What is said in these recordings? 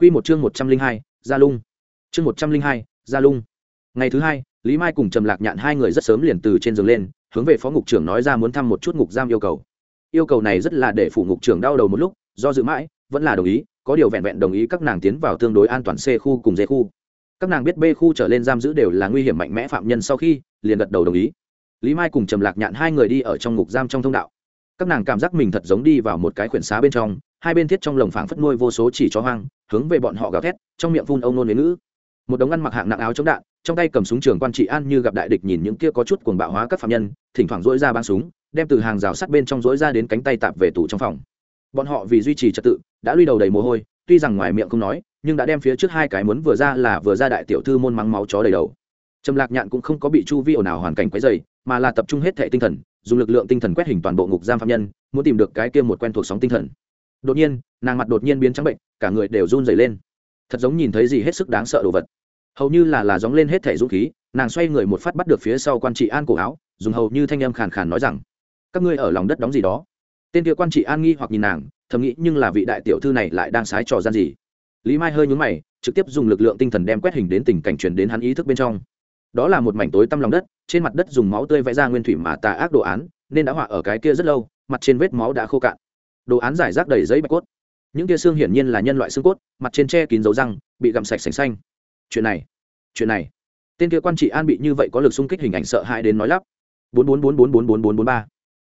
Quy một chương một trăm linh hai, gia lung. Chương một trăm linh hai, gia lung. Ngày thứ hai, lý mai cùng trầm lạc nhạn hai người rất sớm liền từ trên giường lên, hướng về phó ngục trưởng nói ra muốn thăm một chút ngục giam yêu cầu. Yêu cầu này rất là để phủ ngục trưởng đau đầu một lúc, do dự mãi, vẫn là đồng ý, có điều vẹn vẹn đồng ý các nàng tiến vào tương đối an toàn c khu cùng d khu. Các nàng biết b khu trở lên giam giữ đều là nguy hiểm mạnh mẽ phạm nhân sau khi, liền gật đầu đồng ý. Lý mai cùng trầm lạc nhạn hai người đi ở trong ngục giam trong thông đạo. Các nàng cảm giác mình thật giống đi vào một cái quyển xá bên trong hai bên thiết trong lồng phảng phất nuôi vô số chỉ chó hoang, hướng về bọn họ gào thét, trong miệng phun ông nôn với ngữ. Một đống ăn mặc hạng nặng áo chống đạn, trong tay cầm súng trường quan trị an như gặp đại địch nhìn những kia có chút cuồng bạo hóa các phạm nhân, thỉnh thoảng dỗi ra băng súng, đem từ hàng rào sắt bên trong dỗi ra đến cánh tay tạp về tủ trong phòng. Bọn họ vì duy trì trật tự, đã lui đầu đầy mồ hôi, tuy rằng ngoài miệng không nói, nhưng đã đem phía trước hai cái muốn vừa ra là vừa ra đại tiểu thư môn mắng máu chó đầy đầu. Trầm lạc nhạn cũng không có bị chu vi ồn ào hoàn cảnh quấy dày mà là tập trung hết thệ tinh thần, dùng lực lượng tinh thần quét hình toàn bộ ngục giam phạm nhân, muốn tìm được cái kia một quen thuộc sóng tinh thần đột nhiên, nàng mặt đột nhiên biến trắng bệnh, cả người đều run dày lên. Thật giống nhìn thấy gì hết sức đáng sợ đồ vật. Hầu như là là dóng lên hết thẻ dũng khí, nàng xoay người một phát bắt được phía sau quan trị an cổ áo, dùng hầu như thanh âm khàn khàn nói rằng, các ngươi ở lòng đất đóng gì đó? Tên kia quan trị an nghi hoặc nhìn nàng, thầm nghĩ nhưng là vị đại tiểu thư này lại đang sái trò gian gì. Lý mai hơi nhúng mày, trực tiếp dùng lực lượng tinh thần đem quét hình đến tình cảnh truyền đến hắn ý thức bên trong. Đó là một mảnh tối tăm lòng đất, trên mặt đất dùng máu tươi vẽ ra nguyên thủy mà tà ác đồ án, nên đã họa ở cái kia rất lâu, mặt trên vết máu đã khô cạn đồ án giải rác đầy giấy bạch cốt. Những tia xương hiển nhiên là nhân loại xương cốt, mặt trên che kín dấu răng, bị gặm sạch sành xanh. Chuyện này chuyện này. Tên kia quan trị an bị như vậy có lực xung kích hình ảnh sợ hãi đến nói lắp. Bốn bốn bốn bốn bốn bốn bốn bốn ba.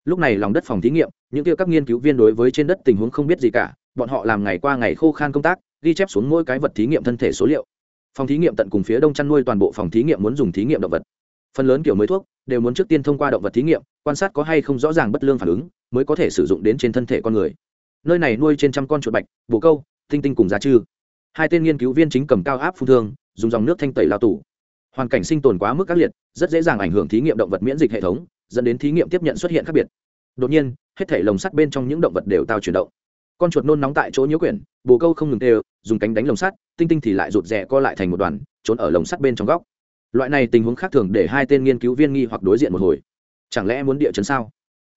Lúc này lòng đất phòng thí nghiệm, những kia các nghiên cứu viên đối với trên đất tình huống không biết gì cả, bọn họ làm ngày qua ngày khô khan công tác, ghi chép xuống mỗi cái vật thí nghiệm thân thể số liệu. Phòng thí nghiệm tận cùng phía đông chăn nuôi toàn bộ phòng thí nghiệm muốn dùng thí nghiệm động vật. Phần lớn kiểu mới thuốc đều muốn trước tiên thông qua động vật thí nghiệm quan sát có hay không rõ ràng bất lương phản ứng, mới có thể sử dụng đến trên thân thể con người. Nơi này nuôi trên trăm con chuột bạch, bồ câu, tinh tinh cùng giá chư. Hai tên nghiên cứu viên chính cầm cao áp phun thương, dùng dòng nước thanh tẩy lao tủ hoàn cảnh sinh tồn quá mức ác liệt, rất dễ dàng ảnh hưởng thí nghiệm động vật miễn dịch hệ thống, dẫn đến thí nghiệm tiếp nhận xuất hiện khác biệt. Đột nhiên, hết thể lồng sắt bên trong những động vật đều tao chuyển động. Con chuột nôn nóng tại chỗ nhiễu quyển, bồ câu không ngừng tê dùng cánh đánh lồng sắt, tinh tinh thì lại rụt rè co lại thành một đoàn, trốn ở lồng sắt bên trong góc. Loại này tình huống khác thường để hai tên nghiên cứu viên nghi hoặc đối diện một hồi chẳng lẽ muốn địa chấn sao?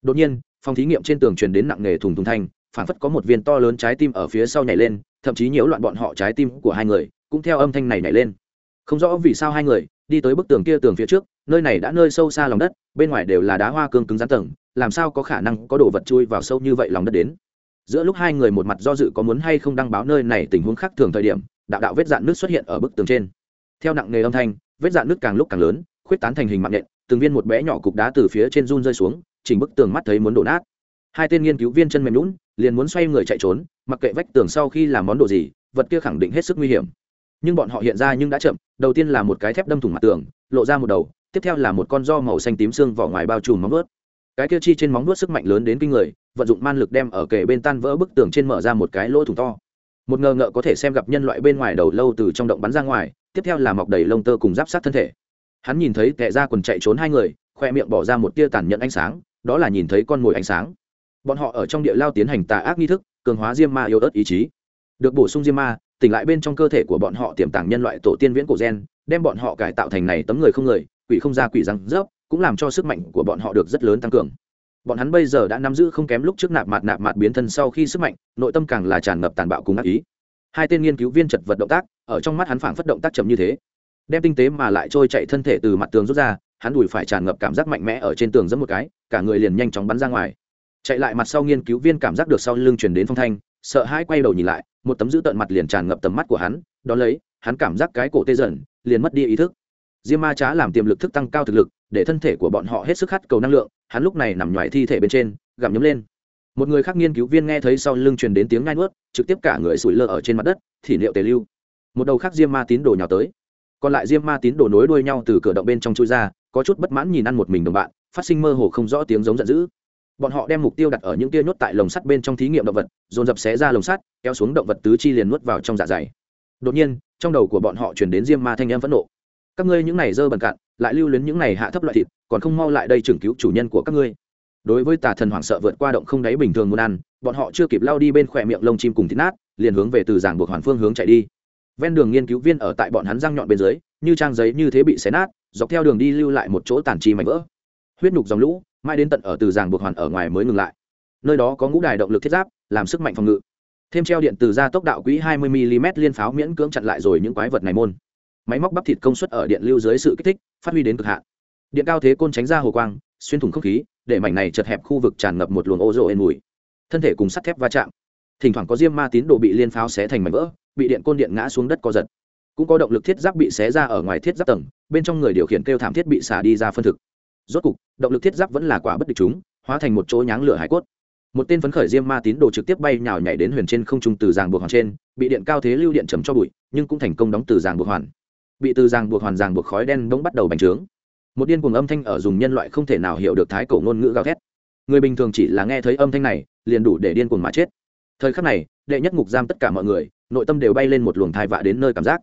Đột nhiên, phòng thí nghiệm trên tường truyền đến nặng nghề thùng thùng thanh phản phất có một viên to lớn trái tim ở phía sau nhảy lên, thậm chí nhiễu loạn bọn họ trái tim của hai người, cũng theo âm thanh này nhảy lên. Không rõ vì sao hai người, đi tới bức tường kia tường phía trước, nơi này đã nơi sâu xa lòng đất, bên ngoài đều là đá hoa cương cứng rắn tầng, làm sao có khả năng có đồ vật chui vào sâu như vậy lòng đất đến? Giữa lúc hai người một mặt do dự có muốn hay không đăng báo nơi này tình huống khác thường thời điểm, đạo đạo vết dạn nước xuất hiện ở bức tường trên. Theo nặng nề âm thanh, vết dạn nước càng lúc càng lớn, khuyết tán thành hình mạng nhện từng viên một bé nhỏ cục đá từ phía trên run rơi xuống, chỉnh bức tường mắt thấy muốn đổ nát. Hai tên nghiên cứu viên chân mềm lún liền muốn xoay người chạy trốn, mặc kệ vách tường sau khi làm món đồ gì, vật kia khẳng định hết sức nguy hiểm. Nhưng bọn họ hiện ra nhưng đã chậm, đầu tiên là một cái thép đâm thủng mặt tường, lộ ra một đầu, tiếp theo là một con do màu xanh tím xương vỏ ngoài bao trùm móng vuốt. Cái kia chi trên móng vuốt sức mạnh lớn đến kinh người, vận dụng man lực đem ở kề bên tan vỡ bức tường trên mở ra một cái lỗ thủng to. Một ngờ ngợ có thể xem gặp nhân loại bên ngoài đầu lâu từ trong động bắn ra ngoài, tiếp theo là mọc đầy lông tơ cùng giáp sát thân thể hắn nhìn thấy tệ ra quần chạy trốn hai người, khoe miệng bỏ ra một tia tàn nhẫn ánh sáng, đó là nhìn thấy con mồi ánh sáng. Bọn họ ở trong địa lao tiến hành tà ác nghi thức, cường hóa diêm ma yếu ớt ý chí. Được bổ sung diêm ma, tỉnh lại bên trong cơ thể của bọn họ tiềm tàng nhân loại tổ tiên viễn cổ gen, đem bọn họ cải tạo thành này tấm người không người, quỷ không ra quỷ răng rớp, cũng làm cho sức mạnh của bọn họ được rất lớn tăng cường. Bọn hắn bây giờ đã nắm giữ không kém lúc trước nạp mạt nạp mạt biến thân sau khi sức mạnh, nội tâm càng là tràn ngập tàn bạo cùng ác ý. Hai tên nghiên cứu viên chật vật động tác, ở trong mắt hắn phảng phất động tác chậm như thế đem tinh tế mà lại trôi chạy thân thể từ mặt tường rút ra, hắn đùi phải tràn ngập cảm giác mạnh mẽ ở trên tường giẫm một cái, cả người liền nhanh chóng bắn ra ngoài. Chạy lại mặt sau nghiên cứu viên cảm giác được sau lưng truyền đến phong thanh, sợ hãi quay đầu nhìn lại, một tấm dữ tợn mặt liền tràn ngập tầm mắt của hắn đón lấy, hắn cảm giác cái cổ tê dần, liền mất đi ý thức. Diêm ma trá làm tiềm lực thức tăng cao thực lực, để thân thể của bọn họ hết sức khát cầu năng lượng, hắn lúc này nằm ngoài thi thể bên trên, gặm nhấm lên. Một người khác nghiên cứu viên nghe thấy sau lưng truyền đến tiếng ngai nuốt, trực tiếp cả người sủi lơ ở trên mặt đất thì liệu tề lưu. Một đầu khác diêm ma tín đồ nhào tới còn lại diêm ma tín đồ nối đuôi nhau từ cửa động bên trong chui ra, có chút bất mãn nhìn ăn một mình đồng bạn, phát sinh mơ hồ không rõ tiếng giống giận dữ. Bọn họ đem mục tiêu đặt ở những tia nhốt tại lồng sắt bên trong thí nghiệm động vật, dồn dập xé ra lồng sắt, kéo xuống động vật tứ chi liền nuốt vào trong dạ dày. Đột nhiên, trong đầu của bọn họ chuyển đến diêm ma thanh em phẫn nộ. Các ngươi những này dơ bẩn cạn, lại lưu luyến những này hạ thấp loại thịt, còn không mau lại đây trưởng cứu chủ nhân của các ngươi. Đối với tà thần hoảng sợ vượt qua động không đáy bình thường muốn ăn, bọn họ chưa kịp lao đi bên khỏe miệng lông chim cùng thịt nát, liền hướng về từ giảng buộc hoàn phương hướng chạy đi ven đường nghiên cứu viên ở tại bọn hắn răng nhọn bên dưới, như trang giấy như thế bị xé nát, dọc theo đường đi lưu lại một chỗ tàn chi mảnh vỡ. Huyết nhục dòng lũ mai đến tận ở từ giảng buộc hoàn ở ngoài mới ngừng lại. Nơi đó có ngũ đài động lực thiết giáp, làm sức mạnh phòng ngự. Thêm treo điện từ ra tốc đạo quỹ 20 mm liên pháo miễn cưỡng chặn lại rồi những quái vật này môn. Máy móc bắp thịt công suất ở điện lưu dưới sự kích thích, phát huy đến cực hạn. Điện cao thế côn tránh ra hồ quang, xuyên thủng không khí, để mảnh này chật hẹp khu vực tràn ngập một luồng ô rộ ên mùi. Thân thể cùng sắt thép va chạm thỉnh thoảng có diêm ma tín đồ bị liên pháo xé thành mảnh vỡ, bị điện côn điện ngã xuống đất co giật. Cũng có động lực thiết giáp bị xé ra ở ngoài thiết giáp tầng, bên trong người điều khiển kêu thảm thiết bị xả đi ra phân thực. Rốt cục, động lực thiết giáp vẫn là quả bất địch chúng, hóa thành một chỗ nháng lửa hải cốt. Một tên phấn khởi diêm ma tín đồ trực tiếp bay nhào nhảy đến huyền trên không trung từ giàng buộc hoàn trên, bị điện cao thế lưu điện chầm cho bụi, nhưng cũng thành công đóng từ giàng buộc hoàn. Bị từ giàng buộc hoàn giàng buộc khói đen bỗng bắt đầu bành trướng. Một điên cuồng âm thanh ở dùng nhân loại không thể nào hiểu được thái cổ ngôn ngữ gào thét. Người bình thường chỉ là nghe thấy âm thanh này, liền đủ để điên cuồng mà chết thời khắc này, đệ nhất ngục giam tất cả mọi người, nội tâm đều bay lên một luồng thai vạ đến nơi cảm giác.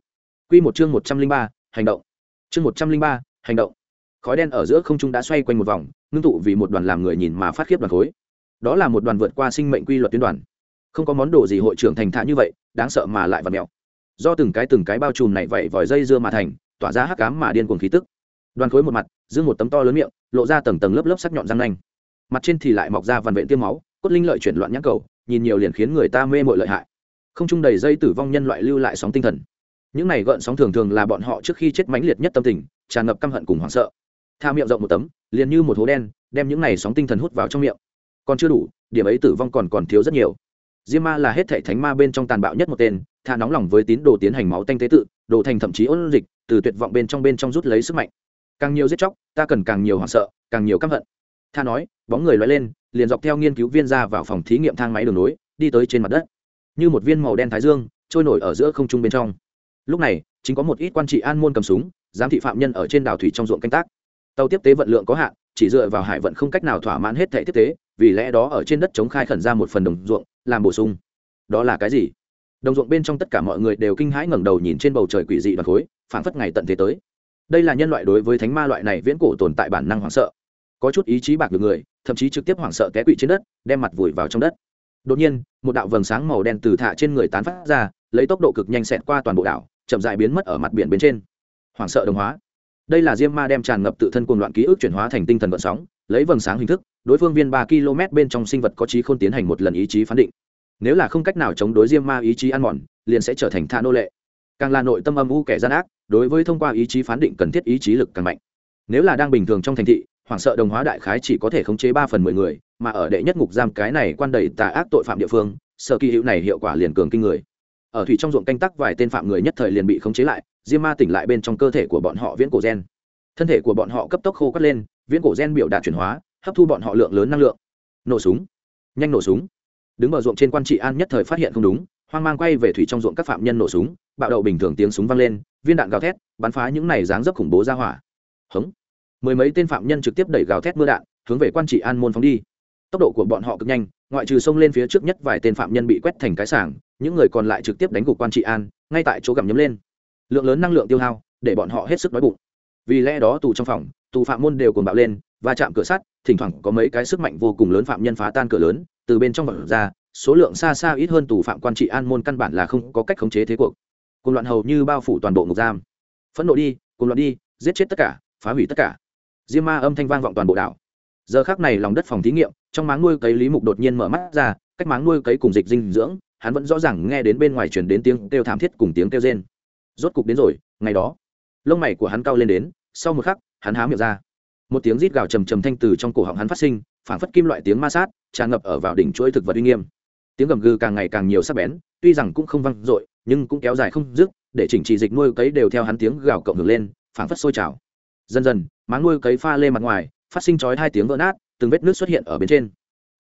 Q một chương một trăm linh ba, hành động. Chương một trăm linh ba, hành động. Khói đen ở giữa không trung đã xoay quanh một vòng, ngưng tụ vì một đoàn làm người nhìn mà phát khiếp đoàn khối. Đó là một đoàn vượt qua sinh mệnh quy luật tuyến đoàn. Không có món đồ gì hội trưởng thành thạ như vậy, đáng sợ mà lại và mẹo do từng cái từng cái bao trùm này vậy vòi dây dưa mà thành, tỏa ra hắc cám mà điên cuồng khí tức. Đoàn khối một mặt giữ một tấm to lớn miệng, lộ ra tầng tầng lớp lớp sắc nhọn răng nanh. Mặt trên thì lại mọc ra vằn vện tiêm máu cốt linh lợi chuyển loạn nhãn cầu, nhìn nhiều liền khiến người ta mê mội lợi hại. Không trung đầy dây tử vong nhân loại lưu lại sóng tinh thần. Những này gợn sóng thường thường là bọn họ trước khi chết mãnh liệt nhất tâm tình, tràn ngập căm hận cùng hoảng sợ. Tha miệng rộng một tấm, liền như một hố đen, đem những này sóng tinh thần hút vào trong miệng. Còn chưa đủ, điểm ấy tử vong còn còn thiếu rất nhiều. Diêm ma là hết thảy thánh ma bên trong tàn bạo nhất một tên, tha nóng lòng với tín đồ tiến hành máu tanh tế tự, đồ thành thậm chí ôn dịch, từ tuyệt vọng bên trong bên trong rút lấy sức mạnh. Càng nhiều giết chóc, ta cần càng nhiều hoảng sợ, càng nhiều căm hận. Tha nói, bóng người loay lên liền dọc theo nghiên cứu viên ra vào phòng thí nghiệm thang máy đường nối, đi tới trên mặt đất. Như một viên màu đen thái dương, trôi nổi ở giữa không trung bên trong. Lúc này, chính có một ít quan trị an môn cầm súng, giám thị phạm nhân ở trên đảo thủy trong ruộng canh tác. Tàu tiếp tế vận lượng có hạn, chỉ dựa vào hải vận không cách nào thỏa mãn hết thẻ tiếp tế, vì lẽ đó ở trên đất chống khai khẩn ra một phần đồng ruộng, làm bổ sung. Đó là cái gì? Đồng ruộng bên trong tất cả mọi người đều kinh hãi ngẩng đầu nhìn trên bầu trời quỷ dị đoàn khối, phảng phất ngày tận thế tới. Đây là nhân loại đối với thánh ma loại này viễn cổ tồn tại bản năng hoảng sợ. Có chút ý chí bạc được người thậm chí trực tiếp hoảng sợ té quỵ trên đất, đem mặt vùi vào trong đất. Đột nhiên, một đạo vầng sáng màu đen từ thạ trên người tán phát ra, lấy tốc độ cực nhanh xẹt qua toàn bộ đảo, chậm dại biến mất ở mặt biển bên trên. Hoảng sợ đồng hóa. Đây là diêm ma đem tràn ngập tự thân cuồng loạn ký ức chuyển hóa thành tinh thần vận sóng, lấy vầng sáng hình thức, đối phương viên ba km bên trong sinh vật có trí không tiến hành một lần ý chí phán định. Nếu là không cách nào chống đối diêm ma ý chí ăn mòn, liền sẽ trở thành thạ nô lệ. Càng là nội tâm âm u kẻ gian ác, đối với thông qua ý chí phán định cần thiết ý chí lực càng mạnh. Nếu là đang bình thường trong thành thị hoảng sợ đồng hóa đại khái chỉ có thể khống chế ba phần mười người, mà ở đệ nhất ngục giam cái này quan đầy tà ác tội phạm địa phương, sở kỳ hữu này hiệu quả liền cường kinh người. Ở thủy trong ruộng canh tắc vài tên phạm người nhất thời liền bị khống chế lại, diêm ma tỉnh lại bên trong cơ thể của bọn họ viễn cổ gen. Thân thể của bọn họ cấp tốc khô cắt lên, viễn cổ gen biểu đạt chuyển hóa, hấp thu bọn họ lượng lớn năng lượng. Nổ súng. Nhanh nổ súng. Đứng ở ruộng trên quan trị an nhất thời phát hiện không đúng, hoang mang quay về thủy trong ruộng các phạm nhân nổ súng, bạo đậu bình thường tiếng súng vang lên, viên đạn gào thét, bắn phá những này dáng dấp khủng bố ra hỏa. Hống mười mấy tên phạm nhân trực tiếp đẩy gào thét mưa đạn, hướng về quan trị an môn phóng đi. Tốc độ của bọn họ cực nhanh, ngoại trừ xông lên phía trước nhất vài tên phạm nhân bị quét thành cái sảng, những người còn lại trực tiếp đánh gục quan trị an, ngay tại chỗ gặm nhấm lên. Lượng lớn năng lượng tiêu hao, để bọn họ hết sức đói bụng. Vì lẽ đó tù trong phòng, tù phạm môn đều cùng bạo lên và chạm cửa sắt, thỉnh thoảng có mấy cái sức mạnh vô cùng lớn phạm nhân phá tan cửa lớn, từ bên trong vật ra, số lượng xa xa ít hơn tù phạm quan trị an môn căn bản là không có cách khống chế thế cuộc. Cùng loạn hầu như bao phủ toàn bộ ngục giam. Phẫn nộ đi cùng loạn đi, giết chết tất cả, phá hủy tất cả diêm ma âm thanh vang vọng toàn bộ đảo. Giờ khác này lòng đất phòng thí nghiệm, trong máng nuôi cấy lý mục đột nhiên mở mắt ra, cách máng nuôi cấy cùng dịch dinh dưỡng, hắn vẫn rõ ràng nghe đến bên ngoài chuyển đến tiếng kêu thảm thiết cùng tiếng kêu rên. Rốt cục đến rồi, ngày đó. Lông mày của hắn cao lên đến, sau một khắc, hắn há miệng ra. Một tiếng rít gào trầm trầm thanh từ trong cổ họng hắn phát sinh phản phất kim loại tiếng ma sát, tràn ngập ở vào đỉnh chuỗi thực vật uy nghiêm. Tiếng gầm gừ càng ngày càng nhiều sắc bén, tuy rằng cũng không vang dội, nhưng cũng kéo dài không dứt, để chỉnh trị dịch nuôi cấy đều theo hắn tiếng gào cộng hưởng lên phản phất sôi trào. Dần dần máng nuôi cấy pha lê mặt ngoài, phát sinh chói hai tiếng vỡ nát, từng vết nước xuất hiện ở bên trên.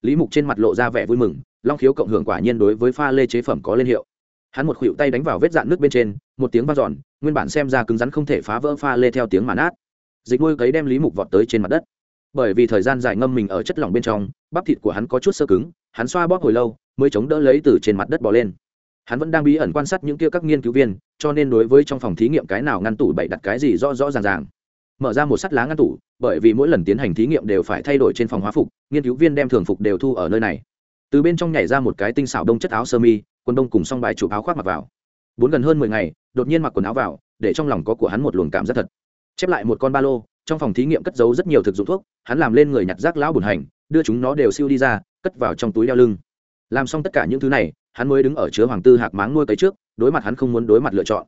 Lý mục trên mặt lộ ra vẻ vui mừng, long khiếu cộng hưởng quả nhiên đối với pha lê chế phẩm có lên hiệu. Hắn một khuỷu tay đánh vào vết dạn nước bên trên, một tiếng vang giòn nguyên bản xem ra cứng rắn không thể phá vỡ pha lê theo tiếng mà nát. Dịch nuôi cấy đem lý mục vọt tới trên mặt đất. Bởi vì thời gian dài ngâm mình ở chất lỏng bên trong, bắp thịt của hắn có chút sơ cứng, hắn xoa bóp hồi lâu, mới chống đỡ lấy từ trên mặt đất bỏ lên. Hắn vẫn đang bí ẩn quan sát những kia các nghiên cứu viên, cho nên đối với trong phòng thí nghiệm cái nào ngăn tủ bậy đặt cái gì rõ rõ ràng ràng mở ra một sắt lá ngăn tủ, bởi vì mỗi lần tiến hành thí nghiệm đều phải thay đổi trên phòng hóa phục, nghiên cứu viên đem thường phục đều thu ở nơi này. Từ bên trong nhảy ra một cái tinh xảo đông chất áo sơ mi, quần đông cùng xong bài chụp áo khoác mặc vào. Bốn gần hơn mười ngày, đột nhiên mặc quần áo vào, để trong lòng có của hắn một luồng cảm giác thật. Chép lại một con ba lô, trong phòng thí nghiệm cất giấu rất nhiều thực dụng thuốc, hắn làm lên người nhặt rác lão bùn hành, đưa chúng nó đều siêu đi ra, cất vào trong túi đeo lưng. Làm xong tất cả những thứ này, hắn mới đứng ở chứa hoàng tư hạc máng nuôi cấy trước, đối mặt hắn không muốn đối mặt lựa chọn.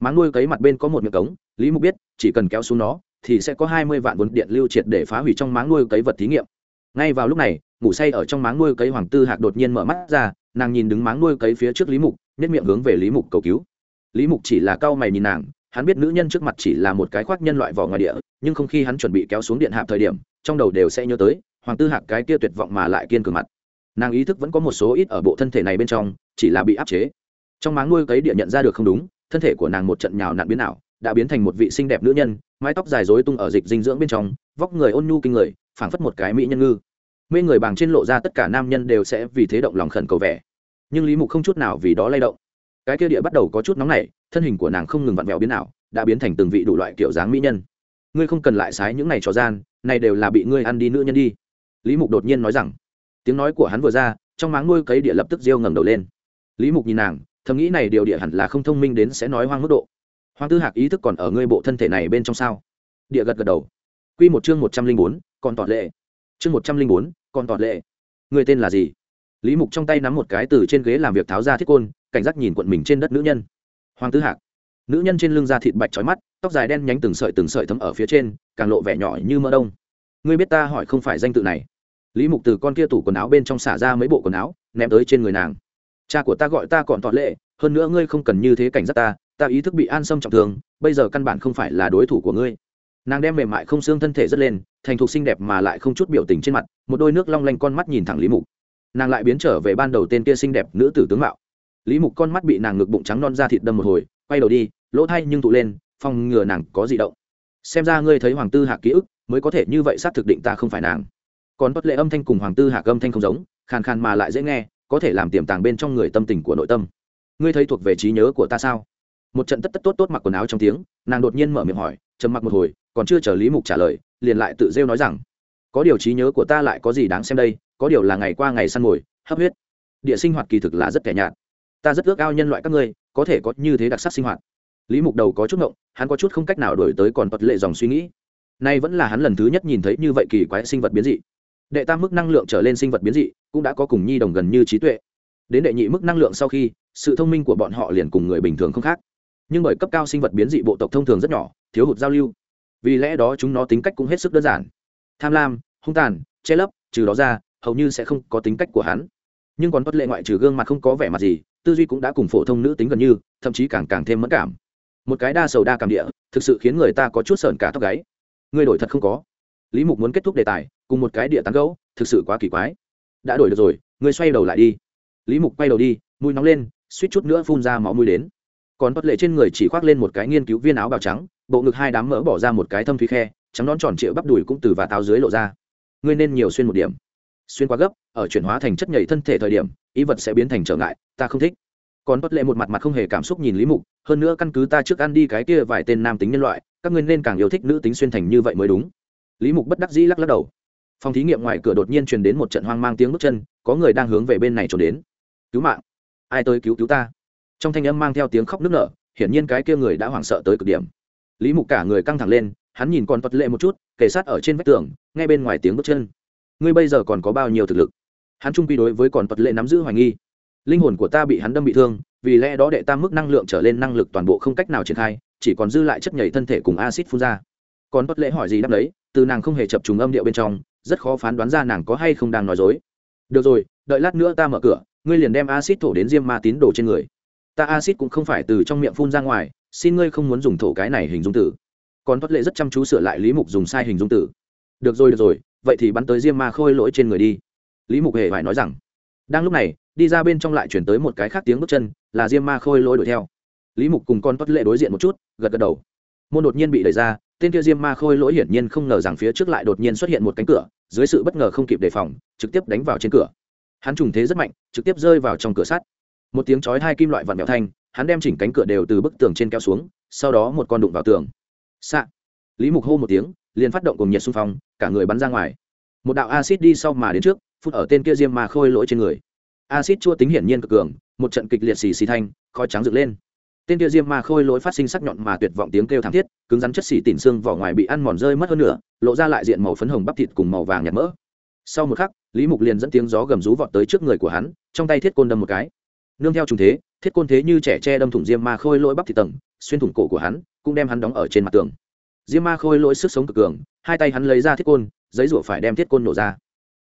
Máng nuôi cấy mặt bên có một miệng cống, lý mục biết, chỉ cần kéo xuống nó thì sẽ có hai mươi vạn vốn điện lưu triệt để phá hủy trong máng nuôi cấy vật thí nghiệm. Ngay vào lúc này, ngủ say ở trong máng nuôi cấy hoàng tư hạc đột nhiên mở mắt ra, nàng nhìn đứng máng nuôi cấy phía trước lý mục, nhất miệng hướng về lý mục cầu cứu. Lý mục chỉ là cau mày nhìn nàng, hắn biết nữ nhân trước mặt chỉ là một cái khoác nhân loại vỏ ngoài địa, nhưng không khi hắn chuẩn bị kéo xuống điện hạp thời điểm, trong đầu đều sẽ nhớ tới, hoàng tư hạc cái kia tuyệt vọng mà lại kiên cường mặt. Nàng ý thức vẫn có một số ít ở bộ thân thể này bên trong, chỉ là bị áp chế. Trong máng nuôi cấy địa nhận ra được không đúng, thân thể của nàng một trận nhào nặn biến ảo, đã biến thành một vị xinh đẹp nữ nhân mái tóc dài dối tung ở dịch dinh dưỡng bên trong, vóc người ôn nhu kinh người, phảng phất một cái mỹ nhân ngư. Mê người bàng trên lộ ra tất cả nam nhân đều sẽ vì thế động lòng khẩn cầu vẻ. Nhưng lý mục không chút nào vì đó lay động. Cái kia địa bắt đầu có chút nóng nảy, thân hình của nàng không ngừng vặn vẹo biến ảo, đã biến thành từng vị đủ loại kiểu dáng mỹ nhân. Ngươi không cần lại sái những này trò gian, này đều là bị ngươi ăn đi nữ nhân đi. Lý mục đột nhiên nói rằng. Tiếng nói của hắn vừa ra, trong máng nuôi cấy địa lập tức riêu ngẩng đầu lên. Lý mục nhìn nàng, thầm nghĩ này điều địa hẳn là không thông minh đến sẽ nói hoang mức độ hoàng tư hạc ý thức còn ở ngươi bộ thân thể này bên trong sao? Địa gật gật đầu. Q một chương một trăm linh bốn, còn tọt lệ. Chương một trăm linh bốn, còn tọt lệ. Người tên là gì? Lý mục trong tay nắm một cái từ trên ghế làm việc tháo ra thiết côn, cảnh giác nhìn quận mình trên đất nữ nhân. Hoàng tư hạc. Nữ nhân trên lưng da thịt bạch trói mắt, tóc dài đen nhánh từng sợi từng sợi thấm ở phía trên, càng lộ vẻ nhỏ như mỡ đông. Ngươi biết ta hỏi không phải danh tự này. Lý mục từ con kia tủ quần áo bên trong xả ra mấy bộ quần áo, ném tới trên người nàng. Cha của ta gọi ta còn tọt lệ, hơn nữa ngươi không cần như thế cảnh giác ta ta ý thức bị an xâm trọng thương, bây giờ căn bản không phải là đối thủ của ngươi. Nàng đem mềm mại không xương thân thể rất lên, thành thục xinh đẹp mà lại không chút biểu tình trên mặt, một đôi nước long lanh con mắt nhìn thẳng lý mục. Nàng lại biến trở về ban đầu tên kia xinh đẹp nữ tử tướng mạo. Lý mục con mắt bị nàng ngực bụng trắng non ra thịt đâm một hồi, quay đầu đi, lỗ thay nhưng tụ lên, phòng ngừa nàng có gì động. Xem ra ngươi thấy hoàng tư hạc ký ức, mới có thể như vậy xác thực định ta không phải nàng. Còn bất lệ âm thanh cùng hoàng tư hạc âm thanh không giống, khàn khàn mà lại dễ nghe, có thể làm tiềm tàng bên trong người tâm tình của nội tâm. Ngươi thấy thuộc về trí nhớ của ta sao? Một trận tất tất tốt tốt mặc quần áo trong tiếng, nàng đột nhiên mở miệng hỏi, trầm mặc một hồi, còn chưa chờ lý mục trả lời, liền lại tự rêu nói rằng, có điều trí nhớ của ta lại có gì đáng xem đây, có điều là ngày qua ngày săn mồi, hấp huyết. Địa sinh hoạt kỳ thực là rất kẻ nhạt. Ta rất ước ao nhân loại các ngươi, có thể có như thế đặc sắc sinh hoạt. Lý mục đầu có chút ngộng, hắn có chút không cách nào đổi tới còn bật lệ dòng suy nghĩ. Nay vẫn là hắn lần thứ nhất nhìn thấy như vậy kỳ quái sinh vật biến dị. Đệ tam mức năng lượng trở lên sinh vật biến dị cũng đã có cùng nhi đồng gần như trí tuệ. Đến đệ nhị mức năng lượng sau khi, sự thông minh của bọn họ liền cùng người bình thường không khác nhưng bởi cấp cao sinh vật biến dị bộ tộc thông thường rất nhỏ, thiếu hụt giao lưu. Vì lẽ đó chúng nó tính cách cũng hết sức đơn giản. Tham lam, hung tàn, che lấp, trừ đó ra, hầu như sẽ không có tính cách của hắn. Nhưng còn bất lệ ngoại trừ gương mặt không có vẻ mặt gì, tư duy cũng đã cùng phổ thông nữ tính gần như, thậm chí càng càng thêm mẫn cảm. Một cái đa sầu đa cảm địa, thực sự khiến người ta có chút sợn cả tóc gáy. Ngươi đổi thật không có. Lý mục muốn kết thúc đề tài, cùng một cái địa tán gấu thực sự quá kỳ quái. Đã đổi được rồi ngươi xoay đầu lại đi. Lý mục quay đầu đi, mũi nóng lên, suýt chút nữa phun ra máu mũi đến còn bất lệ trên người chỉ khoác lên một cái nghiên cứu viên áo bào trắng, bộ ngực hai đám mỡ bỏ ra một cái thâm thúy khe, trắng nón tròn trịa bắp đùi cũng từ và táo dưới lộ ra. Ngươi nên nhiều xuyên một điểm. Xuyên quá gấp, ở chuyển hóa thành chất nhảy thân thể thời điểm, ý vật sẽ biến thành trở ngại, ta không thích. Còn bất lệ một mặt mặt không hề cảm xúc nhìn lý mục, hơn nữa căn cứ ta trước ăn đi cái kia vài tên nam tính nhân loại, các ngươi nên càng yêu thích nữ tính xuyên thành như vậy mới đúng. Lý mục bất đắc dĩ lắc lắc đầu. Phòng thí nghiệm ngoài cửa đột nhiên truyền đến một trận hoang mang tiếng bước chân, có người đang hướng về bên này trốn đến. Cứu mạng. Ai tới cứu cứu ta? Trong thanh âm mang theo tiếng khóc nức nở, hiển nhiên cái kia người đã hoảng sợ tới cực điểm. Lý mục cả người căng thẳng lên, hắn nhìn còn tuật lệ một chút kể sát ở trên vách tường ngay bên ngoài tiếng bước chân. Ngươi bây giờ còn có bao nhiêu thực lực? Hắn trung quy đối với còn tuật lệ nắm giữ hoài nghi. Linh hồn của ta bị hắn đâm bị thương, vì lẽ đó đệ tam mức năng lượng trở lên năng lực toàn bộ không cách nào triển khai, chỉ còn dư lại chất nhảy thân thể cùng acid phun ra. Còn tuật lệ hỏi gì đáp đấy, từ nàng không hề chập trùng âm điệu bên trong, rất khó phán đoán ra nàng có hay không đang nói dối. Được rồi, đợi lát nữa ta mở cửa, ngươi liền đem acid thổ đến diêm ma tín đồ trên người ta acid cũng không phải từ trong miệng phun ra ngoài, xin ngươi không muốn dùng thổ cái này hình dung tử còn tuất lệ rất chăm chú sửa lại lý mục dùng sai hình dung tử được rồi được rồi, vậy thì bắn tới diêm ma khôi lỗi trên người đi. Lý mục hề phải nói rằng. Đang lúc này, đi ra bên trong lại chuyển tới một cái khác tiếng bước chân, là diêm ma khôi lỗi đuổi theo. Lý mục cùng con tuất lệ đối diện một chút, gật gật đầu. Môn đột nhiên bị đẩy ra, tên kia diêm ma khôi lỗi hiển nhiên không ngờ rằng phía trước lại đột nhiên xuất hiện một cánh cửa, dưới sự bất ngờ không kịp đề phòng, trực tiếp đánh vào trên cửa. Hắn trùng thế rất mạnh, trực tiếp rơi vào trong cửa sắt một tiếng chói hai kim loại vặn vẹo thanh, hắn đem chỉnh cánh cửa đều từ bức tường trên kéo xuống, sau đó một con đụng vào tường. Xạ. Lý mục hô một tiếng, liền phát động cùng nhiệt xung phong, cả người bắn ra ngoài. Một đạo acid đi sau mà đến trước, phút ở tên kia diêm mà khôi lỗi trên người. Acid chua tính hiển nhiên cực cường, một trận kịch liệt xì xì thanh, khói trắng dựng lên. Tên kia diêm mà khôi lỗi phát sinh sắc nhọn mà tuyệt vọng tiếng kêu thảm thiết, cứng rắn chất xì tỉn xương vỏ ngoài bị ăn mòn rơi mất hơn nữa lộ ra lại diện màu phấn hồng bắp thịt cùng màu vàng nhạt mỡ. Sau một khắc, lý mục liền dẫn tiếng gió gầm rú vọt tới trước người của hắn, trong tay thiết côn đâm một cái nương theo trùng thế, thiết côn thế như trẻ tre đâm thủng diêm ma khôi lỗi bắp thịt tầng, xuyên thủng cổ của hắn, cũng đem hắn đóng ở trên mặt tường. Diêm ma khôi lỗi sức sống cực cường, hai tay hắn lấy ra thiết côn, giấy rủa phải đem thiết côn nổ ra.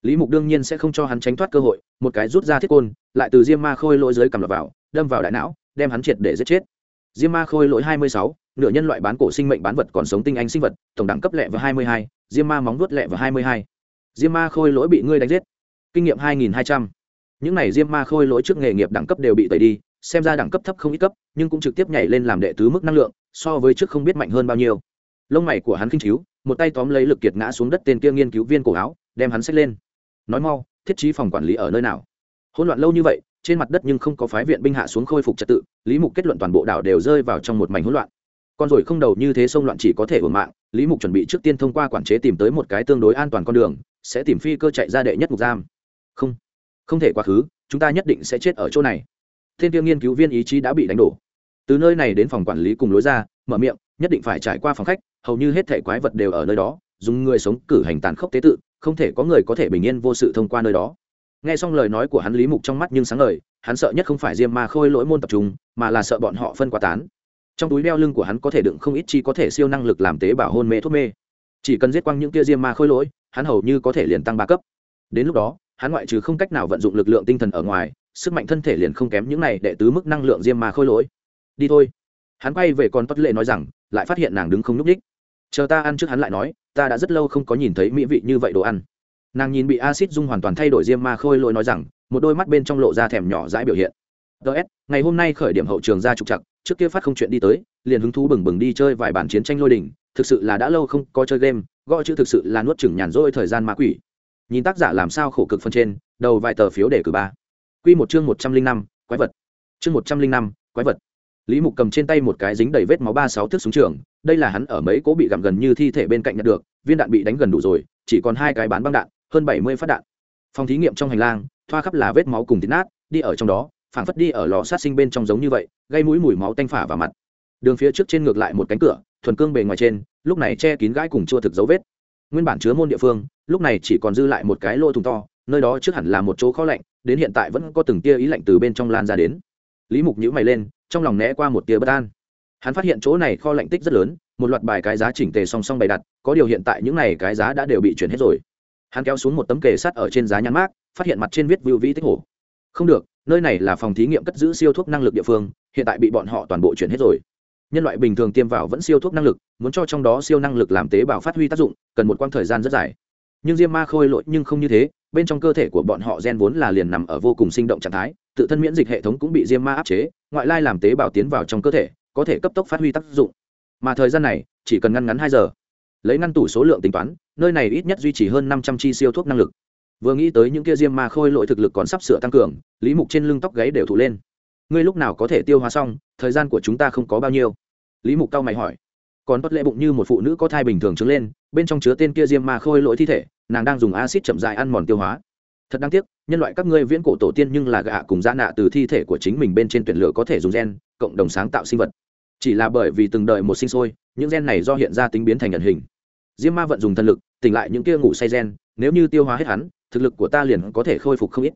Lý mục đương nhiên sẽ không cho hắn tránh thoát cơ hội, một cái rút ra thiết côn, lại từ diêm ma khôi lỗi dưới cầm lọc vào, đâm vào đại não, đem hắn triệt để giết chết. Diêm ma khôi lỗi hai mươi sáu, nửa nhân loại bán cổ sinh mệnh bán vật còn sống tinh anh sinh vật, tổng đẳng cấp lẹ và hai mươi hai, diêm ma móng vuốt lẹ và hai mươi hai. Diêm ma khôi lỗi bị ngươi đánh giết. Kinh nghiệm hai nghìn hai trăm những này diêm ma khôi lỗi trước nghề nghiệp đẳng cấp đều bị tẩy đi, xem ra đẳng cấp thấp không ít cấp, nhưng cũng trực tiếp nhảy lên làm đệ tứ mức năng lượng, so với trước không biết mạnh hơn bao nhiêu. Lông mày của hắn kinh chiếu, một tay tóm lấy lực kiệt ngã xuống đất tên kia nghiên cứu viên cổ áo, đem hắn xách lên. Nói mau, thiết trí phòng quản lý ở nơi nào? Hỗn loạn lâu như vậy, trên mặt đất nhưng không có phái viện binh hạ xuống khôi phục trật tự, lý mục kết luận toàn bộ đảo đều rơi vào trong một mảnh hỗn loạn. Con rồi không đầu như thế sông loạn chỉ có thể ở mạng, lý mục chuẩn bị trước tiên thông qua quản chế tìm tới một cái tương đối an toàn con đường, sẽ tìm phi cơ chạy ra đệ nhất mục giam. Không không thể quá khứ, chúng ta nhất định sẽ chết ở chỗ này. Thiên tiêu nghiên cứu viên ý chí đã bị đánh đổ. Từ nơi này đến phòng quản lý cùng lối ra, mở miệng, nhất định phải trải qua phòng khách, hầu như hết thể quái vật đều ở nơi đó, dùng người sống cử hành tàn khốc tế tự, không thể có người có thể bình yên vô sự thông qua nơi đó. Nghe xong lời nói của hắn lý mục trong mắt nhưng sáng ngời, hắn sợ nhất không phải diêm ma khôi lỗi môn tập trung, mà là sợ bọn họ phân quá tán. Trong túi đeo lưng của hắn có thể đựng không ít chi có thể siêu năng lực làm tế bào hôn mê thuốc mê. Chỉ cần giết quăng những tia diêm ma khôi lỗi, hắn hầu như có thể liền tăng ba cấp. Đến lúc đó hắn ngoại trừ không cách nào vận dụng lực lượng tinh thần ở ngoài, sức mạnh thân thể liền không kém những này để tứ mức năng lượng diêm ma khôi lỗi. Đi thôi. Hắn quay về con tuất lệ nói rằng, lại phát hiện nàng đứng không n ú c ních chờ ta ăn trước hắn lại nói, ta đã rất lâu không có nhìn thấy mỹ vị như vậy đồ ăn. Nàng nhìn bị acid dung hoàn toàn thay đổi diêm ma khôi lỗi nói rằng, một đôi mắt bên trong lộ ra thèm nhỏ dãi biểu hiện. Ts ngày hôm nay khởi điểm hậu trường ra trục chặt trước kia phát không chuyện đi tới, liền hứng thú bừng bừng đi chơi vài bản chiến tranh lôi đình thực sự là đã lâu không có chơi game gọi chữ thực sự là nuốt chừng nhàn rỗi thời gian ma quỷ nhìn tác giả làm sao khổ cực phân trên, đầu vài tờ phiếu để cử ba. Q một chương một trăm linh năm, quái vật. Chương một trăm linh năm, quái vật. Lý mục cầm trên tay một cái dính đầy vết máu ba sáu thước súng trường, đây là hắn ở mấy cố bị gặm gần như thi thể bên cạnh nhận được, viên đạn bị đánh gần đủ rồi, chỉ còn hai cái bán băng đạn, hơn bảy mươi phát đạn. Phòng thí nghiệm trong hành lang, thoa khắp là vết máu cùng thịt nát, đi ở trong đó, phảng phất đi ở lò sát sinh bên trong giống như vậy, gây mũi mùi máu tanh phả vào mặt. Đường phía trước trên ngược lại một cánh cửa, thuần cương bề ngoài trên, lúc này che kín gãi cùng chua thực dấu vết nguyên bản chứa môn địa phương, lúc này chỉ còn dư lại một cái lỗ thùng to, nơi đó trước hẳn là một chỗ kho lạnh, đến hiện tại vẫn có từng tia ý lạnh từ bên trong lan ra đến. Lý mục nhíu mày lên, trong lòng né qua một tia bất an. Hắn phát hiện chỗ này kho lạnh tích rất lớn, một loạt bài cái giá chỉnh tề song song bày đặt, có điều hiện tại những này cái giá đã đều bị chuyển hết rồi. Hắn kéo xuống một tấm kề sắt ở trên giá nhãn mát, phát hiện mặt trên viết vưu vĩ tích hổ. Không được, nơi này là phòng thí nghiệm cất giữ siêu thuốc năng lực địa phương, hiện tại bị bọn họ toàn bộ chuyển hết rồi nhân loại bình thường tiêm vào vẫn siêu thuốc năng lực, muốn cho trong đó siêu năng lực làm tế bào phát huy tác dụng, cần một quãng thời gian rất dài. Nhưng diêm ma khôi lội nhưng không như thế, bên trong cơ thể của bọn họ gen vốn là liền nằm ở vô cùng sinh động trạng thái, tự thân miễn dịch hệ thống cũng bị diêm ma áp chế, ngoại lai làm tế bào tiến vào trong cơ thể, có thể cấp tốc phát huy tác dụng. Mà thời gian này, chỉ cần ngăn ngắn hai giờ, lấy ngăn tủ số lượng tính toán, nơi này ít nhất duy trì hơn năm trăm chi siêu thuốc năng lực. Vừa nghĩ tới những kia diêm ma khôi lội thực lực còn sắp sửa tăng cường, lý mục trên lưng tóc gáy đều thụ lên ngươi lúc nào có thể tiêu hóa xong, thời gian của chúng ta không có bao nhiêu. Lý mục cao mày hỏi. Còn tốt lệ bụng như một phụ nữ có thai bình thường trứng lên, bên trong chứa tên kia diêm ma khôi lỗi thi thể, nàng đang dùng acid chậm dài ăn mòn tiêu hóa. Thật đáng tiếc, nhân loại các ngươi viễn cổ tổ tiên nhưng là gạ cùng gia nạ từ thi thể của chính mình bên trên tuyển lửa có thể dùng gen, cộng đồng sáng tạo sinh vật. Chỉ là bởi vì từng đợi một sinh sôi, những gen này do hiện ra tính biến thành nhận hình. Diêm ma vận dùng thân lực, tỉnh lại những kia ngủ say gen, nếu như tiêu hóa hết hắn, thực lực của ta liền có thể khôi phục không ít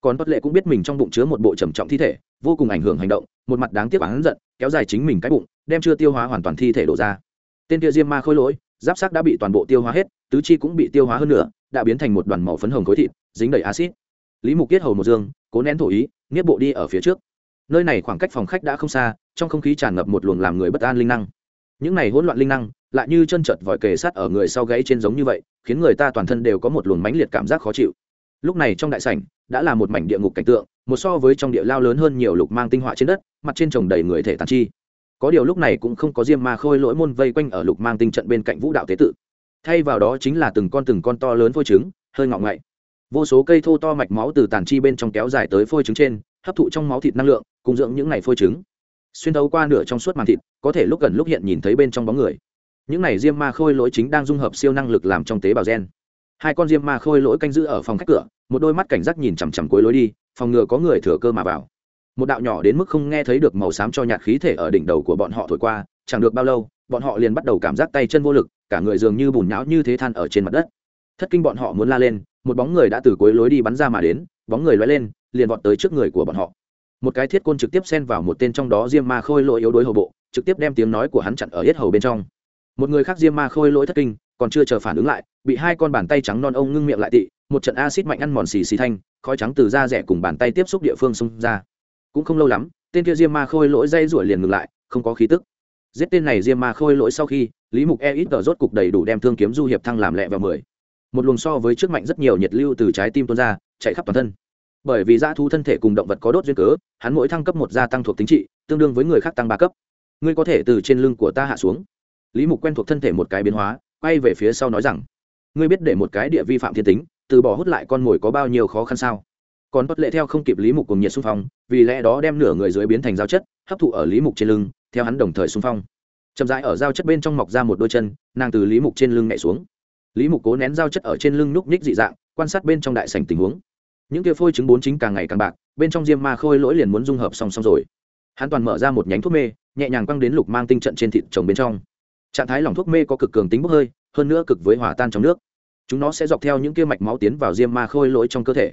còn bất lệ cũng biết mình trong bụng chứa một bộ trầm trọng thi thể, vô cùng ảnh hưởng hành động, một mặt đáng tiếc hắn giận, kéo dài chính mình cái bụng, đem chưa tiêu hóa hoàn toàn thi thể đổ ra. Tên kia diêm ma khôi lỗi, giáp sắc đã bị toàn bộ tiêu hóa hết, tứ chi cũng bị tiêu hóa hơn nữa đã biến thành một đoàn màu phấn hồng khối thịt, dính đầy acid lý mục kết hầu một dương, cố nén thổ ý, nghiết bộ đi ở phía trước. Nơi này khoảng cách phòng khách đã không xa, trong không khí tràn ngập một luồng làm người bất an linh năng. Những này hỗn loạn linh năng, lại như chân chợt vòi kề sát ở người sau gãy trên giống như vậy, khiến người ta toàn thân đều có một luồng mãnh liệt cảm giác khó chịu. Lúc này trong đại sảnh đã là một mảnh địa ngục cảnh tượng, một so với trong địa lao lớn hơn nhiều lục mang tinh họa trên đất, mặt trên trồng đầy người thể tàn chi. Có điều lúc này cũng không có diêm ma khôi lỗi môn vây quanh ở lục mang tinh trận bên cạnh vũ đạo tế tự. Thay vào đó chính là từng con từng con to lớn phôi trứng, hơi ngọng ngậy. Vô số cây thô to mạch máu từ tàn chi bên trong kéo dài tới phôi trứng trên, hấp thụ trong máu thịt năng lượng cung dưỡng những ngày phôi trứng. Xuyên thấu qua nửa trong suốt màn thịt, có thể lúc gần lúc hiện nhìn thấy bên trong bóng người. Những này diêm ma khôi lỗi chính đang dung hợp siêu năng lực làm trong tế bào gen hai con diêm ma khôi lỗi canh giữ ở phòng khách cửa, một đôi mắt cảnh giác nhìn chằm chằm cuối lối đi, phòng ngừa có người thừa cơ mà vào. Một đạo nhỏ đến mức không nghe thấy được màu xám cho nhạt khí thể ở đỉnh đầu của bọn họ thổi qua, chẳng được bao lâu, bọn họ liền bắt đầu cảm giác tay chân vô lực, cả người dường như bùn nhão như thế than ở trên mặt đất. Thất kinh bọn họ muốn la lên, một bóng người đã từ cuối lối đi bắn ra mà đến, bóng người loay lên, liền vọt tới trước người của bọn họ. Một cái thiết côn trực tiếp xen vào một tên trong đó diêm ma khôi lỗi yếu đuối hầu bộ, trực tiếp đem tiếng nói của hắn chặn ở yết hầu bên trong. Một người khác diêm ma khôi lỗi thất kinh còn chưa chờ phản ứng lại, bị hai con bàn tay trắng non ông ngưng miệng lại tị, một trận acid mạnh ăn mòn xì xì thanh, khói trắng từ da rẻ cùng bàn tay tiếp xúc địa phương xung ra. Cũng không lâu lắm, tên kia diêm ma khôi lỗi dây ruổi liền ngừng lại, không có khí tức. Giết tên này diêm ma khôi lỗi sau khi, lý mục e ít tờ rốt cục đầy đủ đem thương kiếm du hiệp thăng làm lẹ vào mười. Một luồng so với trước mạnh rất nhiều nhiệt lưu từ trái tim tuôn ra, chạy khắp toàn thân. Bởi vì dã thu thân thể cùng động vật có đốt duyên cớ, hắn mỗi thăng cấp một gia tăng thuộc tính trị, tương đương với người khác tăng ba cấp. Ngươi có thể từ trên lưng của ta hạ xuống. Lý mục quen thuộc thân thể một cái biến hóa quay về phía sau nói rằng, ngươi biết để một cái địa vi phạm thiên tính, từ bỏ hút lại con mồi có bao nhiêu khó khăn sao? Còn bất lệ theo không kịp lý mục cùng nhiệt xung phong, vì lẽ đó đem nửa người dưới biến thành giao chất, hấp thụ ở lý mục trên lưng, theo hắn đồng thời xung phong. Chậm rãi ở giao chất bên trong mọc ra một đôi chân, nàng từ lý mục trên lưng nhẹ xuống. Lý mục cố nén giao chất ở trên lưng núc ních dị dạng, quan sát bên trong đại sảnh tình huống. Những kia phôi trứng bốn chính càng ngày càng bạc, bên trong diêm ma khôi lỗi liền muốn dung hợp song song rồi. Hắn toàn mở ra một nhánh thuốc mê, nhẹ nhàng quăng đến lục mang tinh trận trên thịt trồng bên trong trạng thái lỏng thuốc mê có cực cường tính bốc hơi, hơn nữa cực với hòa tan trong nước. Chúng nó sẽ dọc theo những kia mạch máu tiến vào diêm ma khôi lỗi trong cơ thể.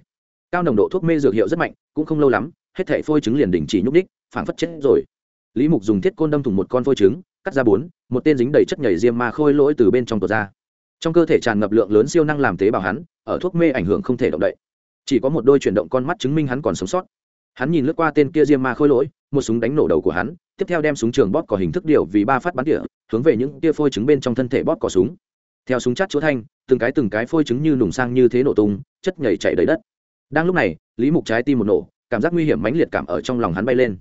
Cao nồng độ thuốc mê dược hiệu rất mạnh, cũng không lâu lắm, hết thể phôi trứng liền đình chỉ nhúc ních phảng phất chết rồi. Lý mục dùng thiết côn đâm thủng một con phôi trứng, cắt ra bốn, một tên dính đầy chất nhảy diêm ma khôi lỗi từ bên trong tuột ra. Trong cơ thể tràn ngập lượng lớn siêu năng làm tế bào hắn, ở thuốc mê ảnh hưởng không thể động đậy. Chỉ có một đôi chuyển động con mắt chứng minh hắn còn sống sót. Hắn nhìn lướt qua tên kia diêm ma khôi lỗi một súng đánh nổ đầu của hắn, tiếp theo đem súng trường bóp cỏ hình thức điều vì ba phát bắn tỉa, hướng về những kia phôi trứng bên trong thân thể bóp cỏ súng. Theo súng chát chúa thanh, từng cái từng cái phôi trứng như nùng sang như thế nổ tung, chất nhảy chạy đầy đất. Đang lúc này, lý mục trái tim một nổ, cảm giác nguy hiểm mãnh liệt cảm ở trong lòng hắn bay lên.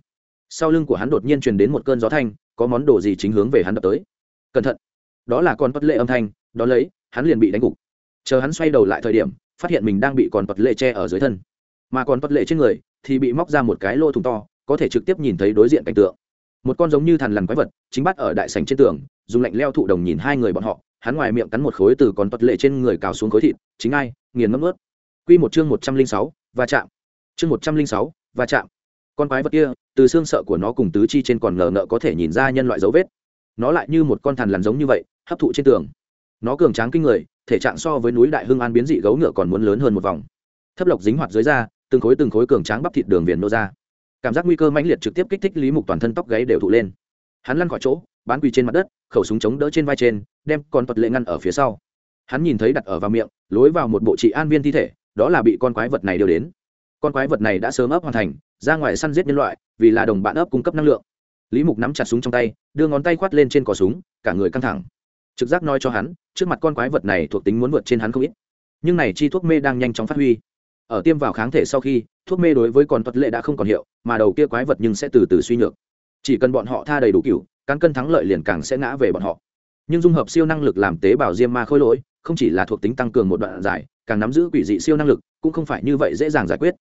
Sau lưng của hắn đột nhiên truyền đến một cơn gió thanh, có món đồ gì chính hướng về hắn đập tới. Cẩn thận, đó là con bất lệ âm thanh, đó lấy, hắn liền bị đánh gục. Chờ hắn xoay đầu lại thời điểm, phát hiện mình đang bị còn vật lệ che ở dưới thân. Mà còn vật lệ trên người thì bị móc ra một cái lô thùng to có thể trực tiếp nhìn thấy đối diện cảnh tượng. Một con giống như thằn lằn quái vật, chính bắt ở đại sành trên tường, dùng lạnh leo thụ đồng nhìn hai người bọn họ, hắn ngoài miệng cắn một khối từ con vật lệ trên người cào xuống khối thịt, chính ai, nghiền ngấm ướt q một chương một trăm linh sáu và chạm. Chương một trăm linh sáu và chạm. Con quái vật kia, từ xương sợ của nó cùng tứ chi trên còn ngờ ngợ có thể nhìn ra nhân loại dấu vết. Nó lại như một con thằn lằn giống như vậy, hấp thụ trên tường. Nó cường tráng kinh người, thể trạng so với núi đại hưng an biến dị gấu ngựa còn muốn lớn hơn một vòng. Thấp lộc dính hoạt dưới da, từng khối từng khối cường tráng bắp thịt đường viền nô ra cảm giác nguy cơ mãnh liệt trực tiếp kích thích lý mục toàn thân tóc gáy đều thụ lên. Hắn lăn khỏi chỗ, bán quỳ trên mặt đất, khẩu súng chống đỡ trên vai trên, đem con tật lệ ngăn ở phía sau. Hắn nhìn thấy đặt ở vào miệng, lối vào một bộ trị an viên thi thể, đó là bị con quái vật này đưa đến. Con quái vật này đã sớm ấp hoàn thành, ra ngoài săn giết nhân loại, vì là đồng bạn ấp cung cấp năng lượng. Lý mục nắm chặt súng trong tay, đưa ngón tay khoát lên trên cò súng, cả người căng thẳng. Trực giác nói cho hắn, trước mặt con quái vật này thuộc tính muốn vượt trên hắn không ít. Nhưng này chi thuốc mê đang nhanh chóng phát huy ở tiêm vào kháng thể sau khi, thuốc mê đối với con tuật lệ đã không còn hiệu, mà đầu kia quái vật nhưng sẽ từ từ suy nhược. Chỉ cần bọn họ tha đầy đủ cựu cán cân thắng lợi liền càng sẽ ngã về bọn họ. Nhưng dung hợp siêu năng lực làm tế bào diêm ma khôi lỗi, không chỉ là thuộc tính tăng cường một đoạn dài, càng nắm giữ quỷ dị siêu năng lực, cũng không phải như vậy dễ dàng giải quyết.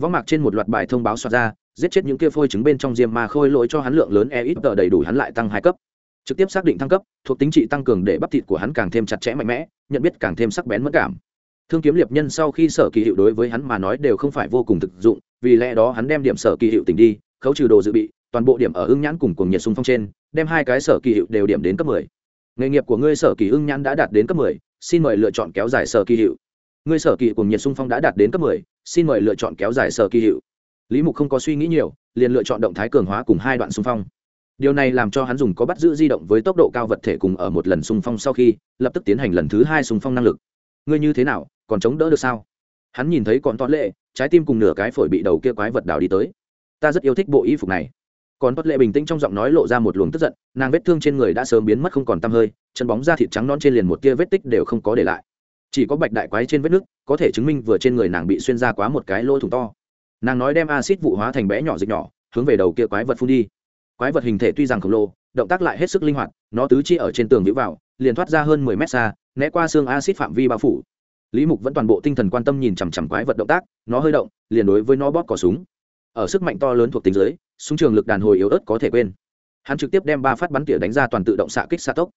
Võng mạc trên một loạt bài thông báo soạt ra, giết chết những kia phôi trứng bên trong diêm ma khôi lỗi cho hắn lượng lớn e ít tờ đầy đủ hắn lại tăng hai cấp. Trực tiếp xác định thăng cấp, thuộc tính trị tăng cường để bắp thịt của hắn càng thêm chặt chẽ mạnh mẽ, nhận biết càng thêm sắc bén mất cảm thương kiếm liệp nhân sau khi sở kỳ hiệu đối với hắn mà nói đều không phải vô cùng thực dụng vì lẽ đó hắn đem điểm sở kỳ hiệu tỉnh đi khấu trừ đồ dự bị toàn bộ điểm ở ưng nhãn cùng cùng nhiệt xung phong trên đem hai cái sở kỳ hiệu đều điểm đến cấp 10. nghề nghiệp của ngươi sở kỳ ưng nhãn đã đạt đến cấp 10, xin mời lựa chọn kéo dài sở kỳ hiệu. Ngươi sở kỳ cùng nhiệt xung phong đã đạt đến cấp 10, xin mời lựa chọn kéo dài sở kỳ hiệu. Lý mục không có suy nghĩ nhiều liền lựa chọn động thái cường hóa cùng hai đoạn xung phong. Điều này làm cho hắn dùng có bắt giữ di động với tốc độ cao vật thể cùng ở một lần xung phong sau khi lập tức tiến hành lần thứ hai xung phong năng lực. Ngươi như thế nào còn chống đỡ được sao? Hắn nhìn thấy còn toát lệ trái tim cùng nửa cái phổi bị đầu kia quái vật đào đi tới. Ta rất yêu thích bộ y phục này. Còn toát lệ bình tĩnh trong giọng nói lộ ra một luồng tức giận, nàng vết thương trên người đã sớm biến mất không còn tăm hơi, chân bóng da thịt trắng non trên liền một tia vết tích đều không có để lại. Chỉ có bạch đại quái trên vết nước, có thể chứng minh vừa trên người nàng bị xuyên ra quá một cái lỗ thủng to. Nàng nói đem acid vụ hóa thành bé nhỏ dịch nhỏ, hướng về đầu kia quái vật phun đi. Quái vật hình thể tuy rằng khổng lồ, động tác lại hết sức linh hoạt, nó tứ chi ở trên tường nhữ vào, liền thoát ra hơn mười mét xa, né qua xương acid phạm vi bao phủ lý mục vẫn toàn bộ tinh thần quan tâm nhìn chằm chằm quái vật động tác, nó hơi động, liền đối với nó bóp cỏ súng. Ở sức mạnh to lớn thuộc tính giới súng trường lực đàn hồi yếu ớt có thể quên. Hắn trực tiếp đem ba phát bắn tỉa đánh ra toàn tự động xạ kích xa tốc.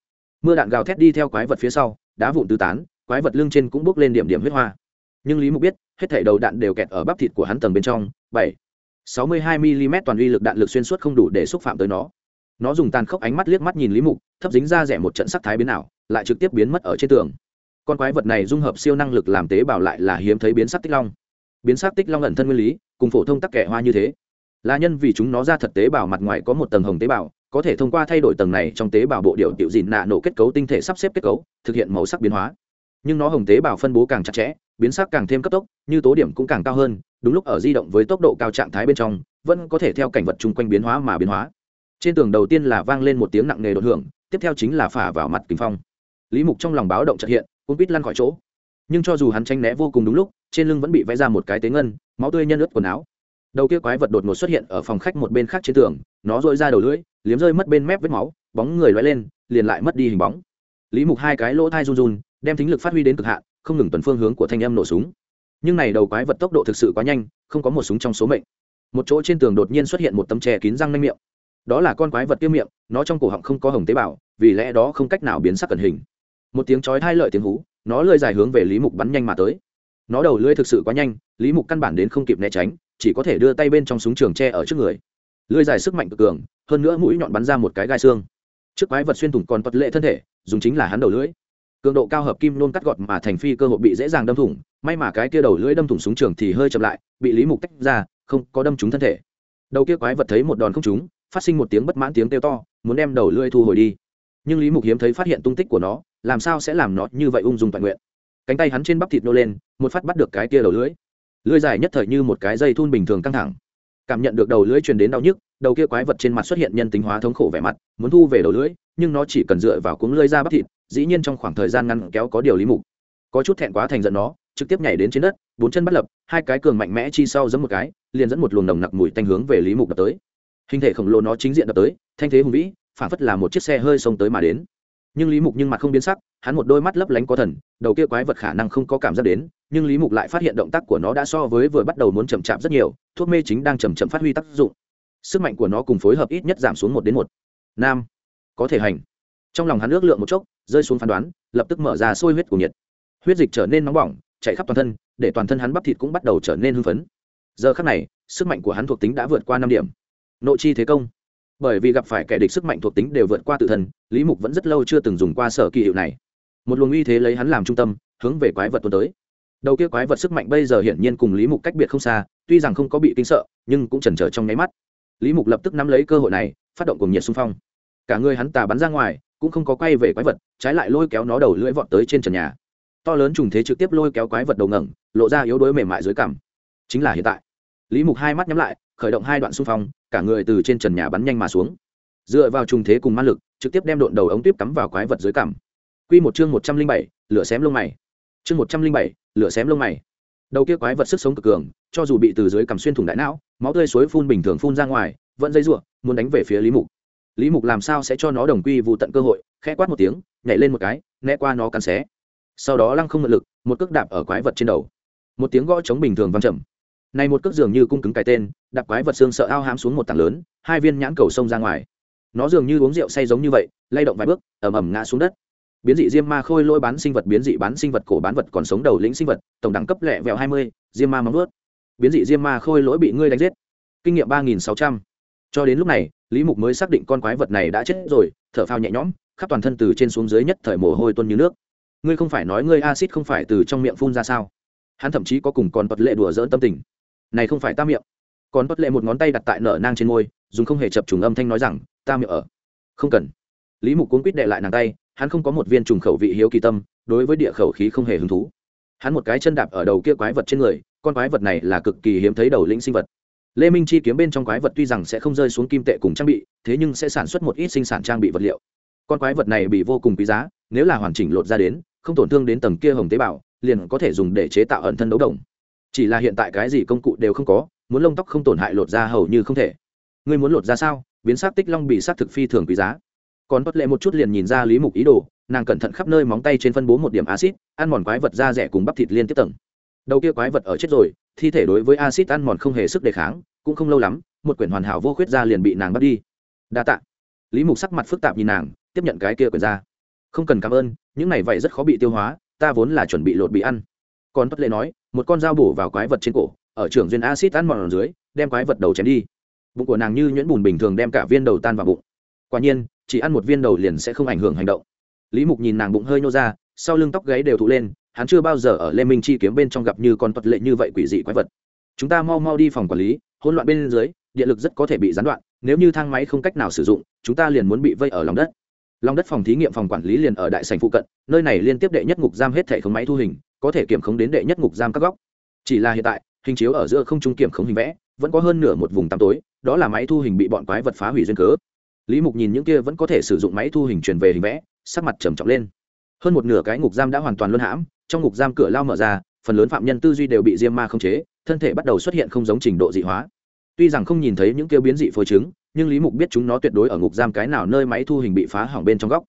Mưa đạn gào thét đi theo quái vật phía sau, đá vụn tứ tán, quái vật lưng trên cũng bốc lên điểm điểm huyết hoa. Nhưng lý mục biết, hết thảy đầu đạn đều kẹt ở bắp thịt của hắn tầng bên trong, bảy 62 mm toàn uy lực đạn lực xuyên suốt không đủ để xúc phạm tới nó. Nó dùng tàn khốc ánh mắt liếc mắt nhìn lý mục, thấp dính ra rẻ một trận sắc thái biến ảo, lại trực tiếp biến mất ở trên tường con quái vật này dung hợp siêu năng lực làm tế bào lại là hiếm thấy biến sắc tích long. Biến sắc tích long ẩn thân nguyên lý, cùng phổ thông tắc kẻ hoa như thế. Là nhân vì chúng nó ra thật tế bào mặt ngoài có một tầng hồng tế bào, có thể thông qua thay đổi tầng này trong tế bào bộ điệu tiểu dịn nạ nổ kết cấu tinh thể sắp xếp kết cấu, thực hiện màu sắc biến hóa. Nhưng nó hồng tế bào phân bố càng chặt chẽ, biến sắc càng thêm cấp tốc, như tố điểm cũng càng cao hơn, đúng lúc ở di động với tốc độ cao trạng thái bên trong, vẫn có thể theo cảnh vật chung quanh biến hóa mà biến hóa. Trên tường đầu tiên là vang lên một tiếng nặng nề đột hưởng, tiếp theo chính là phả vào mặt kinh phong. Lý mục trong lòng báo động trật hiện cũng quýt lăn khỏi chỗ. Nhưng cho dù hắn tranh né vô cùng đúng lúc, trên lưng vẫn bị vẽ ra một cái tế ngân, máu tươi nhân ướt quần áo. Đầu kia quái vật đột ngột xuất hiện ở phòng khách một bên khác trên tường, nó dội ra đầu lưỡi, liếm rơi mất bên mép vết máu, bóng người loay lên, liền lại mất đi hình bóng. Lý mục hai cái lỗ thai run run, đem thính lực phát huy đến cực hạn, không ngừng tuần phương hướng của thanh âm nổ súng. Nhưng này đầu quái vật tốc độ thực sự quá nhanh, không có một súng trong số mệnh. Một chỗ trên tường đột nhiên xuất hiện một tấm tre kín răng nanh miệng. Đó là con quái vật tiêu miệng, nó trong cổ họng không có hồng tế bào, vì lẽ đó không cách nào biến sắc cẩn hình một tiếng chói hai lợi tiếng hú, nó lơi dài hướng về lý mục bắn nhanh mà tới. Nó đầu lưỡi thực sự quá nhanh, lý mục căn bản đến không kịp né tránh, chỉ có thể đưa tay bên trong súng trường tre ở trước người. Lưỡi dài sức mạnh cực cường, hơn nữa mũi nhọn bắn ra một cái gai xương. Trước quái vật xuyên thủng còn vật lệ thân thể, dùng chính là hắn đầu lưỡi. Cường độ cao hợp kim nôn cắt gọt mà thành phi cơ hội bị dễ dàng đâm thủng, may mà cái kia đầu lưỡi đâm thủng súng trường thì hơi chậm lại, bị lý mục tách ra, không có đâm trúng thân thể. Đầu kia quái vật thấy một đòn không trúng, phát sinh một tiếng bất mãn tiếng kêu to, muốn đem đầu lưỡi thu hồi đi. Nhưng lý mục hiếm thấy phát hiện tung tích của nó làm sao sẽ làm nó như vậy ung dung toàn nguyện? Cánh tay hắn trên bắp thịt nô lên, một phát bắt được cái kia đầu lưỡi. Lưỡi dài nhất thời như một cái dây thun bình thường căng thẳng. Cảm nhận được đầu lưỡi truyền đến đau nhức, đầu kia quái vật trên mặt xuất hiện nhân tính hóa thống khổ vẻ mặt, muốn thu về đầu lưỡi, nhưng nó chỉ cần dựa vào cuống lưỡi ra bắp thịt, dĩ nhiên trong khoảng thời gian ngăn kéo có điều lý mục. Có chút thẹn quá thành giận nó, trực tiếp nhảy đến trên đất, bốn chân bắt lập, hai cái cường mạnh mẽ chi sau giấm một cái, liền dẫn một luồng nồng nặc mùi tanh hướng về lý mục đập tới. Hình thể khổng lồ nó chính diện đập tới, thanh thế hùng vĩ, phản phất là một chiếc xe hơi xông tới mà đến nhưng lý mục nhưng mặt không biến sắc, hắn một đôi mắt lấp lánh có thần, đầu kia quái vật khả năng không có cảm giác đến, nhưng lý mục lại phát hiện động tác của nó đã so với vừa bắt đầu muốn chậm chạp rất nhiều, thuốc mê chính đang chầm chậm phát huy tác dụng. Sức mạnh của nó cùng phối hợp ít nhất giảm xuống một đến một. Nam. Có thể hành. Trong lòng hắn ước lượng một chốc, rơi xuống phán đoán, lập tức mở ra sôi huyết của nhiệt. Huyết dịch trở nên nóng bỏng, chạy khắp toàn thân, để toàn thân hắn bắp thịt cũng bắt đầu trở nên hưng phấn. Giờ khắc này, sức mạnh của hắn thuộc tính đã vượt qua năm điểm. Nội chi thế công bởi vì gặp phải kẻ địch sức mạnh thuộc tính đều vượt qua tự thân, lý mục vẫn rất lâu chưa từng dùng qua sở kỳ hiệu này. Một luồng uy thế lấy hắn làm trung tâm, hướng về quái vật tuần tới. Đầu kia quái vật sức mạnh bây giờ hiển nhiên cùng lý mục cách biệt không xa, tuy rằng không có bị kinh sợ, nhưng cũng chần chờ trong nháy mắt. Lý mục lập tức nắm lấy cơ hội này, phát động cùng nhiệt xung phong. Cả người hắn tà bắn ra ngoài, cũng không có quay về quái vật, trái lại lôi kéo nó đầu lưỡi vọt tới trên trần nhà. To lớn trùng thế trực tiếp lôi kéo quái vật đầu ngẩng, lộ ra yếu đuối mềm mại dưới cằm. Chính là hiện tại. Lý mục hai mắt nhắm lại khởi động hai đoạn xung phong, cả người từ trên trần nhà bắn nhanh mà xuống. Dựa vào trùng thế cùng ma lực, trực tiếp đem độn đầu ống tiếp cắm vào quái vật dưới cằm. Q một chương một trăm linh bảy, lửa xém lông mày. Chương một trăm linh bảy, lửa xém lông mày. Đầu kia quái vật sức sống cực cường, cho dù bị từ dưới cằm xuyên thủng đại não, máu tươi suối phun bình thường phun ra ngoài, vẫn dây ruộng muốn đánh về phía lý mục. Lý mục làm sao sẽ cho nó đồng quy vụ tận cơ hội, khẽ quát một tiếng, nhảy lên một cái, né qua nó cắn xé. Sau đó lăng không mượn lực, một cước đạp ở quái vật trên đầu. Một tiếng gõ trống bình thường văng trầm này một cước dường như cung cứng cái tên, đạp quái vật xương sợ ao hám xuống một tảng lớn, hai viên nhãn cầu sông ra ngoài. Nó dường như uống rượu say giống như vậy, lay động vài bước ẩm ẩm ngã xuống đất. Biến dị diêm ma khôi lôi bán sinh vật, biến dị bán sinh vật, cổ bán vật còn sống đầu lĩnh sinh vật, tổng đẳng cấp lẹ vẹo hai mươi, diêm ma móng vớt biến dị diêm ma khôi lỗi bị ngươi đánh giết. Kinh nghiệm ba nghìn sáu trăm. Cho đến lúc này, lý mục mới xác định con quái vật này đã chết rồi, thở phao nhẹ nhõm, khắp toàn thân từ trên xuống dưới nhất thời mồ hôi tuôn như nước. Ngươi không phải nói ngươi acid không phải từ trong miệng phun ra sao? Hắn thậm chí có cùng còn vật lệ đùa dỡn tâm tình này không phải ta miệng. Còn bất lệ một ngón tay đặt tại nở nang trên môi, dùng không hề chập trùng âm thanh nói rằng, ta miệng ở. Không cần. Lý mục cuốn quýt đệ lại nàng tay, hắn không có một viên trùng khẩu vị hiếu kỳ tâm, đối với địa khẩu khí không hề hứng thú. Hắn một cái chân đạp ở đầu kia quái vật trên người, con quái vật này là cực kỳ hiếm thấy đầu lĩnh sinh vật. Lê minh chi kiếm bên trong quái vật tuy rằng sẽ không rơi xuống kim tệ cùng trang bị, thế nhưng sẽ sản xuất một ít sinh sản trang bị vật liệu. Con quái vật này bị vô cùng quý giá, nếu là hoàn chỉnh lột ra đến, không tổn thương đến tầng kia hồng tế bào, liền có thể dùng để chế tạo ẩn thân đấu đồng chỉ là hiện tại cái gì công cụ đều không có, muốn lông tóc không tổn hại lột ra hầu như không thể. Ngươi muốn lột ra sao? Biến sắc tích long bị sát thực phi thường quý giá. Còn bất lệ một chút liền nhìn ra lý mục ý đồ, nàng cẩn thận khắp nơi móng tay trên phân bố một điểm acid ăn mòn quái vật da rẻ cùng bắp thịt liên tiếp tầng. Đầu kia quái vật ở chết rồi, thi thể đối với acid ăn mòn không hề sức đề kháng, cũng không lâu lắm, một quyển hoàn hảo vô khuyết da liền bị nàng bắt đi. Đa tạ. Lý mục sắc mặt phức tạp nhìn nàng, tiếp nhận cái kia quyển da. Không cần cảm ơn, những này vậy rất khó bị tiêu hóa, ta vốn là chuẩn bị lột bị ăn. Còn bất lệ nói một con dao bổ vào quái vật trên cổ, ở trưởng duyên acid ăn mòn ở dưới, đem quái vật đầu chém đi. Bụng của nàng như nhuyễn bùn bình thường đem cả viên đầu tan vào bụng. Quả nhiên, chỉ ăn một viên đầu liền sẽ không ảnh hưởng hành động. Lý mục nhìn nàng bụng hơi nhô ra, sau lưng tóc gáy đều thụ lên, hắn chưa bao giờ ở lê minh chi kiếm bên trong gặp như con tuật lệ như vậy quỷ dị quái vật. Chúng ta mau mau đi phòng quản lý, hỗn loạn bên dưới, điện lực rất có thể bị gián đoạn, nếu như thang máy không cách nào sử dụng, chúng ta liền muốn bị vây ở lòng đất. Lòng đất phòng thí nghiệm phòng quản lý liền ở đại sành phụ cận, nơi này liên tiếp đệ nhất ngục giam hết thẻ không máy thu hình có thể kiểm khống đến đệ nhất ngục giam các góc. Chỉ là hiện tại, hình chiếu ở giữa không trung kiểm khống hình vẽ, vẫn có hơn nửa một vùng tăm tối, đó là máy thu hình bị bọn quái vật phá hủy duyên cớ. Lý mục nhìn những kia vẫn có thể sử dụng máy thu hình truyền về hình vẽ, sắc mặt trầm trọng lên. Hơn một nửa cái ngục giam đã hoàn toàn luân hãm, trong ngục giam cửa lao mở ra, phần lớn phạm nhân tư duy đều bị diêm ma khống chế, thân thể bắt đầu xuất hiện không giống trình độ dị hóa. Tuy rằng không nhìn thấy những kia biến dị phôi trứng, nhưng lý mục biết chúng nó tuyệt đối ở ngục giam cái nào nơi máy thu hình bị phá hỏng bên trong góc.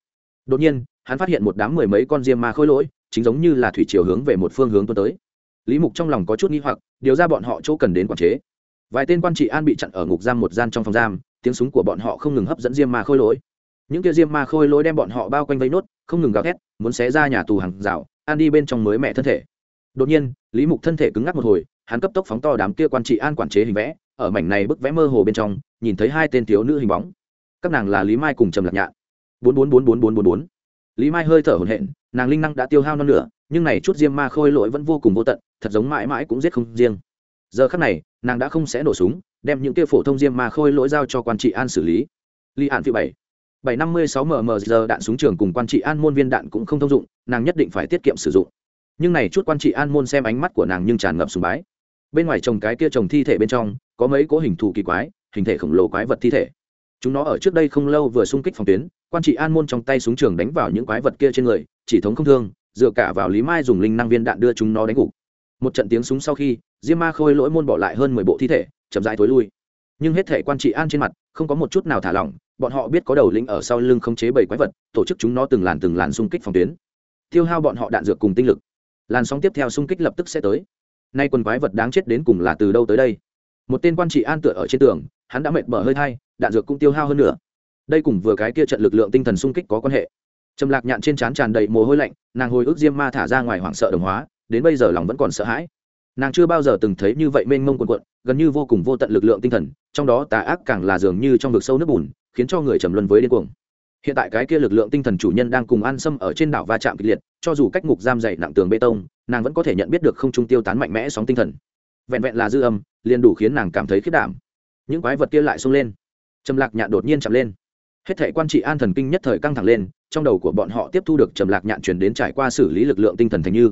Đột nhiên, hắn phát hiện một đám mười mấy con diêm ma khôi lỗi chính giống như là thủy chiều hướng về một phương hướng tuôn tới. Lý mục trong lòng có chút nghi hoặc, điều ra bọn họ chỗ cần đến quản chế. Vài tên quan trị an bị chặn ở ngục giam một gian trong phòng giam, tiếng súng của bọn họ không ngừng hấp dẫn diêm ma khôi lỗi. Những kia diêm ma khôi lỗi đem bọn họ bao quanh vây nốt, không ngừng gào thét, muốn xé ra nhà tù hàng rào, an đi bên trong mới mẹ thân thể. Đột nhiên, lý mục thân thể cứng ngắc một hồi, hắn cấp tốc phóng to đám kia quan trị an quản chế hình vẽ, ở mảnh này bức vẽ mơ hồ bên trong, nhìn thấy hai tên thiếu nữ hình bóng. Các nàng là lý mai cùng trầm lạc nhạn. Bốn bốn bốn bốn bốn bốn bốn. Lý mai hơi thở hổn hển nàng linh năng đã tiêu hao non nửa, nhưng này chút diêm ma khôi lỗi vẫn vô cùng vô tận, thật giống mãi mãi cũng giết không riêng. Giờ khắc này, nàng đã không sẽ nổ súng, đem những kia phổ thông diêm ma khôi lỗi giao cho quan trị an xử lý. Li hạn phi bảy. Bảy năm mươi sáu mm giờ đạn súng trường cùng quan trị an môn viên đạn cũng không thông dụng, nàng nhất định phải tiết kiệm sử dụng. Nhưng này chút quan trị an môn xem ánh mắt của nàng nhưng tràn ngập sùng bái. Bên ngoài trồng cái kia trồng thi thể bên trong, có mấy cố hình thù kỳ quái, hình thể khổng lồ quái vật thi thể. Chúng nó ở trước đây không lâu vừa xung kích phòng tuyến quan trị an môn trong tay súng trường đánh vào những quái vật kia trên người, chỉ thống không thương, dựa cả vào lý mai dùng linh năng viên đạn đưa chúng nó đánh gục. Một trận tiếng súng sau khi, diêm ma khôi lỗi môn bỏ lại hơn mười bộ thi thể, chậm rãi thối lui. Nhưng hết thể quan trị an trên mặt, không có một chút nào thả lỏng, bọn họ biết có đầu lĩnh ở sau lưng không chế bảy quái vật, tổ chức chúng nó từng làn từng làn xung kích phòng tuyến. Tiêu hao bọn họ đạn dược cùng tinh lực. Làn sóng tiếp theo xung kích lập tức sẽ tới. Nay quần quái vật đáng chết đến cùng là từ đâu tới đây? Một tên quan trị an tựa ở trên tường, hắn đã mệt mở hơi thai đạn dược cũng tiêu hao hơn nữa đây cùng vừa cái kia trận lực lượng tinh thần xung kích có quan hệ. Trầm lạc nhạn trên trán tràn đầy mồ hôi lạnh, nàng hồi ức diêm ma thả ra ngoài hoảng sợ đồng hóa, đến bây giờ lòng vẫn còn sợ hãi. Nàng chưa bao giờ từng thấy như vậy mênh mông quần quận gần như vô cùng vô tận lực lượng tinh thần, trong đó tà ác càng là dường như trong vực sâu nước bùn, khiến cho người trầm luân với điên cuồng. Hiện tại cái kia lực lượng tinh thần chủ nhân đang cùng an xâm ở trên đảo va chạm kịch liệt, cho dù cách ngục giam dày nặng tường bê tông, nàng vẫn có thể nhận biết được không trung tiêu tán mạnh mẽ sóng tinh thần. Vẹn vẹn là dư âm, liền đủ khiến nàng cảm thấy khiết đảm. Những quái vật kia lại xông lên. Trầm lạc nhạn đột nhiên chạm lên hết thể quan trị an thần kinh nhất thời căng thẳng lên, trong đầu của bọn họ tiếp thu được trầm lạc nhạn chuyển đến trải qua xử lý lực lượng tinh thần thành như.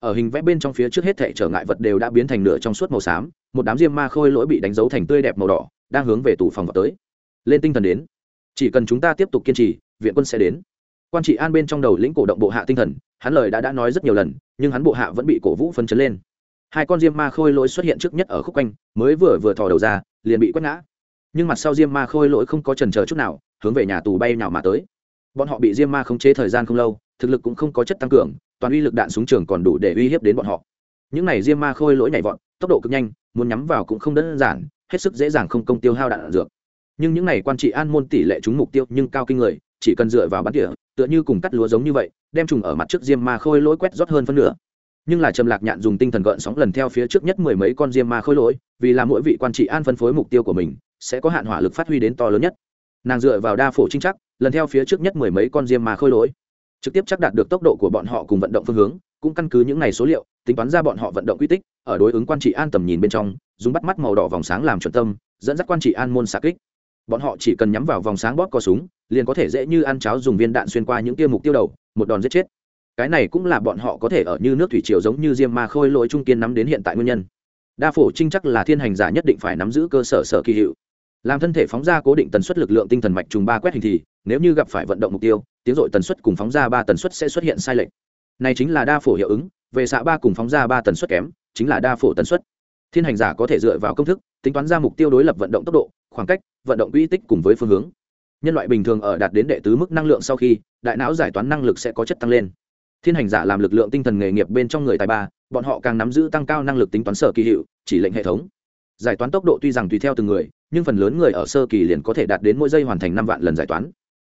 Ở hình vẽ bên trong phía trước hết thể trở ngại vật đều đã biến thành nửa trong suốt màu xám, một đám diêm ma khôi lỗi bị đánh dấu thành tươi đẹp màu đỏ, đang hướng về tủ phòng vào tới. Lên tinh thần đến. Chỉ cần chúng ta tiếp tục kiên trì, viện quân sẽ đến. Quan trị an bên trong đầu lĩnh cổ động bộ hạ tinh thần, hắn lời đã đã nói rất nhiều lần, nhưng hắn bộ hạ vẫn bị cổ vũ phấn chấn lên. Hai con diêm ma khôi lỗi xuất hiện trước nhất ở khúc quanh, mới vừa vừa thò đầu ra, liền bị quét ngã. Nhưng mặt sau diêm ma khôi lỗi không có trần chờ chút nào hướng về nhà tù bay nào mà tới. Bọn họ bị diêm ma khống chế thời gian không lâu, thực lực cũng không có chất tăng cường, toàn uy lực đạn súng trường còn đủ để uy hiếp đến bọn họ. Những này diêm ma khôi lỗi nhảy vọt, tốc độ cực nhanh, muốn nhắm vào cũng không đơn giản, hết sức dễ dàng không công tiêu hao đạn dược. Nhưng những này quan trị an môn tỷ lệ trúng mục tiêu nhưng cao kinh người, chỉ cần dựa vào bắn tỉa, tựa như cùng cắt lúa giống như vậy, đem trùng ở mặt trước diêm ma khôi lỗi quét rót hơn phân nửa. Nhưng là trầm lạc nhạn dùng tinh thần gợn sóng lần theo phía trước nhất mười mấy con diêm ma khôi lỗi, vì là mỗi vị quan trị an phân phối mục tiêu của mình, sẽ có hạn hỏa lực phát huy đến to lớn nhất nàng dựa vào đa phổ trinh chắc, lần theo phía trước nhất mười mấy con diêm ma khôi lỗi. Trực tiếp chắc đạt được tốc độ của bọn họ cùng vận động phương hướng, cũng căn cứ những n à y số liệu, tính toán ra bọn họ vận động quy tích, ở đối ứng quan trị an tầm nhìn bên trong, dùng bắt mắt màu đỏ vòng sáng làm chuẩn tâm, dẫn dắt quan trị an môn xạ kích. Bọn họ chỉ cần nhắm vào vòng sáng bóp có súng, liền có thể dễ như ăn cháo dùng viên đạn xuyên qua những tiêu mục tiêu đầu, một đòn giết chết. Cái này cũng là bọn họ có thể ở như nước thủy triều giống như diêm ma khôi lỗi trung kiên nắm đến hiện tại nguyên nhân. Đa phổ trinh chắc là thiên hành giả nhất định phải nắm giữ cơ sở sở kỳ hiệu làm thân thể phóng ra cố định tần suất lực lượng tinh thần mạch trùng ba quét hình thì, nếu như gặp phải vận động mục tiêu, tiếng dội tần suất cùng phóng ra ba tần suất sẽ xuất hiện sai lệch. Này chính là đa phổ hiệu ứng, về xạ ba cùng phóng ra ba tần suất kém, chính là đa phổ tần suất. Thiên hành giả có thể dựa vào công thức, tính toán ra mục tiêu đối lập vận động tốc độ, khoảng cách, vận động quỹ tích cùng với phương hướng. Nhân loại bình thường ở đạt đến đệ tứ mức năng lượng sau khi, đại não giải toán năng lực sẽ có chất tăng lên. Thiên hành giả làm lực lượng tinh thần nghề nghiệp bên trong người tài ba, bọn họ càng nắm giữ tăng cao năng lực tính toán sở kỳ hiệu, chỉ lệnh hệ thống. Giải toán tốc độ tuy rằng tùy theo từng người nhưng phần lớn người ở sơ kỳ liền có thể đạt đến mỗi giây hoàn thành năm vạn lần giải toán.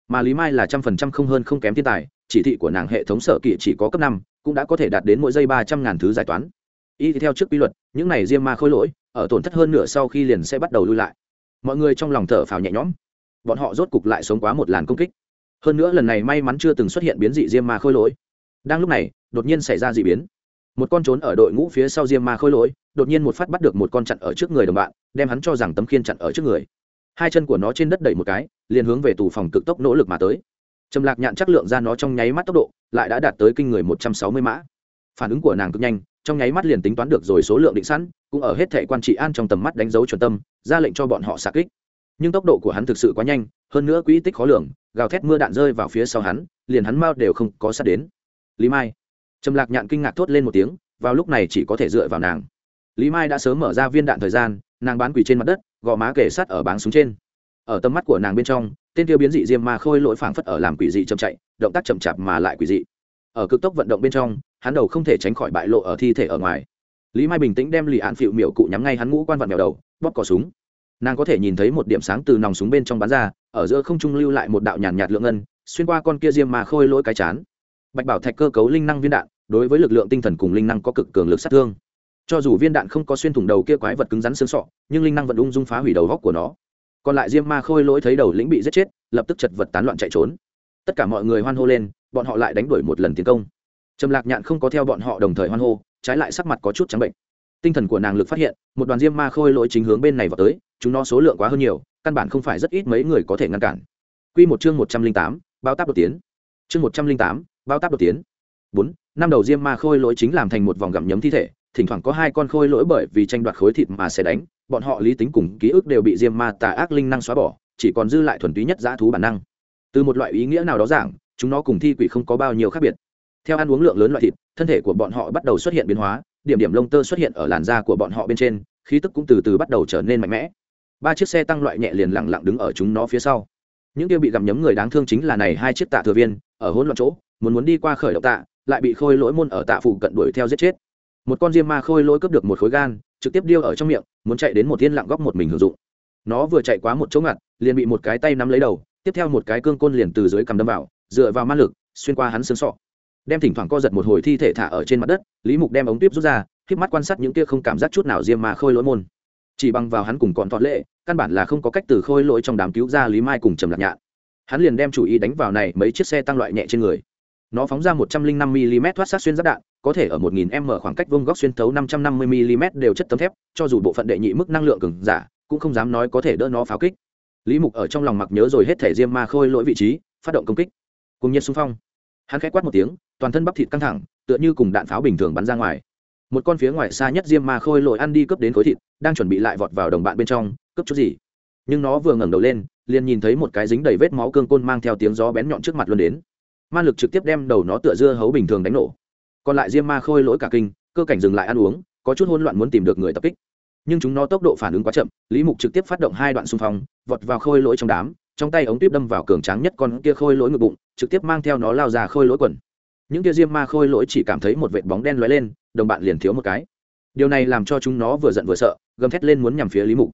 Mà lý mai là trăm phần trăm không hơn không kém thiên tài, chỉ thị của nàng hệ thống sở kỳ chỉ có cấp năm, cũng đã có thể đạt đến mỗi giây ba trăm ngàn thứ giải toán. Y theo trước quy luật, những này diêm ma khôi lỗi, ở tổn thất hơn nửa sau khi liền sẽ bắt đầu lui lại. Mọi người trong lòng thở phào nhẹ nhõm. Bọn họ rốt cục lại sống quá một làn công kích. Hơn nữa lần này may mắn chưa từng xuất hiện biến dị diêm ma khôi lỗi. Đang lúc này, đột nhiên xảy ra d ị biến. Một con trốn ở đội ngũ phía sau diêm ma khôi lỗi đột nhiên một phát bắt được một con chặn ở trước người đồng bạn, đem hắn cho rằng tấm khiên chặn ở trước người. Hai chân của nó trên đất đẩy một cái, liền hướng về tù phòng cực tốc nỗ lực mà tới. Trầm lạc nhạn chắc lượng ra nó trong nháy mắt tốc độ, lại đã đạt tới kinh người một trăm sáu mươi mã. Phản ứng của nàng cực nhanh, trong nháy mắt liền tính toán được rồi số lượng định sẵn, cũng ở hết thệ quan trị an trong tầm mắt đánh dấu chuẩn tâm, ra lệnh cho bọn họ xạ kích. Nhưng tốc độ của hắn thực sự quá nhanh, hơn nữa quỹ tích khó lường, gào thét mưa đạn rơi vào phía sau hắn, liền hắn mao đều không có sát đến. Lý mai. Trầm lạc nhạn kinh ngạc thốt lên một tiếng, vào lúc này chỉ có thể dựa vào nàng lý mai đã sớm mở ra viên đạn thời gian, nàng bán quỷ trên mặt đất, gò má kể sắt ở báng súng trên. Ở tầm mắt của nàng bên trong, tên tiêu biến dị diêm ma khôi lỗi phảng phất ở làm quỷ dị chậm chạy, động tác chậm chạp mà lại quỷ dị. Ở cực tốc vận động bên trong, hắn đầu không thể tránh khỏi bại lộ ở thi thể ở ngoài. Lý mai bình tĩnh đem lì án phịu miệu cụ nhắm ngay hắn ngũ quan vặn mèo đầu, bóp cò súng. Nàng có thể nhìn thấy một điểm sáng từ nòng súng bên trong bắn ra, ở giữa không trung lưu lại một đạo nhàn nhạt lượng ngân, xuyên qua con kia diêm ma khôi lỗi cái chán. Bạch bảo thạch cơ cấu linh năng viên đạn, đối với lực lượng tinh thần cùng linh năng có cực cường lực sát thương cho dù viên đạn không có xuyên thủng đầu kia quái vật cứng rắn xương sọ, nhưng linh năng vẫn ung dung phá hủy đầu góc của nó. Còn lại diêm ma khôi lỗi thấy đầu lĩnh bị giết chết, lập tức chật vật tán loạn chạy trốn. Tất cả mọi người hoan hô lên, bọn họ lại đánh đuổi một lần tiến công. Trầm lạc nhạn không có theo bọn họ đồng thời hoan hô, trái lại sắc mặt có chút trắng bệnh. Tinh thần của nàng lực phát hiện, một đoàn diêm ma khôi lỗi chính hướng bên này vào tới, chúng nó số lượng quá hơn nhiều, căn bản không phải rất ít mấy người có thể ngăn cản. Q một chương một trăm linh tám, bao táp đột tiến. Chương một trăm linh tám, bao táp đột tiến. Bốn, năm đầu diêm ma khôi lỗi chính làm thành một vòng gặm nhấm thi thể thỉnh thoảng có hai con khôi lỗi bởi vì tranh đoạt khối thịt mà sẽ đánh, bọn họ lý tính cùng ký ức đều bị diêm ma tà ác linh năng xóa bỏ, chỉ còn dư lại thuần túy nhất dã thú bản năng. Từ một loại ý nghĩa nào đó giảng, chúng nó cùng thi quỷ không có bao nhiêu khác biệt. Theo ăn uống lượng lớn loại thịt, thân thể của bọn họ bắt đầu xuất hiện biến hóa, điểm điểm lông tơ xuất hiện ở làn da của bọn họ bên trên, khí tức cũng từ từ bắt đầu trở nên mạnh mẽ. Ba chiếc xe tăng loại nhẹ liền lẳng lặng đứng ở chúng nó phía sau. Những kia bị gặm nhấm người đáng thương chính là này hai chiếc tạ thừa viên, ở hỗn loạn chỗ, muốn muốn đi qua khởi động tạ, lại bị khôi lỗi môn ở tạ phụ cận đuổi theo giết chết một con diêm ma khôi lỗi cướp được một khối gan, trực tiếp điêu ở trong miệng, muốn chạy đến một thiên lặng góc một mình hưởng dụng. Nó vừa chạy quá một chỗ ngặt, liền bị một cái tay nắm lấy đầu, tiếp theo một cái cương côn liền từ dưới cầm đâm vào, dựa vào ma lực, xuyên qua hắn xương sọ. Đem thỉnh thoảng co giật một hồi thi thể thả ở trên mặt đất, lý mục đem ống tuyếp rút ra k mắt quan sát những kia không cảm giác chút nào diêm ma khôi lỗi môn. Chỉ bằng vào hắn cùng còn thọ lệ, căn bản là không có cách từ khôi lỗi trong đám cứu ra lý mai cùng trầm lạc nhạn. Hắn liền đem chủ ý đánh vào này mấy chiếc xe tăng loại nhẹ trên người. Nó phóng ra một trăm linh năm mm thoát sát xuyên giáp đạn có thể ở một nghìn m khoảng cách vuông góc xuyên thấu năm trăm năm mươi mm đều chất tấm thép, cho dù bộ phận đệ nhị mức năng lượng cường giả, cũng không dám nói có thể đỡ nó pháo kích. Lý mục ở trong lòng mặc nhớ rồi hết thể diêm ma khôi lỗi vị trí, phát động công kích. Cùng nhiệt xung phong. Hắn khẽ quát một tiếng, toàn thân bắp thịt căng thẳng, tựa như cùng đạn pháo bình thường bắn ra ngoài. Một con phía ngoài xa nhất diêm ma khôi lội ăn đi cướp đến khối thịt, đang chuẩn bị lại vọt vào đồng bạn bên trong, cướp chút gì. Nhưng nó vừa ngẩng đầu lên, liền nhìn thấy một cái dính đầy vết máu cương côn mang theo tiếng gió bén nhọn trước mặt luôn đến. Ma lực trực tiếp đem đầu nó tựa dưa hấu bình thường đánh nổ còn lại diêm ma khôi lỗi cả kinh, cơ cảnh dừng lại ăn uống, có chút hỗn loạn muốn tìm được người tập kích. Nhưng chúng nó tốc độ phản ứng quá chậm, lý mục trực tiếp phát động hai đoạn xung phong, vọt vào khôi lỗi trong đám, trong tay ống tuyếp đâm vào cường tráng nhất con kia khôi lỗi ngực bụng, trực tiếp mang theo nó lao ra khôi lỗi quần. Những kia diêm ma khôi lỗi chỉ cảm thấy một vệt bóng đen lóe lên, đồng bạn liền thiếu một cái. Điều này làm cho chúng nó vừa giận vừa sợ, gầm thét lên muốn nhằm phía lý mục.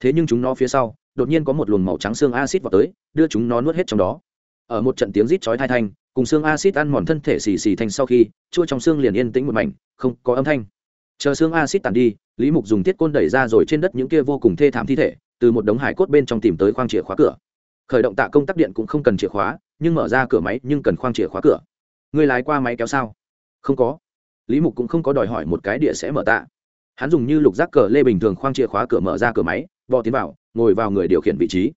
Thế nhưng chúng nó phía sau, đột nhiên có một luồng màu trắng xương acid vào tới, đưa chúng nó nuốt hết trong đó. Ở một trận tiếng rít chói thai thanh cùng xương acid ăn mòn thân thể xì xì thành sau khi, chua trong xương liền yên tĩnh một mảnh, không có âm thanh. Chờ xương acid tàn đi, lý mục dùng thiết côn đẩy ra rồi trên đất những kia vô cùng thê thảm thi thể, từ một đống hải cốt bên trong tìm tới khoang chìa khóa cửa. Khởi động tạ công tắc điện cũng không cần chìa khóa, nhưng mở ra cửa máy nhưng cần khoang chìa khóa cửa. Người lái qua máy kéo sao? Không có. Lý mục cũng không có đòi hỏi một cái địa sẽ mở tạ. Hắn dùng như lục giác cờ lê bình thường khoang chìa khóa cửa mở ra cửa máy, bò tiến vào, ngồi vào người điều khiển vị trí.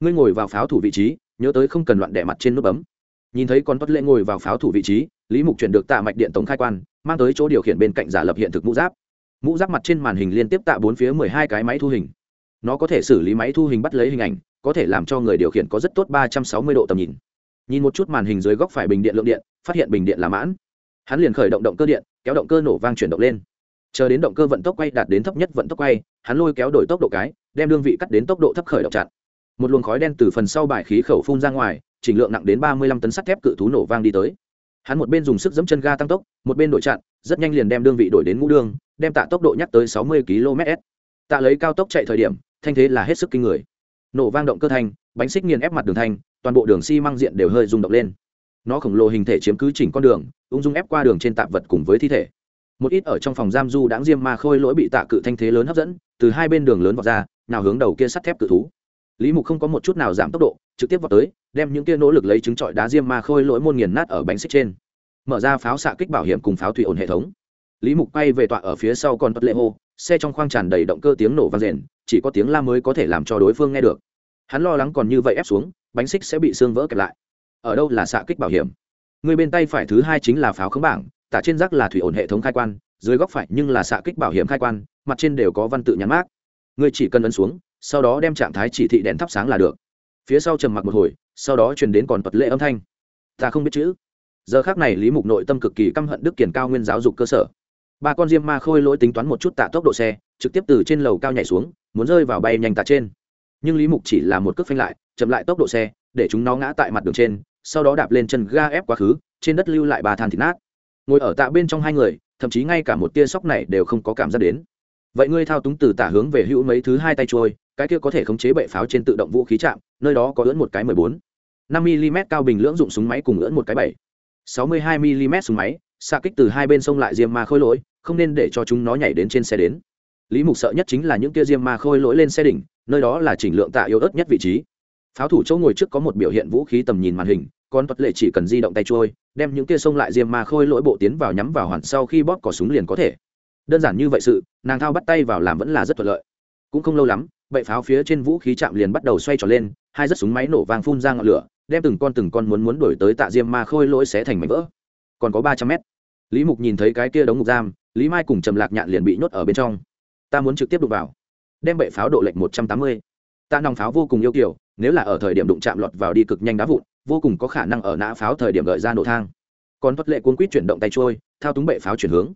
Ngươi ngồi vào pháo thủ vị trí, nhớ tới không cần loạn đẻ mặt trên nút bấm nhìn thấy con tuất lệ ngồi vào pháo thủ vị trí, lý mục chuyển được tạ mạch điện tổng khai quan, mang tới chỗ điều khiển bên cạnh giả lập hiện thực mũ giáp. Mũ giáp mặt trên màn hình liên tiếp tạ bốn phía mười hai cái máy thu hình. Nó có thể xử lý máy thu hình bắt lấy hình ảnh, có thể làm cho người điều khiển có rất tốt ba trăm sáu mươi độ tầm nhìn. Nhìn một chút màn hình dưới góc phải bình điện lượng điện, phát hiện bình điện là mãn. Hắn liền khởi động động cơ điện, kéo động cơ nổ vang chuyển động lên. Chờ đến động cơ vận tốc quay đạt đến thấp nhất vận tốc quay, hắn lôi kéo đổi tốc độ cái, đem đương vị cắt đến tốc độ thấp khởi động chặn một luồng khói đen từ phần sau bài khí khẩu phun ra ngoài, chỉnh lượng nặng đến ba mươi lăm tấn sắt thép cự thú nổ vang đi tới. Hắn một bên dùng sức giẫm chân ga tăng tốc, một bên đổi chặn, rất nhanh liền đem đương vị đổi đến ngũ đường, đem tạ tốc độ nhắc tới sáu mươi km tạ lấy cao tốc chạy thời điểm, thanh thế là hết sức kinh người. Nổ vang động cơ thanh bánh xích nghiền ép mặt đường thanh toàn bộ đường xi măng diện đều hơi rung động lên. Nó khổng lồ hình thể chiếm cứ chỉnh con đường, ung dung ép qua đường trên tạp vật cùng với thi thể. Một ít ở trong phòng giam du đáng diêm ma khôi lỗi bị tạ cự thanh thế lớn hấp dẫn, từ hai bên đường lớn vào ra, nào hướng đầu kia sắt thép cự thú lý mục không có một chút nào giảm tốc độ, trực tiếp vào tới, đem những kia nỗ lực lấy trứng trọi đá diêm ma khôi lỗi môn nghiền nát ở bánh xích trên. Mở ra pháo xạ kích bảo hiểm cùng pháo thủy ổn hệ thống. Lý mục bay về tọa ở phía sau con tuất lệ hô, xe trong khoang tràn đầy động cơ tiếng nổ vang rền, chỉ có tiếng la mới có thể làm cho đối phương nghe được. Hắn lo lắng còn như vậy ép xuống, bánh xích sẽ bị xương vỡ kẹp lại. Ở đâu là xạ kích bảo hiểm? Người bên tay phải thứ hai chính là pháo khống bảng, tả trên rác là thủy ổn hệ thống khai quan, dưới góc phải nhưng là xạ kích bảo hiểm khai quan, mặt trên đều có văn tự nhắn mát người chỉ cần ấn xuống sau đó đem trạng thái chỉ thị đèn thắp sáng là được. Phía sau trầm mặc một hồi, sau đó truyền đến còn tuật lệ âm thanh. Ta không biết chữ. Giờ khác này lý mục nội tâm cực kỳ căm hận đức kiển cao nguyên giáo dục cơ sở. Ba con diêm ma khôi lỗi tính toán một chút tạ tốc độ xe, trực tiếp từ trên lầu cao nhảy xuống, muốn rơi vào bay nhanh tạ trên. Nhưng lý mục chỉ là một cước phanh lại, chậm lại tốc độ xe, để chúng nó ngã tại mặt đường trên, sau đó đạp lên chân ga ép quá khứ, trên đất lưu lại ba than thịt nát. Ngồi ở tạ bên trong hai người, thậm chí ngay cả một tia sóc này đều không có cảm giác đến. Vậy ngươi thao túng từ tả hướng về hữu mấy thứ hai tay trôi cái kia có thể khống chế bệ pháo trên tự động vũ khí chạm nơi đó có ưỡn một cái mười bốn, năm mm cao bình lưỡng dụng súng máy cùng ưỡn một cái bảy, sáu mươi hai mm súng máy, xạ kích từ hai bên sông lại diêm ma khôi lỗi, không nên để cho chúng nó nhảy đến trên xe đến. Lý mục sợ nhất chính là những kia diêm ma khôi lỗi lên xe đỉnh, nơi đó là chỉnh lượng tạ yếu ớt nhất vị trí. Pháo thủ chỗ ngồi trước có một biểu hiện vũ khí tầm nhìn màn hình còn tuật lệ chỉ cần di động tay trôi, đem những kia sông lại diêm ma khôi lỗi bộ tiến vào nhắm vào hoàn sau khi bóp cỏ súng liền có thể. Đơn giản như vậy sự, nàng thao bắt tay vào làm vẫn là rất thuận lợi. Cũng không lâu lắm bậy pháo phía trên vũ khí chạm liền bắt đầu xoay tròn lên, hai rất súng máy nổ vang phun ra ngọn lửa, đem từng con từng con muốn muốn đổi tới tạ diêm ma khôi lỗi xé thành mảnh vỡ. Còn có ba trăm mét. Lý mục nhìn thấy cái kia đống ngục giam, lý mai cùng trầm lạc nhạn liền bị nhốt ở bên trong. Ta muốn trực tiếp đụng vào. Đem bệ pháo độ lệnh một trăm tám mươi. Ta nòng pháo vô cùng yêu kiểu nếu là ở thời điểm đụng chạm lọt vào đi cực nhanh đá vụn, vô cùng có khả năng ở nã pháo thời điểm gợi ra nổ thang. Còn tuất lệ cuốn quýt chuyển động tay trôi, thao túng bệ pháo chuyển hướng.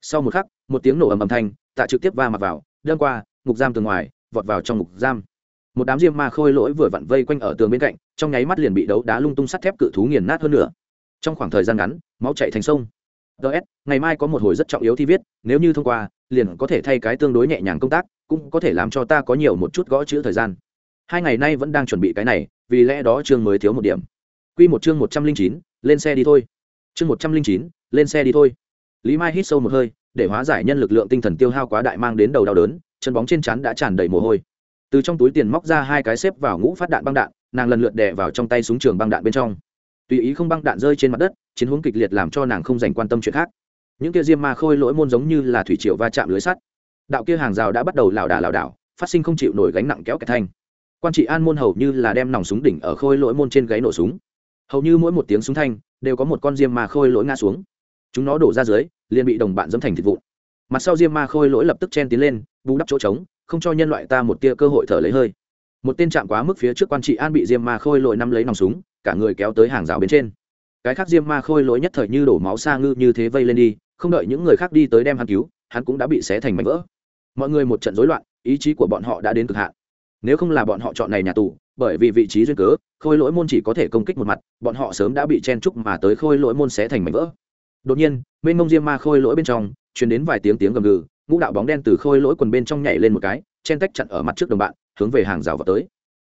Sau một khắc, một tiếng nổ ầm ầm thanh, tạ trực tiếp va mặt vào, đâm qua, ngục giam từ ngoài vọt vào trong ngục giam. Một đám diêm ma khôi lỗi vừa vặn vây quanh ở tường bên cạnh, trong nháy mắt liền bị đấu đá lung tung sắt thép cự thú nghiền nát hơn nữa trong khoảng thời gian ngắn, máu chạy thành sông. Ts ngày mai có một hồi rất trọng yếu thi viết, nếu như thông qua, liền có thể thay cái tương đối nhẹ nhàng công tác, cũng có thể làm cho ta có nhiều một chút gõ chữ thời gian. Hai ngày nay vẫn đang chuẩn bị cái này, vì lẽ đó chương mới thiếu một điểm. Q một chương một trăm linh chín, lên xe đi thôi. Chương một trăm linh chín, lên xe đi thôi. Lý mai hít sâu một hơi, để hóa giải nhân lực lượng tinh thần tiêu hao quá đại mang đến đầu đau đớn chân bóng trên chắn đã tràn đầy mồ hôi. Từ trong túi tiền móc ra hai cái xếp vào ngũ phát đạn băng đạn, nàng lần lượt đè vào trong tay súng trường băng đạn bên trong. Tùy ý không băng đạn rơi trên mặt đất, chiến hướng kịch liệt làm cho nàng không dành quan tâm chuyện khác. Những kia diêm ma khôi lỗi môn giống như là thủy triều va chạm lưới sắt. Đạo kia hàng rào đã bắt đầu lảo đà lảo đảo, phát sinh không chịu nổi gánh nặng kéo kẹt thanh. Quan trị an môn hầu như là đem nòng súng đỉnh ở khôi lỗi môn trên gáy nổ súng. Hầu như mỗi một tiếng súng thanh, đều có một con diêm ma khôi lỗi ngã xuống. Chúng nó đổ ra dưới, liền bị đồng bạn dẫm thành thịt vụn. Mặt sau diêm ma khôi lỗi lập tức chen tiến lên bù đắp chỗ trống, không cho nhân loại ta một tia cơ hội thở lấy hơi. Một tên chạm quá mức phía trước quan trị an bị diêm ma khôi lỗi nắm lấy nòng súng, cả người kéo tới hàng rào bên trên. Cái khác diêm ma khôi lỗi nhất thời như đổ máu xa ngư như thế vây lên đi, không đợi những người khác đi tới đem hắn cứu, hắn cũng đã bị xé thành mảnh vỡ. Mọi người một trận rối loạn, ý chí của bọn họ đã đến cực hạn. Nếu không là bọn họ chọn này nhà tù, bởi vì vị trí duyên cớ, khôi lỗi môn chỉ có thể công kích một mặt, bọn họ sớm đã bị chen trúc mà tới khôi lỗi môn xé thành mảnh vỡ. Đột nhiên bên mông diêm ma khôi lỗi bên trong chuyển đến vài tiếng tiếng gầm gừ ngũ đạo bóng đen từ khôi lỗi quần bên trong nhảy lên một cái, chen tách chặn ở mặt trước đồng bạn, hướng về hàng rào vào tới.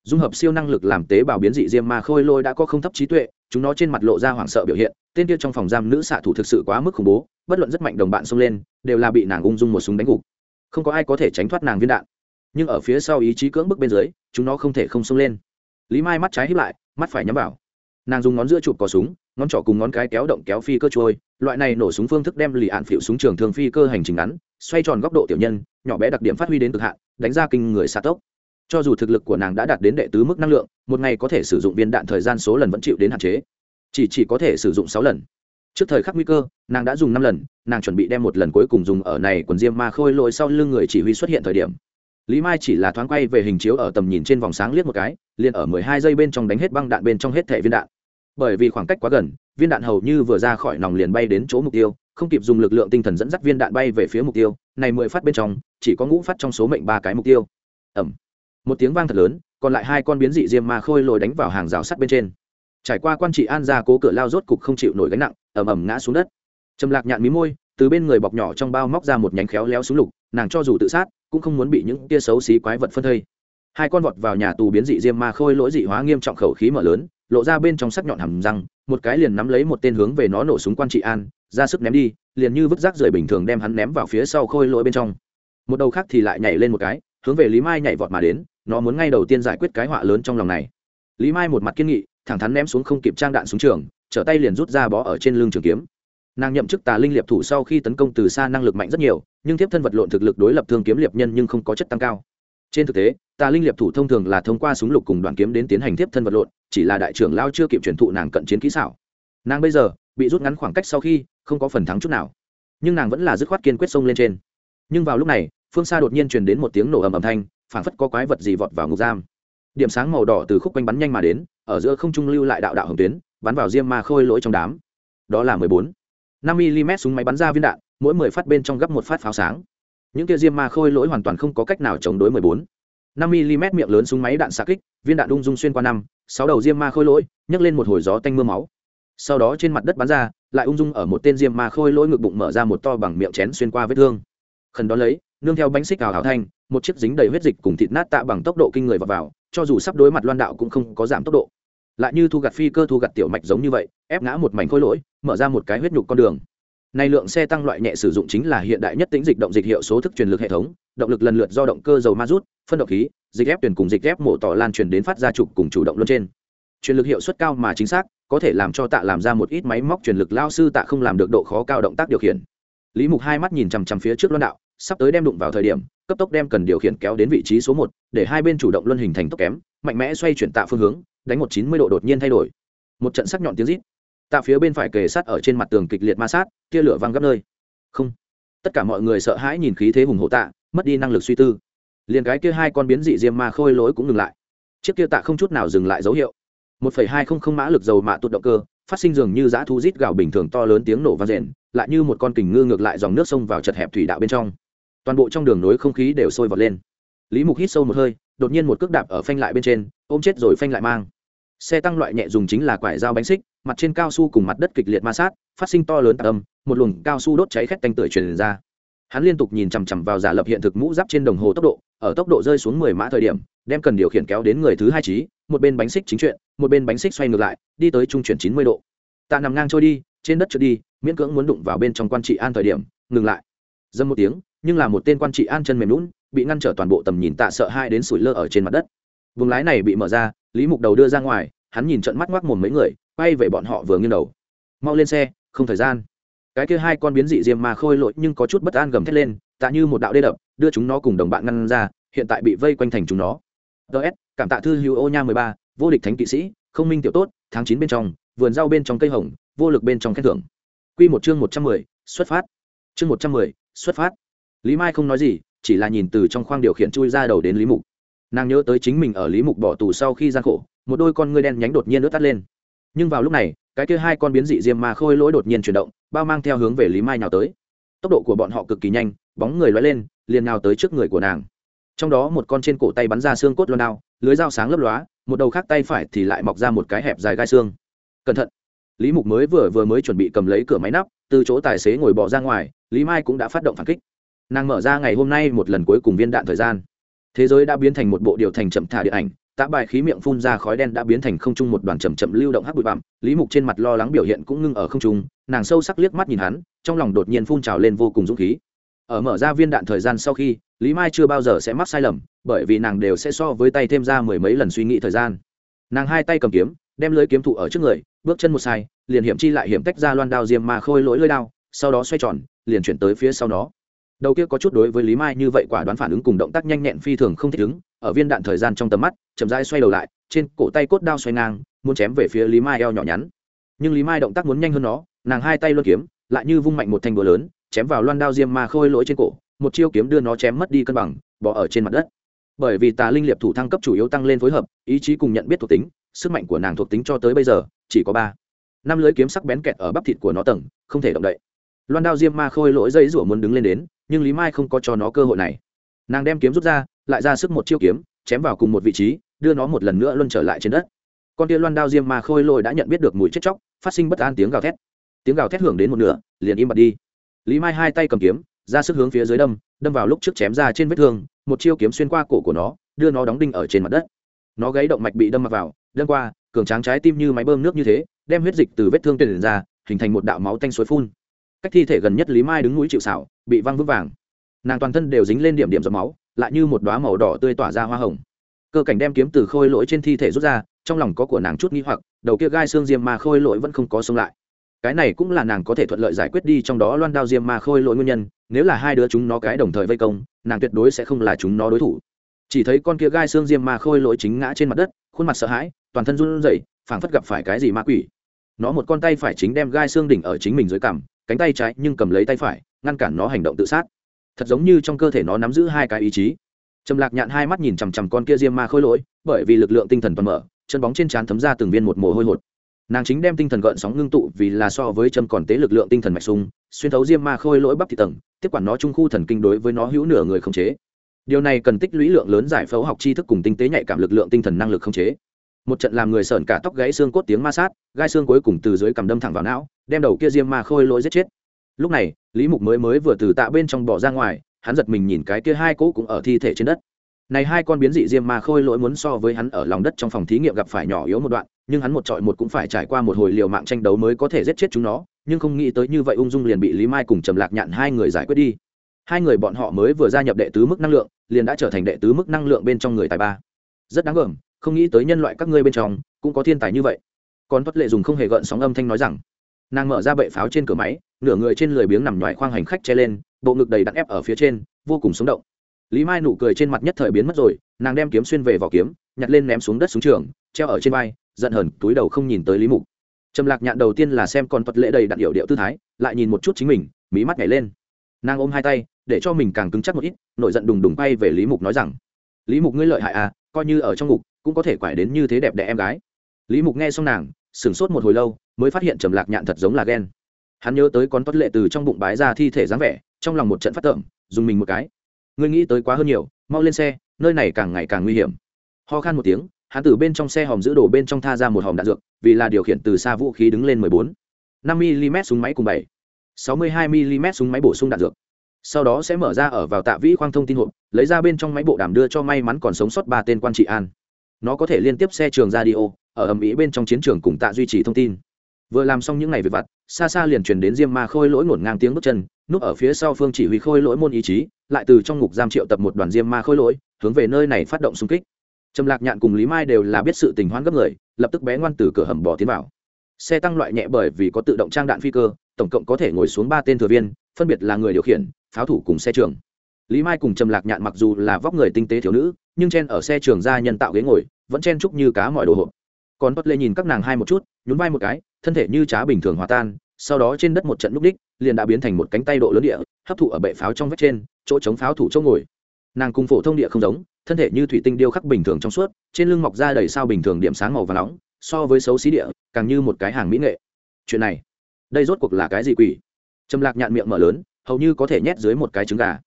Dung hợp siêu năng lực làm tế bào biến dị diêm ma khôi lôi đã có không thấp trí tuệ, chúng nó trên mặt lộ ra hoảng sợ biểu hiện, tên kia trong phòng giam nữ xạ thủ thực sự quá mức khủng bố, bất luận rất mạnh đồng bạn xông lên, đều là bị nàng ung dung một súng đánh gục. Không có ai có thể tránh thoát nàng viên đạn. Nhưng ở phía sau ý chí cưỡng bức bên dưới, chúng nó không thể không xông lên. Lý mai mắt trái hít lại, mắt phải nhắm vào nàng dùng ngón giữa chụp cò súng, ngón trỏ cùng ngón cái kéo động kéo phi cơ trôi, loại này nổ súng phương thức đem lì ạn phịu súng trường thường phi cơ hành trình ngắn, xoay tròn góc độ tiểu nhân, nhỏ bé đặc điểm phát huy đến cực hạn, đánh ra kinh người xa tốc. Cho dù thực lực của nàng đã đạt đến đệ tứ mức năng lượng, một ngày có thể sử dụng viên đạn thời gian số lần vẫn chịu đến hạn chế. Chỉ chỉ có thể sử dụng sáu lần. Trước thời khắc nguy cơ, nàng đã dùng năm lần, nàng chuẩn bị đem một lần cuối cùng dùng ở này quần diêm ma khôi lội sau lưng người chỉ huy xuất hiện thời điểm. Lý mai chỉ là thoáng quay về hình chiếu ở tầm nhìn trên vòng sáng liếc một cái, liền ở mười hai giây bên trong đánh hết băng đạn bên trong hết thẻ viên đạn bởi vì khoảng cách quá gần, viên đạn hầu như vừa ra khỏi nòng liền bay đến chỗ mục tiêu, không kịp dùng lực lượng tinh thần dẫn dắt viên đạn bay về phía mục tiêu, này mười phát bên trong, chỉ có ngũ phát trong số mệnh ba cái mục tiêu. Ẩm một tiếng vang thật lớn, còn lại hai con biến dị diêm ma khôi lồi đánh vào hàng rào sắt bên trên. Trải qua quan trị an ra cố cửa lao rốt cục không chịu nổi gánh nặng ẩm ẩm ngã xuống đất. Trầm lạc nhạn mí môi, từ bên người bọc nhỏ trong bao móc ra một nhánh khéo léo xuống lục, nàng cho dù tự sát, cũng không muốn bị những tia xấu xí quái vật phân thây. Hai con vọt vào nhà tù biến dị diêm ma khôi lỗi dị hóa nghiêm trọng khẩu khí mở lớn lộ ra bên trong sắc nhọn hầm răng, một cái liền nắm lấy một tên hướng về nó nổ súng quan trị an, ra sức ném đi, liền như vứt rác rời bình thường đem hắn ném vào phía sau khôi lỗi bên trong. Một đầu khác thì lại nhảy lên một cái, hướng về lý mai nhảy vọt mà đến, nó muốn ngay đầu tiên giải quyết cái họa lớn trong lòng này. Lý mai một mặt kiên nghị, thẳng thắn ném xuống không kịp trang đạn xuống trường, trở tay liền rút ra bó ở trên lưng trường kiếm. Nàng nhậm chức tà linh liệp thủ sau khi tấn công từ xa năng lực mạnh rất nhiều, nhưng tiếp thân vật lộn thực lực đối lập thương kiếm liệp nhân nhưng không có chất tăng cao. Trên thực tế, tà linh liệp thủ thông thường là thông qua súng lục cùng đoàn kiếm đến tiến hành tiếp thân vật lộn chỉ là đại trưởng lao chưa kịp truyền thụ nàng cận chiến kỹ xảo. Nàng bây giờ bị rút ngắn khoảng cách sau khi không có phần thắng chút nào. Nhưng nàng vẫn là dứt khoát kiên quyết xông lên trên. Nhưng vào lúc này, phương xa đột nhiên truyền đến một tiếng nổ ầm ầm thanh, phảng phất có quái vật gì vọt vào ngục giam. Điểm sáng màu đỏ từ khúc quanh bắn nhanh mà đến, ở giữa không trung lưu lại đạo đạo hồng tuyến, bắn vào diêm ma khôi lỗi trong đám. Đó là mười bốn. Năm mm súng máy bắn ra viên đạn, mỗi mười phát bên trong gấp một phát pháo sáng. Những kia diêm ma khôi lỗi hoàn toàn không có cách nào chống đối mười bốn năm mm miệng lớn súng máy đạn xạ kích, viên đạn ung dung xuyên qua năm, sáu đầu diêm ma khôi lỗi, nhấc lên một hồi gió tanh mưa máu. Sau đó trên mặt đất bắn ra, lại ung dung ở một tên diêm ma khôi lỗi ngực bụng mở ra một to bằng miệng chén xuyên qua vết thương. Khẩn đó lấy, nương theo bánh xích ảo hảo thanh, một chiếc dính đầy huyết dịch cùng thịt nát tạ bằng tốc độ kinh người vào vào, cho dù sắp đối mặt loan đạo cũng không có giảm tốc độ. Lại như thu gặt phi cơ thu gặt tiểu mạch giống như vậy, ép ngã một mảnh khôi lỗi, mở ra một cái huyết nhục con đường này lượng xe tăng loại nhẹ sử dụng chính là hiện đại nhất tính dịch động dịch hiệu số thức truyền lực hệ thống, động lực lần lượt do động cơ dầu ma rút, phân động khí, dịch ép tuyển cùng dịch ép mổ tỏ lan truyền đến phát ra trục cùng chủ động luân trên. Truyền lực hiệu suất cao mà chính xác, có thể làm cho tạ làm ra một ít máy móc truyền lực lao sư tạ không làm được độ khó cao động tác điều khiển. Lý mục hai mắt nhìn chằm chằm phía trước luân đạo, sắp tới đem đụng vào thời điểm, cấp tốc đem cần điều khiển kéo đến vị trí số một, để hai bên chủ động luân hình thành tốc kém, mạnh mẽ xoay chuyển tạ phương hướng, đánh một chín mươi độ đột nhiên thay đổi. Một trận sắc nhọn tiếng rít tạ phía bên phải kề sát ở trên mặt tường kịch liệt ma sát, tia lửa văng gấp nơi. Không. Tất cả mọi người sợ hãi nhìn khí thế hùng hộ tạ, mất đi năng lực suy tư. Liền cái kia hai con biến dị diêm ma khôi lỗi cũng ngừng lại. Chiếc kia tạ không chút nào dừng lại dấu hiệu. Một phẩy hai không không mã lực dầu mạ tụt động cơ, phát sinh dường như giã thu rít gạo bình thường to lớn tiếng nổ vang rền, lại như một con kình ngư ngược lại dòng nước sông vào chật hẹp thủy đạo bên trong. Toàn bộ trong đường nối không khí đều sôi vọt lên. Lý mục hít sâu một hơi, đột nhiên một cước đạp ở phanh lại bên trên, ôm chết rồi phanh lại mang. Xe tăng loại nhẹ dùng chính là quải dao bánh xích mặt trên cao su cùng mặt đất kịch liệt ma sát, phát sinh to lớn tạc âm, một luồng cao su đốt cháy khét tanh tưởi truyền ra. Hắn liên tục nhìn chằm chằm vào giả lập hiện thực mũ giáp trên đồng hồ tốc độ, ở tốc độ rơi xuống mười mã thời điểm, đem cần điều khiển kéo đến người thứ hai trí, một bên bánh xích chính chuyện, một bên bánh xích xoay ngược lại, đi tới trung chuyển chín mươi độ. Tạ nằm ngang trôi đi, trên đất trượt đi, miễn cưỡng muốn đụng vào bên trong quan trị an thời điểm, ngừng lại. Dâm một tiếng, nhưng là một tên quan trị an chân mềm lún bị ngăn trở toàn bộ tầm nhìn tạ sợ hai đến sủi lơ ở trên mặt đất. Vùng lái này bị mở ra, lý mục đầu đưa ra ngoài hắn nhìn trận mắt ngoác mồm mấy người, quay về bọn họ vừa nghiêng đầu. Mau lên xe, không thời gian. Cái kia hai con biến dị diêm mà khôi lội nhưng có chút bất an gầm thét lên, tạ như một đạo đê đập, đưa chúng nó cùng đồng bạn ngăn ra, hiện tại bị vây quanh thành chúng nó. Ts cảm tạ thư hữu ô nha mười ba, vô địch thánh kỵ sĩ, không minh tiểu tốt, tháng chín bên trong, vườn rau bên trong cây hồng, vô lực bên trong khen thưởng. Q một chương một trăm mười, xuất phát. Chương một trăm mười, xuất phát. Lý mai không nói gì, chỉ là nhìn từ trong khoang điều khiển chui ra đầu đến lý mục. Nàng nhớ tới chính mình ở lý mục bỏ tù sau khi gian khổ một đôi con ngươi đen nhánh đột nhiên nước tắt lên. Nhưng vào lúc này, cái kia hai con biến dị diêm ma khôi lỗi đột nhiên chuyển động, bao mang theo hướng về lý mai nào tới. Tốc độ của bọn họ cực kỳ nhanh, bóng người loay lên, liền nào tới trước người của nàng. Trong đó một con trên cổ tay bắn ra xương cốt loan nao lưới dao sáng lấp lóa, một đầu khác tay phải thì lại mọc ra một cái hẹp dài gai xương. Cẩn thận! Lý mục mới vừa vừa mới chuẩn bị cầm lấy cửa máy nắp, từ chỗ tài xế ngồi bỏ ra ngoài, lý mai cũng đã phát động phản kích. Nàng mở ra ngày hôm nay một lần cuối cùng viên đạn thời gian. Thế giới đã biến thành một bộ điều thành chậm thả điện ảnh tạ bài khí miệng phun ra khói đen đã biến thành không trung một đoàn chậm chậm lưu động hắc bụi bặm, lý mục trên mặt lo lắng biểu hiện cũng ngưng ở không trung, nàng sâu sắc liếc mắt nhìn hắn, trong lòng đột nhiên phun trào lên vô cùng dũng khí. Ở mở ra viên đạn thời gian sau khi, lý mai chưa bao giờ sẽ mắc sai lầm, bởi vì nàng đều sẽ so với tay thêm ra mười mấy lần suy nghĩ thời gian. Nàng hai tay cầm kiếm, đem lưới kiếm thụ ở trước người, bước chân một sai, liền hiểm chi lại hiểm tách ra loan đao diêm mà khôi lỗi lưới đao, sau đó xoay tròn, liền chuyển tới phía sau nó. Đầu kia có chút đối với lý mai như vậy quả đoán phản ứng cùng động tác nhanh nhẹn phi thường không thích ứng ở viên đạn thời gian trong tầm mắt, chậm rãi xoay đầu lại, trên cổ tay cốt đao xoay ngang, muốn chém về phía lý mai eo nhỏ nhắn. Nhưng lý mai động tác muốn nhanh hơn nó, nàng hai tay luân kiếm, lại như vung mạnh một thanh búa lớn, chém vào loan đao diêm ma khôi lỗi trên cổ, một chiêu kiếm đưa nó chém mất đi cân bằng, bỏ ở trên mặt đất. Bởi vì tà linh liệp thủ thăng cấp chủ yếu tăng lên phối hợp, ý chí cùng nhận biết thuộc tính, sức mạnh của nàng thuộc tính cho tới bây giờ, chỉ có ba. Năm lưới kiếm sắc bén kẹt ở bắp thịt của nó tầng, không thể động đậy. Loan đao diêm ma khôi lỗi dây rủa muốn đứng lên đến, nhưng lý mai không có cho nó cơ hội này. Nàng đem kiếm rút ra lại ra sức một chiêu kiếm, chém vào cùng một vị trí, đưa nó một lần nữa luân trở lại trên đất. Con tia loan đao diêm ma khôi lôi đã nhận biết được mùi chết chóc, phát sinh bất an tiếng gào thét. Tiếng gào thét hưởng đến một nửa, liền im bặt đi. Lý mai hai tay cầm kiếm, ra sức hướng phía dưới đâm đâm vào lúc trước chém ra trên vết thương, một chiêu kiếm xuyên qua cổ của nó, đưa nó đóng đinh ở trên mặt đất. Nó gáy động mạch bị đâm mặc vào, đâm qua, cường tráng trái tim như máy bơm nước như thế, đem huyết dịch từ vết thương tiền ra, hình thành một đạo máu tanh suối phun. Cách thi thể gần nhất lý mai đứng núi chịu xảo bị văng vững vàng. Nàng toàn thân đều dính lên điểm điểm giọt máu lại như một đoá màu đỏ tươi tỏa ra hoa hồng. Cơ cảnh đem kiếm từ khôi lỗi trên thi thể rút ra, trong lòng có của nàng chút nghi hoặc, đầu kia gai xương diêm ma khôi lỗi vẫn không có sống lại. Cái này cũng là nàng có thể thuận lợi giải quyết đi trong đó loan đao diêm ma khôi lỗi nguyên nhân, nếu là hai đứa chúng nó cái đồng thời vây công, nàng tuyệt đối sẽ không là chúng nó đối thủ. Chỉ thấy con kia gai xương diêm ma khôi lỗi chính ngã trên mặt đất, khuôn mặt sợ hãi, toàn thân run rẩy, phảng phất gặp phải cái gì ma quỷ. Nó một con tay phải chính đem gai xương đỉnh ở chính mình dưới cằm, cánh tay trái nhưng cầm lấy tay phải, ngăn cản nó hành động tự sát thật giống như trong cơ thể nó nắm giữ hai cái ý chí. Trầm lạc nhạn hai mắt nhìn chằm chằm con kia diêm ma khôi lỗi, bởi vì lực lượng tinh thần toàn mở, chân bóng trên trán thấm ra từng viên một mồ hôi hột. Nàng chính đem tinh thần gợn sóng ngưng tụ vì là so với châm còn tế lực lượng tinh thần mạch sung xuyên thấu diêm ma khôi lỗi bắp thị tầng, tiếp quản nó trung khu thần kinh đối với nó hữu nửa người không chế. Điều này cần tích lũy lượng lớn giải phẫu học tri thức cùng tinh tế nhạy cảm lực lượng tinh thần năng lực không chế. Một trận làm người sởn cả tóc gãy xương cốt tiếng ma sát, gai xương cuối cùng từ dưới cầm đâm thẳng vào não, đem đầu kia diêm ma khôi lỗi giết chết lúc này, lý mục mới mới vừa từ tạ bên trong bỏ ra ngoài, hắn giật mình nhìn cái kia hai cỗ cũng ở thi thể trên đất. Này hai con biến dị diêm ma khôi lỗi muốn so với hắn ở lòng đất trong phòng thí nghiệm gặp phải nhỏ yếu một đoạn, nhưng hắn một trọi một cũng phải trải qua một hồi liều mạng tranh đấu mới có thể giết chết chúng nó, nhưng không nghĩ tới như vậy ung dung liền bị lý mai cùng trầm lạc nhạn hai người giải quyết đi. Hai người bọn họ mới vừa gia nhập đệ tứ mức năng lượng, liền đã trở thành đệ tứ mức năng lượng bên trong người tài ba. Rất đáng gờm không nghĩ tới nhân loại các ngươi bên trong cũng có thiên tài như vậy. Còn tuất lệ dùng không hề gợn sóng âm thanh nói rằng nàng mở ra bệ pháo trên cửa máy, nửa người trên lười biếng nằm ngoài khoang hành khách che lên, bộ ngực đầy đặn ép ở phía trên, vô cùng sống động. Lý mai nụ cười trên mặt nhất thời biến mất rồi, nàng đem kiếm xuyên về vỏ kiếm, nhặt lên ném xuống đất xuống trường, treo ở trên vai, giận hờn, túi đầu không nhìn tới lý mục. Trầm lạc nhạn đầu tiên là xem con vật lễ đầy đặn điệu điệu tư thái, lại nhìn một chút chính mình, mí mắt nhảy lên. Nàng ôm hai tay, để cho mình càng cứng chắc một ít nội giận đùng đùng bay về lý mục nói rằng, lý mục ngươi lợi hại à coi như ở trong ngục, cũng có thể quải đến như thế đẹp đẽ em gái. Lý mục nghe xong nàng, sửng sốt một hồi lâu mới phát hiện trầm lạc nhạn thật giống là ghen. Hắn nhớ tới con tuất lệ từ trong bụng bái ra thi thể dáng vẻ, trong lòng một trận phát tượng dùng mình một cái. Ngươi nghĩ tới quá hơn nhiều, mau lên xe, nơi này càng ngày càng nguy hiểm. Ho khan một tiếng, hắn từ bên trong xe hòm giữ đồ bên trong tha ra một hòm đạn dược, vì là điều khiển từ xa vũ khí đứng lên mười bốn. Năm mm súng máy cùng bảy. Sáu mươi hai mm súng máy bổ sung đạn dược. Sau đó sẽ mở ra ở vào tạ vĩ khoang thông tin hộp, lấy ra bên trong máy bộ đàm đưa cho may mắn còn sống sót ba tên quan trị an. Nó có thể liên tiếp xe trường radio, ở ầm ĩ bên trong chiến trường cùng tạ duy trì thông tin vừa làm xong những ngày về vặt, xa xa liền truyền đến diêm ma khôi lỗi ngổn ngang tiếng bước chân, núp ở phía sau phương chỉ huy khôi lỗi môn ý chí, lại từ trong ngục giam triệu tập một đoàn diêm ma khôi lỗi, hướng về nơi này phát động xung kích. Trầm lạc nhạn cùng lý mai đều là biết sự tình hoãn gấp người, lập tức bé ngoan từ cửa hầm bỏ tiến vào. Xe tăng loại nhẹ bởi vì có tự động trang đạn phi cơ, tổng cộng có thể ngồi xuống ba tên thừa viên, phân biệt là người điều khiển, pháo thủ cùng xe trường lý mai cùng trầm lạc nhạn mặc dù là vóc người tinh tế thiếu nữ, nhưng chen ở xe trường ra nhân tạo ghế ngồi, vẫn chen chúc như cá mọi đồ hộp còn bất lê nhìn các nàng hai một chút, nhún vai một cái, thân thể như trá bình thường hòa tan, sau đó trên đất một trận lúc đích, liền đã biến thành một cánh tay độ lớn địa, hấp thụ ở bệ pháo trong vách trên, chỗ chống pháo thủ chỗ ngồi. Nàng cùng phổ thông địa không giống, thân thể như thủy tinh điêu khắc bình thường trong suốt, trên lưng mọc ra đầy sao bình thường điểm sáng màu và nóng, so với xấu xí địa, càng như một cái hàng mỹ nghệ. Chuyện này, đây rốt cuộc là cái gì quỷ? Trầm lạc nhạn miệng mở lớn, hầu như có thể nhét dưới một cái trứng gà.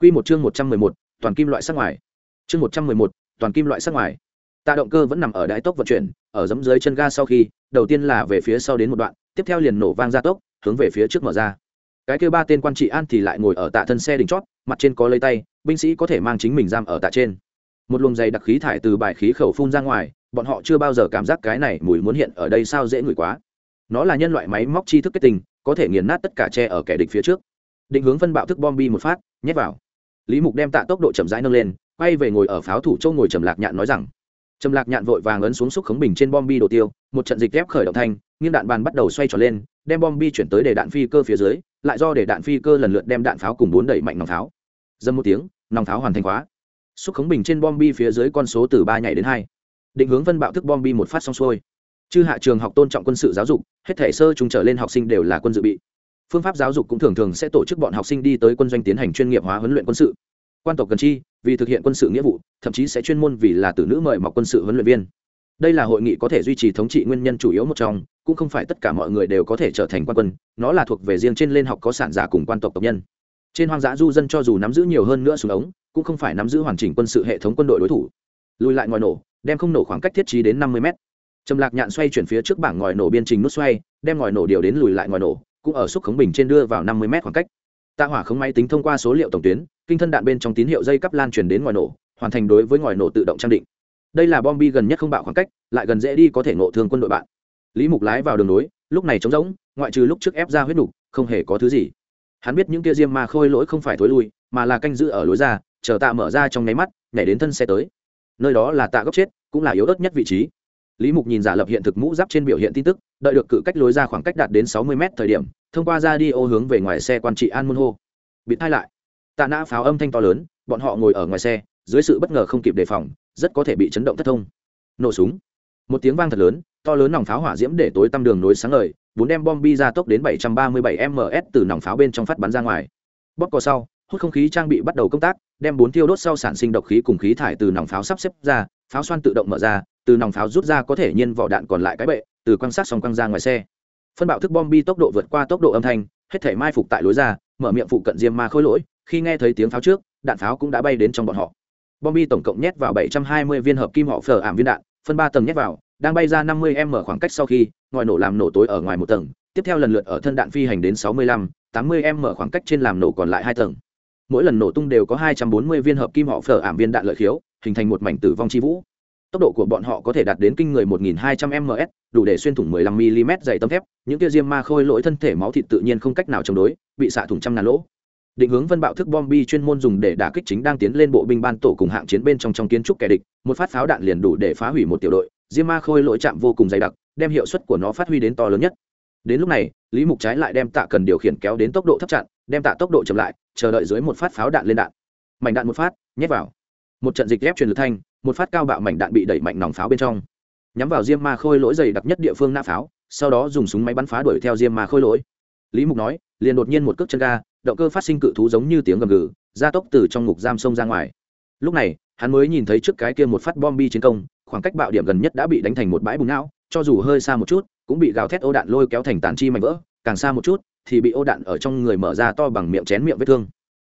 Quy một chương một trăm mười một, toàn kim loại sắc ngoài. Chương một trăm mười một, toàn kim loại sắc ngoài tạ động cơ vẫn nằm ở đáy tốc vận chuyển, ở giấm dưới chân ga sau khi, đầu tiên là về phía sau đến một đoạn, tiếp theo liền nổ vang ra tốc, hướng về phía trước mở ra. Cái kêu ba tên quan trị an thì lại ngồi ở tạ thân xe đỉnh chót, mặt trên có lấy tay, binh sĩ có thể mang chính mình giam ở tạ trên. Một luồng dày đặc khí thải từ bài khí khẩu phun ra ngoài, bọn họ chưa bao giờ cảm giác cái này mùi muốn hiện ở đây sao dễ ngửi quá. Nó là nhân loại máy móc chi thức kết tình, có thể nghiền nát tất cả tre ở kẻ địch phía trước. Định hướng phân bạo thức bom bi một phát, nhét vào. Lý mục đem tạ tốc độ chậm rãi nâng lên, quay về ngồi ở pháo thủ châu ngồi trầm lạc nhạn nói rằng trầm lạc nhạn vội vàng ấn xuống xúc khống bình trên bom bi đồ tiêu, một trận dịch ghép khởi động thanh nghiêng đạn bàn bắt đầu xoay tròn lên, đem bom bi chuyển tới để đạn phi cơ phía dưới, lại do để đạn phi cơ lần lượt đem đạn pháo cùng bốn đẩy mạnh nòng pháo. Dâm một tiếng, nòng pháo hoàn thành khóa. Xúc khống bình trên bom bi phía dưới con số từ ba nhảy đến hai. Định hướng vân bạo thức bom bi một phát xong xuôi. Chư hạ trường học tôn trọng quân sự giáo dục, hết thể sơ chúng trở lên học sinh đều là quân dự bị. Phương pháp giáo dục cũng thường thường sẽ tổ chức bọn học sinh đi tới quân doanh tiến hành chuyên nghiệp hóa huấn luyện quân sự. Quan tộc cần chi vì thực hiện quân sự nghĩa vụ, thậm chí sẽ chuyên môn vì là tử nữ mời mọc quân sự huấn luyện viên. Đây là hội nghị có thể duy trì thống trị nguyên nhân chủ yếu một trong, cũng không phải tất cả mọi người đều có thể trở thành quan quân, nó là thuộc về riêng trên lên học có sản giả cùng quan tộc tộc nhân. Trên hoang dã du dân cho dù nắm giữ nhiều hơn nữa súng ống, cũng không phải nắm giữ hoàn chỉnh quân sự hệ thống quân đội đối thủ. Lùi lại ngòi nổ, đem không nổ khoảng cách thiết trí đến năm mươi m trầm lạc nhạn xoay chuyển phía trước bảng ngòi nổ biên trình nút xoay, đem ngòi nổ điều đến lùi lại ngòi nổ, cũng ở xúc khống bình trên đưa vào năm mươi m khoảng cách. Tạ hỏa không máy tính thông qua số liệu tổng tuyến kinh thân đạn bên trong tín hiệu dây cắp lan truyền đến ngòi nổ hoàn thành đối với ngòi nổ tự động trang định. Đây là bom bi gần nhất không bạo khoảng cách lại gần dễ đi có thể nộ thương quân đội bạn. Lý mục lái vào đường nối lúc này trống rỗng ngoại trừ lúc trước ép ra huyết đủ, không hề có thứ gì. Hắn biết những kia diêm ma khôi lỗi không phải thối lui mà là canh giữ ở lối ra chờ tạ mở ra trong nháy mắt nhảy đến thân xe tới. Nơi đó là tạ góc chết cũng là yếu ớt nhất vị trí. Lý mục nhìn giả lập hiện thực mũ giáp trên biểu hiện tin tức đợi được cự cách lối ra khoảng cách đạt đến sáu mươi m thời điểm thông qua ra đi ô hướng về ngoài xe quan trị an môn hô. Bị thai lại tạ nã pháo âm thanh to lớn, bọn họ ngồi ở ngoài xe, dưới sự bất ngờ không kịp đề phòng, rất có thể bị chấn động thất thông. Nổ súng. Một tiếng vang thật lớn, to lớn nòng pháo hỏa diễm để tối tăm đường nối sáng ngời, bốn đem bom bi ra tốc đến 737 ms từ nòng pháo bên trong phát bắn ra ngoài. Bóp cò sau, hút không khí trang bị bắt đầu công tác, đem bốn tiêu đốt sau sản sinh độc khí cùng khí thải từ nòng pháo sắp xếp ra, pháo xoan tự động mở ra, từ nòng pháo rút ra có thể nhiên vỏ đạn còn lại cái bệ, từ quan sát xong quăng ra ngoài xe. Phân bạo thức bom bi tốc độ vượt qua tốc độ âm thanh, hết thể mai phục tại lối ra, mở miệng phụ cận diêm ma khối lỗi khi nghe thấy tiếng pháo trước đạn pháo cũng đã bay đến trong bọn họ. Bom bi tổng cộng nhét vào 720 viên hợp kim họ phở ảm viên đạn phân ba tầng nhét vào đang bay ra 50 m khoảng cách sau khi ngòi nổ làm nổ tối ở ngoài một tầng tiếp theo lần lượt ở thân đạn phi hành đến 65, 80 m khoảng cách trên làm nổ còn lại hai tầng. Mỗi lần nổ tung đều có 240 viên hợp kim họ phở ảm viên đạn lợi khiếu hình thành một mảnh tử vong chi vũ. Tốc độ của bọn họ có thể đạt đến kinh người 1200 ms đủ để xuyên thủng 15 mm dày tấm thép những kia diêm ma khôi lỗi thân thể máu thịt tự nhiên không cách nào chống đối bị xạ thủng trăm ngàn lỗ định hướng vân bạo thức bom bi chuyên môn dùng để đả kích chính đang tiến lên bộ binh ban tổ cùng hạng chiến bên trong trong kiến trúc kẻ địch, một phát pháo đạn liền đủ để phá hủy một tiểu đội, diêm ma khôi lỗi chạm vô cùng dày đặc, đem hiệu suất của nó phát huy đến to lớn nhất. Đến lúc này, lý mục trái lại đem tạ cần điều khiển kéo đến tốc độ thấp chặn, đem tạ tốc độ chậm lại, chờ đợi dưới một phát pháo đạn lên đạn. Mảnh đạn một phát, nhét vào. Một trận dịch ghép truyền lực thanh, một phát cao bạo mảnh đạn bị đẩy mạnh nòng pháo bên trong. Nhắm vào diêm ma khôi lỗi dày đặc nhất địa phương nã pháo, sau đó dùng súng máy bắn phá đuổi theo diêm ma khôi lỗi. Lý mục nói, liền đột nhiên một cước chân ga động cơ phát sinh cự thú giống như tiếng gầm gừ, gia tốc từ trong ngục giam sông ra ngoài. Lúc này, hắn mới nhìn thấy trước cái kia một phát bom bi chiến công, khoảng cách bạo điểm gần nhất đã bị đánh thành một bãi bùng não, cho dù hơi xa một chút, cũng bị gào thét ô đạn lôi kéo thành tàn chi mảnh vỡ, càng xa một chút, thì bị ô đạn ở trong người mở ra to bằng miệng chén miệng vết thương.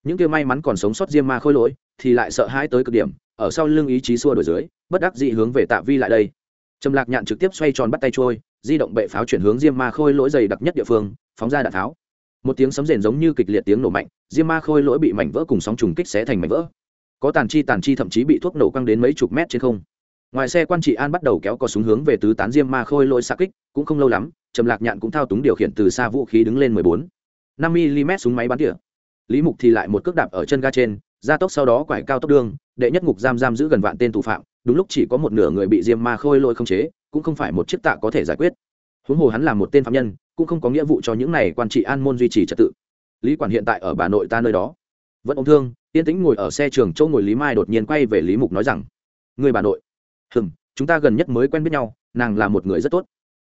Những kia may mắn còn sống sót diêm ma khôi lỗi, thì lại sợ hãi tới cực điểm, ở sau lưng ý chí xua đổi dưới, bất đắc dị hướng về tạ vi lại đây. Trầm lạc nhạn trực tiếp xoay tròn bắt tay trôi, di động bệ pháo chuyển hướng diêm ma khôi lỗi dày đặc nhất địa phương, phóng ra đạn pháo một tiếng sấm rền giống như kịch liệt tiếng nổ mạnh, diêm ma khôi lỗi bị mảnh vỡ cùng sóng trùng kích xé thành mảnh vỡ. Có tàn chi tàn chi thậm chí bị thuốc nổ căng đến mấy chục mét trên không. Ngoài xe quan trị an bắt đầu kéo cò súng hướng về tứ tán diêm ma khôi lỗi xa kích, cũng không lâu lắm, trầm lạc nhạn cũng thao túng điều khiển từ xa vũ khí đứng lên mười bốn. Năm mm súng máy bắn tỉa. Lý mục thì lại một cước đạp ở chân ga trên, gia tốc sau đó quải cao tốc đường, đệ nhất ngục giam giam giữ gần vạn tên thủ phạm, đúng lúc chỉ có một nửa người bị diêm ma khôi lỗi không chế, cũng không phải một chiếc tạ có thể giải quyết. Huống hồ hắn là một tên phạm nhân cũng không có nghĩa vụ cho những này quan trị an môn duy trì trật tự. Lý quản hiện tại ở bà nội ta nơi đó. Vẫn ông thương yên tĩnh ngồi ở xe trường châu ngồi lý mai đột nhiên quay về lý mục nói rằng người bà nội hừng chúng ta gần nhất mới quen biết nhau nàng là một người rất tốt.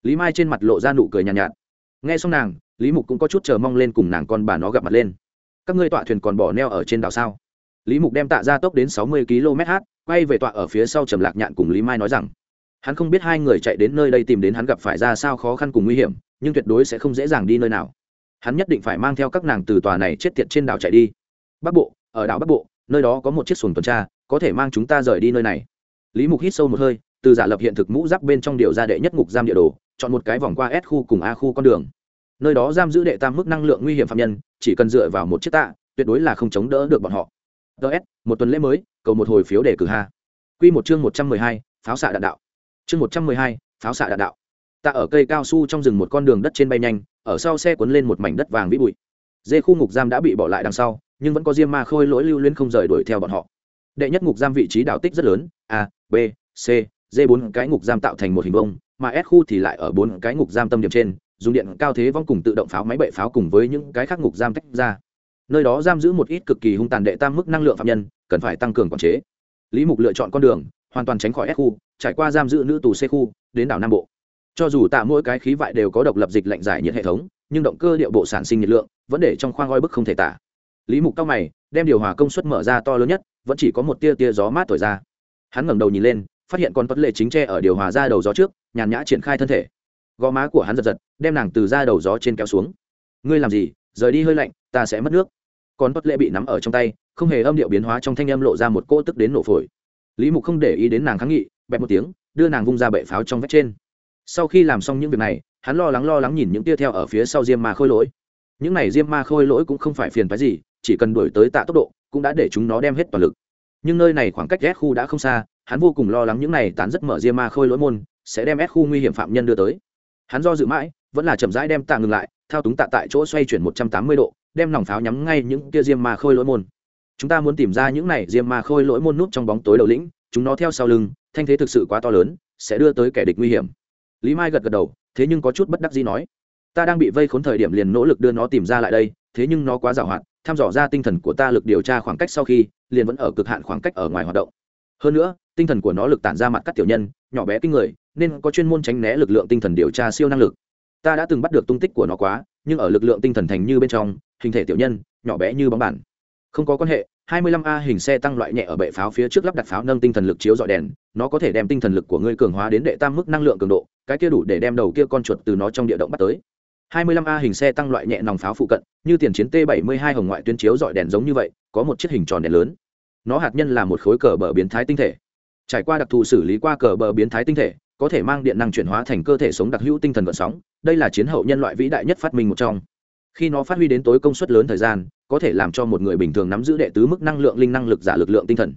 Lý mai trên mặt lộ ra nụ cười nhàn nhạt, nhạt. Nghe xong nàng lý mục cũng có chút chờ mong lên cùng nàng con bà nó gặp mặt lên. Các ngươi tọa thuyền còn bỏ neo ở trên đảo sao? Lý mục đem tạ ra tốc đến sáu mươi km h quay về tọa ở phía sau trầm lạc nhạn cùng lý mai nói rằng hắn không biết hai người chạy đến nơi đây tìm đến hắn gặp phải ra sao khó khăn cùng nguy hiểm nhưng tuyệt đối sẽ không dễ dàng đi nơi nào. Hắn nhất định phải mang theo các nàng từ tòa này chết tiệt trên đảo chạy đi. Bắc bộ, ở đảo bắc bộ, nơi đó có một chiếc xuồng tuần tra, có thể mang chúng ta rời đi nơi này. Lý mục hít sâu một hơi, từ giả lập hiện thực mũ giáp bên trong điều ra đệ nhất ngục giam địa đồ, chọn một cái vòng qua s khu cùng a khu con đường. Nơi đó giam giữ đệ tam mức năng lượng nguy hiểm phạm nhân, chỉ cần dựa vào một chiếc tạ, tuyệt đối là không chống đỡ được bọn họ. Ts một tuần lễ mới, cầu một hồi phiếu để cử ha. Q một chương một trăm mười hai, pháo xạ đạn đạo. Chương một trăm mười hai, pháo xạ đạn đạo. Ta ở cây cao su trong rừng một con đường đất trên bay nhanh, ở sau xe cuốn lên một mảnh đất vàng vĩ bụi. Dê khu ngục giam đã bị bỏ lại đằng sau, nhưng vẫn có diêm ma khôi lỗi lưu luyến không rời đuổi theo bọn họ. Đệ nhất ngục giam vị trí đảo tích rất lớn, a, b, c, d bốn cái ngục giam tạo thành một hình vông mà s khu thì lại ở bốn cái ngục giam tâm điểm trên, dùng điện cao thế vong cùng tự động pháo máy bệ pháo cùng với những cái khác ngục giam tách ra. Nơi đó giam giữ một ít cực kỳ hung tàn đệ tam mức năng lượng phạm nhân, cần phải tăng cường quản chế. Lý mục lựa chọn con đường, hoàn toàn tránh khỏi s khu, trải qua giam giữ nữ tù c khu, đến đảo nam bộ cho dù tạ mỗi cái khí vại đều có độc lập dịch lạnh giải nhiệt hệ thống, nhưng động cơ điệu bộ sản sinh nhiệt lượng, vẫn để trong khoang oi bức không thể tả. Lý mục cao mày, đem điều hòa công suất mở ra to lớn nhất, vẫn chỉ có một tia tia gió mát thổi ra. Hắn ngẩng đầu nhìn lên, phát hiện con tuất lệ chính tre ở điều hòa ra đầu gió trước, nhàn nhã triển khai thân thể. Gò má của hắn giật giật, đem nàng từ ra đầu gió trên kéo xuống. Ngươi làm gì? Rời đi hơi lạnh, ta sẽ mất nước. Con tuất lệ bị nắm ở trong tay, không hề âm điệu biến hóa trong thanh âm lộ ra một cỗ tức đến nổ phổi. Lý mục không để ý đến nàng kháng nghị, bẹp một tiếng, đưa nàng vung ra bệ pháo trong vách trên sau khi làm xong những việc này, hắn lo lắng lo lắng nhìn những tia theo ở phía sau diêm ma khôi lỗi. Những này diêm ma khôi lỗi cũng không phải phiền phái gì, chỉ cần đuổi tới tạ tốc độ, cũng đã để chúng nó đem hết toàn lực. Nhưng nơi này khoảng cách ghét khu đã không xa, hắn vô cùng lo lắng những này tán rất mở diêm ma khôi lỗi môn, sẽ đem ép khu nguy hiểm phạm nhân đưa tới. Hắn do dự mãi, vẫn là chậm rãi đem tạ ngừng lại, thao túng tạ tại chỗ xoay chuyển một trăm tám mươi độ, đem nòng pháo nhắm ngay những kia diêm ma khôi lỗi môn. Chúng ta muốn tìm ra những này diêm ma khôi lỗi môn nút trong bóng tối đầu lĩnh, chúng nó theo sau lưng, thanh thế thực sự quá to lớn, sẽ đưa tới kẻ địch nguy hiểm lý mai gật gật đầu thế nhưng có chút bất đắc gì nói ta đang bị vây khốn thời điểm liền nỗ lực đưa nó tìm ra lại đây thế nhưng nó quá giàu hạn thăm dò ra tinh thần của ta lực điều tra khoảng cách sau khi liền vẫn ở cực hạn khoảng cách ở ngoài hoạt động. Hơn nữa tinh thần của nó lực tản ra mặt các tiểu nhân nhỏ bé kinh người nên có chuyên môn tránh né lực lượng tinh thần điều tra siêu năng lực. Ta đã từng bắt được tung tích của nó quá nhưng ở lực lượng tinh thần thành như bên trong hình thể tiểu nhân nhỏ bé như bóng bàn, không có quan hệ 25A hình xe tăng loại nhẹ ở bệ pháo phía trước lắp đặt pháo nâng tinh thần lực chiếu dọi đèn, nó có thể đem tinh thần lực của ngươi cường hóa đến đệ tam mức năng lượng cường độ, cái kia đủ để đem đầu kia con chuột từ nó trong địa động bắt tới. 25A hình xe tăng loại nhẹ nòng pháo phụ cận, như tiền chiến T72 hồng ngoại tuyến chiếu dọi đèn giống như vậy, có một chiếc hình tròn đèn lớn. Nó hạt nhân là một khối cờ bờ biến thái tinh thể. Trải qua đặc thù xử lý qua cờ bờ biến thái tinh thể, có thể mang điện năng chuyển hóa thành cơ thể sống đặc hữu tinh thần vận sóng, đây là chiến hậu nhân loại vĩ đại nhất phát minh một trong. Khi nó phát huy đến tối công suất lớn thời gian, có thể làm cho một người bình thường nắm giữ đệ tứ mức năng lượng linh năng lực giả lực lượng tinh thần.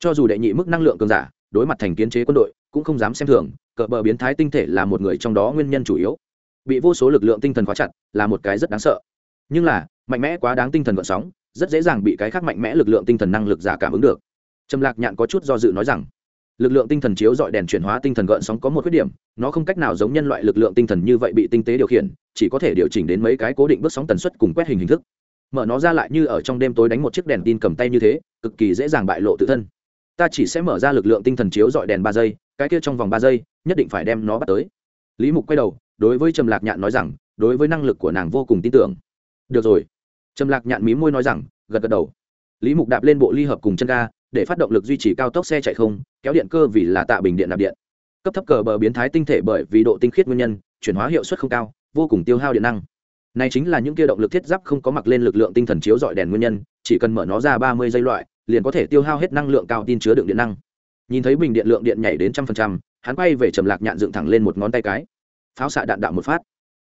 Cho dù đệ nhị mức năng lượng cường giả, đối mặt thành kiến chế quân đội, cũng không dám xem thường cờ bờ biến thái tinh thể là một người trong đó nguyên nhân chủ yếu. Bị vô số lực lượng tinh thần khóa chặt là một cái rất đáng sợ. Nhưng là, mạnh mẽ quá đáng tinh thần gợn sóng, rất dễ dàng bị cái khác mạnh mẽ lực lượng tinh thần năng lực giả cảm ứng được. Trầm lạc nhạn có chút do dự nói rằng, lực lượng tinh thần chiếu dọi đèn chuyển hóa tinh thần gợn sóng có một khuyết điểm, nó không cách nào giống nhân loại lực lượng tinh thần như vậy bị tinh tế điều khiển, chỉ có thể điều chỉnh đến mấy cái cố định bước sóng tần suất cùng quét hình hình thức mở nó ra lại như ở trong đêm tối đánh một chiếc đèn tin cầm tay như thế, cực kỳ dễ dàng bại lộ tự thân. Ta chỉ sẽ mở ra lực lượng tinh thần chiếu dọi đèn ba giây, cái kia trong vòng ba giây, nhất định phải đem nó bắt tới. Lý mục quay đầu, đối với trầm lạc nhạn nói rằng, đối với năng lực của nàng vô cùng tin tưởng. Được rồi. Trầm lạc nhạn mí môi nói rằng, gật gật đầu. Lý mục đạp lên bộ ly hợp cùng chân ga, để phát động lực duy trì cao tốc xe chạy không, kéo điện cơ vì là tạ bình điện nạp điện. Cấp thấp cờ bờ biến thái tinh thể bởi vì độ tinh khiết nguyên nhân, chuyển hóa hiệu suất không cao, vô cùng tiêu hao điện năng này chính là những kia động lực thiết giáp không có mặc lên lực lượng tinh thần chiếu dọi đèn nguyên nhân, chỉ cần mở nó ra ba mươi giây loại, liền có thể tiêu hao hết năng lượng cao tin chứa đựng điện năng. Nhìn thấy bình điện lượng điện nhảy đến trăm phần trăm, hắn quay về trầm lạc nhạn dựng thẳng lên một ngón tay cái. Pháo xạ đạn đạo một phát.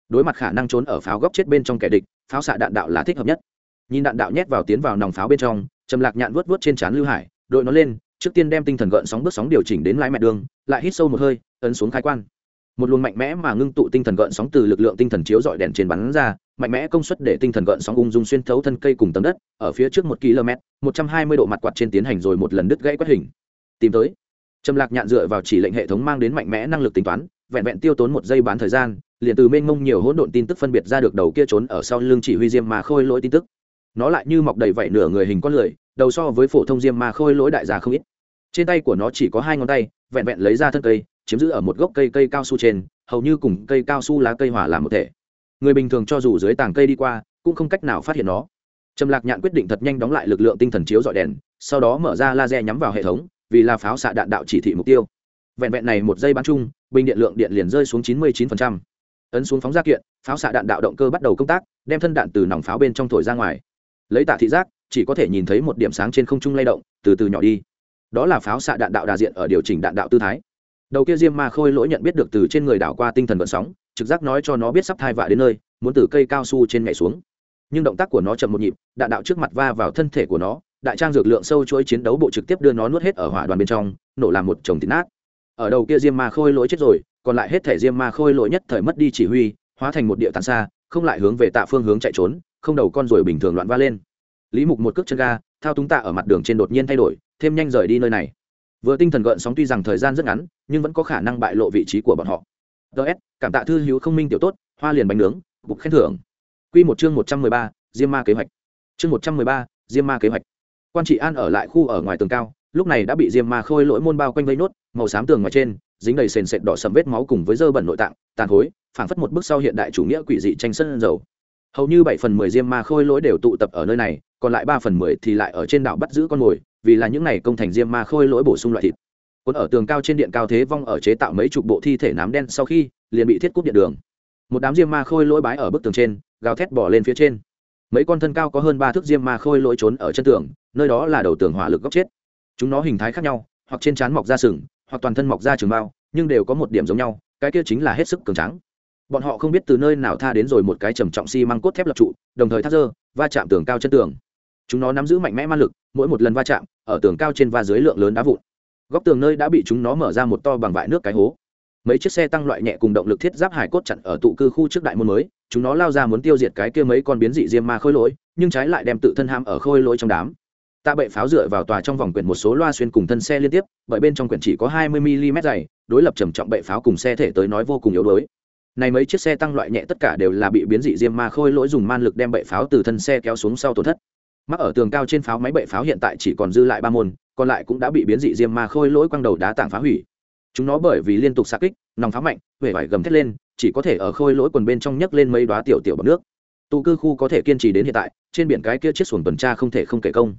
Đối mặt khả năng trốn ở pháo góc chết bên trong kẻ địch, pháo xạ đạn đạo là thích hợp nhất. Nhìn đạn đạo nhét vào tiến vào nòng pháo bên trong, trầm lạc nhạn vuốt vuốt trên trán lưu hải, đội nó lên, trước tiên đem tinh thần gợn sóng bước sóng điều chỉnh đến lái mẹ đường, lại hít sâu một hơi, ấn xuống khai quan một luồng mạnh mẽ mà ngưng tụ tinh thần gợn sóng từ lực lượng tinh thần chiếu dọi đèn trên bắn ra, mạnh mẽ công suất để tinh thần gợn sóng ung dung xuyên thấu thân cây cùng tầng đất, ở phía trước một km, một trăm hai mươi độ mặt quạt trên tiến hành rồi một lần đứt gãy quét hình. Tìm tới. Trầm lạc nhạn dựa vào chỉ lệnh hệ thống mang đến mạnh mẽ năng lực tính toán, vẹn vẹn tiêu tốn một giây bán thời gian, liền từ mênh mông nhiều hỗn độn tin tức phân biệt ra được đầu kia trốn ở sau lưng chỉ huy diêm mà khôi lỗi tin tức. Nó lại như mọc đầy vảy nửa người hình con lười, đầu so với phổ thông diêm mà khôi lỗi đại già không ít. Trên tay của nó chỉ có hai ngón tay, vẹn vẹn lấy ra thân cây chiếm giữ ở một gốc cây cây cao su trên, hầu như cùng cây cao su lá cây hỏa làm một thể. Người bình thường cho dù dưới tàng cây đi qua, cũng không cách nào phát hiện nó. Trầm lạc nhạn quyết định thật nhanh đóng lại lực lượng tinh thần chiếu dọi đèn, sau đó mở ra laser nhắm vào hệ thống, vì là pháo xạ đạn đạo chỉ thị mục tiêu. Vẹn vẹn này một giây bắn chung, bình điện lượng điện liền rơi xuống chín mươi 99%. ấn xuống phóng ra kiện, pháo xạ đạn đạo động cơ bắt đầu công tác, đem thân đạn từ nòng pháo bên trong thổi ra ngoài. Lấy tạ thị giác, chỉ có thể nhìn thấy một điểm sáng trên không trung lay động, từ từ nhỏ đi. Đó là pháo xạ đạn đạo đà diện ở điều chỉnh đạn đạo tư thái đầu kia diêm ma khôi lỗi nhận biết được từ trên người đảo qua tinh thần vận sóng, trực giác nói cho nó biết sắp thai vạ đến nơi, muốn từ cây cao su trên nhảy xuống. Nhưng động tác của nó chậm một nhịp, đạn đạo trước mặt va vào thân thể của nó, đại trang dược lượng sâu chuỗi chiến đấu bộ trực tiếp đưa nó nuốt hết ở hỏa đoàn bên trong, nổ làm một chồng thịt nát. Ở đầu kia diêm ma khôi lỗi chết rồi, còn lại hết thể diêm ma khôi lỗi nhất thời mất đi chỉ huy, hóa thành một địa tàn xa, không lại hướng về tạ phương hướng chạy trốn, không đầu con rồi bình thường loạn va lên. Lý mục một cước chân ga, thao túng tạ ở mặt đường trên đột nhiên thay đổi, thêm nhanh rời đi nơi này. Vừa tinh thần gợn sóng tuy rằng thời gian rất ngắn nhưng vẫn có khả năng bại lộ vị trí của bọn họ. Ts cảm tạ thư hữu không minh tiểu tốt, hoa liền bánh nướng, bục khen thưởng. Q một chương một trăm mười ba, diêm ma kế hoạch. Chương một trăm mười ba, diêm ma kế hoạch. Quan trị an ở lại khu ở ngoài tường cao, lúc này đã bị diêm ma khôi lỗi môn bao quanh vây nốt, màu xám tường ngoài trên, dính đầy sền sệt đỏ sầm vết máu cùng với dơ bẩn nội tạng, tàn khối, phảng phất một bước sau hiện đại chủ nghĩa quỷ dị tranh sân dầu. Hầu như bảy phần mười diêm ma khôi lỗi đều tụ tập ở nơi này, còn lại ba phần mười thì lại ở trên đảo bắt giữ con mồi, vì là những này công thành diêm ma khôi lỗi bổ sung loại thịt cuốn ở tường cao trên điện cao thế vong ở chế tạo mấy chục bộ thi thể nám đen sau khi, liền bị thiết cúp điện đường. Một đám diêm ma khôi lỗi bái ở bức tường trên, gào thét bỏ lên phía trên. Mấy con thân cao có hơn ba thước diêm ma khôi lỗi trốn ở chân tường, nơi đó là đầu tường hỏa lực góc chết. Chúng nó hình thái khác nhau, hoặc trên trán mọc ra sừng, hoặc toàn thân mọc ra trường bao nhưng đều có một điểm giống nhau, cái kia chính là hết sức cường trắng bọn họ không biết từ nơi nào tha đến rồi một cái trầm trọng xi、si、măng cốt thép lập trụ, đồng thời thắt dơ, va chạm tường cao chân tường. Chúng nó nắm giữ mạnh mẽ ma lực, mỗi một lần va chạm, ở tường cao trên va dưới lượng lớn đá vụn góc tường nơi đã bị chúng nó mở ra một to bằng vại nước cái hố. Mấy chiếc xe tăng loại nhẹ cùng động lực thiết giáp hải cốt chặn ở tụ cư khu trước đại môn mới, chúng nó lao ra muốn tiêu diệt cái kia mấy con biến dị diêm ma khôi lỗi, nhưng trái lại đem tự thân ham ở khôi lỗi trong đám. Tạ bệ pháo dựa vào tòa trong vòng quyển một số loa xuyên cùng thân xe liên tiếp, bởi bên trong quyển chỉ có hai mươi mm dày, đối lập trầm trọng bệ pháo cùng xe thể tới nói vô cùng yếu đuối. Này mấy chiếc xe tăng loại nhẹ tất cả đều là bị biến dị diêm ma khôi lỗi dùng man lực đem bệ pháo từ thân xe kéo xuống sau tổn thất. Mắc ở tường cao trên pháo máy bệ pháo hiện tại chỉ còn dư lại ba môn còn lại cũng đã bị biến dị diêm ma khôi lỗi quăng đầu đá tảng phá hủy. Chúng nó bởi vì liên tục xa kích, nòng pháo mạnh huệ vải gầm thét lên, chỉ có thể ở khôi lỗi quần bên trong nhấc lên mấy đoá tiểu tiểu bằng nước. Tụ cư khu có thể kiên trì đến hiện tại, trên biển cái kia chiếc xuồng tuần tra không thể không kể công.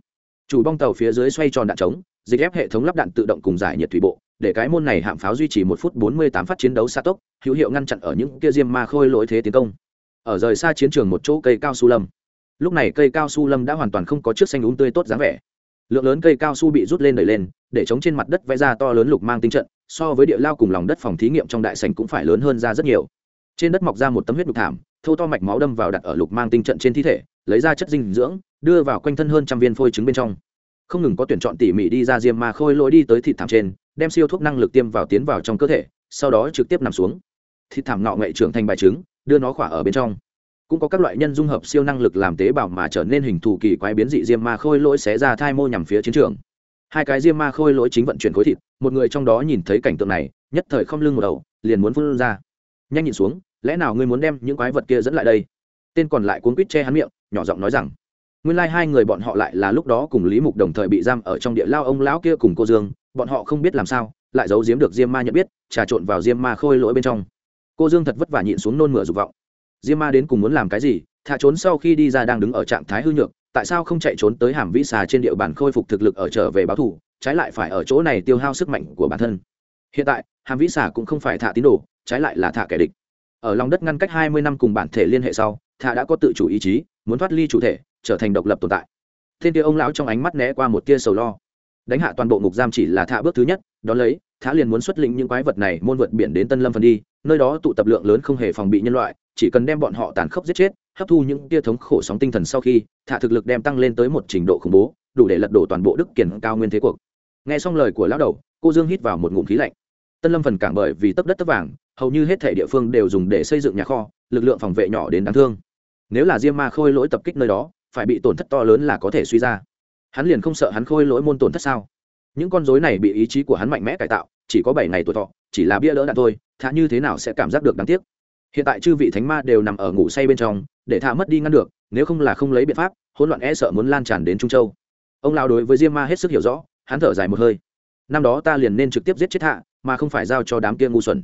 Chủ bong tàu phía dưới xoay tròn đạn trống, dịch ép hệ thống lắp đạn tự động cùng giải nhiệt thủy bộ, để cái môn này hạm pháo duy trì một phút bốn mươi tám phát chiến đấu xa tốc, hữu hiệu ngăn chặn ở những kia diêm ma khôi lỗi thế tiến công. Ở rời xa chiến trường một chỗ cây cao su lâm. Lúc này cây cao su lâm đã hoàn toàn không có chiếc xanh úng tươi tốt dáng vẻ lượng lớn cây cao su bị rút lên đẩy lên, để chống trên mặt đất vẽ ra to lớn lục mang tinh trận, so với địa lao cùng lòng đất phòng thí nghiệm trong đại sành cũng phải lớn hơn ra rất nhiều. Trên đất mọc ra một tấm huyết đục thảm thâu to mạch máu đâm vào đặt ở lục mang tinh trận trên thi thể, lấy ra chất dinh dưỡng, đưa vào quanh thân hơn trăm viên phôi trứng bên trong. Không ngừng có tuyển chọn tỉ mỉ đi ra diêm ma khôi lỗi đi tới thịt thảm trên, đem siêu thuốc năng lực tiêm vào tiến vào trong cơ thể, sau đó trực tiếp nằm xuống. Thịt thảm ngọ nghệ trưởng thành bài trứng, đưa nó khỏa ở bên trong cũng có các loại nhân dung hợp siêu năng lực làm tế bào mà trở nên hình thù kỳ quái biến dị diêm ma khôi lỗi xé ra thai mô nhằm phía chiến trường. Hai cái diêm ma khôi lỗi chính vận chuyển khối thịt, một người trong đó nhìn thấy cảnh tượng này, nhất thời không lưng một đầu, liền muốn phun ra. Nhanh nhìn xuống, lẽ nào ngươi muốn đem những quái vật kia dẫn lại đây? Tên còn lại cuốn quýt che hắn miệng, nhỏ giọng nói rằng, nguyên lai、like、hai người bọn họ lại là lúc đó cùng lý mục đồng thời bị giam ở trong địa lao ông lão kia cùng cô dương, bọn họ không biết làm sao, lại giấu giếm được diêm ma nhận biết, trà trộn vào diêm ma khôi lỗi bên trong. Cô dương thật vất vả nhịn xuống nôn mửa dục vọng diêm ma đến cùng muốn làm cái gì? Thả trốn sau khi đi ra đang đứng ở trạng thái hư nhược, tại sao không chạy trốn tới hàm vĩ xà trên địa bàn khôi phục thực lực ở trở về báo thủ, trái lại phải ở chỗ này tiêu hao sức mạnh của bản thân? Hiện tại, hàm vĩ xà cũng không phải thả tín đồ, trái lại là thả kẻ địch. Ở lòng đất ngăn cách hai mươi năm cùng bản thể liên hệ sau, thả đã có tự chủ ý chí, muốn thoát ly chủ thể, trở thành độc lập tồn tại. Thiên địa ông lão trong ánh mắt né qua một tia sầu lo. Đánh hạ toàn bộ ngục giam chỉ là thả bước thứ nhất, đó lấy, thả liền muốn xuất lĩnh những quái vật này môn vượt biển đến tân lâm phần đi, nơi đó tụ tập lượng lớn không hề phòng bị nhân loại chỉ cần đem bọn họ tàn khốc giết chết, hấp thu những tia thống khổ sóng tinh thần sau khi, thả thực lực đem tăng lên tới một trình độ khủng bố, đủ để lật đổ toàn bộ đức kiển cao nguyên thế cuộc. Nghe xong lời của lão đầu, cô dương hít vào một ngụm khí lạnh. Tân lâm phần cảng bởi vì tấp đất tấp vàng, hầu như hết thể địa phương đều dùng để xây dựng nhà kho, lực lượng phòng vệ nhỏ đến đáng thương. Nếu là diêm ma khôi lỗi tập kích nơi đó, phải bị tổn thất to lớn là có thể suy ra. Hắn liền không sợ hắn khôi lỗi môn tổn thất sao? Những con dối này bị ý chí của hắn mạnh mẽ cải tạo, chỉ có bảy ngày tuổi thọ, chỉ là bia lỡ đạn thôi, thả như thế nào sẽ cảm giác được đáng tiếc? Hiện tại chư vị thánh ma đều nằm ở ngủ say bên trong, để thả mất đi ngăn được, nếu không là không lấy biện pháp, hỗn loạn e sợ muốn lan tràn đến trung châu. Ông lao đối với diêm ma hết sức hiểu rõ, hắn thở dài một hơi. Năm đó ta liền nên trực tiếp giết chết hạ, mà không phải giao cho đám kia ngu xuẩn.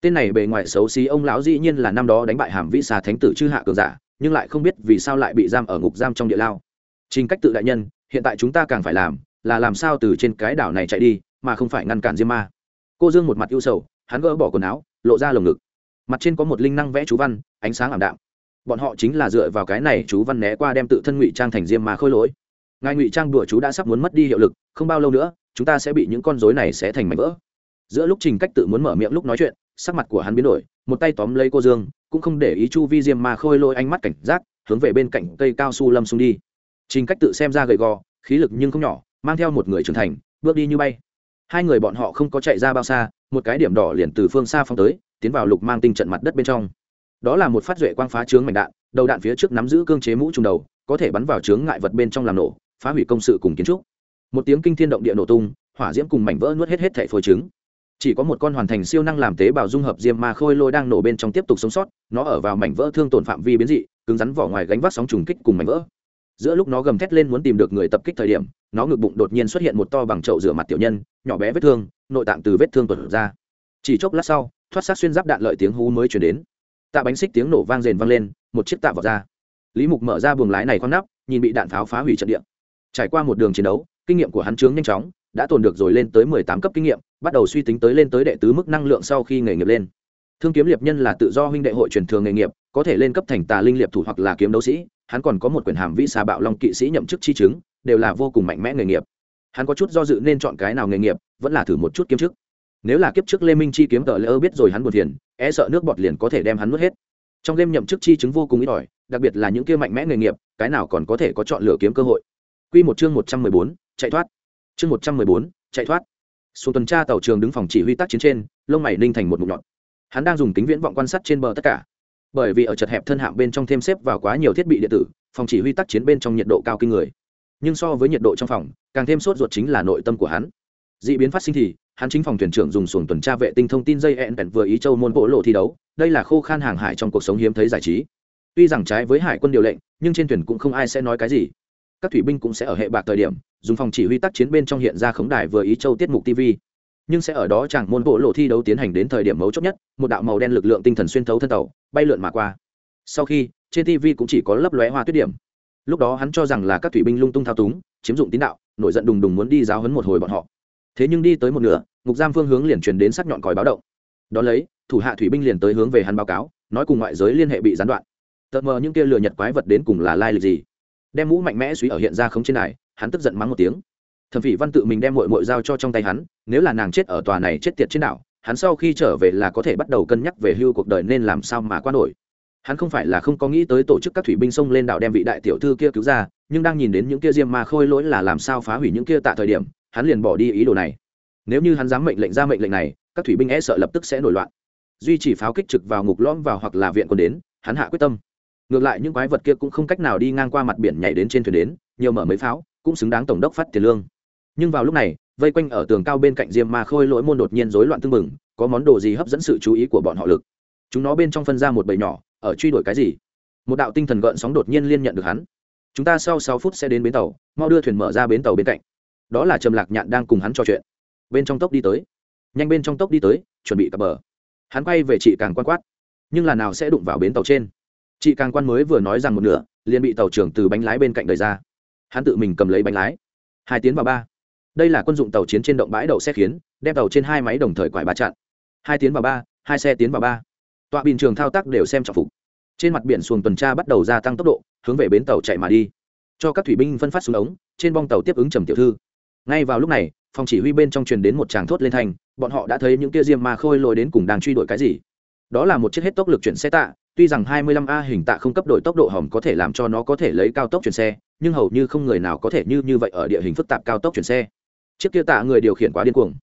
Tên này bề ngoài xấu xí, ông lão dĩ nhiên là năm đó đánh bại hàm vĩ xà thánh tử chư hạ cường giả, nhưng lại không biết vì sao lại bị giam ở ngục giam trong địa lao. Trình cách tự đại nhân, hiện tại chúng ta càng phải làm, là làm sao từ trên cái đảo này chạy đi, mà không phải ngăn cản diêm ma. Cô dương một mặt ưu sầu, hắn gỡ bỏ quần áo, lộ ra lồng ngực mặt trên có một linh năng vẽ chú văn, ánh sáng ảm đạm. Bọn họ chính là dựa vào cái này chú văn né qua đem tự thân ngụy trang thành diêm ma khôi lỗi. Ngài ngụy trang đùa chú đã sắp muốn mất đi hiệu lực, không bao lâu nữa, chúng ta sẽ bị những con rối này sẽ thành mảnh vỡ. Giữa lúc trình cách tự muốn mở miệng lúc nói chuyện, sắc mặt của hắn biến đổi, một tay tóm lấy cô dương, cũng không để ý chu vi diêm ma khôi lôi ánh mắt cảnh giác, hướng về bên cạnh cây cao su lâm xuống đi. Trình cách tự xem ra gầy gò, khí lực nhưng không nhỏ, mang theo một người trưởng thành, bước đi như bay. Hai người bọn họ không có chạy ra bao xa, một cái điểm đỏ liền từ phương xa phong tới tiến vào lục mang tinh trận mặt đất bên trong. Đó là một phát duệ quang phá chướng mảnh đạn, đầu đạn phía trước nắm giữ cương chế mũ trùng đầu, có thể bắn vào chướng ngại vật bên trong làm nổ, phá hủy công sự cùng kiến trúc. Một tiếng kinh thiên động địa nổ tung, hỏa diễm cùng mảnh vỡ nuốt hết hết thảy phôi trứng. Chỉ có một con hoàn thành siêu năng làm tế bào dung hợp diêm ma khôi lôi đang nổ bên trong tiếp tục sống sót, nó ở vào mảnh vỡ thương tổn phạm vi biến dị, cứng rắn vỏ ngoài gánh vác sóng trùng kích cùng mảnh vỡ. Giữa lúc nó gầm thét lên muốn tìm được người tập kích thời điểm, nó ngực bụng đột nhiên xuất hiện một to bằng chậu rửa mặt tiểu nhân, nhỏ bé vết thương, nội tạng từ vết thương tuột ra. Chỉ chốc lát sau thoát sát xuyên giáp đạn lợi tiếng hú mới chuyển đến. Tạ bánh xích tiếng nổ vang rền vang lên, một chiếc tạ vào ra. Lý mục mở ra buồng lái này khoan nắp, nhìn bị đạn pháo phá hủy trận địa. Trải qua một đường chiến đấu, kinh nghiệm của hắn trướng nhanh chóng, đã tồn được rồi lên tới mười tám cấp kinh nghiệm, bắt đầu suy tính tới lên tới đệ tứ mức năng lượng sau khi nghề nghiệp lên. Thương kiếm liệp nhân là tự do huynh đệ hội truyền thường nghề nghiệp, có thể lên cấp thành tà linh liệp thủ hoặc là kiếm đấu sĩ, hắn còn có một quyền hàm vĩ xà bạo long kỵ sĩ nhậm chức chi chứng, đều là vô cùng mạnh mẽ nghề nghiệp. Hắn có chút do dự nên chọn cái nào nghề nghiệp, vẫn là thử một chút kiếm chức nếu là kiếp trước lê minh chi kiếm tờ lỡ biết rồi hắn buồn phiền e sợ nước bọt liền có thể đem hắn nuốt hết. Trong game nhậm chức chi chứng vô cùng ít ỏi, đặc biệt là những kia mạnh mẽ nghề nghiệp, cái nào còn có thể có chọn lựa kiếm cơ hội. Quy một chương một trăm mười bốn, chạy thoát. Chương một trăm mười bốn, chạy thoát. Xuống tuần tra tàu trường đứng phòng chỉ huy tác chiến trên, lông mày ninh thành một mục nhọn. Hắn đang dùng kính viễn vọng quan sát trên bờ tất cả. Bởi vì ở chật hẹp thân hạng bên trong thêm xếp vào quá nhiều thiết bị điện tử, phòng chỉ huy tác chiến bên trong nhiệt độ cao kinh người. Nhưng so với nhiệt độ trong phòng, càng thêm sốt ruột chính là nội tâm của hắn. D ị biến phát sinh thì hắn chính phòng thuyền trưởng dùng xuồng tuần tra vệ tinh thông tin dây ẹn vừa ý châu môn bộ lộ thi đấu, đây là khô khan hàng hải trong cuộc sống hiếm thấy giải trí. Tuy rằng trái với hải quân điều lệnh, nhưng trên thuyền cũng không ai sẽ nói cái gì. Các thủy binh cũng sẽ ở hệ bạc thời điểm, dùng phòng chỉ huy tác chiến bên trong hiện ra khống đài vừa ý châu tiết mục tv nhưng sẽ ở đó chẳng môn bộ lộ thi đấu tiến hành đến thời điểm mấu chốt nhất, một đạo màu đen lực lượng tinh thần xuyên thấu thân tàu, bay lượn mà qua. Sau khi, trên tv cũng chỉ có lấp lóe hoa tuyết điểm. Lúc đó hắn cho rằng là các thủy binh lung tung thao túng, chiếm dụng tín đạo, nổi giận đùng đùng muốn đi giáo hấn một hồi bọn họ thế nhưng đi tới một nửa, ngục giam phương hướng liền truyền đến sắc nhọn còi báo động. Đón lấy, thủ hạ thủy binh liền tới hướng về hắn báo cáo, nói cùng ngoại giới liên hệ bị gián đoạn. Tợt mờ những kia lừa nhật quái vật đến cùng là lai lịch gì? Đem mũ mạnh mẽ suy ở hiện ra không trên này, hắn tức giận mắng một tiếng. Thẩm phỉ văn tự mình đem mội mội giao cho trong tay hắn, nếu là nàng chết ở tòa này chết tiệt trên đảo, hắn sau khi trở về là có thể bắt đầu cân nhắc về hưu cuộc đời nên làm sao mà qua nổi. Hắn không phải là không có nghĩ tới tổ chức các thủy binh sông lên đảo đem vị đại tiểu thư kia cứu ra, nhưng đang nhìn đến những kia diêm ma khôi lỗi là làm sao phá hủy những kia tạ thời điểm hắn liền bỏ đi ý đồ này. Nếu như hắn dám mệnh lệnh ra mệnh lệnh này, các thủy binh e sợ lập tức sẽ nổi loạn. Duy chỉ pháo kích trực vào ngục lõm vào hoặc là viện còn đến, hắn hạ quyết tâm. Ngược lại những quái vật kia cũng không cách nào đi ngang qua mặt biển nhảy đến trên thuyền đến, nhiều mở mấy pháo, cũng xứng đáng tổng đốc phát tiền lương. Nhưng vào lúc này, vây quanh ở tường cao bên cạnh diêm ma khôi lỗi môn đột nhiên rối loạn tưng bừng, có món đồ gì hấp dẫn sự chú ý của bọn họ lực? Chúng nó bên trong phân ra một bầy nhỏ, ở truy đuổi cái gì? Một đạo tinh thần gợn sóng đột nhiên liên nhận được hắn. Chúng ta sau sáu phút sẽ đến bến tàu, mau đưa thuyền mở ra bến tàu bên cạnh đó là trầm lạc nhạn đang cùng hắn trò chuyện. Bên trong tốc đi tới. Nhanh bên trong tốc đi tới, chuẩn bị cập bờ. Hắn quay về chị càng quan quát. Nhưng là nào sẽ đụng vào bến tàu trên? Chị càng quan mới vừa nói rằng một nửa, liền bị tàu trưởng từ bánh lái bên cạnh đời ra. Hắn tự mình cầm lấy bánh lái. Hai tiến vào ba. Đây là quân dụng tàu chiến trên động bãi đậu xe khiến, đem tàu trên hai máy đồng thời quải ba chặn. Hai tiến vào ba, hai xe tiến vào ba. Tọa bình trường thao tác đều xem trọng phục. Trên mặt biển xuồng tuần tra bắt đầu gia tăng tốc độ, hướng về bến tàu chạy mà đi. Cho các thủy binh phân phát xuống ống, trên bong tàu tiếp ứng trầm tiểu thư ngay vào lúc này phòng chỉ huy bên trong truyền đến một tràng thốt lên thành bọn họ đã thấy những kia diêm ma khôi lồi đến cùng đang truy đuổi cái gì. Đó là một chiếc hết tốc lực chuyển xe tạ tuy rằng 25 a hình tạ không cấp đổi tốc độ hỏng có thể làm cho nó có thể lấy cao tốc chuyển xe nhưng hầu như không người nào có thể như như vậy ở địa hình phức tạp cao tốc chuyển xe. Chiếc kia tạ người điều khiển quá điên cuồng.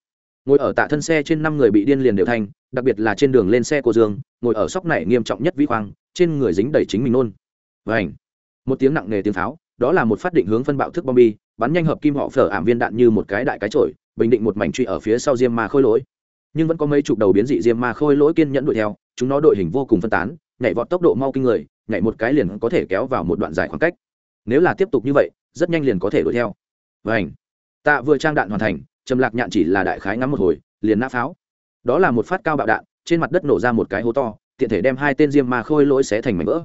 Ngồi ở tạ thân xe trên năm người bị điên liền đều thành, đặc biệt là trên đường lên xe cô dương ngồi ở sóc này nghiêm trọng nhất vĩ khoang trên người dính đầy chính mình nôn. Vảnh một tiếng nặng nề tiếng pháo đó là một phát định hướng phân bạo thức bom bi, bắn nhanh hợp kim họ phở ảm viên đạn như một cái đại cái trội bình định một mảnh truy ở phía sau diêm ma khôi lỗi. Nhưng vẫn có mấy chục đầu biến dị diêm ma khôi lỗi kiên nhẫn đuổi theo, chúng nó đội hình vô cùng phân tán, nhảy vọt tốc độ mau kinh người, nhảy một cái liền có thể kéo vào một đoạn dài khoảng cách. Nếu là tiếp tục như vậy, rất nhanh liền có thể đuổi theo. Vảnh tạ vừa trang đạn hoàn thành, trầm lạc nhạn chỉ là đại khái ngắm một hồi, liền nã pháo. Đó là một phát cao bạo đạn, trên mặt đất nổ ra một cái hố to, tiện thể đem hai tên diêm ma khôi lỗi xé thành mảnh vỡ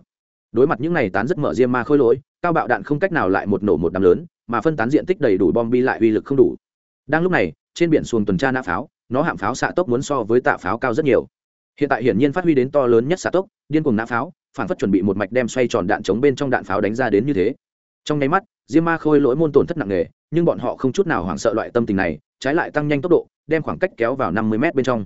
đối mặt những này tán rất mở diêm ma khôi lỗi, cao bạo đạn không cách nào lại một nổ một đám lớn, mà phân tán diện tích đầy đủ bom bi lại uy lực không đủ. Đang lúc này, trên biển xuồng tuần tra nã pháo, nó hạm pháo xạ tốc muốn so với tạ pháo cao rất nhiều. Hiện tại hiển nhiên phát huy đến to lớn nhất xạ tốc, điên cuồng nã pháo, phản phất chuẩn bị một mạch đem xoay tròn đạn chống bên trong đạn pháo đánh ra đến như thế. Trong nháy mắt, diêm ma khôi lỗi môn tổn thất nặng nề, nhưng bọn họ không chút nào hoảng sợ loại tâm tình này, trái lại tăng nhanh tốc độ, đem khoảng cách kéo vào năm mươi m bên trong.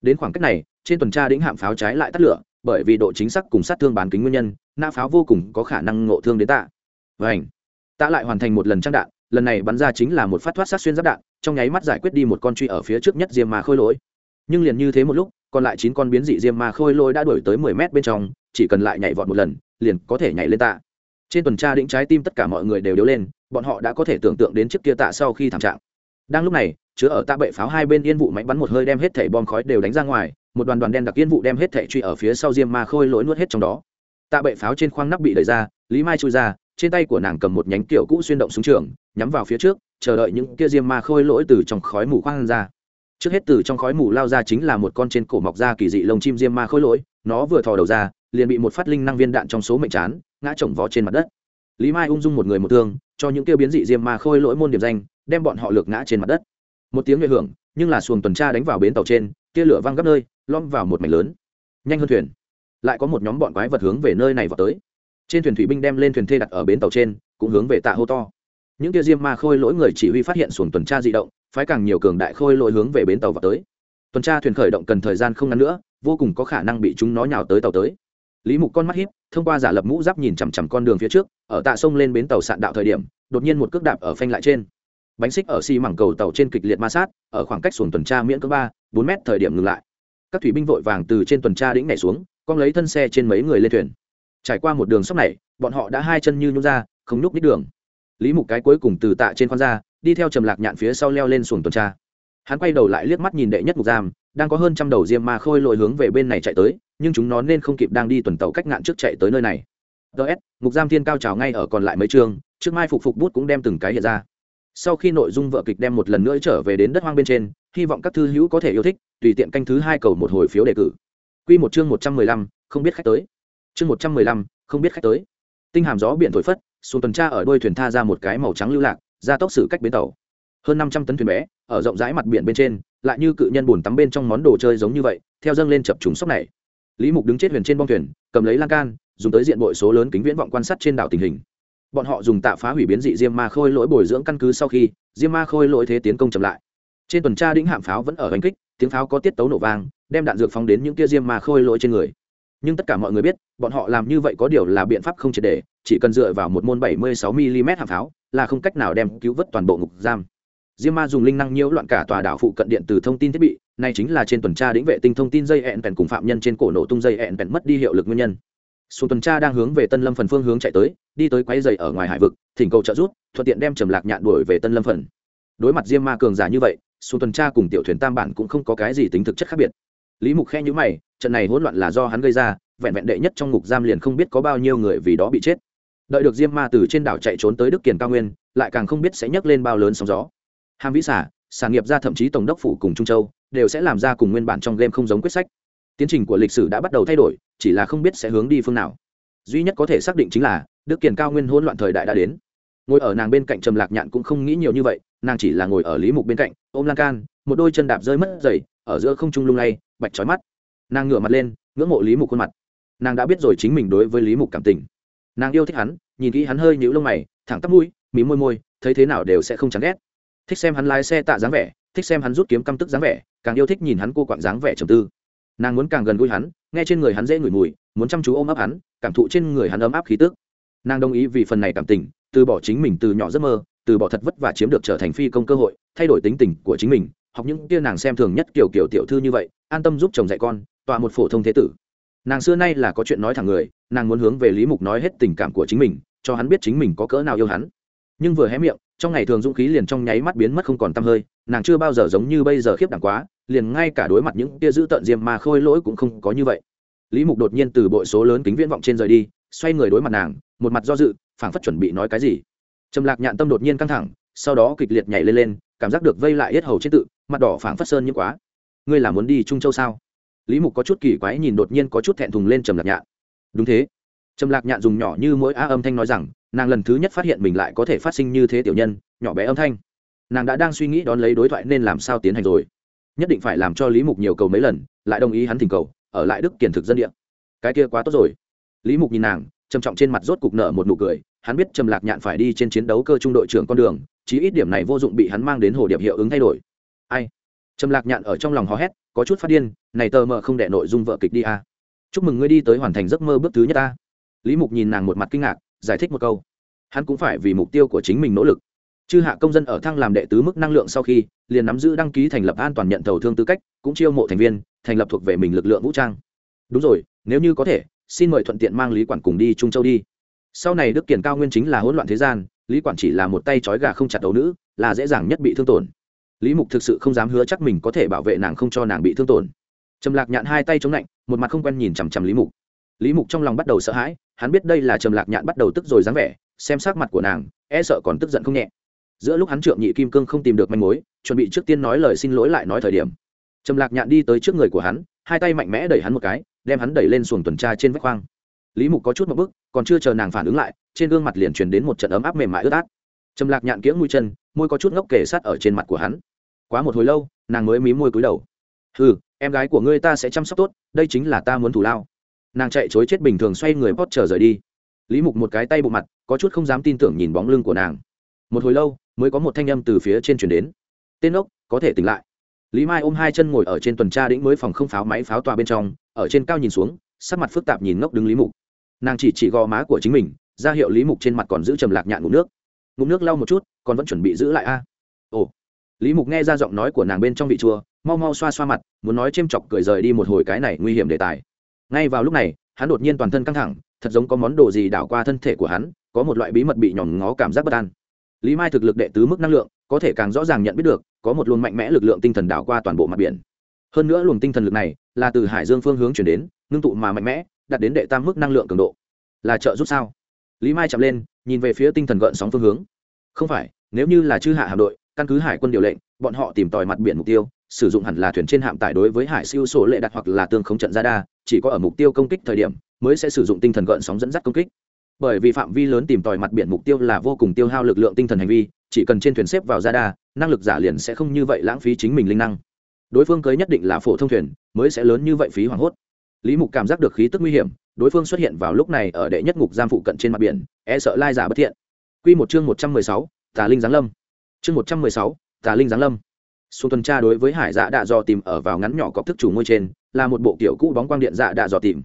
Đến khoảng cách này, trên tuần tra đĩnh hạm pháo trái lại tắt lửa bởi vì độ chính xác cùng sát thương bán kính nguyên nhân nã pháo vô cùng có khả năng ngộ thương đến tạ. Vảnh tạ lại hoàn thành một lần trang đạn, lần này bắn ra chính là một phát thoát sát xuyên giáp đạn, trong nháy mắt giải quyết đi một con truy ở phía trước nhất diêm ma khôi lỗi. Nhưng liền như thế một lúc, còn lại chín con biến dị diêm ma khôi lỗi đã đuổi tới mười mét bên trong, chỉ cần lại nhảy vọt một lần, liền có thể nhảy lên tạ. Trên tuần tra đĩnh trái tim tất cả mọi người đều điếu lên, bọn họ đã có thể tưởng tượng đến chiếc kia tạ sau khi thảm trạng. Đang lúc này chứa ở tạ bệ pháo hai bên yên vụ máy bắn một hơi đem hết thảy bom khói đều đánh ra ngoài, một đoàn đoàn đen đặc yên vụ đem hết thảy truy ở phía sau diêm ma khôi lỗi nuốt hết trong đó. Tạ bệ pháo trên khoang nắp bị đẩy ra, lý mai chui ra, trên tay của nàng cầm một nhánh kiểu cũ xuyên động súng trường, nhắm vào phía trước, chờ đợi những kia diêm ma khôi lỗi từ trong khói mù khoang ra. Trước hết từ trong khói mù lao ra chính là một con trên cổ mọc ra kỳ dị lông chim diêm ma khôi lỗi, nó vừa thò đầu ra, liền bị một phát linh năng viên đạn trong số mệnh chán, ngã chồng vó trên mặt đất. Lý mai ung dung một người một thương, cho những kia biến dị diêm ma khôi lỗi môn điểm danh, đem bọn họ lược ngã trên mặt đất một tiếng nhuệ hưởng, nhưng là xuồng tuần tra đánh vào bến tàu trên tia lửa văng gấp nơi lom vào một mảnh lớn. Nhanh hơn thuyền. Lại có một nhóm bọn quái vật hướng về nơi này vào tới. Trên thuyền thủy binh đem lên thuyền thê đặt ở bến tàu trên, cũng hướng về tạ hô to. Những tia diêm ma khôi lỗi người chỉ huy phát hiện xuồng tuần tra di động, phái càng nhiều cường đại khôi lỗi hướng về bến tàu vào tới. Tuần tra thuyền khởi động cần thời gian không ngắn nữa, vô cùng có khả năng bị chúng nó nhào tới tàu tới. Lý mục con mắt hiếp thông qua giả lập mũ giáp nhìn chằm chằm con đường phía trước, ở tạ sông lên bến tàu sạn đạo thời điểm, đột nhiên một cước đạp ở phanh lại trên bánh xích ở xi mảng cầu tàu trên kịch liệt ma sát, ở khoảng cách xuồng tuần tra miễn cỡ ba, bốn mét thời điểm ngừng lại. Các thủy binh vội vàng từ trên tuần tra đĩnh nhảy xuống, con lấy thân xe trên mấy người lên thuyền. Trải qua một đường sóc này, bọn họ đã hai chân như nhún ra, không nhúc nít đường. Lý mục cái cuối cùng từ tạ trên khoan ra, đi theo trầm lạc nhạn phía sau leo lên xuồng tuần tra. Hắn quay đầu lại liếc mắt nhìn đệ nhất mục giam, đang có hơn trăm đầu diêm ma khôi lội hướng về bên này chạy tới, nhưng chúng nó nên không kịp đang đi tuần tàu cách ngạn trước chạy tới nơi này. Ts ngục giam thiên cao trào ngay ở còn lại mấy chương trước mai phục phục bút cũng đem từng cái hiện ra sau khi nội dung vợ kịch đem một lần nữa trở về đến đất hoang bên trên, hy vọng các thư hữu có thể yêu thích, tùy tiện canh thứ hai cầu một hồi phiếu đề cử. Q một chương một trăm mười lăm, không biết khách tới. Chương một trăm mười lăm, không biết khách tới. Tinh hàm gió biển thổi phất, xuống tuần tra ở đôi thuyền tha ra một cái màu trắng lưu lạc, ra tốc xử cách bến tàu. Hơn năm trăm tấn thuyền bé, ở rộng rãi mặt biển bên trên, lại như cự nhân bùn tắm bên trong món đồ chơi giống như vậy, theo dâng lên chập trùng sốc này. Lý mục đứng chết huyền trên bong thuyền, cầm lấy lan can, dùng tới diện bội số lớn kính viễn vọng quan sát trên đảo tình hình bọn họ dùng tạ phá hủy biến dị diêm ma khôi lỗi bồi dưỡng căn cứ sau khi, diêm ma khôi lỗi thế tiến công chậm lại. Trên tuần tra đĩnh hạm pháo vẫn ở hành kích, tiếng pháo có tiết tấu nổ vang, đem đạn dược phóng đến những kia diêm ma khôi lỗi trên người. Nhưng tất cả mọi người biết, bọn họ làm như vậy có điều là biện pháp không triệt để, chỉ cần dựa vào một môn 76 mm hạm pháo, là không cách nào đem cứu vớt toàn bộ ngục giam. Diêm ma dùng linh năng nhiễu loạn cả tòa đảo phụ cận điện từ thông tin thiết bị, này chính là trên tuần tra đĩnh vệ tinh thông tin dây hẹn bèn cùng phạm nhân trên cổ nổ tung dây hẹn bèn mất đi hiệu lực nguyên nhân. Xuống tuần tra đang hướng về tân lâm phần phương hướng chạy tới đi tới quấy dày ở ngoài hải vực, thỉnh cầu trợ giúp, thuận tiện đem trầm lạc nhạn đuổi về tân lâm phần. Đối mặt diêm ma cường giả như vậy xuống tuần tra cùng tiểu thuyền tam bản cũng không có cái gì tính thực chất khác biệt. Lý mục khe nhữ mày, trận này hỗn loạn là do hắn gây ra, vẹn vẹn đệ nhất trong ngục giam liền không biết có bao nhiêu người vì đó bị chết. Đợi được diêm ma từ trên đảo chạy trốn tới đức kiền cao nguyên, lại càng không biết sẽ nhấc lên bao lớn sóng gió. Hàm vĩ xả sản nghiệp ra thậm chí tổng đốc phủ cùng trung châu, đều sẽ làm ra cùng nguyên bản trong game không giống quyết sách. Tiến trình của lịch sử đã bắt đầu thay đổi, chỉ là không biết sẽ hướng đi phương nào. Duy nhất có thể xác định chính là đức kiền cao nguyên hỗn loạn thời đại đã đến. Ngồi ở nàng bên cạnh trầm lạc nhạn cũng không nghĩ nhiều như vậy, nàng chỉ là ngồi ở lý mục bên cạnh, ôm lan can, một đôi chân đạp rơi mất dày ở giữa không trung lung lay, bạch trói mắt. Nàng ngửa mặt lên, ngưỡng mộ lý mục khuôn mặt. Nàng đã biết rồi chính mình đối với lý mục cảm tình. Nàng yêu thích hắn, nhìn kỹ hắn hơi nhũ lông mày, thẳng tắp mũi, mí môi môi, thấy thế nào đều sẽ không chán ghét. Thích xem hắn lái xe tạ dáng vẻ, thích xem hắn rút kiếm căm tức dáng vẻ, càng yêu thích nhìn hắn cô quạng dáng vẻ trầm tư. Nàng muốn càng gần gũi hắn, nghe trên người hắn dễ ngửi mùi, muốn chăm chú ôm ấp hắn, cảm thụ trên người hắn ấm áp khí tức nàng đồng ý vì phần này cảm tình, từ bỏ chính mình từ nhỏ giấc mơ, từ bỏ thật vất và chiếm được trở thành phi công cơ hội, thay đổi tính tình của chính mình. Học những kia nàng xem thường nhất kiểu kiểu tiểu thư như vậy, an tâm giúp chồng dạy con, tọa một phổ thông thế tử. Nàng xưa nay là có chuyện nói thẳng người, nàng muốn hướng về lý mục nói hết tình cảm của chính mình, cho hắn biết chính mình có cỡ nào yêu hắn. Nhưng vừa hé miệng, trong ngày thường dũng khí liền trong nháy mắt biến mất không còn t hơi, nàng chưa bao giờ giống như bây giờ khiếp đảm quá, liền ngay cả đối mặt những tia giữ tợn diêm mà khôi lỗi cũng không có như vậy. Lý mục đột nhiên từ bội số lớn kính viễn vọng trên rời đi, xoay người đối mặt nàng một mặt do dự, phảng phất chuẩn bị nói cái gì. Trầm lạc nhạn tâm đột nhiên căng thẳng, sau đó kịch liệt nhảy lên lên, cảm giác được vây lại hết hầu trên tự, mặt đỏ phảng phất sơn như quá. Ngươi là muốn đi trung châu sao? Lý mục có chút kỳ quái nhìn đột nhiên có chút thẹn thùng lên trầm lạc nhạn. Đúng thế. Trầm lạc nhạn dùng nhỏ như mỗi á âm thanh nói rằng, nàng lần thứ nhất phát hiện mình lại có thể phát sinh như thế tiểu nhân, nhỏ bé âm thanh. Nàng đã đang suy nghĩ đón lấy đối thoại nên làm sao tiến hành rồi. Nhất định phải làm cho lý mục nhiều cầu mấy lần, lại đồng ý hắn thỉnh cầu, ở lại đức kiển thực dân địa. Cái kia quá tốt rồi. Lý mục nhìn nàng trầm trọng trên mặt rốt cục nợ một nụ cười, hắn biết trầm lạc nhạn phải đi trên chiến đấu cơ trung đội trưởng con đường, chí ít điểm này vô dụng bị hắn mang đến hồ điệp hiệu ứng thay đổi. Ai? Trầm lạc nhạn ở trong lòng hò hét, có chút phát điên, này tờ mờ không đệ nội dung vợ kịch đi à. chúc mừng ngươi đi tới hoàn thành giấc mơ bước thứ nhất ta. Lý mục nhìn nàng một mặt kinh ngạc, giải thích một câu. Hắn cũng phải vì mục tiêu của chính mình nỗ lực. Chư hạ công dân ở thăng làm đệ tứ mức năng lượng sau khi, liền nắm giữ đăng ký thành lập an toàn nhận thầu thương tư cách, cũng chiêu mộ thành viên, thành lập thuộc về mình lực lượng vũ trang. Đúng rồi, nếu như có thể xin mời thuận tiện mang lý quản cùng đi trung châu đi sau này đức kiển cao nguyên chính là hỗn loạn thế gian lý quản chỉ là một tay trói gà không chặt đấu nữ là dễ dàng nhất bị thương tổn lý mục thực sự không dám hứa chắc mình có thể bảo vệ nàng không cho nàng bị thương tổn trầm lạc nhạn hai tay chống lạnh một mặt không quen nhìn chằm chằm lý mục lý mục trong lòng bắt đầu sợ hãi hắn biết đây là trầm lạc nhạn bắt đầu tức rồi dáng vẻ xem sắc mặt của nàng e sợ còn tức giận không nhẹ giữa lúc hắn trượng nhị kim cương không tìm được manh mối chuẩn bị trước tiên nói lời xin lỗi lại nói thời điểm trầm lạc nhạn đi tới trước người của hắn hai tay mạnh mẽ đẩy hắn một cái đem hắn đẩy lên xuồng tuần tra trên vách khoang. Lý mục có chút một bức còn chưa chờ nàng phản ứng lại, trên gương mặt liền truyền đến một trận ấm áp mềm mại ướt át. Trầm lạc nhạn kiễng mũi chân, môi có chút ngốc kề sát ở trên mặt của hắn. Quá một hồi lâu, nàng mới mí môi cúi đầu. Ừ em gái của ngươi ta sẽ chăm sóc tốt, đây chính là ta muốn thủ lao. Nàng chạy chối chết bình thường xoay người pot chờ rời đi. Lý mục một cái tay bộ mặt, có chút không dám tin tưởng nhìn bóng lưng của nàng. Một hồi lâu, mới có một thanh âm từ phía trên chuyển đến. Tên ốc có thể tỉnh lại. Lý mai ôm hai chân ngồi ở trên tuần tra đĩnh mới phòng không pháo máy pháo tòa bên trong ở trên cao nhìn xuống, sắc mặt phức tạp nhìn ngốc đứng lý mục. Nàng chỉ chỉ gò má của chính mình, ra hiệu lý mục trên mặt còn giữ trầm lạc nhạn ngụm nước. Ngụm nước lau một chút, còn vẫn chuẩn bị giữ lại a. Ồ. Lý mục nghe ra giọng nói của nàng bên trong vị chua, mau mau xoa xoa mặt, muốn nói c chọc cười rời đi một hồi cái này nguy hiểm đề tài. Ngay vào lúc này, hắn đột nhiên toàn thân căng thẳng, thật giống có món đồ gì đảo qua thân thể của hắn, có một loại bí mật bị nhòm ngó cảm giác bất an. Lý mai thực lực đệ tứ mức năng lượng, có thể càng rõ ràng nhận biết được, có một luồng mạnh mẽ lực lượng tinh thần đảo qua toàn bộ mặt biển hơn nữa luồng tinh thần lực này là từ hải dương phương hướng chuyển đến, ngưng tụ mà mạnh mẽ, đạt đến đệ tam mức năng lượng cường độ. Là trợ giúp sao? Lý mai chạm lên, nhìn về phía tinh thần gợn sóng phương hướng. Không phải, nếu như là chư hạ hạm đội, căn cứ hải quân điều lệnh, bọn họ tìm tòi mặt biển mục tiêu, sử dụng hẳn là thuyền trên hạm tải đối với hải siêu sổ lệ đặt hoặc là tương không trận ra đa chỉ có ở mục tiêu công kích thời điểm mới sẽ sử dụng tinh thần gợn sóng dẫn dắt công kích. Bởi vì phạm vi lớn tìm tòi mặt biển mục tiêu là vô cùng tiêu hao lực lượng tinh thần hành vi, chỉ cần trên thuyền xếp vào ra đa năng lực giả liền sẽ không như vậy lãng phí chính mình linh năng đối phương cưới nhất định là phổ thông thuyền, mới sẽ lớn như vậy phí hoảng hốt. Lý mục cảm giác được khí tức nguy hiểm, đối phương xuất hiện vào lúc này ở đệ nhất ngục giam phụ cận trên mặt biển e sợ lai giả bất thiện. Q một chương một trăm mười sáu, tà linh giáng lâm. Chương một trăm mười sáu, tà linh giáng lâm. Xuống tuần tra đối với hải dạ đạ dò tìm ở vào ngắn nhỏ cọc thức chủ ngôi trên, là một bộ kiểu cũ bóng quang điện dạ đạ dò tìm.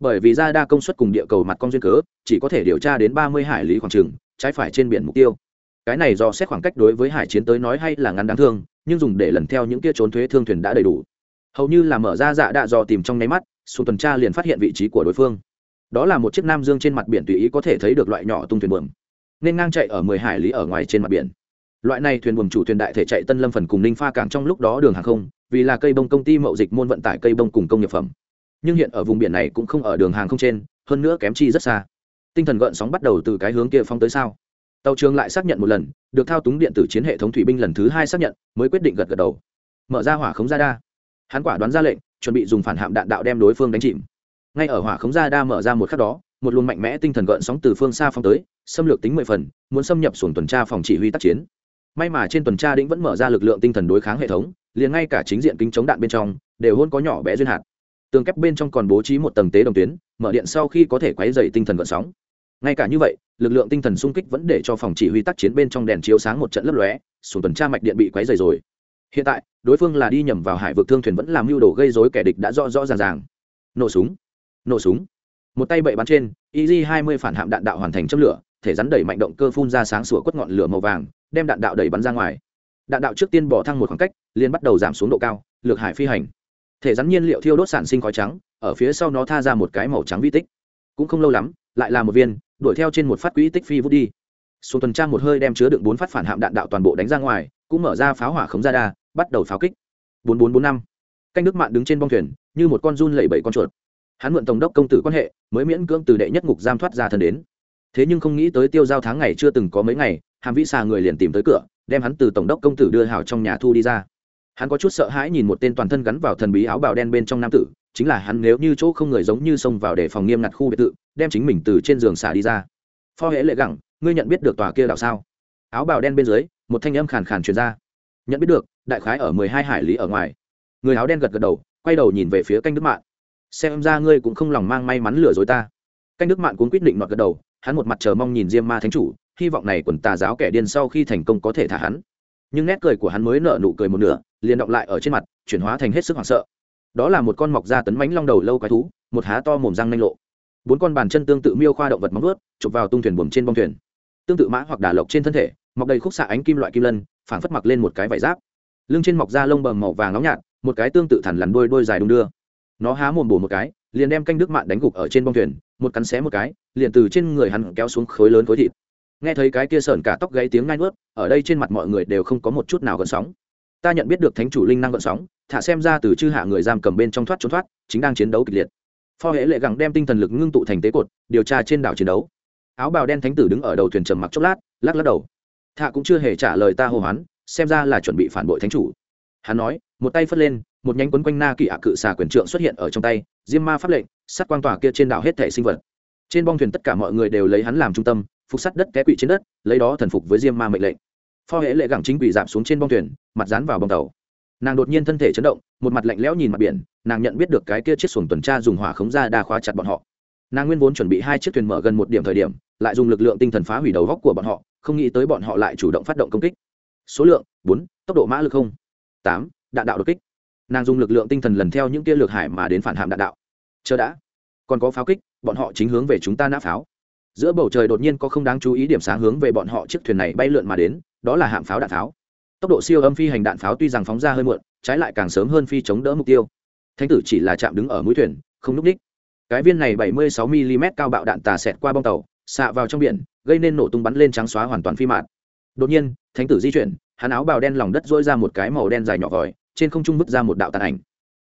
Bởi vì ra đa công suất cùng địa cầu mặt con duyên cớ, chỉ có thể điều tra đến ba mươi hải lý khoảng trừng trái phải trên biển mục tiêu. Cái này do xét khoảng cách đối với hải chiến tới nói hay là ngắn đáng thương nhưng dùng để lần theo những kia trốn thuế thương thuyền đã đầy đủ. Hầu như là mở ra dạ đạ dò tìm trong nháy mắt, xuống tuần tra liền phát hiện vị trí của đối phương. Đó là một chiếc nam dương trên mặt biển tùy ý có thể thấy được loại nhỏ tung thuyền buồm. Nên ngang chạy ở mười hải lý ở ngoài trên mặt biển. Loại này thuyền buồm chủ thuyền đại thể chạy tân lâm phần cùng ninh pha cảng trong lúc đó đường hàng không, vì là cây bông công ty mậu dịch môn vận tải cây bông cùng công nghiệp phẩm. Nhưng hiện ở vùng biển này cũng không ở đường hàng không trên, hơn nữa kém chi rất xa. Tinh thần gợn sóng bắt đầu từ cái hướng kia phong tới sao tàu trường lại xác nhận một lần, được thao túng điện tử chiến hệ thống thủy binh lần thứ hai xác nhận, mới quyết định gật gật đầu. Mở ra hỏa khống ra đa hắn quả đoán ra lệnh, chuẩn bị dùng phản hạm đạn đạo đem đối phương đánh chìm. Ngay ở hỏa khống ra đa mở ra một khắc đó, một luồng mạnh mẽ tinh thần gợn sóng từ phương xa phong tới, xâm lược tính mười phần, muốn xâm nhập xuồng tuần tra phòng chỉ huy tác chiến. May mà trên tuần tra đĩnh vẫn mở ra lực lượng tinh thần đối kháng hệ thống, liền ngay cả chính diện kính chống đạn bên trong, đều hôn có nhỏ bé duyên hạt. Tường kép bên trong còn bố trí một tầng tế đồng tuyến, mở điện sau khi có thể quấy dày tinh thần gợn sóng ngay cả như vậy, lực lượng tinh thần sung kích vẫn để cho phòng chỉ huy tác chiến bên trong đèn chiếu sáng một trận lấp lóe xuồng tuần tra mạch điện bị quấy dày rồi. Hiện tại, đối phương là đi nhầm vào hải vực thương thuyền vẫn làm mưu đồ gây dối kẻ địch đã rõ rõ ràng ràng. Nổ súng nổ súng. Một tay bậy bắn trên, easy hai mươi phản hạm đạn đạo hoàn thành châm lửa, thể rắn đẩy mạnh động cơ phun ra sáng sủa quất ngọn lửa màu vàng, đem đạn đạo đẩy bắn ra ngoài. Đạn đạo trước tiên bỏ thăng một khoảng cách, liền bắt đầu giảm xuống độ cao lược hải phi hành. Thể rắn nhiên liệu thiêu đốt sản sinh khói trắng, ở phía sau nó tha ra một cái màu trắng vi tích. Cũng không lâu lắm, lại là một viên đuổi theo trên một phát quỹ tích phi vút đi. Xuống tuần tra một hơi đem chứa đựng bốn phát phản hạm đạn đạo toàn bộ đánh ra ngoài, cũng mở ra pháo hỏa khống ra đa bắt đầu pháo kích. Bốn bốn bốn năm. Canh đức mạn đứng trên bong thuyền, như một con run lẩy bẩy con chuột. Hắn mượn tổng đốc công tử quan hệ, mới miễn cưỡng từ đệ nhất ngục giam thoát ra thân đến. Thế nhưng không nghĩ tới tiêu giao tháng ngày chưa từng có mấy ngày, hàm vĩ xà người liền tìm tới cửa, đem hắn từ tổng đốc công tử đưa hào trong nhà thu đi ra. Hắn có chút sợ hãi nhìn một tên toàn thân gắn vào thần bí áo bào đen bên trong nam tử, chính là hắn nếu như chỗ không người giống như xông vào để phòng nghiêm ngặt khu biệt thự đem chính mình từ trên giường xả đi ra. Pho hễ lệ gẳng, ngươi nhận biết được tòa kia đảo sao? Áo bào đen bên dưới, một thanh âm khàn khàn truyền ra. Nhận biết được, đại khái ở mười hai hải lý ở ngoài. Người áo đen gật gật đầu, quay đầu nhìn về phía canh đức mạng xem ra ngươi cũng không lòng mang may mắn lừa dối ta. Canh đức mạng cũng quyết định nọt gật đầu, hắn một mặt chờ mong nhìn diêm ma thánh chủ, hy vọng này quần tà giáo kẻ điên sau khi thành công có thể thả hắn. Nhưng nét cười của hắn mới nở nụ cười một nửa, liền động lại ở trên mặt, chuyển hóa thành hết sức hoảng sợ. Đó là một con mọc da tấn mánh long đầu lâu quái thú, một há to mồm răng nanh lộ bốn con bàn chân tương tự miêu khoa động vật móng vuốt, chụp vào tung thuyền buồm trên bông thuyền. Tương tự mã hoặc đà lộc trên thân thể, mọc đầy khúc xạ ánh kim loại kim lân phản phất mặc lên một cái vải giáp. Lưng trên mọc da lông bầm màu vàng nóng nhạt, một cái tương tự thẳn lằn đôi đôi dài đung đưa. Nó há mồm bổ một cái, liền đem canh đức mạn đánh gục ở trên bông thuyền, một cắn xé một cái, liền từ trên người hắn kéo xuống khối lớn khối thịt. Nghe thấy cái kia sởn cả tóc gáy tiếng ngai nuốt, ở đây trên mặt mọi người đều không có một chút nào gợn sóng. Ta nhận biết được thánh chủ linh năng gợn sóng, thả xem ra từ chư hạ người giam cầm bên trong thoát trốn thoát, chính đang chiến đấu kịch liệt pho hệ lệ gẳng đem tinh thần lực ngưng tụ thành tế cột, điều tra trên đảo chiến đấu. Áo bào đen thánh tử đứng ở đầu thuyền trầm mặc chốc lát, lắc lắc đầu. Thạ cũng chưa hề trả lời ta hô hoán, xem ra là chuẩn bị phản bội thánh chủ. Hắn nói, một tay phất lên, một nhánh quấn quanh na kỳ ạ cự xà quyền trượng xuất hiện ở trong tay, diêm ma pháp lệnh, sắt quang tòa kia trên đảo hết thể sinh vật. Trên bong thuyền tất cả mọi người đều lấy hắn làm trung tâm, phục sắt đất té quỵ trên đất, lấy đó thần phục với diêm ma mệnh lệnh. Pho hệ lệ gẳng chính quỷ giảm xuống trên bong thuyền, mặt dán vào bong tàu. Nàng đột nhiên thân thể chấn động, một mặt lạnh lẽo nhìn mặt biển nàng nhận biết được cái kia chiếc xuồng tuần tra dùng hỏa khống ra đa khóa chặt bọn họ. Nàng nguyên vốn chuẩn bị hai chiếc thuyền mở gần một điểm thời điểm, lại dùng lực lượng tinh thần phá hủy đầu góc của bọn họ, không nghĩ tới bọn họ lại chủ động phát động công kích. Số lượng, bốn, tốc độ mã lực không, tám, đạn đạo đột kích. Nàng dùng lực lượng tinh thần lần theo những kia lược hải mà đến phản hạm đạn đạo. Chờ đã, còn có pháo kích, bọn họ chính hướng về chúng ta nã pháo. Giữa bầu trời đột nhiên có không đáng chú ý điểm sáng hướng về bọn họ chiếc thuyền này bay lượn mà đến, đó là hạm pháo đạn pháo. Tốc độ siêu âm phi hành đạn pháo tuy rằng phóng ra hơi muộn, trái lại càng sớm hơn phi chống đỡ mục tiêu thánh tử chỉ là chạm đứng ở mũi thuyền, không núp đích. Cái viên này 76 mm cao bạo đạn tà xẹt qua bong tàu, xạ vào trong biển, gây nên nổ tung bắn lên trắng xóa hoàn toàn phi mạn đột nhiên, thánh tử di chuyển, hắn áo bào đen lòng đất dỗi ra một cái màu đen dài nhỏ vòi, trên không trung vứt ra một đạo tàn ảnh.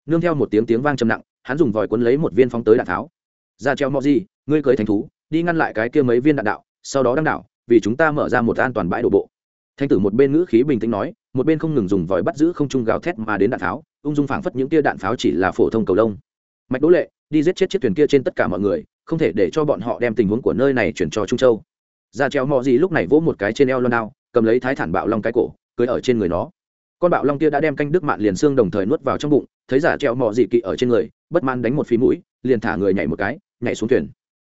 Nương theo một tiếng tiếng vang trầm nặng, hắn dùng vòi quấn lấy một viên phóng tới đạn tháo. Ra treo mò gì, ngươi cưới thành thú, đi ngăn lại cái kia mấy viên đạn đạo, sau đó đăng đảo, vì chúng ta mở ra một an toàn bãi đổ bộ. Thanh tử một bên ngữ khí bình tĩnh nói, một bên không ngừng dùng vòi bắt giữ không trung gào thét mà đến đạn tháo ung dung phảng phất những tia đạn pháo chỉ là phổ thông cầu lông. mạch đỗ lệ đi giết chết chiếc thuyền kia trên tất cả mọi người không thể để cho bọn họ đem tình huống của nơi này chuyển cho trung châu. Ra treo mò gì lúc này vỗ một cái trên eo lon đao cầm lấy thái thản bạo long cái cổ cưới ở trên người nó. Con bạo long kia đã đem canh đức mạn liền xương đồng thời nuốt vào trong bụng thấy giả treo mò gì kỵ ở trên người bất man đánh một phí mũi liền thả người nhảy một cái nhảy xuống thuyền.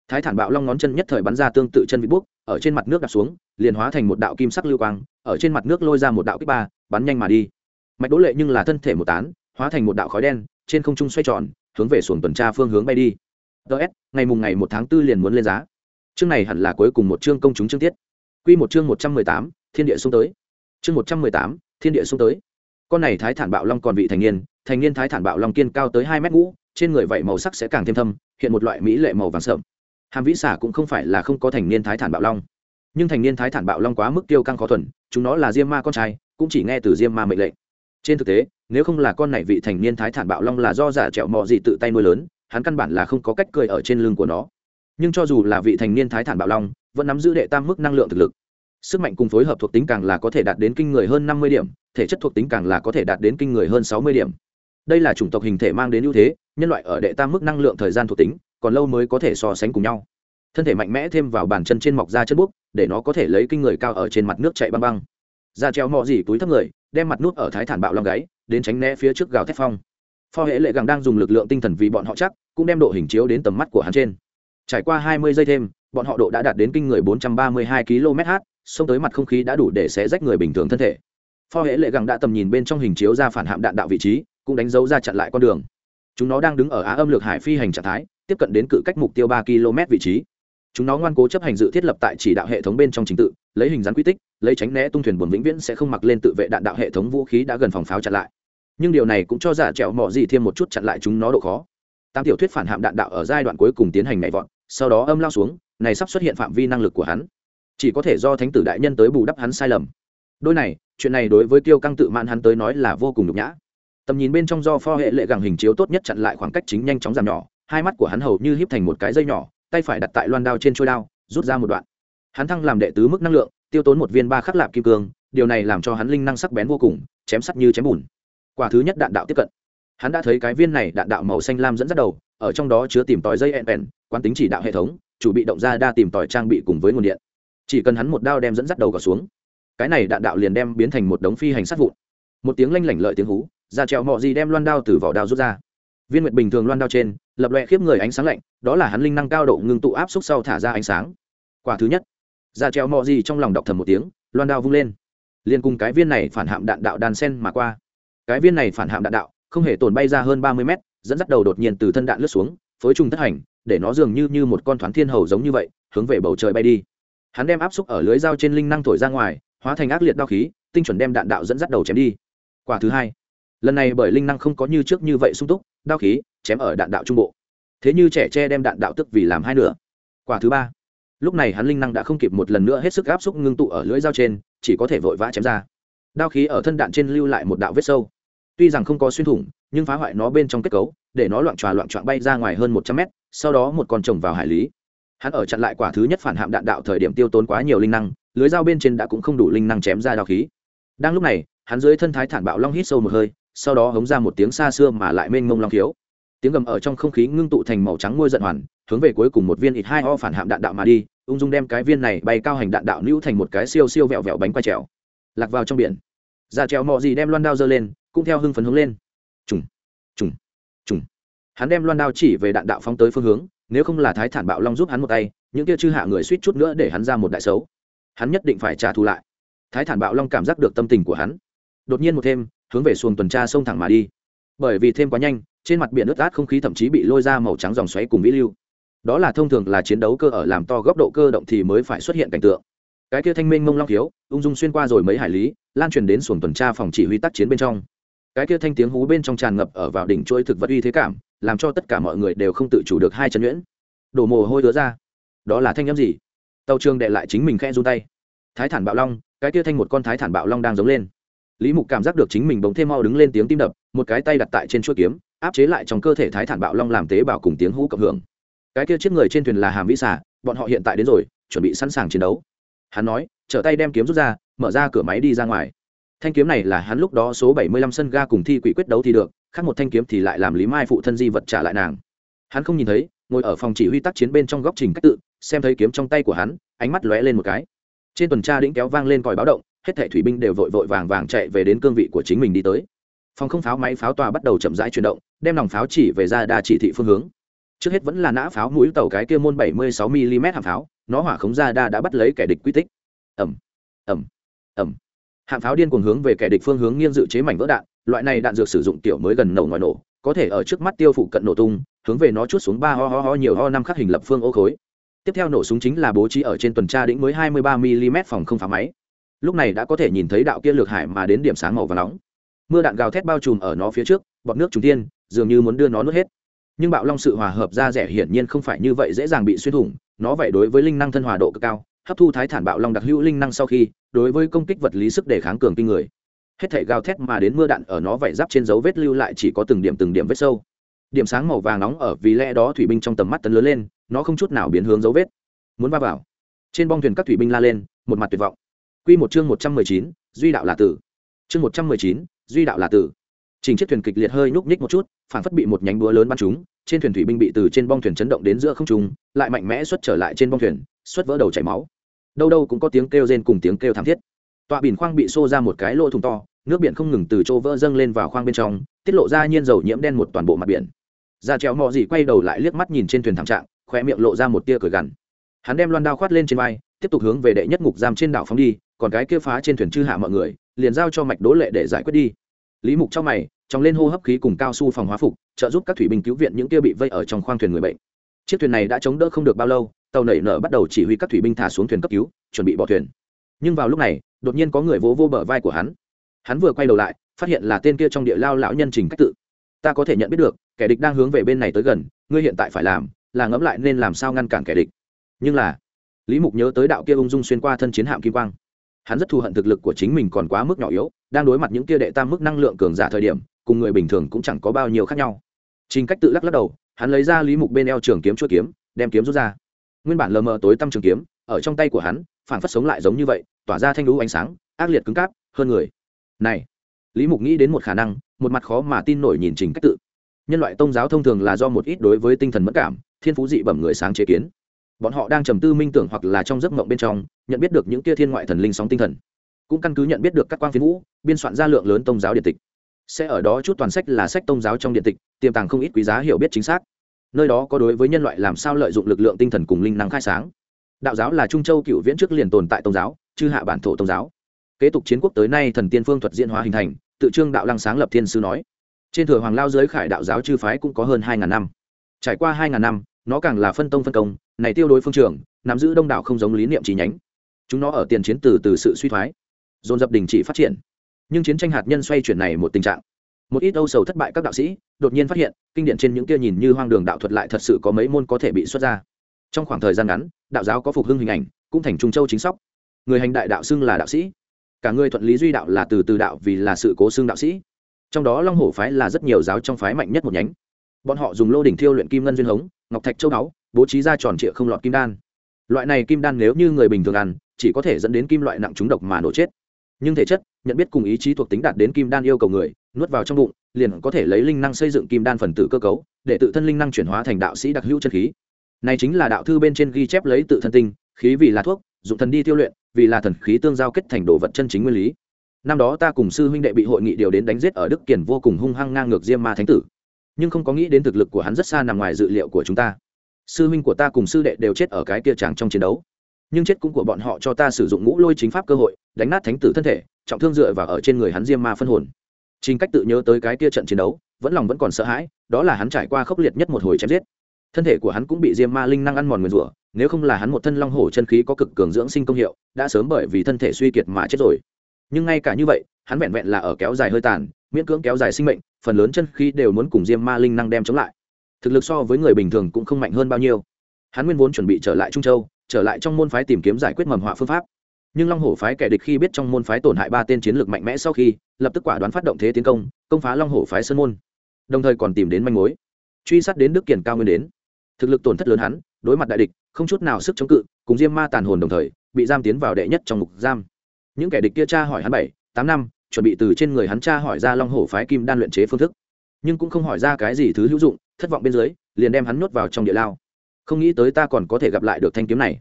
Thái thản bạo long ngón chân nhất thời bắn ra tương tự chân vịt buốc, ở trên mặt nước đặt xuống liền hóa thành một đạo kim sắc lưu quang ở trên mặt nước lôi ra một đạo kích ba bắn nhanh mà đi. Mạch đỗ lệ nhưng là thân thể một tán hóa thành một đạo khói đen, trên không trung xoay tròn, hướng về xuồng tuần tra phương hướng bay đi. Ts ngày mùng ngày một tháng tư liền muốn lên giá. Chương này hẳn là cuối cùng một chương công chúng chương tiết. Q một chương một trăm mười tám, thiên địa xuống tới. Chương một trăm mười tám, thiên địa xuống tới. Con này thái thản bạo long còn vị thành niên thành niên thái thản bạo long kiên cao tới hai mét ngũ, trên người vậy màu sắc sẽ càng thêm thâm, hiện một loại mỹ lệ màu vàng sợm hàm vĩ xả cũng không phải là không có thành niên thái thản bạo long. Nhưng thành niên thái thản bạo long quá mức tiêu căng khó thuần, chúng nó là diêm ma con trai, cũng chỉ nghe từ diêm ma mệnh lệnh. Trên thực tế nếu không là con này vị thành niên thái thản bạo long là do giả trẹo mò gì tự tay nuôi lớn, hắn căn bản là không có cách cười ở trên lưng của nó. Nhưng cho dù là vị thành niên thái thản bạo long, vẫn nắm giữ đệ tam mức năng lượng thực lực. Sức mạnh cùng phối hợp thuộc tính càng là có thể đạt đến kinh người hơn năm mươi điểm, thể chất thuộc tính càng là có thể đạt đến kinh người hơn sáu mươi điểm. Đây là chủng tộc hình thể mang đến ưu thế, nhân loại ở đệ tam mức năng lượng thời gian thuộc tính, còn lâu mới có thể so sánh cùng nhau. Thân thể mạnh mẽ thêm vào bàn chân trên mọc ra chân bút để nó có thể lấy kinh người cao ở trên mặt nước chạy băng băng. Ra treo mò dỉ túi thấp người, đem mặt nút ở thái thản bạo long gáy đến tránh né phía trước gào thép phong. Pho hệ lệ gẳng đang dùng lực lượng tinh thần vì bọn họ chắc, cũng đem độ hình chiếu đến tầm mắt của hắn trên. Trải qua hai mươi giây thêm, bọn họ độ đã đạt đến kinh người bốn trăm ba mươi hai km/h xông tới mặt không khí đã đủ để xé rách người bình thường thân thể. Pho hệ lệ gẳng đã tầm nhìn bên trong hình chiếu ra phản hạm đạn đạo vị trí, cũng đánh dấu ra chặn lại con đường. Chúng nó đang đứng ở á âm lược hải phi hành trạng thái, tiếp cận đến cự cách mục tiêu ba km vị trí. Chúng nó ngoan cố chấp hành dự thiết lập tại chỉ đạo hệ thống bên trong trình tự lấy hình dáng quy tích, lấy tránh né tung thuyền buồn vĩnh viễn sẽ không mặc lên tự vệ đạn đạo hệ thống vũ khí đã gần phòng pháo chặn lại. Nhưng điều này cũng cho giả trẹo mỏ gì thêm một chút chặn lại chúng nó độ khó. Tam tiểu thuyết phản hạm đạn đạo ở giai đoạn cuối cùng tiến hành nhảy vọt, sau đó âm lao xuống, này sắp xuất hiện phạm vi năng lực của hắn. Chỉ có thể do thánh tử đại nhân tới bù đắp hắn sai lầm. Đôi này, chuyện này đối với tiêu căng tự mãn hắn tới nói là vô cùng nhục nhã. Tầm nhìn bên trong do pho hệ lệ gàng hình chiếu tốt nhất chặn lại khoảng cách chính nhanh chóng giảm nhỏ, hai mắt của hắn hầu như híp thành một cái dây nhỏ, tay phải đặt tại loan đao trên trôi đao, rút ra một đoạn hắn thăng làm đệ tứ mức năng lượng, tiêu tốn một viên ba khắc lạp kim cương, điều này làm cho hắn linh năng sắc bén vô cùng, chém sắt như chém bùn. Quả thứ nhất đạn đạo tiếp cận. Hắn đã thấy cái viên này đạn đạo màu xanh lam dẫn dắt đầu, ở trong đó chứa tìm tòi dây ẹn ẹn quán tính chỉ đạo hệ thống, chủ bị động ra đa tìm tòi trang bị cùng với nguồn điện. Chỉ cần hắn một đao đem dẫn dắt đầu gọt xuống, cái này đạn đạo liền đem biến thành một đống phi hành sát vụn. Một tiếng lanh lảnh lợi tiếng hú, ra trèo mọ gì đem loan đao từ vỏ đao rút ra. Viên nguyệt bình thường loan đao trên, lập loẹ khiếp người ánh sáng lạnh, đó là hắn linh năng cao độ ngưng tụ áp xúc sau thả ra ánh sáng. Quả thứ nhất ra treo mò gì trong lòng đọc thầm một tiếng, loan đao vung lên. Liền cùng cái viên này phản hạm đạn đạo đan sen mà qua. Cái viên này phản hạm đạn đạo không hề tồn bay ra hơn ba mươi mét, dẫn dắt đầu đột nhiên từ thân đạn lướt xuống, phối trùng thất hành, để nó dường như như một con thoáng thiên hầu giống như vậy, hướng về bầu trời bay đi. Hắn đem áp xúc ở lưới dao trên linh năng thổi ra ngoài, hóa thành ác liệt đao khí, tinh chuẩn đem đạn đạo dẫn dắt đầu chém đi. Quả thứ hai. Lần này bởi linh năng không có như trước như vậy sung túc, đao khí chém ở đạn đạo trung bộ. Thế như trẻ tre đem đạn đạo tức vì làm hai nửa. Quả thứ ba lúc này hắn linh năng đã không kịp một lần nữa hết sức áp xúc ngưng tụ ở lưỡi dao trên, chỉ có thể vội vã chém ra. Đao khí ở thân đạn trên lưu lại một đạo vết sâu. Tuy rằng không có xuyên thủng, nhưng phá hoại nó bên trong kết cấu, để nó loạn tròa loạn trọn bay ra ngoài hơn một trăm mét, sau đó một con trồng vào hải lý. Hắn ở chặn lại quả thứ nhất phản hạm đạn đạo thời điểm tiêu tốn quá nhiều linh năng lưới dao bên trên đã cũng không đủ linh năng chém ra đao khí. Đang lúc này, hắn dưới thân thái thản bạo long hít sâu một hơi, sau đó hống ra một tiếng xa xưa mà lại mênh mông long khiếu. Tiếng gầm ở trong không khí ngưng tụ thành màu trắng môi giận hoàn, hướng về cuối cùng một viên ít hai o phản hạm đạn đạo mà đi ung dung đem cái viên này bay cao hành đạn đạo nữu thành một cái siêu siêu vẹo vẹo bánh quay trèo, lạc vào trong biển. Ra trèo mò gì đem loan đao giơ lên, cũng theo hưng phấn hướng lên. Trùng trùng trùng. Hắn đem loan đao chỉ về đạn đạo phóng tới phương hướng, nếu không là thái thản bạo long giúp hắn một tay, những kia chư hạ người suýt chút nữa để hắn ra một đại xấu. Hắn nhất định phải trả thù lại. Thái thản bạo long cảm giác được tâm tình của hắn. Đột nhiên một thêm, hướng về xuồng tuần tra sông thẳng mà đi. Bởi vì thêm quá nhanh, trên mặt biển ướt át không khí thậm chí bị lôi ra màu trắng dòng xoáy cùng vĩ lưu đó là thông thường là chiến đấu cơ ở làm to góc độ cơ động thì mới phải xuất hiện cảnh tượng. Cái kia thanh minh mông long thiếu, ung dung xuyên qua rồi mấy hải lý, lan truyền đến xuồng tuần tra phòng chỉ huy tác chiến bên trong. Cái kia thanh tiếng hú bên trong tràn ngập ở vào đỉnh chuỗi thực vật uy thế cảm, làm cho tất cả mọi người đều không tự chủ được hai chân nhuyễn. Đổ mồ hôi đứa ra. Đó là thanh â m gì? Tàu trường đệ lại chính mình khe run tay. Thái thản bạo long, cái kia thanh một con thái thản bạo long đang giống lên. Lý mục cảm giác được chính mình bỗng thêm mau đứng lên tiếng tim đập, một cái tay đặt tại trên chuỗi kiếm, áp chế lại trong cơ thể thái thản bạo long làm tế bào cùng tiếng hú cộng hưởng cái kia chiếc người trên thuyền là hàm vĩ xả bọn họ hiện tại đến rồi, chuẩn bị sẵn sàng chiến đấu. Hắn nói, trở tay đem kiếm rút ra, mở ra cửa máy đi ra ngoài. Thanh kiếm này là hắn lúc đó số bảy mươi lăm sân ga cùng thi quỷ quyết đấu thì được, khác một thanh kiếm thì lại làm lý mai phụ thân di vật trả lại nàng. Hắn không nhìn thấy, ngồi ở phòng chỉ huy tác chiến bên trong góc trình cách tự, xem thấy kiếm trong tay của hắn, ánh mắt lóe lên một cái. Trên tuần tra đĩnh kéo vang lên còi báo động, hết thảy thủy binh đều vội vội vàng vàng chạy về đến cương vị của chính mình đi tới. Phòng không pháo máy pháo tòa bắt đầu chậm rãi chuyển động, đem nòng pháo chỉ về ra đa chỉ thị phương hướng trước hết vẫn là nã pháo mũi tàu cái kia môn 76 mm hạng pháo, nó hỏa khống ra đa đã bắt lấy kẻ địch quy tích. Ẩm ẩm ẩm hạng pháo điên cuồng hướng về kẻ địch phương hướng nghiêng dự chế mảnh vỡ đạn, loại này đạn dược sử dụng tiểu mới gần nổ ngoài nổ, có thể ở trước mắt tiêu phụ cận nổ tung, hướng về nó chút xuống ba ho ho ho nhiều ho năm khắc hình lập phương ô khối. Tiếp theo nổ súng chính là bố trí ở trên tuần tra đỉnh mới 23 mm phòng không phá máy. Lúc này đã có thể nhìn thấy đạo kia lược hải mà đến điểm sáng màu và nóng. Mưa đạn gào thét bao trùm ở nó phía trước, bọt nước trùng tiên, dường như muốn đưa nó nuốt hết nhưng bạo long sự hòa hợp ra rẻ hiển nhiên không phải như vậy dễ dàng bị xuyên thủng nó vậy đối với linh năng thân hòa độ cực cao hấp thu thái thản bạo long đặc hữu linh năng sau khi đối với công kích vật lý sức đề kháng cường kinh người. Hết thể gào thét mà đến mưa đạn ở nó vảy giáp trên dấu vết lưu lại chỉ có từng điểm từng điểm vết sâu. Điểm sáng màu vàng nóng ở vì lẽ đó thủy binh trong tầm mắt tấn lớn lên nó không chút nào biến hướng dấu vết. Muốn va vào. Trên bong thuyền các thủy binh la lên một mặt tuyệt vọng. Quy một chương 119, duy đạo là tử. Chương 119, duy đạo là tử. Trình chiếc thuyền kịch liệt hơi nhúc nhích một chút, phản phất bị một nhánh búa lớn bắn trúng, trên thuyền thủy binh bị từ trên bong thuyền chấn động đến giữa không trung, lại mạnh mẽ xuất trở lại trên bong thuyền, xuất vỡ đầu chảy máu. Đâu đâu cũng có tiếng kêu rên cùng tiếng kêu thảm thiết. Tọa biển khoang bị xô ra một cái lỗ thủng to, nước biển không ngừng từ chỗ vỡ dâng lên vào khoang bên trong, tiết lộ ra nhiên dầu nhiễm đen một toàn bộ mặt biển. Ra trèo mò gì quay đầu lại liếc mắt nhìn trên thuyền thảm trạng, khóe miệng lộ ra một tia cười gằn. Hắn đem loan đao khoát lên trên vai, tiếp tục hướng về đệ nhất ngục giam trên đảo phóng đi, còn cái kia phá trên thuyền chư hạ mọi người liền giao cho mạch đố lệ để giải quyết đi lý mục trong mày trong lên hô hấp khí cùng cao su phòng hóa phục, trợ giúp các thủy binh cứu viện những kia bị vây ở trong khoang thuyền người bệnh. Chiếc thuyền này đã chống đỡ không được bao lâu, tàu nảy nở bắt đầu chỉ huy các thủy binh thả xuống thuyền cấp cứu, chuẩn bị bỏ thuyền. Nhưng vào lúc này, đột nhiên có người vỗ vô bờ vai của hắn. Hắn vừa quay đầu lại, phát hiện là tên kia trong địa lao lão nhân trình cách tự. Ta có thể nhận biết được, kẻ địch đang hướng về bên này tới gần, ngươi hiện tại phải làm là ngẫm lại nên làm sao ngăn cản kẻ địch. Nhưng là, lý mục nhớ tới đạo kia ung dung xuyên qua thân chiến hạm kim quang. Hắn rất thù hận thực lực của chính mình còn quá mức nhỏ yếu, đang đối mặt những kia đệ tam mức năng lượng cường giả thời điểm cùng người bình thường cũng chẳng có bao nhiêu khác nhau. Trình cách tự lắc lắc đầu, hắn lấy ra lý mục bên eo trường kiếm chua kiếm, đem kiếm rút ra. Nguyên bản lờ mờ tối tăm trường kiếm, ở trong tay của hắn phản phất sống lại giống như vậy, tỏa ra thanh lũ ánh sáng, ác liệt cứng cáp, hơn người. Này, lý mục nghĩ đến một khả năng, một mặt khó mà tin nổi nhìn trình cách tự. Nhân loại tôn giáo thông thường là do một ít đối với tinh thần mất cảm, thiên phú dị bẩm người sáng chế kiến. Bọn họ đang trầm tư minh tưởng hoặc là trong giấc mộng bên trong, nhận biết được những tia thiên ngoại thần linh sóng tinh thần. Cũng căn cứ nhận biết được các quan phiến vũ, biên soạn ra lượng lớn tôn giáo điện tịch sẽ ở đó chút toàn sách là sách tôn giáo trong điện tịch, tiềm tàng không ít quý giá hiểu biết chính xác. Nơi đó có đối với nhân loại làm sao lợi dụng lực lượng tinh thần cùng linh năng khai sáng. Đạo giáo là trung châu cựu viễn trước liền tồn tại tôn giáo, chư hạ bản thổ tôn giáo. Kế tục chiến quốc tới nay thần tiên phương thuật diễn hóa hình thành, tự trương đạo lăng sáng lập thiên sư nói. Trên thừa hoàng lao giới khải đạo giáo chư phái cũng có hơn hai ngàn năm. Trải qua hai ngàn năm, nó càng là phân tông phân công, này tiêu đối phương trường nắm giữ đông đảo không giống lý niệm trí nhánh. Chúng nó ở tiền chiến từ từ sự suy thoái, dồn dập đình chỉ phát triển nhưng chiến tranh hạt nhân xoay chuyển này một tình trạng. Một ít âu sầu thất bại các đạo sĩ đột nhiên phát hiện, kinh điển trên những kia nhìn như hoang đường đạo thuật lại thật sự có mấy môn có thể bị xuất ra. Trong khoảng thời gian ngắn, đạo giáo có phục hưng hình ảnh, cũng thành trung châu chính sóc. Người hành đại đạo xưng là đạo sĩ. Cả người thuận lý duy đạo là từ từ đạo vì là sự cố xưng đạo sĩ. Trong đó long hổ phái là rất nhiều giáo trong phái mạnh nhất một nhánh. Bọn họ dùng lô đỉnh thiêu luyện kim ngân duyên hống, ngọc thạch châu đáo bố trí ra tròn trịa không lọt kim đan. Loại này kim đan nếu như người bình thường ăn, chỉ có thể dẫn đến kim loại nặng trúng độc mà nổ chết. Nhưng thể chất nhận biết cùng ý chí thuộc tính đạt đến kim đan yêu cầu người, nuốt vào trong bụng, liền có thể lấy linh năng xây dựng kim đan phần tử cơ cấu, để tự thân linh năng chuyển hóa thành đạo sĩ đặc hữu chân khí. Này chính là đạo thư bên trên ghi chép lấy tự thân tinh, khí vì là thuốc, dụng thần đi tiêu luyện, vì là thần khí tương giao kết thành đồ vật chân chính nguyên lý. Năm đó ta cùng sư huynh đệ bị hội nghị điều đến đánh giết ở đức kiển vô cùng hung hăng ngang ngược diêm ma thánh tử. Nhưng không có nghĩ đến thực lực của hắn rất xa nằm ngoài dự liệu của chúng ta. Sư huynh của ta cùng sư đệ đều chết ở cái kia tràng trong chiến đấu nhưng chết cũng của bọn họ cho ta sử dụng ngũ lôi chính pháp cơ hội, đánh nát thánh tử thân thể, trọng thương dựa vào ở trên người hắn diêm ma phân hồn. Chính cách tự nhớ tới cái kia trận chiến đấu, vẫn lòng vẫn còn sợ hãi, đó là hắn trải qua khốc liệt nhất một hồi chém giết. Thân thể của hắn cũng bị diêm ma linh năng ăn mòn nguyền rủa, nếu không là hắn một thân long hổ chân khí có cực cường dưỡng sinh công hiệu, đã sớm bởi vì thân thể suy kiệt mà chết rồi. Nhưng ngay cả như vậy, hắn vẹn vẹn là ở kéo dài hơi tàn, miễn cưỡng kéo dài sinh mệnh, phần lớn chân khí đều muốn cùng diêm ma linh năng đem chống lại. Thực lực so với người bình thường cũng không mạnh hơn bao nhiêu hắn nguyên vốn chuẩn bị trở lại trung châu, trở lại trong môn phái tìm kiếm giải quyết mầm họa phương pháp. Nhưng long hổ phái kẻ địch khi biết trong môn phái tổn hại ba tên chiến lược mạnh mẽ sau khi, lập tức quả đoán phát động thế tiến công công phá long hổ phái sơn môn. Đồng thời còn tìm đến manh mối, truy sát đến đức kiển cao nguyên đến. Thực lực tổn thất lớn hắn, đối mặt đại địch, không chút nào sức chống cự, cùng diêm ma tàn hồn đồng thời, bị giam tiến vào đệ nhất trong ngục giam. Những kẻ địch kia tra hỏi hắn bảy, tám năm, chuẩn bị từ trên người hắn tra hỏi ra long hổ phái kim đan luyện chế phương thức. Nhưng cũng không hỏi ra cái gì thứ hữu dụng, thất vọng bên dưới, liền đem hắn nhốt vào trong địa lao không nghĩ tới ta còn có thể gặp lại được thanh kiếm này.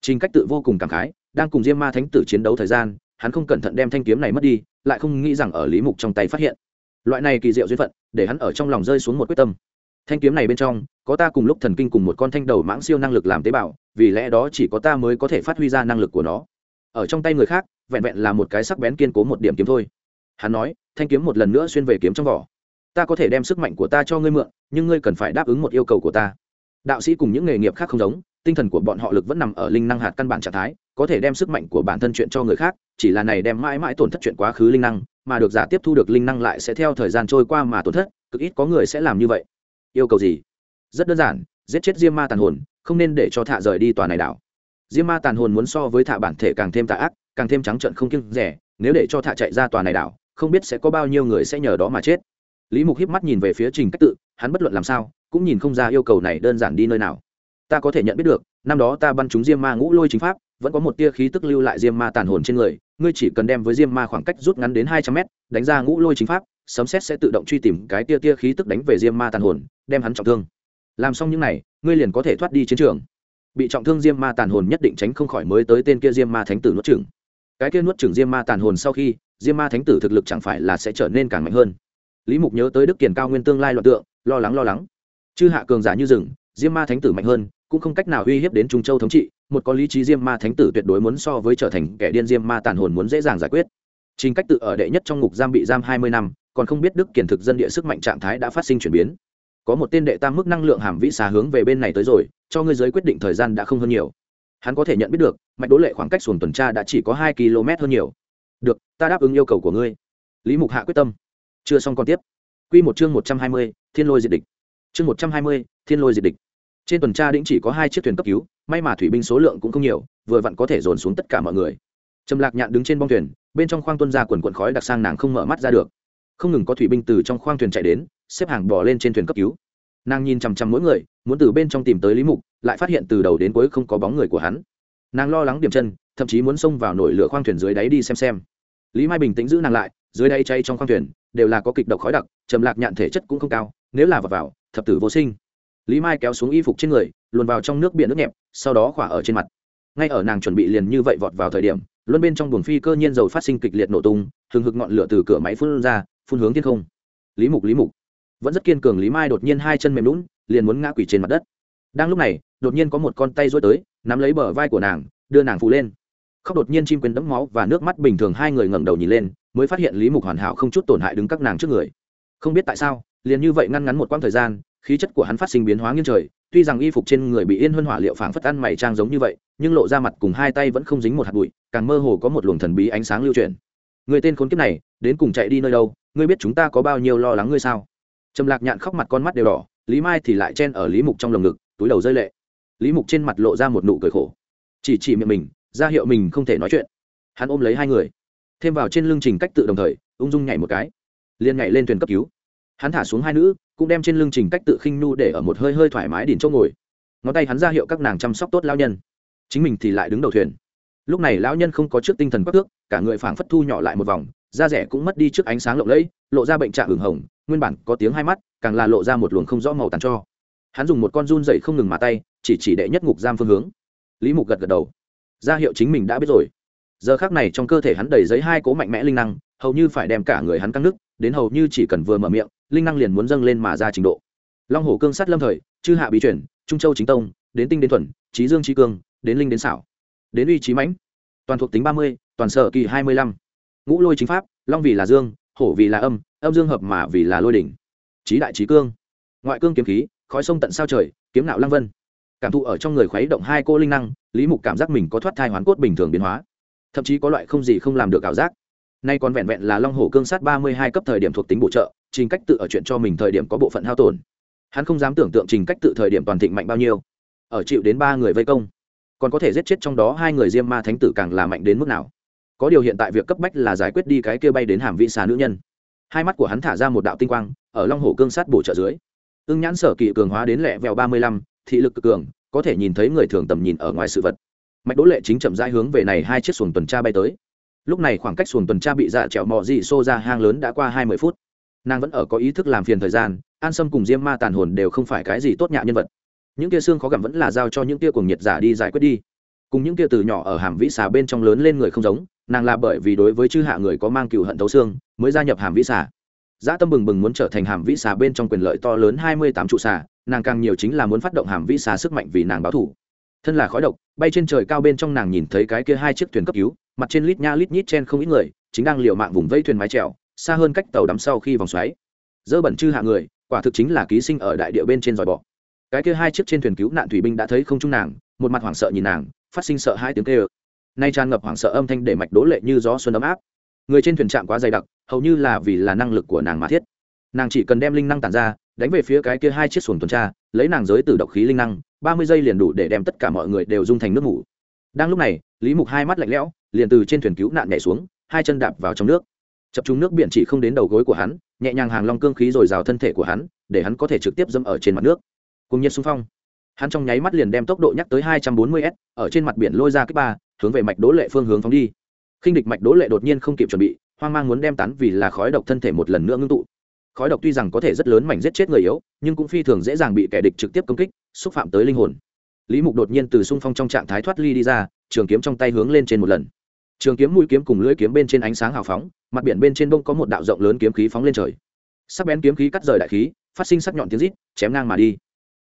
Trình cách tự vô cùng cảm khái, đang cùng diêm ma thánh tử chiến đấu thời gian, hắn không cẩn thận đem thanh kiếm này mất đi, lại không nghĩ rằng ở lý mục trong tay phát hiện. Loại này kỳ diệu duyên phận, để hắn ở trong lòng rơi xuống một quyết tâm. Thanh kiếm này bên trong, có ta cùng lúc thần kinh cùng một con thanh đầu mãng siêu năng lực làm tế bào, vì lẽ đó chỉ có ta mới có thể phát huy ra năng lực của nó. Ở trong tay người khác, vẹn vẹn là một cái sắc bén kiên cố một điểm kiếm thôi. Hắn nói, thanh kiếm một lần nữa xuyên về kiếm trong vỏ. Ta có thể đem sức mạnh của ta cho ngươi mượn, nhưng ngươi cần phải đáp ứng một yêu cầu của ta đạo sĩ cùng những nghề nghiệp khác không giống, tinh thần của bọn họ lực vẫn nằm ở linh năng hạt căn bản trạng thái, có thể đem sức mạnh của bản thân chuyện cho người khác, chỉ là này đem mãi mãi tổn thất chuyện quá khứ linh năng, mà được giả tiếp thu được linh năng lại sẽ theo thời gian trôi qua mà tổn thất, cực ít có người sẽ làm như vậy. Yêu cầu gì? Rất đơn giản, giết chết diêm ma tàn hồn, không nên để cho thạ rời đi tòa này đảo. Diêm ma tàn hồn muốn so với thạ bản thể càng thêm tà ác, càng thêm trắng trợn không kiêng rẻ, nếu để cho thạ chạy ra tòa này đảo, không biết sẽ có bao nhiêu người sẽ nhờ đó mà chết. Lý mục híp mắt nhìn về phía trình cách tự, hắn bất luận làm sao cũng nhìn không ra yêu cầu này đơn giản đi nơi nào. Ta có thể nhận biết được năm đó ta bắn trúng diêm ma ngũ lôi chính pháp vẫn có một tia khí tức lưu lại diêm ma tàn hồn trên người ngươi chỉ cần đem với diêm ma khoảng cách rút ngắn đến hai trăm mét đánh ra ngũ lôi chính pháp sấm xét sẽ tự động truy tìm cái tia tia khí tức đánh về diêm ma tàn hồn đem hắn trọng thương. Làm xong những này, ngươi liền có thể thoát đi chiến trường. Bị trọng thương diêm ma tàn hồn nhất định tránh không khỏi mới tới tên kia diêm ma thánh tử nuốt chừng cái kia nuốt chừng diêm ma tàn hồn sau khi diêm ma thánh tử thực lực chẳng phải là sẽ trở nên càng mạnh hơn. Lý mục nhớ tới đức kiền cao nguyên tương lai loạn tượng lo lắng lo lắng chư hạ cường giả như rừng, diêm ma thánh tử mạnh hơn, cũng không cách nào uy hiếp đến trung châu thống trị, một có lý trí diêm ma thánh tử tuyệt đối muốn so với trở thành kẻ điên diêm ma tàn hồn muốn dễ dàng giải quyết. Chính cách tự ở đệ nhất trong ngục giam bị giam hai mươi năm, còn không biết đức kiền thực dân địa sức mạnh trạng thái đã phát sinh chuyển biến. Có một tên đệ tam mức năng lượng hàm vĩ xà hướng về bên này tới rồi, cho ngươi giới quyết định thời gian đã không hơn nhiều. Hắn có thể nhận biết được, mạch đố lệ khoảng cách xuồng tuần tra đã chỉ có hai km hơn nhiều. Được, ta đáp ứng yêu cầu của ngươi. Lý mục hạ quyết tâm. Chưa xong còn tiếp. Q một chương một trăm hai mươi, thiên lôi diệt địch chương một trăm hai mươi thiên lôi diệt địch. Trên tuần tra đĩnh chỉ có hai chiếc thuyền cấp cứu may mà thủy binh số lượng cũng không nhiều vừa vặn có thể dồn xuống tất cả mọi người. Trầm lạc nhạn đứng trên bong thuyền bên trong khoang tuân ra quần quần khói đặc sang nàng không mở mắt ra được. Không ngừng có thủy binh từ trong khoang thuyền chạy đến xếp hàng bỏ lên trên thuyền cấp cứu. Nàng nhìn chằm chằm mỗi người muốn từ bên trong tìm tới lý mục lại phát hiện từ đầu đến cuối không có bóng người của hắn. Nàng lo lắng điểm chân thậm chí muốn xông vào nổi lửa khoang thuyền dưới đáy đi xem xem. Lý mai bình tĩnh giữ nàng lại dưới đáy cháy trong khoang thuyền đều là có kịch độc khói đặc trầm lạc nhạn thể chất cũng không cao nếu là vào, vào thập tử vô sinh. Lý mai kéo xuống y phục trên người, luồn vào trong nước biển nước nhẹp, sau đó khỏa ở trên mặt. Ngay ở nàng chuẩn bị liền như vậy vọt vào thời điểm, luân bên trong buồng phi cơ nhiên dầu phát sinh kịch liệt nổ tung, hừng hực ngọn lửa từ cửa máy phun ra, phun hướng thiên không. Lý mục lý mục. Vẫn rất kiên cường lý mai đột nhiên hai chân mềm lún, liền muốn ngã quỷ trên mặt đất. Đang lúc này, đột nhiên có một con tay rối tới, nắm lấy bờ vai của nàng, đưa nàng phụ lên. Khóc đột nhiên chim quyến đẫm máu và nước mắt bình thường hai người ngẩng đầu nhìn lên, mới phát hiện lý mục hoàn hảo không chút tổn hại đứng các nàng trước người. Không biết tại sao liền như vậy ngăn ngắn một quãng thời gian, khí chất của hắn phát sinh biến hóa nghiêng trời, tuy rằng y phục trên người bị yên huân hỏa liệu phảng phất ăn mày trang giống như vậy, nhưng lộ ra mặt cùng hai tay vẫn không dính một hạt bụi, càng mơ hồ có một luồng thần bí ánh sáng lưu truyền người tên khốn kiếp này, đến cùng chạy đi nơi đâu, ngươi biết chúng ta có bao nhiêu lo lắng ngươi sao? Trầm lạc nhạn khóc mặt con mắt đều đỏ, lý mai thì lại chen ở lý mục trong lồng ngực, túi đầu rơi lệ. Lý mục trên mặt lộ ra một nụ cười khổ. Chỉ chỉ miệng mình, ra hiệu mình không thể nói chuyện. Hắn ôm lấy hai người, thêm vào trên lưng trình cách tự đồng thời, ung dung nhảy một cái, liền nhảy lên thuyền cấp cứu hắn thả xuống hai nữ, cũng đem trên lưng trình cách tự khinh nu để ở một hơi hơi thoải mái đỉnh chỗ ngồi. Ngón tay hắn ra hiệu các nàng chăm sóc tốt lao nhân. Chính mình thì lại đứng đầu thuyền. Lúc này lão nhân không có trước tinh thần quắc tước cả người phảng phất thu nhỏ lại một vòng, da rẻ cũng mất đi trước ánh sáng lộng lẫy, lộ ra bệnh trạng hưởng hồng, nguyên bản có tiếng hai mắt, càng là lộ ra một luồng không rõ màu tàn cho. Hắn dùng một con run dậy không ngừng mà tay, chỉ chỉ đệ nhất ngục giam phương hướng. Lý mục gật gật đầu. Ra hiệu chính mình đã biết rồi. Giờ khác này trong cơ thể hắn đầy giấy hai cố mạnh mẽ linh năng, hầu như phải đem cả người hắn căng nứt, đến hầu như chỉ cần vừa mở miệng linh năng liền muốn dâng lên mà ra trình độ. Long hồ cương sát lâm thời, chư hạ bí chuyển trung châu chính tông, đến tinh đến thuần trí dương trí cương, đến linh đến xảo, đến uy trí mãnh. Toàn thuộc tính ba mươi, toàn sở kỳ hai mươi lăm. Ngũ lôi chính pháp, long vì là dương, hổ vì là âm âm dương hợp mà vì là lôi đỉnh. Trí đại trí cương. Ngoại cương kiếm khí, khói sông tận sao trời, kiếm nạo lăng vân. Cảm thụ ở trong người khuấy động hai cô linh năng, lý mục cảm giác mình có thoát thai hoán cốt bình thường biến hóa. Thậm chí có loại không gì không làm được ảo giác nay còn vẹn vẹn là long hổ cương sát ba mươi hai cấp thời điểm thuộc tính bổ trợ, trình cách tự ở chuyện cho mình thời điểm có bộ phận hao tổn. Hắn không dám tưởng tượng trình cách tự thời điểm toàn thịnh mạnh bao nhiêu. Ở chịu đến ba người vây công, còn có thể giết chết trong đó hai người diêm ma thánh tử càng là mạnh đến mức nào. Có điều hiện tại việc cấp bách là giải quyết đi cái kia bay đến hàm vị xà nữ nhân. Hai mắt của hắn thả ra một đạo tinh quang, ở long hồ cương sát bổ trợ dưới. Ưng nhãn sở kỳ cường hóa đến lẹ vèo ba mươi lăm, thị lực cực cường, có thể nhìn thấy người thường tầm nhìn ở ngoài sự vật. Mạch đỗ lệ chính chậm rãi hướng về này hai chiếc xuồng tuần tra bay tới lúc này khoảng cách xuồng tuần tra bị dạ trẹo mò dị xô ra hang lớn đã qua hai mươi phút. Nàng vẫn ở có ý thức làm phiền thời gian, an sâm cùng diêm ma tàn hồn đều không phải cái gì tốt nhạ nhân vật. Những tia xương khó gặm vẫn là giao cho những tia cùng nhiệt giả đi giải quyết đi. Cùng những tia từ nhỏ ở hàm vĩ xà bên trong lớn lên người không giống, nàng là bởi vì đối với chư hạ người có mang cựu hận thấu xương, mới gia nhập hàm vĩ xà. Dã tâm bừng bừng muốn trở thành hàm vĩ xà bên trong quyền lợi to lớn hai mươi tám trụ xà, nàng càng nhiều chính là muốn phát động hàm vĩ xà sức mạnh vì nàng báo thủ thân là khói độc, bay trên trời cao bên trong nàng nhìn thấy cái kia hai chiếc thuyền cấp cứu, mặt trên lít nha lít nhít chen không ít người, chính đang liều mạng vùng vây thuyền mái trèo xa hơn cách tàu đắm sau khi vòng xoáy. Dơ bẩn chư hạ người, quả thực chính là ký sinh ở đại địa bên trên dòi bọ. Cái kia hai chiếc trên thuyền cứu nạn thủy binh đã thấy không trung nàng, một mặt hoảng sợ nhìn nàng, phát sinh sợ hai tiếng kêu. Nay tràn ngập hoảng sợ âm thanh để mạch đố lệ như gió xuân ấm áp. Người trên thuyền trạm quá dày đặc, hầu như là vì là năng lực của nàng mà thiết. Nàng chỉ cần đem linh năng tàn ra, đánh về phía cái kia hai chiếc xuồng tuần tra, lấy nàng giới từ độc khí linh năng ba mươi giây liền đủ để đem tất cả mọi người đều dung thành nước ngủ đang lúc này, lý mục hai mắt lạnh lẽo, liền từ trên thuyền cứu nạn nhảy xuống, hai chân đạp vào trong nước. Chập trung nước biển chỉ không đến đầu gối của hắn, nhẹ nhàng hàng long cương khí rồi rào thân thể của hắn, để hắn có thể trực tiếp dâm ở trên mặt nước. Cùng nhiệt xung phong. Hắn trong nháy mắt liền đem tốc độ nhắc tới hai trăm bốn mươi s, ở trên mặt biển lôi ra cái ba, hướng về mạch đố lệ phương hướng phóng đi. Khinh địch mạch đố lệ đột nhiên không kịp chuẩn bị, hoang mang muốn đem tán vì là khói độc thân thể một lần nữa ngưng tụ khói độc tuy rằng có thể rất lớn mảnh giết chết người yếu, nhưng cũng phi thường dễ dàng bị kẻ địch trực tiếp công kích, xúc phạm tới linh hồn. Lý mục đột nhiên từ xung phong trong trạng thái thoát ly đi ra, trường kiếm trong tay hướng lên trên một lần. Trường kiếm mũi kiếm cùng lưỡi kiếm bên trên ánh sáng hào phóng, mặt biển bên trên bông có một đạo rộng lớn kiếm khí phóng lên trời. Sắc bén kiếm khí cắt rời đại khí, phát sinh sắc nhọn tiếng rít, chém ngang mà đi.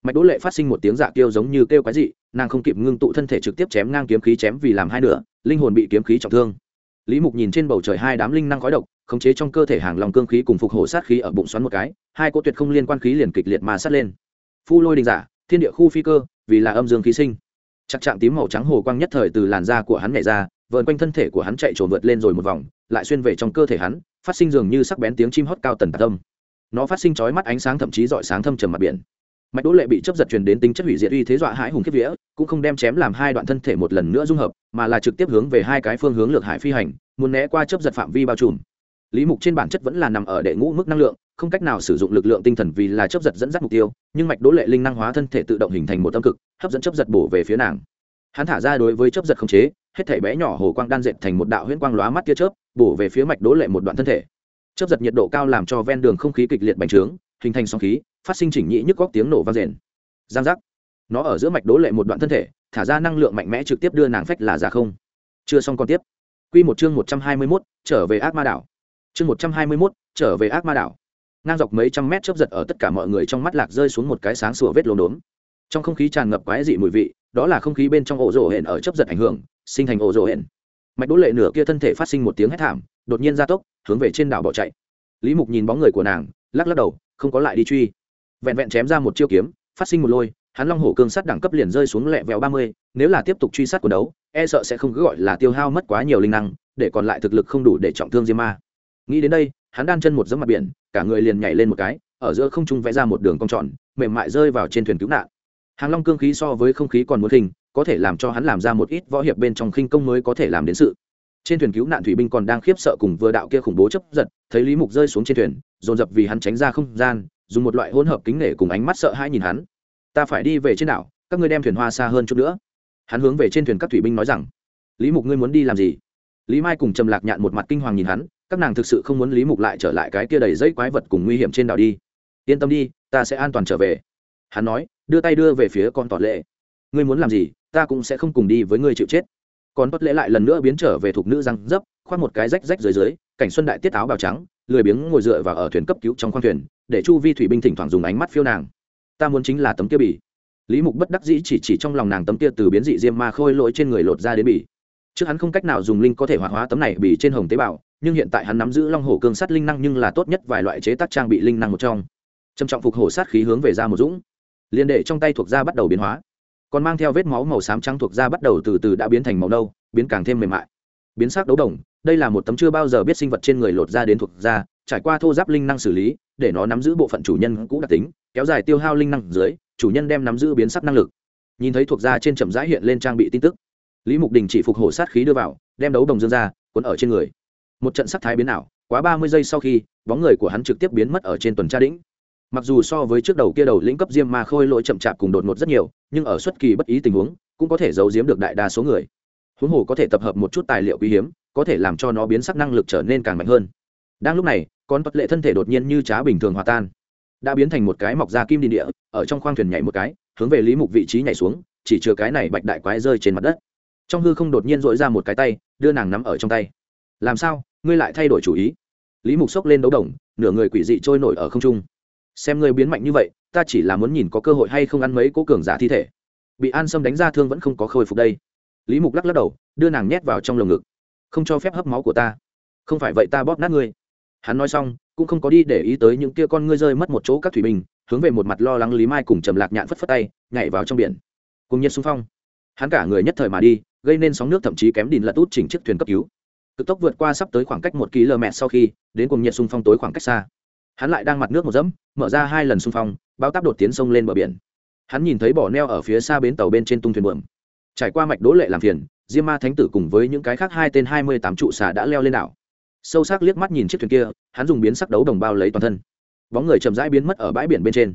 Mạch đỗ lệ phát sinh một tiếng dạ kêu giống như kêu cái gì nàng không kịp ngưng tụ thân thể trực tiếp chém ngang kiếm khí chém vì làm hai nửa, linh hồn bị kiếm khí trọng thương. Lý mục nhìn trên bầu trời hai đám linh năng khói độc khống chế trong cơ thể hàng lòng cương khí cùng phục hộ sát khí ở bụng xoắn một cái, hai cỗ tuyệt không liên quan khí liền kịch liệt mà sát lên. Phu lôi đình giả, thiên địa khu phi cơ, vì là âm dương khí sinh. Chắc trạng tím màu trắng hồ quang nhất thời từ làn da của hắn nhảy ra vợn quanh thân thể của hắn chạy trồn vượt lên rồi một vòng, lại xuyên về trong cơ thể hắn, phát sinh dường như sắc bén tiếng chim hót cao tần tạc tâm. Nó phát sinh chói mắt ánh sáng thậm chí dọi sáng thâm trầm mặt biển. Mạch đỗ lệ bị chấp giật truyền đến tính chất hủy diệt uy thế dọa hãi hùng kiếp vía, cũng không đem chém làm hai đoạn thân thể một lần nữa dung hợp, mà là trực tiếp hướng về hai cái phương hướng lược hải phi hành, muốn né qua chấp giật phạm vi bao trùm lý mục trên bản chất vẫn là nằm ở đệ ngũ mức năng lượng, không cách nào sử dụng lực lượng tinh thần vì là chấp giật dẫn dắt mục tiêu, nhưng mạch đỗ lệ linh năng hóa thân thể tự động hình thành một tâm cực, hấp dẫn chấp giật bổ về phía nàng. Hắn thả ra đối với chấp giật không chế, hết thể bé nhỏ hồ quang đan dệt thành một đạo huyễn quang lóa mắt tia chớp, bổ về phía mạch đỗ lệ một đoạn thân thể. Chấp giật nhiệt độ cao làm cho ven đường không khí kịch liệt bành trướng, hình thành sóng khí, phát sinh chỉnh nhị nhức góc tiếng nổ vang rền. Giang giác. Nó ở giữa mạch đỗ lệ một đoạn thân thể, thả ra năng lượng mạnh mẽ trực tiếp đưa nàng phách là giả không. Chưa xong còn tiếp. Q một chương một trăm hai mươi mốt, trở về ác ma đảo chương một trăm hai mươi mốt, trở về ác ma đảo. Ngang dọc mấy trăm mét chớp giật ở tất cả mọi người trong mắt lạc rơi xuống một cái sáng sủa vết lốm đốm. Trong không khí tràn ngập quái dị mùi vị, đó là không khí bên trong ổ rổ hển ở chấp giật ảnh hưởng, sinh thành ổ rổ hển. Mạch đỗ lệ nửa kia thân thể phát sinh một tiếng hét thảm, đột nhiên gia tốc, hướng về trên đảo bỏ chạy. Lý mục nhìn bóng người của nàng, lắc lắc đầu, không có lại đi truy. Vẹn vẹn chém ra một chiêu kiếm, phát sinh một lôi, hắn long hổ cương sắt đẳng cấp liền rơi xuống lẹ vẹo ba mươi, nếu là tiếp tục truy sát quần đấu e sợ sẽ không cứ gọi là tiêu hao mất quá nhiều linh năng, để còn lại thực lực không đủ để trọng thương diêm ma nghĩ đến đây, hắn đan chân một dẫm mặt biển, cả người liền nhảy lên một cái, ở giữa không trung vẽ ra một đường cong tròn, mềm mại rơi vào trên thuyền cứu nạn. Hàng long cương khí so với không khí còn muốn khinh có thể làm cho hắn làm ra một ít võ hiệp bên trong khinh công mới có thể làm đến sự. Trên thuyền cứu nạn thủy binh còn đang khiếp sợ cùng vừa đạo kia khủng bố chấp giật, thấy lý mục rơi xuống trên thuyền, dồn dập vì hắn tránh ra không gian, dùng một loại hỗn hợp kính nể cùng ánh mắt sợ hãi nhìn hắn. Ta phải đi về trên đảo, các ngươi đem thuyền hoa xa hơn chút nữa. Hắn hướng về trên thuyền các thủy binh nói rằng. Lý mục ngươi muốn đi làm gì? Lý mai cùng trầm lạc nhạn một mặt kinh hoàng nhìn hắn các nàng thực sự không muốn lý mục lại trở lại cái kia đầy dây quái vật cùng nguy hiểm trên đảo đi. Yên tâm đi, ta sẽ an toàn trở về. Hắn nói, đưa tay đưa về phía con tọt lệ ngươi muốn làm gì, ta cũng sẽ không cùng đi với ngươi chịu chết. Con tọt lệ lại lần nữa biến trở về thuộc nữ răng dấp, khoác một cái rách rách dưới dưới, cảnh xuân đại tiết áo bào trắng, lười biếng ngồi dựa vào ở thuyền cấp cứu trong khoang thuyền, để chu vi thủy binh thỉnh thoảng dùng ánh mắt phiêu nàng. Ta muốn chính là tấm kia bỉ lý mục bất đắc dĩ chỉ chỉ trong lòng nàng tấm kia từ biến dị diêm ma khôi lỗi trên người lột ra đến bỉ trước hắn không cách nào dùng linh có thể hoạt hóa tấm này bỉ trên hồng tế bào nhưng hiện tại hắn nắm giữ long hổ cương sát linh năng nhưng là tốt nhất vài loại chế tác trang bị linh năng một trong. Trầm trọng phục hổ sát khí hướng về ra một dũng. Liên đệ trong tay thuộc da bắt đầu biến hóa. Còn mang theo vết máu màu xám trắng thuộc da bắt đầu từ từ đã biến thành màu nâu, biến càng thêm mềm mại. Biến sắc đấu đồng, đây là một tấm chưa bao giờ biết sinh vật trên người lột ra đến thuộc da, trải qua thô giáp linh năng xử lý, để nó nắm giữ bộ phận chủ nhân cũ đặc tính, kéo dài tiêu hao linh năng dưới, chủ nhân đem nắm giữ biến sắc năng lực. Nhìn thấy thuộc da trên chậm rãi hiện lên trang bị tin tức, lý mục đình chỉ phục hổ sát khí đưa vào, đem đấu đồng dương ra, cuốn ở trên người một trận sắc thái biến ảo, quá ba mươi giây sau khi, bóng người của hắn trực tiếp biến mất ở trên tuần tra đĩnh mặc dù so với trước đầu kia đầu lĩnh cấp diêm ma khôi lỗi chậm chạp cùng đột ngột rất nhiều, nhưng ở xuất kỳ bất ý tình huống, cũng có thể giấu giếm được đại đa số người. Huống hồ có thể tập hợp một chút tài liệu quý hiếm, có thể làm cho nó biến sắc năng lực trở nên càng mạnh hơn. Đang lúc này, con vật lệ thân thể đột nhiên như trá bình thường hòa tan. Đã biến thành một cái mọc ra kim đi địa, ở trong khoang thuyền nhảy một cái, hướng về lý mục vị trí nhảy xuống, chỉ chừa cái này bạch đại quái rơi trên mặt đất. Trong hư không đột nhiên dội ra một cái tay, đưa nàng nắm ở trong tay làm sao? Ngươi lại thay đổi chủ ý? Lý mục xốc lên đấu đồng, nửa người quỷ dị trôi nổi ở không trung. Xem ngươi biến mạnh như vậy, ta chỉ là muốn nhìn có cơ hội hay không ăn mấy cố cường giả thi thể. Bị an sâm đánh ra thương vẫn không có khôi phục đây. Lý mục lắc lắc đầu, đưa nàng nhét vào trong lồng ngực. Không cho phép hấp máu của ta. Không phải vậy ta bóp nát ngươi. Hắn nói xong, cũng không có đi để ý tới những kia con ngươi rơi mất một chỗ các thủy bình, hướng về một mặt lo lắng lý mai cùng trầm lạc nhạn phất phất tay, nhảy vào trong biển. Cùng nhiệt xung phong. Hắn cả người nhất thời mà đi, gây nên sóng nước thậm chí kém đìn lật út chỉnh chiếc thuyền cấp cứu cực tốc vượt qua sắp tới khoảng cách một km sau khi, đến cùng nhiệt xung phong tối khoảng cách xa. Hắn lại đang mặt nước một dẫm, mở ra hai lần xung phong, bao táp đột tiến sông lên bờ biển. Hắn nhìn thấy bỏ neo ở phía xa bến tàu bên trên tung thuyền buồm. Trải qua mạch đỗ lệ làm phiền, diêm ma thánh tử cùng với những cái khác hai tên hai mươi tám trụ xà đã leo lên đảo. Sâu sắc liếc mắt nhìn chiếc thuyền kia, hắn dùng biến sắc đấu đồng bao lấy toàn thân. Bóng người chậm rãi biến mất ở bãi biển bên trên.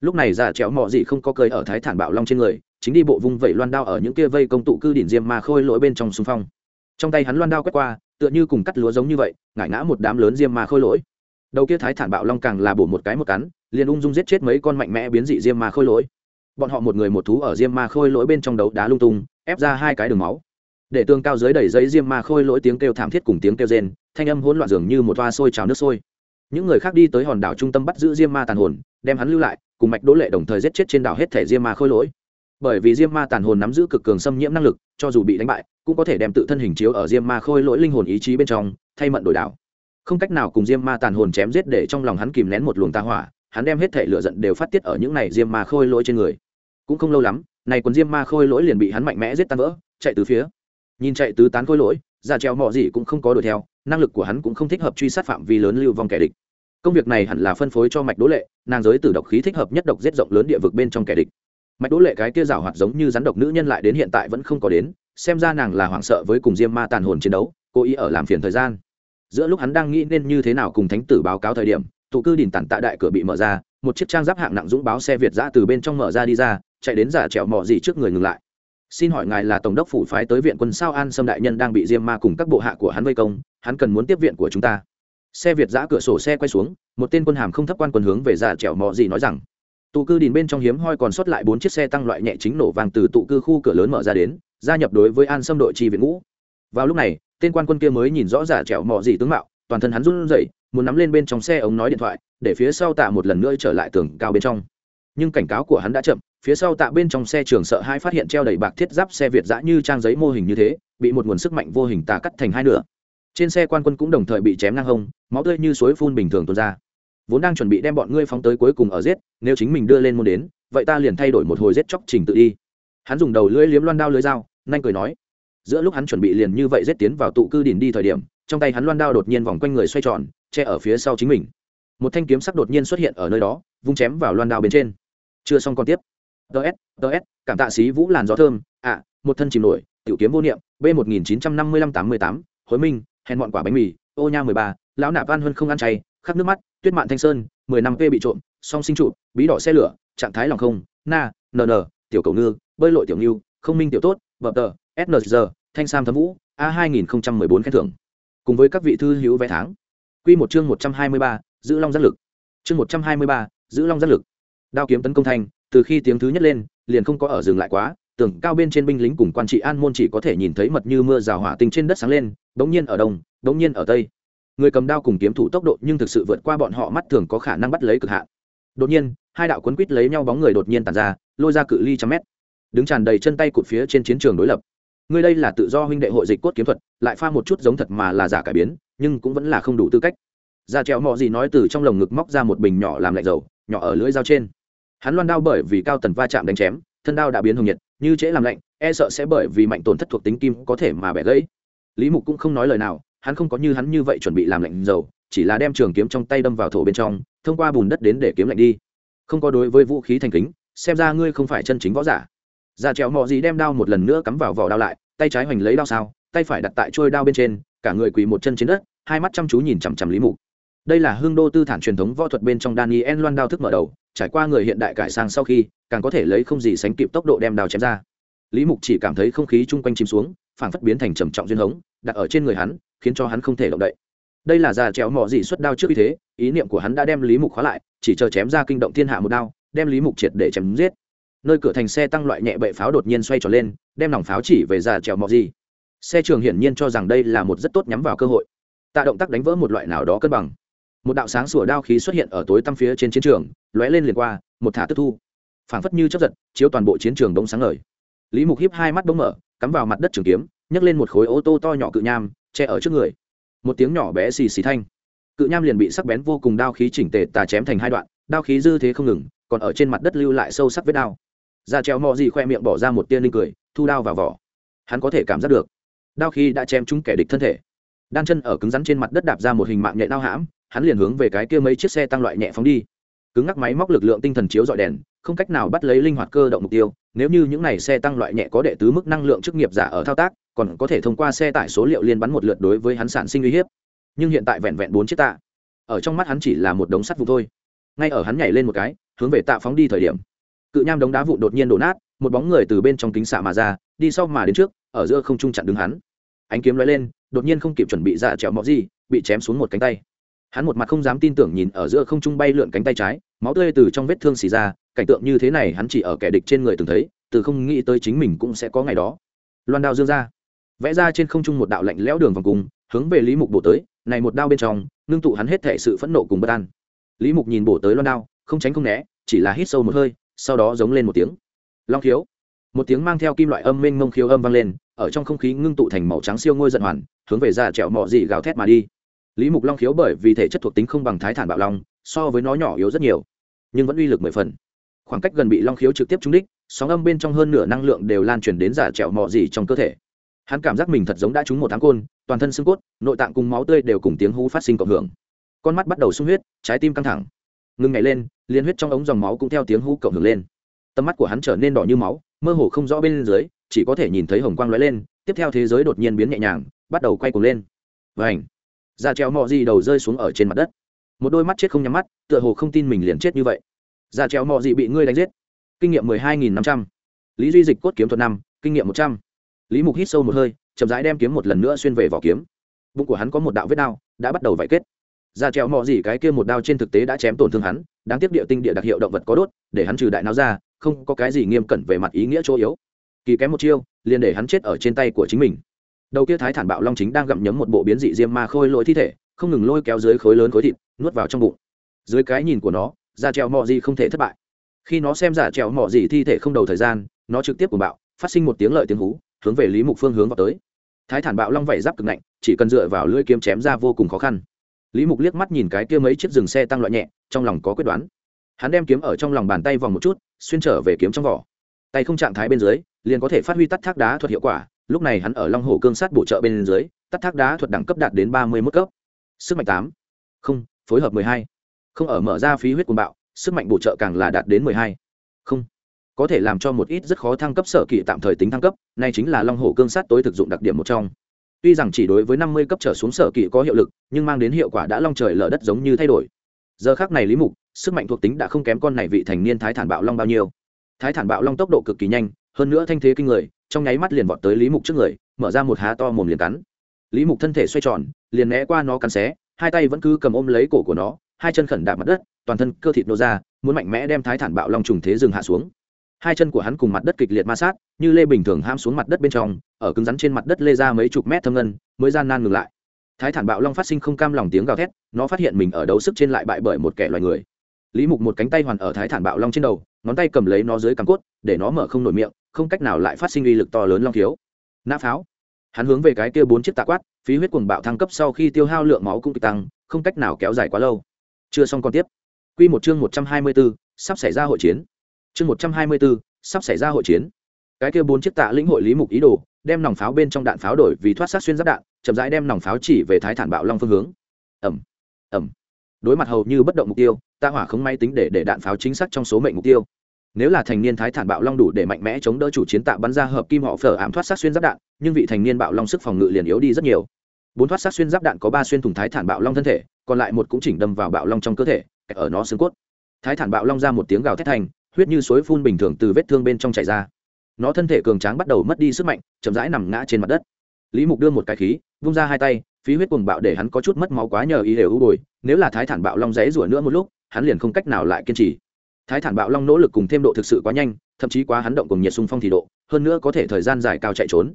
Lúc này già trèo mọ gì không có cơi ở thái thản bạo long trên người, chính đi bộ vung vẩy loan đao ở những kia vây công tụ cư đỉnh diêm ma khôi lỗi bên trong xung phong. Trong tay hắn loan đao quét qua tựa như cùng cắt lúa giống như vậy, ngải ngã một đám lớn diêm ma khôi lỗi. Đầu kia thái thản bạo long càng là bổ một cái một cắn, liền ung dung giết chết mấy con mạnh mẽ biến dị diêm ma khôi lỗi. Bọn họ một người một thú ở diêm ma khôi lỗi bên trong đấu đá lung tung, ép ra hai cái đường máu. Để tương cao dưới đầy giấy diêm ma khôi lỗi tiếng kêu thảm thiết cùng tiếng kêu rên, thanh âm hỗn loạn dường như một toa sôi trào nước sôi. Những người khác đi tới hòn đảo trung tâm bắt giữ diêm ma tàn hồn, đem hắn lưu lại, cùng mạch đỗ lệ đồng thời giết chết trên đảo hết thể diêm ma khôi lỗi bởi vì diêm ma tàn hồn nắm giữ cực cường xâm nhiễm năng lực, cho dù bị đánh bại, cũng có thể đem tự thân hình chiếu ở diêm ma khôi lỗi linh hồn ý chí bên trong, thay mận đổi đảo. Không cách nào cùng diêm ma tàn hồn chém giết để trong lòng hắn kìm nén một luồng ta hỏa, hắn đem hết thể lựa giận đều phát tiết ở những này diêm ma khôi lỗi trên người. Cũng không lâu lắm, này quần diêm ma khôi lỗi liền bị hắn mạnh mẽ giết tan vỡ, chạy từ phía. Nhìn chạy tứ tán khôi lỗi ra treo mọi gì cũng không có đuổi theo, năng lực của hắn cũng không thích hợp truy sát phạm vi lớn lưu vong kẻ địch. Công việc này hẳn là phân phối cho mạch đỗ lệ, nàng giới tử độc khí thích hợp nhất độc giết rộng lớn địa vực bên trong kẻ địch mạch đỗ lệ cái kia rào hoạt giống như rắn độc nữ nhân lại đến hiện tại vẫn không có đến, xem ra nàng là hoảng sợ với cùng diêm ma tàn hồn chiến đấu, cố ý ở làm phiền thời gian. Giữa lúc hắn đang nghĩ nên như thế nào cùng thánh tử báo cáo thời điểm, tụ cư đình tản tại đại cửa bị mở ra, một chiếc trang giáp hạng nặng dũng báo xe việt giã từ bên trong mở ra đi ra, chạy đến giả trèo mò gì trước người ngừng lại. Xin hỏi ngài là tổng đốc phủ phái tới viện quân sao an sâm đại nhân đang bị diêm ma cùng các bộ hạ của hắn vây công, hắn cần muốn tiếp viện của chúng ta. Xe việt giã cửa sổ xe quay xuống, một tên quân hàm không thấp quan quân hướng về giả trèo mò gì nói rằng tụ cư đình bên trong hiếm hoi còn sót lại bốn chiếc xe tăng loại nhẹ chính nổ vàng từ tụ cư khu cửa lớn mở ra đến, gia nhập đối với an sâm đội chi viện ngũ. Vào lúc này, tên quan quân kia mới nhìn rõ giả trèo mò gì tướng mạo, toàn thân hắn run rẩy, muốn nắm lên bên trong xe ống nói điện thoại, để phía sau tạ một lần nữa trở lại tường cao bên trong. Nhưng cảnh cáo của hắn đã chậm, phía sau tạ bên trong xe trường sợ hai phát hiện treo đầy bạc thiết giáp xe việt giã như trang giấy mô hình như thế, bị một nguồn sức mạnh vô hình tà cắt thành hai nửa. Trên xe quan quân cũng đồng thời bị chém ngang hông, máu tươi như suối phun bình thường tuôn ra vốn đang chuẩn bị đem bọn ngươi phóng tới cuối cùng ở giết, nếu chính mình đưa lên môn đến, vậy ta liền thay đổi một hồi giết chóc trình tự đi. Hắn dùng đầu lưỡi liếm loan đao lưới dao nhanh cười nói. Giữa lúc hắn chuẩn bị liền như vậy giết tiến vào tụ cư đỉnh đi thời điểm, trong tay hắn loan đao đột nhiên vòng quanh người xoay tròn, che ở phía sau chính mình. Một thanh kiếm sắc đột nhiên xuất hiện ở nơi đó, vung chém vào loan đao bên trên. Chưa xong còn tiếp. Ts ts cảm tạ sĩ vũ làn gió thơm. Ạ một thân chìm nổi, tiểu kiếm vô niệm, b một nghìn chín trăm năm mươi lăm tám mươi tám, hối minh, hèn mọn quả bánh mì, ô nha mười ba, lão nạp van hơn không ăn chay, khắp nước mắt tuyết mạn thanh sơn, mười năm p bị trộm, song sinh trụ, bí đỏ xe lửa, trạng thái lòng không, na nn tiểu cầu ngư, bơi lội tiểu ngưu, không minh tiểu tốt vợ tờ sng thanh sam thấm vũ, a hai nghìn bốn khen thưởng. Cùng với các vị thư hữu vé tháng. Q một chương một trăm hai mươi ba, giữ long giác lực. Chương một trăm hai mươi ba, giữ long giác lực. Đao kiếm tấn công thanh từ khi tiếng thứ nhất lên, liền không có ở dừng lại quá tường cao bên trên binh lính cùng quan trị an môn chỉ có thể nhìn thấy mật như mưa rào hỏa tinh trên đất sáng lên, bỗng nhiên ở đông, bỗng nhiên ở tây người cầm đao cùng kiếm thủ tốc độ nhưng thực sự vượt qua bọn họ mắt thường có khả năng bắt lấy cực hạn. Đột nhiên, hai đạo quấn quýt lấy nhau bóng người đột nhiên tàn ra, lôi ra cự ly trăm mét. Đứng tràn đầy chân tay cụt phía trên chiến trường đối lập. Người đây là tự do huynh đệ hội dịch cốt kiếm thuật, lại pha một chút giống thật mà là giả cải biến, nhưng cũng vẫn là không đủ tư cách. Ra trèo mọ gì nói từ trong lồng ngực móc ra một bình nhỏ làm lạnh dầu, nhỏ ở lưỡi dao trên. Hắn loan đao bởi vì cao tần va chạm đánh chém, thân đao đã biến hồng nhiệt, như trễ làm lạnh e sợ sẽ bởi vì mạnh tổn thất thuộc tính kim có thể mà bẻ gãy. Lý mục cũng không nói lời nào hắn không có như hắn như vậy chuẩn bị làm lạnh dầu, chỉ là đem trường kiếm trong tay đâm vào thổ bên trong, thông qua bùn đất đến để kiếm lạnh đi. Không có đối với vũ khí thành kính, xem ra ngươi không phải chân chính võ giả. Ra trèo mò gì đem đao một lần nữa cắm vào vỏ đao lại, tay trái hoành lấy đao sao, tay phải đặt tại trôi đao bên trên, cả người quỳ một chân trên đất, hai mắt chăm chú nhìn chằm chằm lý mục. Đây là hương đô tư thản truyền thống võ thuật bên trong daniel loan đao thức mở đầu, trải qua người hiện đại cải sang sau khi, càng có thể lấy không gì sánh kịp tốc độ đem đao chém ra. Lý mục chỉ cảm thấy không khí chung quanh chìm xuống, phảng phất biến thành trầm trọng duyên hống, đặt ở trên người hắn khiến cho hắn không thể động đậy. Đây là già trèo mỏ gì xuất đao trước khi thế, ý niệm của hắn đã đem lý mục khóa lại, chỉ chờ chém ra kinh động thiên hạ một đao, đem lý mục triệt để chém giết. Nơi cửa thành xe tăng loại nhẹ bệ pháo đột nhiên xoay tròn lên, đem nòng pháo chỉ về già trèo mỏ gì. Xe trường hiển nhiên cho rằng đây là một rất tốt nhắm vào cơ hội. Tạ động tác đánh vỡ một loại nào đó cân bằng. Một đạo sáng sủa đao khí xuất hiện ở tối tăm phía trên chiến trường, lóe lên liền qua, một thả tức thu. Phảng phất như chấp giật, chiếu toàn bộ chiến trường đông sáng ngời. Lý mục hiếp hai mắt bỗng mở, cắm vào mặt đất trường kiếm, nhấc lên một khối ô tô to nhỏ cự nham che ở trước người. Một tiếng nhỏ bé xì xì thanh. Cự nham liền bị sắc bén vô cùng đao khí chỉnh tề tà chém thành hai đoạn, đao khí dư thế không ngừng, còn ở trên mặt đất lưu lại sâu sắc vết đao. Ra treo mò gì khoe miệng bỏ ra một tia linh cười, thu đao vào vỏ. Hắn có thể cảm giác được. Đao khí đã chém trúng kẻ địch thân thể. Đan chân ở cứng rắn trên mặt đất đạp ra một hình mạng nhẹ đao hãm, hắn liền hướng về cái kia mấy chiếc xe tăng loại nhẹ phóng đi. Cứng ngắc máy móc lực lượng tinh thần chiếu dọi đèn, không cách nào bắt lấy linh hoạt cơ động mục tiêu, nếu như những này xe tăng loại nhẹ có đệ tứ mức năng lượng chức nghiệp giả ở thao tác còn có thể thông qua xe tải số liệu liên bắn một lượt đối với hắn sản sinh uy hiếp. Nhưng hiện tại vẹn vẹn bốn chiếc tạ. Ở trong mắt hắn chỉ là một đống sắt vụ thôi. Ngay ở hắn nhảy lên một cái, hướng về tạ phóng đi thời điểm, cự nham đống đá vụ đột nhiên đổ nát, một bóng người từ bên trong kính xạ mà ra, đi sau mà đến trước, ở giữa không trung chặn đứng hắn. Ánh kiếm lóe lên, đột nhiên không kịp chuẩn bị ra trèo mọ gì, bị chém xuống một cánh tay. Hắn một mặt không dám tin tưởng nhìn ở giữa không trung bay lượn cánh tay trái, máu tươi từ trong vết thương xì ra, cảnh tượng như thế này hắn chỉ ở kẻ địch trên người từng thấy, từ không nghĩ tới chính mình cũng sẽ có ngày đó. Loan đao dương ra vẽ ra trên không trung một đạo lạnh lẽo đường vòng cung, hướng về lý mục bổ tới, này một đao bên trong, ngưng tụ hắn hết thể sự phẫn nộ cùng bất an. Lý mục nhìn bổ tới loan đao, không tránh không né, chỉ là hít sâu một hơi, sau đó giống lên một tiếng. Long khiếu. Một tiếng mang theo kim loại âm mênh mông khiếu âm vang lên, ở trong không khí ngưng tụ thành màu trắng siêu ngôi giận hoàn, hướng về ra trẹo mọ dị gào thét mà đi. Lý mục long khiếu bởi vì thể chất thuộc tính không bằng thái thản bạo long, so với nó nhỏ yếu rất nhiều, nhưng vẫn uy lực mười phần. Khoảng cách gần bị long khiếu trực tiếp trúng đích, sóng âm bên trong hơn nửa năng lượng đều lan truyền đến giả trẹo mọ dị trong cơ thể hắn cảm giác mình thật giống đã trúng một tháng côn, toàn thân xương cốt, nội tạng cùng máu tươi đều cùng tiếng hú phát sinh cộng hưởng. Con mắt bắt đầu sung huyết, trái tim căng thẳng. Ngưng nhảy lên liên huyết trong ống dòng máu cũng theo tiếng hú cộng hưởng lên. Tầm mắt của hắn trở nên đỏ như máu, mơ hồ không rõ bên dưới, chỉ có thể nhìn thấy hồng quang lóe lên, tiếp theo thế giới đột nhiên biến nhẹ nhàng, bắt đầu quay cuồng lên. Vảnh da treo mò gì đầu rơi xuống ở trên mặt đất. Một đôi mắt chết không nhắm mắt, tựa hồ không tin mình liền chết như vậy. Da treo mò gì bị ngươi đánh giết? Kinh nghiệm mười hai nghìn năm trăm. Lý duy dịch cốt kiếm thuật năm, kinh nghiệm một trăm lý mục hít sâu một hơi, chậm rãi đem kiếm một lần nữa xuyên về vỏ kiếm. Bụng của hắn có một đạo vết đao đã bắt đầu vải kết. Ra trèo mò gì cái kia một đao trên thực tế đã chém tổn thương hắn, đáng tiếc địa tinh địa đặc hiệu động vật có đốt, để hắn trừ đại não ra, không có cái gì nghiêm cẩn về mặt ý nghĩa chỗ yếu. Kỳ kém một chiêu, liền để hắn chết ở trên tay của chính mình. Đầu kia thái thản bạo long chính đang gặm nhấm một bộ biến dị diêm ma khôi lỗi thi thể, không ngừng lôi kéo dưới khối lớn khối thịt, nuốt vào trong bụng. Dưới cái nhìn của nó, ra trèo mò gì không thể thất bại. Khi nó xem giả trèo mò gì thi thể không đầu thời gian, nó trực tiếp của bạo, phát sinh một tiếng lợi tiếng hú hướng về lý mục phương hướng vào tới. Thái thản bạo long vẩy giáp cực nạnh chỉ cần dựa vào lưỡi kiếm chém ra vô cùng khó khăn. Lý mục liếc mắt nhìn cái kia mấy chiếc dừng xe tăng loại nhẹ, trong lòng có quyết đoán. Hắn đem kiếm ở trong lòng bàn tay vòng một chút, xuyên trở về kiếm trong vỏ. Tay không trạng thái bên dưới, liền có thể phát huy tắt thác đá thuật hiệu quả, lúc này hắn ở long hồ cương sát bổ trợ bên dưới, tắt thác đá thuật đẳng cấp đạt đến ba mươi mức cấp. Sức mạnh tám. Không, phối hợp mười hai. Không ở mở ra phí huyết quần bạo, sức mạnh bổ trợ càng là đạt đến mười hai. Không có thể làm cho một ít rất khó thăng cấp sở kỳ tạm thời tính thăng cấp này chính là long hồ cương sát tối thực dụng đặc điểm một trong. Tuy rằng chỉ đối với năm mươi cấp trở xuống sở kỳ có hiệu lực, nhưng mang đến hiệu quả đã long trời lở đất giống như thay đổi. Giờ khác này lý mục, sức mạnh thuộc tính đã không kém con này vị thành niên thái thản bạo long bao nhiêu. Thái thản bạo long tốc độ cực kỳ nhanh, hơn nữa thanh thế kinh người, trong nháy mắt liền vọt tới lý mục trước người, mở ra một há to mồm liền cắn. Lý mục thân thể xoay tròn, liền né qua nó cắn xé, hai tay vẫn cứ cầm ôm lấy cổ của nó, hai chân khẩn đạp mặt đất, toàn thân cơ thịt nô ra, muốn mạnh mẽ đem thái thản bạo long trùng thế dừng hạ xuống hai chân của hắn cùng mặt đất kịch liệt ma sát, như lê bình thường ham xuống mặt đất bên trong, ở cứng rắn trên mặt đất lê ra mấy chục mét thâm ngân, mới gian nan ngừng lại. Thái thản bạo long phát sinh không cam lòng tiếng gào thét, nó phát hiện mình ở đấu sức trên lại bại bởi một kẻ loài người. Lý mục một cánh tay hoàn ở thái thản bạo long trên đầu, ngón tay cầm lấy nó dưới cắm cốt, để nó mở không nổi miệng, không cách nào lại phát sinh uy lực to lớn long thiếu. Nã pháo. Hắn hướng về cái kia bốn chiếc tạ quát, phí huyết cuồng bạo thăng cấp sau khi tiêu hao lượng máu cũng tăng, không cách nào kéo dài quá lâu. Chưa xong còn tiếp. Q một chương một trăm hai mươi b sắp xảy ra hội chiến chương một trăm hai mươi b ố sắp xảy ra hội chiến. Cái kia bốn chiếc tạ lĩnh hội lý mục ý đồ, đem nòng pháo bên trong đạn pháo đổi vì thoát sát xuyên giáp đạn, chậm rãi đem nòng pháo chỉ về thái thản bạo long phương hướng. Ẩm ẩm đối mặt hầu như bất động mục tiêu ta hỏa không may tính để để đạn pháo chính xác trong số mệnh mục tiêu. Nếu là thành niên thái thản bạo long đủ để mạnh mẽ chống đỡ chủ chiến tạ bắn ra hợp kim họ phở ảm thoát sát xuyên giáp đạn, nhưng vị thành niên bạo long sức phòng ngự liền yếu đi rất nhiều. Bốn thoát sát xuyên giáp đạn có ba xuyên thủng thái thản bạo long thân thể, còn lại một cũng chỉnh đâm vào bạo long trong cơ thể ở nó xương cốt. Thái thản bạo long ra một tiếng gào thét thành huyết như suối phun bình thường từ vết thương bên trong chảy ra. Nó thân thể cường tráng bắt đầu mất đi sức mạnh, chậm rãi nằm ngã trên mặt đất. Lý mục đưa một cái khí, vung ra hai tay, phí huyết cùng bạo để hắn có chút mất máu quá nhờ ý đều ưu bồi. Nếu là thái thản bạo long dãy rủa nữa một lúc, hắn liền không cách nào lại kiên trì. Thái thản bạo long nỗ lực cùng thêm độ thực sự quá nhanh, thậm chí quá hắn động cùng nhiệt xung phong thì độ, hơn nữa có thể thời gian dài cao chạy trốn.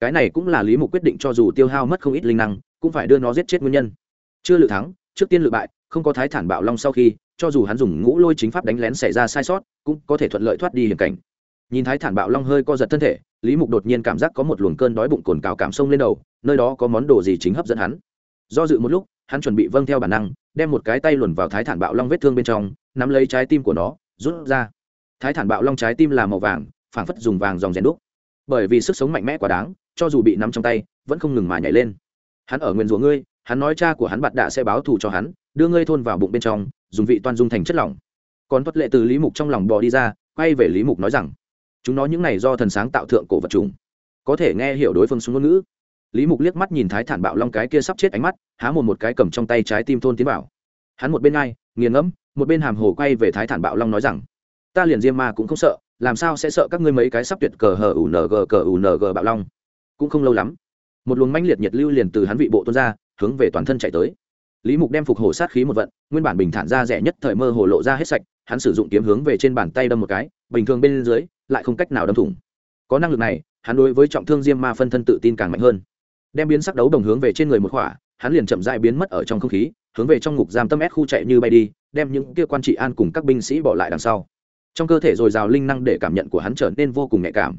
Cái này cũng là lý mục quyết định cho dù tiêu hao mất không ít linh năng, cũng phải đưa nó giết chết nguyên nhân. Chưa lự thắng, trước tiên lự bại, không có thái thản bạo long sau khi cho dù hắn dùng ngũ lôi chính pháp đánh lén xảy ra sai sót, cũng có thể thuận lợi thoát đi hiểm cảnh. Nhìn thái thản bạo long hơi co giật thân thể, lý mục đột nhiên cảm giác có một luồng cơn đói bụng cồn cào cảm sông lên đầu, nơi đó có món đồ gì chính hấp dẫn hắn. Do dự một lúc, hắn chuẩn bị vâng theo bản năng, đem một cái tay luồn vào thái thản bạo long vết thương bên trong, nắm lấy trái tim của nó, rút ra. Thái thản bạo long trái tim là màu vàng, phảng phất dùng vàng dòng rèn đúc. Bởi vì sức sống mạnh mẽ quá đáng, cho dù bị nắm trong tay, vẫn không ngừng mà nhảy lên. Hắn ở nguyên rủa ngươi, hắn nói cha của hắn bạt đạ sẽ báo thù cho hắn, đưa ngươi thôn vào bụng bên trong dùng vị toan dung thành chất lỏng. Còn tuất lệ từ lý mục trong lòng bò đi ra, quay về lý mục nói rằng, chúng nó những này do thần sáng tạo thượng cổ vật chúng có thể nghe hiểu đối phương xuống ngôn ngữ. Lý mục liếc mắt nhìn thái thản bạo long cái kia sắp chết ánh mắt, há một một cái cầm trong tay trái tim thôn tiến bảo hắn một bên ai, nghiền ngẫm, một bên hàm hồ quay về thái thản bạo long nói rằng, ta liền diêm ma cũng không sợ, làm sao sẽ sợ các ngươi mấy cái sắp tuyệt cờ hờ ủ ng cờ ủ ng bạo long? Cũng không lâu lắm, một luồng manh liệt nhiệt lưu liền từ hắn vị bộ tuôn ra, hướng về toàn thân chạy tới lý mục đem phục hổ sát khí một vận, nguyên bản bình thản ra rẻ nhất thời mơ hồ lộ ra hết sạch, hắn sử dụng kiếm hướng về trên bàn tay đâm một cái, bình thường bên dưới, lại không cách nào đâm thủng. Có năng lực này, hắn đối với trọng thương diêm ma phân thân tự tin càng mạnh hơn. Đem biến sắc đấu đồng hướng về trên người một khỏa, hắn liền chậm dại biến mất ở trong không khí, hướng về trong ngục giam tâm ép khu chạy như bay đi, đem những kia quan trị an cùng các binh sĩ bỏ lại đằng sau. Trong cơ thể dồi dào linh năng để cảm nhận của hắn trở nên vô cùng nhạy cảm.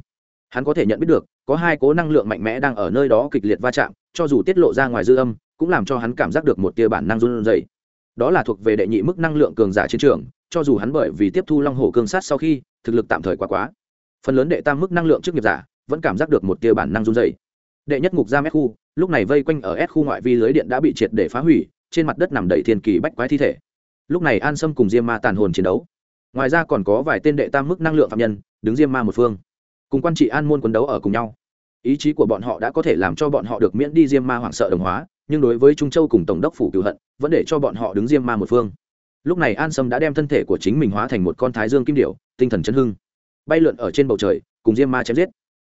Hắn có thể nhận biết được, có hai cố năng lượng mạnh mẽ đang ở nơi đó kịch liệt va chạm, cho dù tiết lộ ra ngoài dư âm cũng làm cho hắn cảm giác được một tia bản năng run rẩy. Đó là thuộc về đệ nhị mức năng lượng cường giả chiến trường, cho dù hắn bởi vì tiếp thu long hổ cương sát sau khi, thực lực tạm thời quá quá. Phần lớn đệ tam mức năng lượng trước nghiệp giả vẫn cảm giác được một tia bản năng run rẩy. Đệ nhất ngục giam s khu, lúc này vây quanh ở s khu ngoại vi lưới điện đã bị triệt để phá hủy, trên mặt đất nằm đầy thiên kỳ bách quái thi thể. Lúc này an sâm cùng diêm ma tàn hồn chiến đấu. Ngoài ra còn có vài tên đệ tam mức năng lượng phạm nhân, đứng diêm ma một phương. Cùng quan trị an môn quân đấu ở cùng nhau. Ý chí của bọn họ đã có thể làm cho bọn họ được miễn đi diêm ma hoảng sợ đồng hóa nhưng đối với trung châu cùng tổng đốc phủ cựu hận, vẫn để cho bọn họ đứng diêm ma một phương. Lúc này an sâm đã đem thân thể của chính mình hóa thành một con thái dương kim điểu, tinh thần chân hưng. Bay lượn ở trên bầu trời, cùng diêm ma chém giết.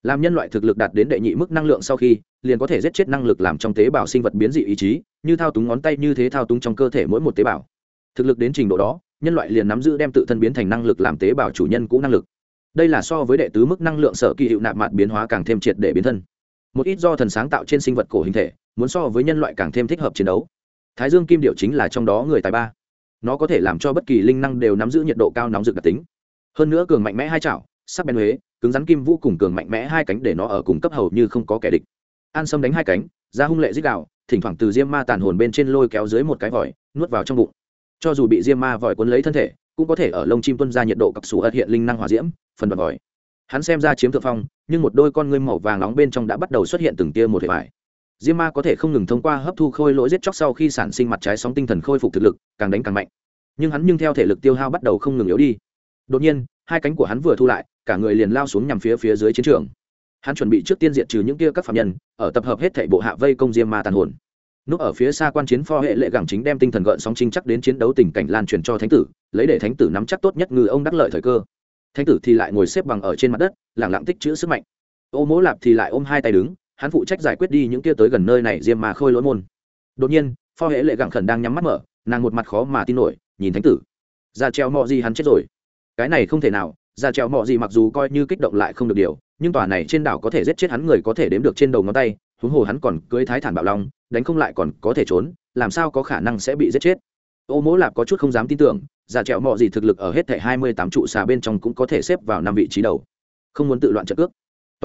Làm nhân loại thực lực đạt đến đệ nhị mức năng lượng sau khi, liền có thể giết chết năng lực làm trong tế bào sinh vật biến dị ý chí, như thao túng ngón tay như thế thao túng trong cơ thể mỗi một tế bào. Thực lực đến trình độ đó, nhân loại liền nắm giữ đem tự thân biến thành năng lực làm tế bào chủ nhân cũ năng lực. Đây là so với đệ tứ mức năng lượng sở kỳ hiệu nạp mạt biến hóa càng thêm triệt để biến thân. Một ít do thần sáng tạo trên sinh vật cổ hình thể muốn so với nhân loại càng thêm thích hợp chiến đấu. Thái dương kim điệu chính là trong đó người tài ba. Nó có thể làm cho bất kỳ linh năng đều nắm giữ nhiệt độ cao nóng rực đặc tính. Hơn nữa cường mạnh mẽ hai chảo, sắc bén huế, cứng rắn kim vũ cùng cường mạnh mẽ hai cánh để nó ở cùng cấp hầu như không có kẻ địch. An sâm đánh hai cánh, ra hung lệ dích đạo thỉnh thoảng từ diêm ma tàn hồn bên trên lôi kéo dưới một cái vòi, nuốt vào trong bụng. Cho dù bị diêm ma vòi cuốn lấy thân thể, cũng có thể ở lông chim tuân ra nhiệt độ cặp sủ ất hiện linh năng hỏa diễm, phần đoạn vòi. Hắn xem ra chiếm thượng phong, nhưng một đôi con ngươi màu vàng nóng bên trong đã bắt đầu xuất hiện từng tia một hệ vải diêm ma có thể không ngừng thông qua hấp thu khôi lỗi giết chóc sau khi sản sinh mặt trái sóng tinh thần khôi phục thực lực, càng đánh càng mạnh. Nhưng hắn nhưng theo thể lực tiêu hao bắt đầu không ngừng yếu đi. Đột nhiên, hai cánh của hắn vừa thu lại, cả người liền lao xuống nhằm phía phía dưới chiến trường. Hắn chuẩn bị trước tiên diện trừ những kia các phạm nhân, ở tập hợp hết thảy bộ hạ vây công diêm ma tàn hồn. Núp ở phía xa quan chiến pho hệ lệ gẳng chính đem tinh thần gợn sóng trinh chắc đến chiến đấu tình cảnh lan truyền cho thánh tử, lấy để thánh tử nắm chắc tốt nhất ngư ông đắc lợi thời cơ. Thánh tử thì lại ngồi xếp bằng ở trên mặt đất lẳng lặng tích chữ sức mạnh. Ô mỗ lạp thì lại ôm hai tay đứng hắn phụ trách giải quyết đi những kia tới gần nơi này diêm mà khôi lỗi môn. Đột nhiên, pho hệ lệ gặng khẩn đang nhắm mắt mở, nàng một mặt khó mà tin nổi, nhìn thánh tử. Ra treo mọ gì hắn chết rồi. Cái này không thể nào, ra treo mọ gì mặc dù coi như kích động lại không được điều, nhưng tòa này trên đảo có thể giết chết hắn người có thể đếm được trên đầu ngón tay, huống hồ hắn còn cưới thái thản bạo long, đánh không lại còn có thể trốn, làm sao có khả năng sẽ bị giết chết? Ô mỗ lạp có chút không dám tin tưởng giả trẹo mọ gì thực lực ở hết thảy hai mươi tám trụ xà bên trong cũng có thể xếp vào năm vị trí đầu. Không muốn tự loạn trợ cước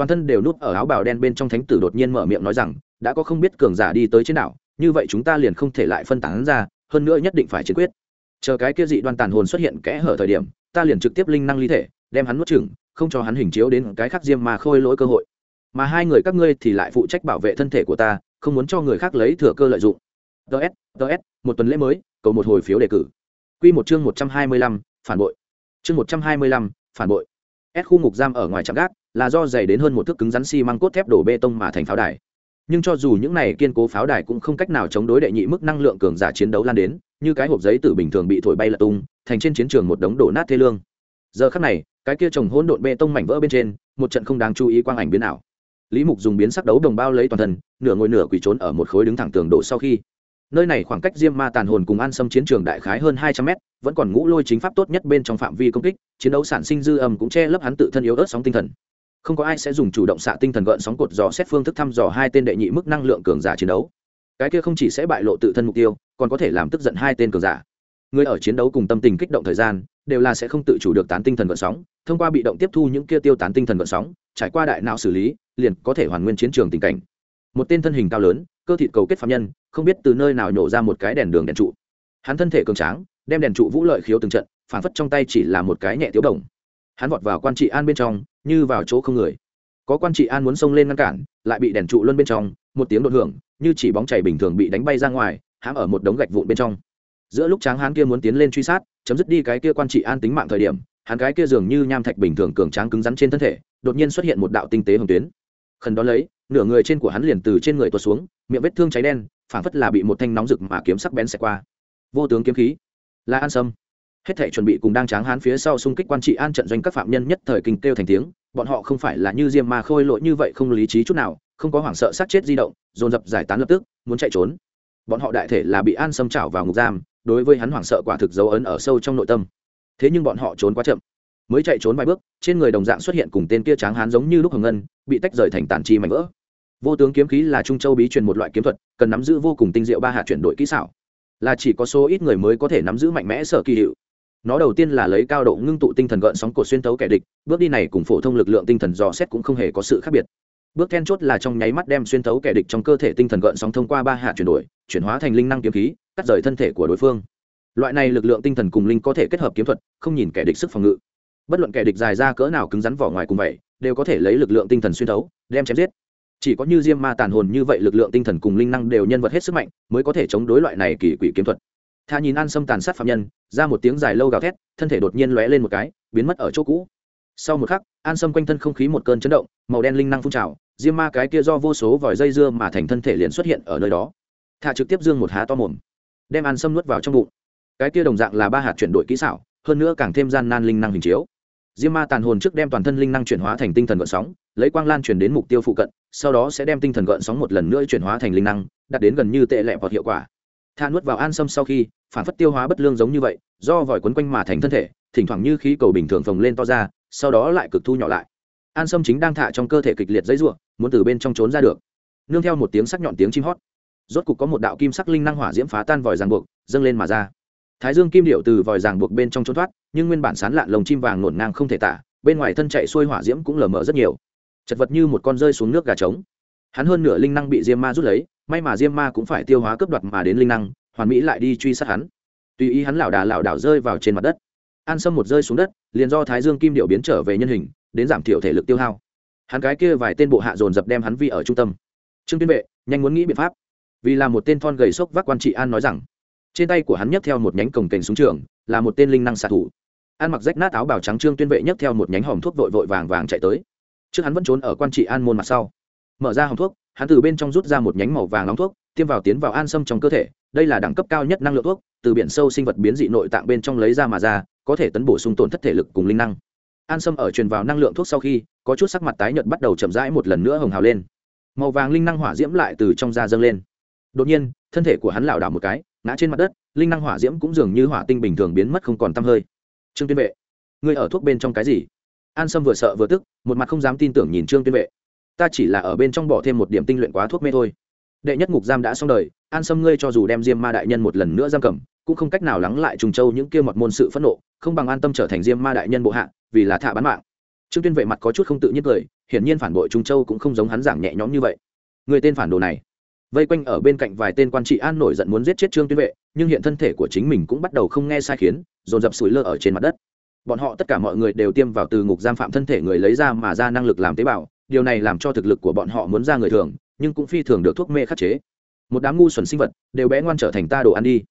toàn thân đều núp ở áo bào đen bên trong thánh tử đột nhiên mở miệng nói rằng, đã có không biết cường giả đi tới trên đảo, như vậy chúng ta liền không thể lại phân tán ra, hơn nữa nhất định phải chiến quyết. Chờ cái kia dị đoan tàn hồn xuất hiện kẽ hở thời điểm, ta liền trực tiếp linh năng ly thể, đem hắn nuốt chửng, không cho hắn hình chiếu đến cái khác diêm mà khôi lỗi cơ hội. Mà hai người các ngươi thì lại phụ trách bảo vệ thân thể của ta, không muốn cho người khác lấy thừa cơ lợi dụng. Ts ts một tuần lễ mới, cầu một hồi phiếu đề cử. Q một chương một trăm hai mươi lăm, phản bội. Chương một trăm hai mươi lăm, phản bội. S khu ngục giam ở ngoài trạm gác là do dày đến hơn một thước cứng rắn xi măng cốt thép đổ bê tông mà thành pháo đài. Nhưng cho dù những này kiên cố pháo đài cũng không cách nào chống đối đệ nhị mức năng lượng cường giả chiến đấu lan đến, như cái hộp giấy từ bình thường bị thổi bay lật tung, thành trên chiến trường một đống đổ nát thê lương. Giờ khắc này, cái kia trồng hỗn độn bê tông mảnh vỡ bên trên, một trận không đáng chú ý quang ảnh biến ảo. Lý mục dùng biến sắc đấu đồng bao lấy toàn thân, nửa ngồi nửa quỳ trốn ở một khối đứng thẳng tường đổ sau khi. Nơi này khoảng cách diêm ma tàn hồn cùng an xâm chiến trường đại khái hơn hai trăm mét, vẫn còn ngũ lôi chính pháp tốt nhất bên trong phạm vi công kích, chiến đấu sản sinh dư âm cũng che lấp hắn tự thân yếu ớt sóng tinh thần không có ai sẽ dùng chủ động xạ tinh thần gợn sóng cột dò xét phương thức thăm dò hai tên đệ nhị mức năng lượng cường giả chiến đấu. Cái kia không chỉ sẽ bại lộ tự thân mục tiêu, còn có thể làm tức giận hai tên cường giả. Người ở chiến đấu cùng tâm tình kích động thời gian, đều là sẽ không tự chủ được tán tinh thần gợn sóng, thông qua bị động tiếp thu những kia tiêu tán tinh thần gợn sóng, trải qua đại não xử lý, liền có thể hoàn nguyên chiến trường tình cảnh. Một tên thân hình cao lớn, cơ thịt cầu kết phạm nhân, không biết từ nơi nào nhổ ra một cái đèn đường đèn trụ. Hắn thân thể cường tráng, đem đèn trụ vũ lợi khiếu từng trận, phản phất trong tay chỉ là một cái nhẹ tiếu đồng. Hắn vọt vào quan trị an bên trong như vào chỗ không người. Có quan trị an muốn xông lên ngăn cản, lại bị đèn trụ luân bên trong, một tiếng đột hưởng, như chỉ bóng chảy bình thường bị đánh bay ra ngoài, hãm ở một đống gạch vụn bên trong. Giữa lúc tráng hán kia muốn tiến lên truy sát, chấm dứt đi cái kia quan trị an tính mạng thời điểm, hắn cái kia dường như nham thạch bình thường cường tráng cứng rắn trên thân thể, đột nhiên xuất hiện một đạo tinh tế hồng tuyến. Khẩn đó lấy, nửa người trên của hắn liền từ trên người tuột xuống, miệng vết thương cháy đen, phảng phất là bị một thanh nóng rực mà kiếm sắc bén xẹt qua. Vô tướng kiếm khí. Là an sâm hết thể chuẩn bị cùng đang tráng hán phía sau xung kích quan trị an trận doanh các phạm nhân nhất thời kinh kêu thành tiếng, bọn họ không phải là như diêm mà khôi lỗi như vậy không lý trí chút nào, không có hoảng sợ sát chết di động, dồn dập giải tán lập tức, muốn chạy trốn. Bọn họ đại thể là bị an xâm chảo vào ngục giam, đối với hắn hoảng sợ quả thực dấu ấn ở sâu trong nội tâm. Thế nhưng bọn họ trốn quá chậm. Mới chạy trốn vài bước, trên người đồng dạng xuất hiện cùng tên kia tráng hán giống như lúc hồng ngân, bị tách rời thành tàn chi mảnh vỡ. Vô tướng kiếm khí là trung châu bí truyền một loại kiếm thuật, cần nắm giữ vô cùng tinh diệu ba hạt chuyển đổi kỹ xảo. Là chỉ có số ít người mới có thể nắm giữ mạnh mẽ sở kỳ hiệu nó đầu tiên là lấy cao độ ngưng tụ tinh thần gợn sóng cột xuyên tấu kẻ địch bước đi này cùng phổ thông lực lượng tinh thần dò xét cũng không hề có sự khác biệt. Bước then chốt là trong nháy mắt đem xuyên tấu kẻ địch trong cơ thể tinh thần gợn sóng thông qua ba hạ chuyển đổi chuyển hóa thành linh năng kiếm khí cắt rời thân thể của đối phương. Loại này lực lượng tinh thần cùng linh có thể kết hợp kiếm thuật không nhìn kẻ địch sức phòng ngự. Bất luận kẻ địch dài ra cỡ nào cứng rắn vỏ ngoài cùng vậy đều có thể lấy lực lượng tinh thần xuyên tấu, đem chém giết. Chỉ có như diêm ma tàn hồn như vậy lực lượng tinh thần cùng linh năng đều nhân vật hết sức mạnh mới có thể chống đối loại này kỳ quỷ kiếm thuật tha nhìn an sâm tàn sát phạm nhân, ra một tiếng dài lâu gào thét, thân thể đột nhiên lóe lên một cái, biến mất ở chỗ cũ. Sau một khắc an sâm quanh thân không khí một cơn chấn động, màu đen linh năng phun trào, diêm ma cái kia do vô số vòi dây dưa mà thành thân thể liền xuất hiện ở nơi đó. Thả trực tiếp dương một há to mồm, đem an sâm nuốt vào trong bụng. Cái kia đồng dạng là ba hạt chuyển đổi kỹ xảo, hơn nữa càng thêm gian nan linh năng hình chiếu. Diêm ma tàn hồn trước đem toàn thân linh năng chuyển hóa thành tinh thần gợn sóng, lấy quang lan chuyển đến mục tiêu phụ cận, sau đó sẽ đem tinh thần gợn sóng một lần nữa chuyển hóa thành linh năng, đạt đến gần như tệ lẹ hoặc hiệu quả. Tha nuốt vào an sâm sau khi phản phất tiêu hóa bất lương giống như vậy, do vòi quấn quanh mà thành thân thể, thỉnh thoảng như khí cầu bình thường phồng lên to ra, sau đó lại cực thu nhỏ lại. An sâm chính đang thả trong cơ thể kịch liệt dãy ruộng muốn từ bên trong trốn ra được. Nương theo một tiếng sắc nhọn tiếng chim hót, rốt cục có một đạo kim sắc linh năng hỏa diễm phá tan vòi ràng buộc, dâng lên mà ra. Thái dương kim điệu từ vòi ràng buộc bên trong trốn thoát, nhưng nguyên bản sán lạn lồng chim vàng nổn ngang không thể tả, bên ngoài thân chạy xuôi hỏa diễm cũng lờ mờ rất nhiều. Chật vật như một con rơi xuống nước gà trống. Hắn hơn nửa linh năng bị diêm ma rút lấy, may mà diêm ma cũng phải tiêu hóa cướp đoạt mà đến linh năng hoàn mỹ lại đi truy sát hắn. Tùy ý hắn lảo đà lảo đảo rơi vào trên mặt đất. An sâm một rơi xuống đất, liền do thái dương kim điệu biến trở về nhân hình, đến giảm thiểu thể lực tiêu hao. Hắn cái kia vài tên bộ hạ dồn dập đem hắn vi ở trung tâm. Trương tuyên vệ, nhanh muốn nghĩ biện pháp. Vì là một tên thon gầy sốc vác quan trị an nói rằng, trên tay của hắn nhấc theo một nhánh cồng kềnh súng trường, là một tên linh năng xạ thủ. An mặc rách nát áo bào trắng trương tuyên vệ nhấc theo một nhánh hòm thuốc vội vội vàng vàng chạy tới. Trước hắn vẫn trốn ở quan trị an môn mặt sau. Mở ra hòm thuốc, hắn từ bên trong rút ra một nhánh màu vàng nóng thuốc tiêm vào tiến vào an sâm trong cơ thể, đây là đẳng cấp cao nhất năng lượng thuốc, từ biển sâu sinh vật biến dị nội tạng bên trong lấy ra mà ra, có thể tấn bổ sung tổn thất thể lực cùng linh năng. An sâm ở truyền vào năng lượng thuốc sau khi, có chút sắc mặt tái nhợt bắt đầu chậm rãi một lần nữa hồng hào lên. Màu vàng linh năng hỏa diễm lại từ trong da dâng lên. Đột nhiên, thân thể của hắn lảo đảo một cái, ngã trên mặt đất, linh năng hỏa diễm cũng dường như hỏa tinh bình thường biến mất không còn tăm hơi. Trương tuyên vệ, ngươi ở thuốc bên trong cái gì? An sâm vừa sợ vừa tức, một mặt không dám tin tưởng nhìn trương tuyên vệ. Ta chỉ là ở bên trong bỏ thêm một điểm tinh luyện quá thuốc mê thôi đệ nhất ngục giam đã xong đời, an sâm ngươi cho dù đem diêm ma đại nhân một lần nữa giam cầm, cũng không cách nào lắng lại trùng châu những kia mọt môn sự phẫn nộ, không bằng an tâm trở thành diêm ma đại nhân bộ hạ, vì là thả bán mạng. Trương tuyên vệ mặt có chút không tự nhiên cười, hiển nhiên phản bội trung châu cũng không giống hắn giảng nhẹ nhõm như vậy. Người tên phản đồ này, vây quanh ở bên cạnh vài tên quan trị an nổi giận muốn giết chết trương tuyên vệ, nhưng hiện thân thể của chính mình cũng bắt đầu không nghe sai khiến, dồn dập sủi lơ ở trên mặt đất. Bọn họ tất cả mọi người đều tiêm vào từ ngục giam phạm thân thể người lấy ra mà ra năng lực làm tế bào, điều này làm cho thực lực của bọn họ muốn ra người thường nhưng cũng phi thường được thuốc mê khắc chế. Một đám ngu xuẩn sinh vật đều bé ngoan trở thành ta đồ ăn đi.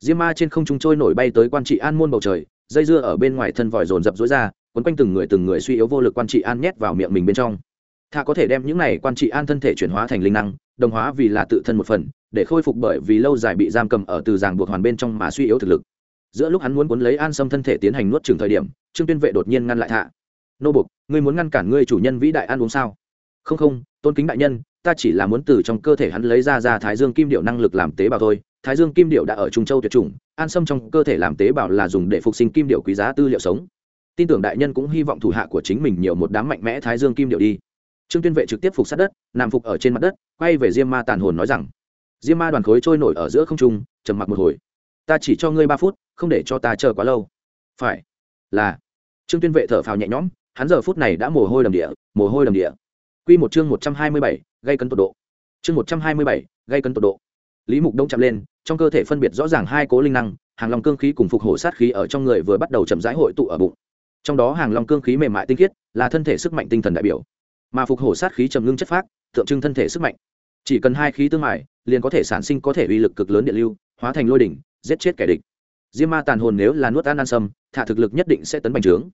Diêm ma trên không trung trôi nổi bay tới quan trị an môn bầu trời, dây dưa ở bên ngoài thân vòi dồn dập dối ra, quấn quanh từng người từng người suy yếu vô lực quan trị an nhét vào miệng mình bên trong. Thà có thể đem những này quan trị an thân thể chuyển hóa thành linh năng, đồng hóa vì là tự thân một phần, để khôi phục bởi vì lâu dài bị giam cầm ở từ giảng buộc hoàn bên trong mà suy yếu thực lực. Giữa lúc hắn muốn cuốn lấy an xâm thân thể tiến hành nuốt trường thời điểm, trương tuyên vệ đột nhiên ngăn lại thạ nô bục ngươi muốn ngăn cản ngươi chủ nhân vĩ đại ăn uống sao? Không không, tôn kính đại nhân ta chỉ là muốn từ trong cơ thể hắn lấy ra ra thái dương kim điệu năng lực làm tế bào thôi. Thái dương kim điệu đã ở trung châu tuyệt chủng, an sâm trong cơ thể làm tế bào là dùng để phục sinh kim điệu quý giá tư liệu sống. Tin tưởng đại nhân cũng hy vọng thủ hạ của chính mình nhiều một đám mạnh mẽ thái dương kim điệu đi. Trương tuyên vệ trực tiếp phục sát đất, nằm phục ở trên mặt đất, quay về diêm ma tàn hồn nói rằng, diêm ma đoàn khối trôi nổi ở giữa không trung, trầm mặc một hồi. Ta chỉ cho ngươi ba phút, không để cho ta chờ quá lâu. Phải. Là. Trương tuyên vệ thở phào nhẹ nhõm, hắn giờ phút này đã mồ hôi đầm địa, mồ hôi đầm địa. Quy một chương một trăm hai mươi bảy, gây cấn tột độ. Chương một trăm hai mươi bảy, gây cấn tột độ. Lý mục đông chạm lên, trong cơ thể phân biệt rõ ràng hai cố linh năng, hàng long cương khí cùng phục hổ sát khí ở trong người vừa bắt đầu chậm rãi hội tụ ở bụng. Trong đó hàng long cương khí mềm mại tinh khiết, là thân thể sức mạnh tinh thần đại biểu. Mà phục hổ sát khí trầm ngưng chất phác, tượng trưng thân thể sức mạnh. Chỉ cần hai khí tương mại, liền có thể sản sinh có thể uy lực cực lớn điện lưu, hóa thành lôi đỉnh, giết chết kẻ địch. Diêm ma tàn hồn nếu là nuốt ăn ăn sâm, thả thực lực nhất định sẽ tấn bành trướng.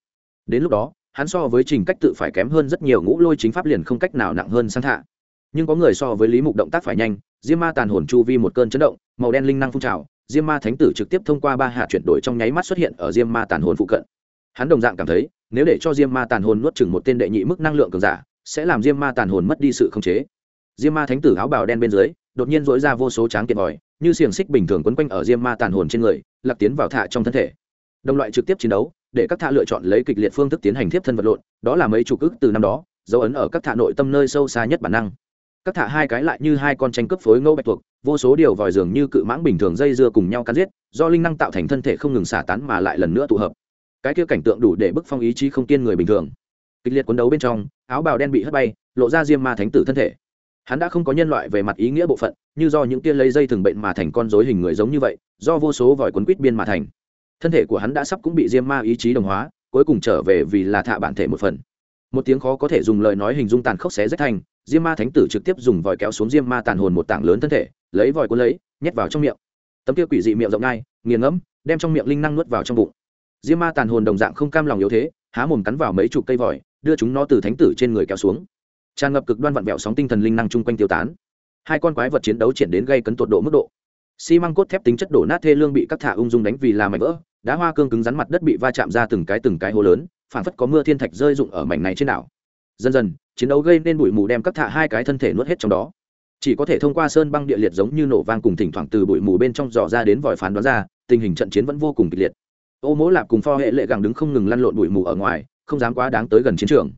Đến lúc đó hắn so với trình cách tự phải kém hơn rất nhiều, ngũ lôi chính pháp liền không cách nào nặng hơn sang thạ. Nhưng có người so với lý mục động tác phải nhanh, diêm ma tàn hồn chu vi một cơn chấn động, màu đen linh năng phun trào, diêm ma thánh tử trực tiếp thông qua ba hạt chuyển đổi trong nháy mắt xuất hiện ở diêm ma tàn hồn phụ cận. Hắn đồng dạng cảm thấy, nếu để cho diêm ma tàn hồn nuốt chừng một tên đệ nhị mức năng lượng cường giả, sẽ làm diêm ma tàn hồn mất đi sự khống chế. Diêm ma thánh tử áo bào đen bên dưới, đột nhiên dỗi ra vô số tráng kiện vòi, như xiềng xích bình thường quấn quanh ở diêm ma tàn hồn trên người lạc tiến vào thạ trong thân thể. Đồng loại trực tiếp chiến đấu để các thạ lựa chọn lấy kịch liệt phương thức tiến hành thiếp thân vật lộn, đó là mấy chủ ức từ năm đó, dấu ấn ở các thạ nội tâm nơi sâu xa nhất bản năng. Các thạ hai cái lại như hai con tranh cướp phối ngẫu bạch tuộc, vô số điều vòi dường như cự mãng bình thường dây dưa cùng nhau cắn giết, do linh năng tạo thành thân thể không ngừng xả tán mà lại lần nữa tụ hợp. Cái kia cảnh tượng đủ để bức phong ý chí không tiên người bình thường. Kịch liệt quấn đấu bên trong, áo bào đen bị hất bay, lộ ra diêm ma thánh tử thân thể. Hắn đã không có nhân loại về mặt ý nghĩa bộ phận, như do những tia lấy dây thường bệnh mà thành con dối hình người giống như vậy, do vô số vòi quấn quýt biên mà thành thân thể của hắn đã sắp cũng bị diêm ma ý chí đồng hóa, cuối cùng trở về vì là thạ bản thể một phần. Một tiếng khó có thể dùng lời nói hình dung tàn khốc xé rách thành, diêm ma thánh tử trực tiếp dùng vòi kéo xuống diêm ma tàn hồn một tảng lớn thân thể, lấy vòi cuốn lấy, nhét vào trong miệng. Tấm kia quỷ dị miệng rộng ngay nghiền ngẫm, đem trong miệng linh năng nuốt vào trong bụng. Diêm ma tàn hồn đồng dạng không cam lòng yếu thế, há mồm cắn vào mấy chục cây vòi, đưa chúng nó từ thánh tử trên người kéo xuống. Tràn ngập cực đoan vặn vẹo sóng tinh thần linh năng chung quanh tiêu tán. Hai con quái vật chiến đấu triển đến gây cấn tột độ mức độ. Xi măng cốt thép tính chất đổ nát thê lương bị các thả ung dung đánh vì là mảnh vỡ đá hoa cương cứng rắn mặt đất bị va chạm ra từng cái từng cái hố lớn phản phất có mưa thiên thạch rơi rụng ở mảnh này trên đảo. Dần dần, chiến đấu gây nên bụi mù đem các thạ hai cái thân thể nuốt hết trong đó. Chỉ có thể thông qua sơn băng địa liệt giống như nổ vang cùng thỉnh thoảng từ bụi mù bên trong dò ra đến vòi phán đoán ra, tình hình trận chiến vẫn vô cùng kịch liệt. Ô mỗ lạp cùng pho hệ lệ gàng đứng không ngừng lăn lộn bụi mù ở ngoài, không dám quá đáng tới gần chiến trường.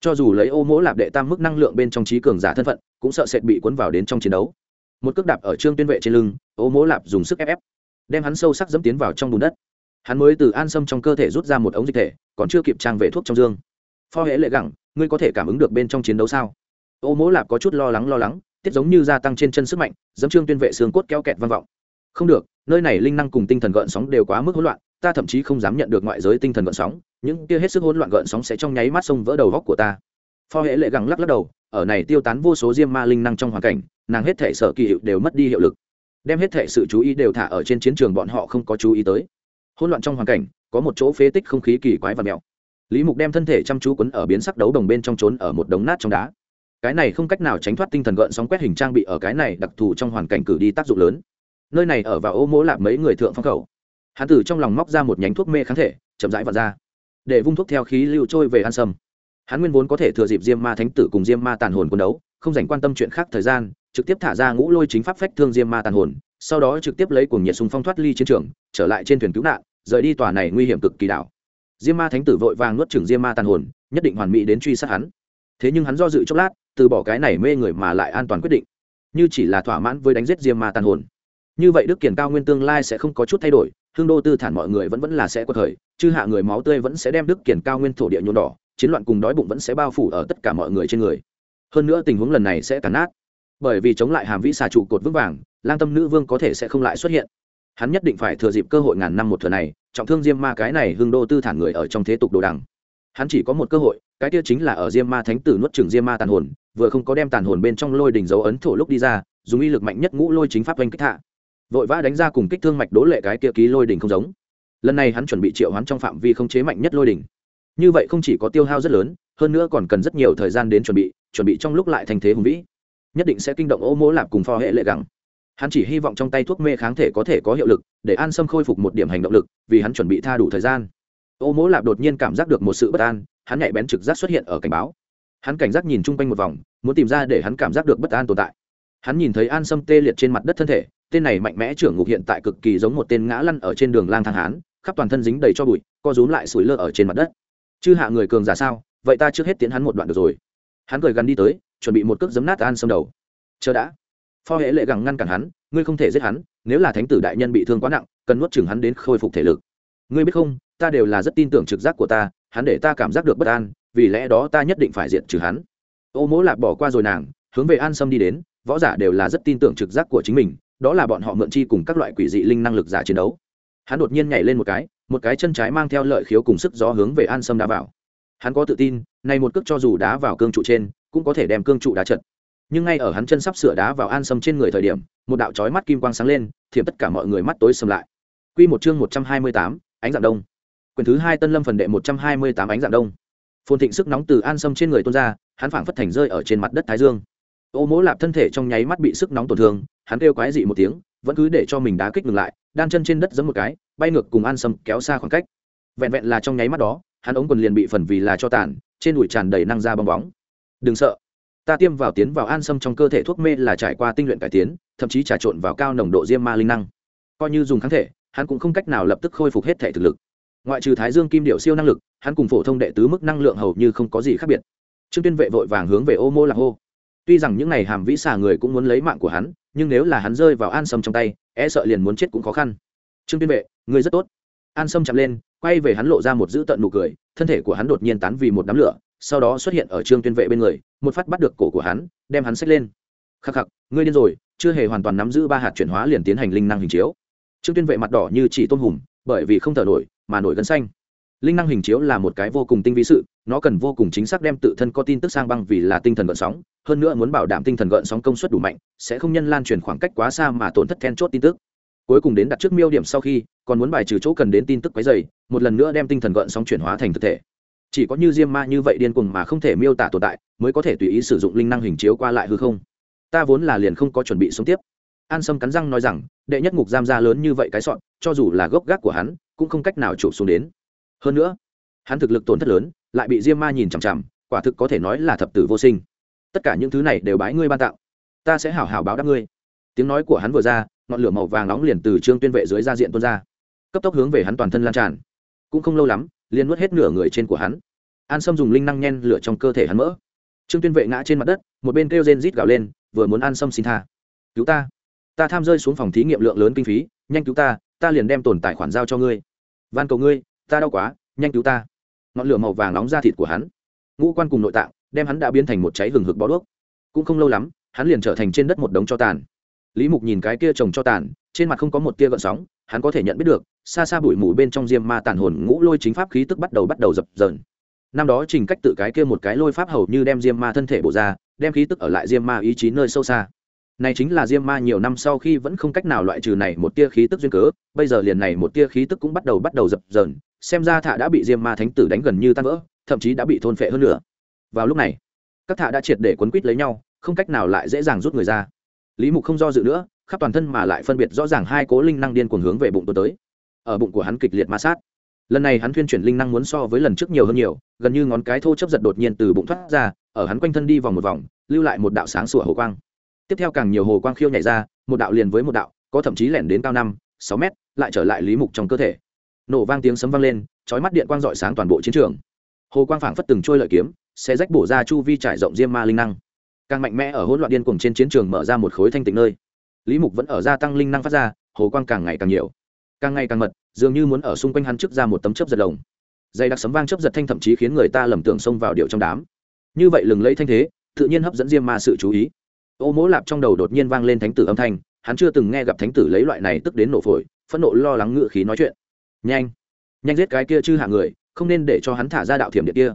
Cho dù lấy ô mỗ lạp đệ tam mức năng lượng bên trong trí cường giả thân phận, cũng sợ sệt bị cuốn vào đến trong chiến đấu. Một cước đạp ở trương tuyên vệ trên lưng, ô mỗ lạp dùng sức ép ép, đem hắn sâu sắc dẫm tiến vào trong bùn đất hắn mới từ an sâm trong cơ thể rút ra một ống dịch thể, còn chưa kịp trang về thuốc trong dương. Pho hễ lệ gẳng ngươi có thể cảm ứng được bên trong chiến đấu sao? Ô mỗ lạp có chút lo lắng lo lắng, tiết giống như gia tăng trên chân sức mạnh, dẫm trương tuyên vệ xương cốt keo kẹt vang vọng. Không được, nơi này linh năng cùng tinh thần gợn sóng đều quá mức hỗn loạn, ta thậm chí không dám nhận được ngoại giới tinh thần gợn sóng, những kia hết sức hỗn loạn gợn sóng sẽ trong nháy mắt xông vỡ đầu góc của ta. Pho Hễ lệ Gẳng lắc lắc đầu, ở này tiêu tán vô số diêm ma linh năng trong hoàn cảnh, nàng hết thể sở kỳ hiệu đều mất đi hiệu lực. Đem hết thể sự chú ý đều thả ở trên chiến trường bọn họ không có chú ý tới hỗn loạn trong hoàn cảnh, có một chỗ phế tích không khí kỳ quái và mèo. Lý mục đem thân thể chăm chú quấn ở biến sắc đấu đồng bên trong trốn ở một đống nát trong đá. Cái này không cách nào tránh thoát tinh thần gợn sóng quét hình trang bị ở cái này đặc thù trong hoàn cảnh cử đi tác dụng lớn. Nơi này ở vào ô mỗ lạp mấy người thượng phong khẩu. Hắn từ trong lòng móc ra một nhánh thuốc mê kháng thể, chậm rãi vào ra, để vung thuốc theo khí lưu trôi về an sâm. Hắn nguyên vốn có thể thừa dịp diêm ma thánh tử cùng diêm ma tàn hồn quân đấu, không dành quan tâm chuyện khác thời gian trực tiếp thả ra ngũ lôi chính pháp phách thương diêm ma tàn hồn, sau đó trực tiếp lấy cuồng nhiệt súng phong thoát ly chiến trường, trở lại trên thuyền cứu nạn, rời đi tòa này nguy hiểm cực kỳ đảo. Diêm ma thánh tử vội vàng nuốt chửng diêm ma tàn hồn, nhất định hoàn mỹ đến truy sát hắn. Thế nhưng hắn do dự chốc lát, từ bỏ cái này mê người mà lại an toàn quyết định. Như chỉ là thỏa mãn với đánh giết diêm ma tàn hồn. Như vậy đức kiển cao nguyên tương lai sẽ không có chút thay đổi, hương đô tư thản mọi người vẫn vẫn là sẽ có thời chư hạ người máu tươi vẫn sẽ đem đức kiển cao nguyên thổ địa nhuộm đỏ, chiến loạn cùng đói bụng vẫn sẽ bao phủ ở tất cả mọi người trên người. Hơn nữa tình huống lần này sẽ tàn nát bởi vì chống lại hàm vĩ xà trụ cột vững vàng, lang tâm nữ vương có thể sẽ không lại xuất hiện. Hắn nhất định phải thừa dịp cơ hội ngàn năm một thừa này, trọng thương diêm ma cái này hương đô tư thản người ở trong thế tục đồ đằng. Hắn chỉ có một cơ hội, cái kia chính là ở diêm ma thánh tử nuốt trừng diêm ma tàn hồn, vừa không có đem tàn hồn bên trong lôi đỉnh dấu ấn thổ lúc đi ra, dùng uy lực mạnh nhất ngũ lôi chính pháp oanh kích hạ. Vội vã đánh ra cùng kích thương mạch đố lệ cái kia ký lôi đỉnh không giống. Lần này hắn chuẩn bị triệu hắn trong phạm vi không chế mạnh nhất lôi đỉnh như vậy không chỉ có tiêu hao rất lớn, hơn nữa còn cần rất nhiều thời gian đến chuẩn bị chuẩn bị trong lúc lại thành thế hùng vĩ nhất định sẽ kinh động ô mỗ lạp cùng pho hệ lệ gẳng hắn chỉ hy vọng trong tay thuốc mê kháng thể có thể có hiệu lực, để an sâm khôi phục một điểm hành động lực, vì hắn chuẩn bị tha đủ thời gian. Ô mỗ lạp đột nhiên cảm giác được một sự bất an, hắn nhạy bén trực giác xuất hiện ở cảnh báo. Hắn cảnh giác nhìn chung quanh một vòng, muốn tìm ra để hắn cảm giác được bất an tồn tại. Hắn nhìn thấy an sâm tê liệt trên mặt đất thân thể, tên này mạnh mẽ trưởng ngục hiện tại cực kỳ giống một tên ngã lăn ở trên đường lang thang hán, khắp toàn thân dính đầy cho bụi, co rúm lại sủi lơ ở trên mặt đất. Chư hạ người cường giả sao? Vậy ta trước hết tiến hắn một đoạn được rồi. Hắn cười gần đi tới chuẩn bị một cước giấm nát an sâm đầu. Chờ đã. Pho hệ lệ gẳng ngăn cản hắn, ngươi không thể giết hắn, nếu là thánh tử đại nhân bị thương quá nặng, cần nuốt chừng hắn đến khôi phục thể lực. Ngươi biết không, ta đều là rất tin tưởng trực giác của ta, hắn để ta cảm giác được bất an, vì lẽ đó ta nhất định phải diệt trừ hắn. Ô mỗ lạc bỏ qua rồi nàng, hướng về an sâm đi đến, võ giả đều là rất tin tưởng trực giác của chính mình, đó là bọn họ mượn chi cùng các loại quỷ dị linh năng lực giả chiến đấu. Hắn đột nhiên nhảy lên một cái một cái chân trái mang theo lợi khiếu cùng sức gió hướng về an sâm đã vào hắn có tự tin này một cước cho dù đá vào cương trụ trên cũng có thể đem cương trụ đá trận nhưng ngay ở hắn chân sắp sửa đá vào an sâm trên người thời điểm một đạo chói mắt kim quang sáng lên thiểm tất cả mọi người mắt tối sầm lại. Quy một chương một trăm hai mươi tám, ánh dạng đông. Quyển thứ hai tân lâm phần đệ một trăm hai mươi tám ánh dạng đông. Phồn thịnh sức nóng từ an sâm trên người tuôn ra hắn phảng phất thành rơi ở trên mặt đất thái dương. Ô mỗ lạp thân thể trong nháy mắt bị sức nóng tổn thương hắn kêu quái dị một tiếng vẫn cứ để cho mình đá kích ngừng lại đan chân trên đất giẫm một cái bay ngược cùng an sâm kéo xa khoảng cách. Vẹn vẹn là trong nháy mắt đó hắn ống quần liền bị phần vì là cho tàn, trên đùi tràn đầy năng ra bong bóng. Đừng sợ, ta tiêm vào tiến vào an sâm trong cơ thể thuốc mê là trải qua tinh luyện cải tiến, thậm chí trà trộn vào cao nồng độ diêm ma linh năng. Coi như dùng kháng thể, hắn cũng không cách nào lập tức khôi phục hết thể thực lực. Ngoại trừ thái dương kim điệu siêu năng lực, hắn cùng phổ thông đệ tứ mức năng lượng hầu như không có gì khác biệt. Trương tuyên vệ vội vàng hướng về ô mô lạc hô. Tuy rằng những n à y hàm vĩ xà người cũng muốn lấy mạng của hắn, nhưng nếu là hắn rơi vào an sâm trong tay e sợ liền muốn chết cũng khó khăn. Trương tuyên vệ người rất tốt. An sâm chạm lên quay về hắn lộ ra một dữ tận nụ cười, thân thể của hắn đột nhiên tán vì một đám lửa, sau đó xuất hiện ở trương tuyên vệ bên người, một phát bắt được cổ của hắn, đem hắn xách lên. Khắc khắc, ngươi điên rồi, chưa hề hoàn toàn nắm giữ ba hạt chuyển hóa liền tiến hành linh năng hình chiếu. Trương tuyên vệ mặt đỏ như chỉ tôm hùm, bởi vì không thở nổi, mà nổi gân xanh. Linh năng hình chiếu là một cái vô cùng tinh vi sự, nó cần vô cùng chính xác đem tự thân có tin tức sang băng vì là tinh thần gợn sóng, hơn nữa muốn bảo đảm tinh thần gợn sóng công suất đủ mạnh, sẽ không nhân lan truyền khoảng cách quá xa mà tổn thất then chốt tin tức cuối cùng đến đặt trước miêu điểm sau khi, còn muốn bài trừ chỗ cần đến tin tức quấy dày một lần nữa đem tinh thần gợn sóng chuyển hóa thành thực thể. Chỉ có như diêm ma như vậy điên cuồng mà không thể miêu tả tồn tại, mới có thể tùy ý sử dụng linh năng hình chiếu qua lại hư không. Ta vốn là liền không có chuẩn bị sống tiếp. An sâm cắn răng nói rằng, đệ nhất ngục giam gia lớn như vậy cái sọn, cho dù là gốc gác của hắn, cũng không cách nào chụp xuống đến. Hơn nữa, hắn thực lực tổn thất lớn, lại bị diêm ma nhìn chằm chằm, quả thực có thể nói là thập tử vô sinh. Tất cả những thứ này đều bái ngươi ban tặng ta sẽ hảo hảo báo đáp ngươi tiếng nói của hắn vừa ra, ngọn lửa màu vàng nóng liền từ trương tuyên vệ dưới ra diện tuôn ra. Cấp tốc hướng về hắn toàn thân lan tràn. Cũng không lâu lắm, liền nuốt hết nửa người trên của hắn. An sâm dùng linh năng nhen lửa trong cơ thể hắn mỡ. Trương tuyên vệ ngã trên mặt đất, một bên kêu rên rít gào lên, vừa muốn an sâm xin tha. Cứu ta ta tham rơi xuống phòng thí nghiệm lượng lớn kinh phí, nhanh cứu ta ta liền đem tồn tài khoản giao cho ngươi. Van cầu ngươi, ta đau quá, nhanh cứu ta. Ngọn lửa màu vàng nóng ra thịt của hắn, ngũ quan cùng nội tạng, đem hắn đã biến thành một cháy hừng hực bó đuốc. Cũng không lâu lắm, hắn liền trở thành trên đất một đống cho tàn lý mục nhìn cái kia trồng cho tàn, trên mặt không có một tia gợn sóng, hắn có thể nhận biết được, xa xa bụi mù bên trong diêm ma tàn hồn ngũ lôi chính pháp khí tức bắt đầu bắt đầu dập dờn. Năm đó trình cách tự cái kia một cái lôi pháp hầu như đem diêm ma thân thể bổ ra, đem khí tức ở lại diêm ma ý chí nơi sâu xa. Này chính là diêm ma nhiều năm sau khi vẫn không cách nào loại trừ này một tia khí tức duyên cớ, bây giờ liền này một tia khí tức cũng bắt đầu bắt đầu dập dờn, xem ra thạ đã bị diêm ma thánh tử đánh gần như tan vỡ, thậm chí đã bị thôn phệ hơn nữa vào lúc này, các thạ đã triệt để quấn quýt lấy nhau, không cách nào lại dễ dàng rút người ra lý mục không do dự nữa, khắp toàn thân mà lại phân biệt rõ ràng hai cố linh năng điên cuồng hướng về bụng tôi tới. Ở bụng của hắn kịch liệt ma sát. Lần này hắn thuyên chuyển linh năng muốn so với lần trước nhiều hơn nhiều, gần như ngón cái thô chấp giật đột nhiên từ bụng thoát ra, ở hắn quanh thân đi vòng một vòng, lưu lại một đạo sáng sủa hồ quang. Tiếp theo càng nhiều hồ quang khiêu nhảy ra, một đạo liền với một đạo, có thậm chí lẻn đến cao năm, sáu mét, lại trở lại lý mục trong cơ thể. Nổ vang tiếng sấm vang lên trói mắt điện quang rọi sáng toàn bộ chiến trường. Hồ quang phảng phất từng trôi lợi kiếm sẽ rách bổ ra chu vi trải rộng diêm ma linh năng càng mạnh mẽ ở hỗn loạn điên cuồng trên chiến trường mở ra một khối thanh tịnh nơi. Lý mục vẫn ở gia tăng linh năng phát ra, hồ quang càng ngày càng nhiều. Càng ngày càng mật, dường như muốn ở xung quanh hắn trước ra một tấm chớp giật lồng. Dây đặc sấm vang chớp giật thanh thậm chí khiến người ta lầm tưởng xông vào điệu trong đám. Như vậy lừng lẫy thanh thế, tự nhiên hấp dẫn diêm ma sự chú ý. Ô mỗ lạp trong đầu đột nhiên vang lên thánh tử âm thanh, hắn chưa từng nghe gặp thánh tử lấy loại này tức đến nổ phổi, phẫn nộ lo lắng ngự khí nói chuyện. Nhanh nhanh giết cái kia chư hạ người, không nên để cho hắn thả ra đạo thiểm điện kia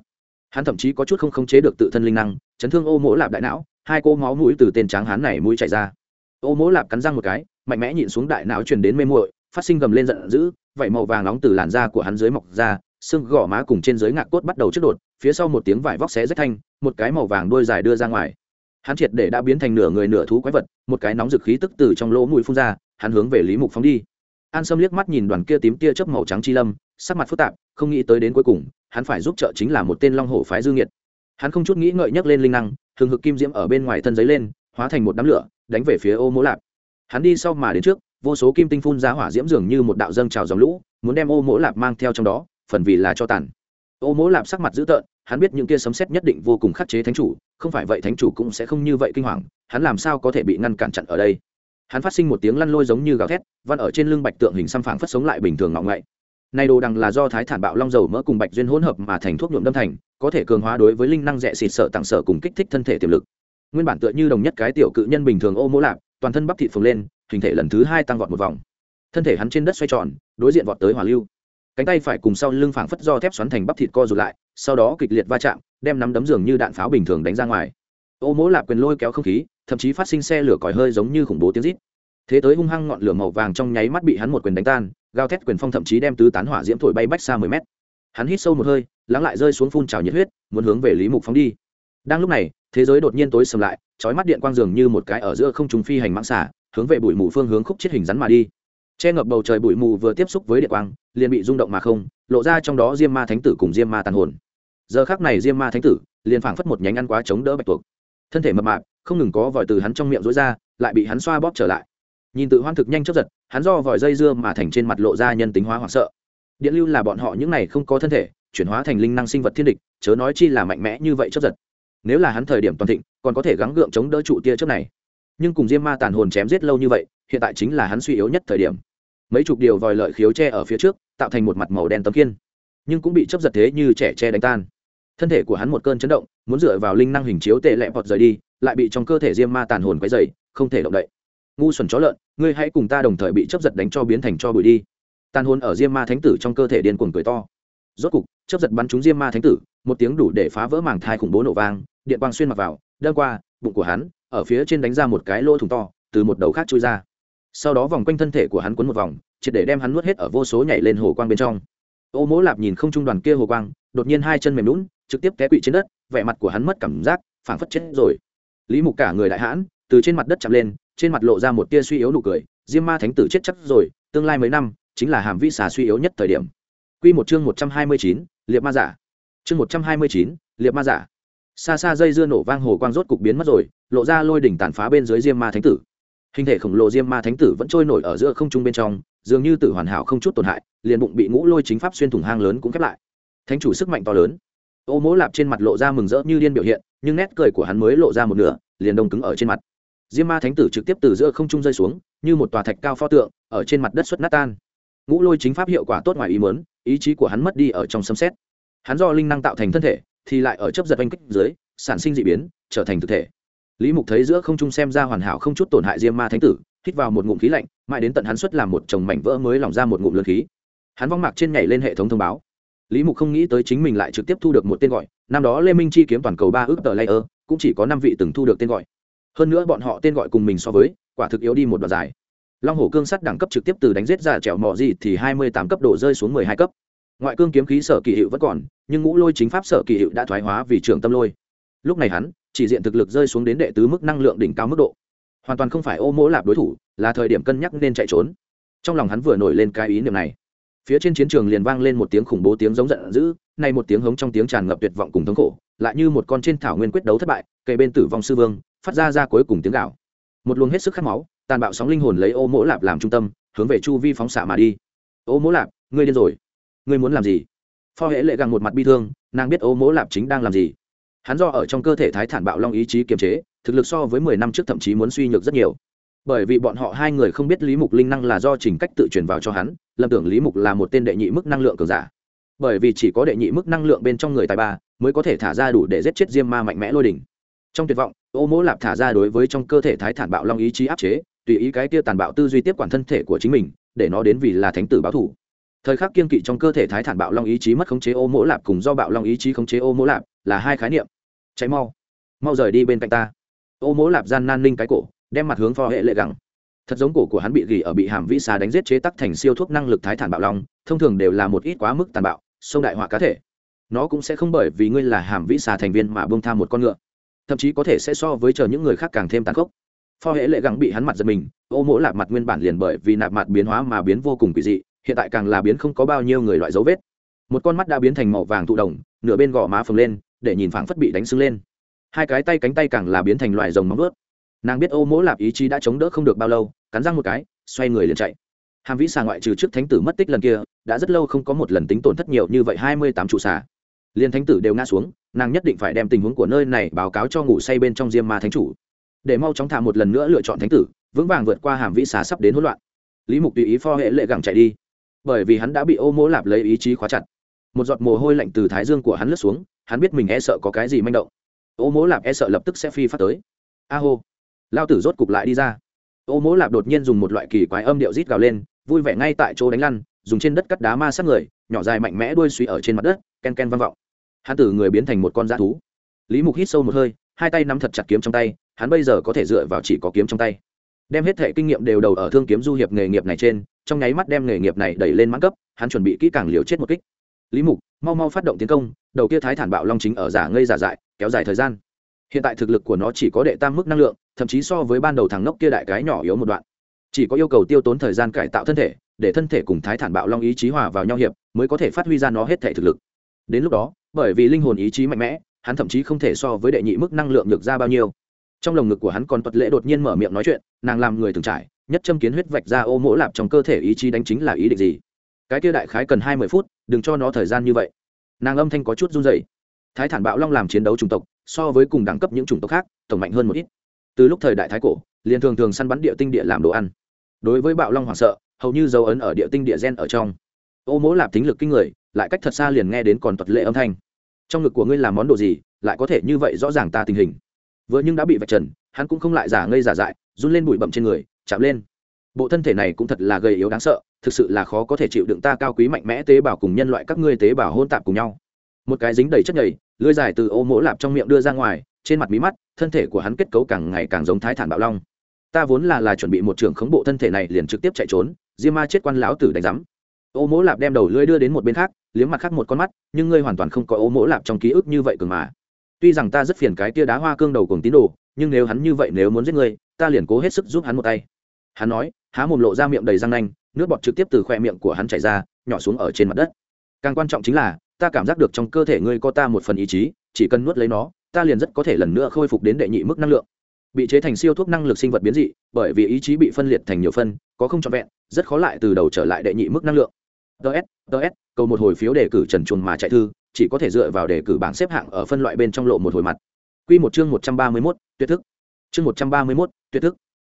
hắn thậm chí có chút không khống chế được tự thân linh năng, chấn thương ô mỗ lạp đại não, hai cô máu mũi từ tên tráng hắn này mũi chảy ra. Ô mỗ lạp cắn răng một cái, mạnh mẽ nhịn xuống đại não truyền đến mê muội, phát sinh gầm lên giận dữ vậy màu vàng nóng từ làn da của hắn dưới mọc ra, xương gò má cùng trên dưới ngạc cốt bắt đầu trước đột, phía sau một tiếng vải vóc xé rách thanh, một cái màu vàng đuôi dài đưa ra ngoài. Hắn triệt để đã biến thành nửa người nửa thú quái vật, một cái nóng rực khí tức từ trong lỗ mũi phun ra, hắn hướng về lý mục phóng đi. An sâm liếc mắt nhìn đoàn kia tím tia chớp màu trắng chi lâm, sắc mặt phức tạp không nghĩ tới đến cuối cùng, hắn phải giúp trợ chính là một tên long hổ phái dương nhiệt hắn không chút nghĩ ngợi nhấc lên linh năng thường hực kim diễm ở bên ngoài thân giấy lên, hóa thành một đám lửa, đánh về phía ô mỗ lạp. Hắn đi sau mà đến trước, vô số kim tinh phun ra hỏa diễm dường như một đạo dâng trào dòng lũ, muốn đem ô mỗ lạp mang theo trong đó, phần vì là cho tàn. Ô mỗ lạp sắc mặt dữ tợn, hắn biết những kia sấm xét nhất định vô cùng khắc chế thánh chủ, không phải vậy thánh chủ cũng sẽ không như vậy kinh hoàng, hắn làm sao có thể bị ngăn cản chặn ở đây? Hắn phát sinh một tiếng lăn lôi giống như gào thét văn ở trên lưng bạch tượng hình xăm phảng phất sống lại bình thường ngọng ngậy này đồ đằng là do thái thản bạo long dầu mỡ cùng bạch duyên hỗn hợp mà thành thuốc nhuộm đâm thành, có thể cường hóa đối với linh năng rẻ xịt sợ tặng sợ cùng kích thích thân thể tiềm lực. Nguyên bản tựa như đồng nhất cái tiểu cự nhân bình thường ô mỗ lạp, toàn thân bắp thịt phồng lên, hình thể lần thứ hai tăng vọt một vòng. Thân thể hắn trên đất xoay tròn, đối diện vọt tới hỏa lưu. Cánh tay phải cùng sau lưng phảng phất do thép xoắn thành bắp thịt co rụt lại, sau đó kịch liệt va chạm, đem nắm đấm giường như đạn pháo bình thường đánh ra ngoài. Ô mỗ lạp quyền lôi kéo không khí, thậm chí phát sinh xe lửa còi hơi giống như khủng bố tiếng rít. Thế tới hung hăng ngọn lửa màu vàng trong nháy mắt bị hắn một quyền đánh tan gao thét quyền phong thậm chí đem tứ tán hỏa diễm thổi bay bách xa mười mét. Hắn hít sâu một hơi, lắng lại rơi xuống phun trào nhiệt huyết, muốn hướng về lý mục phóng đi. Đang lúc này, thế giới đột nhiên tối sầm lại trói mắt điện quang dường như một cái ở giữa không trùng phi hành mãng xả hướng về bụi mù phương hướng khúc chết hình rắn mà đi. Che ngập bầu trời bụi mù vừa tiếp xúc với điện quang, liền bị rung động mà không, lộ ra trong đó diêm ma thánh tử cùng diêm ma tàn hồn. Giờ khác này diêm ma thánh tử liền phảng phất một nhánh ăn quá chống đỡ bạch tuộc. Thân thể mập mạp, không ngừng có vòi từ hắn trong miệng rối ra, lại bị hắn xoa bóp trở lại nhìn tự hoan thực nhanh chấp giật, hắn do vòi dây dưa mà thành trên mặt lộ ra nhân tính hóa hoảng sợ. Điện lưu là bọn họ những này không có thân thể, chuyển hóa thành linh năng sinh vật thiên địch, chớ nói chi là mạnh mẽ như vậy chấp giật. Nếu là hắn thời điểm toàn thịnh, còn có thể gắng gượng chống đỡ trụ tia trước này. Nhưng cùng diêm ma tàn hồn chém giết lâu như vậy, hiện tại chính là hắn suy yếu nhất thời điểm. Mấy chục điều vòi lợi khiếu tre ở phía trước, tạo thành một mặt màu đen tấm kiên nhưng cũng bị chấp giật thế như trẻ tre đánh tan. Thân thể của hắn một cơn chấn động, muốn dựa vào linh năng hình chiếu tệ lẹ vọt rời đi, lại bị trong cơ thể diêm ma tàn hồn quấy dày không thể động đậy ngu xuẩn chó lợn, ngươi hãy cùng ta đồng thời bị chấp giật đánh cho biến thành cho bụi đi. Tàn hồn ở diêm ma thánh tử trong cơ thể điên cuồng cười to. Rốt cục chấp giật bắn trúng diêm ma thánh tử, một tiếng đủ để phá vỡ màng thai khủng bố nổ vang, điện quang xuyên mặc vào đơn qua, bụng của hắn, ở phía trên đánh ra một cái lỗ thủng to, từ một đầu khác chui ra. Sau đó vòng quanh thân thể của hắn quấn một vòng, triệt để đem hắn nuốt hết ở vô số nhảy lên hồ quang bên trong. Ô mỗ lạp nhìn không trung đoàn kia hồ quang, đột nhiên hai chân mềm lún trực tiếp té quỵ trên đất, vẻ mặt của hắn mất cảm giác, phảng phất chết rồi. Lý mục cả người đại hãn từ trên mặt đất chạm lên trên mặt lộ ra một tia suy yếu nụ cười diêm ma thánh tử chết chắc rồi tương lai mấy năm chính là hàm vĩ xà suy yếu nhất thời điểm Quy một chương một trăm hai mươi chín, liệp ma giả. Chương một trăm hai mươi chín, liệp ma giả. Xa xa dây dưa nổ vang hồ quang rốt cục biến mất rồi, lộ ra lôi đỉnh tàn phá bên dưới Diêm Ma Thánh tử. Hình thể khổng lồ Diêm Ma Thánh tử vẫn trôi nổi ở giữa không trung bên trong, dường như tử hoàn hảo không chút tổn hại, liền bụng bị ngũ lôi chính pháp xuyên thủng hang lớn cũng khép lại. Thánh chủ sức mạnh to lớn. Ô Mỗ Lạp trên mặt lộ ra mừng rỡ như điên biểu hiện, nhưng nét cười của hắn mới lộ ra một nửa, liền đông cứng ở trên mặt. Diêm Ma Thánh tử trực tiếp từ giữa không trung rơi xuống, như một tòa thạch cao pho tượng, ở trên mặt đất xuất nát tan. Ngũ lôi chính pháp hiệu quả tốt ngoài ý muốn, ý chí của hắn mất đi ở trong sấm xét hắn do linh năng tạo thành thân thể thì lại ở chấp giật oanh kích dưới sản sinh d ị biến trở thành thực thể. Lý mục thấy giữa không trung xem ra hoàn hảo không chút tổn hại diêm ma thánh tử hít vào một ngụm khí lạnh mãi đến tận hắn xuất làm một chồng mảnh vỡ mới lỏng ra một ngụm lượt khí. Hắn vong mạc trên nhảy lên hệ thống thông báo. Lý mục không nghĩ tới chính mình lại trực tiếp thu được một tên gọi năm đó lê minh chi kiếm toàn cầu ba ước tờ layer cũng chỉ có năm vị từng thu được tên gọi hơn nữa bọn họ tên gọi cùng mình so với, quả thực yếu đi một đoạn dài. Long hổ cương sắt đẳng cấp trực tiếp từ đánh giết ra trèo mò gì thì hai mươi tám cấp độ rơi xuống mười hai cấp. Ngoại cương kiếm khí sở kỳ hiệu vẫn còn, nhưng ngũ lôi chính pháp sở kỳ hiệu đã thoái hóa vì trường tâm lôi. Lúc này hắn, chỉ diện thực lực rơi xuống đến đệ tứ mức năng lượng đỉnh cao mức độ. Hoàn toàn không phải ô mỗ lạp đối thủ, là thời điểm cân nhắc nên chạy trốn. Trong lòng hắn vừa nổi lên cái ý niệm này. Phía trên chiến trường liền vang lên một tiếng khủng bố tiếng giống giận dữ, nay một tiếng hống trong tiếng tràn ngập tuyệt vọng cùng thống khổ, lại như một con trên thảo nguyên quyết đấu thất bại kề bên tử vong sư vương phát ra ra cuối cùng tiếng gạo. Một luồng hết sức khát máu, tàn bạo sóng linh hồn lấy ô mỗ lạp làm trung tâm, hướng về chu vi phóng xạ mà đi. Ô mỗ lạp, ngươi điên rồi. Ngươi muốn làm gì? Pho Hễ lệ găng một mặt bi thương, nàng biết ô mỗ lạp chính đang làm gì. Hắn do ở trong cơ thể thái thản bạo long ý chí kiềm chế, thực lực so với mười năm trước thậm chí muốn suy nhược rất nhiều. Bởi vì bọn họ hai người không biết lý mục linh năng là do trình cách tự truyền vào cho hắn, lầm tưởng lý mục là một tên đệ nhị mức năng lượng cường giả. Bởi vì chỉ có đệ nhị mức năng lượng bên trong người tài ba, mới có thể thả ra đủ để giết chết diêm ma mạnh mẽ lôi đỉnh. Trong tuyệt vọng ô mỗ lạp thả ra đối với trong cơ thể thái thản bạo long ý chí áp chế, tùy ý cái kia tàn bạo tư duy tiếp quản thân thể của chính mình, để nó đến vì là thánh tử báo thủ. Thời khắc kiên kỵ trong cơ thể thái thản bạo long ý chí mất khống chế ô mỗ lạp cùng do bạo long ý chí khống chế ô mỗ lạp là hai khái niệm. Cháy mau. Mau rời đi bên cạnh ta. Ô mỗ lạp gian nan ninh cái cổ, đem mặt hướng phò hệ lệ gẳng. Thật giống cổ của hắn bị gỉ ở bị hàm vĩ xà đánh giết chế tắc thành siêu thuốc năng lực thái thản bạo long, thông thường đều là một ít quá mức tàn bạo, sông đại họa cá thể. Nó cũng sẽ không bởi vì ngươi là hàm vĩ xà thành viên mà bông tha một con ngựa thậm chí có thể sẽ so với chờ những người khác càng thêm tàn khốc. Pho hệ lệ gắng bị hắn mặt giật mình, ô mỗ lạp mặt nguyên bản liền bởi vì nạp mặt biến hóa mà biến vô cùng kỳ dị, hiện tại càng là biến không có bao nhiêu người loại dấu vết. Một con mắt đã biến thành màu vàng thụ đồng, nửa bên gò má phồng lên, để nhìn phảng phất bị đánh sưng lên. Hai cái tay cánh tay càng là biến thành loại rồng móng ướt nàng biết ô mỗ lạp ý chí đã chống đỡ không được bao lâu, cắn răng một cái, xoay người liền chạy. Hàm vĩ xà ngoại trừ trước thánh tử mất tích lần kia, đã rất lâu không có một lần tính tổn thất nhiều như vậy, hai mươi tám trụ xà liền thánh tử đều ngã xuống, nàng nhất định phải đem tình huống của nơi này báo cáo cho ngủ say bên trong diêm ma thánh chủ. Để mau chóng thả một lần nữa lựa chọn thánh tử, vững vàng vượt qua hàm vĩ xà sắp đến hỗn loạn. Lý mục tùy ý pho hệ lệ gẳng chạy đi. Bởi vì hắn đã bị ô mỗ lạp lấy ý chí khóa chặt. Một giọt mồ hôi lạnh từ thái dương của hắn lướt xuống, hắn biết mình e sợ có cái gì manh động. Ô mỗ lạp e sợ lập tức sẽ phi phát tới. A hô. Lao tử rốt cục lại đi ra. Ô mỗ lạp đột nhiên dùng một loại kỳ quái âm điệu rít gào lên, vui vẻ ngay tại chỗ đánh lăn, dùng trên đất cắt đá ma sát người, nhỏ dài mạnh mẽ đuôi suy ở trên mặt đất, ken ken vang vọng hắn từ người biến thành một con dã thú. Lý mục hít sâu một hơi, hai tay nắm thật chặt kiếm trong tay, hắn bây giờ có thể dựa vào chỉ có kiếm trong tay. Đem hết thệ kinh nghiệm đều đầu ở thương kiếm du hiệp nghề nghiệp này trên, trong nháy mắt đem nghề nghiệp này đẩy lên mãn cấp, hắn chuẩn bị kỹ càng liều chết một kích. Lý mục, mau mau phát động tiến công, đầu kia thái thản bạo long chính ở giả ngây giả dại, kéo dài thời gian. Hiện tại thực lực của nó chỉ có đệ tam mức năng lượng, thậm chí so với ban đầu thằng ngốc kia đại cái nhỏ yếu một đoạn. Chỉ có yêu cầu tiêu tốn thời gian cải tạo thân thể, để thân thể cùng thái thản bạo long ý chí hòa vào nhau hiệp, mới có thể phát huy ra nó hết thể thực lực. Đến lúc đó bởi vì linh hồn ý chí mạnh mẽ, hắn thậm chí không thể so với đệ nhị mức năng lượng được ra bao nhiêu. Trong lồng ngực của hắn còn tuật lễ đột nhiên mở miệng nói chuyện, nàng làm người từng trải, nhất châm kiến huyết vạch ra ô mỗ lạp trong cơ thể ý chí đánh chính là ý định gì? Cái kia đại khái cần hai mươi phút, đừng cho nó thời gian như vậy. Nàng âm thanh có chút run dày thái thản bạo long làm chiến đấu chủng tộc, so với cùng đẳng cấp những chủng tộc khác, tổng mạnh hơn một ít. Từ lúc thời đại thái cổ, liền thường thường săn bắn địa tinh địa làm đồ ăn. Đối với bạo long hoảng sợ, hầu như dấu ấn ở địa tinh địa gen ở trong. Ô mỗ lạp tính lực kinh người, lại cách thật xa liền nghe đến còn tuật lệ âm thanh trong ngực của ngươi làm món đồ gì, lại có thể như vậy rõ ràng ta tình hình? Vừa nhưng đã bị vạch trần, hắn cũng không lại giả ngây giả dại, run lên bụi bậm trên người, chạm lên. Bộ thân thể này cũng thật là gầy yếu đáng sợ, thực sự là khó có thể chịu đựng ta cao quý mạnh mẽ tế bào cùng nhân loại các ngươi tế bào hôn tạp cùng nhau. Một cái dính đầy chất nhầy lưới dài từ ô mỗ lạp trong miệng đưa ra ngoài, trên mặt mí mắt, thân thể của hắn kết cấu càng ngày càng giống thái thản bạo long. Ta vốn là là chuẩn bị một trường khống bộ thân thể này liền trực tiếp chạy trốn, diêm ma chết quan lão tử đánh giám ô mỗ lạp đem đầu lưỡi đưa đến một bên khác, liếm mặt khác một con mắt, nhưng ngươi hoàn toàn không có ô mỗ lạp trong ký ức như vậy cường mà. Tuy rằng ta rất phiền cái tia đá hoa cương đầu cùng tín đồ, nhưng nếu hắn như vậy nếu muốn giết ngươi, ta liền cố hết sức giúp hắn một tay. Hắn nói, há mồm lộ ra miệng đầy răng nanh, nước bọt trực tiếp từ khoe miệng của hắn chảy ra, nhỏ xuống ở trên mặt đất. Càng quan trọng chính là, ta cảm giác được trong cơ thể ngươi có ta một phần ý chí, chỉ cần nuốt lấy nó, ta liền rất có thể lần nữa khôi phục đến đệ nhị mức năng lượng. Bị chế thành siêu thuốc năng lực sinh vật biến dị, bởi vì ý chí bị phân liệt thành nhiều phân, có không trọn vẹn, rất khó lại từ đầu trở lại đệ nhị mức năng lượng ts ts cầu một hồi phiếu đề cử trần chuồn mà chạy thư, chỉ có thể dựa vào đề cử bảng xếp hạng ở phân loại bên trong lộ một hồi mặt. Q một chương một trăm ba mươi mốt, tuyệt thức. Chương một trăm ba mươi mốt, tuyệt thức.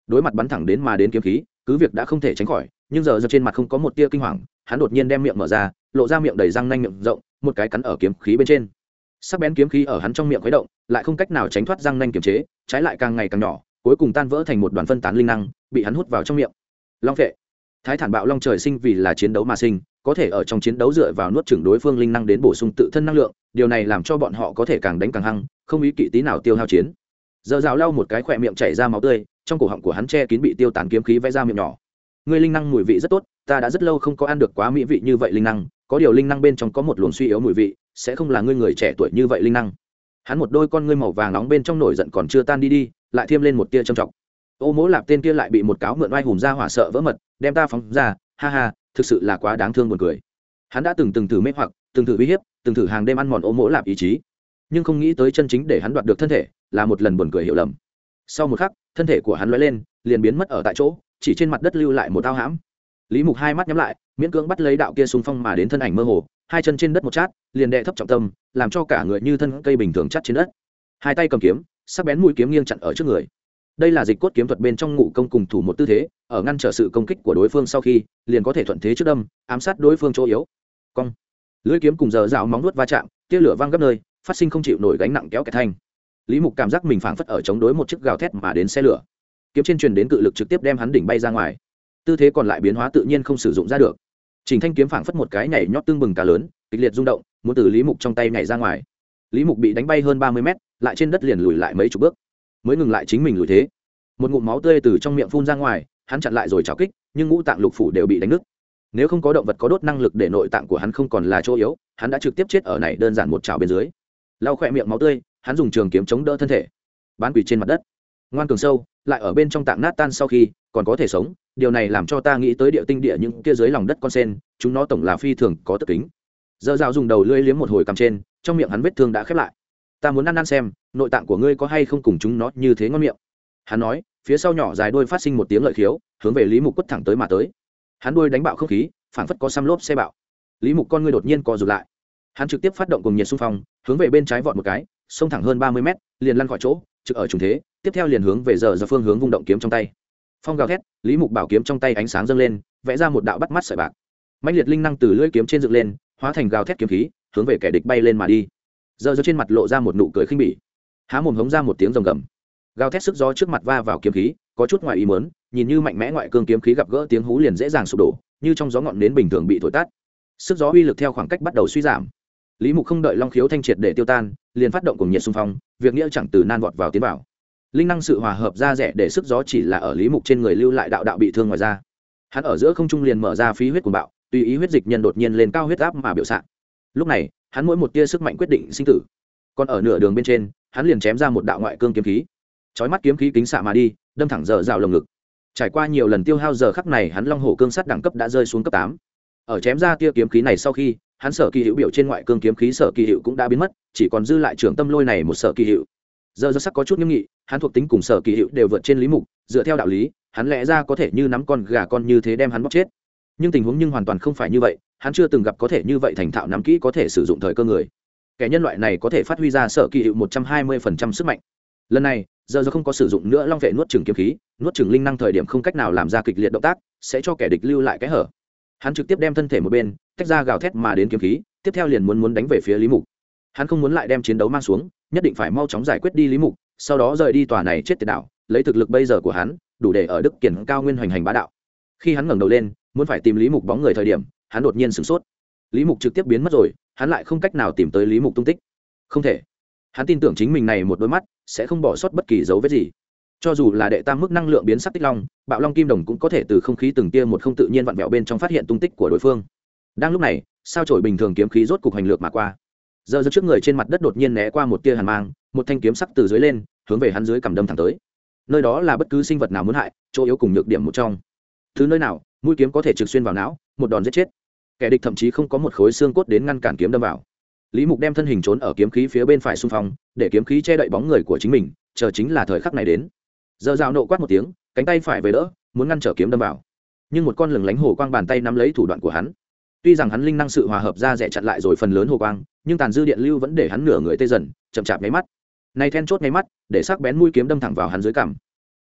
Đối mặt bắn thẳng đến mà đến kiếm khí, cứ việc đã không thể tránh khỏi, nhưng giờ giờ trên mặt không có một tia kinh hoàng, hắn đột nhiên đem miệng mở ra, lộ ra miệng đầy răng nanh miệng rộng, một cái cắn ở kiếm khí bên trên. Sắc bén kiếm khí ở hắn trong miệng khuấy động, lại không cách nào tránh thoát răng nanh kiềm chế, trái lại càng ngày càng nhỏ, cuối cùng tan vỡ thành một đoàn phân tán linh năng, bị hắn hút vào trong miệng. Long vệ thái thản bạo long trời sinh vì là chiến đấu mà sinh có thể ở trong chiến đấu dựa vào nuốt chửng đối phương linh năng đến bổ sung tự thân năng lượng, điều này làm cho bọn họ có thể càng đánh càng hăng, không ý kỵ tí nào tiêu hao chiến. Giờ rào lau một cái khỏe miệng chảy ra máu tươi, trong cổ họng của hắn che kín bị tiêu tán kiếm khí vẽ ra miệng nhỏ. Người linh năng mùi vị rất tốt, ta đã rất lâu không có ăn được quá mỹ vị như vậy linh năng, có điều linh năng bên trong có một luồng suy yếu mùi vị, sẽ không là ngươi người trẻ tuổi như vậy linh năng. Hắn một đôi con ngươi màu vàng nóng bên trong nổi giận còn chưa tan đi đi, lại thêm lên một tia trầm trọng. Ô mỗ lạp tên kia lại bị một cáo mượn oai hùng ra hỏa sợ vỡ mật, đem ta phóng ra, ha ha thực sự là quá đáng thương buồn cười. Hắn đã từng từng thử mê hoặc, từng thử uy hiếp, từng thử hàng đêm ăn mòn ố mỗ lạp ý chí. Nhưng không nghĩ tới chân chính để hắn đoạt được thân thể là một lần buồn cười hiểu lầm. Sau một khắc, thân thể của hắn lóe lên, liền biến mất ở tại chỗ, chỉ trên mặt đất lưu lại một tao hãm. Lý mục hai mắt nhắm lại, miễn cưỡng bắt lấy đạo kia xung phong mà đến thân ảnh mơ hồ, hai chân trên đất một chát, liền đệ thấp trọng tâm, làm cho cả người như thân cây bình thường chắt trên đất. Hai tay cầm kiếm, sắc bén mũi kiếm nghiêng chặn ở trước người đây là dịch cốt kiếm thuật bên trong ngụ công cùng thủ một tư thế, ở ngăn trở sự công kích của đối phương sau khi, liền có thể thuận thế trước đâm, ám sát đối phương chỗ yếu. Cong. Lưỡi kiếm cùng giờ rào móng nuốt va chạm, tia lửa văng gấp nơi, phát sinh không chịu nổi gánh nặng kéo kẹt thanh. Lý mục cảm giác mình phảng phất ở chống đối một chiếc gào thét mà đến xe lửa. Kiếm trên truyền đến cự lực trực tiếp đem hắn đỉnh bay ra ngoài. Tư thế còn lại biến hóa tự nhiên không sử dụng ra được. Trình thanh kiếm phảng phất một cái nhảy nhót tương bừng cá lớn, kịch liệt rung động, muốn từ lý mục trong tay nhảy ra ngoài. Lý mục bị đánh bay hơn ba mươi mét, lại trên đất liền lùi lại mấy chục bước mới ngừng lại chính mình lùi thế. Một ngụm máu tươi từ trong miệng phun ra ngoài, hắn chặn lại rồi trào kích, nhưng ngũ tạng lục phủ đều bị đánh nứt. Nếu không có động vật có đốt năng lực để nội tạng của hắn không còn là chỗ yếu, hắn đã trực tiếp chết ở này đơn giản một trào bên dưới. Lau khỏe miệng máu tươi, hắn dùng trường kiếm chống đỡ thân thể. Bán quỷ trên mặt đất. Ngoan cường sâu, lại ở bên trong tạng nát tan sau khi, còn có thể sống. Điều này làm cho ta nghĩ tới địa tinh địa những kia dưới lòng đất con sen, chúng nó tổng là phi thường có tất kính dơ dao dùng đầu lưỡi liếm một hồi cằm trên, trong miệng hắn vết thương đã khép lại ta muốn ăn ăn xem, nội tạng của ngươi có hay không cùng chúng nó như thế ngon miệng. Hắn nói, phía sau nhỏ dài đôi phát sinh một tiếng lợi khiếu, hướng về lý mục quất thẳng tới mà tới. Hắn đuôi đánh bạo không khí, phảng phất có xăm lốp xe bạo. Lý mục con ngươi đột nhiên co rụt lại. Hắn trực tiếp phát động cùng nhiệt xung phong, hướng về bên trái vọt một cái, xông thẳng hơn ba mươi mét, liền lăn khỏi chỗ, trực ở trùng thế, tiếp theo liền hướng về giờ giờ phương hướng vung động kiếm trong tay. Phong gào thét, lý mục bảo kiếm trong tay ánh sáng dâng lên, vẽ ra một đạo bắt mắt sợi bạc. Mạnh liệt linh năng từ lưỡi kiếm trên dựng lên, hóa thành gào thét kiếm khí, hướng về kẻ địch bay lên mà đi giờ giơ trên mặt lộ ra một nụ cười khinh bỉ. Há mồm hống ra một tiếng rồng gầm. Gào thét sức gió trước mặt va vào kiếm khí, có chút ngoài ý mớn nhìn như mạnh mẽ ngoại cương kiếm khí gặp gỡ tiếng hú liền dễ dàng sụp đổ, như trong gió ngọn nến bình thường bị thổi tắt. Sức gió uy lực theo khoảng cách bắt đầu suy giảm. Lý mục không đợi long khiếu thanh triệt để tiêu tan, liền phát động cùng nhiệt xung phong, việc nghĩa chẳng từ nan vọt vào tiến vào. Linh năng sự hòa hợp ra rẻ để sức gió chỉ là ở lý mục trên người lưu lại đạo đạo bị thương ngoài ra hắn ở giữa không trung liền mở ra phí huyết cùng bạo, tùy ý huyết dịch nhân đột nhiên lên cao huyết áp mà biểu sạn lúc này hắn mỗi một tia sức mạnh quyết định sinh tử. Còn ở nửa đường bên trên, hắn liền chém ra một đạo ngoại cương kiếm khí. Chói mắt kiếm khí kính xạ mà đi, đâm thẳng dở rào lồng ngực. Trải qua nhiều lần tiêu hao giờ khắc này, hắn long hổ cương sắt đẳng cấp đã rơi xuống cấp tám. Ở chém ra tia kiếm khí này sau khi, hắn sở kỳ hữu biểu trên ngoại cương kiếm khí sở kỳ hữu cũng đã biến mất, chỉ còn dư lại trưởng tâm lôi này một sở kỳ hữu. Giờ giờ sắc có chút nghiêm nghị, hắn thuộc tính cùng sở kỳ hữu đều vượt trên lý mục, dựa theo đạo lý, hắn lẽ ra có thể như nắm con gà con như thế đem hắn bóc chết. Nhưng tình huống nhưng hoàn toàn không phải như vậy hắn chưa từng gặp có thể như vậy thành thạo nắm kỹ có thể sử dụng thời cơ người. Kẻ nhân loại này có thể phát huy ra sở kỳ hiệu một trăm hai mươi phần trăm sức mạnh. Lần này, giờ giờ không có sử dụng nữa long vệ nuốt trừng kiếm khí, nuốt trừng linh năng thời điểm không cách nào làm ra kịch liệt động tác, sẽ cho kẻ địch lưu lại cái hở. Hắn trực tiếp đem thân thể một bên, tách ra gào thét mà đến kiếm khí, tiếp theo liền muốn muốn đánh về phía lý mục. Hắn không muốn lại đem chiến đấu mang xuống, nhất định phải mau chóng giải quyết đi lý mục, sau đó rời đi tòa này chết tiệt đạo lấy thực lực bây giờ của hắn, đủ để ở đức kiển cao nguyên hoành hành bá đạo. Khi hắn ngẩng đầu lên, muốn phải tìm lý mục bóng người thời điểm hắn đột nhiên sửng sốt. Lý mục trực tiếp biến mất rồi, hắn lại không cách nào tìm tới lý mục tung tích. Không thể. Hắn tin tưởng chính mình này một đôi mắt sẽ không bỏ sót bất kỳ dấu vết gì. Cho dù là đệ tam mức năng lượng biến sắc tích long, bạo long kim đồng cũng có thể từ không khí từng tia một không tự nhiên vặn vẹo bên trong phát hiện tung tích của đối phương. Đang lúc này, sao trổi bình thường kiếm khí rốt cục hành lược mà qua. Giờ giật trước người trên mặt đất đột nhiên né qua một tia hàn mang, một thanh kiếm sắc từ dưới lên, hướng về hắn dưới cầm đâm thẳng tới. Nơi đó là bất cứ sinh vật nào muốn hại, chỗ yếu cùng nhược điểm một trong. Thứ nơi nào, mũi kiếm có thể trực xuyên vào não, một đòn giết chết kẻ địch thậm chí không có một khối xương cốt đến ngăn cản kiếm đâm vào. Lý mục đem thân hình trốn ở kiếm khí phía bên phải xung phong, để kiếm khí che đậy bóng người của chính mình, chờ chính là thời khắc này đến. Giờ rào nộ quát một tiếng, cánh tay phải về đỡ, muốn ngăn trở kiếm đâm vào. Nhưng một con lừng lánh hồ quang bàn tay nắm lấy thủ đoạn của hắn. Tuy rằng hắn linh năng sự hòa hợp ra rẻ chặn lại rồi phần lớn hồ quang, nhưng tàn dư điện lưu vẫn để hắn nửa người tê dần, chậm chạp nháy mắt. Nay then chốt nháy mắt, để sắc bén mũi kiếm đâm thẳng vào hắn dưới cằm.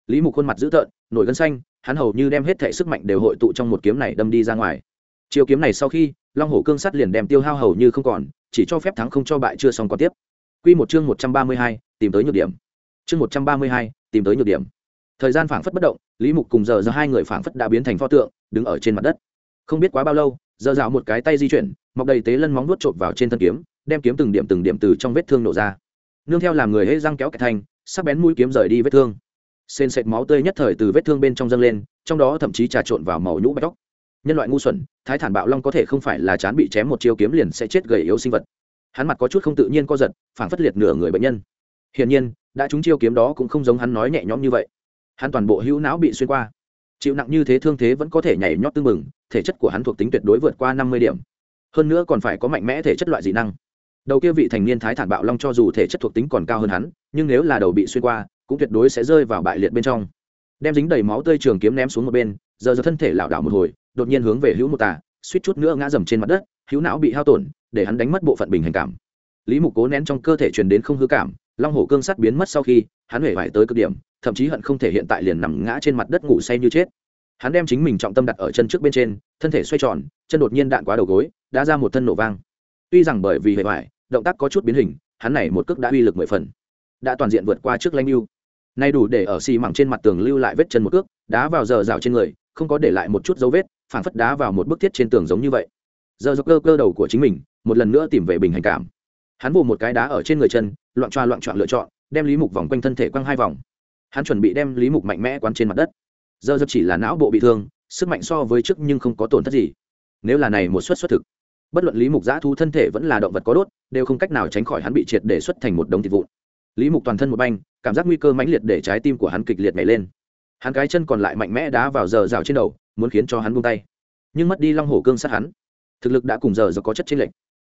Lý mục khuôn mặt dữ tợn, nổi gân xanh, hắn hầu như đem hết thể sức mạnh đều hội tụ trong một kiếm này đâm đi ra ngoài chiều kiếm này sau khi long hổ cương sắt liền đem tiêu hao hầu như không còn chỉ cho phép thắng không cho bại chưa xong còn tiếp Quy một chương một trăm ba mươi hai, tìm tới nhược điểm. Chương một trăm ba mươi hai, tìm tới nhược điểm. Thời gian phảng phất bất động, Lý Mục cùng giờ giờ hai người phảng phất đã biến thành pho tượng, đứng ở trên mặt đất. Không biết quá bao lâu, giờ dạo một cái tay di chuyển, mọc đầy tế lân móng nuốt trộm vào trên thân kiếm, đem kiếm từng điểm từng điểm từ trong vết thương nổ ra. Nương theo làm người hễ răng kéo kẹt thành, sắc bén mũi kiếm rời đi vết thương sên sệt máu tươi nhất thời từ vết thương bên trong dâng lên trong đó thậm chí trà trộn vào màu nhũ bạch tóc nhân loại ngu xuẩn, thái thản bạo long có thể không phải là chán bị chém một chiêu kiếm liền sẽ chết gầy yếu sinh vật. Hắn mặt có chút không tự nhiên co giật, phảng phất liệt nửa người bệnh nhân. Hiển nhiên, đã trúng chiêu kiếm đó cũng không giống hắn nói nhẹ nhõm như vậy. Hắn toàn bộ hữu não bị xuyên qua. Chịu nặng như thế thương thế vẫn có thể nhảy nhót tưng mừng thể chất của hắn thuộc tính tuyệt đối vượt qua năm mươi điểm. Hơn nữa còn phải có mạnh mẽ thể chất loại dị năng. Đầu kia vị thành niên thái thản bạo long cho dù thể chất thuộc tính còn cao hơn hắn, nhưng nếu là đầu bị xuyên qua, cũng tuyệt đối sẽ rơi vào bại liệt bên trong. Đem dính đầy máu tươi trường kiếm ném xuống một bên, giờ giờ thân thể lảo đảo một hồi đột nhiên hướng về hữu một tà suýt chút nữa ngã dầm trên mặt đất, hữu não bị hao tổn, để hắn đánh mất bộ phận bình hành cảm. Lý mục cố nén trong cơ thể truyền đến không hư cảm, long hổ cương sắt biến mất sau khi, hắn huệ vải tới cực điểm, thậm chí hận không thể hiện tại liền nằm ngã trên mặt đất ngủ say như chết. Hắn đem chính mình trọng tâm đặt ở chân trước bên trên, thân thể xoay tròn, chân đột nhiên đạn quá đầu gối, đã ra một thân nổ vang. Tuy rằng bởi vì hệ vải, động tác có chút biến hình, hắn này một cước đã uy lực mười phần. Đã toàn diện vượt qua trước lanh lưu nay đủ để ở xì mẳng trên mặt tường lưu lại vết chân một cước, đá vào giờ rào trên người không có để lại một chút dấu vết, phảng phất đá vào một bức thiết trên tường giống như vậy. Giờ dọc cơ cơ đầu của chính mình, một lần nữa tìm về bình hành cảm. Hắn vồ một cái đá ở trên người chân, loạn choa loạn chọn lựa chọn, đem lý mục vòng quanh thân thể quăng hai vòng. Hắn chuẩn bị đem lý mục mạnh mẽ quán trên mặt đất. Giờ dọc chỉ là não bộ bị thương, sức mạnh so với trước nhưng không có tổn thất gì. Nếu là này một suất xuất thực, bất luận lý mục giã thu thân thể vẫn là động vật có đốt, đều không cách nào tránh khỏi hắn bị triệt để xuất thành một đống thịt vụn. Lý mục toàn thân một banh, cảm giác nguy cơ mãnh liệt để trái tim của hắn kịch liệt nhảy lên hắn cái chân còn lại mạnh mẽ đá vào giờ rào trên đầu, muốn khiến cho hắn buông tay. Nhưng mất đi long hổ cương sát hắn, thực lực đã cùng giờ giờ có chất chênh lệch.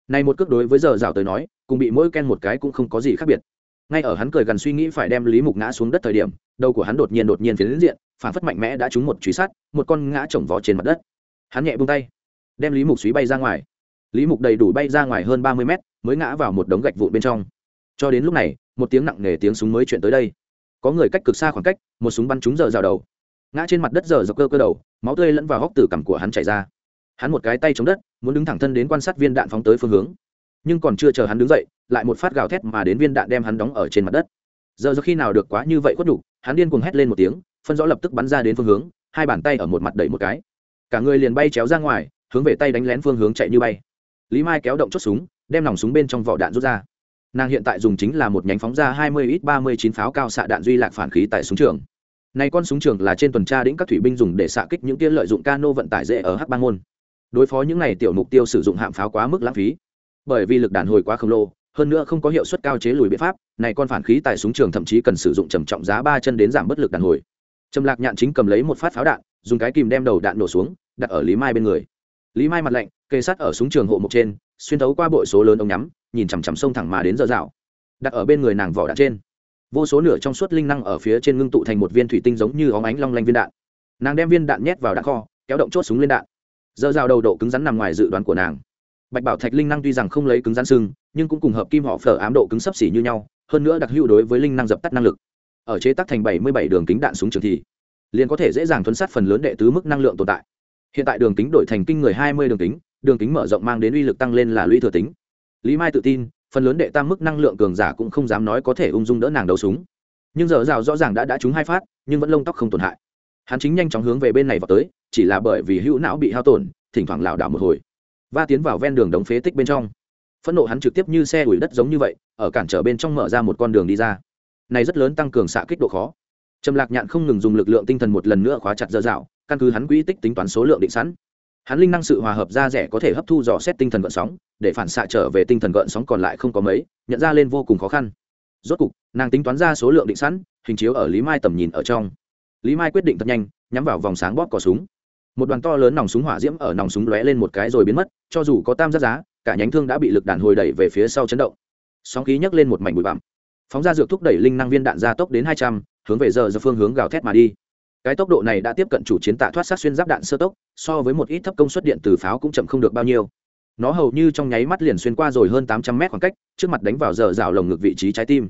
Này một cước đối với giờ rào tới nói, cùng bị mỗi ken một cái cũng không có gì khác biệt. Ngay ở hắn cười gần suy nghĩ phải đem lý mục ngã xuống đất thời điểm, đầu của hắn đột nhiên đột nhiên phiến diện, phản phất mạnh mẽ đã trúng một truy sát, một con ngã chồng vó trên mặt đất. Hắn nhẹ buông tay, đem lý mục suý bay ra ngoài. Lý mục đầy đủ bay ra ngoài hơn ba mươi mét, mới ngã vào một đống gạch vụn bên trong. Cho đến lúc này, một tiếng nặng nề tiếng súng mới chuyển tới đây có người cách cực xa khoảng cách một súng bắn trúng giờ rào đầu. Ngã trên mặt đất giờ dọc cơ cơ đầu máu tươi lẫn vào góc tử cằm của hắn chảy ra. Hắn một cái tay chống đất muốn đứng thẳng thân đến quan sát viên đạn phóng tới phương hướng. Nhưng còn chưa chờ hắn đứng dậy lại một phát gào thét mà đến viên đạn đem hắn đóng ở trên mặt đất. Giờ do khi nào được quá như vậy khuất đủ, hắn điên cuồng hét lên một tiếng phân rõ lập tức bắn ra đến phương hướng hai bàn tay ở một mặt đẩy một cái. Cả người liền bay chéo ra ngoài hướng về tay đánh lén phương hướng chạy như bay. Lý mai kéo động chốt súng đem nòng súng bên trong vỏ đạn rút ra nàng hiện tại dùng chính là một nhánh phóng ra hai mươi ít ba mươi chín pháo cao xạ đạn duy lạc phản khí tại súng trường. Này con súng trường là trên tuần tra đỉnh các thủy binh dùng để xạ kích những kia lợi dụng cano vận tải dễ ở hắc bang môn. Đối phó những này tiểu mục tiêu sử dụng hạm pháo quá mức lãng phí. Bởi vì lực đàn hồi quá khổng lồ, hơn nữa không có hiệu suất cao chế lùi biện pháp, này con phản khí tại súng trường thậm chí cần sử dụng trầm trọng giá ba chân đến giảm bất lực đàn hồi. Trầm lạc nhạn chính cầm lấy một phát pháo đạn, dùng cái kìm đem đầu đạn nổ xuống, đặt ở lý mai bên người. Lý mai mặt lạnh kê sát ở súng trường hộ mục trên, xuyên thấu qua bội số lớn ống nhắm nhìn chằm chằm sông thẳng mà đến giờ rào đặt ở bên người nàng vỏ đạn trên. Vô số nửa trong suốt linh năng ở phía trên ngưng tụ thành một viên thủy tinh giống như óng ánh long lanh viên đạn. Nàng đem viên đạn nhét vào đạn kho, kéo động chốt súng lên đạn. Giờ rào đầu độ cứng rắn nằm ngoài dự đoán của nàng. Bạch bảo thạch linh năng tuy rằng không lấy cứng rắn sưng nhưng cũng cùng hợp kim họ phở ám độ cứng sấp xỉ như nhau, hơn nữa đặc hữu đối với linh năng dập tắt năng lực. Ở chế tác thành bảy mươi bảy đường kính đạn súng trường thì, liền có thể dễ dàng thuấn sát phần lớn đệ tứ mức năng lượng tồn tại. Hiện tại đường kính đổi thành kinh người hai mươi đường kính đường kính mở rộng mang đến uy lực tăng lên là lũy thừa tính lý mai tự tin, phần lớn đệ tam mức năng lượng cường giả cũng không dám nói có thể ung dung đỡ nàng đấu súng. Nhưng giờ rào rõ ràng đã đã trúng hai phát, nhưng vẫn lông tóc không tổn hại. Hắn chính nhanh chóng hướng về bên này vào tới, chỉ là bởi vì hữu não bị hao tổn, thỉnh thoảng lảo đảo một hồi. Và tiến vào ven đường đống phế tích bên trong. Phẫn nộ hắn trực tiếp như xe đuổi đất giống như vậy, ở cản trở bên trong mở ra một con đường đi ra. Này rất lớn tăng cường xạ kích độ khó. Trầm lạc nhạn không ngừng dùng lực lượng tinh thần một lần nữa khóa chặt dơ dạo căn cứ hắn quỹ tích tính toán số lượng định sẵn hắn linh năng sự hòa hợp ra rẻ có thể hấp thu dò xét tinh thần gợn sóng, để phản xạ trở về tinh thần gợn sóng còn lại không có mấy, nhận ra lên vô cùng khó khăn. Rốt cục, nàng tính toán ra số lượng định sẵn, hình chiếu ở lý mai tầm nhìn ở trong. Lý mai quyết định thật nhanh, nhắm vào vòng sáng bóp cò súng. Một đoàn to lớn nòng súng hỏa diễm ở nòng súng lóe lên một cái rồi biến mất, cho dù có tam giác giá, cả nhánh thương đã bị lực đạn hồi đẩy về phía sau chấn động. Sóng khí nhấc lên một mảnh bụi bặm. Phóng ra dược thúc đẩy linh năng viên đạn ra tốc đến hai trăm, hướng về giờ giờ phương hướng gào thét mà đi. Cái tốc độ này đã tiếp cận chủ chiến tạ thoát sát xuyên giáp đạn sơ tốc so với một ít thấp công suất điện từ pháo cũng chậm không được bao nhiêu. Nó hầu như trong nháy mắt liền xuyên qua rồi hơn tám trăm mét khoảng cách, trước mặt đánh vào giờ rào lồng ngực vị trí trái tim.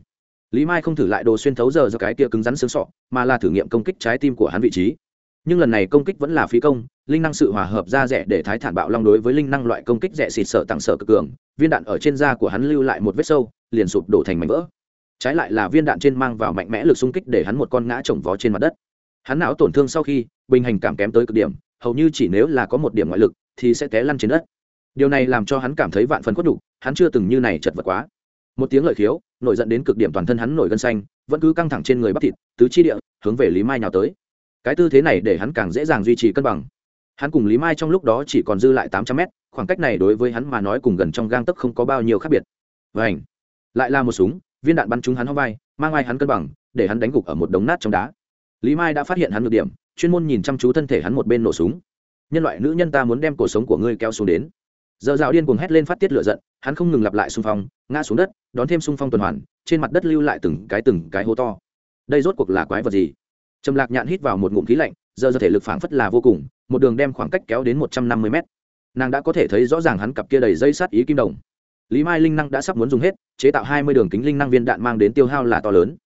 Lý mai không thử lại đồ xuyên thấu giờ do cái kia cứng rắn xương sọ, mà là thử nghiệm công kích trái tim của hắn vị trí. Nhưng lần này công kích vẫn là phí công, linh năng sự hòa hợp ra rẻ để thái thản bạo long đối với linh năng loại công kích rẻ xịt sợ tặng sợ cực cường, viên đạn ở trên da của hắn lưu lại một vết sâu, liền sụp đổ thành mảnh vỡ. Trái lại là viên đạn trên mang vào mạnh mẽ lực xung kích để hắn một con ngã trồng vó trên mặt đất. Hắn não tổn thương sau khi, bình hành cảm kém tới cực điểm hầu như chỉ nếu là có một điểm ngoại lực, thì sẽ té lăn trên đất. Điều này làm cho hắn cảm thấy vạn phần khuất đủ hắn chưa từng như này chật vật quá. Một tiếng lợi khiếu, nổi dẫn đến cực điểm toàn thân hắn nổi gân xanh, vẫn cứ căng thẳng trên người bắp thịt, tứ chi địa, hướng về lý mai nhào tới. Cái tư thế này để hắn càng dễ dàng duy trì cân bằng. Hắn cùng lý mai trong lúc đó chỉ còn dư lại tám trăm mét, khoảng cách này đối với hắn mà nói cùng gần trong gang tấc không có bao nhiêu khác biệt. Vảnh lại là một súng, viên đạn bắn trúng hắn hóc vai, mang ai hắn cân bằng, để hắn đánh gục ở một đống nát trong đá. Lý mai đã phát hiện hắn được điểm chuyên môn nhìn chăm chú thân thể hắn một bên nổ súng. Nhân loại nữ nhân ta muốn đem cuộc sống của ngươi kéo xuống đến. Giờ dạo điên cuồng hét lên phát tiết lửa giận, hắn không ngừng lặp lại xung phong, ngã xuống đất, đón thêm xung phong tuần hoàn, trên mặt đất lưu lại từng cái từng cái hố to. Đây rốt cuộc là quái vật gì? Trầm lạc nhạn hít vào một ngụm khí lạnh, giờ giờ thể lực phảng phất là vô cùng, một đường đem khoảng cách kéo đến một trăm năm mươi mét. Nàng đã có thể thấy rõ ràng hắn cặp kia đầy dây sát ý kim đồng. Lý mai linh năng đã sắp muốn dùng hết, chế tạo hai mươi đường kính linh năng viên đạn mang đến tiêu hao là to lớn.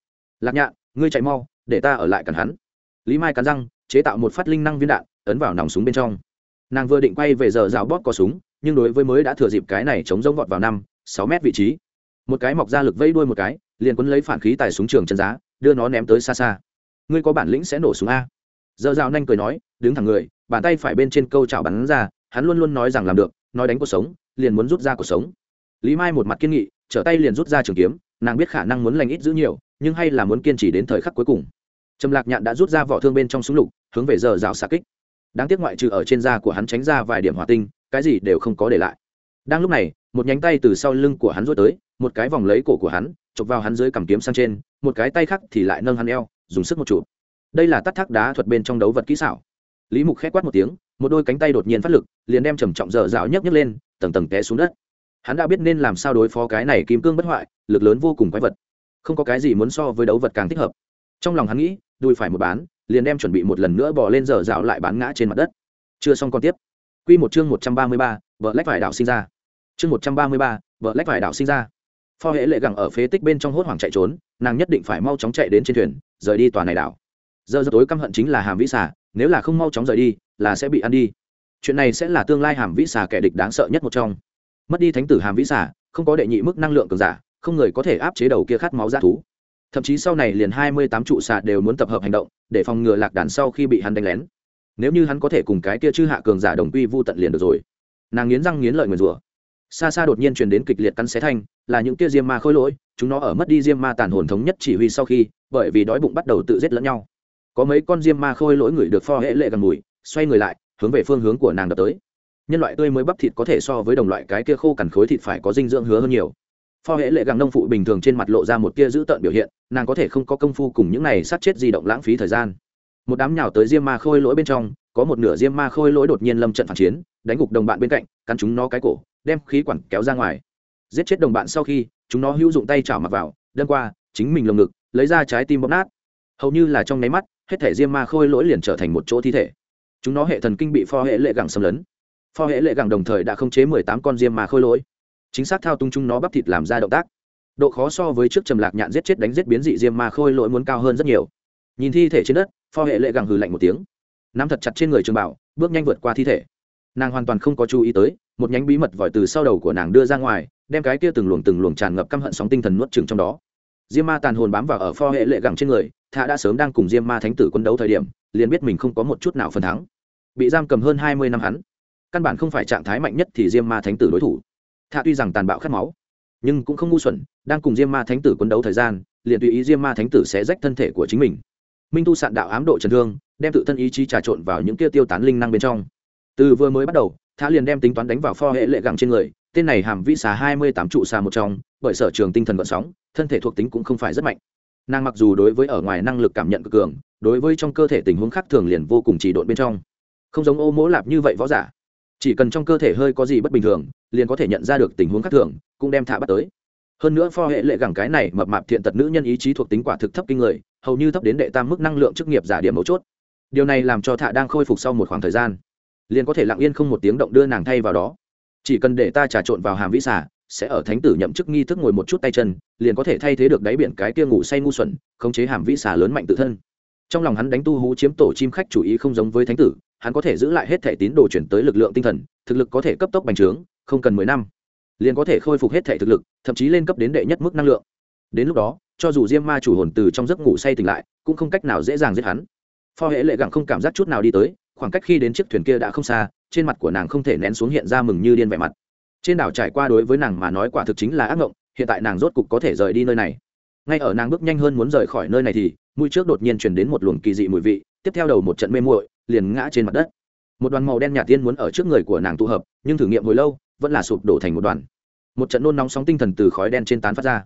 Lạc nhạn, ngươi chạy mau, để ta ở lại cản hắn. Lý mai cắn răng chế tạo một phát linh năng viên đạn, ấn vào nòng súng bên trong. Nàng vừa định quay về giờ rào bóp có súng, nhưng đối với mới đã thừa dịp cái này chống giống vọt vào năm, sáu mét vị trí. Một cái mọc ra lực vây đuôi một cái, liền quấn lấy phản khí tài súng trường chân giá, đưa nó ném tới xa xa. Ngươi có bản lĩnh sẽ nổ súng a. Giờ rào nhanh cười nói, đứng thẳng người, bàn tay phải bên trên câu chảo bắn ra, hắn luôn luôn nói rằng làm được, nói đánh cuộc sống, liền muốn rút ra cuộc sống. Lý mai một mặt kiên nghị, trở tay liền rút ra trường kiếm, nàng biết khả năng muốn lành ít giữ nhiều, nhưng hay là muốn kiên trì đến thời khắc cuối cùng trầm lạc nhạn đã rút ra vỏ thương bên trong súng lục, hướng về giờ rào xạ kích. Đáng tiếc ngoại trừ ở trên da của hắn tránh ra vài điểm hỏa tinh, cái gì đều không có để lại. Đang lúc này, một nhánh tay từ sau lưng của hắn rút tới, một cái vòng lấy cổ của hắn, chụp vào hắn dưới cầm kiếm sang trên, một cái tay khác thì lại nâng hắn eo, dùng sức một chụp. Đây là tắt thác đá thuật bên trong đấu vật kỹ xảo. Lý mục khét quát một tiếng, một đôi cánh tay đột nhiên phát lực, liền đem trầm trọng dở dạo nhấc nhấc lên, tầng tầng té xuống đất. Hắn đã biết nên làm sao đối phó cái này kim cương bất hoại, lực lớn vô cùng quái vật. Không có cái gì muốn so với đấu vật càng thích hợp. Trong lòng hắn nghĩ đùi phải một bán liền đem chuẩn bị một lần nữa bỏ lên dở rào lại bán ngã trên mặt đất. Chưa xong còn tiếp. Q một chương một trăm ba mươi ba vợ lách phải đảo sinh ra. Chương một trăm ba mươi ba vợ lách phải đảo sinh ra. Pho hệ lệ gẳng ở phế tích bên trong hốt hoảng chạy trốn nàng nhất định phải mau chóng chạy đến trên thuyền rời đi tòa này đảo. Giờ giờ tối căm hận chính là hàm vĩ xà, nếu là không mau chóng rời đi là sẽ bị ăn đi. Chuyện này sẽ là tương lai hàm vĩ xà kẻ địch đáng sợ nhất một trong. Mất đi thánh tử hàm vĩ xà, không có đệ nhị mức năng lượng cường giả không người có thể áp chế đầu kia khát máu ra thú thậm chí sau này liền hai mươi tám trụ xạ đều muốn tập hợp hành động, để phòng ngừa lạc đàn sau khi bị hắn đánh lén. Nếu như hắn có thể cùng cái kia chư hạ cường giả đồng quy vu tận liền được rồi. Nàng nghiến răng nghiến lợi nguyền rủa. Xa xa đột nhiên truyền đến kịch liệt cắn xé thanh, là những kia diêm ma khôi lỗi, chúng nó ở mất đi diêm ma tàn hồn thống nhất chỉ huy sau khi, bởi vì đói bụng bắt đầu tự giết lẫn nhau. Có mấy con diêm ma khôi lỗi người được pho hễ lệ gần mùi, xoay người lại, hướng về phương hướng của nàng đập tới. Nhân loại tươi mới bắp thịt có thể so với đồng loại cái kia khô cằn khối thịt phải có dinh dưỡng hứa hơn nhiều pho hễ lệ gàng nông phụ bình thường trên mặt lộ ra một tia dữ tợn biểu hiện, nàng có thể không có công phu cùng những này sát chết di động lãng phí thời gian. Một đám nhào tới diêm ma khôi lỗi bên trong, có một nửa diêm ma khôi lỗi đột nhiên lâm trận phản chiến, đánh gục đồng bạn bên cạnh, cắn chúng nó cái cổ, đem khí quản kéo ra ngoài. Giết chết đồng bạn sau khi, chúng nó hữu dụng tay chảo mặc vào, đâm qua, chính mình lồng ngực, lấy ra trái tim bóp nát. Hầu như là trong nháy mắt, hết thể diêm ma khôi lỗi liền trở thành một chỗ thi thể. Chúng nó hệ thần kinh bị pho hệ lệ gẳng xâm lấn. Pho hệ lệ gẳng đồng thời đã khống chế mười tám con diêm ma khôi lỗi chính xác thao tung chung nó bắp thịt làm ra động tác. Độ khó so với trước trầm lạc nhạn giết chết đánh giết biến dị diêm ma khôi lỗi muốn cao hơn rất nhiều. Nhìn thi thể trên đất, pho hệ lệ gẳng hừ lạnh một tiếng. Nắm thật chặt trên người trường bảo, bước nhanh vượt qua thi thể. Nàng hoàn toàn không có chú ý tới, một nhánh bí mật vòi từ sau đầu của nàng đưa ra ngoài, đem cái kia từng luồng từng luồng tràn ngập căm hận sóng tinh thần nuốt chừng trong đó. Diêm ma tàn hồn bám vào ở pho hệ lệ gẳng trên người, thạ đã sớm đang cùng diêm ma thánh tử quân đấu thời điểm, liền biết mình không có một chút nào phần thắng. Bị giam cầm hơn hai mươi năm hắn. Căn bản không phải trạng thái mạnh nhất thì diêm ma thánh tử đối thủ thạ tuy rằng tàn bạo khát máu, nhưng cũng không ngu xuẩn, đang cùng diêm ma thánh tử quân đấu thời gian, liền tùy ý diêm ma thánh tử sẽ rách thân thể của chính mình. Minh tu sạn đạo ám độ trần thương, đem tự thân ý chí trà trộn vào những kia tiêu tán linh năng bên trong. Từ vừa mới bắt đầu thả liền đem tính toán đánh vào pho hệ lệ gẳng trên người, tên này hàm vĩ xà hai mươi tám trụ xà một trong, bởi sở trường tinh thần vận sóng, thân thể thuộc tính cũng không phải rất mạnh. Nàng mặc dù đối với ở ngoài năng lực cảm nhận cực cường, đối với trong cơ thể tình huống khác thường liền vô cùng chỉ độn bên trong. Không giống ô mỗ lạp như vậy võ giả chỉ cần trong cơ thể hơi có gì bất bình thường, liền có thể nhận ra được tình huống khác thường, cũng đem thả bắt tới. Hơn nữa pho hệ lệ gẳng cái này mập mạp thiện tật nữ nhân ý chí thuộc tính quả thực thấp kinh người, hầu như thấp đến đệ tam mức năng lượng chức nghiệp giả điểm mấu chốt. Điều này làm cho thạ đang khôi phục sau một khoảng thời gian, liền có thể lặng yên không một tiếng động đưa nàng thay vào đó. Chỉ cần để ta trà trộn vào hàm vĩ xả sẽ ở thánh tử nhậm chức nghi thức ngồi một chút tay chân, liền có thể thay thế được đáy biển cái kia ngủ say ngu xuẩn, khống chế hàm vĩ xả lớn mạnh tự thân. Trong lòng hắn đánh tu hú chiếm tổ chim khách chủ ý không giống với thánh tử hắn có thể giữ lại hết thể tín đồ chuyển tới lực lượng tinh thần, thực lực có thể cấp tốc bành trướng, không cần mười năm. Liền có thể khôi phục hết thể thực lực, thậm chí lên cấp đến đệ nhất mức năng lượng. Đến lúc đó, cho dù diêm ma chủ hồn từ trong giấc ngủ say tỉnh lại, cũng không cách nào dễ dàng giết hắn. Pho hệ lệ gặng không cảm giác chút nào đi tới, khoảng cách khi đến chiếc thuyền kia đã không xa, trên mặt của nàng không thể nén xuống hiện ra mừng như điên vẻ mặt. Trên đảo trải qua đối với nàng mà nói quả thực chính là ác mộng, hiện tại nàng rốt cục có thể rời đi nơi này. Ngay ở nàng bước nhanh hơn muốn rời khỏi nơi này thì, mũi trước đột nhiên chuyển đến một luồng kỳ dị mùi vị tiếp theo đầu một trận mê muội, liền ngã trên mặt đất. Một đoàn màu đen nhạt tiên muốn ở trước người của nàng tụ hợp, nhưng thử nghiệm hồi lâu, vẫn là sụp đổ thành một đoàn. Một trận nôn nóng sóng tinh thần từ khói đen trên tán phát ra.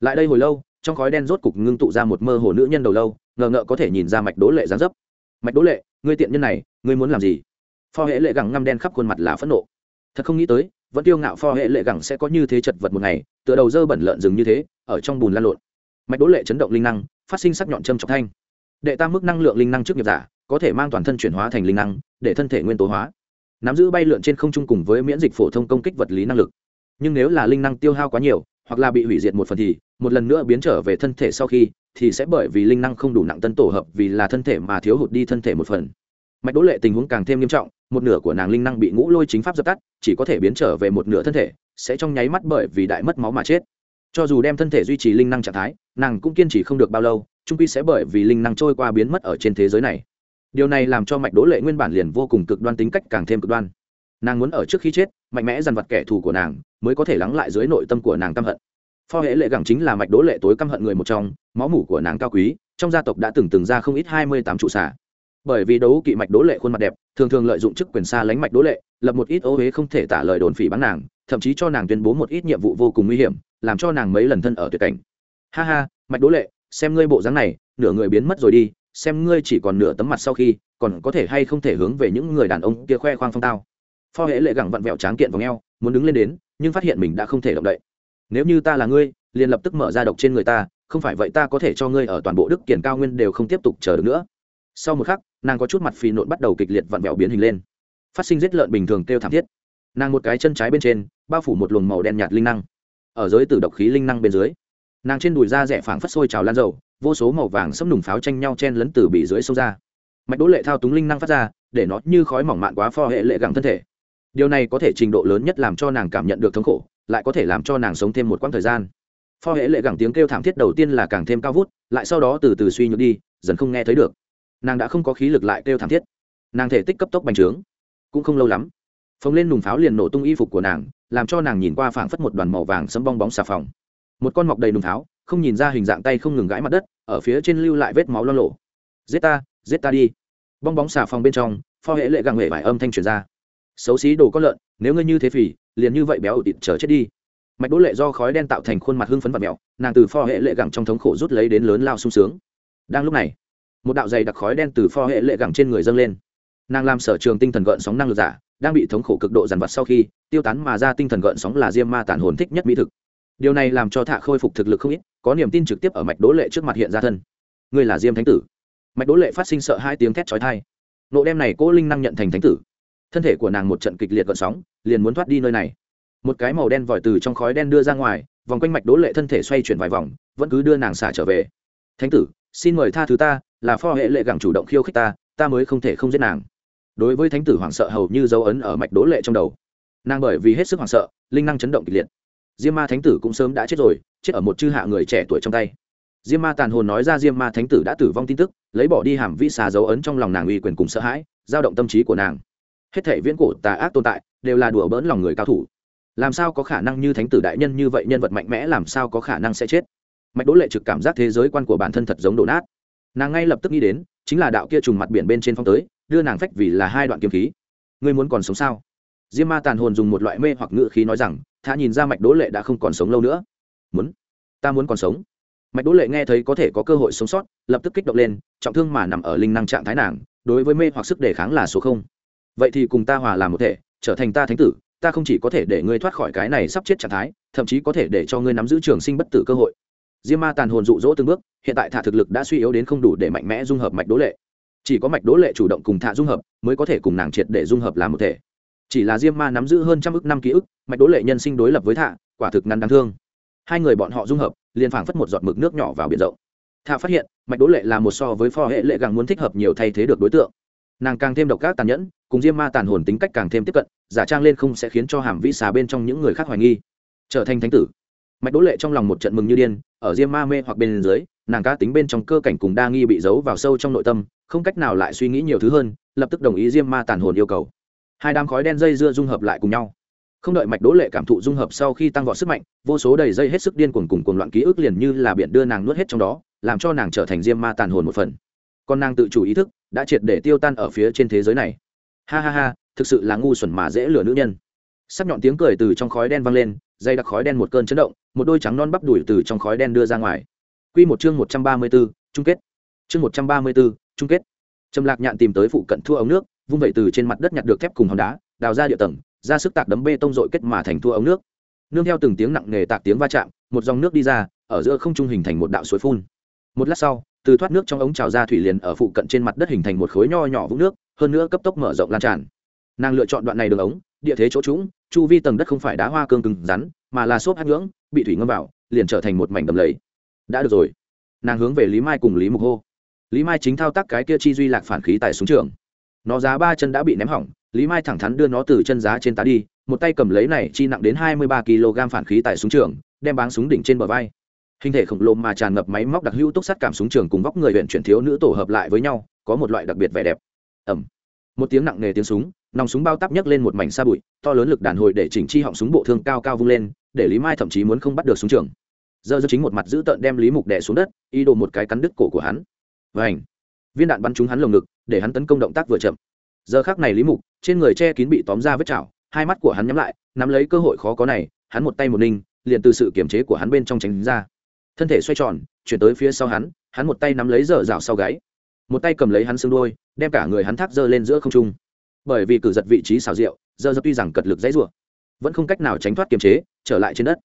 Lại đây hồi lâu, trong khói đen rốt cục ngưng tụ ra một mơ hồ nữ nhân đầu lâu, ngờ ngợ có thể nhìn ra mạch đố lệ gián dấp. Mạch đố lệ, ngươi tiện nhân này, ngươi muốn làm gì? Pho hệ lệ gẳng ngăm đen khắp khuôn mặt là phẫn nộ. Thật không nghĩ tới, vẫn tiêu ngạo pho hệ lệ gẳng sẽ có như thế chật vật một ngày, tựa đầu dơ bẩn lợn rừng như thế, ở trong bùn lan lộn. Mạch đố lệ chấn động linh năng, phát sinh sắc nhọn châm trọng thanh đệ tam mức năng lượng linh năng trước nghiệp giả, có thể mang toàn thân chuyển hóa thành linh năng, để thân thể nguyên tố hóa. Nắm giữ bay lượn trên không trung cùng với miễn dịch phổ thông công kích vật lý năng lực. Nhưng nếu là linh năng tiêu hao quá nhiều, hoặc là bị hủy diệt một phần thì, một lần nữa biến trở về thân thể sau khi, thì sẽ bởi vì linh năng không đủ nặng tân tổ hợp vì là thân thể mà thiếu hụt đi thân thể một phần. Mạch đỗ lệ tình huống càng thêm nghiêm trọng, một nửa của nàng linh năng bị ngũ lôi chính pháp dập tắt, chỉ có thể biến trở về một nửa thân thể, sẽ trong nháy mắt bởi vì đại mất máu mà chết cho dù đem thân thể duy trì linh năng trạng thái, nàng cũng kiên trì không được bao lâu, trung quy sẽ bởi vì linh năng trôi qua biến mất ở trên thế giới này. Điều này làm cho mạch đỗ lệ nguyên bản liền vô cùng cực đoan tính cách càng thêm cực đoan. Nàng muốn ở trước khi chết, mạnh mẽ dằn vặt kẻ thù của nàng, mới có thể lắng lại dưới nội tâm của nàng căm hận. Pho hệ lệ gẳng chính là mạch đỗ lệ tối căm hận người một trong, máu mủ của nàng cao quý, trong gia tộc đã từng từng ra không ít hai mươi tám trụ xả bởi vì đấu kỵ mạch đỗ lệ khuôn mặt đẹp, thường thường lợi dụng chức quyền xa lánh mạch đỗ lệ, lập một ít ô huế không thể tả lời đồn phỉ bắn nàng, thậm chí cho nàng tuyên bố một ít nhiệm vụ vô cùng nguy hiểm làm cho nàng mấy lần thân ở tuyệt cảnh. Ha ha, mạch đỗ lệ, xem ngươi bộ dáng này, nửa người biến mất rồi đi, xem ngươi chỉ còn nửa tấm mặt sau khi, còn có thể hay không thể hướng về những người đàn ông kia khoe khoang phong tao. Pho Hễ lệ gẳng vặn vẹo tráng kiện vào ngheo muốn đứng lên đến, nhưng phát hiện mình đã không thể động đậy. Nếu như ta là ngươi, liền lập tức mở ra độc trên người ta, không phải vậy ta có thể cho ngươi ở toàn bộ đức kiển cao nguyên đều không tiếp tục chờ được nữa. Sau một khắc, nàng có chút mặt phì nộn bắt đầu kịch liệt vặn vẹo biến hình lên. Phát sinh giết lợn bình thường kêu thảm thiết. Nàng một cái chân trái bên trên, bao phủ một luồng màu đen nhạt linh năng ở giới tử độc khí linh năng bên dưới. Nàng trên đùi da rẻ phảng phất sôi trào lan dầu, vô số màu vàng sấm nùng pháo tranh nhau chen lấn từ bị dưới sông ra. Mạch đỗ lệ thao túng linh năng phát ra, để nó như khói mỏng mạn quá pho hệ lệ gẳng thân thể. Điều này có thể trình độ lớn nhất làm cho nàng cảm nhận được thống khổ, lại có thể làm cho nàng sống thêm một quãng thời gian. Pho hệ lệ gẳng tiếng kêu thảm thiết đầu tiên là càng thêm cao vút, lại sau đó từ từ suy nhược đi, dần không nghe thấy được. Nàng đã không có khí lực lại kêu thảm thiết. Nàng thể tích cấp tốc bành trướng, cũng không lâu lắm phồng lên nùng pháo liền nổ tung y phục của nàng, làm cho nàng nhìn qua phảng phất một đoàn màu vàng sấm bong bóng xà phòng. Một con mọc đầy nùng pháo, không nhìn ra hình dạng tay không ngừng gãi mặt đất, ở phía trên lưu lại vết máu lo lộ. Giết ta giết ta đi. Bong bóng xà phòng bên trong, pho hệ lệ gặng hệ vải âm thanh truyền ra. Xấu xí đồ có lợn, nếu ngươi như thế phì, liền như vậy béo ủ thịt chờ chết đi. Mạch đỗ lệ do khói đen tạo thành khuôn mặt hưng phấn và mẹo, nàng từ pho hệ lệ gẳng trong thống khổ rút lấy đến lớn lao sung sướng. Đang lúc này, một đạo dày đặc khói đen từ pho hệ lệ gẳng trên người dâng lên. Nàng làm sở trường tinh thần gợn sóng năng lực giả đang bị thống khổ cực độ dằn vặt sau khi, tiêu tán mà ra tinh thần gợn sóng là diêm ma tản hồn thích nhất mỹ thực. Điều này làm cho thạ khôi phục thực lực không ít, có niềm tin trực tiếp ở mạch đố lệ trước mặt hiện ra thân. Ngươi là diêm thánh tử. Mạch đố lệ phát sinh sợ hai tiếng thét chói tai. Nộ đem này cố linh năng nhận thành thánh tử. Thân thể của nàng một trận kịch liệt gợn sóng, liền muốn thoát đi nơi này. Một cái màu đen vòi từ trong khói đen đưa ra ngoài, vòng quanh mạch đố lệ thân thể xoay chuyển vài vòng, vẫn cứ đưa nàng xả trở về. Thánh tử, xin mời tha thứ ta, là pho hệ lệ gẳng chủ động khiêu khích ta ta mới không thể không giết nàng đối với thánh tử hoảng sợ hầu như dấu ấn ở mạch đỗ lệ trong đầu. Nàng bởi vì hết sức hoảng sợ, linh năng chấn động kịch liệt. Diêm ma thánh tử cũng sớm đã chết rồi, chết ở một chư hạ người trẻ tuổi trong tay. Diêm ma tàn hồn nói ra diêm ma thánh tử đã tử vong tin tức, lấy bỏ đi hàm vĩ xà dấu ấn trong lòng nàng uy quyền cùng sợ hãi giao động tâm trí của nàng. Hết thể viễn cổ tà ác tồn tại, đều là đùa bỡn lòng người cao thủ. Làm sao có khả năng như thánh tử đại nhân như vậy nhân vật mạnh mẽ, làm sao có khả năng sẽ chết? Mạch đỗ lệ trực cảm giác thế giới quan của bản thân thật giống đổ nát. Nàng ngay lập tức nghĩ đến, chính là đạo kia trùng mặt biển bên trên phong tới đưa nàng phách vì là hai đoạn kiếm khí. Ngươi muốn còn sống sao? Diêm ma tàn hồn dùng một loại mê hoặc ngự khí nói rằng, thả nhìn ra mạch đỗ lệ đã không còn sống lâu nữa. Muốn? Ta muốn còn sống? Mạch đỗ lệ nghe thấy có thể có cơ hội sống sót, lập tức kích động lên, trọng thương mà nằm ở linh năng trạng thái nàng, đối với mê hoặc sức đề kháng là số không. Vậy thì cùng ta hòa làm một thể, trở thành ta thánh tử, ta không chỉ có thể để ngươi thoát khỏi cái này sắp chết trạng thái, thậm chí có thể để cho ngươi nắm giữ trường sinh bất tử cơ hội. Diêm ma tàn hồn rụ rỗ từng bước, hiện tại thả thực lực đã suy yếu đến không đủ để mạnh mẽ dung hợp mạch đỗ lệ chỉ có mạch đỗ lệ chủ động cùng thạ dung hợp mới có thể cùng nàng triệt để dung hợp làm một thể. Chỉ là diêm ma nắm giữ hơn trăm ức năm ký ức, mạch đỗ lệ nhân sinh đối lập với thạ, quả thực ngắn đáng thương. Hai người bọn họ dung hợp, liền phảng phất một giọt mực nước nhỏ vào biển rộng. Thạ phát hiện, mạch đỗ lệ là một so với pho hệ lệ càng muốn thích hợp nhiều thay thế được đối tượng. Nàng càng thêm độc ác tàn nhẫn, cùng diêm ma tàn hồn tính cách càng thêm tiếp cận, giả trang lên không sẽ khiến cho hàm vĩ xà bên trong những người khác hoài nghi. Trở thành thánh tử. Mạch đỗ lệ trong lòng một trận mừng như điên, ở diêm ma mê hoặc bên dưới nàng cá tính bên trong cơ cảnh cùng đa nghi bị giấu vào sâu trong nội tâm, không cách nào lại suy nghĩ nhiều thứ hơn, lập tức đồng ý diêm ma tàn hồn yêu cầu. Hai đám khói đen dây dưa dung hợp lại cùng nhau. Không đợi mạch đỗ lệ cảm thụ dung hợp sau khi tăng vọt sức mạnh, vô số đầy dây hết sức điên cuồng cùng cuồng loạn ký ức liền như là biển đưa nàng nuốt hết trong đó, làm cho nàng trở thành diêm ma tàn hồn một phần. Còn nàng tự chủ ý thức, đã triệt để tiêu tan ở phía trên thế giới này. Ha ha ha, thực sự là ngu xuẩn mà dễ lừa nữ nhân. Sắc nhọn tiếng cười từ trong khói đen vang lên, dây đặc khói đen một cơn chấn động, một đôi trắng non bắp đùi từ trong khói đen đưa ra ngoài. Quy một chương một trăm ba mươi 134, chung kết. Chương một trăm ba mươi 134, chung kết. Trầm Lạc Nhạn tìm tới phụ cận thua ống nước, vung vậy từ trên mặt đất nhặt được thép cùng hòn đá, đào ra địa tầng, ra sức tạc đấm bê tông dội kết mà thành thua ống nước. Nương theo từng tiếng nặng nề tạc tiếng va chạm, một dòng nước đi ra, ở giữa không trung hình thành một đạo suối phun. Một lát sau, từ thoát nước trong ống trào ra thủy liền ở phụ cận trên mặt đất hình thành một khối nho nhỏ vũng nước, hơn nữa cấp tốc mở rộng lan tràn. Nàng lựa chọn đoạn này đường ống, địa thế chỗ trũng, chu vi tầng đất không phải đá hoa cương cứng rắn, mà là xốp hắc nhưỡng, bị thủy ngâm vào, liền trở thành một mảnh đầm lầy. Đã được rồi. Nàng hướng về Lý Mai cùng Lý Mục hô. Lý Mai chính thao tác cái kia chi duy lạc phản khí tại súng trường. Nó giá ba chân đã bị ném hỏng, Lý Mai thẳng thắn đưa nó từ chân giá trên tá đi, một tay cầm lấy này chi nặng đến hai mươi ba kg phản khí tại súng trường, đem báng súng đỉnh trên bờ vai hình thể khổng lồ mà tràn ngập máy móc đặc hữu túc sắt cảm súng trường cùng vóc người huyện chuyển thiếu nữ tổ hợp lại với nhau có một loại đặc biệt vẻ đẹp ẩm một tiếng nặng nề tiếng súng nòng súng bao tắp nhấc lên một mảnh xa bụi to lớn lực đàn hồi để chỉnh chi họng súng bộ thương cao cao vung lên để lý mai thậm chí muốn không bắt được súng trường giờ giờ chính một mặt giữ tợn đem lý mục đè xuống đất, ý đồ một cái cắn đứt cổ của hắn. Và ảnh viên đạn bắn trúng hắn lồng ngực, để hắn tấn công động tác vừa chậm. Giờ khác này lý mục, trên người che kín bị tóm ra vết chảo, hai mắt của hắn nhắm lại, nắm lấy cơ hội khó có này, hắn một tay một ninh liền từ sự kiểm chế của hắn bên trong tránh ra. Thân thể xoay tròn, chuyển tới phía sau hắn hắn một tay nắm lấy dở rào sau gáy. Một tay cầm lấy hắn xương đôi đem cả người hắn thác dơ lên giữa không trung. Bởi vì cử giật vị trí xào rượu dơ dơ tuy rằng cật lực dãy rủa, vẫn không cách nào tránh thoát kiềm chế, trở lại trên đất.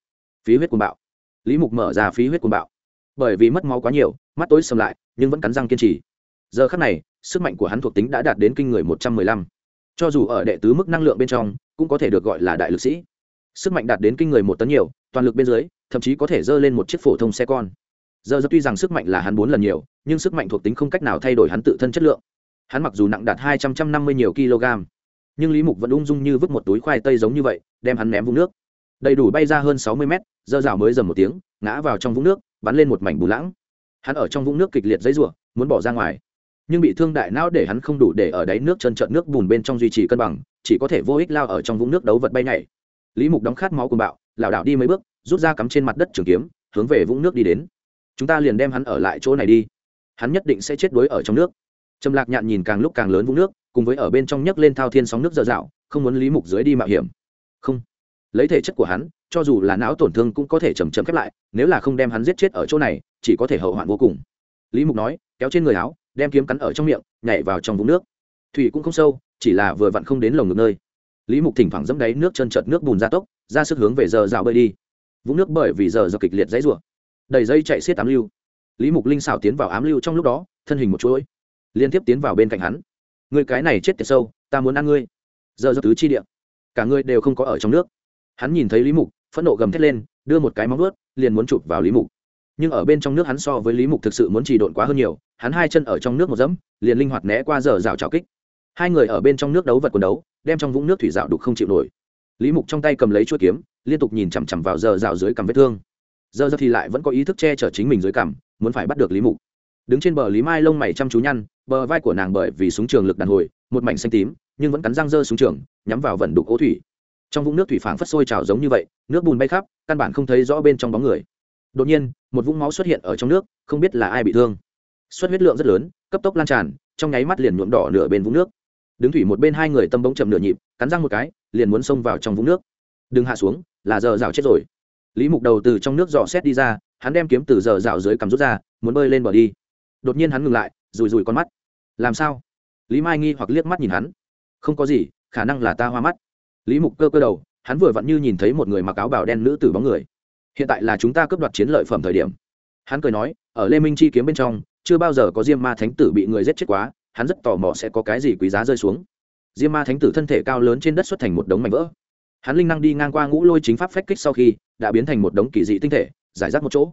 Phí huyết cuồng bạo lý mục mở ra phí huyết cuồng bạo. Bởi vì mất máu quá nhiều, mắt tối sầm lại, nhưng vẫn cắn răng kiên trì. Giờ khắc này, sức mạnh của hắn thuộc tính đã đạt đến kinh người một trăm mười lăm. Cho dù ở đệ tứ mức năng lượng bên trong, cũng có thể được gọi là đại lực sĩ. Sức mạnh đạt đến kinh người một tấn nhiều, toàn lực bên dưới, thậm chí có thể dơ lên một chiếc phổ thông xe con. Giờ giờ tuy rằng sức mạnh là hắn bốn lần nhiều, nhưng sức mạnh thuộc tính không cách nào thay đổi hắn tự thân chất lượng. Hắn mặc dù nặng đạt hai trăm trăm năm mươi nhiều kg, nhưng lý mục vẫn ung dung như vứt một túi khoai tây giống như vậy, đem hắn ném vung nước đầy đủ bay ra hơn sáu mươi mét, dơ rào mới dầm một tiếng, ngã vào trong vũng nước, bắn lên một mảnh bù lãng. Hắn ở trong vũng nước kịch liệt dãy r muốn bỏ ra ngoài. Nhưng bị thương đại não để hắn không đủ để ở đáy nước chân trợn nước bùn bên trong duy trì cân bằng, chỉ có thể vô ích lao ở trong vũng nước đấu vật bay nhảy. Lý mục đóng khát máu cùng bạo, lảo đảo đi mấy bước, rút ra cắm trên mặt đất trường kiếm, hướng về vũng nước đi đến. Chúng ta liền đem hắn ở lại chỗ này đi. Hắn nhất định sẽ chết đuối ở trong nước. Trầm lạc nhạn nhìn càng lúc càng lớn vũng nước, cùng với ở bên trong nhấc lên thao thiên sóng nước dở dạo, không muốn lý mục dưới đi mạo hiểm. Không lấy thể chất của hắn, cho dù là não tổn thương cũng có thể chầm chầm khép lại, nếu là không đem hắn giết chết ở chỗ này, chỉ có thể hậu hoạn vô cùng. Lý mục nói, kéo trên người áo, đem kiếm cắn ở trong miệng, nhảy vào trong vũng nước. Thủy cũng không sâu, chỉ là vừa vặn không đến lồng ngực nơi. Lý mục thỉnh thoảng dẫm đáy nước chân trợt nước bùn ra tốc, ra sức hướng về giờ rào bơi đi. Vũng nước bởi vì giờ giờ kịch liệt dãy rủa, đầy dây chạy xiết ám lưu. Lý mục linh xảo tiến vào ám lưu trong lúc đó, thân hình một chuỗi, liên tiếp tiến vào bên cạnh hắn. Người cái này chết tiệt sâu, ta muốn ăn ngươi. Giờ giờ tứ chi địa, cả ngươi đều không có ở trong nước hắn nhìn thấy lý mục, phẫn nộ gầm thét lên, đưa một cái móng ướt liền muốn chụp vào lý mục. Nhưng ở bên trong nước hắn so với lý mục thực sự muốn trì độn quá hơn nhiều, hắn hai chân ở trong nước một dẫm, liền linh hoạt né qua giờ rào trào kích. Hai người ở bên trong nước đấu vật quần đấu, đem trong vũng nước thủy rào đục không chịu nổi. Lý mục trong tay cầm lấy chuỗi kiếm, liên tục nhìn chằm chằm vào giờ rào dưới cằm vết thương. Giờ giờ thì lại vẫn có ý thức che chở chính mình dưới cằm, muốn phải bắt được lý mục. Đứng trên bờ lý mai lông mày chăm chú nhăn, bờ vai của nàng bởi vì súng trường lực đàn hồi, một mảnh xanh tím, nhưng vẫn cắn răng dơ súng trường, nhắm vào vận đục ố thủy trong vũng nước thủy phảng phất sôi trào giống như vậy, nước bùn bay khắp, căn bản không thấy rõ bên trong bóng người. Đột nhiên, một vũng máu xuất hiện ở trong nước, không biết là ai bị thương. Xuất huyết lượng rất lớn, cấp tốc lan tràn, trong nháy mắt liền nhuộm đỏ nửa bên vũng nước. Đứng thủy một bên hai người tâm bỗng chậm nửa nhịp, cắn răng một cái, liền muốn xông vào trong vũng nước. Đừng hạ xuống, là giờ rào chết rồi. Lý mục đầu từ trong nước dò xét đi ra, hắn đem kiếm từ giờ rào dưới cằm rút ra, muốn bơi lên bờ đi. Đột nhiên hắn ngừng lại rùi rùi con mắt. Làm sao? Lý mai nghi hoặc liếc mắt nhìn hắn. Không có gì, khả năng là ta hoa mắt lý mục cơ cơ đầu, hắn vừa vặn như nhìn thấy một người mặc áo bào đen nữ tử bóng người. Hiện tại là chúng ta cướp đoạt chiến lợi phẩm thời điểm. Hắn cười nói, ở lê minh chi kiếm bên trong, chưa bao giờ có diêm ma thánh tử bị người giết chết quá, hắn rất tò mò sẽ có cái gì quý giá rơi xuống. Diêm ma thánh tử thân thể cao lớn trên đất xuất thành một đống mảnh vỡ. Hắn linh năng đi ngang qua ngũ lôi chính pháp phách kích sau khi, đã biến thành một đống kỳ dị tinh thể, giải rác một chỗ.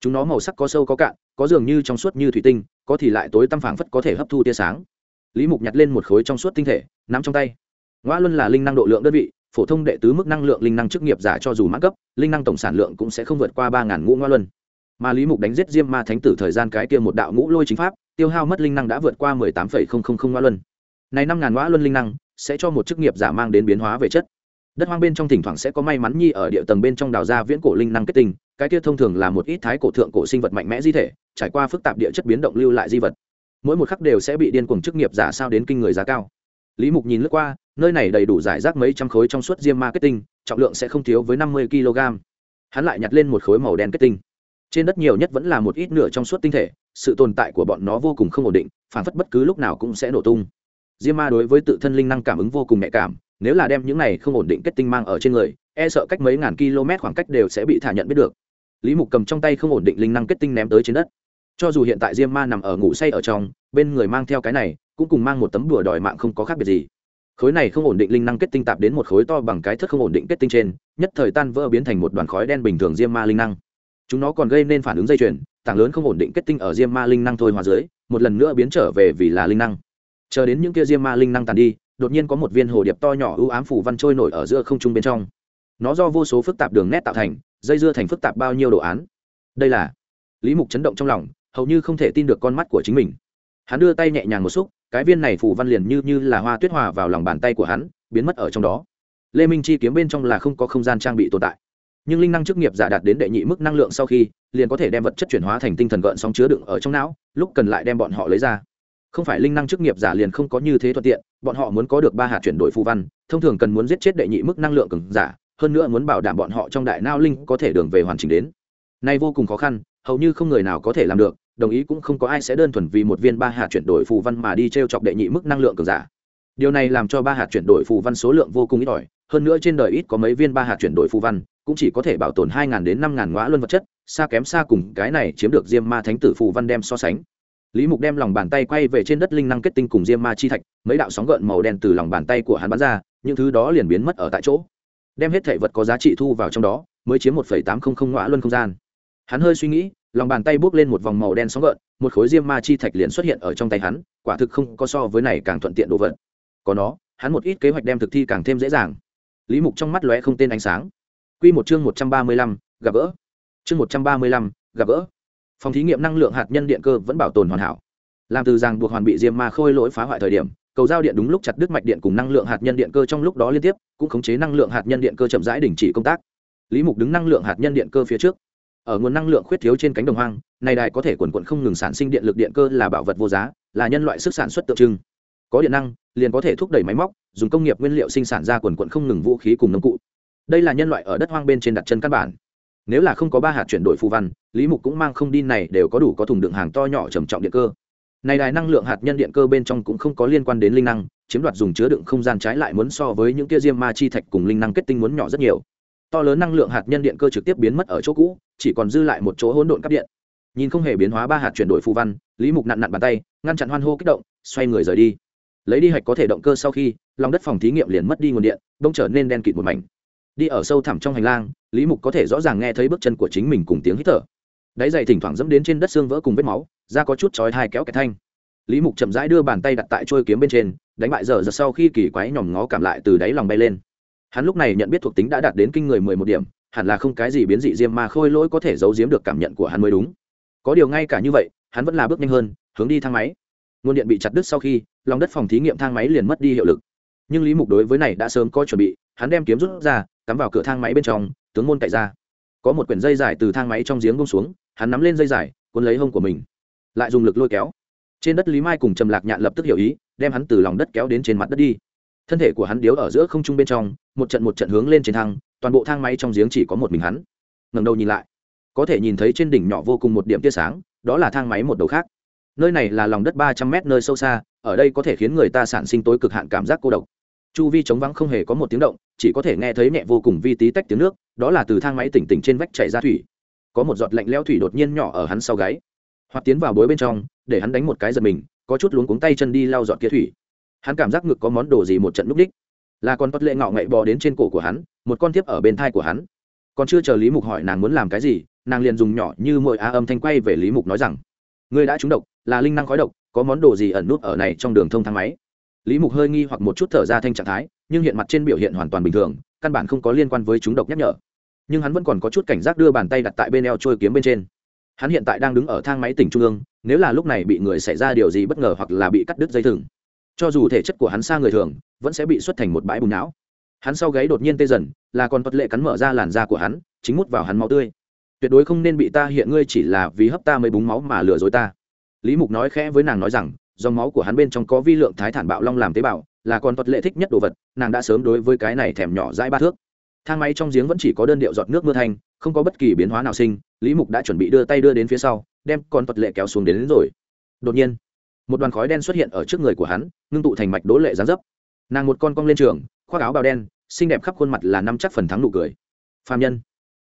Chúng nó màu sắc có sâu có cạn, có dường như trong suốt như thủy tinh, có thì lại tối tăm phảng phất có thể hấp thu tia sáng. Lý mục nhặt lên một khối trong suốt tinh thể, nắm trong tay ngoa luân là linh năng độ lượng đơn vị, phổ thông đệ tứ mức năng lượng linh năng chức nghiệp giả cho dù mãn cấp, linh năng tổng sản lượng cũng sẽ không vượt qua ba ngàn ngũ ngoa luân. Mà lý mục đánh giết diêm ma thánh tử thời gian cái kia một đạo ngũ lôi chính pháp, tiêu hao mất linh năng đã vượt qua mười tám phẩy không không không ngoa luân. Này năm ngàn ngoa luân linh năng sẽ cho một chức nghiệp giả mang đến biến hóa về chất. Đất hoang bên trong thỉnh thoảng sẽ có may mắn nhi ở địa tầng bên trong đào ra viễn cổ linh năng kết tinh, cái kia thông thường là một ít thái cổ thượng cổ sinh vật mạnh mẽ di thể, trải qua phức tạp địa chất biến động lưu lại di vật. Mỗi một khắc đều sẽ bị điên cuồng chức nghiệp giả sao đến kinh người giá cao lý mục nhìn lướt qua, nơi này đầy đủ giải rác mấy trăm khối trong suốt diêm ma kết tinh trọng lượng sẽ không thiếu với năm mươi kg. Hắn lại nhặt lên một khối màu đen kết tinh. Trên đất nhiều nhất vẫn là một ít nửa trong suốt tinh thể, sự tồn tại của bọn nó vô cùng không ổn định, phản phất bất cứ lúc nào cũng sẽ nổ tung. Diêm ma đối với tự thân linh năng cảm ứng vô cùng nhạy cảm, nếu là đem những này không ổn định kết tinh mang ở trên người e sợ cách mấy ngàn km khoảng cách đều sẽ bị thả nhận biết được. Lý mục cầm trong tay không ổn định linh năng kết tinh ném tới trên đất. Cho dù hiện tại diêm ma nằm ở ngủ say ở trong, bên người mang theo cái này cũng cùng mang một tấm đùa đòi mạng không có khác biệt gì. Khối này không ổn định linh năng kết tinh tạp đến một khối to bằng cái thất không ổn định kết tinh trên, nhất thời tan vỡ biến thành một đoàn khói đen bình thường diêm ma linh năng. Chúng nó còn gây nên phản ứng dây chuyền, tảng lớn không ổn định kết tinh ở diêm ma linh năng thôi hòa dưới, một lần nữa biến trở về vì là linh năng. Chờ đến những kia diêm ma linh năng tàn đi, đột nhiên có một viên hồ điệp to nhỏ ưu ám phủ văn trôi nổi ở giữa không trung bên trong. Nó do vô số phức tạp đường nét tạo thành, dây dưa thành phức tạp bao nhiêu đồ án. Đây là lý mục chấn động trong lòng, hầu như không thể tin được con mắt của chính mình. Hắn đưa tay nhẹ nhàng một xúc cái viên này phủ văn liền như như là hoa tuyết hòa vào lòng bàn tay của hắn, biến mất ở trong đó. Lê minh chi kiếm bên trong là không có không gian trang bị tồn tại. Nhưng linh năng chức nghiệp giả đạt đến đệ nhị mức năng lượng sau khi, liền có thể đem vật chất chuyển hóa thành tinh thần gợn sóng chứa đựng ở trong não, lúc cần lại đem bọn họ lấy ra. Không phải linh năng chức nghiệp giả liền không có như thế thuận tiện, bọn họ muốn có được ba hạt chuyển đổi phù văn, thông thường cần muốn giết chết đệ nhị mức năng lượng cường giả, hơn nữa muốn bảo đảm bọn họ trong đại nao linh có thể đường về hoàn chỉnh đến. Nay vô cùng khó khăn, hầu như không người nào có thể làm được đồng ý cũng không có ai sẽ đơn thuần vì một viên ba hạt chuyển đổi phù văn mà đi t r e o chọc đệ nhị mức năng lượng cường giả. Điều này làm cho ba hạt chuyển đổi phù văn số lượng vô cùng ít ỏi, hơn nữa trên đời ít có mấy viên ba hạt chuyển đổi phù văn, cũng chỉ có thể bảo tồn hai đến năm ngõa luân vật chất, xa kém xa cùng cái này chiếm được diêm ma thánh tử phù văn đem so sánh. Lý mục đem lòng bàn tay quay về trên đất linh năng kết tinh cùng diêm ma chi thạch, mấy đạo sóng gợn màu đen từ lòng bàn tay của hắn bắn ra, những thứ đó liền biến mất ở tại chỗ. Đem hết thể vật có giá trị thu vào trong đó, mới chiếm một tám trăm linh ngõ luân không gian. Hắn hơi suy nghĩ lòng bàn tay bước lên một vòng màu đen sóng gợn, một khối diêm ma chi thạch liền xuất hiện ở trong tay hắn, quả thực không có so với này càng thuận tiện đồ vật. Có nó, hắn một ít kế hoạch đem thực thi càng thêm dễ dàng. Lý mục trong mắt lóe không tên ánh sáng. Q một chương một trăm ba mươi lăm, gặp gỡ. Chương một trăm ba mươi lăm, gặp gỡ. Phòng thí nghiệm năng lượng hạt nhân điện cơ vẫn bảo tồn hoàn hảo. Làm từ rằng buộc hoàn bị diêm ma khôi lỗi phá hoại thời điểm, cầu giao điện đúng lúc chặt đứt mạch điện cùng năng lượng hạt nhân điện cơ trong lúc đó liên tiếp, cũng khống chế năng lượng hạt nhân điện cơ chậm rãi đình chỉ công tác. Lý mục đứng năng lượng hạt nhân điện cơ phía trước ở nguồn năng lượng khuyết thiếu trên cánh đồng hoang này đài có thể quần quận không ngừng sản sinh điện lực điện cơ là bảo vật vô giá, là nhân loại sức sản xuất tượng trưng. Có điện năng, liền có thể thúc đẩy máy móc, dùng công nghiệp nguyên liệu sinh sản ra quần quận không ngừng vũ khí cùng nông cụ. Đây là nhân loại ở đất hoang bên trên đặt chân căn bản. Nếu là không có ba hạt chuyển đổi phù văn, lý mục cũng mang không đi này đều có đủ có thùng đựng hàng to nhỏ trầm trọng điện cơ. Này đài năng lượng hạt nhân điện cơ bên trong cũng không có liên quan đến linh năng, chiếm đoạt dùng chứa đựng không gian trái lại muốn so với những kia diêm ma chi thạch cùng linh năng kết tinh muốn nhỏ rất nhiều to lớn năng lượng hạt nhân điện cơ trực tiếp biến mất ở chỗ cũ, chỉ còn dư lại một chỗ hỗn độn cắp điện. Nhìn không hề biến hóa ba hạt chuyển đổi phù văn, lý mục nặn nặn bàn tay, ngăn chặn hoan hô kích động, xoay người rời đi. Lấy đi hạch có thể động cơ sau khi, lòng đất phòng thí nghiệm liền mất đi nguồn điện đông trở nên đen kịt một mảnh. Đi ở sâu thẳm trong hành lang, lý mục có thể rõ ràng nghe thấy bước chân của chính mình cùng tiếng hít thở. Đáy dày thỉnh thoảng dẫm đến trên đất xương vỡ cùng vết máu, da có chút chói hai kéo kẹt thanh. Lý mục chậm rãi đưa bàn tay đặt tại trôi kiếm bên trên, đánh bại giờ giật sau khi kỳ quái nhòm ngó cảm lại từ đáy lòng bay lên hắn lúc này nhận biết thuộc tính đã đạt đến kinh người mười một điểm, hẳn là không cái gì biến dị diêm mà khôi lỗi có thể giấu giếm được cảm nhận của hắn mới đúng. Có điều ngay cả như vậy, hắn vẫn là bước nhanh hơn, hướng đi thang máy. Nguồn điện bị chặt đứt sau khi, lòng đất phòng thí nghiệm thang máy liền mất đi hiệu lực. Nhưng lý mục đối với này đã sớm có chuẩn bị, hắn đem kiếm rút ra, cắm vào cửa thang máy bên trong, tướng môn cậy ra. Có một quyển dây dài từ thang máy trong giếng bông xuống, hắn nắm lên dây dài, cuốn lấy hông của mình. Lại dùng lực lôi kéo. Trên đất lý mai cùng trầm lạc nhạn lập tức hiểu ý, đem hắn từ lòng đất kéo đến trên mặt đất đi thân thể của hắn điếu ở giữa không trung bên trong, một trận một trận hướng lên trên thang toàn bộ thang máy trong giếng chỉ có một mình hắn. Ngầm đầu nhìn lại, có thể nhìn thấy trên đỉnh nhỏ vô cùng một điểm tia sáng, đó là thang máy một đầu khác. Nơi này là lòng đất ba trăm mét nơi sâu xa, ở đây có thể khiến người ta sản sinh tối cực hạn cảm giác cô độc. Chu vi chống vắng không hề có một tiếng động, chỉ có thể nghe thấy nhẹ vô cùng vi tí tách tiếng nước, đó là từ thang máy tỉnh tỉnh trên vách chảy ra thủy. Có một giọt lạnh leo thủy đột nhiên nhỏ ở hắn sau gáy. Hoặc tiến vào bối bên trong, để hắn đánh một cái giật mình, có chút luống cuống tay chân đi lau giọt kia thủy hắn cảm giác ngực có món đồ gì một trận núp đích. Là con tót lệ ngạo ngậy bò đến trên cổ của hắn, một con tiếp ở bên thai của hắn. Còn chưa chờ lý mục hỏi nàng muốn làm cái gì, nàng liền dùng nhỏ như mội á âm thanh quay về lý mục nói rằng, ngươi đã trúng độc, là linh năng khói độc, có món đồ gì ẩn nút ở này trong đường thông thang máy? Lý mục hơi nghi hoặc một chút thở ra thanh trạng thái, nhưng hiện mặt trên biểu hiện hoàn toàn bình thường, căn bản không có liên quan với chúng độc nhắc nhở. Nhưng hắn vẫn còn có chút cảnh giác đưa bàn tay đặt tại bên eo trôi kiếm bên trên. Hắn hiện tại đang đứng ở thang máy tỉnh trung ương, nếu là lúc này bị người xảy ra điều gì bất ngờ hoặc là bị cắt đứt dây thừng cho dù thể chất của hắn xa người thường vẫn sẽ bị xuất thành một bãi bùn não. Hắn sau gáy đột nhiên tê dần là còn vật lệ cắn mở ra làn da của hắn chính mút vào hắn máu tươi. Tuyệt đối không nên bị ta hiện ngươi chỉ là vì hấp ta mới búng máu mà lừa dối ta. Lý mục nói khẽ với nàng nói rằng dòng máu của hắn bên trong có vi lượng thái thản bạo long làm tế bào là con vật lệ thích nhất đồ vật nàng đã sớm đối với cái này thèm nhỏ dãi ba thước. Thang máy trong giếng vẫn chỉ có đơn điệu giọt nước mưa thanh không có bất kỳ biến hóa nào sinh lý mục đã chuẩn bị đưa tay đưa đến phía sau đem con vật lệ kéo xuống đến, đến rồi. Đột nhiên một đoàn khói đen xuất hiện ở trước người của hắn, ngưng tụ thành mạch đỗ lệ gián dấp. Nàng một con cong lên trường, khoác áo bào đen, xinh đẹp khắp khuôn mặt là năm chắc phần thắng nụ cười. Phạm nhân,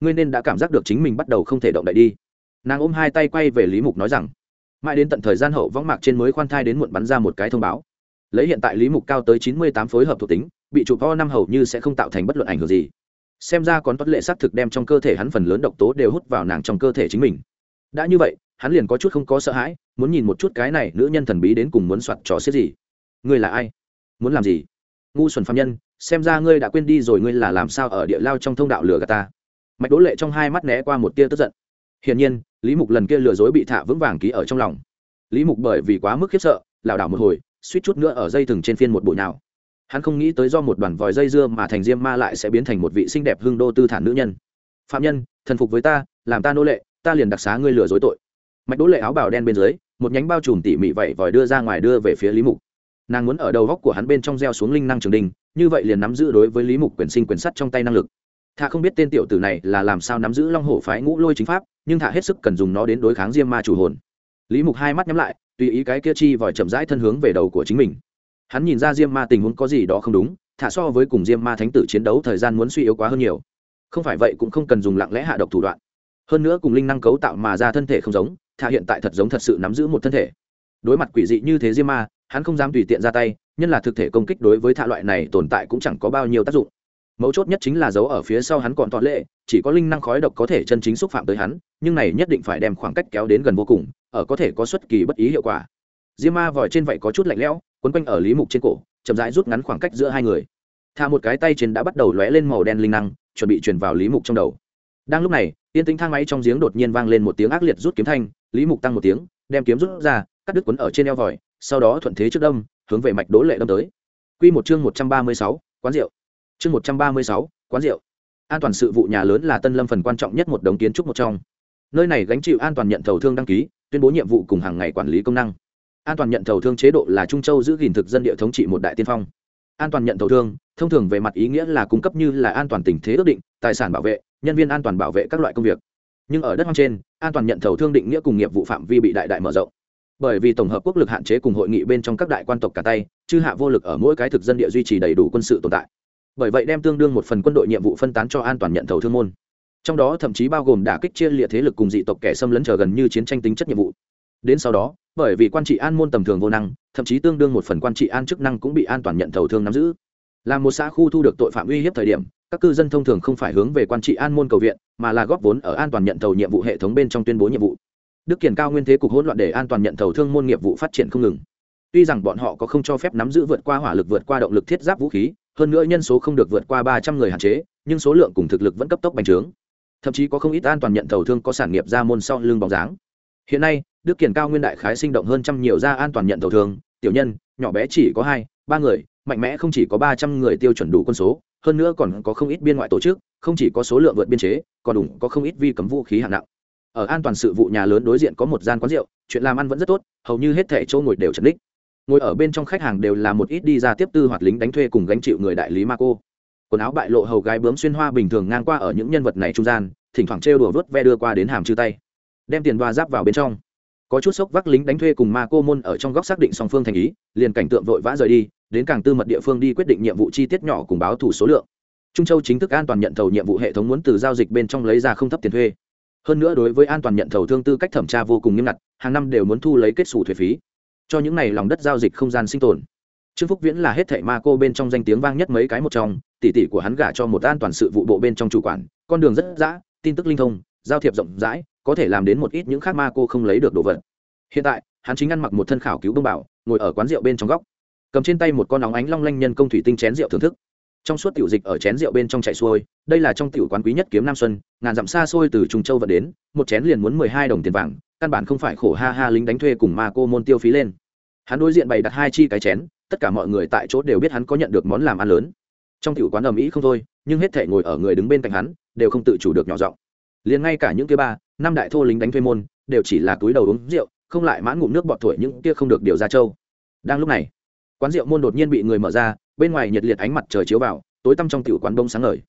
ngươi nên đã cảm giác được chính mình bắt đầu không thể động đậy đi. Nàng ôm hai tay quay về lý mục nói rằng, mãi đến tận thời gian hậu võng mạc trên mới khoan thai đến muộn bắn ra một cái thông báo. Lấy hiện tại lý mục cao tới chín mươi tám phối hợp thuộc tính, bị chụp ho năm hầu như sẽ không tạo thành bất luận ảnh hưởng gì. Xem ra còn tuất lệ xác thực đem trong cơ thể hắn phần lớn độc tố đều hút vào nàng trong cơ thể chính mình. Đã như vậy hắn liền có chút không có sợ hãi, muốn nhìn một chút cái này nữ nhân thần bí đến cùng muốn soạt trò xếp gì. Ngươi là ai? Muốn làm gì? Ngu xuẩn phạm nhân, xem ra ngươi đã quên đi rồi ngươi là làm sao ở địa lao trong thông đạo lửa gà ta. Mạch đỗ lệ trong hai mắt né qua một tia tức giận. Hiển nhiên, lý mục lần kia lừa dối bị thả vững vàng ký ở trong lòng. Lý mục bởi vì quá mức khiếp sợ, lảo đảo một hồi, suýt chút nữa ở dây thừng trên phiên một bụi nào hắn không nghĩ tới do một đoàn vòi dây dưa mà thành diêm ma lại sẽ biến thành một vị xinh đẹp hương đô tư thản nữ nhân. Phạm nhân, thần phục với ta, làm ta nô lệ, ta liền đặc xá ngươi lừa dối tội mạch đỗ lệ áo bào đen bên dưới, một nhánh bao trùm tỉ mỉ vậy vòi đưa ra ngoài đưa về phía lý mục. Nàng muốn ở đầu góc của hắn bên trong gieo xuống linh năng trường đình như vậy liền nắm giữ đối với lý mục quyền sinh quyền sắt trong tay năng lực. Thà không biết tên tiểu tử này là làm sao nắm giữ long hổ phái ngũ lôi chính pháp, nhưng Thà hết sức cần dùng nó đến đối kháng diêm ma chủ hồn. Lý mục hai mắt nhắm lại, tùy ý cái kia chi vòi chậm rãi thân hướng về đầu của chính mình. Hắn nhìn ra diêm ma tình huống có gì đó không đúng thả so với cùng diêm ma thánh tử chiến đấu thời gian muốn suy yếu quá hơn nhiều. Không phải vậy cũng không cần dùng lặng lẽ hạ độc thủ đoạn. Hơn nữa cùng linh năng cấu tạo mà ra thân thể không giống thả hiện tại thật giống thật sự nắm giữ một thân thể. Đối mặt quỷ dị như thế diêm ma, hắn không dám tùy tiện ra tay, nhân là thực thể công kích đối với thạ loại này tồn tại cũng chẳng có bao nhiêu tác dụng. Mấu chốt nhất chính là dấu ở phía sau hắn còn toàn lệ, chỉ có linh năng khói độc có thể chân chính xúc phạm tới hắn, nhưng này nhất định phải đem khoảng cách kéo đến gần vô cùng, ở có thể có xuất kỳ bất ý hiệu quả. Diêm ma vòi trên vậy có chút lạnh lẽo, quấn quanh ở lý mục trên cổ, chậm rãi rút ngắn khoảng cách giữa hai người. Thả một cái tay trên đã bắt đầu lóe lên màu đen linh năng, chuẩn bị truyền vào lý mục trong đầu. Đang lúc này yên tĩnh thang máy trong giếng đột nhiên vang lên một tiếng ác liệt rút kiếm thanh lý mục tăng một tiếng đem kiếm rút ra cắt đứt quấn ở trên eo vòi sau đó thuận thế trước đâm hướng về mạch đố lệ đâm tới Quy một chương một trăm ba mươi sáu, quán rượu. Chương một trăm ba mươi sáu, quán rượu. An toàn sự vụ nhà lớn là Tân Lâm phần quan trọng nhất một đống kiến trúc một trong. Nơi này gánh chịu an toàn nhận thầu thương đăng ký, tuyên bố nhiệm vụ cùng hàng ngày quản lý công năng. An toàn nhận thầu thương chế độ là Trung Châu giữ gìn thực dân địa thống trị một đại tiên phong. An toàn nhận thầu thương, thông thường về mặt ý nghĩa là cung cấp như là an toàn tình thế ước định, tài sản bảo vệ, nhân viên an toàn bảo vệ các loại công việc. Nhưng ở đất hoang trên, an toàn nhận thầu thương định nghĩa cùng nghiệp vụ phạm vi bị đại đại mở rộng. Bởi vì tổng hợp quốc lực hạn chế cùng hội nghị bên trong các đại quan tộc cả tay chư hạ vô lực ở mỗi cái thực dân địa duy trì đầy đủ quân sự tồn tại. Bởi vậy đem tương đương một phần quân đội nhiệm vụ phân tán cho an toàn nhận thầu thương môn. Trong đó thậm chí bao gồm đả kích chia liệt thế lực cùng dị tộc kẻ xâm lấn chờ gần như chiến tranh tính chất nhiệm vụ. Đến sau đó bởi vì quan trị an môn tầm thường vô năng thậm chí tương đương một phần quan trị an chức năng cũng bị an toàn nhận thầu thương nắm giữ. Là một xã khu thu được tội phạm uy hiếp thời điểm các cư dân thông thường không phải hướng về quan trị an môn cầu viện, mà là góp vốn ở an toàn nhận thầu nhiệm vụ hệ thống bên trong tuyên bố nhiệm vụ. Đức kiển cao nguyên thế cục hỗn loạn để an toàn nhận thầu thương môn nghiệp vụ phát triển không ngừng. Tuy rằng bọn họ có không cho phép nắm giữ vượt qua hỏa lực vượt qua động lực thiết giáp vũ khí, hơn nữa nhân số không được vượt qua ba trăm người hạn chế, nhưng số lượng cùng thực lực vẫn cấp tốc bành trướng. Thậm chí có không ít an toàn nhận thầu thương có sản nghiệp ra môn sau lưng bóng dáng. Hiện nay, đức kiển cao nguyên đại khái sinh động hơn trăm nhiều gia an toàn nhận thầu thương, tiểu nhân, nhỏ bé chỉ có hai, ba người, mạnh mẽ không chỉ có ba trăm người tiêu chuẩn đủ quân số hơn nữa còn có không ít biên ngoại tổ chức, không chỉ có số lượng vượt biên chế, còn đủ có không ít vi cấm vũ khí hạng nặng. Ở an toàn sự vụ nhà lớn đối diện có một gian quán rượu, chuyện làm ăn vẫn rất tốt, hầu như hết thẻ chỗ ngồi đều trần đích. Ngồi ở bên trong khách hàng đều là một ít đi ra tiếp tư hoặc lính đánh thuê cùng gánh chịu người đại lý ma cô quần áo bại lộ hầu gái bướm xuyên hoa bình thường ngang qua ở những nhân vật này trung gian, thỉnh thoảng trêu đùa vớt ve đưa qua đến hàm chư tay. Đem tiền đoa giáp vào bên trong. Có chút sốc vác lính đánh thuê cùng ma cô môn ở trong góc xác định song phương thành ý, liền cảnh tượng vội vã rời đi đến càng tư mật địa phương đi quyết định nhiệm vụ chi tiết nhỏ cùng báo thủ số lượng. Trung châu chính thức an toàn nhận thầu nhiệm vụ hệ thống muốn từ giao dịch bên trong lấy ra không thấp tiền thuê. Hơn nữa đối với an toàn nhận thầu thương tư cách thẩm tra vô cùng nghiêm ngặt, hàng năm đều muốn thu lấy kết xù thuế phí. Cho những này lòng đất giao dịch không gian sinh tồn. Trương phúc viễn là hết thảy ma cô bên trong danh tiếng vang nhất mấy cái một trong, tỷ tỷ của hắn gả cho một an toàn sự vụ bộ bên trong chủ quản, con đường rất dã, tin tức linh thông, giao thiệp rộng rãi, có thể làm đến một ít những khác ma cô không lấy được đồ vật. Hiện tại, hắn chính ăn mặc một thân khảo cứu bông bảo, ngồi ở quán rượu bên trong góc cầm trên tay một con óng ánh long lanh nhân công thủy tinh chén rượu thưởng thức. Trong suốt tiểu dịch ở chén rượu bên trong chảy xuôi, đây là trong tiểu quán quý nhất kiếm nam xuân, ngàn dặm xa xôi từ trung châu vận đến, một chén liền muốn mười hai đồng tiền vàng, căn bản không phải khổ ha ha lính đánh thuê cùng ma cô môn tiêu phí lên. Hắn đối diện bày đặt hai chi cái chén, tất cả mọi người tại chỗ đều biết hắn có nhận được món làm ăn lớn. Trong tiểu quán ầm ĩ không thôi, nhưng hết thể ngồi ở người đứng bên cạnh hắn, đều không tự chủ được nhỏ giọng. Liền ngay cả những kia ba, năm đại thô lính đánh thuê môn, đều chỉ là túi đầu uống rượu, không lại mãn ngụm nước bọt thổi những kia không được điều ra châu. Đang lúc này quán rượu môn đột nhiên bị người mở ra, bên ngoài nhiệt liệt ánh mặt trời chiếu vào, tối tăm trong tiểu quán bông sáng ngời.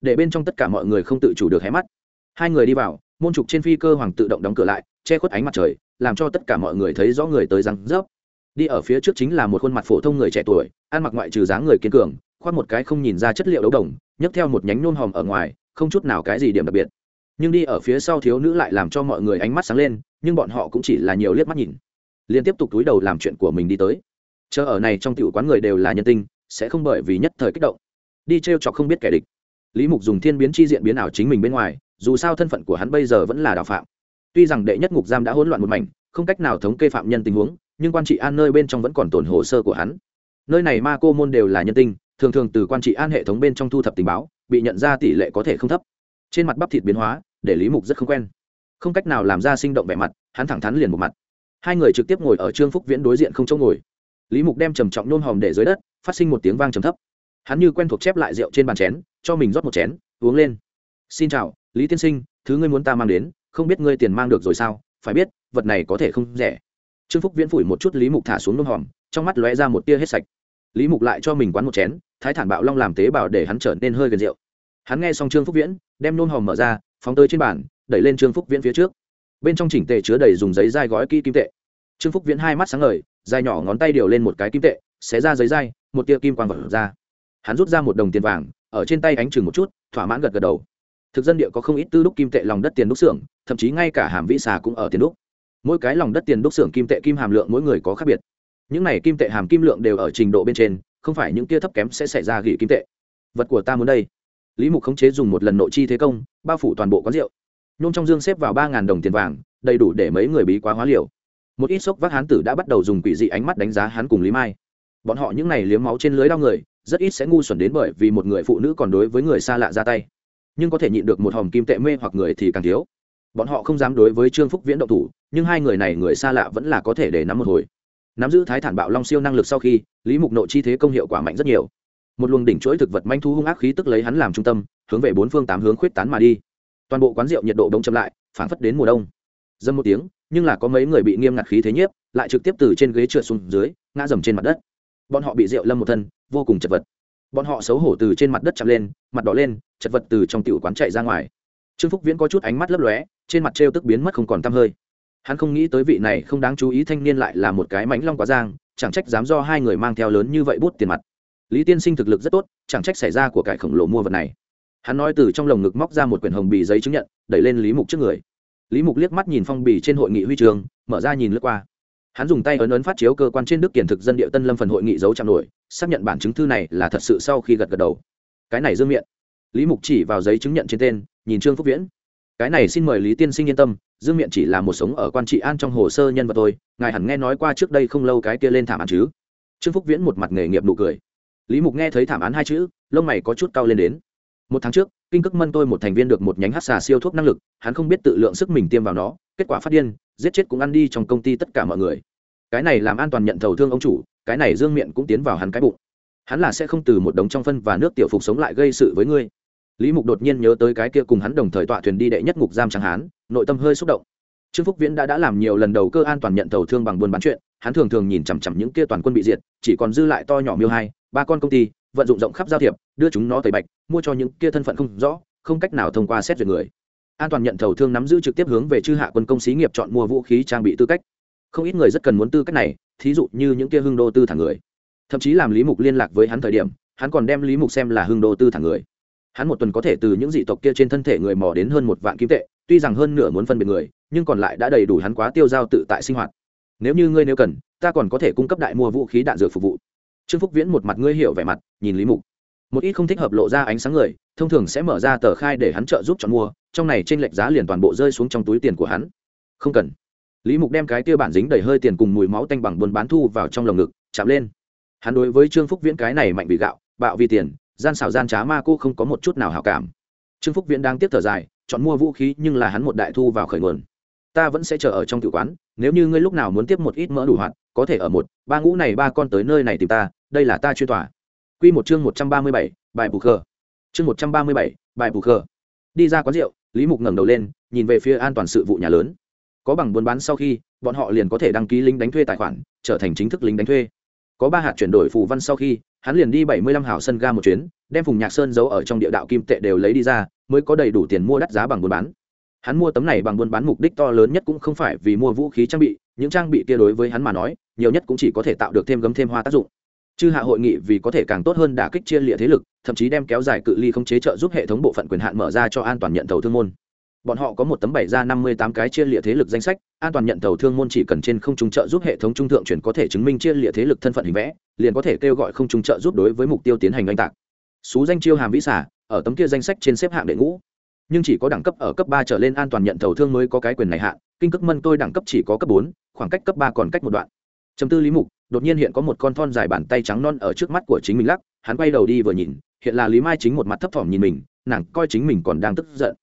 Để bên trong tất cả mọi người không tự chủ được hé mắt. Hai người đi vào, môn trục trên phi cơ hoàng tự động đóng cửa lại, che khuất ánh mặt trời, làm cho tất cả mọi người thấy rõ người tới răng rớp. Đi ở phía trước chính là một khuôn mặt phổ thông người trẻ tuổi, ăn mặc ngoại trừ dáng người kiên cường, khoác một cái không nhìn ra chất liệu đấu đồng, nhấc theo một nhánh nôn hòm ở ngoài, không chút nào cái gì điểm đặc biệt. Nhưng đi ở phía sau thiếu nữ lại làm cho mọi người ánh mắt sáng lên, nhưng bọn họ cũng chỉ là nhiều liếc mắt nhìn. Liên tiếp tục túi đầu làm chuyện của mình đi tới chờ ở này trong tiểu quán người đều là nhân tinh, sẽ không bởi vì nhất thời kích động. Đi t r e o chọc không biết kẻ địch. Lý mục dùng thiên biến chi diện biến ảo chính mình bên ngoài, dù sao thân phận của hắn bây giờ vẫn là đạo phạm. Tuy rằng đệ nhất ngục giam đã hỗn loạn một mảnh, không cách nào thống kê phạm nhân tình huống, nhưng quan trị an nơi bên trong vẫn còn tồn hồ sơ của hắn. Nơi này ma cô môn đều là nhân tinh, thường thường từ quan trị an hệ thống bên trong thu thập tình báo, bị nhận ra tỷ lệ có thể không thấp. Trên mặt bắp thịt biến hóa, để lý mục rất không quen. Không cách nào làm ra sinh động vẻ mặt, hắn thẳng thắn liền một mặt. Hai người trực tiếp ngồi ở trương phúc viễn đối diện không chỗ ngồi lý mục đem trầm trọng nôn hòm để dưới đất, phát sinh một tiếng vang trầm thấp. Hắn như quen thuộc chép lại rượu trên bàn chén, cho mình rót một chén, uống lên. Xin chào, lý tiên sinh, thứ ngươi muốn ta mang đến, không biết ngươi tiền mang được rồi sao? Phải biết, vật này có thể không rẻ. Trương phúc viễn phủi một chút lý mục thả xuống nôn hòm, trong mắt lóe ra một tia hết sạch. Lý mục lại cho mình quán một chén, thái thản bạo long làm tế bào để hắn trở nên hơi gần rượu. Hắn nghe xong trương phúc viễn, đem nôn hòm mở ra, phóng tới trên bàn, đẩy lên trương phúc viễn phía trước. Bên trong chỉnh tề chứa đầy dùng giấy dai gói kỹ kim tệ. Trương phúc viễn hai mắt sáng ngời dài nhỏ ngón tay điều lên một cái kim tệ, xé ra giấy dai, một tia kim quang vật ra. Hắn rút ra một đồng tiền vàng, ở trên tay ánh chừng một chút, thỏa mãn gật gật đầu. Thực dân địa có không ít tư đúc kim tệ lòng đất tiền đúc xưởng, thậm chí ngay cả hàm vĩ xà cũng ở tiền đúc. Mỗi cái lòng đất tiền đúc xưởng kim tệ kim hàm lượng mỗi người có khác biệt. Những này kim tệ hàm kim lượng đều ở trình độ bên trên, không phải những kia thấp kém sẽ xảy ra gỉ kim tệ. Vật của ta muốn đây. Lý mục khống chế dùng một lần nội chi thế công, bao phủ toàn bộ quán rượu. Nhôm trong dương xếp vào ba đồng tiền vàng, đầy đủ để mấy người bí quá hóa liều một ít sốc vác hán tử đã bắt đầu dùng quỷ dị ánh mắt đánh giá hắn cùng lý mai. Bọn họ những n à y liếm máu trên lưới đau người, rất ít sẽ ngu xuẩn đến bởi vì một người phụ nữ còn đối với người xa lạ ra tay. Nhưng có thể nhịn được một hòm kim tệ mê hoặc người thì càng thiếu. Bọn họ không dám đối với trương phúc viễn động thủ, nhưng hai người này người xa lạ vẫn là có thể để nắm một hồi. Nắm giữ thái thản bạo long siêu năng lực sau khi, lý mục nội chi thế công hiệu quả mạnh rất nhiều. Một luồng đỉnh chuỗi thực vật manh thu hung ác khí tức lấy hắn làm trung tâm, hướng về bốn phương tám hướng khuyết tán mà đi. Toàn bộ quán rượu nhiệt độ đông chậm lại, phảng phất đến mùa đông dâm một tiếng, nhưng là có mấy người bị nghiêm ngặt khí thế nhiếp, lại trực tiếp từ trên ghế trượt xuống dưới, ngã dầm trên mặt đất. Bọn họ bị rượu lâm một thân, vô cùng chật vật. Bọn họ xấu hổ từ trên mặt đất chạm lên, mặt đỏ lên, chật vật từ trong tiểu quán chạy ra ngoài. Trương phúc viễn có chút ánh mắt lấp lóe, trên mặt trêu tức biến mất không còn tăm hơi. Hắn không nghĩ tới vị này không đáng chú ý thanh niên lại là một cái mánh long quá giang, chẳng trách dám do hai người mang theo lớn như vậy bút tiền mặt. Lý tiên sinh thực lực rất tốt, chẳng trách xảy ra của cải khổng lồ mua vật này. Hắn nói từ trong lồng ngực móc ra một quyển hồng bì giấy chứng nhận, đẩy lên lý mục trước người lý mục liếc mắt nhìn phong bì trên hội nghị huy trường, mở ra nhìn lướt qua. Hắn dùng tay ấn ấn phát chiếu cơ quan trên đức kiển thực dân địa tân lâm phần hội nghị dấu chạm nổi, xác nhận bản chứng thư này là thật sự sau khi gật gật đầu. Cái này dương miệng. Lý mục chỉ vào giấy chứng nhận trên tên, nhìn trương phúc viễn. Cái này xin mời lý tiên sinh yên tâm, dương miện chỉ là một sống ở quan trị an trong hồ sơ nhân vật thôi, ngài hẳn nghe nói qua trước đây không lâu cái kia lên thảm án chứ? Trương phúc viễn một mặt nghề nghiệp nụ cười. Lý mục nghe thấy thảm án hai chữ, lông mày có chút cao lên đến. Một tháng trước kinh cước mân tôi một thành viên được một nhánh hát xà siêu thuốc năng lực, hắn không biết tự lượng sức mình tiêm vào nó, kết quả phát điên, giết chết cũng ăn đi trong công ty tất cả mọi người. Cái này làm an toàn nhận thầu thương ông chủ, cái này dương miệng cũng tiến vào hắn cái bụng. Hắn là sẽ không từ một đống trong phân và nước tiểu phục sống lại gây sự với ngươi. Lý mục đột nhiên nhớ tới cái kia cùng hắn đồng thời tọa thuyền đi đệ nhất ngục giam chẳng hán, nội tâm hơi xúc động. Trương phúc viễn đã đã làm nhiều lần đầu cơ an toàn nhận thầu thương bằng buôn bán chuyện, hắn thường thường nhìn chằm chằm những kia toàn quân bị diệt, chỉ còn dư lại to nhỏ miêu hai, ba con công ty, vận dụng rộng khắp giao thiệp đưa chúng nó tẩy bạch, mua cho những kia thân phận không rõ, không cách nào thông qua xét duyệt người. An toàn nhận thầu thương nắm giữ trực tiếp hướng về chư hạ quân công xí nghiệp chọn mua vũ khí trang bị tư cách. Không ít người rất cần muốn tư cách này, thí dụ như những kia hưng đô tư thẳng người. Thậm chí làm lý mục liên lạc với hắn thời điểm, hắn còn đem lý mục xem là hưng đô tư thẳng người. Hắn một tuần có thể từ những dị tộc kia trên thân thể người mò đến hơn một vạn kim tệ, tuy rằng hơn nửa muốn phân biệt người, nhưng còn lại đã đầy đủ hắn quá tiêu giao tự tại sinh hoạt. Nếu như ngươi nếu cần, ta còn có thể cung cấp đại mua vũ khí đạn dược phục vụ. Trương phúc viễn một mặt ngươi hiểu vẻ mặt, nhìn lý mục một ít không thích hợp lộ ra ánh sáng người, thông thường sẽ mở ra tờ khai để hắn trợ giúp chọn mua, trong này trên lệch giá liền toàn bộ rơi xuống trong túi tiền của hắn. Không cần. Lý mục đem cái tiêu bản dính đầy hơi tiền cùng mùi máu tanh bằng buôn bán thu vào trong lồng ngực, chạm lên. Hắn đối với trương phúc viễn cái này mạnh vì gạo, bạo vì tiền, gian xảo gian trá ma cô không có một chút nào hào cảm. Trương phúc viễn đang tiếp thở dài, chọn mua vũ khí nhưng là hắn một đại thu vào khởi nguồn. Ta vẫn sẽ chờ ở trong tự quán, nếu như ngươi lúc nào muốn tiếp một ít mỡ đủ hoạt, có thể ở một, ba ngũ này ba con tới nơi này tìm ta, đây là ta chuyên tỏa Quy một chương một trăm ba mươi bảy, bài bù khờ. Chương một trăm ba mươi bảy, bài bù khờ. Đi ra quán rượu, Lý Mục ngẩng đầu lên, nhìn về phía an toàn sự vụ nhà lớn. Có bằng buôn bán sau khi, bọn họ liền có thể đăng ký lính đánh thuê tài khoản, trở thành chính thức lính đánh thuê. Có ba hạt chuyển đổi phù văn sau khi, hắn liền đi bảy mươi lăm hào sân ga một chuyến, đem Phùng Nhạc Sơn giấu ở trong địa đạo kim tệ đều lấy đi ra, mới có đầy đủ tiền mua đắt giá bằng buôn bán. Hắn mua tấm này bằng buôn bán mục đích to lớn nhất cũng không phải vì mua vũ khí trang bị, những trang bị kia đối với hắn mà nói, nhiều nhất cũng chỉ có thể tạo được thêm gấm thêm hoa tác dụng chư hạ hội nghị vì có thể càng tốt hơn đả kích chia lịa thế lực, thậm chí đem kéo dài cự ly không chế trợ giúp hệ thống bộ phận quyền hạn mở ra cho an toàn nhận thầu thương môn. Bọn họ có một tấm bảy ra năm mươi tám cái chia lịa thế lực danh sách, an toàn nhận thầu thương môn chỉ cần trên không trung trợ giúp hệ thống trung thượng chuyển có thể chứng minh chia lịa thế lực thân phận hình vẽ, liền có thể kêu gọi không trung trợ giúp đối với mục tiêu tiến hành oanh tạc. Xú danh chiêu hàm vĩ xả ở tấm kia danh sách trên xếp hạng đệ ngũ. Nhưng chỉ có đẳng cấp ở cấp ba trở lên an toàn nhận thầu thương mới có cái quyền này hạn kinh cước mân tôi đẳng cấp chỉ có cấp bốn, khoảng cách cấp ba còn cách một đoạn. Chấm tư lý mục đột nhiên hiện có một con thon dài bàn tay trắng non ở trước mắt của chính mình lắc, hắn quay đầu đi vừa nhìn, hiện là lý mai chính một mặt thấp thỏm nhìn mình, nàng coi chính mình còn đang tức giận.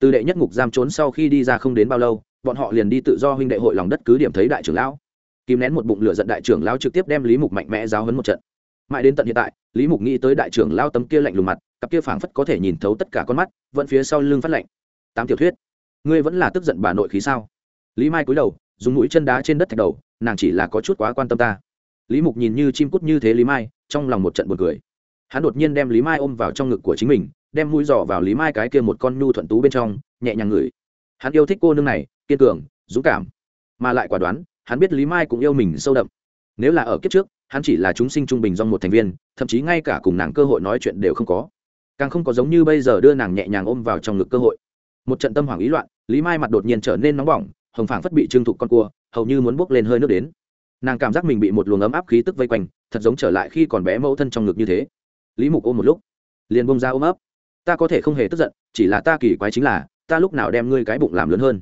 Từ đệ nhất ngục giam trốn sau khi đi ra không đến bao lâu, bọn họ liền đi tự do huynh đệ hội lòng đất cứ điểm thấy đại trưởng lão. Kìm nén một bụng lửa giận đại trưởng lão trực tiếp đem lý mục mạnh mẽ giáo hấn một trận. Mãi đến tận hiện tại, lý mục nghĩ tới đại trưởng lao tấm kia lạnh lùng mặt, cặp kia phảng phất có thể nhìn thấu tất cả con mắt, vẫn phía sau lưng phát lạnh. Tám tiểu thuyết, ngươi vẫn là tức giận bà nội khí sao? Lý mai cúi đầu, dùng mũi chân đá trên đất thạch đầu, nàng chỉ là có chút quá quan tâm ta lý mục nhìn như chim cút như thế lý mai, trong lòng một trận buồn cười. Hắn đột nhiên đem lý mai ôm vào trong ngực của chính mình, đem mũi giỏ vào lý mai cái kia một con nhu thuận tú bên trong, nhẹ nhàng ngửi. Hắn yêu thích cô nương này, kiên cường, dũng cảm. Mà lại quả đoán, hắn biết lý mai cũng yêu mình sâu đậm. Nếu là ở kiếp trước, hắn chỉ là chúng sinh trung bình do một thành viên, thậm chí ngay cả cùng nàng cơ hội nói chuyện đều không có. Càng không có giống như bây giờ đưa nàng nhẹ nhàng ôm vào trong ngực cơ hội. Một trận tâm hoảng ý loạn, lý mai mặt đột nhiên trở nên nóng bỏng, hồng phảng phất bị trưng thụ con cua, hầu như muốn bốc lên hơi nước đến nàng cảm giác mình bị một luồng ấm áp khí tức vây quanh, thật giống trở lại khi còn bé mẫu thân trong ngực như thế. Lý mục ôm một lúc, liền bông ra ôm ấp. Ta có thể không hề tức giận, chỉ là ta kỳ quái chính là, ta lúc nào đem ngươi cái bụng làm lớn hơn.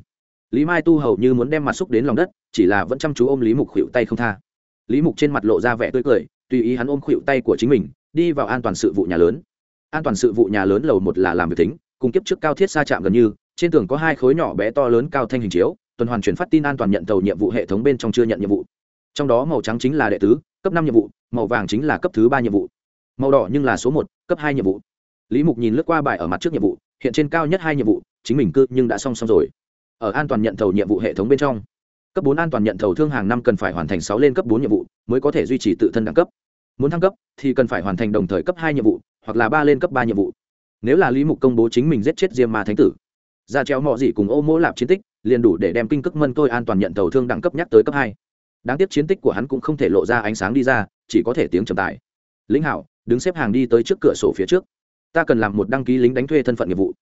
Lý mai tu hầu như muốn đem mặt xúc đến lòng đất, chỉ là vẫn chăm chú ôm lý mục khuỵu tay không tha. Lý mục trên mặt lộ ra vẻ tươi cười, tùy ý hắn ôm khuỵu tay của chính mình, đi vào an toàn sự vụ nhà lớn. An toàn sự vụ nhà lớn lầu một là làm việc tính, cùng kiếp trước cao thiết xa chạm gần như, trên tường có hai khối nhỏ bé to lớn cao thanh hình chiếu, tuần hoàn chuyển phát tin an toàn nhận tàu nhiệm vụ hệ thống bên trong chưa nhận nhiệm vụ trong đó màu trắng chính là đệ tứ, cấp năm nhiệm vụ, màu vàng chính là cấp thứ ba nhiệm vụ. Màu đỏ nhưng là số một, cấp hai nhiệm vụ. Lý mục nhìn lướt qua bài ở mặt trước nhiệm vụ, hiện trên cao nhất hai nhiệm vụ, chính mình cư nhưng đã xong xong rồi. Ở an toàn nhận thầu nhiệm vụ hệ thống bên trong, cấp bốn an toàn nhận thầu thương hàng năm cần phải hoàn thành sáu lên cấp bốn nhiệm vụ, mới có thể duy trì tự thân đẳng cấp. Muốn thăng cấp thì cần phải hoàn thành đồng thời cấp hai nhiệm vụ, hoặc là ba lên cấp ba nhiệm vụ. Nếu là lý mục công bố chính mình giết chết diêm ma thánh tử, ra treo mọi gì cùng ô mỗ lạp chiến tích, liền đủ để đem kinh cước mân tôi an toàn nhận thầu thương đẳng cấp nhắc tới cấp hai đáng tiếc chiến tích của hắn cũng không thể lộ ra ánh sáng đi ra, chỉ có thể tiếng trầm tài lĩnh hảo, đứng xếp hàng đi tới trước cửa sổ phía trước. Ta cần làm một đăng ký lính đánh thuê thân phận nghiệp vụ.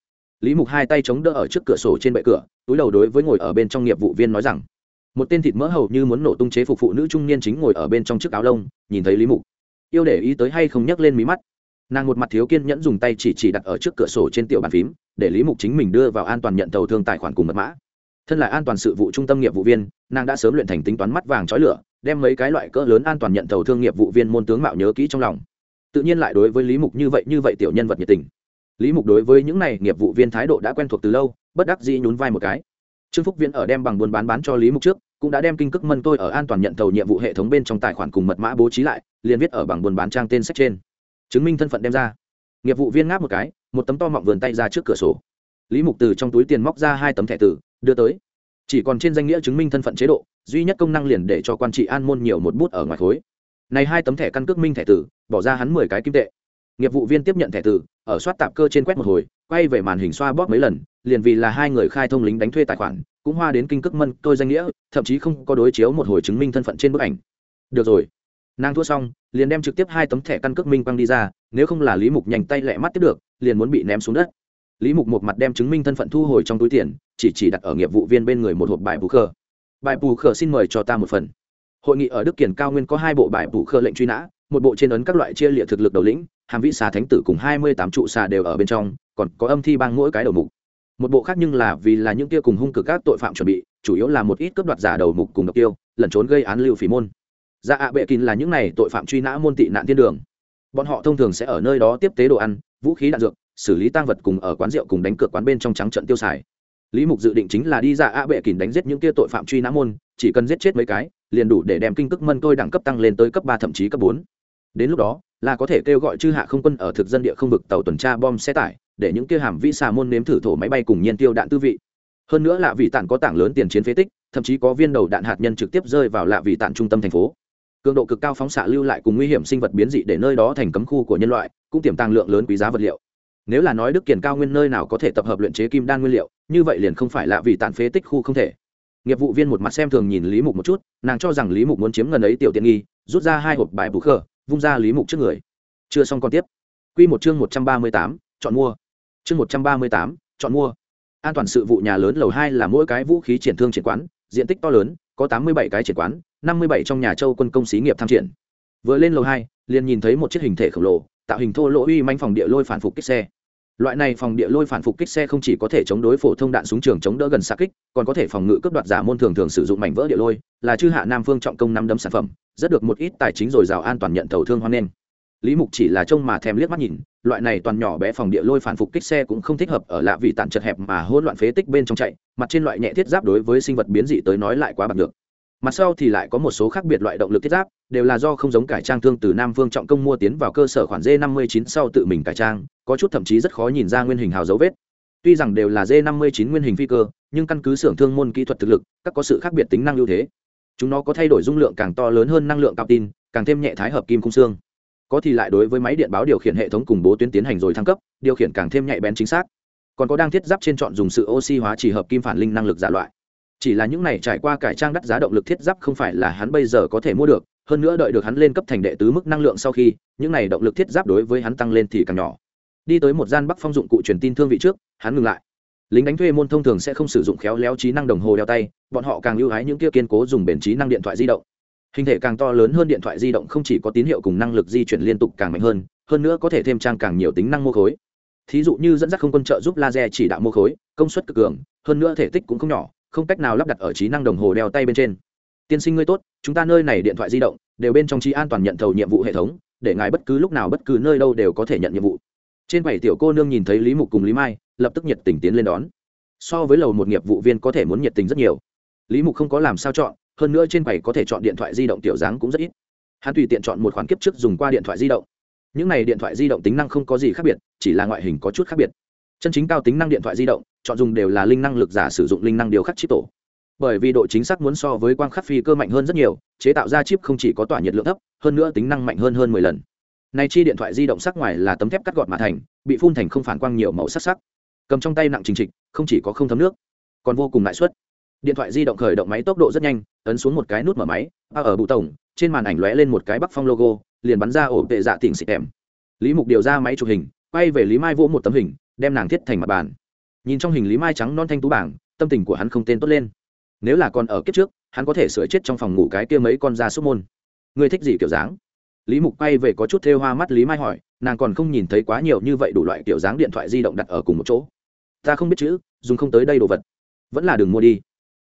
Lý mục hai tay chống đỡ ở trước cửa sổ trên bệ cửa, túi đầu đối với ngồi ở bên trong nghiệp vụ viên nói rằng, một tên thịt mỡ hầu như muốn nổ tung chế phục phụ nữ trung niên chính ngồi ở bên trong chiếc áo lông, nhìn thấy lý mục. Yêu để ý tới hay không nhấc lên mí mắt. Nàng một mặt thiếu kiên nhẫn dùng tay chỉ chỉ đặt ở trước cửa sổ trên tiểu bàn phím, để lý mục chính mình đưa vào an toàn nhận tàu thương tài khoản cùng mật mã thân là an toàn sự vụ trung tâm nghiệp vụ viên, nàng đã sớm luyện thành tính toán mắt vàng trói lửa, đem mấy cái loại cỡ lớn an toàn nhận tàu thương nghiệp vụ viên môn tướng mạo nhớ kỹ trong lòng. Tự nhiên lại đối với lý mục như vậy như vậy tiểu nhân vật nhiệt tình. Lý mục đối với những này nghiệp vụ viên thái độ đã quen thuộc từ lâu, bất đắc dĩ nhún vai một cái. Trương phúc viễn ở đem bằng buôn bán bán cho lý mục trước, cũng đã đem kinh cước mân tôi ở an toàn nhận tàu nhiệm vụ hệ thống bên trong tài khoản cùng mật mã bố trí lại, liền viết ở bằng buôn bán trang tên sách trên. Chứng minh thân phận đem ra. Nghiệp vụ viên ngáp một cái, một tấm to mọng vườn tay ra trước cửa sổ. Lý mục từ trong túi tiền móc ra hai tấm thẻ tử đưa tới. Chỉ còn trên danh nghĩa chứng minh thân phận chế độ, duy nhất công năng liền để cho quan trị an môn nhiều một bút ở ngoài khối. Này hai tấm thẻ căn cước minh thẻ tử, bỏ ra hắn mười cái kim tệ. Nghiệp vụ viên tiếp nhận thẻ tử, ở soát tạp cơ trên quét một hồi, quay về màn hình xoa bóp mấy lần, liền vì là hai người khai thông lính đánh thuê tài khoản, cũng hoa đến kinh cước mân, tôi danh nghĩa, thậm chí không có đối chiếu một hồi chứng minh thân phận trên bức ảnh. Được rồi. Nàng thua xong, liền đem trực tiếp hai tấm thẻ căn cước minh quăng đi ra, nếu không là lý mục nhanh tay lẹ mắt tiếp được, liền muốn bị ném xuống đất. Lý mục một mặt đem chứng minh thân phận thu hồi trong túi tiền chỉ chỉ đặt ở nghiệp vụ viên bên người một hộp bài bù khờ. Bài bù khờ xin mời cho ta một phần. Hội nghị ở đức kiển cao nguyên có hai bộ bài bù khờ lệnh truy nã, một bộ trên ấn các loại chia liệt thực lực đầu lĩnh, hàm vĩ xà thánh tử cùng hai mươi tám trụ xà đều ở bên trong, còn có âm thi bang mỗi cái đầu mục. Một bộ khác nhưng là vì là những kia cùng hung cực các tội phạm chuẩn bị, chủ yếu là một ít cướp đoạt giả đầu mục cùng độc tiêu lẩn trốn gây án lưu phỉ môn. Dạ ạ bệ kín là những này tội phạm truy nã môn tị nạn thiên đường. Bọn họ thông thường sẽ ở nơi đó tiếp tế đồ ăn, vũ khí đạn dược, xử lý tăng vật cùng ở quán rượu cùng đánh cược quán bên trong trắng trận tiêu xài lý mục dự định chính là đi ra ạ bệ kín đánh giết những kia tội phạm truy nã môn, chỉ cần giết chết mấy cái, liền đủ để đem kinh cước mân tôi đẳng cấp tăng lên tới cấp ba thậm chí cấp bốn. Đến lúc đó, là có thể kêu gọi chư hạ không quân ở thực dân địa không vực tàu tuần tra bom xe tải, để những kia hàm vi xà môn nếm thử thổ máy bay cùng nhiên tiêu đạn tư vị. Hơn nữa là vì tản có tảng lớn tiền chiến phế tích, thậm chí có viên đầu đạn hạt nhân trực tiếp rơi vào lạ vì tản trung tâm thành phố. Cường độ cực cao phóng xạ lưu lại cùng nguy hiểm sinh vật biến dị để nơi đó thành cấm khu của nhân loại, cũng tiềm tàng lượng lớn quý giá vật liệu nếu là nói đức kiển cao nguyên nơi nào có thể tập hợp luyện chế kim đan nguyên liệu, như vậy liền không phải là vì tàn phế tích khu không thể. Nghiệp vụ viên một mặt xem thường nhìn lý mục một chút, nàng cho rằng lý mục muốn chiếm ngần ấy tiểu tiện nghi, rút ra hai hộp bài bù khờ, vung ra lý mục trước người. Chưa xong còn tiếp. Q một chương một trăm ba mươi tám, chọn mua. Chương một trăm ba mươi tám, chọn mua. An toàn sự vụ nhà lớn lầu hai là mỗi cái vũ khí triển thương triển quán, diện tích to lớn, có tám mươi bảy cái triển quán, năm mươi bảy trong nhà châu quân công xí nghiệp tham triển. Vừa lên lầu hai, liền nhìn thấy một chiếc hình thể khổng lồ, tạo hình thô lỗ uy manh phòng địa lôi phản phục kích xe loại này phòng địa lôi phản phục kích xe không chỉ có thể chống đối phổ thông đạn súng trường chống đỡ gần xa kích, còn có thể phòng ngự cấp đoạt giả môn thường thường sử dụng mảnh vỡ địa lôi, là chư hạ nam phương trọng công năm đấm sản phẩm, rất được một ít tài chính dồi dào an toàn nhận thầu thương hoan nghênh. Lý mục chỉ là trông mà thèm liếc mắt nhìn, loại này toàn nhỏ bé phòng địa lôi phản phục kích xe cũng không thích hợp ở lạ vì tàn chật hẹp mà hỗn loạn phế tích bên trong chạy, mặt trên loại nhẹ thiết giáp đối với sinh vật biến dị tới nói lại quá bằng được mặt sau thì lại có một số khác biệt loại động lực thiết giáp, đều là do không giống cải trang thương từ nam Vương trọng công mua tiến vào cơ sở khoản d 59 sau tự mình cải trang, có chút thậm chí rất khó nhìn ra nguyên hình hào dấu vết. Tuy rằng đều là d 59 nguyên hình phi cơ, nhưng căn cứ xưởng thương môn kỹ thuật thực lực, các có sự khác biệt tính năng ưu thế. Chúng nó có thay đổi dung lượng càng to lớn hơn năng lượng cao tin, càng thêm nhẹ thái hợp kim cung xương. Có thì lại đối với máy điện báo điều khiển hệ thống cùng bố tuyến tiến hành rồi thăng cấp, điều khiển càng thêm nhạy bén chính xác. Còn có đang thiết giáp trên chọn dùng sự oxy hóa chỉ hợp kim phản linh năng lực giả loại chỉ là những này trải qua cải trang đắt giá động lực thiết giáp không phải là hắn bây giờ có thể mua được, hơn nữa đợi được hắn lên cấp thành đệ tứ mức năng lượng sau khi, những này động lực thiết giáp đối với hắn tăng lên thì càng nhỏ. Đi tới một gian bắc phong dụng cụ truyền tin thương vị trước, hắn ngừng lại. Lính đánh thuê môn thông thường sẽ không sử dụng khéo léo trí năng đồng hồ đeo tay, bọn họ càng ưu ái những kia kiên cố dùng bền trí năng điện thoại di động. Hình thể càng to lớn hơn điện thoại di động không chỉ có tín hiệu cùng năng lực di chuyển liên tục càng mạnh hơn hơn nữa có thể thêm trang càng nhiều tính năng mô khối. Thí dụ như dẫn dắt không quân trợ giúp laser chỉ đạo mô khối, công suất cực cường, hơn nữa thể tích cũng không nhỏ không cách nào lắp đặt ở trí năng đồng hồ đeo tay bên trên. Tiên sinh ngươi tốt, chúng ta nơi này điện thoại di động, đều bên trong trí an toàn nhận thầu nhiệm vụ hệ thống, để ngài bất cứ lúc nào bất cứ nơi đâu đều có thể nhận nhiệm vụ. Trên bảy tiểu cô nương nhìn thấy lý mục cùng lý mai, lập tức nhiệt tình tiến lên đón. So với lầu một nghiệp vụ viên có thể muốn nhiệt tình rất nhiều. Lý mục không có làm sao chọn, hơn nữa trên bảy có thể chọn điện thoại di động tiểu dáng cũng rất ít. Hắn tùy tiện chọn một khoản kiếp trước dùng qua điện thoại di động. Những này điện thoại di động tính năng không có gì khác biệt, chỉ là ngoại hình có chút khác biệt chân chính cao tính năng điện thoại di động, chọn dùng đều là linh năng lực giả sử dụng linh năng điều khắc chip tổ. Bởi vì độ chính xác muốn so với quang khắc phi cơ mạnh hơn rất nhiều, chế tạo ra chip không chỉ có tỏa nhiệt lượng thấp, hơn nữa tính năng mạnh hơn hơn mười lần. Này chi điện thoại di động sắc ngoài là tấm thép cắt gọt mà thành, bị phun thành không phản quang nhiều màu sắc sắc. Cầm trong tay nặng trình trịch, không chỉ có không thấm nước, còn vô cùng lãi suất. Điện thoại di động khởi động máy tốc độ rất nhanh, ấn xuống một cái nút mở máy, a ở bụ tổng, trên màn ảnh lóe lên một cái bắc phong logo, liền bắn ra ổ tệ dạ tỉnh xịt kèm lý mục điều ra máy chụp hình, quay về lý mai vỗ một tấm hình đem nàng thiết thành mặt bàn. Nhìn trong hình lý mai trắng non thanh tú bảng, tâm tình của hắn không tên tốt lên. Nếu là còn ở kiếp trước, hắn có thể sửa chết trong phòng ngủ cái kia mấy con da súc môn. Ngươi thích gì kiểu dáng? Lý mục quay về có chút thêu hoa mắt lý mai hỏi, nàng còn không nhìn thấy quá nhiều như vậy đủ loại kiểu dáng điện thoại di động đặt ở cùng một chỗ. Ta không biết chữ, dùng không tới đây đồ vật. Vẫn là đừng mua đi.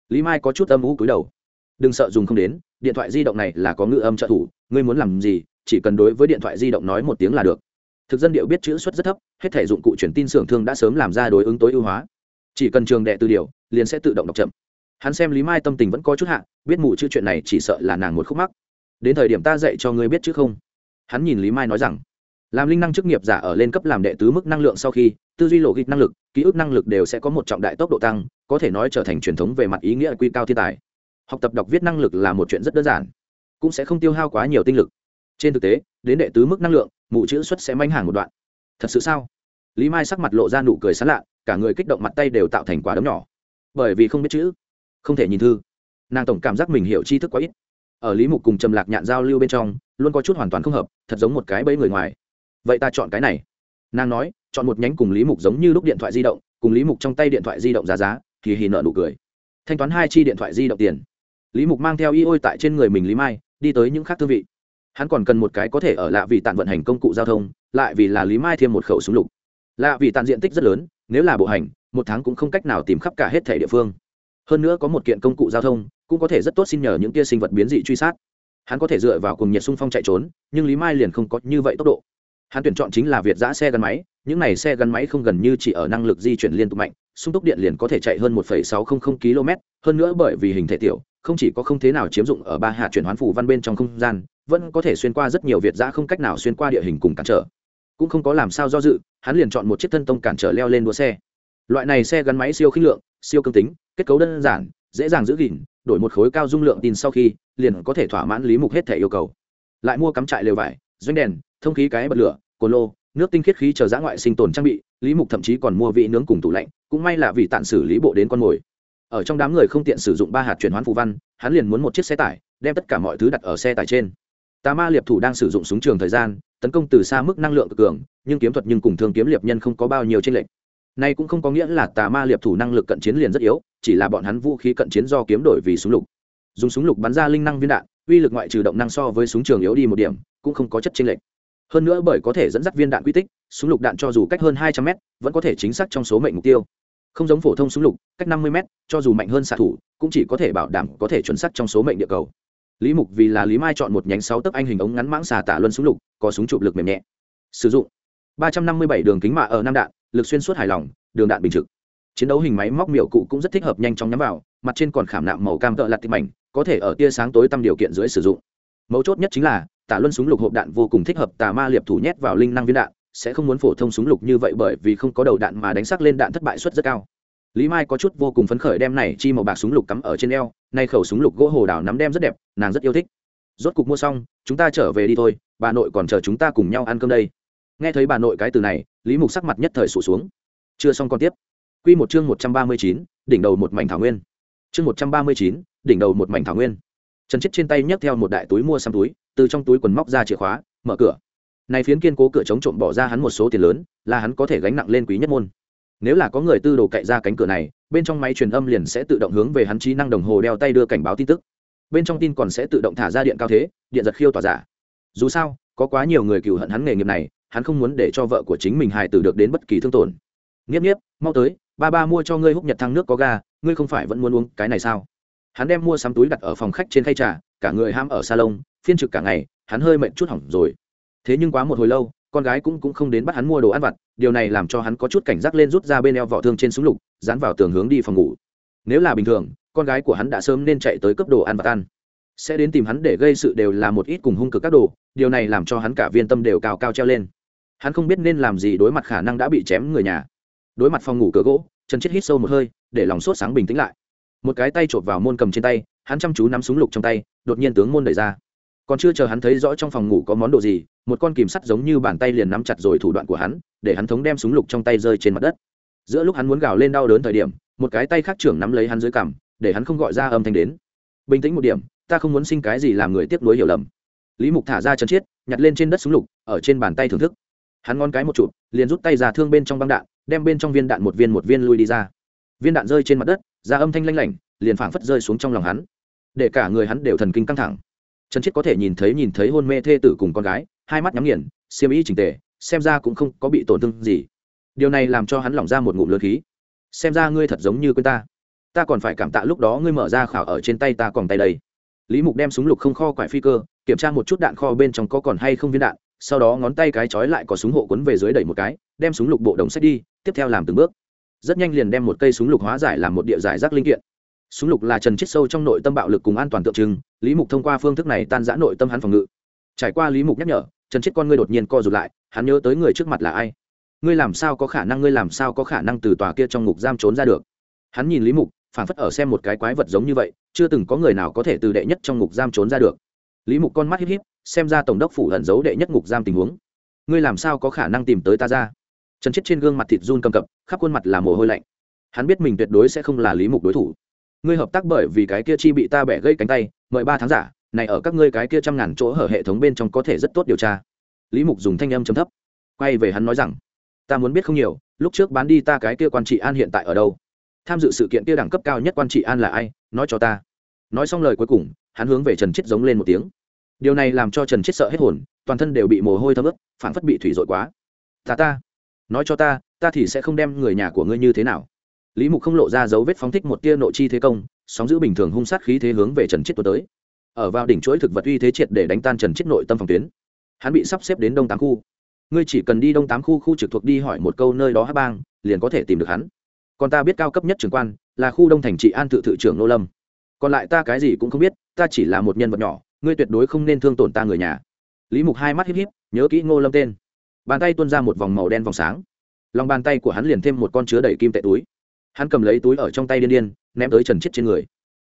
Lý mai có chút âm ú cúi đầu. Đừng sợ dùng không đến, điện thoại di động này là có ngữ âm trợ thủ, ngươi muốn làm gì, chỉ cần đối với điện thoại di động nói một tiếng là được thực dân điệu biết chữ suất rất thấp, hết thể dụng cụ truyền tin xưởng thương đã sớm làm ra đối ứng tối ưu hóa. Chỉ cần trường đệ từ điều, liền sẽ tự động đọc chậm. Hắn xem lý mai tâm tình vẫn có chút hạ, biết mù chữ chuyện này chỉ sợ là nàng một khúc mắc. Đến thời điểm ta dạy cho ngươi biết chứ không? Hắn nhìn lý mai nói rằng, làm linh năng chức nghiệp giả ở lên cấp làm đệ tứ mức năng lượng sau khi, tư duy lộ gịch năng lực, ký ức năng lực đều sẽ có một trọng đại tốc độ tăng, có thể nói trở thành truyền thống về mặt ý nghĩa quy cao thiên tài. Học tập đọc viết năng lực là một chuyện rất đơn giản, cũng sẽ không tiêu hao quá nhiều tinh lực. Trên thực tế, đến đệ tứ mức năng lượng mụ chữ xuất sẽ manh hàng một đoạn. Thật sự sao? Lý mai sắc mặt lộ ra nụ cười sán lạ, cả người kích động mặt tay đều tạo thành quả đấm nhỏ. Bởi vì không biết chữ, không thể nhìn thư. Nàng tổng cảm giác mình hiểu tri thức quá ít. Ở lý mục cùng trầm lạc nhạn giao lưu bên trong, luôn có chút hoàn toàn không hợp, thật giống một cái bẫy người ngoài. Vậy ta chọn cái này. Nàng nói, chọn một nhánh cùng lý mục giống như lúc điện thoại di động, cùng lý mục trong tay điện thoại di động giá giá, thì hì nợ nụ cười. Thanh toán hai chi điện thoại di động tiền. Lý mục mang theo y ôi tại trên người mình lý mai, đi tới những khác thương vị hắn còn cần một cái có thể ở lạ vì tàn vận hành công cụ giao thông, lại vì là lý mai thêm một khẩu súng lục. Lạ vì tàn diện tích rất lớn, nếu là bộ hành, một tháng cũng không cách nào tìm khắp cả hết thể địa phương. Hơn nữa có một kiện công cụ giao thông, cũng có thể rất tốt xin nhờ những tia sinh vật biến dị truy sát. Hắn có thể dựa vào cùng nhiệt xung phong chạy trốn, nhưng lý mai liền không có như vậy tốc độ hắn tuyển chọn chính là việt giã xe gắn máy những này xe gắn máy không gần như chỉ ở năng lực di chuyển liên tục mạnh sung túc điện liền có thể chạy hơn 1,600 km hơn nữa bởi vì hình thể tiểu không chỉ có không thế nào chiếm dụng ở ba hạt chuyển hoán phủ văn bên trong không gian vẫn có thể xuyên qua rất nhiều việt giã không cách nào xuyên qua địa hình cùng cản trở. Cũng không có làm sao do dự hắn liền chọn một chiếc thân tông cản trở leo lên đua xe. Loại này xe gắn máy siêu khinh lượng siêu cương tính kết cấu đơn giản dễ dàng giữ gìn đổi một khối cao dung lượng tin sau khi liền có thể thỏa mãn lý mục hết thể yêu cầu. Lại mua cắm trại lều vải doanh đèn, thông khí cái bật lửa, cồn lô, nước tinh khiết khí chờ giã ngoại sinh tồn trang bị, lý mục thậm chí còn mua vị nướng cùng tủ lạnh, cũng may là vì tạm xử lý bộ đến con mồi. Ở trong đám người không tiện sử dụng ba hạt chuyển hoán phù văn, hắn liền muốn một chiếc xe tải, đem tất cả mọi thứ đặt ở xe tải trên. Tà ma liệp thủ đang sử dụng súng trường thời gian, tấn công từ xa mức năng lượng cực cường, nhưng kiếm thuật nhưng cùng thương kiếm liệp nhân không có bao nhiêu tranh lệch. Nay cũng không có nghĩa là tà ma liệp thủ năng lực cận chiến liền rất yếu, chỉ là bọn hắn vũ khí cận chiến do kiếm đổi vì súng lục. Dùng súng lục bắn ra linh năng viên đạn, uy lực ngoại trừ động năng so với súng trường yếu đi một điểm cũng không có chất chênh lệch. Hơn nữa bởi có thể dẫn dắt viên đạn quy tích, súng lục đạn cho dù cách hơn hai trăm m vẫn có thể chính xác trong số mệnh mục tiêu. Không giống phổ thông súng lục, cách năm mươi m cho dù mạnh hơn xạ thủ, cũng chỉ có thể bảo đảm có thể chuẩn xác trong số mệnh địa cầu. Lý mục vì là lý mai chọn một nhánh sáu tấc anh hình ống ngắn mãng xà tả luân súng lục, có súng chụp lực mềm nhẹ. Sử dụng. Ba trăm năm mươi bảy đường kính mạ ở năm đạn, lực xuyên suốt hài lòng, đường đạn bình trực. Chiến đấu hình máy móc miểu cụ cũng rất thích hợp nhanh chóng nhắm vào, mặt trên còn khảm nạm màu cam tợ lặt tịch mảnh, có thể ở tia sáng tối tăm điều kiện dưới sử dụng. Mấu chốt nhất chính là tả luân súng lục hộp đạn vô cùng thích hợp tà ma liệp thủ nhét vào linh năng viên đạn, sẽ không muốn phổ thông súng lục như vậy bởi vì không có đầu đạn mà đánh sắc lên đạn thất bại suất rất cao. Lý mai có chút vô cùng phấn khởi đem này chi màu bạc súng lục cắm ở trên eo, nay khẩu súng lục gỗ hồ đào nắm đem rất đẹp, nàng rất yêu thích. Rốt cục mua xong, chúng ta trở về đi thôi, bà nội còn chờ chúng ta cùng nhau ăn cơm đây. Nghe thấy bà nội cái từ này, lý mục sắc mặt nhất thời sụt xuống. Chưa xong còn tiếp. Q một chương một trăm ba mươi chín, đỉnh đầu một mảnh thảo nguyên. Chương một trăm ba mươi chín, đỉnh đầu một mảnh thảo nguyên trần chết trên tay nhấc theo một đại túi mua xăm túi, từ trong túi quần móc ra chìa khóa, mở cửa. Này phiến kiên cố cửa chống trộm bỏ ra hắn một số tiền lớn, là hắn có thể gánh nặng lên quý nhất môn. Nếu là có người tư đồ cậy ra cánh cửa này, bên trong máy truyền âm liền sẽ tự động hướng về hắn trí năng đồng hồ đeo tay đưa cảnh báo tin tức. Bên trong tin còn sẽ tự động thả ra điện cao thế, điện giật khiêu tỏa giả. Dù sao, có quá nhiều người cựu hận hắn nghề nghiệp này, hắn không muốn để cho vợ của chính mình hài tử được đến bất kỳ thương tổn. Nghiếp nghiếp, mau tới, ba ba mua cho ngươi hút nhật thăng nước có ga, ngươi không phải vẫn muốn uống cái này sao? Hắn đem mua sắm túi đặt ở phòng khách trên khay trà, cả người ham ở salon, phiên trực cả ngày, hắn hơi mệt chút hỏng rồi. Thế nhưng quá một hồi lâu, con gái cũng cũng không đến bắt hắn mua đồ ăn vặt, điều này làm cho hắn có chút cảnh giác lên rút ra bên eo vỏ thương trên súng lục, dán vào tường hướng đi phòng ngủ. Nếu là bình thường, con gái của hắn đã sớm nên chạy tới cấp đồ ăn vặt ăn. Sẽ đến tìm hắn để gây sự đều là một ít cùng hung cực các đồ, điều này làm cho hắn cả viên tâm đều cao cao treo lên. Hắn không biết nên làm gì đối mặt khả năng đã bị chém người nhà. Đối mặt phòng ngủ cửa gỗ, trần chết hít sâu một hơi, để lòng sốt sáng bình tĩnh lại một cái tay chộp vào môn cầm trên tay, hắn chăm chú nắm súng lục trong tay, đột nhiên tướng môn đẩy ra. Còn chưa chờ hắn thấy rõ trong phòng ngủ có món đồ gì, một con kìm sắt giống như bàn tay liền nắm chặt rồi thủ đoạn của hắn, để hắn thống đem súng lục trong tay rơi trên mặt đất. Giữa lúc hắn muốn gào lên đau đớn thời điểm, một cái tay khác trưởng nắm lấy hắn dưới cằm, để hắn không gọi ra âm thanh đến. Bình tĩnh một điểm, ta không muốn sinh cái gì làm người tiếc nuối hiểu lầm. Lý mục thả ra chân chiết, nhặt lên trên đất súng lục, ở trên bàn tay thưởng thức. Hắn ngon cái một chụp, liền rút tay ra thương bên trong băng đạn, đem bên trong viên đạn một viên một viên lui đi ra. Viên đạn rơi trên mặt đất ra âm thanh lanh lảnh, liền phảng phất rơi xuống trong lòng hắn. Để cả người hắn đều thần kinh căng thẳng. Trần chiết có thể nhìn thấy nhìn thấy hôn mê thê tử cùng con gái, hai mắt nhắm nghiền, xiêm ý chỉnh tề, xem ra cũng không có bị tổn thương gì. Điều này làm cho hắn lỏng ra một ngụm lượt khí. Xem ra ngươi thật giống như quên ta. Ta còn phải cảm tạ lúc đó ngươi mở ra khảo ở trên tay ta còn tay đây. Lý mục đem súng lục không kho quải phi cơ, kiểm tra một chút đạn kho bên trong có còn hay không viên đạn, sau đó ngón tay cái trói lại có súng hộ quấn về dưới đẩy một cái, đem súng lục bộ đồng sách đi, tiếp theo làm từng bước rất nhanh liền đem một cây súng lục hóa giải làm một địa giải rác linh kiện. Súng lục là trần chết sâu trong nội tâm bạo lực cùng an toàn tượng trưng, lý mục thông qua phương thức này tan giã nội tâm hắn phòng ngự. Trải qua lý mục nhắc nhở, trần chết con ngươi đột nhiên co rụt lại, hắn nhớ tới người trước mặt là ai. Ngươi làm sao có khả năng, ngươi làm sao có khả năng từ tòa kia trong ngục giam trốn ra được? Hắn nhìn lý mục, phản phất ở xem một cái quái vật giống như vậy, chưa từng có người nào có thể từ đệ nhất trong ngục giam trốn ra được. Lý mục con mắt híp híp, xem ra tổng đốc phủ ẩn giấu đệ nhất ngục giam tình huống. Ngươi làm sao có khả năng tìm tới ta ra? Trần chết trên gương mặt thịt run cầm cập, khắp khuôn mặt là mồ hôi lạnh. Hắn biết mình tuyệt đối sẽ không là lý mục đối thủ. Ngươi hợp tác bởi vì cái kia chi bị ta bẻ gây cánh tay, mời ba tháng giả, này ở các ngươi cái kia trăm ngàn chỗ hở hệ thống bên trong có thể rất tốt điều tra. Lý mục dùng thanh âm chấm thấp. Quay về hắn nói rằng, ta muốn biết không nhiều, lúc trước bán đi ta cái kia quan trị an hiện tại ở đâu? Tham dự sự kiện kia đẳng cấp cao nhất quan trị an là ai? Nói cho ta. Nói xong lời cuối cùng, hắn hướng về trần chết giống lên một tiếng. Điều này làm cho trần chết sợ hết hồn, toàn thân đều bị mồ hôi thấm ướt phản phất bị thủy dội quá. Ta ta nói cho ta ta thì sẽ không đem người nhà của ngươi như thế nào. Lý mục không lộ ra dấu vết phóng thích một tia nội chi thế công, sóng giữ bình thường hung sát khí thế hướng về trần chết tuột tới. Ở vào đỉnh chuỗi thực vật uy thế triệt để đánh tan trần chết nội tâm phòng tuyến. Hắn bị sắp xếp đến đông tám khu. Ngươi chỉ cần đi đông tám khu khu trực thuộc đi hỏi một câu nơi đó hát bang, liền có thể tìm được hắn. Còn ta biết cao cấp nhất trưởng quan là khu đông thành trị an tự thự trưởng nô lâm. Còn lại ta cái gì cũng không biết, ta chỉ là một nhân vật nhỏ, ngươi tuyệt đối không nên thương tổn ta người nhà. Lý mục hai mắt híp híp, nhớ kỹ ngô lâm tên bàn tay tuôn ra một vòng màu đen vòng sáng. Lòng bàn tay của hắn liền thêm một con chứa đầy kim tệ túi. Hắn cầm lấy túi ở trong tay điên điên, ném tới trần chết trên người.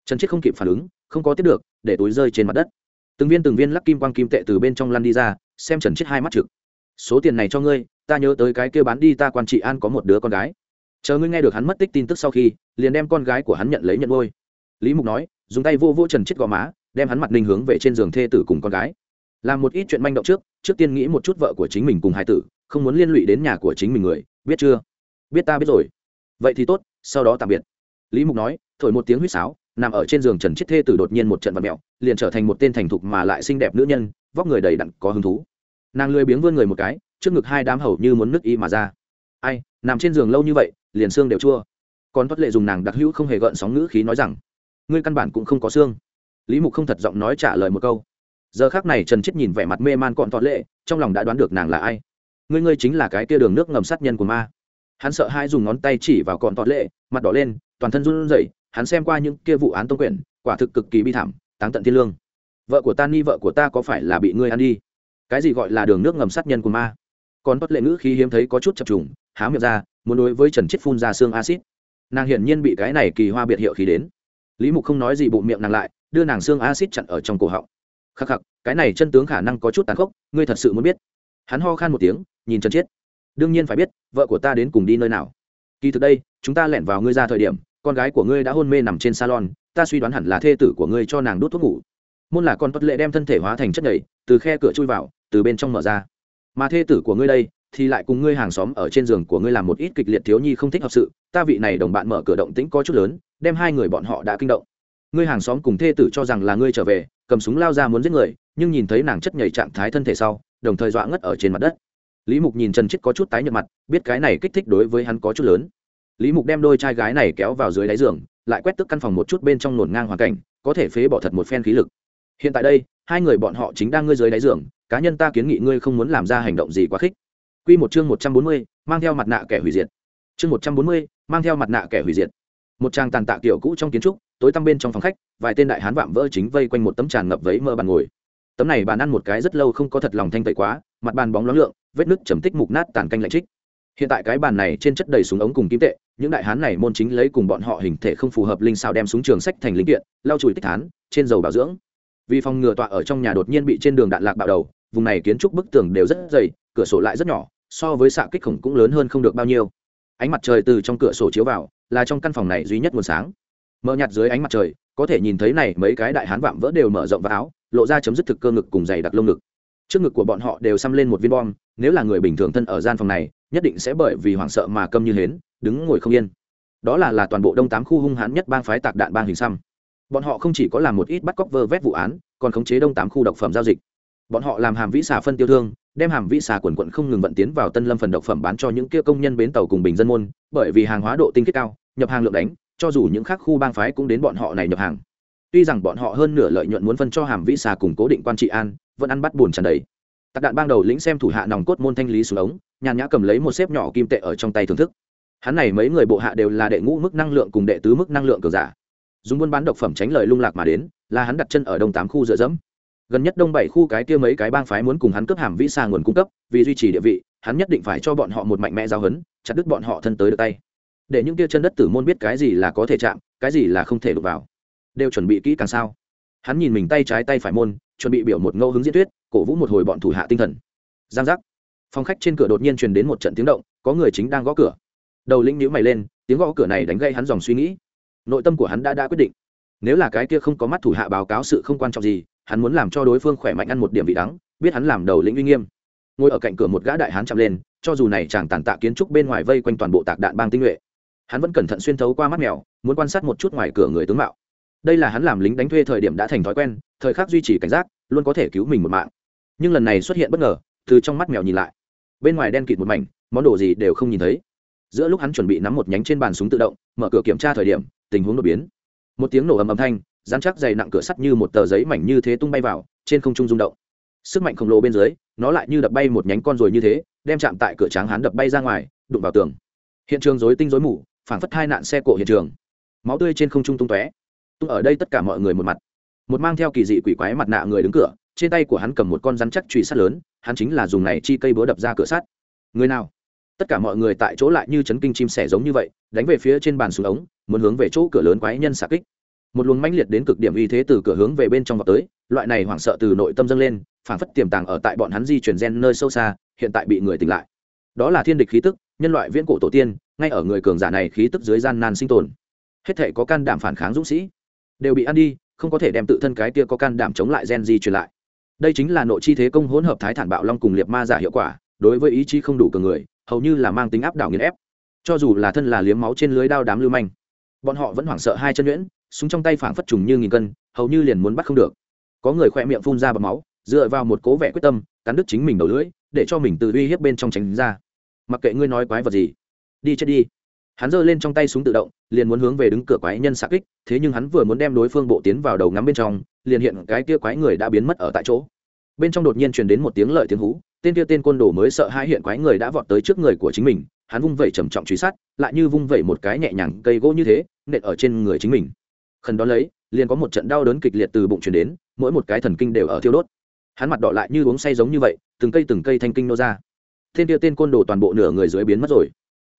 Trần chết không kịp phản ứng, không có tiếp được, để túi rơi trên mặt đất. Từng viên từng viên lắc kim quang kim tệ từ bên trong lăn đi ra, xem trần chết hai mắt trực. Số tiền này cho ngươi, ta nhớ tới cái kia bán đi ta quan trị an có một đứa con gái. Chờ ngươi nghe được hắn mất tích tin tức sau khi, liền đem con gái của hắn nhận lấy nhận ngôi lý mục nói, dùng tay vô vô trần chết gò má, đem hắn mặt ninh hướng về trên giường thê tử cùng con gái làm một ít chuyện manh động trước trước tiên nghĩ một chút vợ của chính mình cùng hai tử, không muốn liên lụy đến nhà của chính mình người, biết chưa? Biết ta biết rồi. Vậy thì tốt, sau đó tạm biệt. Lý mục nói, thổi một tiếng huýt sáo, nằm ở trên giường trần chiết thê tử đột nhiên một trận vật mẹo, liền trở thành một tên thành thục mà lại xinh đẹp nữ nhân, vóc người đầy đặn, có hứng thú. Nàng lười biếng vươn người một cái, trước ngực hai đám hầu như muốn nứt y mà ra. Ai, nằm trên giường lâu như vậy, liền xương đều chua. Còn thoát lệ dùng nàng đặc hữu không hề gợn sóng ngữ khí nói rằng, ngươi căn bản cũng không có xương. Lý mục không thật giọng nói trả lời một câu giờ khác này trần chết nhìn vẻ mặt mê man còn thọt lệ, trong lòng đã đoán được nàng là ai. Ngươi ngươi chính là cái kia đường nước ngầm sát nhân của ma. Hắn sợ hai dùng ngón tay chỉ vào còn thọt lệ, mặt đỏ lên, toàn thân run rẩy, hắn xem qua những kia vụ án tông quyển, quả thực cực kỳ bi thảm, táng tận thiên lương. Vợ của ta ni vợ của ta có phải là bị ngươi ăn đi? Cái gì gọi là đường nước ngầm sát nhân của ma? Còn tốt lệ ngữ khi hiếm thấy có chút chập trùng, há miệng ra, muốn đối với trần chết phun ra xương acid nàng hiển nhiên bị cái này kỳ hoa biệt hiệu khí đến. Lý mục không nói gì bụng miệng nàng lại, đưa nàng xương acid chặn ở trong cổ họng khắc khắc, cái này chân tướng khả năng có chút tàn khốc, ngươi thật sự muốn biết. Hắn ho khan một tiếng, nhìn trần chiết. Đương nhiên phải biết, vợ của ta đến cùng đi nơi nào. Kỳ thực đây, chúng ta lẻn vào ngươi ra thời điểm, con gái của ngươi đã hôn mê nằm trên salon, ta suy đoán hẳn là thê tử của ngươi cho nàng đốt thuốc ngủ. Môn là con tuất lệ đem thân thể hóa thành chất nhảy từ khe cửa chui vào, từ bên trong mở ra. Mà thê tử của ngươi đây, thì lại cùng ngươi hàng xóm ở trên giường của ngươi làm một ít kịch liệt thiếu nhi không thích hợp sự, ta vị này đồng bạn mở cửa động tĩnh có chút lớn, đem hai người bọn họ đã kinh động ngươi hàng xóm cùng thê tử cho rằng là ngươi trở về cầm súng lao ra muốn giết người nhưng nhìn thấy nàng chất nhảy trạng thái thân thể sau đồng thời dọa ngất ở trên mặt đất lý mục nhìn trần chết có chút tái nhợt mặt biết cái này kích thích đối với hắn có chút lớn lý mục đem đôi trai gái này kéo vào dưới đáy giường lại quét tức căn phòng một chút bên trong nổn ngang hoàn cảnh có thể phế bỏ thật một phen khí lực hiện tại đây hai người bọn họ chính đang ngươi dưới đáy giường cá nhân ta kiến nghị ngươi không muốn làm ra hành động gì quá khích Quy một chương một trăm bốn mươi, mang theo mặt nạ kẻ hủy diệt. Chương một trăm bốn mươi, mang theo mặt nạ kẻ hủy diệt. Một trang tàn tạ kiểu cũ trong kiến trúc, tối tăm bên trong phòng khách, vài tên đại hán vạm vỡ chính vây quanh một tấm tràn ngập vấy mơ bàn ngồi. Tấm này bàn ăn một cái rất lâu không có thật lòng thanh tẩy quá, mặt bàn bóng loáng lượng, vết nứt chầm tích mục nát tàn canh lạnh trích. Hiện tại cái bàn này trên chất đầy súng ống cùng kim tệ, những đại hán này môn chính lấy cùng bọn họ hình thể không phù hợp linh sao đem súng trường sách thành linh kiện, lau chùi tích thán, trên dầu bảo dưỡng. Vì phòng ngừa tọa ở trong nhà đột nhiên bị trên đường đạn lạc bạo đầu, vùng này kiến trúc bức tường đều rất dày, cửa sổ lại rất nhỏ, so với xạ kích khổng cũng lớn hơn không được bao nhiêu ánh mặt trời từ trong cửa sổ chiếu vào là trong căn phòng này duy nhất nguồn sáng mờ nhạt dưới ánh mặt trời, có thể nhìn thấy này, mấy cái đại hán vạm vỡ đều mở rộng vào áo, lộ ra chấm dứt thực cơ ngực cùng dày đặc lông ngực. Trước ngực của bọn họ đều xăm lên một viên bom, nếu là người bình thường thân ở gian phòng này, nhất định sẽ bởi vì hoảng sợ mà câm như hến, đứng ngồi không yên. Đó là là toàn bộ đông tám khu hung hãn nhất bang phái tạc đạn bang hình xăm. Bọn họ không chỉ có làm một ít bắt cóc vơ vét vụ án, còn khống chế đông tám khu độc phẩm giao dịch. Bọn họ làm hàm vĩ xà phân tiêu thương, đem hàm vĩ xà quần quận không ngừng vận tiến vào tân lâm phần độc phẩm bán cho những kia công nhân bến tàu cùng bình dân môn, bởi vì hàng hóa độ tinh khiết cao, nhập hàng lượng đánh cho dù những khác khu bang phái cũng đến bọn họ này nhập hàng. Tuy rằng bọn họ hơn nửa lợi nhuận muốn phân cho hàm vĩ xà cùng cố định quan trị an, vẫn ăn bắt buồn tràn đầy. Tạc đạn bang đầu lĩnh xem thủ hạ nòng cốt môn thanh lý xuống ống, nhàn nhã cầm lấy một xếp nhỏ kim tệ ở trong tay thưởng thức. Hắn này mấy người bộ hạ đều là đệ ngũ mức năng lượng cùng đệ tứ mức năng lượng cờ giả. Dùng buôn bán độc phẩm tránh lời lung lạc mà đến, là hắn đặt chân ở đông tám khu dựa dẫm. Gần nhất đông bảy khu cái kia mấy cái bang phái muốn cùng hắn cướp hàm vĩ xa nguồn cung cấp, vì duy trì địa vị, hắn nhất định phải cho bọn họ một mạnh mẽ giao hấn, chặt đứt bọn họ thân tới được tay để những kia chân đất tử môn biết cái gì là có thể chạm, cái gì là không thể đụng vào. Đều chuẩn bị kỹ càng sao? Hắn nhìn mình tay trái tay phải môn, chuẩn bị biểu một ngẫu hứng diễn thuyết, cổ vũ một hồi bọn thủ hạ tinh thần. Giang giác. Phòng khách trên cửa đột nhiên truyền đến một trận tiếng động, có người chính đang gõ cửa. Đầu linh nhíu mày lên, tiếng gõ cửa này đánh gây hắn dòng suy nghĩ. Nội tâm của hắn đã đã quyết định. Nếu là cái kia không có mắt thủ hạ báo cáo sự không quan trọng gì, hắn muốn làm cho đối phương khỏe mạnh ăn một điểm vị đắng, biết hắn làm đầu lĩnh uy nghiêm. Ngồi ở cạnh cửa một gã đại hán chạm lên, cho dù này chàng tàn tạ kiến trúc bên ngoài vây quanh toàn bộ tạc đạn bang tinh nhuệ hắn vẫn cẩn thận xuyên thấu qua mắt mèo, muốn quan sát một chút ngoài cửa người tướng mạo. Đây là hắn làm lính đánh thuê thời điểm đã thành thói quen, thời khắc duy trì cảnh giác, luôn có thể cứu mình một mạng. Nhưng lần này xuất hiện bất ngờ, từ trong mắt mèo nhìn lại. Bên ngoài đen kịt một mảnh, món đồ gì đều không nhìn thấy. Giữa lúc hắn chuẩn bị nắm một nhánh trên bàn súng tự động, mở cửa kiểm tra thời điểm, tình huống đột biến. Một tiếng nổ ầm ầm thanh dán chắc dày nặng cửa sắt như một tờ giấy mảnh như thế tung bay vào, trên không trung rung động. Sức mạnh khổng lồ bên dưới, nó lại như đập bay một nhánh con rồi như thế, đem chạm tại cửa tráng hắn đập bay ra ngoài, đụng vào tường. Hiện trường rối tinh rối mù phảng phất hai nạn xe cộ hiện trường. Máu tươi trên không trung tung tóe. Tung ở đây tất cả mọi người một mặt. Một mang theo kỳ dị quỷ quái mặt nạ người đứng cửa, trên tay của hắn cầm một con rắn chắc truy sắt lớn, hắn chính là dùng này chi cây búa đập ra cửa sắt. Người nào? Tất cả mọi người tại chỗ lại như chấn kinh chim sẻ giống như vậy, đánh về phía trên bàn xuống ống, muốn hướng về chỗ cửa lớn quái nhân xạ kích. Một luồng mãnh liệt đến cực điểm uy thế từ cửa hướng về bên trong vào tới, loại này hoảng sợ từ nội tâm dâng lên phản phất tiềm tàng ở tại bọn hắn di chuyển gen nơi sâu xa, hiện tại bị người tỉnh lại. Đó là thiên địch khí tức, nhân loại viễn cổ tổ tiên ngay ở người cường giả này khí tức dưới gian nan sinh tồn. Hết thể có can đảm phản kháng dũng sĩ, đều bị ăn đi, không có thể đem tự thân cái kia có can đảm chống lại gen di truyền lại. Đây chính là nội chi thế công hỗn hợp thái thản bạo long cùng liệt ma giả hiệu quả, đối với ý chí không đủ cường người, hầu như là mang tính áp đảo nghiền ép. Cho dù là thân là liếm máu trên lưới đao đám lưu manh, bọn họ vẫn hoảng sợ hai chân nhuyễn, súng trong tay phảng phất trùng như nghìn cân, hầu như liền muốn bắt không được. Có người khoe miệng phun ra bọc máu, dựa vào một cố vẻ quyết tâm, cắn đứt chính mình đầu lưỡi, để cho mình từ uy hiếp bên trong tránh ra. Mặc kệ ngươi nói quái vật gì đi chết đi. Hắn giơ lên trong tay súng tự động, liền muốn hướng về đứng cửa quái nhân xạ kích, thế nhưng hắn vừa muốn đem đối phương bộ tiến vào đầu ngắm bên trong, liền hiện cái kia quái người đã biến mất ở tại chỗ. Bên trong đột nhiên truyền đến một tiếng lợi tiếng hú, tên kia tên côn đồ mới sợ hai hiện quái người đã vọt tới trước người của chính mình, hắn vung vẩy trầm trọng truy sát, lại như vung vẩy một cái nhẹ nhàng cây gỗ như thế, nện ở trên người chính mình. Khẩn đó lấy, liền có một trận đau đớn kịch liệt từ bụng truyền đến, mỗi một cái thần kinh đều ở thiêu đốt. Hắn mặt đỏ lại như uống say giống như vậy, từng cây từng cây thanh kinh nô ra. Tên kia tên côn đồ toàn bộ nửa người dưới biến mất rồi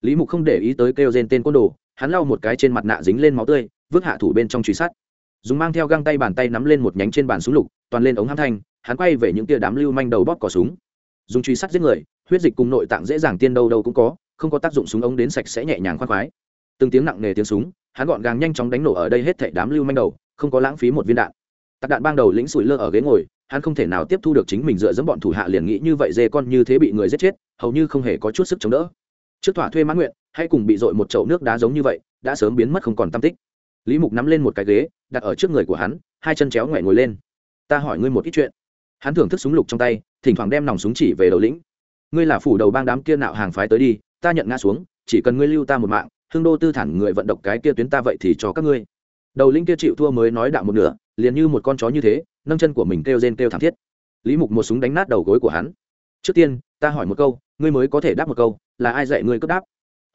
lý mục không để ý tới kêu rên tên côn đồ, hắn lau một cái trên mặt nạ dính lên máu tươi, vứt hạ thủ bên trong truy sát dùng mang theo găng tay bàn tay nắm lên một nhánh trên bàn súng lục, toàn lên ống hãm thanh, hắn quay về những tia đám lưu manh đầu bóp cỏ súng. Dùng truy sát giết người, huyết dịch cùng nội tạng dễ dàng tiên đâu đâu cũng có, không có tác dụng súng ống đến sạch sẽ nhẹ nhàng khoan khoái. Từng tiếng nặng nề tiếng súng, hắn gọn gàng nhanh chóng đánh nổ ở đây hết thảy đám lưu manh đầu, không có lãng phí một viên đạn. Tạc đạn bang đầu lĩnh sủi lơ ở ghế ngồi, hắn không thể nào tiếp thu được chính mình dựa dẫm bọn thủ hạ liền nghĩ như vậy dê con như thế bị người giết chết, hầu như không hề có chút sức chống đỡ trước thỏa thuê mãn nguyện, hay cùng bị dội một chậu nước đá giống như vậy, đã sớm biến mất không còn tam tích. Lý mục nắm lên một cái ghế, đặt ở trước người của hắn, hai chân chéo ngoẹ ngồi lên. Ta hỏi ngươi một ít chuyện. Hắn thưởng thức súng lục trong tay, thỉnh thoảng đem nòng súng chỉ về đầu lĩnh. Ngươi là phủ đầu bang đám kia nạo hàng phái tới đi, ta nhận ngã xuống, chỉ cần ngươi lưu ta một mạng hương đô tư thản người vận động cái kia tuyến ta vậy thì cho các ngươi. Đầu lĩnh kia chịu thua mới nói đạo một nửa, liền như một con chó như thế, nâng chân của mình kêu rên kêu thảm thiết. Lý mục một súng đánh nát đầu gối của hắn. Trước tiên, ta hỏi một câu ngươi mới có thể đáp một câu, là ai dạy ngươi cấp đáp?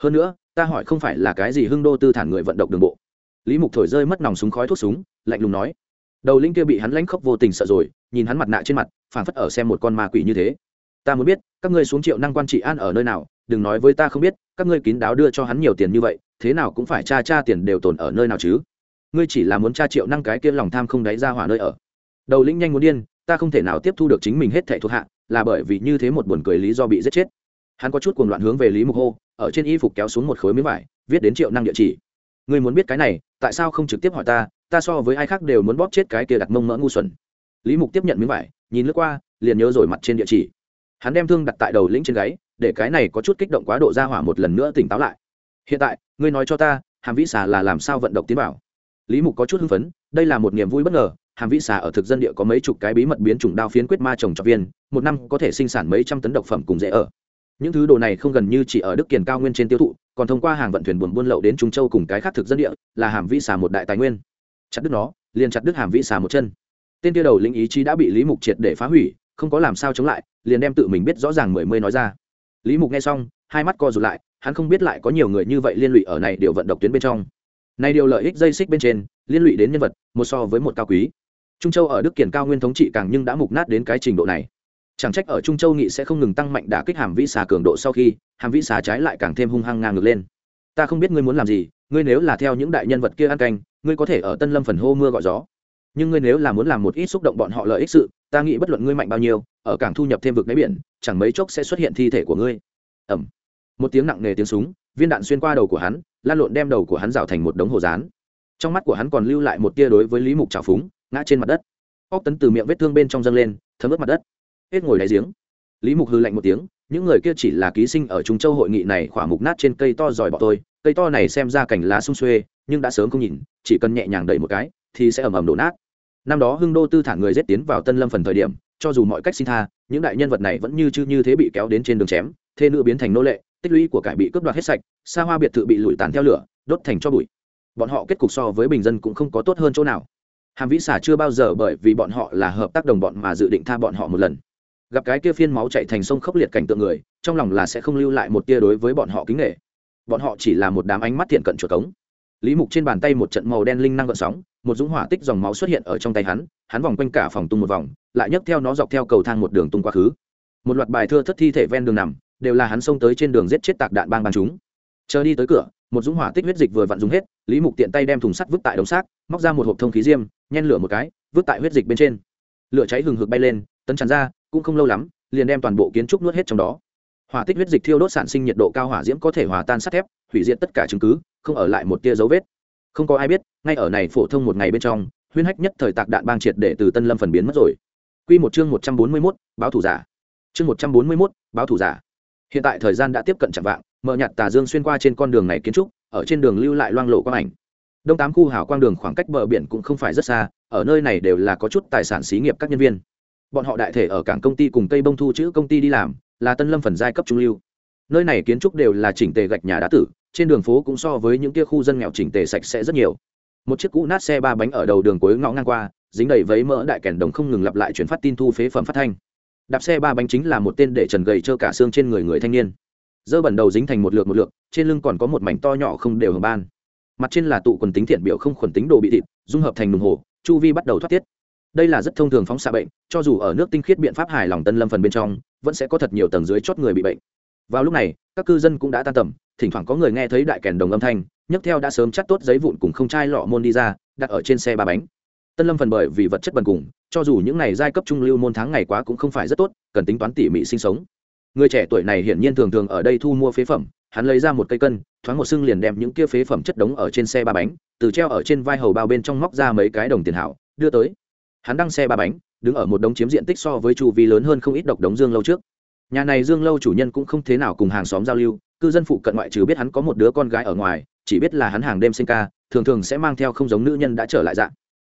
Hơn nữa, ta hỏi không phải là cái gì hưng đô tư thản người vận động đường bộ. Lý mục thổi rơi mất nòng súng khói thuốc súng, lạnh lùng nói. Đầu linh kia bị hắn lãnh khốc vô tình sợ rồi, nhìn hắn mặt nạ trên mặt, phảng phất ở xem một con ma quỷ như thế. Ta muốn biết, các ngươi xuống triệu năng quan trị an ở nơi nào, đừng nói với ta không biết, các ngươi kín đáo đưa cho hắn nhiều tiền như vậy, thế nào cũng phải cha cha tiền đều tồn ở nơi nào chứ? Ngươi chỉ là muốn cha triệu năng cái kia lòng tham không đáy ra hỏa nơi ở. Đầu lĩnh nhanh muốn điên, ta không thể nào tiếp thu được chính mình hết thẻ thuộc hạ là bởi vì như thế một buồn cười lý do bị giết chết. Hắn có chút cuồng loạn hướng về lý mục hô, ở trên y phục kéo xuống một khối miếng vải, viết đến triệu năng địa chỉ. Ngươi muốn biết cái này, tại sao không trực tiếp hỏi ta ta so với ai khác đều muốn bóp chết cái kia đặt mông mỡ ngu xuẩn. Lý mục tiếp nhận miếng vải, nhìn lướt qua, liền nhớ rồi mặt trên địa chỉ. Hắn đem thương đặt tại đầu lĩnh trên gáy, để cái này có chút kích động quá độ ra hỏa một lần nữa tỉnh táo lại. Hiện tại, ngươi nói cho ta, hàm vĩ xà là làm sao vận động tiến bảo lý mục có chút hưng phấn, đây là một niềm vui bất ngờ hàm vĩ xà ở thực dân địa có mấy chục cái bí mật biến chủng đao phiến quyết ma trồng trọt viên, một năm có thể sinh sản mấy trăm tấn độc phẩm cùng dễ ở. Những thứ đồ này không gần như chỉ ở đức kiền cao nguyên trên tiêu thụ, còn thông qua hàng vận thuyền buồn buôn lậu đến trung châu cùng cái khác thực dân địa, là hàm vĩ xà một đại tài nguyên. Chặt đứt nó, liền chặt đứt hàm vĩ xà một chân. Tên tiêu đầu linh ý chí đã bị lý mục triệt để phá hủy, không có làm sao chống lại, liền đem tự mình biết rõ ràng mười mươi nói ra. Lý mục nghe xong, hai mắt co rụt lại, hắn không biết lại có nhiều người như vậy liên lụy ở này điều vận độc tuyến bên trong. Này điều lợi ích dây xích bên trên, liên lụy đến nhân vật, một so với một cao quý trung châu ở đức kiển cao nguyên thống trị càng nhưng đã mục nát đến cái trình độ này. Chẳng trách ở trung châu nghị sẽ không ngừng tăng mạnh đả kích hàm vĩ xà cường độ sau khi, hàm vĩ xà trái lại càng thêm hung hăng ngang ngược lên. Ta không biết ngươi muốn làm gì, ngươi nếu là theo những đại nhân vật kia ăn canh, ngươi có thể ở tân lâm phần hô mưa gọi gió. Nhưng ngươi nếu là muốn làm một ít xúc động bọn họ lợi ích sự, ta nghĩ bất luận ngươi mạnh bao nhiêu, ở cảng thu nhập thêm vực đáy biển, chẳng mấy chốc sẽ xuất hiện thi thể của ngươi. Ẩm một tiếng nặng nề tiếng súng, viên đạn xuyên qua đầu của hắn, lan lộn đem đầu của hắn rào thành một đống hồ rán trong mắt của hắn còn lưu lại một tia đối với lý mục trào phúng ngã trên mặt đất. Óc tấn từ miệng vết thương bên trong dâng lên, thấm ướt mặt đất. Hết ngồi đáy giếng. Lý mục hư lạnh một tiếng, những người kia chỉ là ký sinh ở trung châu hội nghị này khỏa mục nát trên cây to giỏi bỏ tôi, cây to này xem ra cảnh lá sung xuê, nhưng đã sớm không nhìn, chỉ cần nhẹ nhàng đẩy một cái, thì sẽ ầm ầm đổ nát. Năm đó hưng đô tư thản người giết tiến vào tân lâm phần thời điểm, cho dù mọi cách xin tha, những đại nhân vật này vẫn như chư như thế bị kéo đến trên đường chém, thê nữ biến thành nô lệ, tích lũy của cải bị cướp đoạt hết sạch, xa hoa biệt thự bị lụi tàn theo lửa, đốt thành cho bụi. Bọn họ kết cục so với bình dân cũng không có tốt hơn chỗ nào hàm vĩ Xà chưa bao giờ bởi vì bọn họ là hợp tác đồng bọn mà dự định tha bọn họ một lần. Gặp cái kia phiên máu chạy thành sông khốc liệt cảnh tượng người, trong lòng là sẽ không lưu lại một tia đối với bọn họ kính nghệ bọn họ chỉ là một đám ánh mắt thiện cận chuột cống. Lý mục trên bàn tay một trận màu đen linh năng gợn sóng, một dũng hỏa tích dòng máu xuất hiện ở trong tay hắn hắn vòng quanh cả phòng tung một vòng, lại nhấc theo nó dọc theo cầu thang một đường tung quá khứ. Một loạt bài thưa thất thi thể ven đường nằm, đều là hắn xông tới trên đường giết chết tạc đạn bang bang chúng. Chờ đi tới cửa, một dũng hỏa tích huyết dịch vừa vặn dùng hết, lý mục tiện tay đem thùng sắt vứt tại đống xác, móc ra một hộp thông khí diêm nhen lửa một cái vứt tại huyết dịch bên trên lửa cháy hừng hực bay lên tấn tràn ra cũng không lâu lắm liền đem toàn bộ kiến trúc nuốt hết trong đó hỏa tích huyết dịch thiêu đốt sản sinh nhiệt độ cao hỏa diễm có thể hòa tan sắt thép hủy diệt tất cả chứng cứ không ở lại một tia dấu vết không có ai biết ngay ở này phổ thông một ngày bên trong huyên hách nhất thời tạc đạn bang triệt để từ tân lâm phần biến mất rồi Quy một chương một trăm bốn mươi 141, báo thủ giả. Chương một trăm bốn mươi 141, báo thủ giả. Hiện tại thời gian đã tiếp cận chạm vạng, mở nhạt tà dương xuyên qua trên con đường này kiến trúc, ở trên đường lưu lại loang lộ quang ảnh. Đông tám khu hảo quang đường khoảng cách bờ biển cũng không phải rất xa, ở nơi này đều là có chút tài sản xí nghiệp các nhân viên. Bọn họ đại thể ở cảng công ty cùng cây bông thu chữ công ty đi làm, là tân lâm phần giai cấp trung lưu. Nơi này kiến trúc đều là chỉnh tề gạch nhà đá tử, trên đường phố cũng so với những kia khu dân nghèo chỉnh tề sạch sẽ rất nhiều một chiếc cũ nát xe ba bánh ở đầu đường cuối ngõ ngang qua dính đầy vấy mỡ đại kèn đồng không ngừng lặp lại chuyển phát tin thu phế phẩm phát thanh đạp xe ba bánh chính là một tên để trần gầy trơ cả xương trên người người thanh niên dơ bẩn đầu dính thành một lượt một lượt trên lưng còn có một mảnh to nhỏ không đều hở ban mặt trên là tụ quần tính thiện biểu không khuẩn tính đồ bị thịt, dung hợp thành nùng hồ, chu vi bắt đầu thoát tiết. Đây là rất thông thường phóng xạ bệnh, cho dù ở nước tinh khiết biện pháp hài lòng tân lâm phần bên trong, vẫn sẽ có thật nhiều tầng dưới chót người bị bệnh. Vào lúc này, các cư dân cũng đã tan tầm, thỉnh thoảng có người nghe thấy đại kèn đồng âm thanh, nhấc theo đã sớm chắt tốt giấy vụn cùng không chai lọ môn đi ra, đặt ở trên xe ba bánh. Tân lâm phần bởi vì vật chất bần cùng, cho dù những ngày giai cấp trung lưu môn tháng ngày quá cũng không phải rất tốt, cần tính toán tỉ mỉ sinh sống. Người trẻ tuổi này hiển nhiên thường thường ở đây thu mua phế phẩm, hắn lấy ra một cây cân thoáng một xưng liền đem những kia phế phẩm chất đống ở trên xe ba bánh, từ treo ở trên vai hầu bao bên trong móc ra mấy cái đồng tiền hảo, đưa tới. Hắn đăng xe ba bánh, đứng ở một đống chiếm diện tích so với chu vi lớn hơn không ít độc đống dương lâu trước. Nhà này dương lâu chủ nhân cũng không thế nào cùng hàng xóm giao lưu, cư dân phụ cận ngoại trừ biết hắn có một đứa con gái ở ngoài, chỉ biết là hắn hàng đêm sinh ca, thường thường sẽ mang theo không giống nữ nhân đã trở lại dạng.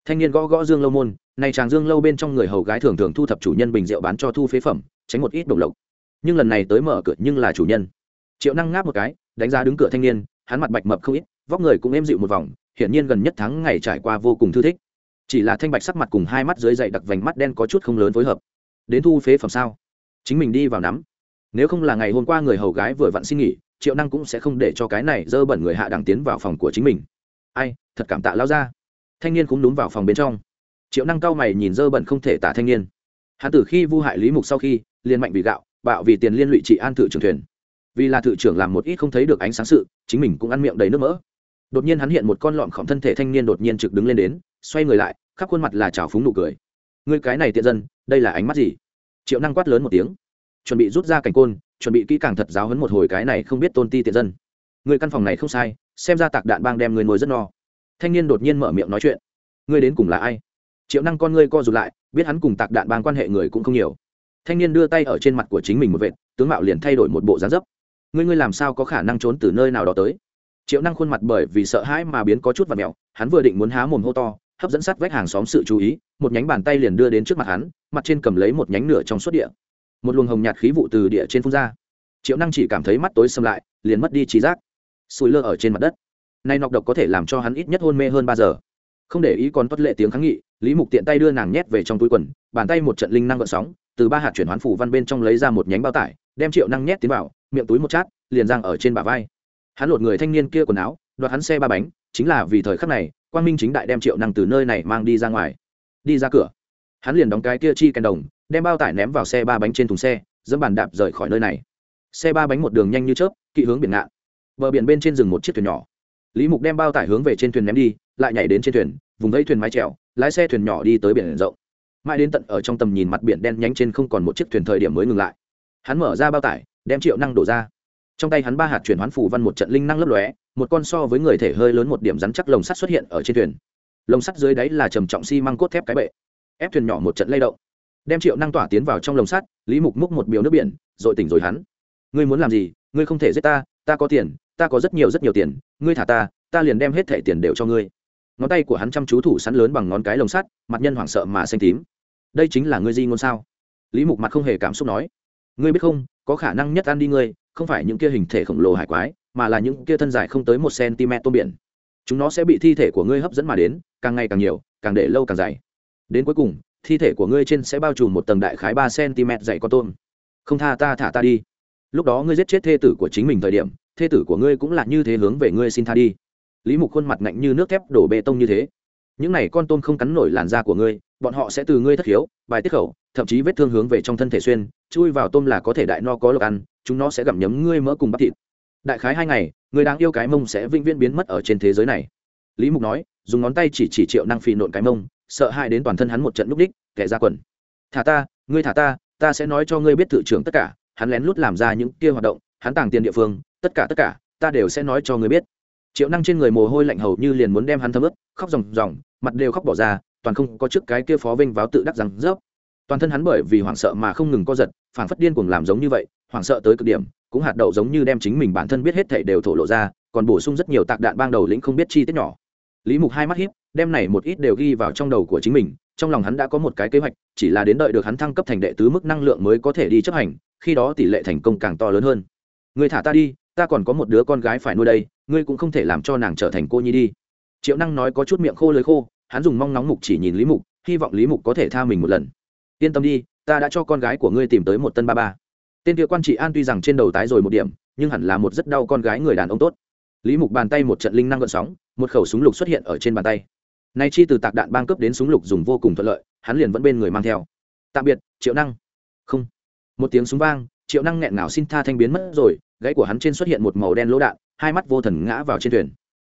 Thanh niên gõ gõ dương lâu môn, này chàng dương lâu bên trong người hầu gái thường thường thu thập chủ nhân bình rượu bán cho thu phế phẩm, tránh một ít độc lộc. Nhưng lần này tới mở cửa nhưng là chủ nhân. Triệu năng ngáp một cái đánh giá đứng cửa thanh niên, hắn mặt bạch mập không ít, vóc người cũng êm dịu một vòng, hiển nhiên gần nhất tháng ngày trải qua vô cùng thư thích. Chỉ là thanh bạch sắc mặt cùng hai mắt dưới dậy đặc vành mắt đen có chút không lớn phối hợp. Đến thu phế phẩm sao? Chính mình đi vào nắm. Nếu không là ngày hôm qua người hầu gái vừa vặn xin nghỉ, triệu năng cũng sẽ không để cho cái này dơ bẩn người hạ đẳng tiến vào phòng của chính mình. Ai, thật cảm tạ lao ra thanh niên cũng đúng vào phòng bên trong. Triệu năng cao mày nhìn dơ bẩn không thể tả thanh niên. Hắn từ khi vu hại lý mục sau khi, liền mạnh vì gạo, bạo vì tiền liên lụy trị an thự trưởng thuyền vì là thự trưởng làm một ít không thấy được ánh sáng sự, chính mình cũng ăn miệng đầy nước mỡ. Đột nhiên hắn hiện một con lọn khổng thân thể thanh niên đột nhiên trực đứng lên đến, xoay người lại, khắp khuôn mặt là trào phúng nụ cười. Người cái này tiện dân, đây là ánh mắt gì? Triệu năng quát lớn một tiếng. Chuẩn bị rút ra cảnh côn, chuẩn bị kỹ càng thật giáo hấn một hồi cái này không biết tôn ti tiện dân. Người căn phòng này không sai, xem ra tạc đạn bang đem người nuôi rất no. Thanh niên đột nhiên mở miệng nói chuyện. Ngươi đến cùng là ai? Triệu năng con ngươi co rụt lại, biết hắn cùng tạc đạn bang quan hệ người cũng không nhiều. Thanh niên đưa tay ở trên mặt của chính mình một vệt, tướng mạo liền thay đổi một bộ dáng dấp ngươi ngươi làm sao có khả năng trốn từ nơi nào đó tới? Triệu năng khuôn mặt bởi vì sợ hãi mà biến có chút và mẹo hắn vừa định muốn há mồm hô to, hấp dẫn sát vách hàng xóm sự chú ý, một nhánh bàn tay liền đưa đến trước mặt hắn, mặt trên cầm lấy một nhánh nửa trong suốt địa. Một luồng hồng nhạt khí vụ từ địa trên phun ra. Triệu năng chỉ cảm thấy mắt tối xâm lại, liền mất đi trí giác. Sùi lơ ở trên mặt đất. Nay nọc độc có thể làm cho hắn ít nhất hôn mê hơn ba giờ. Không để ý còn tuất lệ tiếng kháng nghị, lý mục tiện tay đưa nàng nhét về trong túi quần, bàn tay một trận linh năng gợn sóng từ ba hạt chuyển hoán phủ văn bên trong lấy ra một nhánh bao tải, đem triệu năng nhét tiến vào, miệng túi một chát, liền giang ở trên bả vai. Hắn lột người thanh niên kia quần áo, đoạt hắn xe ba bánh, chính là vì thời khắc này, quang minh chính đại đem triệu năng từ nơi này mang đi ra ngoài. Đi ra cửa. Hắn liền đóng cái kia chi kèn đồng, đem bao tải ném vào xe ba bánh trên thùng xe, dẫm bàn đạp rời khỏi nơi này. Xe ba bánh một đường nhanh như chớp, kỵ hướng biển ngạn. Bờ biển bên trên rừng một chiếc thuyền nhỏ. Lý mục đem bao tải hướng về trên thuyền ném đi, lại nhảy đến trên thuyền, vùng gây thuyền mái trèo, lái xe thuyền nhỏ đi tới biển rộng mãi đến tận ở trong tầm nhìn mặt biển đen nhánh trên không còn một chiếc thuyền thời điểm mới ngừng lại. Hắn mở ra bao tải, đem triệu năng đổ ra. Trong tay hắn ba hạt chuyển hoán phủ văn một trận linh năng lấp lóe, một con so với người thể hơi lớn một điểm rắn chắc lồng sắt xuất hiện ở trên thuyền. Lồng sắt dưới đáy là trầm trọng xi、si、măng cốt thép cái bệ. Ép thuyền nhỏ một trận lay động. Đem triệu năng tỏa tiến vào trong lồng sắt, lý mục múc một biều nước biển, rồi tỉnh rồi hắn. Ngươi muốn làm gì? Ngươi không thể giết ta ta có tiền, ta có rất nhiều rất nhiều tiền, ngươi thả ta ta liền đem hết thẻ tiền đều cho ngươi ngón tay của hắn chăm chú thủ sẵn lớn bằng ngón cái lồng sắt, mặt nhân hoảng sợ mà xanh tím. Đây chính là ngươi di ngôn sao? Lý mục mặt không hề cảm xúc nói. Ngươi biết không, có khả năng nhất ăn đi ngươi, không phải những kia hình thể khổng lồ hải quái, mà là những kia thân dài không tới một cm tôm biển. Chúng nó sẽ bị thi thể của ngươi hấp dẫn mà đến, càng ngày càng nhiều, càng để lâu càng dày. Đến cuối cùng, thi thể của ngươi trên sẽ bao trùm một tầng đại khái ba cm dày con tôm. Không tha ta thả ta đi. Lúc đó ngươi giết chết thê tử của chính mình thời điểm, thê tử của ngươi cũng là như thế hướng về ngươi xin tha đi lý mục khuôn mặt ngạnh như nước thép đổ bê tông như thế. Những này con tôm không cắn nổi làn da của ngươi, bọn họ sẽ từ ngươi thất hiếu bài tiết khẩu, thậm chí vết thương hướng về trong thân thể xuyên, chui vào tôm là có thể đại no có lộc ăn, chúng nó sẽ gặm nhấm ngươi mỡ cùng bắp thịt. Đại khái hai ngày, người đáng yêu cái mông sẽ vĩnh viễn biến mất ở trên thế giới này. Lý mục nói, dùng ngón tay chỉ chỉ triệu năng phi nộn cái mông, sợ hãi đến toàn thân hắn một trận núp đích, kẻ ra quần. Thả ta, ngươi thả ta ta sẽ nói cho ngươi biết tự trưởng tất cả. Hắn lén lút làm ra những kia hoạt động, hắn tàng tiền địa phương, tất cả tất cả, ta đều sẽ nói cho ngươi biết triệu năng trên người mồ hôi lạnh hầu như liền muốn đem hắn thấm ướt, khóc ròng ròng, mặt đều khóc bỏ ra, toàn không có trước cái kia phó vinh váo tự đắc rằng, rớp. Toàn thân hắn bởi vì hoảng sợ mà không ngừng co giật phản phất điên cuồng làm giống như vậy, hoảng sợ tới cực điểm, cũng hạt đậu giống như đem chính mình bản thân biết hết thể đều thổ lộ ra, còn bổ sung rất nhiều tạc đạn bang đầu lĩnh không biết chi tiết nhỏ. Lý mục hai mắt hiếp đem này một ít đều ghi vào trong đầu của chính mình, trong lòng hắn đã có một cái kế hoạch, chỉ là đến đợi được hắn thăng cấp thành đệ tứ mức năng lượng mới có thể đi chấp hành, khi đó tỷ lệ thành công càng to lớn hơn. Người thả ta đi ta còn có một đứa con gái phải nuôi đây, ngươi cũng không thể làm cho nàng trở thành cô nhi đi. Triệu năng nói có chút miệng khô lưới khô, hắn dùng mong nóng mục chỉ nhìn lý mục, hy vọng lý mục có thể tha mình một lần. Yên tâm đi, ta đã cho con gái của ngươi tìm tới một tân ba ba. Tên kia quan trị an tuy rằng trên đầu tái rồi một điểm, nhưng hẳn là một rất đau con gái người đàn ông tốt. Lý mục bàn tay một trận linh năng gợn sóng, một khẩu súng lục xuất hiện ở trên bàn tay. Nay chi từ tạc đạn bang cấp đến súng lục dùng vô cùng thuận lợi, hắn liền vẫn bên người mang theo. Tạm biệt, triệu năng. Không. Một tiếng súng vang, triệu năng nghẹn ngào xin tha thanh biến mất rồi gãy của hắn trên xuất hiện một màu đen lỗ đạn, hai mắt vô thần ngã vào trên thuyền.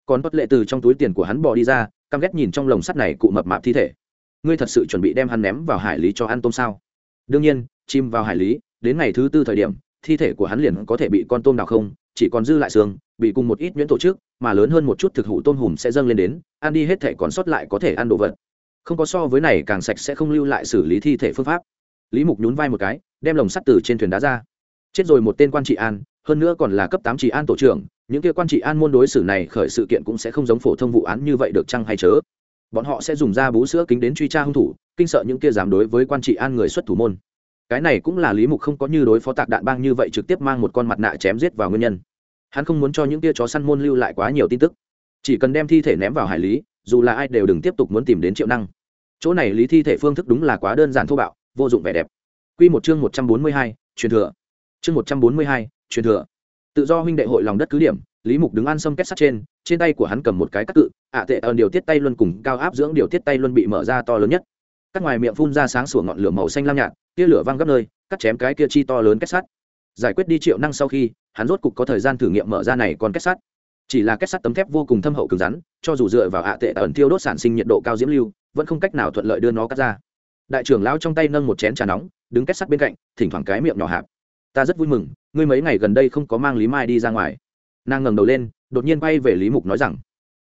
Còn bất lệ từ trong túi tiền của hắn bỏ đi ra, căm ghét nhìn trong lồng sắt này cụ mập mạp thi thể. Ngươi thật sự chuẩn bị đem hắn ném vào hải lý cho ăn tôm sao? Đương nhiên, chim vào hải lý, đến ngày thứ tư thời điểm, thi thể của hắn liền có thể bị con tôm nào không, chỉ còn dư lại xương, bị cùng một ít nhuyễn tổ chức, mà lớn hơn một chút thực hủ tôm hùm sẽ dâng lên đến, ăn đi hết thể còn sót lại có thể ăn đồ vật. Không có so với này càng sạch sẽ không lưu lại xử lý thi thể phương pháp. Lý mục nhún vai một cái, đem lồng sắt từ trên thuyền đá ra. Chết rồi một tên quan trị an hơn nữa còn là cấp tám trị an tổ trưởng, những kia quan trị an môn đối xử này khởi sự kiện cũng sẽ không giống phổ thông vụ án như vậy được chăng hay chớ? Bọn họ sẽ dùng ra bú sữa kính đến truy tra hung thủ, kinh sợ những kia dám đối với quan trị an người xuất thủ môn. Cái này cũng là lý mục không có như đối phó tạc đạn bang như vậy trực tiếp mang một con mặt nạ chém giết vào nguyên nhân. Hắn không muốn cho những kia chó săn môn lưu lại quá nhiều tin tức. Chỉ cần đem thi thể ném vào hải lý, dù là ai đều đừng tiếp tục muốn tìm đến triệu năng. Chỗ này lý thi thể phương thức đúng là quá đơn giản thô bạo, vô dụng vẻ đẹp. Q một chương một trăm bốn mươi hai, truyền thừa. Chương một trăm bốn mươi hai truyền thừa. Tự do huynh đệ hội lòng đất cứ điểm, lý mục đứng ăn sâm kết sắt trên trên tay của hắn cầm một cái cắt cự ạ tệ ơn điều tiết tay luân cùng cao áp dưỡng điều tiết tay luân bị mở ra to lớn nhất. Cắt ngoài miệng phun ra sáng sủa ngọn lửa màu xanh lam nhạt, tia lửa văng gấp nơi, cắt chém cái kia chi to lớn kết sắt. Giải quyết đi triệu năng sau khi, hắn rốt cục có thời gian thử nghiệm mở ra này còn kết sắt. Chỉ là kết sắt tấm thép vô cùng thâm hậu cứng rắn, cho dù dựa vào ạ tệ ẩn thiêu đốt sản sinh nhiệt độ cao diễm lưu, vẫn không cách nào thuận lợi đưa nó cắt ra. Đại trưởng lao trong tay nâng một chén trà nóng, đứng kết sắt bên cạnh, thỉnh thoảng cái miệng nhỏ hạp ta rất vui mừng, ngươi mấy ngày gần đây không có mang lý mai đi ra ngoài. Nàng ngẩng đầu lên, đột nhiên bay về lý mục nói rằng,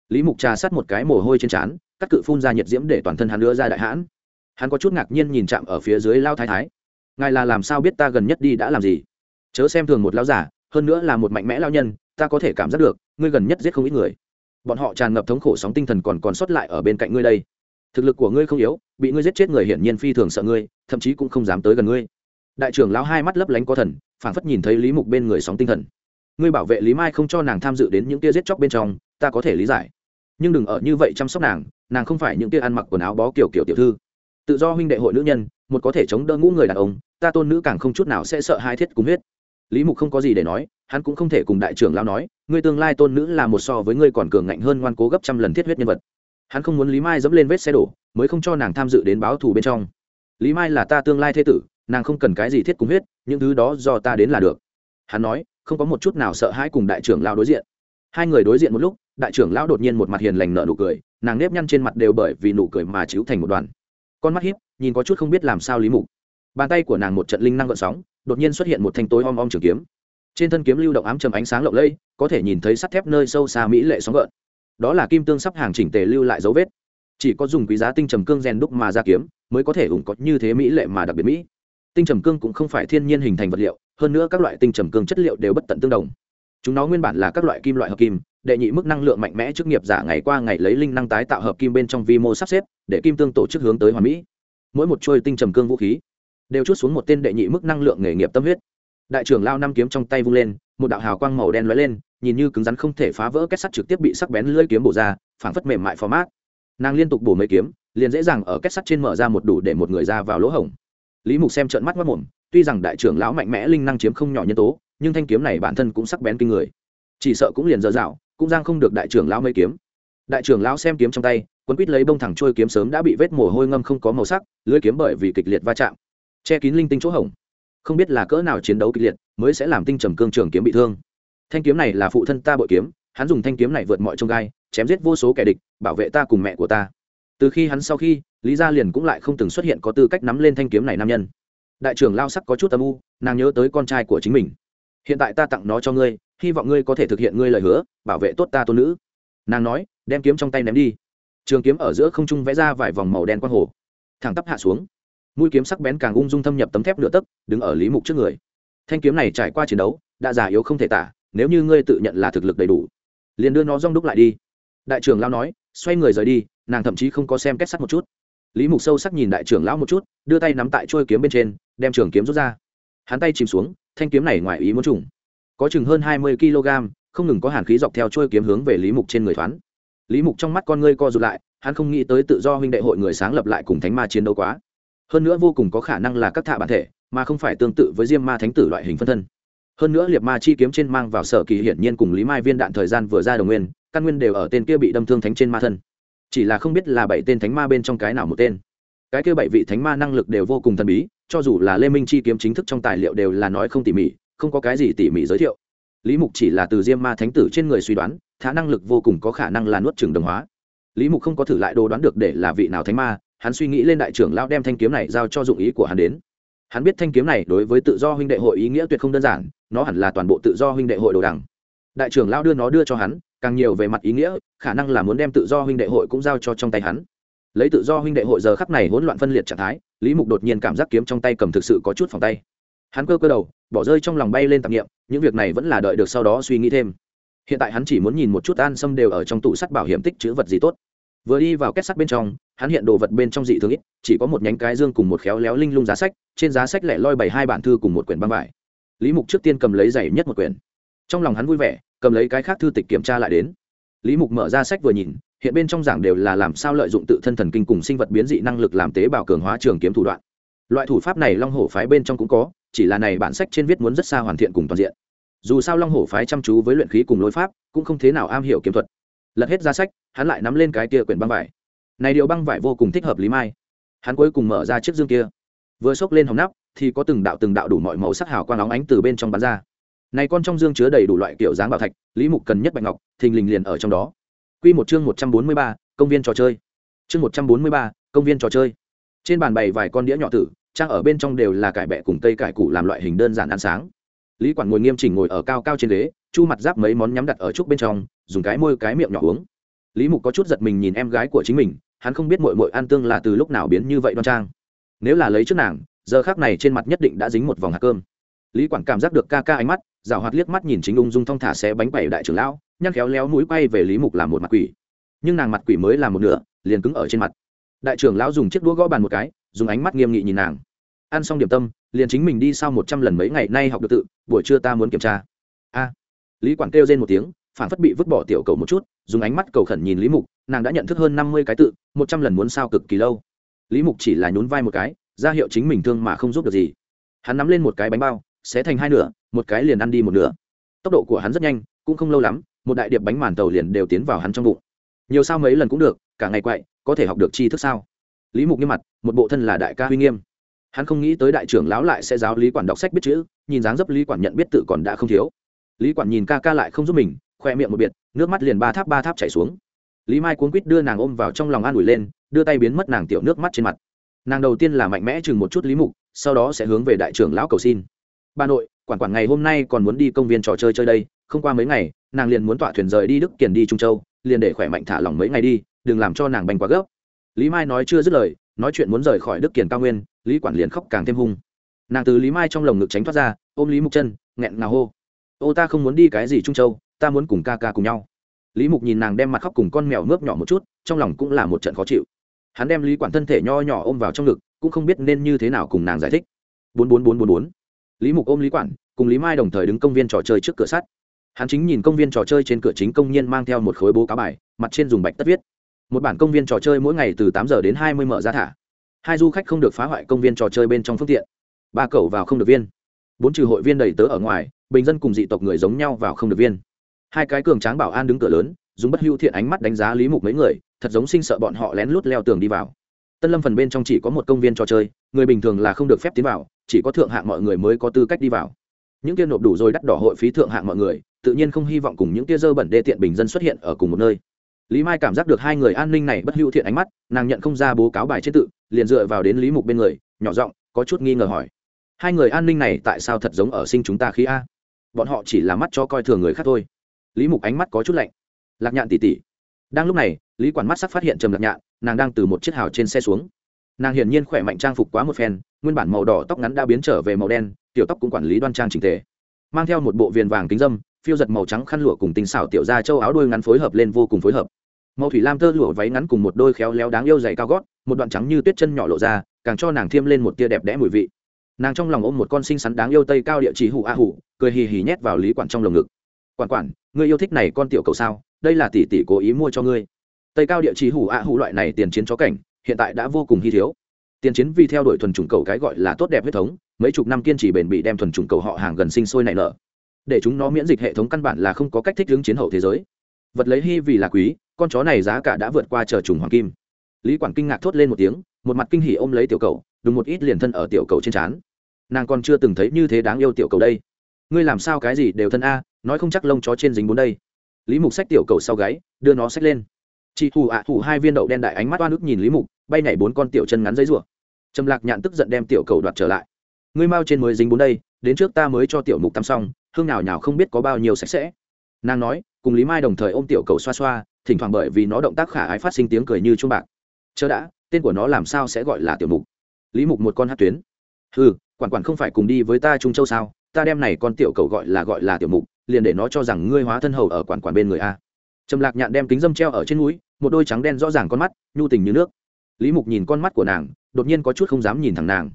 lý mục trà sát một cái mồ hôi trên trán các cự phun ra nhiệt diễm để toàn thân hắn đưa ra đại hãn. Hắn có chút ngạc nhiên nhìn chạm ở phía dưới lao thái thái. Ngài là làm sao biết ta gần nhất đi đã làm gì? Chớ xem thường một lao giả hơn nữa là một mạnh mẽ lao nhân, ta có thể cảm giác được, ngươi gần nhất giết không ít người. Bọn họ tràn ngập thống khổ sóng tinh thần còn còn sót lại ở bên cạnh ngươi đây. Thực lực của ngươi không yếu, bị ngươi giết chết người hiển nhiên phi thường sợ ngươi, thậm chí cũng không dám tới gần ngươi đại trưởng lão hai mắt lấp lánh có thần, phảng phất nhìn thấy lý mục bên người sóng tinh thần. Ngươi bảo vệ lý mai không cho nàng tham dự đến những tia giết chóc bên trong, ta có thể lý giải. Nhưng đừng ở như vậy chăm sóc nàng nàng không phải những tia ăn mặc quần áo bó kiểu kiểu tiểu thư. Tự do huynh đệ hội nữ nhân, một có thể chống đỡ ngũ người đàn ông, ta tôn nữ càng không chút nào sẽ sợ hai thiết cúng huyết. Lý mục không có gì để nói, hắn cũng không thể cùng đại trưởng lão nói, ngươi tương lai tôn nữ là một so với ngươi còn cường ngạnh hơn ngoan cố gấp trăm lần thiết huyết nhân vật. Hắn không muốn lý mai dẫm lên vết xe đổ, mới không cho nàng tham dự đến báo thù bên trong. Lý mai là ta tương lai thế tử nàng không cần cái gì thiết cùng huyết, những thứ đó do ta đến là được. Hắn nói, không có một chút nào sợ hãi cùng đại trưởng lão đối diện. Hai người đối diện một lúc, đại trưởng lão đột nhiên một mặt hiền lành nở nụ cười, nàng nếp nhăn trên mặt đều bởi vì nụ cười mà chịu thành một đoàn. Con mắt hiếp nhìn có chút không biết làm sao lý mục. Bàn tay của nàng một trận linh năng gợn sóng, đột nhiên xuất hiện một thanh tối om om trường kiếm. Trên thân kiếm lưu động ám trầm ánh sáng lộng lẫy, có thể nhìn thấy sắt thép nơi sâu xa mỹ lệ sóng gợn. Đó là kim tương sắp hàng chỉnh tề lưu lại dấu vết. Chỉ có dùng quý giá tinh trầm cương rèn đúc mà ra kiếm, mới có thể ủng có như thế mỹ lệ mà đặc biệt mỹ tinh trầm cương cũng không phải thiên nhiên hình thành vật liệu, hơn nữa các loại tinh trầm cương chất liệu đều bất tận tương đồng. Chúng nó nguyên bản là các loại kim loại hợp kim, đệ nhị mức năng lượng mạnh mẽ trước nghiệp giả ngày qua ngày lấy linh năng tái tạo hợp kim bên trong vi mô sắp xếp, để kim tương tổ chức hướng tới hoàn mỹ. Mỗi một trôi tinh trầm cương vũ khí đều chút xuống một tên đệ nhị mức năng lượng nghề nghiệp tâm huyết. Đại trưởng lao năm kiếm trong tay vung lên, một đạo hào quang màu đen lóe lên, nhìn như cứng rắn không thể phá vỡ kết sắt trực tiếp bị sắc bén lưỡi kiếm bổ ra, phảng phất mềm mại phó mát. Nàng liên tục bổ mấy kiếm, liền dễ dàng ở kết sắt trên mở ra một đủ để một người ra vào lỗ hổng lý mục xem trợn mắt mất mồm, tuy rằng đại trưởng lão mạnh mẽ linh năng chiếm không nhỏ nhân tố, nhưng thanh kiếm này bản thân cũng sắc bén kinh người. Chỉ sợ cũng liền dở dạo, cũng giang không được đại trưởng lão mấy kiếm. Đại trưởng lão xem kiếm trong tay, quấn quýt lấy bông thẳng trôi kiếm sớm đã bị vết mồ hôi ngâm không có màu sắc lưỡi kiếm bởi vì kịch liệt va chạm, che kín linh tinh chỗ hỏng. không biết là cỡ nào chiến đấu kịch liệt mới sẽ làm tinh trầm cương trường kiếm bị thương. Thanh kiếm này là phụ thân ta bội kiếm, hắn dùng thanh kiếm này vượt mọi trông gai, chém giết vô số kẻ địch, bảo vệ ta cùng mẹ của ta từ khi hắn sau khi, lý gia liền cũng lại không từng xuất hiện có tư cách nắm lên thanh kiếm này nam nhân. Đại trưởng lao sắc có chút âm u, nàng nhớ tới con trai của chính mình. Hiện tại ta tặng nó cho ngươi, hy vọng ngươi có thể thực hiện ngươi lời hứa, bảo vệ tốt ta tôn nữ. Nàng nói, đem kiếm trong tay ném đi. Trường kiếm ở giữa không trung vẽ ra vài vòng màu đen quang hồ. Thẳng tắp hạ xuống. Mũi kiếm sắc bén càng ung dung thâm nhập tấm thép nửa tấc, đứng ở lý mục trước người. Thanh kiếm này trải qua chiến đấu, đã già yếu không thể tả, nếu như ngươi tự nhận là thực lực đầy đủ, liền đưa nó rong đúc lại đi. Đại trưởng lao nói, xoay người rời đi nàng thậm chí không có xem kết sắt một chút. Lý mục sâu sắc nhìn đại trưởng lão một chút, đưa tay nắm tại trôi kiếm bên trên, đem trường kiếm rút ra. Hắn tay chìm xuống, thanh kiếm này ngoài ý muốn trùng. Có chừng hơn hai mươi kg, không ngừng có hàn khí dọc theo trôi kiếm hướng về lý mục trên người thoáng lý mục trong mắt con ngươi co rụt lại, hắn không nghĩ tới tự do huynh đệ hội người sáng lập lại cùng thánh ma chiến đấu quá. Hơn nữa vô cùng có khả năng là các thạ bản thể, mà không phải tương tự với diêm ma thánh tử loại hình phân thân. Hơn nữa liệt ma chi kiếm trên mang vào sở kỳ hiển nhiên cùng lý mai viên đạn thời gian vừa ra đồng nguyên, căn nguyên đều ở tên kia bị đâm thương thánh trên ma thân chỉ là không biết là bảy tên thánh ma bên trong cái nào một tên. Cái kia bảy vị thánh ma năng lực đều vô cùng thần bí, cho dù là lê minh chi kiếm chính thức trong tài liệu đều là nói không tỉ mỉ, không có cái gì tỉ mỉ giới thiệu. Lý mục chỉ là từ diêm ma thánh tử trên người suy đoán, thả năng lực vô cùng có khả năng là nuốt trừng đồng hóa. Lý mục không có thử lại đồ đoán được để là vị nào thánh ma, hắn suy nghĩ lên đại trưởng lão đem thanh kiếm này giao cho dụng ý của hắn đến. Hắn biết thanh kiếm này đối với tự do huynh đệ hội ý nghĩa tuyệt không đơn giản, nó hẳn là toàn bộ tự do huynh đệ hội đồ đằng. Đại trưởng lão đưa nó đưa cho hắn càng nhiều về mặt ý nghĩa, khả năng là muốn đem tự do huynh đệ hội cũng giao cho trong tay hắn. Lấy tự do huynh đệ hội giờ khắp này hỗn loạn phân liệt trạng thái, lý mục đột nhiên cảm giác kiếm trong tay cầm thực sự có chút phòng tay. Hắn cơ cơ đầu, bỏ rơi trong lòng bay lên tạp nghiệm những việc này vẫn là đợi được sau đó suy nghĩ thêm. Hiện tại hắn chỉ muốn nhìn một chút an xâm đều ở trong tủ sắt bảo hiểm tích chữ vật gì tốt. Vừa đi vào kết sắt bên trong, hắn hiện đồ vật bên trong dị thường ít, chỉ có một nhánh cái dương cùng một khéo léo linh lung giá sách, trên giá sách lẻ loi bảy hai bản thư cùng một quyển băng vải. Lý mục trước tiên cầm lấy giày nhất một quyển. Trong lòng hắn vui vẻ cầm lấy cái khác thư tịch kiểm tra lại đến. Lý mục mở ra sách vừa nhìn, hiện bên trong giảng đều là làm sao lợi dụng tự thân thần kinh cùng sinh vật biến dị năng lực làm tế bào cường hóa trường kiếm thủ đoạn. Loại thủ pháp này long hổ phái bên trong cũng có, chỉ là này bản sách trên viết muốn rất xa hoàn thiện cùng toàn diện. Dù sao long hổ phái chăm chú với luyện khí cùng lối pháp, cũng không thế nào am hiểu kiếm thuật. Lật hết ra sách, hắn lại nắm lên cái kia quyển băng vải. Này điều băng vải vô cùng thích hợp lý mai. Hắn cuối cùng mở ra chiếc dương kia. Vừa xốc lên hòng nắp, thì có từng đạo từng đạo đủ mọi màu sắc hào quang óng ánh từ bên trong bắn ra này con trong dương chứa đầy đủ loại kiểu dáng bảo thạch lý mục cần nhất bạch ngọc thình lình liền ở trong đó Quy một chương một trăm bốn mươi ba, công viên trò chơi. Chương một trăm bốn mươi ba, công viên trò chơi. Trên bàn bày vài con đĩa nhỏ tử, trang ở bên trong đều là cải bẹ cùng cây cải củ làm loại hình đơn giản ăn sáng. Lý quản ngồi nghiêm chỉnh ngồi ở cao cao trên ghế, chu mặt giáp mấy món nhắm đặt ở trúc bên trong, dùng cái môi cái miệng nhỏ uống. Lý Mục có chút giật mình nhìn em gái của chính mình, hắn không biết muội muội an tương là từ lúc nào biến như vậy đoan trang. Nếu là lấy trước nàng, giờ khắc này trên mặt nhất định đã dính một vòng hạt cơm. Lý quản cảm giác được ca ca ánh mắt, rào hoạt liếc mắt nhìn chính ung dung thong thả xé bánh quẩy đại trưởng lão, nhăn khéo léo mũi quay về lý mục làm một mặt quỷ. Nhưng nàng mặt quỷ mới làm một nửa liền cứng ở trên mặt. Đại trưởng lão dùng chiếc đũa gõ bàn một cái dùng ánh mắt nghiêm nghị nhìn nàng. Ăn xong điểm tâm liền chính mình đi sau một trăm lần mấy ngày nay học được tự buổi trưa ta muốn kiểm tra. A. Lý quản kêu lên một tiếng phản phất bị vứt bỏ tiểu cầu một chút dùng ánh mắt cầu khẩn nhìn lý mục nàng đã nhận thức hơn năm mươi cái tự một trăm lần muốn sao cực kỳ lâu. Lý mục chỉ là nhún vai một cái ra hiệu chính mình thương mà không giúp được gì. Hắn nắm lên một cái bánh bao xé thành hai nửa, một cái liền ăn đi một nửa. Tốc độ của hắn rất nhanh, cũng không lâu lắm, một đại điệp bánh màn tàu liền đều tiến vào hắn trong bụng. Nhiều sao mấy lần cũng được, cả ngày quậy, có thể học được tri thức sao? Lý mục nghiêm mặt, một bộ thân là đại ca huy nghiêm. Hắn không nghĩ tới đại trưởng lão lại sẽ giáo lý quản đọc sách biết chữ, nhìn dáng dấp lý quản nhận biết tự còn đã không thiếu. Lý quản nhìn ca ca lại không giúp mình, khoe miệng một biệt, nước mắt liền ba tháp ba tháp chảy xuống. Lý mai cuốn quýt đưa nàng ôm vào trong lòng an ủi lên, đưa tay biến mất nàng tiểu nước mắt trên mặt. Nàng đầu tiên là mạnh mẽ chừng một chút lý mục, sau đó sẽ hướng về đại trưởng lão cầu xin bà nội, quản quản ngày hôm nay còn muốn đi công viên trò chơi chơi đây, không qua mấy ngày, nàng liền muốn tọa thuyền rời đi đức kiển đi trung châu, liền để khỏe mạnh thả lỏng mấy ngày đi, đừng làm cho nàng bành quá gấp. Lý mai nói chưa dứt lời, nói chuyện muốn rời khỏi đức kiển cao nguyên, lý quản liền khóc càng thêm hung. Nàng từ lý mai trong lồng ngực tránh thoát ra, ôm lý mục chân, nghẹn ngào hô. Ô, ta không muốn đi cái gì trung châu, ta muốn cùng ca ca cùng nhau. Lý mục nhìn nàng đem mặt khóc cùng con mèo mướp nhỏ một chút, trong lòng cũng là một trận khó chịu. Hắn đem lý quản thân thể nho nhỏ ôm vào trong ngực, cũng không biết nên như thế nào cùng nàng giải thích. Bốn bốn bốn bốn bốn lý mục ôm lý quản cùng lý mai đồng thời đứng công viên trò chơi trước cửa sắt. Hắn chính nhìn công viên trò chơi trên cửa chính công nhân mang theo một khối bố cáo bài, mặt trên dùng bạch tất viết. Một bản công viên trò chơi mỗi ngày từ tám giờ đến hai mươi mở ra thả. Hai du khách không được phá hoại công viên trò chơi bên trong phương tiện. Ba cẩu vào không được viên. Bốn trừ hội viên đầy tớ ở ngoài, bình dân cùng dị tộc người giống nhau vào không được viên. Hai cái cường tráng bảo an đứng cửa lớn, dùng bất hữu thiện ánh mắt đánh giá lý mục mấy người, thật giống sinh sợ bọn họ lén lút leo tường đi vào tân lâm phần bên trong chỉ có một công viên trò chơi, người bình thường là không được phép tiến vào, chỉ có thượng hạng mọi người mới có tư cách đi vào. Những kia nộp đủ rồi đắt đỏ hội phí thượng hạng mọi người, tự nhiên không hy vọng cùng những kia dơ bẩn đê tiện bình dân xuất hiện ở cùng một nơi. Lý mai cảm giác được hai người an ninh này bất hữu thiện ánh mắt, nàng nhận không ra bố cáo bài chết tự, liền dựa vào đến lý mục bên người, nhỏ giọng, có chút nghi ngờ hỏi. Hai người an ninh này tại sao thật giống ở sinh chúng ta khí a? Bọn họ chỉ là mắt cho coi thường người khác thôi. Lý mục ánh mắt có chút lạnh. Lạc nhạn tỉ tỉ đang lúc này lý quản mắt sắc phát hiện trầm lạc nhạn, nàng đang từ một chiếc hào trên xe xuống. Nàng hiển nhiên khỏe mạnh trang phục quá một phen, nguyên bản màu đỏ tóc ngắn đã biến trở về màu đen, tiểu tóc cũng quản lý đoan trang trình tề. Mang theo một bộ viền vàng kính dâm, phiêu giật màu trắng khăn lụa cùng tinh xảo tiểu ra châu áo đôi ngắn phối hợp lên vô cùng phối hợp. Màu thủy lam tơ lụa váy ngắn cùng một đôi khéo léo đáng yêu dày cao gót, một đoạn trắng như tuyết chân nhỏ lộ ra, càng cho nàng thêm lên một tia đẹp đẽ mùi vị. Nàng trong lòng ôm một con xinh xắn đáng yêu tây cao địa chỉ hủ a hủ cười hì hì nhét vào lý quản trong lồng ngực. Quản quản, ngươi yêu thích này con tiểu cầu sao? Đây là tỷ tỷ cố ý mua cho ngươi tây cao địa chỉ hủ ạ hủ loại này tiền chiến chó cảnh, hiện tại đã vô cùng hy thiếu. Tiền chiến vì theo đuổi thuần chủng cầu cái gọi là tốt đẹp huyết thống, mấy chục năm kiên trì bền bỉ đem thuần chủng cầu họ hàng gần sinh sôi nảy nở. Để chúng nó miễn dịch hệ thống căn bản là không có cách thích ứng chiến hậu thế giới. Vật lấy hy vì là quý, con chó này giá cả đã vượt qua chờ trùng hoàng kim. Lý quản kinh ngạc thốt lên một tiếng, một mặt kinh hỉ ôm lấy tiểu cầu, đúng một ít liền thân ở tiểu cầu trên trán. Nàng còn chưa từng thấy như thế đáng yêu tiểu cầu đây. Ngươi làm sao cái gì đều thân a, nói không chắc lông chó trên dính bốn đây. Lý mục xách tiểu cầu sau gáy, đưa nó xách lên chị thủ ạ à hai viên đậu đen đại ánh mắt oan ức nhìn lý mục, bay nhảy bốn con tiểu chân ngắn giấy rủa. Trầm lạc nhạn tức giận đem tiểu cầu đoạt trở lại. Ngươi mau trên mới dính bốn đây, đến trước ta mới cho tiểu mục tắm xong, hương nào nhào không biết có bao nhiêu sạch sẽ. Nàng nói, cùng lý mai đồng thời ôm tiểu cầu xoa xoa, thỉnh thoảng bởi vì nó động tác khả ái phát sinh tiếng cười như chuông bạc. Chớ đã, tên của nó làm sao sẽ gọi là tiểu mục? Lý mục một con hát tuyến. Ừ quản quản không phải cùng đi với ta trung châu sao? Ta đem này con tiểu cầu gọi là gọi là tiểu mục, liền để nó cho rằng ngươi hóa thân hầu ở quản quản bên người a trầm lạc nhạn đem kính dâm treo ở trên núi, một đôi trắng đen rõ ràng con mắt, nhu tình như nước. Lý mục nhìn con mắt của nàng, đột nhiên có chút không dám nhìn thẳng nàng.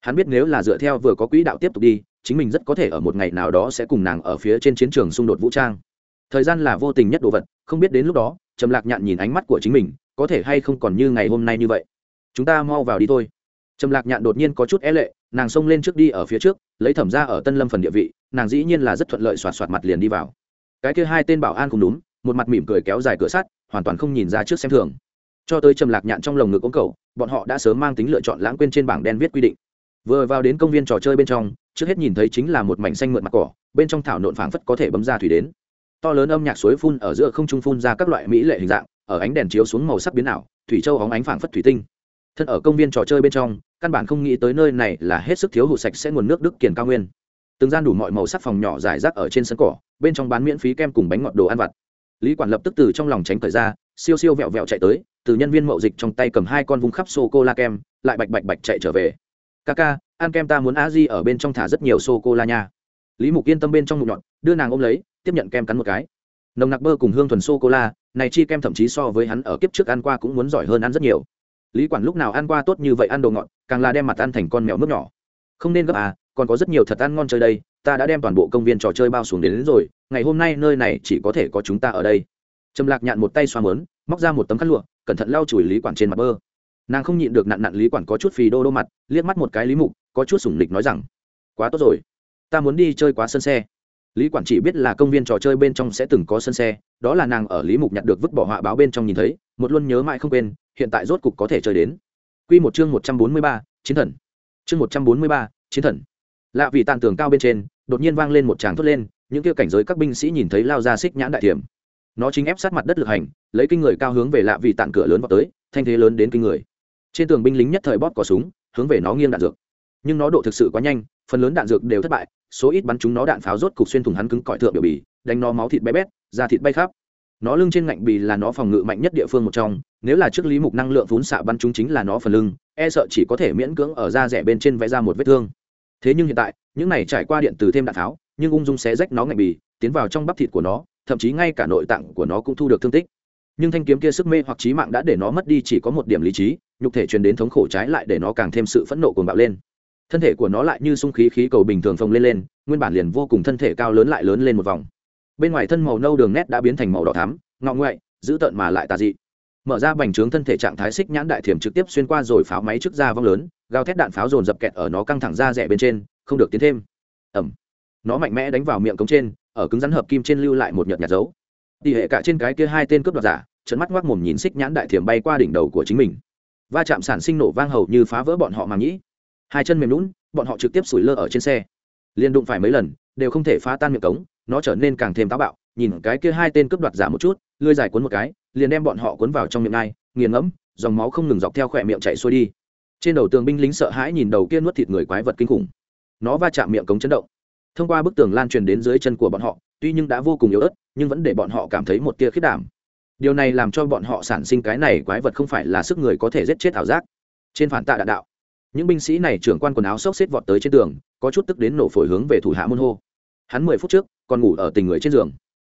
Hắn biết nếu là dựa theo vừa có quỹ đạo tiếp tục đi, chính mình rất có thể ở một ngày nào đó sẽ cùng nàng ở phía trên chiến trường xung đột vũ trang. Thời gian là vô tình nhất đồ vật, không biết đến lúc đó, trầm lạc nhạn nhìn ánh mắt của chính mình, có thể hay không còn như ngày hôm nay như vậy. Chúng ta mau vào đi thôi. Trầm lạc nhạn đột nhiên có chút e lệ, nàng xông lên trước đi ở phía trước, lấy thẩm ra ở tân lâm phần địa vị, nàng dĩ nhiên là rất thuận lợi soạt soạt mặt liền đi vào. Cái kia hai tên bảo an cùng đúng một mặt mỉm cười kéo dài cửa sắt, hoàn toàn không nhìn ra trước xem thường. Cho tới trầm lạc nhạn trong lồng ngực ống cầu bọn họ đã sớm mang tính lựa chọn lãng quên trên bảng đen viết quy định. Vừa vào đến công viên trò chơi bên trong, trước hết nhìn thấy chính là một mảnh xanh mượn mặt cỏ, bên trong thảo nộn phảng phất có thể bấm ra thủy đến. To lớn âm nhạc suối phun ở giữa không trung phun ra các loại mỹ lệ hình dạng, ở ánh đèn chiếu xuống màu sắc biến ảo, thủy châu hóng ánh phảng phất thủy tinh. Thân ở công viên trò chơi bên trong, căn bản không nghĩ tới nơi này là hết sức thiếu hụt sạch sẽ nguồn nước đức kiền cao nguyên. Từng gian đủ mọi màu sắc phòng nhỏ rải rác ở trên sân cỏ, bên trong bán miễn phí kem cùng bánh ngọt đồ ăn vặt lý quản lập tức từ trong lòng tránh thời ra, siêu siêu vẹo vẹo chạy tới, từ nhân viên mậu dịch trong tay cầm hai con vung khắp sô cô la kem, lại bạch bạch bạch chạy trở về. Ca ca, ăn kem ta muốn a di ở bên trong thả rất nhiều sô cô la nha. Lý mục yên tâm bên trong mụn nhọn đưa nàng ôm lấy, tiếp nhận kem cắn một cái. Nồng nặc bơ cùng hương thuần sô cô la này chi kem thậm chí so với hắn ở kiếp trước ăn qua cũng muốn giỏi hơn ăn rất nhiều. Lý quản lúc nào ăn qua tốt như vậy ăn đồ ngọt, càng là đem mặt ăn thành con mèo nước nhỏ. Không nên gấp à còn có rất nhiều thật ăn ngon chơi đây ta đã đem toàn bộ công viên trò chơi bao xuống đến, đến rồi ngày hôm nay nơi này chỉ có thể có chúng ta ở đây. Trầm lạc nhạn một tay xoa mớn móc ra một tấm khăn lụa cẩn thận lau chùi lý quản trên mặt bơ. Nàng không nhịn được nặn nặn lý quản có chút phì đô đô mặt liếc mắt một cái lý mục có chút sủng lịch nói rằng quá tốt rồi ta muốn đi chơi quá sân xe. Lý quản chỉ biết là công viên trò chơi bên trong sẽ từng có sân xe đó là nàng ở lý mục nhặt được vứt bỏ họa báo bên trong nhìn thấy một luôn nhớ mãi không quên hiện tại rốt cục có thể chơi đến. Q một chương một trăm bốn mươi ba chiến thần. Chương một trăm bốn mươi ba chiến thần lạ vì tàn tường cao bên trên, đột nhiên vang lên một tràng thốt lên, những kia cảnh giới các binh sĩ nhìn thấy lao ra xích nhãn đại thiểm. Nó chính ép sát mặt đất lực hành, lấy kinh người cao hướng về lạ vì tàn cửa lớn vào tới, thanh thế lớn đến kinh người. Trên tường binh lính nhất thời bóp cỏ súng, hướng về nó nghiêng đạn dược. Nhưng nó độ thực sự quá nhanh, phần lớn đạn dược đều thất bại, số ít bắn chúng nó đạn pháo rốt cục xuyên thủng hắn cứng cỏi thượng biểu bì, đánh nó máu thịt bé bét, da thịt bay khắp. Nó lưng trên ngạnh bì là nó phòng ngự mạnh nhất địa phương một trong, nếu là trước lý mục năng lượng vốn xạ bắn chúng chính là nó phần lưng e sợ chỉ có thể miễn cưỡng ở da rẻ bên trên vẽ ra một vết thương thế nhưng hiện tại, những này trải qua điện từ thêm đạn pháo nhưng ung dung xé rách nó ngạnh bì, tiến vào trong bắp thịt của nó, thậm chí ngay cả nội tạng của nó cũng thu được thương tích. Nhưng thanh kiếm kia sức mê hoặc trí mạng đã để nó mất đi chỉ có một điểm lý trí, nhục thể truyền đến thống khổ trái lại để nó càng thêm sự phẫn nộ cuồng bạo lên. Thân thể của nó lại như sung khí khí cầu bình thường phồng lên lên, nguyên bản liền vô cùng thân thể cao lớn lại lớn lên một vòng. Bên ngoài thân màu nâu đường nét đã biến thành màu đỏ thắm ngọ ngoại giữ tợn mà lại tà dị. Mở ra bành trướng thân thể trạng thái xích nhãn đại thiểm trực tiếp xuyên qua rồi pháo máy trước da vong lớn gào thét đạn pháo dồn dập kẹt ở nó căng thẳng ra rẻ bên trên, không được tiến thêm. Ẩm nó mạnh mẽ đánh vào miệng cống trên, ở cứng rắn hợp kim trên lưu lại một nhợt nhạt dấu. Tỷ hệ cả trên cái kia hai tên cướp đoạt giả trận mắt ngoác mồm nhìn xích nhãn đại thiểm bay qua đỉnh đầu của chính mình. Va chạm sản sinh nổ vang hầu như phá vỡ bọn họ mà nghĩ. Hai chân mềm lún bọn họ trực tiếp sủi lơ ở trên xe. Liên đụng phải mấy lần, đều không thể phá tan miệng cống, nó trở nên càng thêm táo bạo, nhìn cái kia hai tên cướp đoạt giả một chút, lưỡi dài cuốn một cái, liền đem bọn họ cuốn vào trong miệng ngay nghiền ngẫm, dòng máu không ngừng dọc theo khỏe miệng chạy xuôi đi trên đầu tường binh lính sợ hãi nhìn đầu kia nuốt thịt người quái vật kinh khủng. Nó va chạm miệng cống chấn động. Thông qua bức tường lan truyền đến dưới chân của bọn họ, tuy nhưng đã vô cùng yếu ớt, nhưng vẫn để bọn họ cảm thấy một tia khiết đảm. Điều này làm cho bọn họ sản sinh cái này quái vật không phải là sức người có thể giết chết ảo giác. Trên phản tạ đạn đạo, những binh sĩ này trưởng quan quần áo xốc xếp vọt tới trên tường, có chút tức đến nổ phổi hướng về thủ hạ môn hô. Hắn mười phút trước còn ngủ ở tình người trên giường.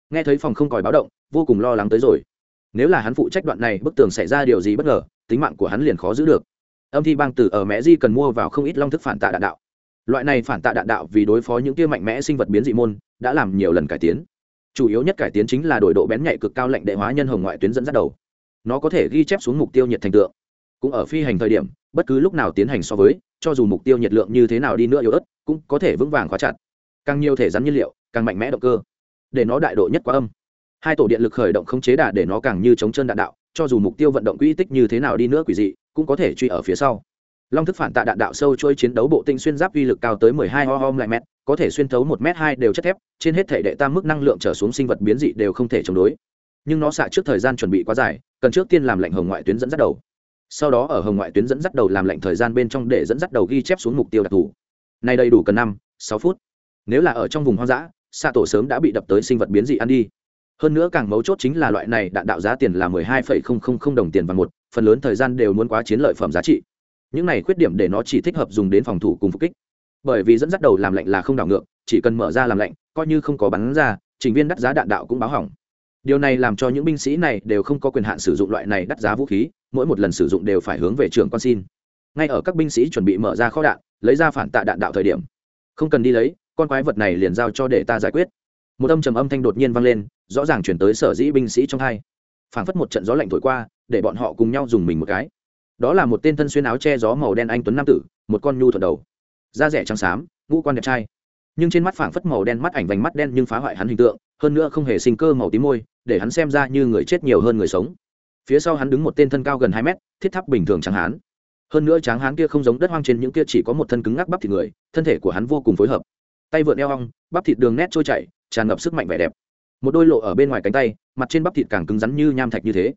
Nghe thấy phòng không còi báo động, vô cùng lo lắng tới rồi. Nếu là hắn phụ trách đoạn này, bức tường xảy ra điều gì bất ngờ, tính mạng của hắn liền khó giữ được âm thi bang tử ở mẹ di cần mua vào không ít long thức phản tạ đạn đạo. Loại này phản tạ đạn đạo vì đối phó những kia mạnh mẽ sinh vật biến dị môn, đã làm nhiều lần cải tiến. Chủ yếu nhất cải tiến chính là đổi độ bén nhạy cực cao lệnh đệ hóa nhân hồng ngoại tuyến dẫn dắt đầu. Nó có thể ghi chép xuống mục tiêu nhiệt thành tượng. Cũng ở phi hành thời điểm, bất cứ lúc nào tiến hành so với, cho dù mục tiêu nhiệt lượng như thế nào đi nữa yếu ớt, cũng có thể vững vàng khóa chặt. Càng nhiều thể rắn nhiên liệu, càng mạnh mẽ động cơ. Để nó đại độ nhất quá âm. Hai tổ điện lực khởi động không chế đà để nó càng như chống chân đạn đạo, cho dù mục tiêu vận động quỹ tích như thế nào đi nữa quỷ dị cũng có thể truy ở phía sau. Long thức phản tạ đạn đạo sâu trôi chiến đấu bộ tinh xuyên giáp uy lực cao tới 12 ho lại mét, có thể xuyên thấu một m hai đều chất thép, trên hết thể đệ tam mức năng lượng trở xuống sinh vật biến dị đều không thể chống đối. Nhưng nó xạ trước thời gian chuẩn bị quá dài, cần trước tiên làm lệnh hồng ngoại tuyến dẫn dắt đầu. Sau đó ở hồng ngoại tuyến dẫn dắt đầu làm lệnh thời gian bên trong để dẫn dắt đầu ghi chép xuống mục tiêu đặc thù. Này đầy đủ cần năm, sáu phút. Nếu là ở trong vùng hoang dã, xạ tổ sớm đã bị đập tới sinh vật biến dị ăn đi. Hơn nữa càng mấu chốt chính là loại này đạn đạo giá tiền là mười hai phẩy không không không đồng tiền vàng một phần lớn thời gian đều muốn quá chiến lợi phẩm giá trị. Những này khuyết điểm để nó chỉ thích hợp dùng đến phòng thủ cùng phục kích. Bởi vì dẫn dắt đầu làm lạnh là không đảo ngược, chỉ cần mở ra làm lạnh, coi như không có bắn ra, trình viên đắt giá đạn đạo cũng báo hỏng. Điều này làm cho những binh sĩ này đều không có quyền hạn sử dụng loại này đắt giá vũ khí, mỗi một lần sử dụng đều phải hướng về trường con xin. Ngay ở các binh sĩ chuẩn bị mở ra kho đạn, lấy ra phản tạ đạn đạo thời điểm. Không cần đi lấy, con quái vật này liền giao cho để ta giải quyết. Một âm trầm âm thanh đột nhiên vang lên, rõ ràng chuyển tới sở dĩ binh sĩ trong hai phảng phất một trận gió lạnh thổi qua, để bọn họ cùng nhau dùng mình một cái. Đó là một tên thân xuyên áo che gió màu đen anh tuấn nam tử, một con nhu thuận đầu. Da rẻ trắng xám, ngũ quan đẹp trai. Nhưng trên mắt phảng phất màu đen mắt ảnh vành mắt đen nhưng phá hoại hắn hình tượng, hơn nữa không hề sinh cơ màu tím môi, để hắn xem ra như người chết nhiều hơn người sống. Phía sau hắn đứng một tên thân cao gần hai mét, thiết tháp bình thường trắng hán. Hơn nữa tráng hán kia không giống đất hoang trên những kia chỉ có một thân cứng ngắc bắp thịt người, thân thể của hắn vô cùng phối hợp. Tay vượn eo hong bắp thịt đường nét trôi chảy, tràn ngập sức mạnh vẻ đẹp. Một đôi lộ ở bên ngoài cánh tay mặt trên bắp thịt càng cứng rắn như nham thạch như thế.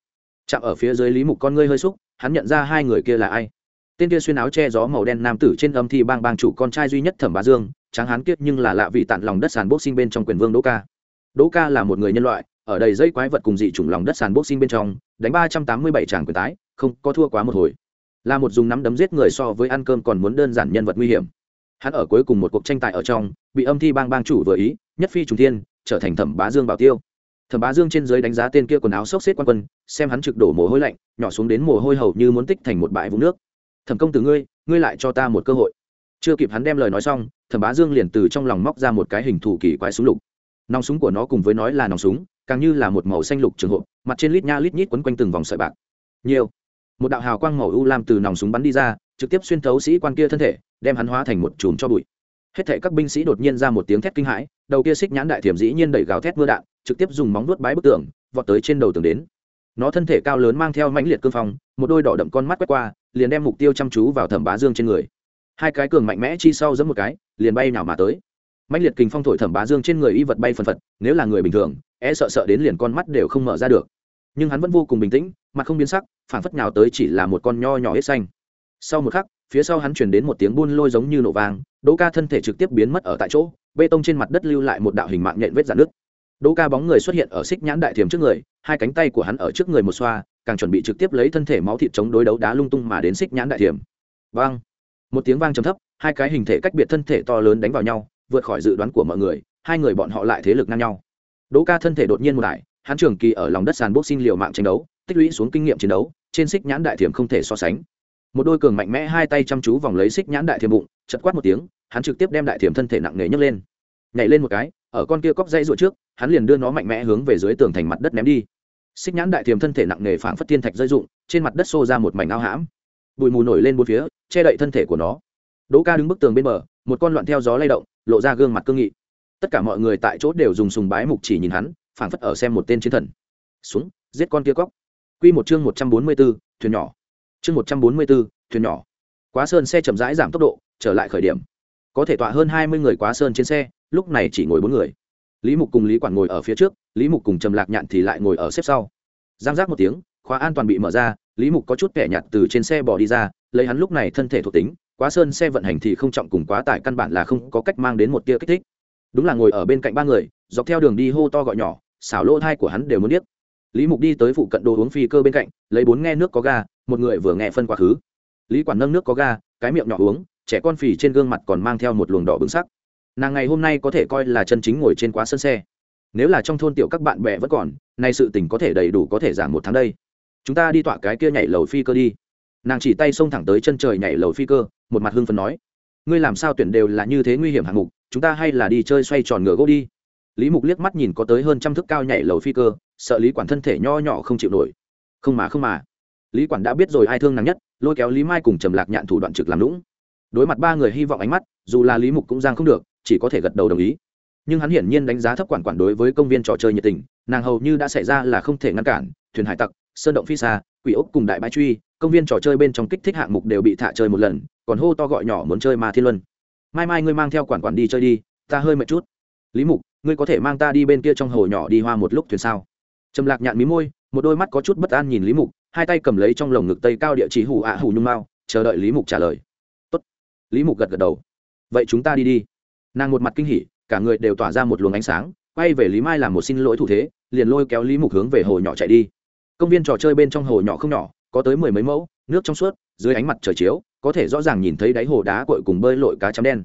Chạm ở phía dưới lý mục con ngươi hơi xúc, hắn nhận ra hai người kia là ai. Tên kia xuyên áo che gió màu đen nam tử trên âm thi bang bang chủ con trai duy nhất thẩm bá dương, tráng hán kiết nhưng là lạ vị tản lòng đất sàn bốc sinh bên trong quyền vương đỗ ca. Đỗ ca là một người nhân loại, ở đầy dây quái vật cùng dị chủng lòng đất sàn bốc sinh bên trong, đánh ba trăm tám mươi bảy tràng quyền tái, không có thua quá một hồi. Là một dùng nắm đấm giết người so với ăn cơm còn muốn đơn giản nhân vật nguy hiểm. Hắn ở cuối cùng một cuộc tranh tài ở trong, bị âm thi bang bang chủ vừa ý, nhất phi trùng thiên, trở thành thẩm bá dương bảo tiêu thẩm bá dương trên dưới đánh giá tên kia quần áo xốc xếp quan quân, xem hắn trực đổ mồ hôi lạnh, nhỏ xuống đến mồ hôi hầu như muốn tích thành một bãi vũng nước. Thẩm công từ ngươi ngươi lại cho ta một cơ hội. Chưa kịp hắn đem lời nói xong, thẩm bá dương liền từ trong lòng móc ra một cái hình thủ kỳ quái súng lục. Nòng súng của nó cùng với nói là nòng súng, càng như là một màu xanh lục trường hộp, mặt trên lít nha lít nhít quấn quanh từng vòng sợi bạc. Nhiều. Một đạo hào quang màu u lam từ nòng súng bắn đi ra, trực tiếp xuyên thấu sĩ quan kia thân thể, đem hắn hóa thành một chùm cho bụi. Hết thệ các binh sĩ đột nhiên ra một tiếng thét kinh hãi, đầu kia xích nhãn đại thiểm dĩ nhiên đẩy gào thét mưa đạn trực tiếp dùng móng vuốt bái bức tường, vọt tới trên đầu tường đến. Nó thân thể cao lớn mang theo mãnh liệt cương phong, một đôi đỏ đậm con mắt quét qua, liền đem mục tiêu chăm chú vào thẩm bá dương trên người. Hai cái cường mạnh mẽ chi sau giẫm một cái, liền bay nào mà tới. Mãnh liệt kình phong thổi thẩm bá dương trên người y vật bay phần phật, nếu là người bình thường e sợ sợ đến liền con mắt đều không mở ra được. Nhưng hắn vẫn vô cùng bình tĩnh, mặt không biến sắc phản phất nào tới chỉ là một con nho nhỏ hết xanh. Sau một khắc, phía sau hắn chuyển đến một tiếng buôn lôi giống như nổ vang, đỗ ca thân thể trực tiếp biến mất ở tại chỗ, bê tông trên mặt đất lưu lại một đạo hình mạng nhện vết dạn nước đỗ ca bóng người xuất hiện ở xích nhãn đại thiểm trước người, hai cánh tay của hắn ở trước người một xoa, càng chuẩn bị trực tiếp lấy thân thể máu thịt chống đối đấu đá lung tung mà đến xích nhãn đại thiểm. vang. Một tiếng vang trầm thấp, hai cái hình thể cách biệt thân thể to lớn đánh vào nhau, vượt khỏi dự đoán của mọi người, hai người bọn họ lại thế lực ngang nhau. Đỗ ca thân thể đột nhiên một lại hắn trường kỳ ở lòng đất sàn boxing xin liều mạng tranh đấu, tích lũy xuống kinh nghiệm chiến đấu, trên xích nhãn đại thiểm không thể so sánh. Một đôi cường mạnh mẽ hai tay chăm chú vòng lấy xích nhãn đại thiểm bụng, chật quát một tiếng, hắn trực tiếp đem đại thiểm thân thể nặng nề nhấc lên. Nhảy lên một cái, ở con kia cóc dây ruột trước hắn liền đưa nó mạnh mẽ hướng về dưới tường thành mặt đất ném đi. Xích nhãn đại thiềm thân thể nặng nề phảng phất thiên thạch rơi rụng trên mặt đất xô ra một mảnh ao hãm. Bụi mù nổi lên bốn phía che đậy thân thể của nó. Đỗ ca đứng bức tường bên bờ một con loạn theo gió lay động lộ ra gương mặt cương nghị. Tất cả mọi người tại chỗ đều dùng sùng bái mục chỉ nhìn hắn phảng phất ở xem một tên chiến thần. Xuống giết con kia cóc. Quy một chương một trăm bốn mươi 144, thuyền nhỏ. Chương một trăm bốn mươi 144, thuyền nhỏ. Quá sơn xe chậm rãi giảm tốc độ trở lại khởi điểm. Có thể tọa hơn hai mươi người quá sơn trên xe lúc này chỉ ngồi bốn người lý mục cùng lý quản ngồi ở phía trước, lý mục cùng trầm lạc nhạn thì lại ngồi ở xếp sau. Giang giác một tiếng, khóa an toàn bị mở ra, lý mục có chút kẻ nhạt từ trên xe bỏ đi ra, lấy hắn lúc này thân thể thuộc tính, quá sơn xe vận hành thì không trọng cùng quá tải căn bản là không có cách mang đến một tia kích thích. Đúng là ngồi ở bên cạnh ba người, dọc theo đường đi hô to gọi nhỏ, xảo lỗ thai của hắn đều muốn biết lý mục đi tới phụ cận đồ uống phi cơ bên cạnh, lấy bốn nghe nước có ga, một người vừa nghe phân quá khứ. Lý quản nâng nước có ga, cái miệng nhỏ uống, trẻ con phì trên gương mặt còn mang theo một luồng đỏ bứng sắc nàng ngày hôm nay có thể coi là chân chính ngồi trên quá sân xe. Nếu là trong thôn tiểu các bạn bè vẫn còn, nay sự tình có thể đầy đủ có thể giảm một tháng đây. Chúng ta đi tọa cái kia nhảy lầu phi cơ đi. Nàng chỉ tay xông thẳng tới chân trời nhảy lầu phi cơ, một mặt hưng phấn nói. Ngươi làm sao tuyển đều là như thế nguy hiểm hạng mục, chúng ta hay là đi chơi xoay tròn ngựa gỗ đi. Lý mục liếc mắt nhìn có tới hơn trăm thước cao nhảy lầu phi cơ, sợ lý quản thân thể nho nhỏ không chịu nổi. Không mà không mà. Lý quản đã biết rồi ai thương nàng nhất, lôi kéo lý mai cùng trầm lạc nhạn thủ đoạn trực làm lũng. Đối mặt ba người hy vọng ánh mắt, dù là lý mục cũng giang không được chỉ có thể gật đầu đồng ý. Nhưng hắn hiển nhiên đánh giá thấp quản quản đối với công viên trò chơi nhiệt tình, nàng hầu như đã xảy ra là không thể ngăn cản, thuyền hải tặc, sơn động phi xa, quỷ ốc cùng đại bãi truy, công viên trò chơi bên trong kích thích hạng mục đều bị thả chơi một lần, còn hô to gọi nhỏ muốn chơi ma thiên luân. Mai mai ngươi mang theo quản quản đi chơi đi, ta hơi mệt chút. Lý mục, ngươi có thể mang ta đi bên kia trong hồ nhỏ đi hoa một lúc thuyền sao? Trầm lạc nhạn mí môi, một đôi mắt có chút bất an nhìn lý mục, hai tay cầm lấy trong lồng ngực tây cao địa chỉ hủ ạ hủ nhung mao, chờ đợi lý mục trả lời. Tốt. lý mục gật gật đầu. Vậy chúng ta đi đi nàng một mặt kinh hỉ, cả người đều tỏa ra một luồng ánh sáng, quay về lý mai làm một xin lỗi thủ thế, liền lôi kéo lý mục hướng về hồ nhỏ chạy đi. Công viên trò chơi bên trong hồ nhỏ không nhỏ, có tới mười mấy mẫu, nước trong suốt, dưới ánh mặt trời chiếu, có thể rõ ràng nhìn thấy đáy hồ đá cội cùng bơi lội cá chấm đen.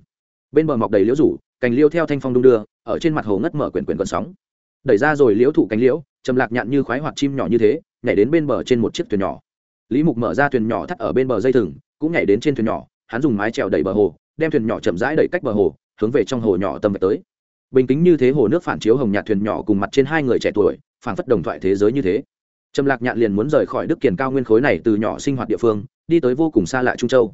Bên bờ mọc đầy liễu rủ, cành liêu theo thanh phong đung đưa, ở trên mặt hồ ngất mở quyển quyển còn sóng. Đẩy ra rồi liễu thụ cánh liễu, trầm lạc nhạn như khoái hoặc chim nhỏ như thế, nhảy đến bên bờ trên một chiếc thuyền nhỏ. Lý mục mở ra thuyền nhỏ thắt ở bên bờ dây thừng, cũng nhảy đến trên thuyền nhỏ, hắn dùng mái trèo đẩy bờ hồ, đem thuyền nhỏ chậm rãi đẩy cách bờ hồ hướng về trong hồ nhỏ tâm về tới. Bình tĩnh như thế hồ nước phản chiếu hồng nhạt thuyền nhỏ cùng mặt trên hai người trẻ tuổi phản phất đồng thoại thế giới như thế. Trầm lạc nhạn liền muốn rời khỏi đức kiền cao nguyên khối này từ nhỏ sinh hoạt địa phương, đi tới vô cùng xa lạ trung châu.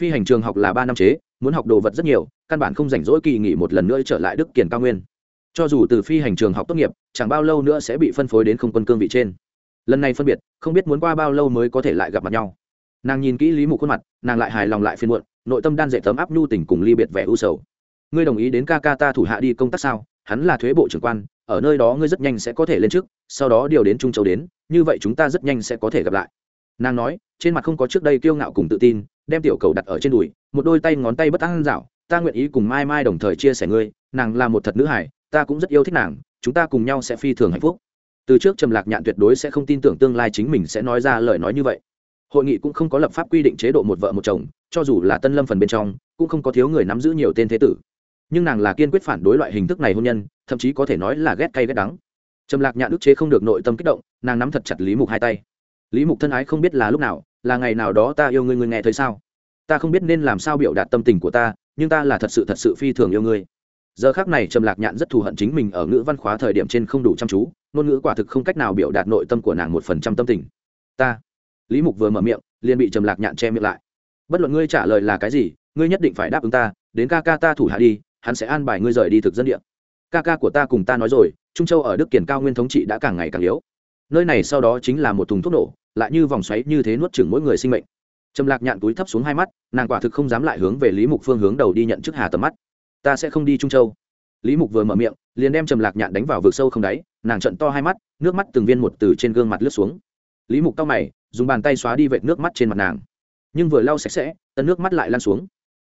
Phi hành trường học là ba năm chế, muốn học đồ vật rất nhiều, căn bản không rảnh rỗi kỳ nghỉ một lần nữa trở lại đức kiền cao nguyên. Cho dù từ phi hành trường học tốt nghiệp, chẳng bao lâu nữa sẽ bị phân phối đến không quân cương vị trên. Lần này phân biệt, không biết muốn qua bao lâu mới có thể lại gặp mặt nhau. Nàng nhìn kỹ lý mục khuôn mặt, nàng lại hài lòng lại phiên muộn, nội tâm đan dạy tấm áp nhu tình cùng ly biệt vẻ u sầu ngươi đồng ý đến ca ca ta thủ hạ đi công tác sao? Hắn là thuế bộ trưởng quan, ở nơi đó ngươi rất nhanh sẽ có thể lên trước, sau đó điều đến trung châu đến, như vậy chúng ta rất nhanh sẽ có thể gặp lại. Nàng nói, trên mặt không có trước đây kiêu ngạo cùng tự tin, đem tiểu cầu đặt ở trên đùi, một đôi tay ngón tay bất an dạo, ta nguyện ý cùng mai mai đồng thời chia sẻ ngươi, nàng là một thật nữ hải ta cũng rất yêu thích nàng, chúng ta cùng nhau sẽ phi thường hạnh phúc. Từ trước trầm lạc nhạn tuyệt đối sẽ không tin tưởng tương lai chính mình sẽ nói ra lời nói như vậy. Hội nghị cũng không có lập pháp quy định chế độ một vợ một chồng, cho dù là tân lâm phần bên trong, cũng không có thiếu người nắm giữ nhiều tên thế tử nhưng nàng là kiên quyết phản đối loại hình thức này hôn nhân, thậm chí có thể nói là ghét cay ghét đắng. Trầm lạc nhạn ức chế không được nội tâm kích động, nàng nắm thật chặt lý mục hai tay. Lý mục thân ái không biết là lúc nào, là ngày nào đó ta yêu ngươi ngươi nghe thấy sao? Ta không biết nên làm sao biểu đạt tâm tình của ta, nhưng ta là thật sự thật sự phi thường yêu ngươi. Giờ khác này trầm lạc nhạn rất thù hận chính mình ở ngữ văn khóa thời điểm trên không đủ chăm chú, ngôn ngữ quả thực không cách nào biểu đạt nội tâm của nàng một phần trăm tâm tình. Ta. Lý mục vừa mở miệng, liền bị trầm lạc nhạn che miệng lại. Bất luận ngươi trả lời là cái gì, ngươi nhất định phải đáp ứng ta, đến ca ca ta thủ hạ đi hắn sẽ an bài ngươi rời đi thực dân địa. Ca ca của ta cùng ta nói rồi, trung châu ở đức kiển cao nguyên thống trị đã càng ngày càng yếu. Nơi này sau đó chính là một thùng thuốc nổ, lại như vòng xoáy như thế nuốt chửng mỗi người sinh mệnh. Trầm lạc nhạn túi thấp xuống hai mắt, nàng quả thực không dám lại hướng về lý mục phương hướng đầu đi nhận chức hà tầm mắt. Ta sẽ không đi trung châu. Lý mục vừa mở miệng, liền đem trầm lạc nhạn đánh vào vực sâu không đáy, nàng trận to hai mắt, nước mắt từng viên một từ trên gương mặt lướt xuống. Lý mục cao mày, dùng bàn tay xóa đi vệt nước mắt trên mặt nàng. Nhưng vừa lau sạch sẽ, tân nước mắt lại lan xuống.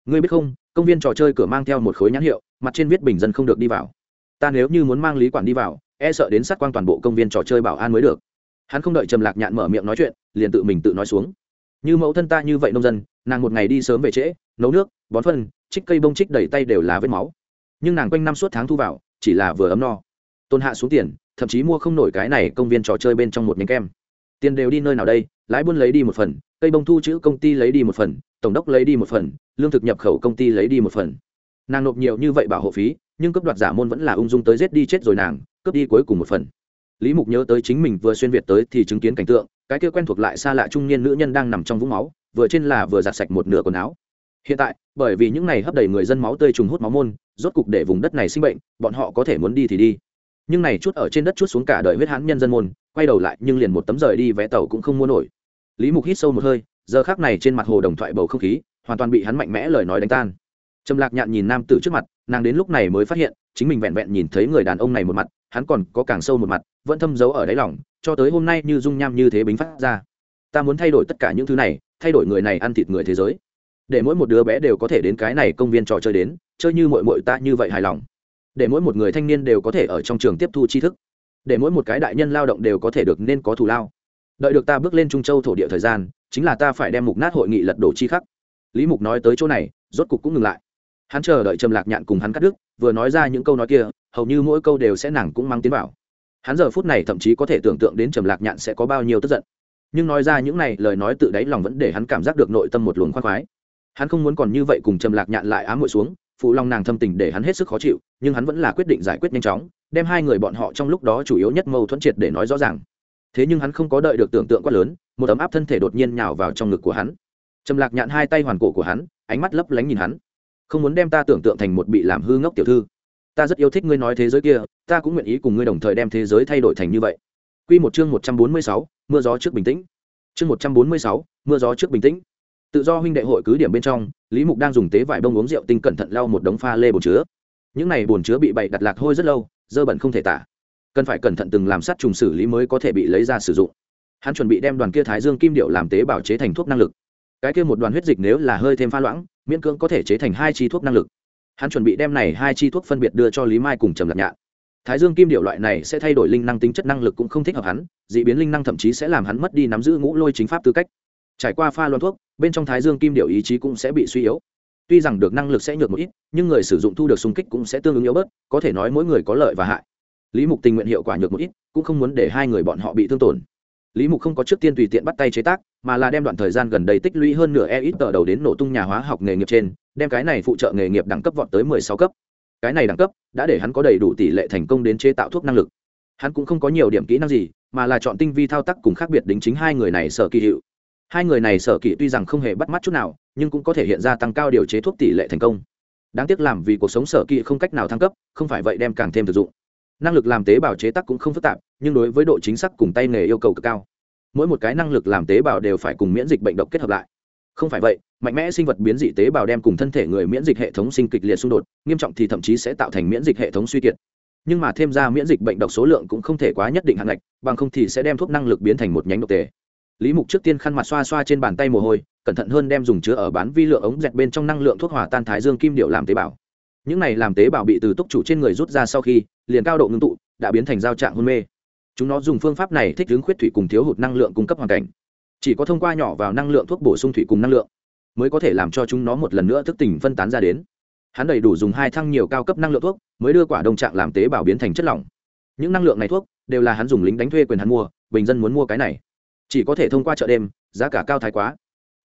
Ngươi biết không công viên trò chơi cửa mang theo một khối nhãn hiệu, mặt trên viết bình dân không được đi vào. Ta nếu như muốn mang lý quản đi vào e sợ đến sát quan toàn bộ công viên trò chơi bảo an mới được. Hắn không đợi trầm lạc nhạn mở miệng nói chuyện, liền tự mình tự nói xuống. Như mẫu thân ta như vậy nông dân, nàng một ngày đi sớm về trễ, nấu nước, bón phân trích cây bông trích đầy tay đều là vết máu. Nhưng nàng quanh năm suốt tháng thu vào, chỉ là vừa ấm no. Tôn hạ xuống tiền, thậm chí mua không nổi cái này công viên trò chơi bên trong một nhánh kem. Tiền đều đi nơi nào đây, lái buôn lấy đi một phần cây bông thu chữ công ty lấy đi một phần, tổng đốc lấy đi một phần, lương thực nhập khẩu công ty lấy đi một phần. Nàng nộp nhiều như vậy bảo hộ phí, nhưng cấp đoạt giả môn vẫn là ung dung tới giết đi chết rồi nàng, cướp đi cuối cùng một phần. Lý mục nhớ tới chính mình vừa xuyên việt tới thì chứng kiến cảnh tượng, cái kia quen thuộc lại xa lạ trung niên nữ nhân đang nằm trong vũng máu, vừa trên là vừa giặt sạch một nửa quần áo. Hiện tại, bởi vì những này hấp đầy người dân máu tươi trùng hút máu môn, rốt cục để vùng đất này sinh bệnh, bọn họ có thể muốn đi thì đi. Nhưng này chút ở trên đất chút xuống cả đời huyết hãn nhân dân môn, quay đầu lại nhưng liền một tấm rời đi vé tàu cũng không mua nổi lý mục hít sâu một hơi, giờ khác này trên mặt hồ đồng thoại bầu không khí, hoàn toàn bị hắn mạnh mẽ lời nói đánh tan. Trầm lạc nhạn nhìn nam tử trước mặt, nàng đến lúc này mới phát hiện, chính mình vẹn vẹn nhìn thấy người đàn ông này một mặt, hắn còn có càng sâu một mặt, vẫn thâm giấu ở đáy lòng, cho tới hôm nay như dung nham như thế bính phát ra. Ta muốn thay đổi tất cả những thứ này, thay đổi người này ăn thịt người thế giới. Để mỗi một đứa bé đều có thể đến cái này công viên trò chơi đến, chơi như mội mội ta như vậy hài lòng. Để mỗi một người thanh niên đều có thể ở trong trường tiếp thu tri thức. Để mỗi một cái đại nhân lao động đều có thể được nên có thù lao đợi được ta bước lên trung châu thổ địa thời gian, chính là ta phải đem mục nát hội nghị lật đổ chi khắc. Lý mục nói tới chỗ này, rốt cục cũng ngừng lại. Hắn chờ đợi trầm lạc nhạn cùng hắn cắt đứt, vừa nói ra những câu nói kia, hầu như mỗi câu đều sẽ nàng cũng mang tiến vào. Hắn giờ phút này thậm chí có thể tưởng tượng đến trầm lạc nhạn sẽ có bao nhiêu tức giận. Nhưng nói ra những này lời nói tự đáy lòng vẫn để hắn cảm giác được nội tâm một luồng khoác khoái. Hắn không muốn còn như vậy cùng trầm lạc nhạn lại ám hội xuống, phụ long nàng thâm tình để hắn hết sức khó chịu, nhưng hắn vẫn là quyết định giải quyết nhanh chóng, đem hai người bọn họ trong lúc đó chủ yếu nhất mâu thuẫn triệt để nói rõ ràng thế nhưng hắn không có đợi được tưởng tượng quá lớn một ấm áp thân thể đột nhiên nhào vào trong ngực của hắn trầm lạc nhạn hai tay hoàn cổ của hắn ánh mắt lấp lánh nhìn hắn không muốn đem ta tưởng tượng thành một bị làm hư ngốc tiểu thư ta rất yêu thích ngươi nói thế giới kia ta cũng nguyện ý cùng ngươi đồng thời đem thế giới thay đổi thành như vậy Quy một chương một trăm bốn mươi sáu, mưa gió trước bình tĩnh. Chương một trăm bốn mươi sáu, mưa gió trước bình tĩnh. Tự do huynh đệ hội cứ điểm bên trong, Lý Mục đang dùng tế vải bông uống rượu tinh cẩn thận lau một đống pha lê bồn chứa. những này bồn chứa bị bậy đặt lạc hôi rất lâu dơ bẩn không thể tả cần phải cẩn thận từng làm sát trùng xử lý mới có thể bị lấy ra sử dụng. Hắn chuẩn bị đem đoàn kia thái dương kim điệu làm tế bào chế thành thuốc năng lực. Cái kia một đoàn huyết dịch nếu là hơi thêm pha loãng, miễn cưỡng có thể chế thành hai chi thuốc năng lực. Hắn chuẩn bị đem này hai chi thuốc phân biệt đưa cho lý mai cùng trầm lạc nhạn. Thái dương kim điệu loại này sẽ thay đổi linh năng tính chất năng lực cũng không thích hợp hắn d ị biến linh năng thậm chí sẽ làm hắn mất đi nắm giữ ngũ lôi chính pháp tư cách. Trải qua pha loãng thuốc, bên trong thái dương kim điệu ý chí cũng sẽ bị suy yếu. Tuy rằng được năng lực sẽ nhược một ít, nhưng người sử dụng thu được xung kích cũng sẽ tương ứng yếu bớt, có thể nói mỗi người có lợi và hại lý mục tình nguyện hiệu quả nhược một ít, cũng không muốn để hai người bọn họ bị thương tổn. Lý mục không có trước tiên tùy tiện bắt tay chế tác, mà là đem đoạn thời gian gần đây tích lũy hơn nửa e ít tờ đầu đến nổ tung nhà hóa học nghề nghiệp trên, đem cái này phụ trợ nghề nghiệp đẳng cấp vọt tới mười sáu cấp. Cái này đẳng cấp đã để hắn có đầy đủ tỷ lệ thành công đến chế tạo thuốc năng lực. Hắn cũng không có nhiều điểm kỹ năng gì, mà là chọn tinh vi thao tác cùng khác biệt đính chính hai người này sở kỳ hiệu. Hai người này sở kỳ tuy rằng không hề bắt mắt chút nào, nhưng cũng có thể hiện ra tăng cao điều chế thuốc tỷ lệ thành công. Đáng tiếc làm vì cuộc sống sở kỳ không cách nào thăng cấp, không phải vậy đem càng thêm thực dụng năng lực làm tế bào chế tác cũng không phức tạp, nhưng đối với độ chính xác cùng tay nghề yêu cầu cực cao. Mỗi một cái năng lực làm tế bào đều phải cùng miễn dịch bệnh độc kết hợp lại. Không phải vậy, mạnh mẽ sinh vật biến dị tế bào đem cùng thân thể người miễn dịch hệ thống sinh kịch liệt xung đột, nghiêm trọng thì thậm chí sẽ tạo thành miễn dịch hệ thống suy kiệt. Nhưng mà thêm ra miễn dịch bệnh độc số lượng cũng không thể quá nhất định hạn ngạch, bằng không thì sẽ đem thuốc năng lực biến thành một nhánh độc tề. Lý mục trước tiên khăn mặt xoa xoa trên bàn tay mồ hôi, cẩn thận hơn đem dùng chứa ở bán vi lượng ống dẹt bên trong năng lượng thuốc hòa tan thái dương kim điệu làm tế bào những này làm tế bào bị từ túc chủ trên người rút ra sau khi, liền cao độ ngưng tụ, đã biến thành giao trạng hôn mê. Chúng nó dùng phương pháp này thích ứng khuyết thủy cùng thiếu hụt năng lượng cung cấp hoàn cảnh. Chỉ có thông qua nhỏ vào năng lượng thuốc bổ sung thủy cùng năng lượng, mới có thể làm cho chúng nó một lần nữa thức tỉnh phân tán ra đến. Hắn đầy đủ dùng hai thăng nhiều cao cấp năng lượng thuốc, mới đưa quả đồng trạng làm tế bào biến thành chất lỏng. Những năng lượng này thuốc, đều là hắn dùng lính đánh thuê quyền hắn mua, bình dân muốn mua cái này. Chỉ có thể thông qua chợ đêm, giá cả cao thái quá.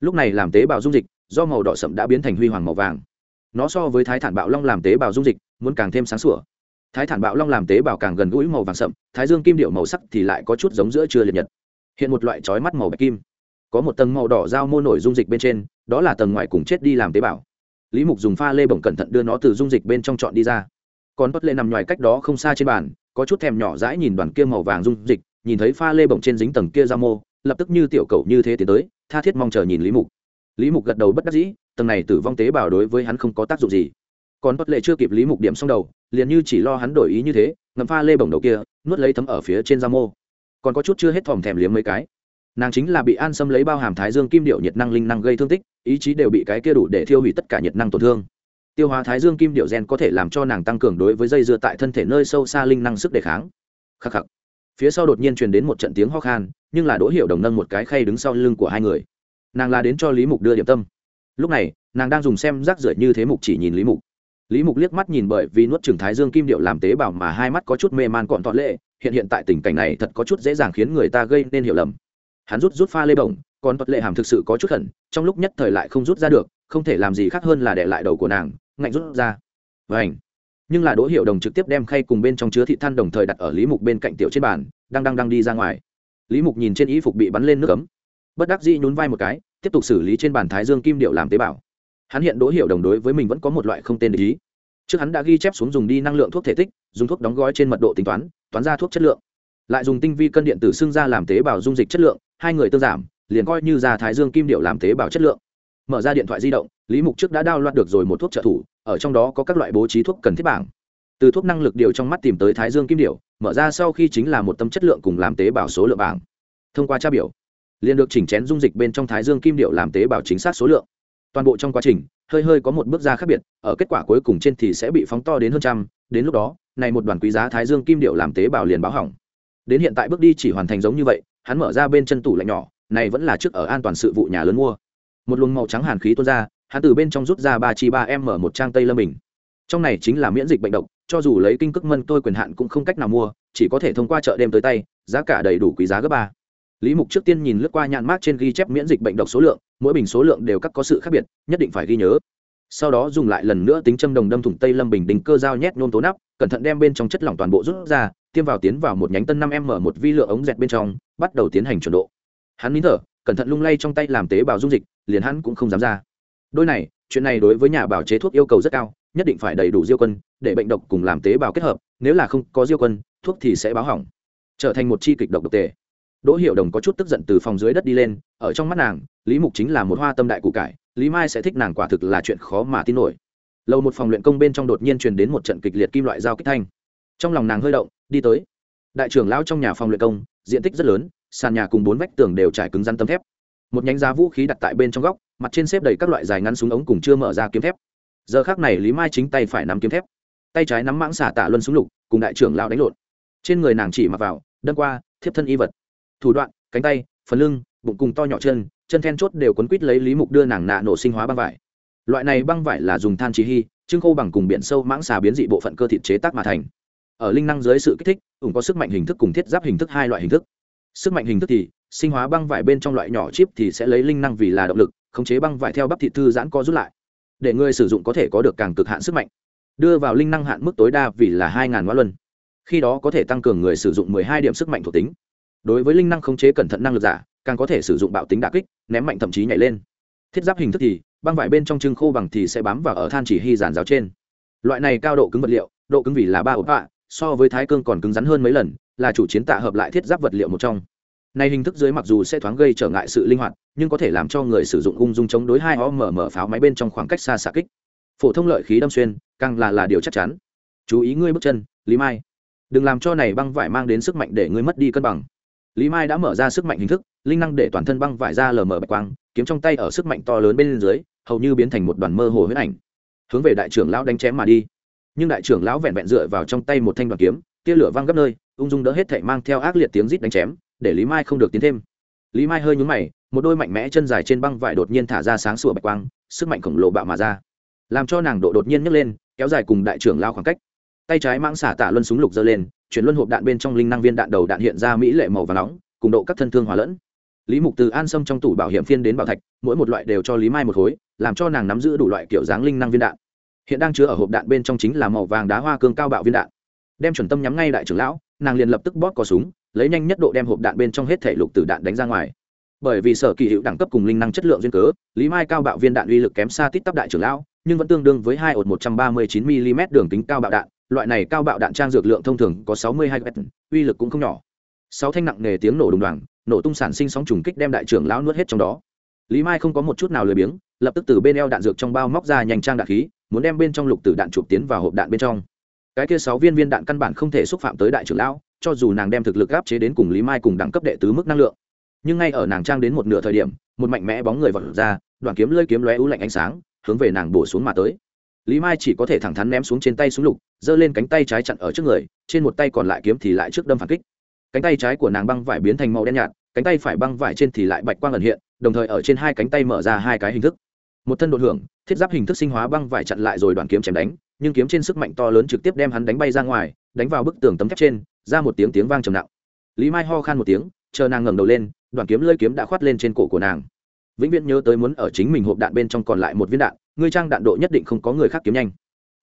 Lúc này làm tế bào dung dịch, do màu đỏ sậm đã biến thành huy hoàng màu vàng nó so với thái thản bạo long làm tế bào dung dịch, muốn càng thêm sáng sủa. Thái thản bạo long làm tế bào càng gần gũi màu vàng sậm, thái dương kim điệu màu sắc thì lại có chút giống giữa trưa liệt nhật. Hiện một loại trói mắt màu bạch kim. Có một tầng màu đỏ dao mô nổi dung dịch bên trên, đó là tầng ngoài cùng chết đi làm tế bào. Lý mục dùng pha lê bổng cẩn thận đưa nó từ dung dịch bên trong chọn đi ra. Còn bất lê nằm ngoài cách đó không xa trên bàn, có chút thèm nhỏ dãi nhìn đoàn kia màu vàng dung dịch, nhìn thấy pha lê bổng trên dính tầng kia dao mô, lập tức như tiểu cầu như thế tiến tới, tha thiết mong chờ nhìn lý mục. Lý mục gật đầu bất đắc dĩ tầng này tử vong tế bào đối với hắn không có tác dụng gì. Còn bất lệ chưa kịp lý mục điểm xong đầu, liền như chỉ lo hắn đổi ý như thế, ngậm pha lê bổng đầu kia, nuốt lấy thấm ở phía trên da mô. Còn có chút chưa hết thòm thèm liếm mấy cái. Nàng chính là bị an xâm lấy bao hàm thái dương kim điệu nhiệt năng linh năng gây thương tích, ý chí đều bị cái kia đủ để thiêu hủy tất cả nhiệt năng tổn thương. Tiêu hóa thái dương kim điệu gen có thể làm cho nàng tăng cường đối với dây dưa tại thân thể nơi sâu xa linh năng sức đề kháng. Khắc khắc. Phía sau đột nhiên truyền đến một trận tiếng ho khan, nhưng là đỗ hiểu đồng nâng một cái khay đứng sau lưng của hai người. Nàng là đến cho lý mục đưa điểm tâm lúc này, nàng đang dùng xem rác rưởi như thế mục chỉ nhìn lý mục. Lý mục liếc mắt nhìn bởi vì nuốt trừng thái dương kim điệu làm tế bào mà hai mắt có chút mê man còn tọa lệ, hiện hiện tại tình cảnh này thật có chút dễ dàng khiến người ta gây nên hiểu lầm. Hắn rút rút pha lê bổng còn tọa lệ hàm thực sự có chút khẩn, trong lúc nhất thời lại không rút ra được, không thể làm gì khác hơn là để lại đầu của nàng, ngạnh rút ra. Vảnh nhưng là đỗ hiệu đồng trực tiếp đem khay cùng bên trong chứa thị than đồng thời đặt ở lý mục bên cạnh tiểu trên bàn, đang đang đang đi ra ngoài. Lý mục nhìn trên y phục bị bắn lên nước cấm bất đắc dĩ nhún vai một cái tiếp tục xử lý trên bàn thái dương kim điệu làm tế bào. Hắn hiện đỗ hiệu đồng đối với mình vẫn có một loại không tên để ý. Trước hắn đã ghi chép xuống dùng đi năng lượng thuốc thể tích, dùng thuốc đóng gói trên mật độ tính toán toán ra thuốc chất lượng. Lại dùng tinh vi cân điện tử xưng ra làm tế bào dung dịch chất lượng, hai người tương giảm, liền coi như ra thái dương kim điệu làm tế bào chất lượng. Mở ra điện thoại di động, lý mục trước đã đao loạt được rồi một thuốc trợ thủ, ở trong đó có các loại bố trí thuốc cần thiết bảng. Từ thuốc năng lực điều trong mắt tìm tới thái dương kim điệu, mở ra sau khi chính là một tâm chất lượng cùng làm tế bào số lượng bảng. Thông qua tra biểu liền được chỉnh chén dung dịch bên trong thái dương kim điệu làm tế bào chính xác số lượng. Toàn bộ trong quá trình, hơi hơi có một bước ra khác biệt, ở kết quả cuối cùng trên thì sẽ bị phóng to đến hơn trăm, đến lúc đó, này một đoàn quý giá thái dương kim điệu làm tế bào liền báo hỏng. Đến hiện tại bước đi chỉ hoàn thành giống như vậy, hắn mở ra bên chân tủ lạnh nhỏ, này vẫn là trước ở an toàn sự vụ nhà lớn mua. Một luồng màu trắng hàn khí tuôn ra, hắn từ bên trong rút ra ba chi ba m một trang tây lâm bình. Trong này chính là miễn dịch bệnh độc, cho dù lấy kinh cước mân tôi quyền hạn cũng không cách nào mua, chỉ có thể thông qua chợ đêm tới tay, giá cả đầy đủ quý giá gấp ba lý mục trước tiên nhìn lướt qua nhãn mát trên ghi chép miễn dịch bệnh độc số lượng, mỗi bình số lượng đều các có sự khác biệt, nhất định phải ghi nhớ. Sau đó dùng lại lần nữa tính châm đồng đâm thủng tây lâm bình đỉnh cơ dao nhét nôn tố nắp, cẩn thận đem bên trong chất lỏng toàn bộ rút ra, tiêm vào tiến vào một nhánh tân năm m một vi lượng ống dẹt bên trong, bắt đầu tiến hành chuẩn độ. Hắn nín thở, cẩn thận lung lay trong tay làm tế bào dung dịch, liền hắn cũng không dám ra. Đôi này, chuyện này đối với nhà bảo chế thuốc yêu cầu rất cao, nhất định phải đầy đủ diêu quân, để bệnh độc cùng làm tế bào kết hợp, nếu là không có diêu quân, thuốc thì sẽ báo hỏng. Trở thành một chi kịch độc độc tề đỗ hiểu đồng có chút tức giận từ phòng dưới đất đi lên, ở trong mắt nàng, lý mục chính là một hoa tâm đại cụ cải, lý mai sẽ thích nàng quả thực là chuyện khó mà tin nổi. Lâu một phòng luyện công bên trong đột nhiên truyền đến một trận kịch liệt kim loại giao kích thanh. Trong lòng nàng hơi động, đi tới. Đại trưởng lão trong nhà phòng luyện công, diện tích rất lớn, sàn nhà cùng bốn vách tường đều trải cứng rắn tấm thép. Một nhánh giá vũ khí đặt tại bên trong góc, mặt trên xếp đầy các loại dài ngắn súng ống cùng chưa mở ra kiếm thép. Giờ khác này lý mai chính tay phải nắm kiếm thép. Tay trái nắm mãng xả tạ luân súng lục, cùng đại trưởng lão đánh lộn. Trên người nàng chỉ mặc vào, đâm qua, thiếp thân y vật thủ đoạn, cánh tay, phần lưng, bụng cùng to nhỏ chân chân then chốt đều quấn quít lấy lý mục đưa nàng nạ nổ sinh hóa băng vải. Loại này băng vải là dùng than trì hy, trưng khô bằng cùng biển sâu mãng xà biến dị bộ phận cơ thịt chế tác mà thành. Ở linh năng dưới sự kích thích cũng có sức mạnh hình thức cùng thiết giáp hình thức hai loại hình thức. Sức mạnh hình thức thì, sinh hóa băng vải bên trong loại nhỏ chip thì sẽ lấy linh năng vì là động lực, khống chế băng vải theo bắp thị thư giãn co rút lại. Để người sử dụng có thể có được càng cực hạn sức mạnh. Đưa vào linh năng hạn mức tối đa vì là hai ngàn luân. Khi đó có thể tăng cường người sử dụng mười hai điểm sức mạnh thuộc tính đối với linh năng khống chế cẩn thận năng lực giả, càng có thể sử dụng bạo tính đà kích, ném mạnh thậm chí nhảy lên. Thiết giáp hình thức thì, băng vải bên trong trưng khô bằng thì sẽ bám vào ở than chỉ hy giàn giáo trên. Loại này cao độ cứng vật liệu, độ cứng vì là ba ốp ạ so với thái cương còn cứng rắn hơn mấy lần, là chủ chiến tạ hợp lại thiết giáp vật liệu một trong. Này hình thức dưới mặc dù sẽ thoáng gây trở ngại sự linh hoạt, nhưng có thể làm cho người sử dụng ung dung chống đối hai mở mở pháo máy bên trong khoảng cách xa xạ kích. Phổ thông lợi khí đâm xuyên, càng là là điều chắc chắn. Chú ý ngươi bước chân, lý mai. Đừng làm cho này băng vải mang đến sức mạnh để ngươi mất đi cân bằng lý mai đã mở ra sức mạnh hình thức, linh năng để toàn thân băng vải ra lờ mờ bạch quang, kiếm trong tay ở sức mạnh to lớn bên dưới, hầu như biến thành một đoàn mơ hồ huyết ảnh. Hướng về đại trưởng lão đánh chém mà đi. Nhưng đại trưởng lão vẹn vẹn dựa vào trong tay một thanh đoàn kiếm, tia lửa văng gấp nơi, ung dung đỡ hết thảy mang theo ác liệt tiếng rít đánh chém, để lý mai không được tiến thêm. Lý mai hơi nhúng mày, một đôi mạnh mẽ chân dài trên băng vải đột nhiên thả ra sáng sủa bạch quang, sức mạnh khổng lồ bạo mà ra. Làm cho nàng độ đột nhiên nhấc lên, kéo dài cùng đại trưởng lao khoảng cách. Tay trái mãng xả tả luân súng lục giơ lên chuyển luân hộp đạn bên trong linh năng viên đạn đầu đạn hiện ra mỹ lệ màu và nóng, cùng độ các thân thương hòa lẫn. Lý mục từ an sâm trong tủ bảo hiểm phiên đến bảo thạch, mỗi một loại đều cho lý mai một khối, làm cho nàng nắm giữ đủ loại kiểu dáng linh năng viên đạn. Hiện đang chứa ở hộp đạn bên trong chính là màu vàng đá hoa cương cao bạo viên đạn. Đem chuẩn tâm nhắm ngay đại trưởng lão, nàng liền lập tức bóp cò súng, lấy nhanh nhất độ đem hộp đạn bên trong hết thể lục tử đạn đánh ra ngoài. Bởi vì sở kỳ hiệu đẳng cấp cùng linh năng chất lượng duyên cớ, lý mai cao bạo viên đạn uy lực kém xa tít tắp đại trưởng lão, nhưng vẫn tương đương với hai ột một trăm ba mươi chín mm đường kính cao bạo đạn loại này cao bạo đạn trang dược lượng thông thường có sáu mươi hai uy lực cũng không nhỏ. Sáu thanh nặng nề tiếng nổ đùng đoàng, nổ tung sản sinh sóng trùng kích đem đại trưởng lão nuốt hết trong đó. Lý mai không có một chút nào lười biếng, lập tức từ bên eo đạn dược trong bao móc ra nhanh trang đạn khí, muốn đem bên trong lục tử đạn chụp tiến vào hộp đạn bên trong. Cái kia sáu viên viên đạn căn bản không thể xúc phạm tới đại trưởng lão, cho dù nàng đem thực lực áp chế đến cùng lý mai cùng đẳng cấp đệ tứ mức năng lượng. Nhưng ngay ở nàng trang đến một nửa thời điểm, một mạnh mẽ bóng người vọt ra, đoạn kiếm lơi kiếm lóe u lạnh ánh sáng, hướng về nàng bổ xuống mà tới lý mai chỉ có thể thẳng thắn ném xuống trên tay súng lục, giơ lên cánh tay trái chặn ở trước người, trên một tay còn lại kiếm thì lại trước đâm phản kích. Cánh tay trái của nàng băng vải biến thành màu đen nhạt, cánh tay phải băng vải trên thì lại bạch quang ẩn hiện, đồng thời ở trên hai cánh tay mở ra hai cái hình thức. Một thân đột hưởng, thiết giáp hình thức sinh hóa băng vải chặn lại rồi đoàn kiếm chém đánh, nhưng kiếm trên sức mạnh to lớn trực tiếp đem hắn đánh bay ra ngoài, đánh vào bức tường tấm thép trên, ra một tiếng tiếng vang trầm nặng. Lý mai ho khan một tiếng, chờ nàng ngẩng đầu lên đoàn kiếm lơi kiếm đã khoát lên trên cổ của nàng. Vĩnh viễn nhớ tới muốn ở chính mình hộp đạn bên trong còn lại một viên đạn ngươi trang đạn độ nhất định không có người khác kiếm nhanh.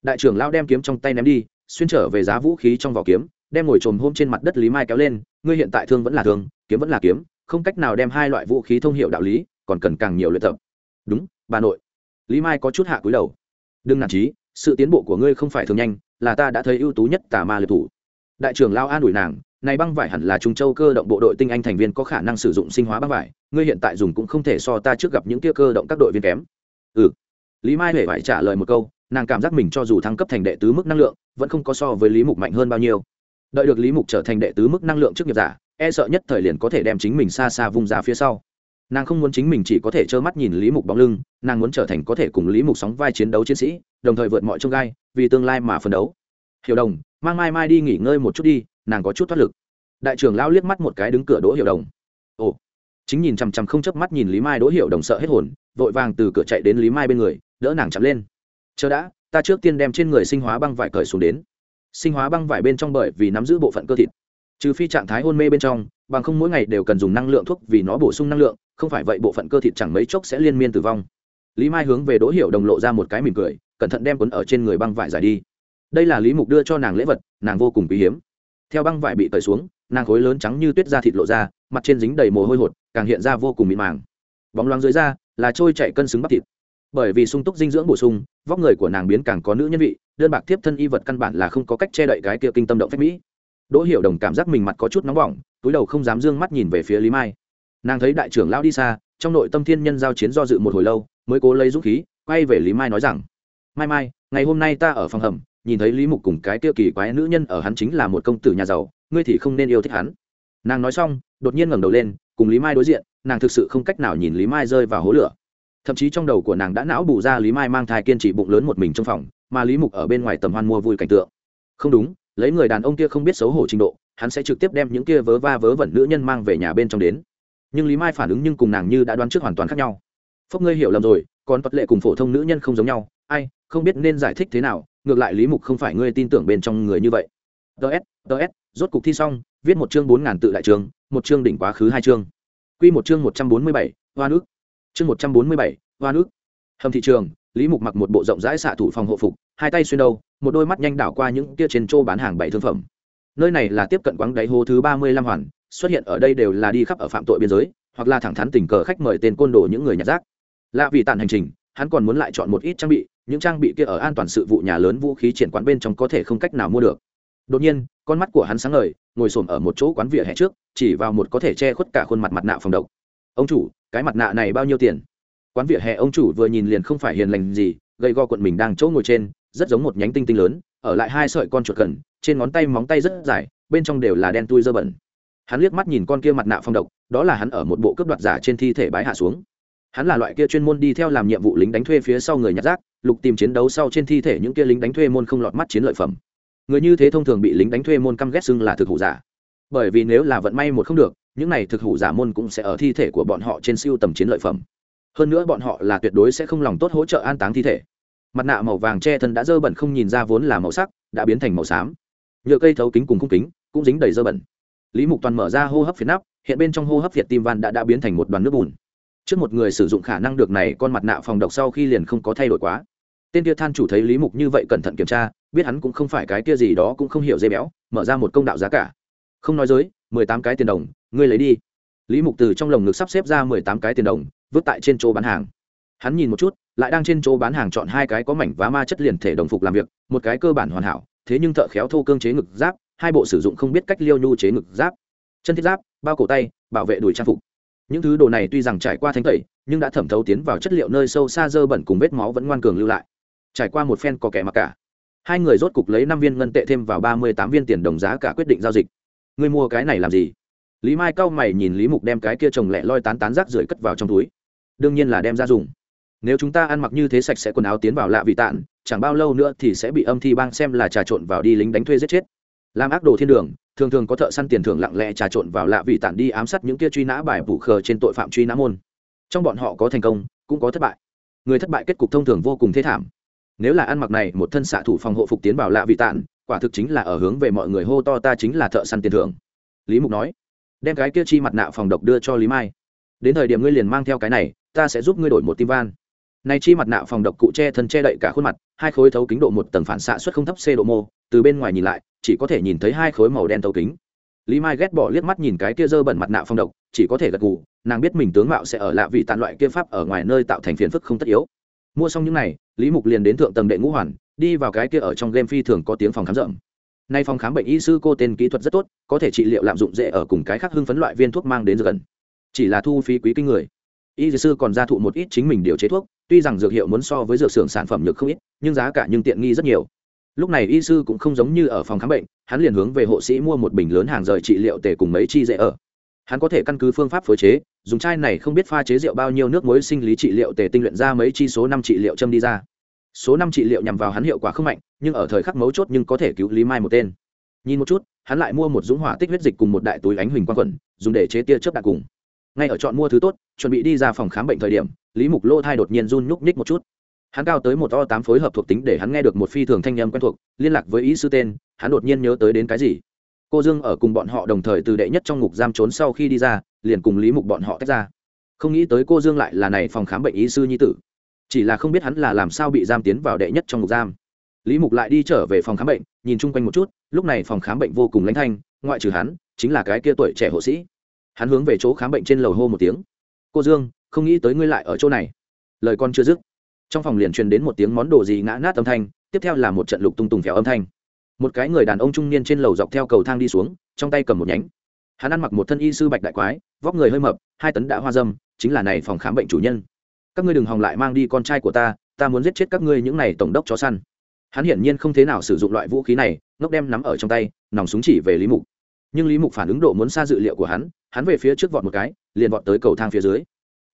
Đại trưởng lao đem kiếm trong tay ném đi, xuyên trở về giá vũ khí trong vỏ kiếm, đem ngồi trồm hôm trên mặt đất lý mai kéo lên, ngươi hiện tại thương vẫn là thương, kiếm vẫn là kiếm, không cách nào đem hai loại vũ khí thông hiệu đạo lý, còn cần càng nhiều luyện tập. Đúng, bà nội. Lý mai có chút hạ cúi đầu. Đừng nản trí sự tiến bộ của ngươi không phải thường nhanh, là ta đã thấy ưu tú nhất tà ma liệt thủ. Đại trưởng lao an ủi nàng, này băng vải hẳn là trung châu cơ động bộ đội tinh anh thành viên có khả năng sử dụng sinh hóa băng vải, ngươi hiện tại dùng cũng không thể so ta trước gặp những kia cơ động các đội viên kém. Ừ lý mai huệ phải trả lời một câu, nàng cảm giác mình cho dù thăng cấp thành đệ tứ mức năng lượng, vẫn không có so với lý mục mạnh hơn bao nhiêu. Đợi được lý mục trở thành đệ tứ mức năng lượng trước nghiệp giả e sợ nhất thời liền có thể đem chính mình xa xa vung ra phía sau. Nàng không muốn chính mình chỉ có thể trơ mắt nhìn lý mục bóng lưng, nàng muốn trở thành có thể cùng lý mục sóng vai chiến đấu chiến sĩ, đồng thời vượt mọi trông gai, vì tương lai mà phấn đấu. Hiểu đồng, mang mai mai đi nghỉ ngơi một chút đi, nàng có chút thoát lực. Đại trưởng lao liếc mắt một cái đứng cửa đỗ hiểu đồng. Ồ, chính nhìn chằm chằm không chớp mắt nhìn lý mai đỗ hiểu đồng sợ hết hồn vội vàng từ cửa chạy đến lý mai bên người, đỡ nàng chậm lên. Chờ đã, ta trước tiên đem trên người sinh hóa băng vải cởi xuống đến. Sinh hóa băng vải bên trong bởi vì nắm giữ bộ phận cơ thịt, trừ phi trạng thái hôn mê bên trong, bằng không mỗi ngày đều cần dùng năng lượng thuốc vì nó bổ sung năng lượng, không phải vậy bộ phận cơ thịt chẳng mấy chốc sẽ liên miên tử vong. Lý mai hướng về đỗ hiểu đồng lộ ra một cái mỉm cười, cẩn thận đem quấn ở trên người băng vải giải đi. Đây là lý mục đưa cho nàng lễ vật, nàng vô cùng quý hiếm. Theo băng vải bị cởi xuống, nàng khối lớn trắng như tuyết da thịt lộ ra, mặt trên dính đầy mồ hôi hột, càng hiện ra vô cùng mịn màng. Bóng loáng dưới da là trôi chạy cân xứng bắp thịt. Bởi vì sung túc dinh dưỡng bổ sung, vóc người của nàng biến càng có nữ nhân vị, đơn bạc tiếp thân y vật căn bản là không có cách che đậy cái kia kinh tâm động phép mỹ. Đỗ hiểu đồng cảm giác mình mặt có chút nóng bỏng, túi đầu không dám d ư ơ n g mắt nhìn về phía lý mai. Nàng thấy đại trưởng lão đi xa, trong nội tâm thiên nhân giao chiến do dự một hồi lâu, mới cố lấy dũng khí, quay về lý mai nói rằng, mai mai, ngày hôm nay ta ở phòng hầm, nhìn thấy lý mục cùng cái kia kỳ quái nữ nhân ở hắn chính là một công tử nhà giàu, ngươi thì không nên yêu thích hắn. Nàng nói xong, đột nhiên ngẩng đầu lên, cùng lý mai đối diện nàng thực sự không cách nào nhìn lý mai rơi vào hố lửa. Thậm chí trong đầu của nàng đã não bù ra lý mai mang thai kiên trì bụng lớn một mình trong phòng, mà lý mục ở bên ngoài tầm hoan mua vui cảnh tượng. Không đúng, lấy người đàn ông kia không biết xấu hổ trình độ, hắn sẽ trực tiếp đem những kia vớ va vớ vẩn nữ nhân mang về nhà bên trong đến. Nhưng lý mai phản ứng nhưng cùng nàng như đã đoán trước hoàn toàn khác nhau. Phúc ngươi hiểu lầm rồi, còn tuật lệ cùng phổ thông nữ nhân không giống nhau. Ai, không biết nên giải thích thế nào, ngược lại lý mục không phải ngươi tin tưởng bên trong người như vậy. Ts ts rốt cục thi xong, viết một chương bốn ngàn tự đại trường, một chương đỉnh quá khứ hai chương quy một chương một trăm bốn mươi bảy hoa nước. Chương một trăm bốn mươi bảy hoa nước. Hầm thị trường lý mục mặc một bộ rộng rãi xạ thủ phòng hộ phục hai tay xuyên đầu, một đôi mắt nhanh đảo qua những kia trên chỗ bán hàng bảy thương phẩm. Nơi này là tiếp cận quáng đáy hố thứ ba mươi lăm hoàn xuất hiện ở đây đều là đi khắp ở phạm tội biên giới hoặc là thẳng thắn tình cờ khách mời tên côn đồ những người nhặt rác. Lạ vì tàn hành trình hắn còn muốn lại chọn một ít trang bị những trang bị kia ở an toàn sự vụ nhà lớn vũ khí triển quán bên trong có thể không cách nào mua được đột nhiên, con mắt của hắn sáng ngời, ngồi s ở một chỗ quán vỉa hè trước, chỉ vào một có thể che khuất cả khuôn mặt mặt nạ phòng độc. Ông chủ, cái mặt nạ này bao nhiêu tiền? Quán vỉa hè ông chủ vừa nhìn liền không phải hiền lành gì gây go quận mình đang chỗ ngồi trên, rất giống một nhánh tinh tinh lớn, ở lại hai sợi con chuột cần trên ngón tay móng tay rất dài, bên trong đều là đen tui dơ bẩn. Hắn liếc mắt nhìn con kia mặt nạ phong độc, đó là hắn ở một bộ cướp đoạt giả trên thi thể bái hạ xuống. Hắn là loại kia chuyên môn đi theo làm nhiệm vụ lính đánh thuê phía sau người nhặt rác, lục tìm chiến đấu sau trên thi thể những kia lính đánh thuê môn không lọt mắt chiến lợi phẩm người như thế thông thường bị lính đánh thuê môn căm ghét xưng là thực hủ giả. Bởi vì nếu là vận may một không được, những này thực hủ giả môn cũng sẽ ở thi thể của bọn họ trên siêu tầm chiến lợi phẩm. Hơn nữa bọn họ là tuyệt đối sẽ không lòng tốt hỗ trợ an táng thi thể. Mặt nạ màu vàng che thân đã dơ bẩn không nhìn ra vốn là màu sắc, đã biến thành màu xám. Nhựa cây thấu kính cùng khung kính cũng dính đầy dơ bẩn. Lý mục toàn mở ra hô hấp phiệt nắp, hiện bên trong hô hấp việt tim van đã đã biến thành một đoàn nước bùn. Trước một người sử dụng khả năng được này, con mặt nạ phòng độc sau khi liền không có thay đổi quá. Tên kia than chủ thấy lý mục như vậy cẩn thận kiểm tra biết hắn cũng không phải cái kia gì đó cũng không hiểu dây béo, mở ra một công đạo giá cả. Không nói dối, mười tám cái tiền đồng, ngươi lấy đi. Lý mục từ trong lồng ngực sắp xếp ra mười tám cái tiền đồng, vứt tại trên chỗ bán hàng. Hắn nhìn một chút, lại đang trên chỗ bán hàng chọn hai cái có mảnh vá ma chất liền thể đồng phục làm việc, một cái cơ bản hoàn hảo, thế nhưng thợ khéo thô cương chế ngực giáp, hai bộ sử dụng không biết cách liêu nhu chế ngực giáp. Chân thiết giáp, bao cổ tay, bảo vệ đùi trang phục. Những thứ đồ này tuy rằng trải qua thanh tẩy, nhưng đã thẩm thấu tiến vào chất liệu nơi sâu xa dơ bẩn cùng vết máu vẫn ngoan cường lưu lại. Trải qua một phen có kẻ mặc cả hai người rốt cục lấy năm viên ngân tệ thêm vào ba mươi tám viên tiền đồng giá cả quyết định giao dịch. Ngươi mua cái này làm gì? Lý mai cau mày nhìn lý mục đem cái kia trồng lẹ loi tán tán rác rưởi cất vào trong túi. Đương nhiên là đem ra dùng. Nếu chúng ta ăn mặc như thế sạch sẽ quần áo tiến vào lạ vị tạn, chẳng bao lâu nữa thì sẽ bị âm thi bang xem là trà trộn vào đi lính đánh thuê giết chết. Làm ác đồ thiên đường, thường thường có thợ săn tiền thưởng lặng lẽ trà trộn vào lạ vị tản đi ám sát những kia truy nã bài vụ khờ trên tội phạm truy nã môn. Trong bọn họ có thành công, cũng có thất bại. Người thất bại kết cục thông thường vô cùng thế thảm nếu là ăn mặc này, một thân xạ thủ phòng hộ phục tiến vào lạ vị tản quả thực chính là ở hướng về mọi người hô to ta chính là thợ săn tiền thưởng. Lý mục nói, đem cái kia chi mặt nạ phòng độc đưa cho lý mai. Đến thời điểm ngươi liền mang theo cái này, ta sẽ giúp ngươi đổi một tim van. Này chi mặt nạ phòng độc cụ che thân che đậy cả khuôn mặt, hai khối thấu kính độ một tầng phản xạ suất không thấp c độ mô, từ bên ngoài nhìn lại, chỉ có thể nhìn thấy hai khối màu đen thấu kính. Lý mai ghét bỏ liếc mắt nhìn cái kia dơ bẩn mặt nạ phòng độc, chỉ có thể gật gù, nàng biết mình tướng mạo sẽ ở lạ vị tàn loại kia pháp ở ngoài nơi tạo thành phiền phức không tất yếu mua xong những này, lý mục liền đến thượng tầng đệ ngũ hoàn, đi vào cái kia ở trong game phi thường có tiếng phòng khám rộng. Nay phòng khám bệnh y sư cô tên kỹ thuật rất tốt, có thể trị liệu lạm dụng dễ ở cùng cái khác hưng phấn loại viên thuốc mang đến gần chỉ là thu phí quý kinh người. Y sư còn ra thụ một ít chính mình điều chế thuốc, tuy rằng dược hiệu muốn so với dược xưởng sản phẩm nhược không ít, nhưng giá cả nhưng tiện nghi rất nhiều. Lúc này y sư cũng không giống như ở phòng khám bệnh, hắn liền hướng về hộ sĩ mua một bình lớn hàng rời trị liệu tề cùng mấy chi dễ ở. Hắn có thể căn cứ phương pháp phối chế dùng chai này không biết pha chế rượu bao nhiêu nước muối sinh lý trị liệu tề tinh luyện ra mấy chi số năm trị liệu châm đi ra. Số năm trị liệu nhằm vào hắn hiệu quả không mạnh, nhưng ở thời khắc mấu chốt nhưng có thể cứu lý mai một tên. Nhìn một chút, hắn lại mua một dũng hỏa tích huyết dịch cùng một đại túi ánh huỳnh quang quẩn, dùng để chế tia chớp đạn cùng. Ngay ở chọn mua thứ tốt, chuẩn bị đi ra phòng khám bệnh thời điểm, lý mục lô thai đột nhiên run nhúc nhích một chút. Hắn cao tới một to tám phối hợp thuộc tính để hắn nghe được một phi thường thanh â m quen thuộc, liên lạc với ý sư tên, hắn đột nhiên nhớ tới đến cái gì. Cô dương ở cùng bọn họ đồng thời từ đệ nhất trong ngục giam trốn sau khi đi ra liền cùng lý mục bọn họ tách ra. Không nghĩ tới cô dương lại là này phòng khám bệnh y sư nhi tử. Chỉ là không biết hắn là làm sao bị giam tiến vào đệ nhất trong ngục giam. Lý mục lại đi trở về phòng khám bệnh, nhìn chung quanh một chút, lúc này phòng khám bệnh vô cùng lãnh thanh, ngoại trừ hắn, chính là cái kia tuổi trẻ hộ sĩ. Hắn hướng về chỗ khám bệnh trên lầu hô một tiếng. Cô dương, không nghĩ tới ngươi lại ở chỗ này. Lời con chưa dứt, trong phòng liền truyền đến một tiếng món đồ gì ngã nát âm thanh, tiếp theo là một trận lục tung tùng phèo âm thanh. Một cái người đàn ông trung niên trên lầu dọc theo cầu thang đi xuống, trong tay cầm một nhánh. Hắn ăn mặc một thân y sư bạch đại quái vóc người hơi mập, hai tấn đã hoa dâm, chính là này phòng khám bệnh chủ nhân. Các ngươi đừng hòng lại mang đi con trai của ta ta muốn giết chết các ngươi những này tổng đốc chó săn. Hắn hiển nhiên không thế nào sử dụng loại vũ khí này, ngốc đem nắm ở trong tay, nòng súng chỉ về lý mục. Nhưng lý mục phản ứng độ muốn xa dự liệu của hắn hắn về phía trước vọt một cái, liền vọt tới cầu thang phía dưới.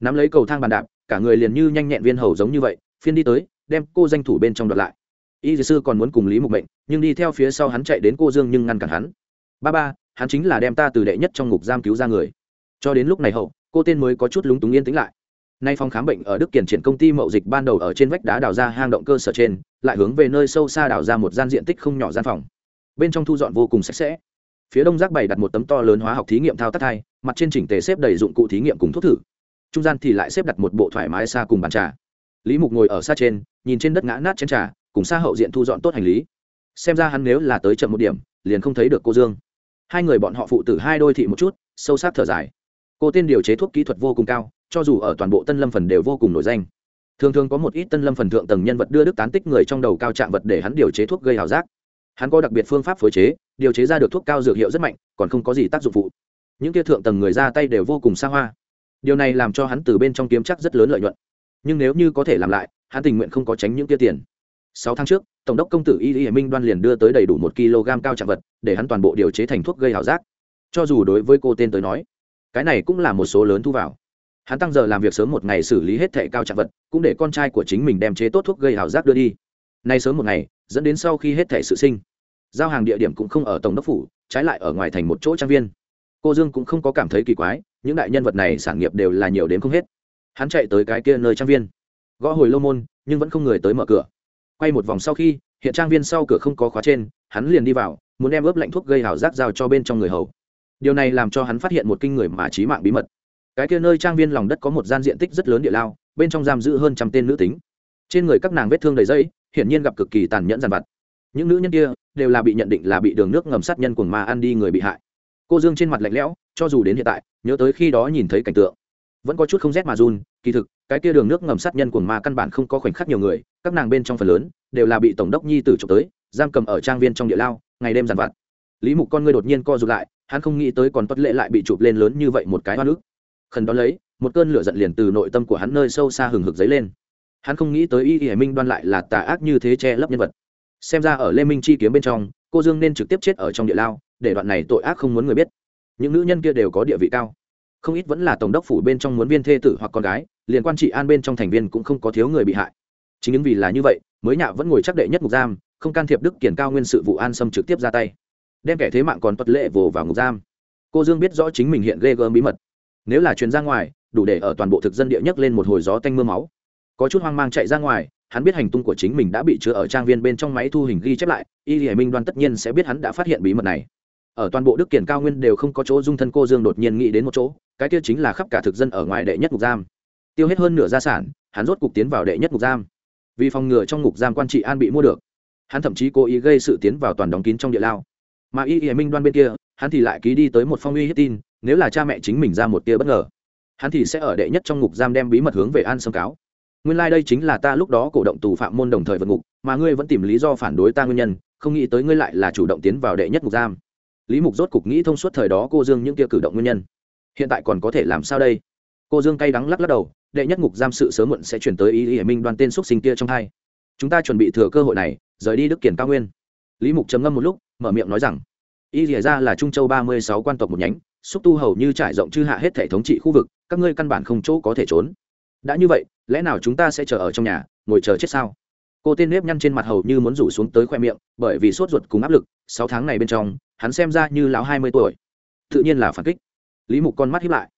Nắm lấy cầu thang bàn đạp, cả người liền như nhanh nhẹn viên hầu giống như vậy, phiên đi tới, đem cô danh thủ bên trong đoạt lại. Y dì sư còn muốn cùng lý mục mệnh, nhưng đi theo phía sau hắn chạy đến cô dương nhưng ngăn cản hắn. Ba ba, hắn chính là đem ta từ đệ nhất trong ngục giam cứu ra người cho đến lúc này hậu, cô tên mới có chút lúng túng yên tĩnh lại. Nay phòng khám bệnh ở đức kiển triển công ty mậu dịch ban đầu ở trên vách đá đào ra hang động cơ sở trên, lại hướng về nơi sâu xa đào ra một gian diện tích không nhỏ gian phòng. Bên trong thu dọn vô cùng sạch sẽ. Phía đông giác bày đặt một tấm to lớn hóa học thí nghiệm thao tác thai, mặt trên chỉnh tề xếp đầy dụng cụ thí nghiệm cùng thuốc thử. Trung gian thì lại xếp đặt một bộ thoải mái xa cùng bàn trà. Lý mục ngồi ở xa trên, nhìn trên đất ngã nát chén trà, cùng xa hậu diện thu dọn tốt hành lý. Xem ra hắn nếu là tới chậm một điểm, liền không thấy được cô dương. Hai người bọn họ phụ tử hai đôi thị một chút, sâu sắc thở dài cô tên điều chế thuốc kỹ thuật vô cùng cao, cho dù ở toàn bộ tân lâm phần đều vô cùng nổi danh. Thường thường có một ít tân lâm phần thượng tầng nhân vật đưa đức tán tích người trong đầu cao trạng vật để hắn điều chế thuốc gây ảo giác. Hắn có đặc biệt phương pháp phối chế, điều chế ra được thuốc cao dược hiệu rất mạnh, còn không có gì tác dụng phụ. Những kia thượng tầng người ra tay đều vô cùng xa hoa. Điều này làm cho hắn từ bên trong kiếm chắc rất lớn lợi nhuận. Nhưng nếu như có thể làm lại, hắn tình nguyện không có tránh những kia tiền. Sáu tháng trước, tổng đốc công tử y y minh đoan liền đưa tới đầy đủ một kg cao trạng vật, để hắn toàn bộ điều chế thành thuốc gây ảo giác. Cho dù đối với cô tên tới nói cái này cũng là một số lớn thu vào. Hắn tăng giờ làm việc sớm một ngày xử lý hết thệ cao trạng vật, cũng để con trai của chính mình đem chế tốt thuốc gây ảo giác đưa đi. Nay sớm một ngày, dẫn đến sau khi hết thệ sự sinh, giao hàng địa điểm cũng không ở tổng đốc phủ, trái lại ở ngoài thành một chỗ trang viên. Cô dương cũng không có cảm thấy kỳ quái, những đại nhân vật này sản nghiệp đều là nhiều đến không hết. Hắn chạy tới cái kia nơi trang viên, gõ hồi lâu môn, nhưng vẫn không người tới mở cửa. Quay một vòng sau khi, hiện trang viên sau cửa không có khóa trên, hắn liền đi vào, muốn đem ướp lạnh thuốc gây ảo giác giao cho bên trong người hầu điều này làm cho hắn phát hiện một kinh người mà trí mạng bí mật. Cái kia nơi trang viên lòng đất có một gian diện tích rất lớn địa lao, bên trong giam giữ hơn trăm tên nữ tính. Trên người các nàng vết thương đầy dây hiển nhiên gặp cực kỳ tàn nhẫn dàn vặt. Những nữ nhân kia đều là bị nhận định là bị đường nước ngầm sát nhân cuồng ma ăn đi người bị hại. Cô dương trên mặt lạnh lẽo, cho dù đến hiện tại, nhớ tới khi đó nhìn thấy cảnh tượng, vẫn có chút không rét mà run. Kỳ thực, cái kia đường nước ngầm sát nhân cuồng ma căn bản không có khoảnh khắc nhiều người, các nàng bên trong phần lớn đều là bị tổng đốc nhi tử trộm tới, giam cầm ở trang viên trong địa lao, ngày đêm dàn vặt. Lý mục con ngươi đột nhiên co rụt lại hắn không nghĩ tới còn tuất lệ lại bị chụp lên lớn như vậy một cái hoa nước. Khẩn đó lấy, một cơn lửa giận liền từ nội tâm của hắn nơi sâu xa hừng hực dấy lên. Hắn không nghĩ tới y y hải minh đoan lại là tà ác như thế che lấp nhân vật. Xem ra ở lê minh chi kiếm bên trong, cô dương nên trực tiếp chết ở trong địa lao, để đoạn này tội ác không muốn người biết. Những nữ nhân kia đều có địa vị cao. Không ít vẫn là tổng đốc phủ bên trong muốn viên thê tử hoặc con gái, liền quan trị an bên trong thành viên cũng không có thiếu người bị hại. Chính những vì là như vậy, mới nhạ vẫn ngồi chắc đệ nhất ngục giam, không can thiệp đức kiển cao nguyên sự vụ an xâm trực tiếp ra tay đem kẻ thế mạng còn tuật lệ vồ vào ngục giam. Cô dương biết rõ chính mình hiện ghê gớm bí mật. Nếu là chuyến ra ngoài, đủ để ở toàn bộ thực dân địa nhất lên một hồi gió tanh mưa máu. Có chút hoang mang chạy ra ngoài, hắn biết hành tung của chính mình đã bị chứa ở trang viên bên trong máy thu hình ghi chép lại, y hải minh đoan tất nhiên sẽ biết hắn đã phát hiện bí mật này. Ở toàn bộ đức kiển cao nguyên đều không có chỗ dung thân cô dương đột nhiên nghĩ đến một chỗ, cái kia chính là khắp cả thực dân ở ngoài đệ nhất ngục giam. Tiêu hết hơn nửa gia sản, hắn rốt cục tiến vào đệ nhất ngục giam. Vì phòng ngừa trong ngục giam quan trị an bị mua được, hắn thậm chí cố ý gây sự tiến vào toàn đóng kín trong địa lao mà y Y minh đoan bên kia, hắn thì lại ký đi tới một phong uy hiếp tin, nếu là cha mẹ chính mình ra một tia bất ngờ, hắn thì sẽ ở đệ nhất trong ngục giam đem bí mật hướng về an sông cáo. Nguyên lai、like、đây chính là ta lúc đó cổ động tù phạm môn đồng thời vượt ngục, mà ngươi vẫn tìm lý do phản đối ta nguyên nhân, không nghĩ tới ngươi lại là chủ động tiến vào đệ nhất ngục giam. Lý mục rốt cục nghĩ thông suốt thời đó cô dương những kia cử động nguyên nhân. Hiện tại còn có thể làm sao đây? Cô dương cay đắng lắc lắc đầu, đệ nhất ngục giam sự sớm muộn sẽ chuyển tới ý ý minh đoàn tên x sinh kia trong hai. Chúng ta chuẩn bị thừa cơ hội này, rời đi đức kiển cao nguyên. Lý mục trầm ngâm một lúc mở miệng nói rằng, y rìa ra là trung châu ba mươi sáu quan tộc một nhánh xúc tu hầu như trải rộng chư hạ hết thể thống trị khu vực, các ngươi căn bản không chỗ có thể trốn. Đã như vậy, lẽ nào chúng ta sẽ chờ ở trong nhà, ngồi chờ chết sao? Cô tên nếp nhăn trên mặt hầu như muốn rủ xuống tới khoe miệng, bởi vì sốt ruột cùng áp lực, sáu tháng này bên trong, hắn xem ra như lão hai mươi tuổi. Tự nhiên là phản kích. Lý mục con mắt hiếp lại.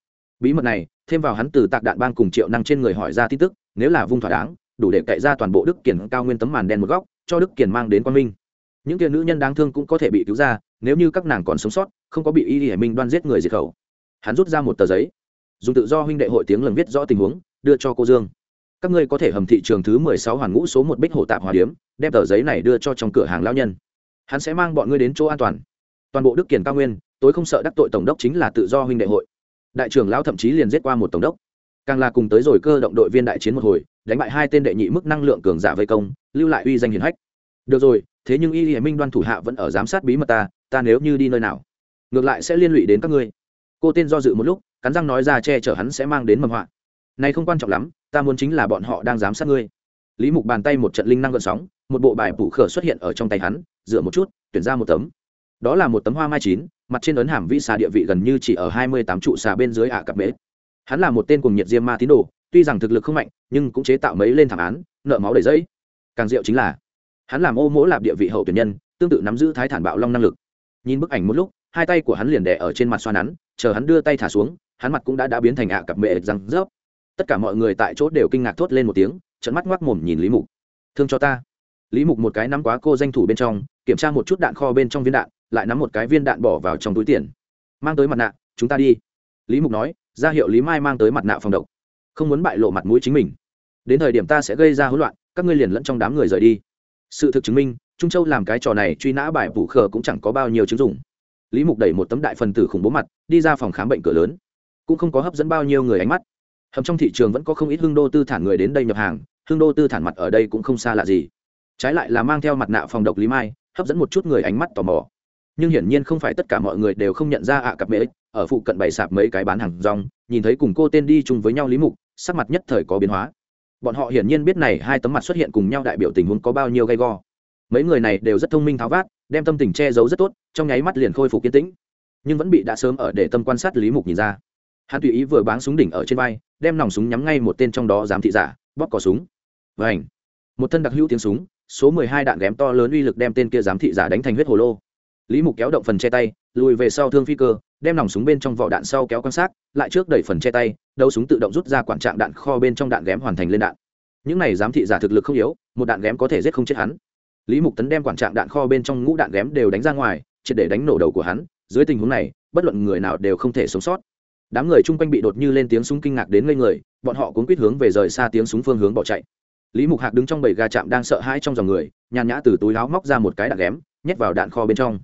Bí mật này, thêm vào hắn từ tạc đạn bang cùng triệu năng trên người hỏi ra tin tức, nếu là vung thỏa đáng, đủ để cậy ra toàn bộ đức kiển cao nguyên tấm màn đen một góc, cho đức kiển mang đến quan minh những kia nữ nhân đáng thương cũng có thể bị cứu ra, nếu như các nàng còn sống sót, không có bị y hải minh đoan giết người diệt khẩu. Hắn rút ra một tờ giấy, dùng tự do huynh đệ hội tiếng lần viết rõ tình huống, đưa cho cô dương. Các ngươi có thể hầm thị trường thứ mười sáu hoàn ngũ số một bích hổ tạp hòa điếm, đem tờ giấy này đưa cho trong cửa hàng lao nhân. Hắn sẽ mang bọn ngươi đến chỗ an toàn. Toàn bộ đức kiền cao nguyên, tối không sợ đắc tội tổng đốc chính là tự do huynh đệ hội. Đại trưởng lão thậm chí liền giết qua một tổng đốc. Càng là cùng tới rồi cơ động đội viên đại chiến một hồi, đánh bại hai tên đệ nhị mức năng lượng cường giả vây công, lưu lại uy danh hiền hách. Được rồi thế nhưng y hiển minh đoan thủ hạ vẫn ở giám sát bí mật ta ta nếu như đi nơi nào, ngược lại sẽ liên lụy đến các ngươi. Cô tên do dự một lúc, cắn răng nói ra che chở hắn sẽ mang đến mầm họa. Này không quan trọng lắm, ta muốn chính là bọn họ đang giám sát ngươi. Lý mục bàn tay một trận linh năng gợn sóng, một bộ bài phủ khở xuất hiện ở trong tay hắn, dựa một chút, tuyển ra một tấm. Đó là một tấm hoa mai chín, mặt trên ấn hàm Vi xà địa vị gần như chỉ ở hai mươi tám trụ xà bên dưới ạ cặp bế. hắn là một tên cùng nhiệt diêm ma tín đồ, tuy rằng thực lực không mạnh, nhưng cũng chế tạo mấy lên thảm án, nợ máu đầy dẫy càng diệu chính là hắn làm ô mỗ lạp địa vị hậu tuyển nhân, tương tự nắm giữ thái thản bạo long năng lực. Nhìn bức ảnh một lúc, hai tay của hắn liền đẻ ở trên mặt xoa nắn, chờ hắn đưa tay thả xuống, hắn mặt cũng đã đã biến thành ạ cặp mệ răng rớp. Tất cả mọi người tại chỗ đều kinh ngạc thốt lên một tiếng trận mắt ngoác mồm nhìn lý mục. Thương cho ta. Lý mục một cái nắm quá cô danh thủ bên trong, kiểm tra một chút đạn kho bên trong viên đạn, lại nắm một cái viên đạn bỏ vào trong túi tiền. Mang tới mặt nạ, chúng ta đi. Lý mục nói, ra hiệu lý mai mang tới mặt nạ phòng độc. Không muốn bại lộ mặt mũi chính mình. Đến thời điểm ta sẽ gây ra hỗn loạn, các ngươi liền lẫn trong đám người rời đi sự thực chứng minh, trung châu làm cái trò này truy nã bài vụ khờ cũng chẳng có bao nhiêu chứng dụng. Lý mục đẩy một tấm đại phần tử khủng bố mặt, đi ra phòng khám bệnh cửa lớn. Cũng không có hấp dẫn bao nhiêu người ánh mắt. Hầm trong thị trường vẫn có không ít hương đô tư thản người đến đây nhập hàng, hương đô tư thản mặt ở đây cũng không xa lạ gì. Trái lại là mang theo mặt nạ phòng độc lý mai, hấp dẫn một chút người ánh mắt tò mò. Nhưng hiển nhiên không phải tất cả mọi người đều không nhận ra ạ cặp mễ ở phụ cận bày sạp mấy cái bán hàng rong, nhìn thấy cùng cô tên đi chung với nhau lý mục, sắc mặt nhất thời có biến hóa bọn họ hiển nhiên biết này hai tấm mặt xuất hiện cùng nhau đại biểu tình huống có bao nhiêu gay go. Mấy người này đều rất thông minh tháo vát, đem tâm tình che giấu rất tốt, trong nháy mắt liền khôi phục kiên tĩnh. Nhưng vẫn bị đã sớm ở để tâm quan sát lý mục nhìn ra. Hắn tùy ý vừa báng súng đỉnh ở trên vai, đem nòng súng nhắm ngay một tên trong đó giám thị giả, bóp cò súng. Và ảnh một thân đặc hữu tiếng súng, số mười hai đạn ghém to lớn uy lực đem tên kia giám thị giả đánh thành huyết hồ lô. Lý mục kéo động phần che tay, lùi về sau thương phi cơ đem nòng súng bên trong vỏ đạn sau kéo quan sát, lại trước đẩy phần che tay, đầu súng tự động rút ra quản trạng đạn kho bên trong đạn ghém hoàn thành lên đạn. Những này giám thị giả thực lực không yếu, một đạn ghém có thể giết không chết hắn. Lý mục tấn đem quản trạng đạn kho bên trong ngũ đạn ghém đều đánh ra ngoài, triệt để đánh nổ đầu của hắn. Dưới tình huống này, bất luận người nào đều không thể sống sót. Đám người chung quanh bị đột như lên tiếng súng kinh ngạc đến ngây người, bọn họ cuốn quýt hướng về rời xa tiếng súng phương hướng bỏ chạy. Lý mục hạc đứng trong bầy gà chạm đang sợ hãi trong dòng người, nhàn nhã từ túi láo móc ra một cái đạn ghém, nhét vào đạn kho bên trong.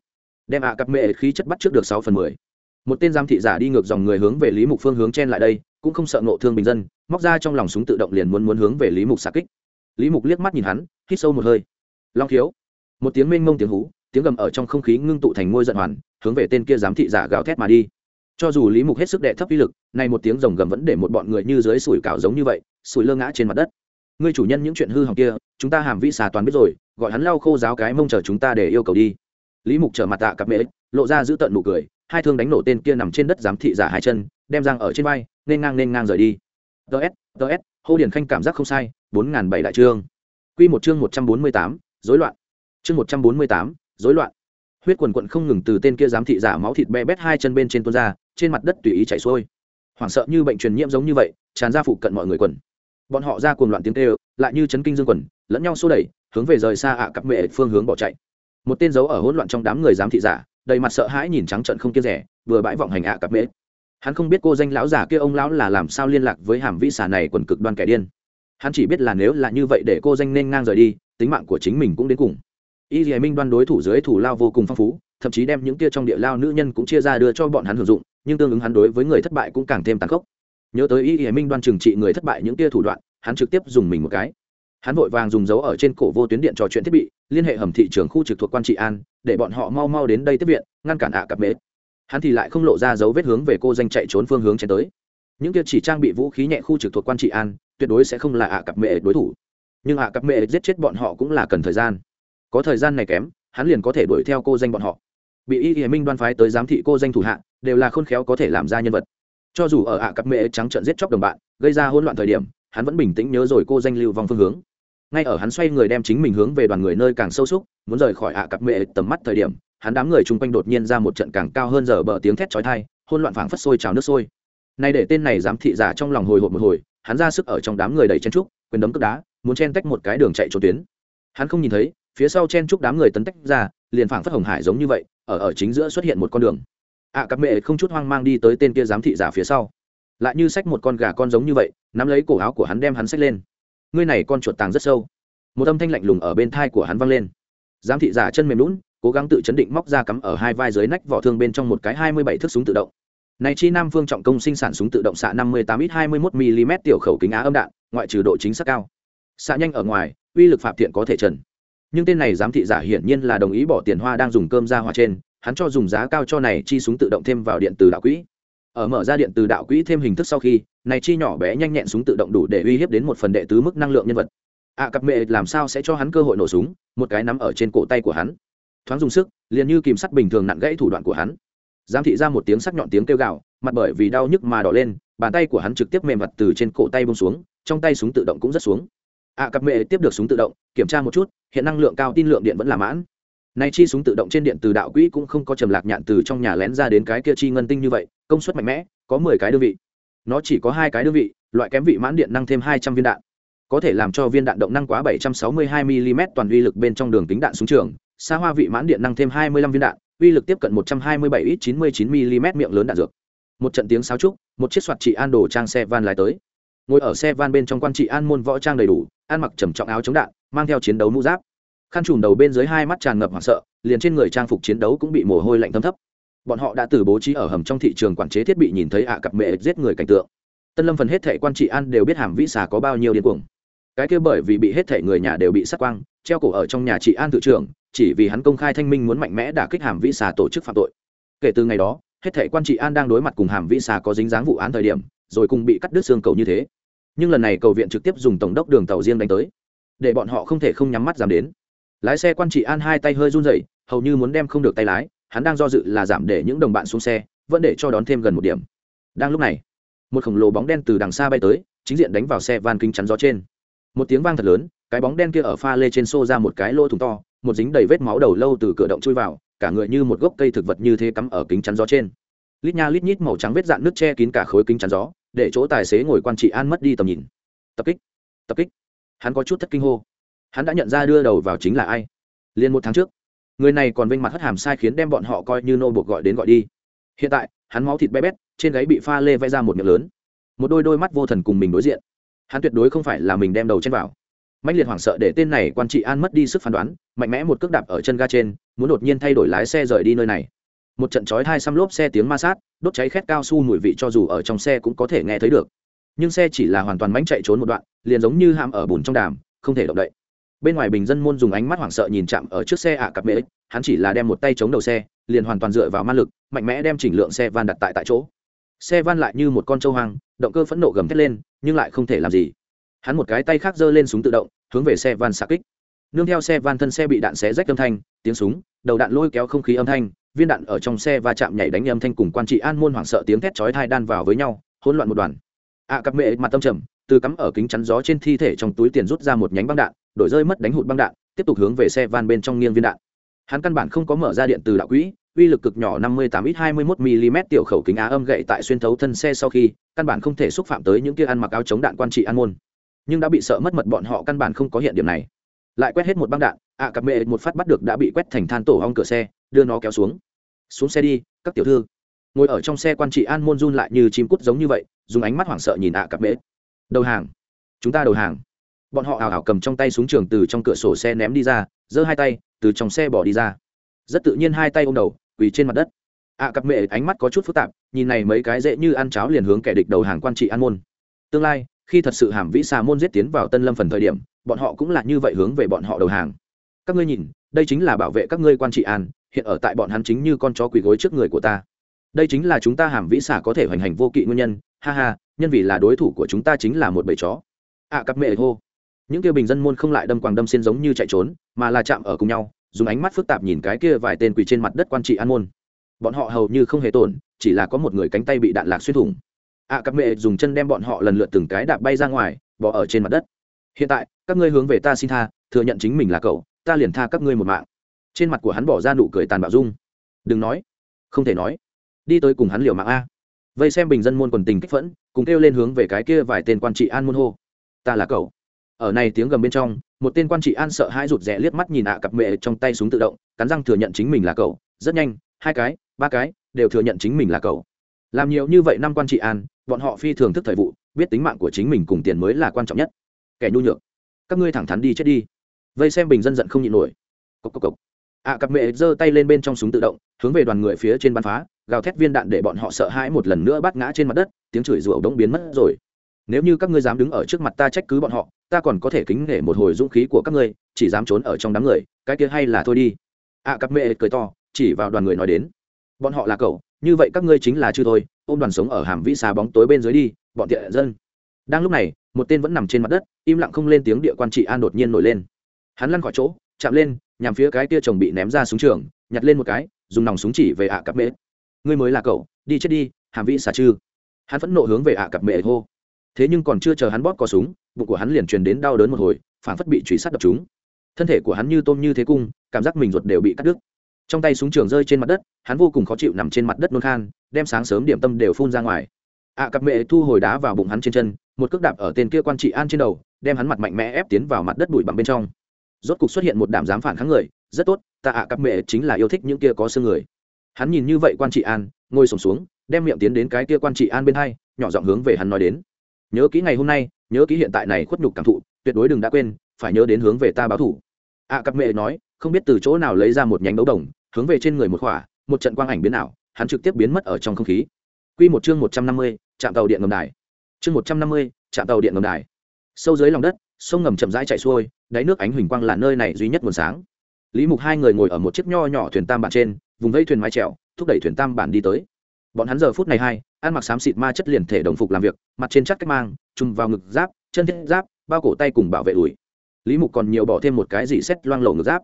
Đem ạ cặp mệ khí chất bắt trước được sáu phần mười một tên giám thị giả đi ngược dòng người hướng về lý mục phương hướng chen lại đây, cũng không sợ nộ thương bình dân, móc ra trong lòng súng tự động liền muốn muốn hướng về lý mục xạ kích. Lý mục liếc mắt nhìn hắn, hít sâu một hơi. Long khiếu một tiếng mênh mông tiếng hú, tiếng gầm ở trong không khí ngưng tụ thành ngôi giận hoàn, hướng về tên kia giám thị giả gào thét mà đi. Cho dù lý mục hết sức đệ thấp uy lực, nay một tiếng rồng gầm vẫn để một bọn người như dưới sủi cảo giống như vậy, sủi lơ ngã trên mặt đất. Ngươi chủ nhân những chuyện hư hỏng kia, chúng ta hàm vĩ xà toàn biết rồi, gọi hắn lau khô giáo cái mông chờ chúng ta để yêu cầu đi lý mục trở mặt tạ cặp mễ, lộ ra giữ tận nụ cười, hai thương đánh nổ tên kia nằm trên đất giám thị giả hai chân, đem giang ở trên vai, nên ngang nên ngang rời đi. Ts ts hô điển khanh cảm giác không sai, bốn n bảy đại chương q một chương một trăm bốn mươi tám dối loạn. Chương một trăm bốn mươi tám dối loạn. Huyết quần quận không ngừng từ tên kia giám thị giả máu thịt be bét hai chân bên trên tuôn ra, trên mặt đất tùy ý chảy xuôi. Hoảng sợ như bệnh truyền nhiễm giống như vậy, tràn ra phụ cận mọi người quần. Bọn họ ra cuồng loạn tiếng tê lại như chấn kinh dương quần, lẫn nhau xô đẩy, hướng về rời xa ạ cặp mệ phương hướng bỏ chạy một tên dấu ở hỗn loạn trong đám người giám thị giả, đầy mặt sợ hãi nhìn trắng trận không kia rẻ, vừa bãi vọng hành ạ cặp mễ. Hắn không biết cô danh lão giả kia ông lão là làm sao liên lạc với hàm vĩ xà này quần cực đoan kẻ điên. Hắn chỉ biết là nếu là như vậy để cô danh nên ngang rời đi, tính mạng của chính mình cũng đến cùng. Y dì minh đoan đối thủ dưới thủ lao vô cùng phong phú, thậm chí đem những kia trong địa lao nữ nhân cũng chia ra đưa cho bọn hắn hưởng dụng, nhưng tương ứng hắn đối với người thất bại cũng càng thêm tàn khốc. Nhớ tới y dì minh đoan trừng trị người thất bại những kia thủ đoạn, hắn trực tiếp dùng mình một cái hắn vội vàng dùng dấu ở trên cổ vô tuyến điện trò chuyện thiết bị, liên hệ hầm thị trường khu trực thuộc quan trị an, để bọn họ mau mau đến đây tiếp viện, ngăn cản ạ cặp mế hắn thì lại không lộ ra dấu vết hướng về cô danh chạy trốn phương hướng chen tới. Những kia chỉ trang bị vũ khí nhẹ khu trực thuộc quan trị an, tuyệt đối sẽ không là ạ cặp mệ đối thủ. Nhưng ạ cặp mệ giết chết bọn họ cũng là cần thời gian. Có thời gian này kém, hắn liền có thể đuổi theo cô danh bọn họ. Bị y hiền minh đoan phái tới giám thị cô danh thủ hạ, đều là khôn khéo có thể làm ra nhân vật. Cho dù ở ạ cặp mệ trắng trợn giết chóc đồng bạn, gây ra hỗn loạn thời điểm hắn vẫn bình tĩnh nhớ rồi cô danh lưu vong phương hướng. Ngay ở hắn xoay người đem chính mình hướng về đoàn người nơi càng sâu xúc, muốn rời khỏi ạ cặp mệ tầm mắt thời điểm, hắn đám người chung quanh đột nhiên ra một trận càng cao hơn giờ bờ tiếng thét chói tai hôn loạn phảng phất sôi trào nước sôi. Nay để tên này dám thị giả trong lòng hồi hộp một hồi, hắn ra sức ở trong đám người đầy chen trúc, quyền đấm cướp đá, muốn chen tách một cái đường chạy trốn tuyến. Hắn không nhìn thấy, phía sau chen trúc đám người tấn tách ra, liền phảng phất hồng hải giống như vậy, ở ở chính giữa xuất hiện một con đường. Ạ cặp mệ không chút hoang mang đi tới tên kia giám thị giả phía sau lại như xách một con gà con giống như vậy, nắm lấy cổ áo của hắn đem hắn xách lên. Ngươi này con chuột tàng rất sâu. Một âm thanh lạnh lùng ở bên thai của hắn vang lên. Giám thị giả chân mềm lún, cố gắng tự chấn định móc ra cắm ở hai vai dưới nách vỏ thương bên trong một cái hai mươi bảy thước súng tự động. Này chi nam phương trọng công sinh sản súng tự động xạ năm mươi tám ít hai mươi một mm tiểu khẩu kính á âm đạn, ngoại trừ độ chính xác cao. Xạ nhanh ở ngoài, uy lực phạm thiện có thể trần. Nhưng tên này giám thị giả hiển nhiên là đồng ý bỏ tiền hoa đang dùng cơm ra hòa trên, hắn cho dùng giá cao cho này chi súng tự động thêm vào điện từ đạo quỹ ở mở ra điện từ đạo quỹ thêm hình thức sau khi, này chi nhỏ bé nhanh nhẹn súng tự động đủ để uy hiếp đến một phần đệ tứ mức năng lượng nhân vật. Ạ cặp mẹ làm sao sẽ cho hắn cơ hội nổ súng, một cái nắm ở trên cổ tay của hắn. Thoáng dùng sức, liền như kìm sắt bình thường nặng gãy thủ đoạn của hắn. Giám thị ra một tiếng sắc nhọn tiếng kêu gào, mặt bởi vì đau nhức mà đỏ lên, bàn tay của hắn trực tiếp mềm mặt từ trên cổ tay bông xuống, trong tay súng tự động cũng rất xuống. Ạ cặp mẹ tiếp được súng tự động, kiểm tra một chút, hiện năng lượng cao, tin lượng điện vẫn là mãn nay chi súng tự động trên điện từ đạo quỹ cũng không có trầm lạc nhạn từ trong nhà lén ra đến cái kia chi ngân tinh như vậy, công suất mạnh mẽ, có mười cái đơn vị. Nó chỉ có hai cái đơn vị, loại kém vị mãn điện năng thêm hai trăm viên đạn. Có thể làm cho viên đạn động năng quá bảy trăm sáu mươi hai mm toàn uy lực bên trong đường tính đạn súng trường. Xa hoa vị mãn điện năng thêm hai mươi lăm viên đạn, uy lực tiếp cận một trăm hai mươi bảy ít chín mươi chín mm miệng lớn đạn dược. Một trận tiếng sáo trúc, một chiếc soạt trị an đồ trang xe van lái tới. Ngồi ở xe van bên trong quan trị an môn võ trang đầy đủ, ăn mặc trầm trọng áo chống đạn, mang theo chiến đấu mũ giáp khăn trùm đầu bên dưới hai mắt tràn ngập hoảng sợ, liền trên người trang phục chiến đấu cũng bị mồ hôi lạnh thấm thấp. Bọn họ đã từ bố trí ở hầm trong thị trường quản chế thiết bị nhìn thấy ạ cặp mẹ giết người cảnh tượng. Tân lâm phần hết thệ quan trị an đều biết hàm vĩ xà có bao nhiêu điên cuồng. Cái kia bởi vì bị hết thệ người nhà đều bị sát quang, treo cổ ở trong nhà trị an tự trưởng, chỉ vì hắn công khai thanh minh muốn mạnh mẽ đả kích hàm vĩ xà tổ chức phạm tội. Kể từ ngày đó, hết thệ quan trị an đang đối mặt cùng hàm vĩ xà có dính dáng vụ án thời điểm, rồi cùng bị cắt đứt xương cầu như thế. Nhưng lần này cầu viện trực tiếp dùng tổng đốc đường tàu riêng đánh tới, để bọn họ không thể không nhắm mắt giảm đến lái xe quan trị an hai tay hơi run rẩy, hầu như muốn đem không được tay lái, hắn đang do dự là giảm để những đồng bạn xuống xe, vẫn để cho đón thêm gần một điểm. Đang lúc này, một khổng lồ bóng đen từ đằng xa bay tới, chính diện đánh vào xe van kính chắn gió trên. Một tiếng vang thật lớn, cái bóng đen kia ở pha lê trên xô ra một cái lỗ thủng to, một dính đầy vết máu đầu lâu từ cửa động chui vào, cả người như một gốc cây thực vật như thế cắm ở kính chắn gió trên. Lít nha lít nhít màu trắng vết dạn nước che kín cả khối kính chắn gió, để chỗ tài xế ngồi quan trị an mất đi tầm nhìn. Tập kích tập kích. Hắn có chút thất kinh hô hắn đã nhận ra đưa đầu vào chính là ai. Liền một tháng trước, người này còn vinh mặt hất hàm sai khiến đem bọn họ coi như nô buộc gọi đến gọi đi. Hiện tại, hắn máu thịt bé bét, trên gáy bị pha lê vẽ ra một miệng lớn. Một đôi đôi mắt vô thần cùng mình đối diện. Hắn tuyệt đối không phải là mình đem đầu trên vào. Mạnh liệt hoảng sợ để tên này quan trị an mất đi sức phán đoán, mạnh mẽ một cước đạp ở chân ga trên, muốn đột nhiên thay đổi lái xe rời đi nơi này. Một trận chói hai xăm lốp xe tiếng ma sát, đốt cháy khét cao su mùi vị cho dù ở trong xe cũng có thể nghe thấy được. Nhưng xe chỉ là hoàn toàn mánh chạy trốn một đoạn, liền giống như hàm ở bùn trong đàm, không thể động đậy bên ngoài bình dân môn dùng ánh mắt hoảng sợ nhìn chạm ở trước xe ạ cặp mễ, hắn chỉ là đem một tay chống đầu xe, liền hoàn toàn dựa vào ma lực, mạnh mẽ đem chỉnh lượng xe van đặt tại tại chỗ. Xe van lại như một con trâu hoang, động cơ phẫn nộ gầm thét lên, nhưng lại không thể làm gì. Hắn một cái tay khác giơ lên súng tự động, hướng về xe van xạ kích. Nương theo xe van thân xe bị đạn xé rách âm thanh, tiếng súng, đầu đạn lôi kéo không khí âm thanh, viên đạn ở trong xe va chạm nhảy đánh âm thanh cùng quan trị an môn hoảng sợ tiếng thét chói thai đan vào với nhau, hỗn loạn một đoàn. Ạ cặp mẹ mặt tâm trầm, từ cắm ở kính chắn gió trên thi thể trong túi tiền rút ra một nhánh băng đạn đổi rơi mất đánh hụt băng đạn, tiếp tục hướng về xe van bên trong nghiêng viên đạn. Hắn căn bản không có mở ra điện từ đạo quỹ, uy lực cực nhỏ 58 ít 21 mm tiểu khẩu kính á âm gậy tại xuyên thấu thân xe sau khi, căn bản không thể xúc phạm tới những kia ăn mặc áo chống đạn quan trị an môn. Nhưng đã bị sợ mất mật bọn họ căn bản không có hiện điểm này. Lại quét hết một băng đạn, ạ cặp mẹ một phát bắt được đã bị quét thành than tổ hong cửa xe, đưa nó kéo xuống. Xuống xe đi, các tiểu thư. Ngồi ở trong xe quan trị an môn run lại như chim cút giống như vậy, dùng ánh mắt hoảng sợ nhìn ạ cặp mẹ. Đầu hàng. Chúng ta đầu hàng bọn họ ảo ảo cầm trong tay súng trường từ trong cửa sổ xe ném đi ra, giơ hai tay, từ trong xe bỏ đi ra. Rất tự nhiên hai tay ôm đầu, quỳ trên mặt đất. Ạ cặp mẹ ánh mắt có chút phức tạp, nhìn này mấy cái dễ như ăn cháo liền hướng kẻ địch đầu hàng quan trị an môn. Tương lai, khi thật sự hàm vĩ xà môn giết tiến vào tân lâm phần thời điểm, bọn họ cũng là như vậy hướng về bọn họ đầu hàng. Các ngươi nhìn, đây chính là bảo vệ các ngươi quan trị an, hiện ở tại bọn hắn chính như con chó quỳ gối trước người của ta. Đây chính là chúng ta hàm vĩ xà có thể hoành hành vô kỵ nguyên nhân. Ha ha, nhân vì là đối thủ của chúng ta chính là một bầy chó. Ạ cặp mẹ hô những kia bình dân môn không lại đâm quàng đâm xin giống như chạy trốn, mà là chạm ở cùng nhau, dùng ánh mắt phức tạp nhìn cái kia vài tên quỳ trên mặt đất quan trị an môn. Bọn họ hầu như không hề tổn, chỉ là có một người cánh tay bị đạn lạc xuyên thủng. Ạ các mẹ dùng chân đem bọn họ lần lượt từng cái đạp bay ra ngoài, bỏ ở trên mặt đất. Hiện tại, các ngươi hướng về ta xin tha, thừa nhận chính mình là cậu, ta liền tha các ngươi một mạng. Trên mặt của hắn bỏ ra nụ cười tàn bạo dung đừng nói, không thể nói. Đi tới cùng hắn liều mạng a. Vây xem bình dân môn quần tình kích phẫn, cùng kêu lên hướng về cái kia vài tên quan trị an môn hô. Ta là cậu ở này tiếng gầm bên trong một tên quan trị an sợ hãi rụt rè liếc mắt nhìn ạ cặp mẹ trong tay súng tự động cắn răng thừa nhận chính mình là cậu. Rất nhanh hai cái ba cái đều thừa nhận chính mình là cậu. Làm nhiều như vậy năm quan trị an bọn họ phi thường thức thời vụ biết tính mạng của chính mình cùng tiền mới là quan trọng nhất. Kẻ nhu nhược các ngươi thẳng thắn đi chết đi. Vây xem bình dân giận không nhịn nổi. Cộc cộc cộc, ạ cặp mẹ giơ tay lên bên trong súng tự động hướng về đoàn người phía trên bắn phá gào thét viên đạn để bọn họ sợ hãi một lần nữa bắt ngã trên mặt đất tiếng chửi rủa đống biến mất rồi. Nếu như các ngươi dám đứng ở trước mặt ta trách cứ bọn họ ta còn có thể kính nể một hồi dũng khí của các ngươi, chỉ dám trốn ở trong đám người, cái kia hay là thôi đi. Ạ cặp mẹ cười to, chỉ vào đoàn người nói đến. Bọn họ là cậu, như vậy các ngươi chính là chư thôi ôm đoàn sống ở hàm vĩ xà bóng tối bên dưới đi, bọn tiện dân. Đang lúc này, một tên vẫn nằm trên mặt đất, im lặng không lên tiếng địa quan trị an đột nhiên nổi lên. Hắn lăn khỏi chỗ, chạm lên, nhằm phía cái kia chồng bị ném ra súng trường, nhặt lên một cái, dùng nòng súng chỉ về ạ cặp mẹ ngươi mới là cậu, đi chết đi, hàm vĩ xà chư. Hắn phẫn nộ hướng về ạ cặp mẹ hô thế nhưng còn chưa chờ hắn bóp có súng, bụng của hắn liền truyền đến đau đớn một hồi phản phất bị truy sát đập chúng. Thân thể của hắn như tôm như thế cung, cảm giác mình ruột đều bị cắt đứt. Trong tay súng trường rơi trên mặt đất, hắn vô cùng khó chịu nằm trên mặt đất nôn khan, đem sáng sớm điểm tâm đều phun ra ngoài. Ạ cặp mẹ thu hồi đá vào bụng hắn trên chân, một cước đạp ở tên kia quan trị an trên đầu, đem hắn mặt mạnh mẽ ép tiến vào mặt đất bụi bằng bên trong. Rốt cục xuất hiện một đảm dám phản kháng người, rất tốt, ta ạ cặp mẹ chính là yêu thích những kia có xương người. Hắn nhìn như vậy quan trị an, ngồi sổm xuống, đem miệng tiến đến cái kia quan trị an bên hai, nhỏ giọng hướng về hắn nói đến nhớ kỹ ngày hôm nay nhớ kỹ hiện tại này khuất nhục cảm thụ tuyệt đối đừng đã quên phải nhớ đến hướng về ta báo thủ ạ cặp mẹ nói không biết từ chỗ nào lấy ra một nhánh đấu đồng hướng về trên người một khỏa một trận quang ảnh biến ảo hắn trực tiếp biến mất ở trong không khí Quy một chương một trăm năm mươi, trạm tàu điện ngầm đài. Chương một trăm năm mươi, trạm tàu điện ngầm đài. Sâu dưới lòng đất, sông ngầm chậm rãi chảy xuôi, đáy nước ánh huỳnh quang là nơi này duy nhất nguồn sáng. Lý Mục hai người ngồi ở một chiếc nho nhỏ thuyền tam bản trên, vùng vây thuyền mái chèo, thúc đẩy thuyền tam bản đi tới. Bọn hắn giờ phút này hai, ăn mặc xám xịt ma chất liền thể đồng phục làm việc, mặt trên chắc cách mang, trùm vào ngực giáp, chân thiết giáp, bao cổ tay cùng bảo vệ đùi. Lý Mục còn nhiều bỏ thêm một cái gì xét loang lổ ngực giáp.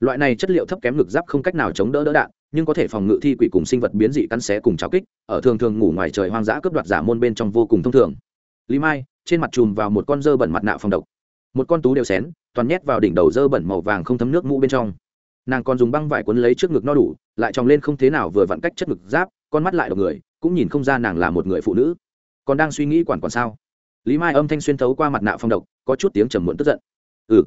Loại này chất liệu thấp kém ngực giáp không cách nào chống đỡ đỡ đạn, nhưng có thể phòng ngự thi quỷ cùng sinh vật biến dị cắn xé cùng cháo kích ở thường thường ngủ ngoài trời hoang dã cướp đoạt giả môn bên trong vô cùng thông thường lý mai trên mặt chùm vào một con dơ bẩn mặt nạ phòng độc một con tú đều xén toàn nhét vào đỉnh đầu dơ bẩn màu vàng không thấm nước mũ bên trong nàng còn dùng băng vải quấn lấy trước ngực no đủ lại tròng lên không thế nào vừa vặn cách chất ngực giáp con mắt lại độc người, cũng nhìn không ra nàng là một người phụ nữ. Còn đang suy nghĩ quản quản sao? Lý mai âm thanh xuyên thấu qua mặt nạ phong độc, có chút tiếng trầm muộn tức giận. Ừ.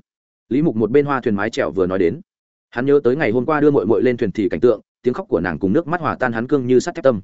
Lý mục một bên hoa thuyền mái trèo vừa nói đến. Hắn nhớ tới ngày hôm qua đưa mội mội lên thuyền thì cảnh tượng, tiếng khóc của nàng cùng nước mắt hòa tan hắn cương như sắt thép tâm.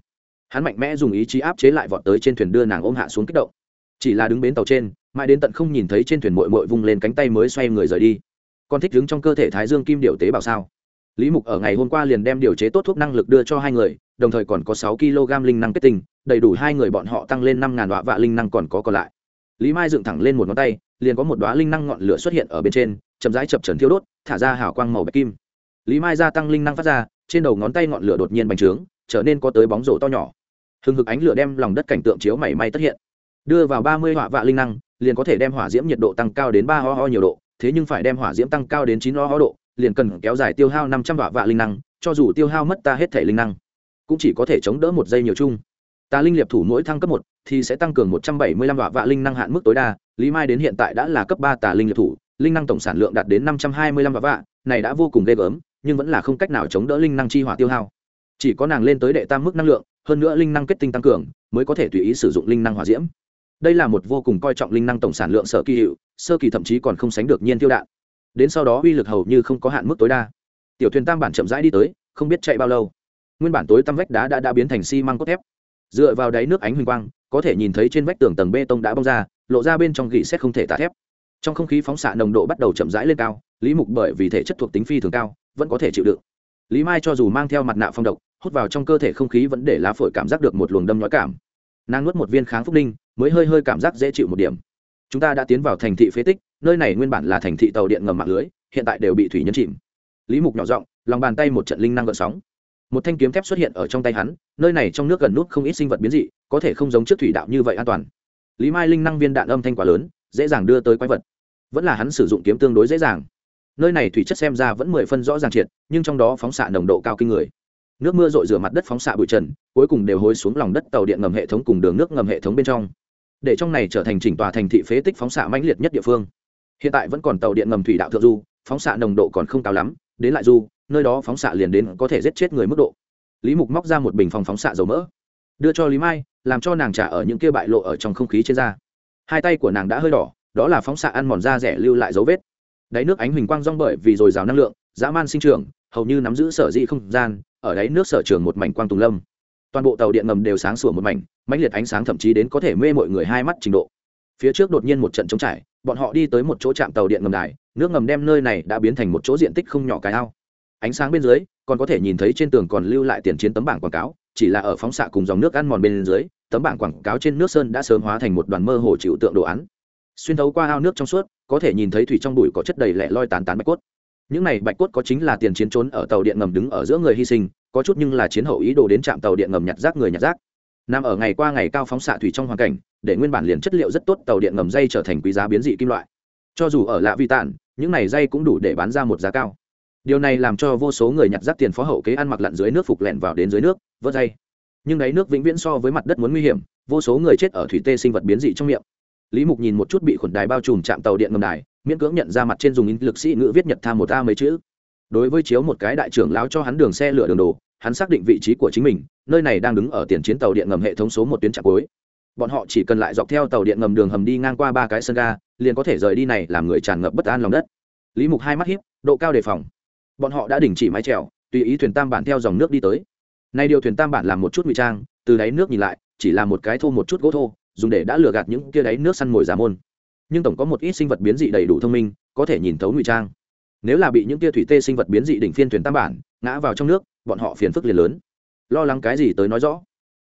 Hắn mạnh mẽ dùng ý chí áp chế lại vọt tới trên thuyền đưa nàng ôm hạ xuống kích động. Chỉ là đứng bến tàu trên, mãi đến tận không nhìn thấy trên thuyền mội mội vung lên cánh tay mới xoay người rời đi. Còn thích đứng trong cơ thể thái dương kim điệu tế bào sao? Lý mục ở ngày hôm qua liền đem điều chế tốt thuốc năng lực đưa cho hai người, đồng thời còn có sáu kg linh năng kết tinh, đầy đủ hai người bọn họ tăng lên năm ngàn đọa vạ linh năng còn có còn lại. Lý mai dựng thẳng lên một ngón tay, liền có một đoá linh năng ngọn lửa xuất hiện ở bên trên, chậm rãi chập trần thiêu đốt, thả ra hào quang màu bạch kim. Lý mai gia tăng linh năng phát ra, trên đầu ngón tay ngọn lửa đột nhiên bành trướng, trở nên có tới bóng rổ to nhỏ. Hừng hực ánh lửa đem lòng đất cảnh tượng chiếu mảy may tất hiện. Đưa vào ba mươi họa vạ linh năng, liền có thể đem hỏa diễm nhiệt độ tăng cao đến ba ho ho nhiều độ, thế nhưng phải đem hỏa diễm tăng cao đến chín ho ho độ liền cần kéo dài tiêu hao năm trăm vạ vạ linh năng, cho dù tiêu hao mất ta hết thể linh năng, cũng chỉ có thể chống đỡ một giây nhiều chung. Ta linh liệp thủ mỗi thăng cấp một, thì sẽ tăng cường một trăm bảy mươi lăm vạ vạ linh năng hạn mức tối đa. Lý mai đến hiện tại đã là cấp ba tà linh liệp thủ, linh năng tổng sản lượng đạt đến năm trăm hai mươi lăm vạ vạ, này đã vô cùng ghê gớm, nhưng vẫn là không cách nào chống đỡ linh năng chi hỏa tiêu hao. Chỉ có nàng lên tới đệ tam mức năng lượng, hơn nữa linh năng kết tinh tăng cường, mới có thể tùy ý sử dụng linh năng hỏa diễm. Đây là một vô cùng coi trọng linh năng tổng sản lượng sở kỳ hiệu, sơ kỳ thậm chí còn không sánh được nhiên tiêu đạn đến sau đó uy lực hầu như không có hạn mức tối đa. Tiểu thuyền tam bản chậm rãi đi tới không biết chạy bao lâu. Nguyên bản tối tăm vách đá đã, đã biến thành xi măng cốt thép. Dựa vào đáy nước ánh huỳnh quang có thể nhìn thấy trên vách tường tầng bê tông đã bong ra lộ ra bên trong gỉ xét không thể tả thép. Trong không khí phóng xạ nồng độ bắt đầu chậm rãi lên cao lý mục bởi vì thể chất thuộc tính phi thường cao vẫn có thể chịu đựng. Lý mai cho dù mang theo mặt nạ phong độc hút vào trong cơ thể không khí vẫn để lá phổi cảm giác được một luồng đâm nhói cảm. Nàng nuốt một viên kháng phúc ninh mới hơi hơi cảm giác dễ chịu một điểm. Chúng ta đã tiến vào thành thị phế tích nơi này nguyên bản là thành thị tàu điện ngầm mạng lưới, hiện tại đều bị thủy nhấn chìm. Lý mục nhỏ giọng, lòng bàn tay một trận linh năng gợn sóng. Một thanh kiếm thép xuất hiện ở trong tay hắn, nơi này trong nước gần nút không ít sinh vật biến dị, có thể không giống trước thủy đạo như vậy an toàn. Lý mai linh năng viên đạn âm thanh quá lớn, dễ dàng đưa tới quái vật. Vẫn là hắn sử dụng kiếm tương đối dễ dàng. Nơi này thủy chất xem ra vẫn mười phân rõ ràng triệt, nhưng trong đó phóng xạ nồng độ cao kinh người. Nước mưa rội rửa mặt đất phóng xạ bụi trần, cuối cùng đều hối xuống lòng đất tàu điện ngầm hệ thống cùng đường nước ngầm hệ thống bên trong. Để trong này trở thành chỉnh tòa thành thị phế tích phóng xạ mãnh liệt nhất địa phương hiện tại vẫn còn tàu điện ngầm thủy đạo thượng du, phóng xạ nồng độ còn không cao lắm, đến lại du, nơi đó phóng xạ liền đến có thể giết chết người mức độ. Lý mục móc ra một bình phòng phóng xạ dầu mỡ, đưa cho lý mai, làm cho nàng trả ở những kia bại lộ ở trong không khí trên da. Hai tay của nàng đã hơi đỏ, đó là phóng xạ ăn mòn da rẻ lưu lại dấu vết. Đáy nước ánh huỳnh quang rong bởi vì dồi dào năng lượng, dã man sinh trưởng, hầu như nắm giữ sở dị không gian, ở đáy nước sở trường một mảnh quang tùng lâm. Toàn bộ tàu điện ngầm đều sáng sủa một mảnh, mãnh liệt ánh sáng thậm chí đến có thể mê mọi người hai mắt trình độ. Phía trước đột nhiên một trận trống trải bọn họ đi tới một chỗ trạm tàu điện ngầm đài, nước ngầm đem nơi này đã biến thành một chỗ diện tích không nhỏ cái ao. Ánh sáng bên dưới, còn có thể nhìn thấy trên tường còn lưu lại tiền chiến tấm bảng quảng cáo, chỉ là ở phóng xạ cùng dòng nước ăn mòn bên dưới, tấm bảng quảng cáo trên nước sơn đã sớm hóa thành một đoàn mơ hồ chịu tượng đồ án. Xuyên thấu qua ao nước trong suốt, có thể nhìn thấy thủy trong bụi có chất đầy lẻ loi tán tán bạch cốt. Những này bạch cốt có chính là tiền chiến trốn ở tàu điện ngầm đứng ở giữa người hy sinh, có chút nhưng là chiến hậu ý đồ đến trạm tàu điện ngầm nhặt rác người nhặt rác nằm ở ngày qua ngày cao phóng xạ thủy trong hoàn cảnh, để nguyên bản liền chất liệu rất tốt tàu điện ngầm dây trở thành quý giá biến dị kim loại. Cho dù ở lạ vi tản, những này dây cũng đủ để bán ra một giá cao. Điều này làm cho vô số người nhặt rác tiền phó hậu kế ăn mặc lặn dưới nước phục lẹn vào đến dưới nước, vớt dây. Nhưng đáy nước vĩnh viễn so với mặt đất muốn nguy hiểm, vô số người chết ở thủy tê sinh vật biến dị trong miệng. Lý mục nhìn một chút bị khuẩn đài bao trùm chạm tàu điện ngầm đài, miễn cưỡng nhận ra mặt trên dùng in lực sĩ ngữ viết nhật tham một a mấy chữ. Đối với chiếu một cái đại trưởng lão cho hắn đường xe lửa đường đồ, hắn xác định vị trí của chính mình nơi này đang đứng ở tiền chiến tàu điện ngầm hệ thống số một tuyến trạm cuối. Bọn họ chỉ cần lại dọc theo tàu điện ngầm đường hầm đi ngang qua ba cái sân ga, liền có thể rời đi này làm người tràn ngập bất an lòng đất. Lý mục hai mắt hiếp độ cao đề phòng. Bọn họ đã đình chỉ mái trèo tùy ý thuyền tam bản theo dòng nước đi tới. Nay điều thuyền tam bản làm một chút ngụy trang, từ đáy nước nhìn lại, chỉ là một cái thô một chút gỗ thô, dùng để đã lừa gạt những kia đáy nước săn mồi giả môn. Nhưng tổng có một ít sinh vật biến dị đầy đủ thông minh, có thể nhìn thấu ngụy trang. Nếu là bị những kia thủy tê sinh vật biến dị đỉnh phiên thuyền tam bản ngã vào trong nước, bọn họ phiền phức liền lớn lo lắng cái gì tới nói rõ.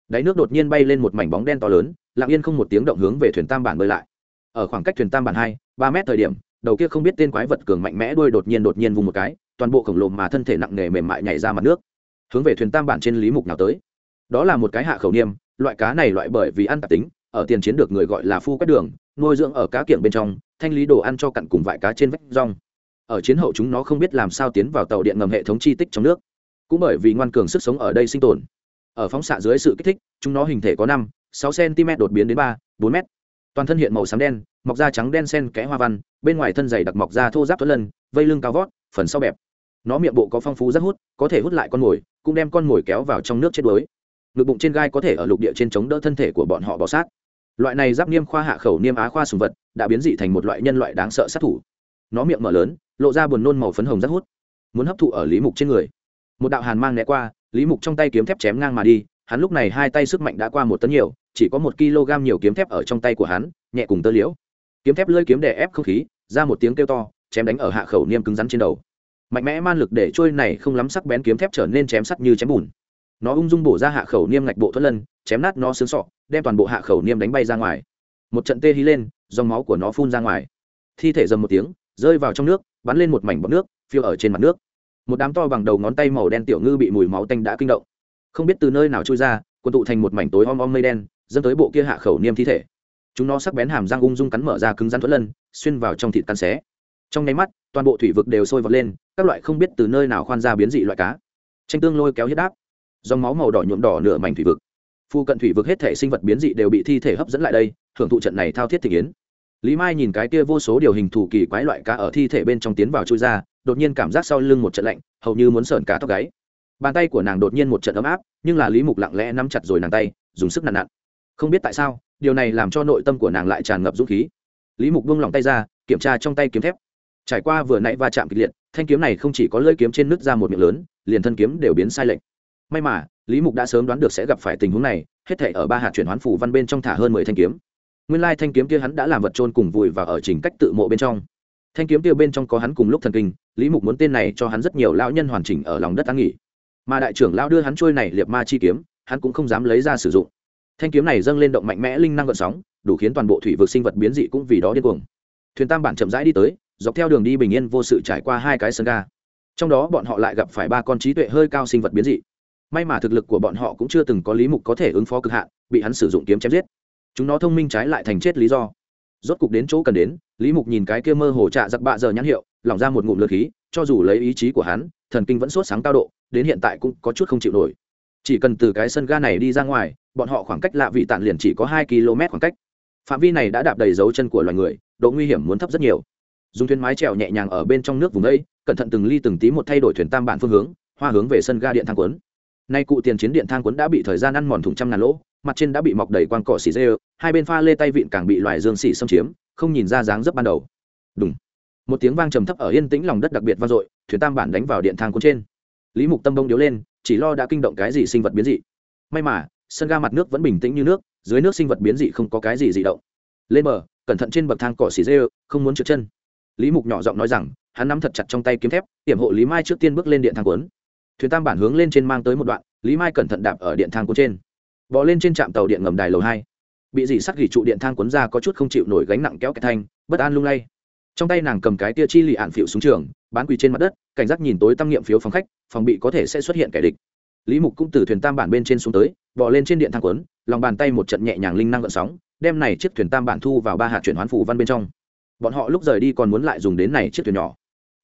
Đáy nước đột nhiên bay lên một mảnh bóng đen to lớn, lặng yên không một tiếng động hướng về thuyền tam bản bơi lại. Ở khoảng cách thuyền tam bản hai, ba mét thời điểm, đầu kia không biết tên quái vật cường mạnh mẽ đuôi đột nhiên đột nhiên vùng một cái, toàn bộ khổng lồ mà thân thể nặng nề mềm mại nhảy ra mặt nước, hướng về thuyền tam bản trên lý mục nào tới. Đó là một cái hạ khẩu niêm, loại cá này loại bởi vì ăn tạp tính, ở tiền chiến được người gọi là phu quét đường, nuôi dưỡng ở cá kiểng bên trong, thanh lý đồ ăn cho cặn cùng vại cá trên vách rong. Ở chiến hậu chúng nó không biết làm sao tiến vào tàu điện ngầm hệ thống chi tích trong nước cũng bởi vì ngoan cường sức sống ở đây sinh tồn. Ở phóng xạ dưới sự kích thích, chúng nó hình thể có năm, sáu cm đột biến đến ba, bốn m toàn thân hiện màu xám đen, mọc da trắng đen sen kẽ hoa văn, bên ngoài thân dày đặc mọc da thô giáp thuất lân, vây lưng cao vót, phần sau bẹp. Nó miệng bộ có phong phú rất hút, có thể hút lại con mồi, cũng đem con mồi kéo vào trong nước chết đuối. Ngực bụng trên gai có thể ở lục địa trên chống đỡ thân thể của bọn họ bò sát. Loại này giáp niêm khoa hạ khẩu niêm á khoa sùng vật đã biến dị thành một loại nhân loại đáng sợ sát thủ. Nó miệng mở lớn, lộ ra buồn nôn màu phấn hồng rất hút. Muốn hấp thụ ở lý mục trên người một đạo hàn mang né qua, lý mục trong tay kiếm thép chém ngang mà đi, hắn lúc này hai tay sức mạnh đã qua một tấn nhiều, chỉ có một kg nhiều kiếm thép ở trong tay của hắn, nhẹ cùng tơ liễu. Kiếm thép lơi kiếm đè ép không khí, ra một tiếng kêu to, chém đánh ở hạ khẩu niêm cứng rắn trên đầu. Mạnh mẽ man lực để trôi này không lắm sắc bén kiếm thép trở nên chém sắt như chém bùn. Nó ung dung bổ ra hạ khẩu niêm ngạch bộ thoát lân, chém nát nó xương sọ, đem toàn bộ hạ khẩu niêm đánh bay ra ngoài. Một trận tê hí lên, dòng máu của nó phun ra ngoài. Thi thể dầm một tiếng, rơi vào trong nước, bắn lên một mảnh bọt nước, phiêu ở trên mặt nước một đám to bằng đầu ngón tay màu đen tiểu ngư bị mùi máu tanh đã kinh động. Không biết từ nơi nào trôi ra, quân tụ thành một mảnh tối om om mây đen, dẫn tới bộ kia hạ khẩu niêm thi thể. Chúng nó sắc bén hàm răng ung dung cắn mở ra cứng rắn thuẫn lân, xuyên vào trong thịt cắn xé. Trong nháy mắt, toàn bộ thủy vực đều sôi vọt lên, các loại không biết từ nơi nào khoan ra biến dị loại cá. Tranh tương lôi kéo huyết áp. Dòng máu màu đỏ nhuộm đỏ nửa mảnh thủy vực. Phu cận thủy vực hết thể sinh vật biến dị đều bị thi thể hấp dẫn lại đây, hưởng thụ trận này thao thiết thị kiến lý mai nhìn cái kia vô số điều hình thủ kỳ quái loại cá ở thi thể bên trong tiến vào chui ra đột nhiên cảm giác sau lưng một trận lạnh, hầu như muốn sờn cả tóc gáy. Bàn tay của nàng đột nhiên một trận ấm áp, nhưng là lý mục lặng lẽ nắm chặt rồi nàng tay, dùng sức nặn nặn. Không biết tại sao, điều này làm cho nội tâm của nàng lại tràn ngập dũng khí. Lý mục buông lỏng tay ra, kiểm tra trong tay kiếm thép. Trải qua vừa nãy va chạm kịch liệt, thanh kiếm này không chỉ có lưỡi kiếm trên nứt ra một miệng lớn, liền thân kiếm đều biến sai lệch. May mà, lý mục đã sớm đoán được sẽ gặp phải tình huống này, hết thể ở ba hạt chuyển hoán phủ văn bên trong thả hơn mười thanh kiếm. Nguyên lai thanh kiếm kia hắn đã làm vật trôn cùng vùi và ở trình cách tự mộ bên trong thanh kiếm tiêu bên trong có hắn cùng lúc thần kinh, lý mục muốn tên này cho hắn rất nhiều lão nhân hoàn chỉnh ở lòng đất đang nghỉ. Mà đại trưởng lão đưa hắn trôi này liệt ma chi kiếm, hắn cũng không dám lấy ra sử dụng. Thanh kiếm này dâng lên động mạnh mẽ linh năng gợn sóng, đủ khiến toàn bộ thủy vực sinh vật biến dị cũng vì đó điên cuồng. Thuyền tam bản chậm rãi đi tới, dọc theo đường đi bình yên vô sự trải qua hai cái sân ga. Trong đó bọn họ lại gặp phải ba con trí tuệ hơi cao sinh vật biến dị. May mà thực lực của bọn họ cũng chưa từng có lý mục có thể ứng phó cực hạn, bị hắn sử dụng kiếm chém giết. Chúng nó thông minh trái lại thành chết lý do rốt cục đến chỗ cần đến, lý mục nhìn cái kia mơ hồ trạ giặc bạ giờ nhãn hiệu, lỏng ra một ngụm lượt khí, cho dù lấy ý chí của hắn, thần kinh vẫn sốt sáng cao độ, đến hiện tại cũng có chút không chịu nổi. Chỉ cần từ cái sân ga này đi ra ngoài, bọn họ khoảng cách lạ vị tản liền chỉ có hai km khoảng cách. Phạm vi này đã đạp đầy dấu chân của loài người, độ nguy hiểm muốn thấp rất nhiều. Dùng thuyền mái trèo nhẹ nhàng ở bên trong nước vùng đây, cẩn thận từng ly từng tí một thay đổi thuyền tam bản phương hướng, hoa hướng về sân ga điện thang quấn nay cụ tiền chiến điện thang quấn đã bị thời gian ăn mòn thùng trăm ngàn lỗ, mặt trên đã bị mọc đầy quang cỏ xì dê hai bên pha lê tay vịn càng bị loài dương xỉ xâm chiếm, không nhìn ra dáng dấp ban đầu. Đúng một tiếng vang trầm thấp ở yên tĩnh lòng đất đặc biệt vang dội, thuyền tam bản đánh vào điện thang cuốn trên. Lý mục tâm đông điếu lên, chỉ lo đã kinh động cái gì sinh vật biến dị. May mà, sân ga mặt nước vẫn bình tĩnh như nước, dưới nước sinh vật biến dị không có cái gì dị động. Lên bờ, cẩn thận trên bậc thang cỏ xì dê không muốn trượt chân. Lý mục nhỏ giọng nói rằng, hắn nắm thật chặt trong tay kiếm thép tiểm hộ lý mai trước tiên bước lên điện thang cuốn. Thuyền tam bản hướng lên trên mang tới một đoạn, lý mai cẩn thận đạp ở điện thang cuốn trên. Bỏ lên trên trạm tàu điện ngầm đài lầu hai bị dì sắt gỉ trụ điện thang cuốn ra có chút không chịu nổi gánh nặng kéo kẹt thanh, bất an lung lay. Trong tay nàng cầm cái tia chi lì ạn phịu xuống trường, bán quỳ trên mặt đất, cảnh giác nhìn tối tâm nghiệm phiếu phòng khách, phòng bị có thể sẽ xuất hiện kẻ địch. Lý mục cũng từ thuyền tam bản bên trên xuống tới bỏ lên trên điện thang quấn lòng bàn tay một trận nhẹ nhàng linh năng gợn sóng, đem này chiếc thuyền tam bản thu vào ba hạt chuyển hoán phủ văn bên trong. Bọn họ lúc rời đi còn muốn lại dùng đến này chiếc thuyền nhỏ.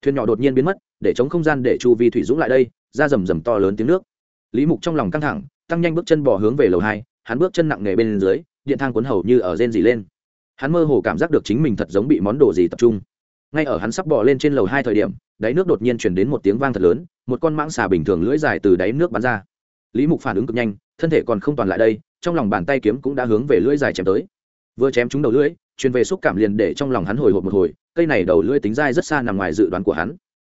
Thuyền nhỏ đột nhiên biến mất, để chống không gian để chu vi thủy dũng lại đây, ra rầm rầm to lớn tiếng nước. Lý mục trong lòng căng thẳng, tăng nhanh bước chân bỏ hướng về lầu hai, hắn bước chân nặng nề bên dưới điện thang cuốn hầu như ở rên dỉ lên. Hắn mơ hồ cảm giác được chính mình thật giống bị món đồ gì tập trung. Ngay ở hắn sắp bỏ lên trên lầu hai thời điểm, đáy nước đột nhiên chuyển đến một tiếng vang thật lớn, một con mãng xà bình thường lưỡi dài từ đáy nước bắn ra. Lý mục phản ứng cực nhanh, thân thể còn không toàn lại đây, trong lòng bàn tay kiếm cũng đã hướng về lưỡi dài chém tới. Vừa chém trúng đầu lưỡi, truyền về xúc cảm liền để trong lòng hắn hồi hộp một hồi, cây này đầu lưỡi tính dai rất xa nằm ngoài dự đoán của hắn.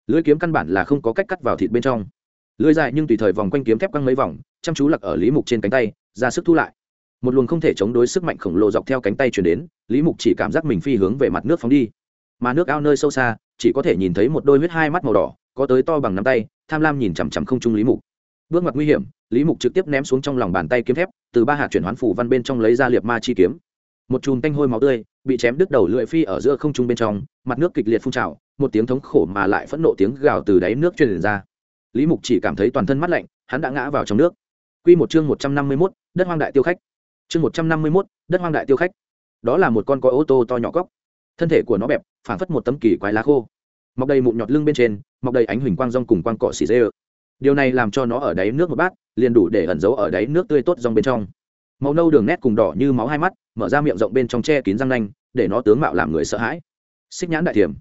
Lưỡi kiếm căn bản là không có cách cắt vào thịt bên trong. Lưỡi dài nhưng tùy thời vòng quanh kiếm thép căng mấy vòng, chăm chú lặc ở lý mục trên cánh tay, ra sức thu lại một luồng không thể chống đối sức mạnh khổng lồ dọc theo cánh tay chuyển đến lý mục chỉ cảm giác mình phi hướng về mặt nước phóng đi. Mà nước ao nơi sâu xa chỉ có thể nhìn thấy một đôi huyết hai mắt màu đỏ có tới to bằng nắm tay tham lam nhìn chằm chằm không trung lý mục. Bước ngoặt nguy hiểm lý mục trực tiếp ném xuống trong lòng bàn tay kiếm thép từ ba hạt chuyển hoán phủ văn bên trong lấy ra liệt ma chi kiếm. Một chùm tanh hôi máu tươi bị chém đứt đầu lưỡi phi ở giữa không trung bên trong mặt nước kịch liệt phun trào một tiếng thống khổ mà lại phẫn nộ tiếng gào từ đáy nước truyền ra. Lý mục chỉ cảm thấy toàn thân mắt lạnh hắn đã ngã vào trong nước. Quy một chương một trăm năm mươi 151, đất hoang đại tiêu khách. Chương một trăm năm mươi mốt đất hoang đại tiêu khách. Đó là một con có ô tô to nhỏ góc. Thân thể của nó bẹp, phản phất một tấm kỳ quái lá khô. Mọc đầy mụn nhọt lưng bên trên, mọc đầy ánh huỳnh quang rong cùng quang cọ xì dê. Điều này làm cho nó ở đáy nước một bát, liền đủ để ẩn giấu ở đáy nước tươi tốt rong bên trong. Màu nâu đường nét cùng đỏ như máu hai mắt, mở ra miệng rộng bên trong che kín răng nanh, để nó tướng mạo làm người sợ hãi. Xích nhãn đại thiểm.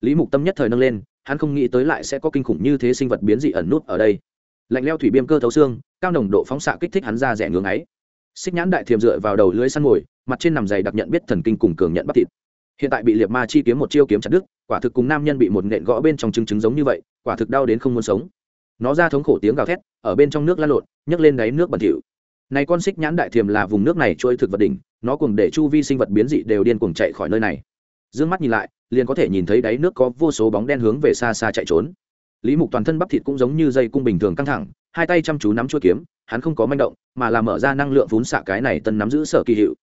Lý Mục Tâm nhất thời nâng lên, hắn không nghĩ tới lại sẽ có kinh khủng như thế sinh vật biến dị ẩn nút ở đây lạnh leo thủy biêm cơ thấu xương cao nồng độ phóng xạ kích thích hắn ra rẻ ngưỡng ấy xích nhãn đại thiềm dựa vào đầu lưới săn mồi, mặt trên nằm dày đặc nhận biết thần kinh cùng cường nhận bắt thịt. Hiện tại bị liệt ma chi kiếm một chiêu kiếm chặt đứt, quả thực cùng nam nhân bị một nện gõ bên trong chứng chứng giống như vậy, quả thực đau đến không muốn sống. Nó ra thống khổ tiếng gào thét, ở bên trong nước lăn lộn, nhấc lên đáy nước bẩn thỉu. Này con xích nhãn đại thiềm là vùng nước này trôi thực vật đỉnh, nó cùng để chu vi sinh vật biến dị đều điên cuồng chạy khỏi nơi này. Dương mắt nhìn lại, liền có thể nhìn thấy đáy nước có vô số bóng đen hướng về xa xa chạy trốn lý mục toàn thân bắp thịt cũng giống như dây cung bình thường căng thẳng, hai tay chăm chú nắm chuôi kiếm, hắn không có manh động, mà là mở ra năng lượng phún xạ cái này tân nắm giữ sở kỳ hiệu.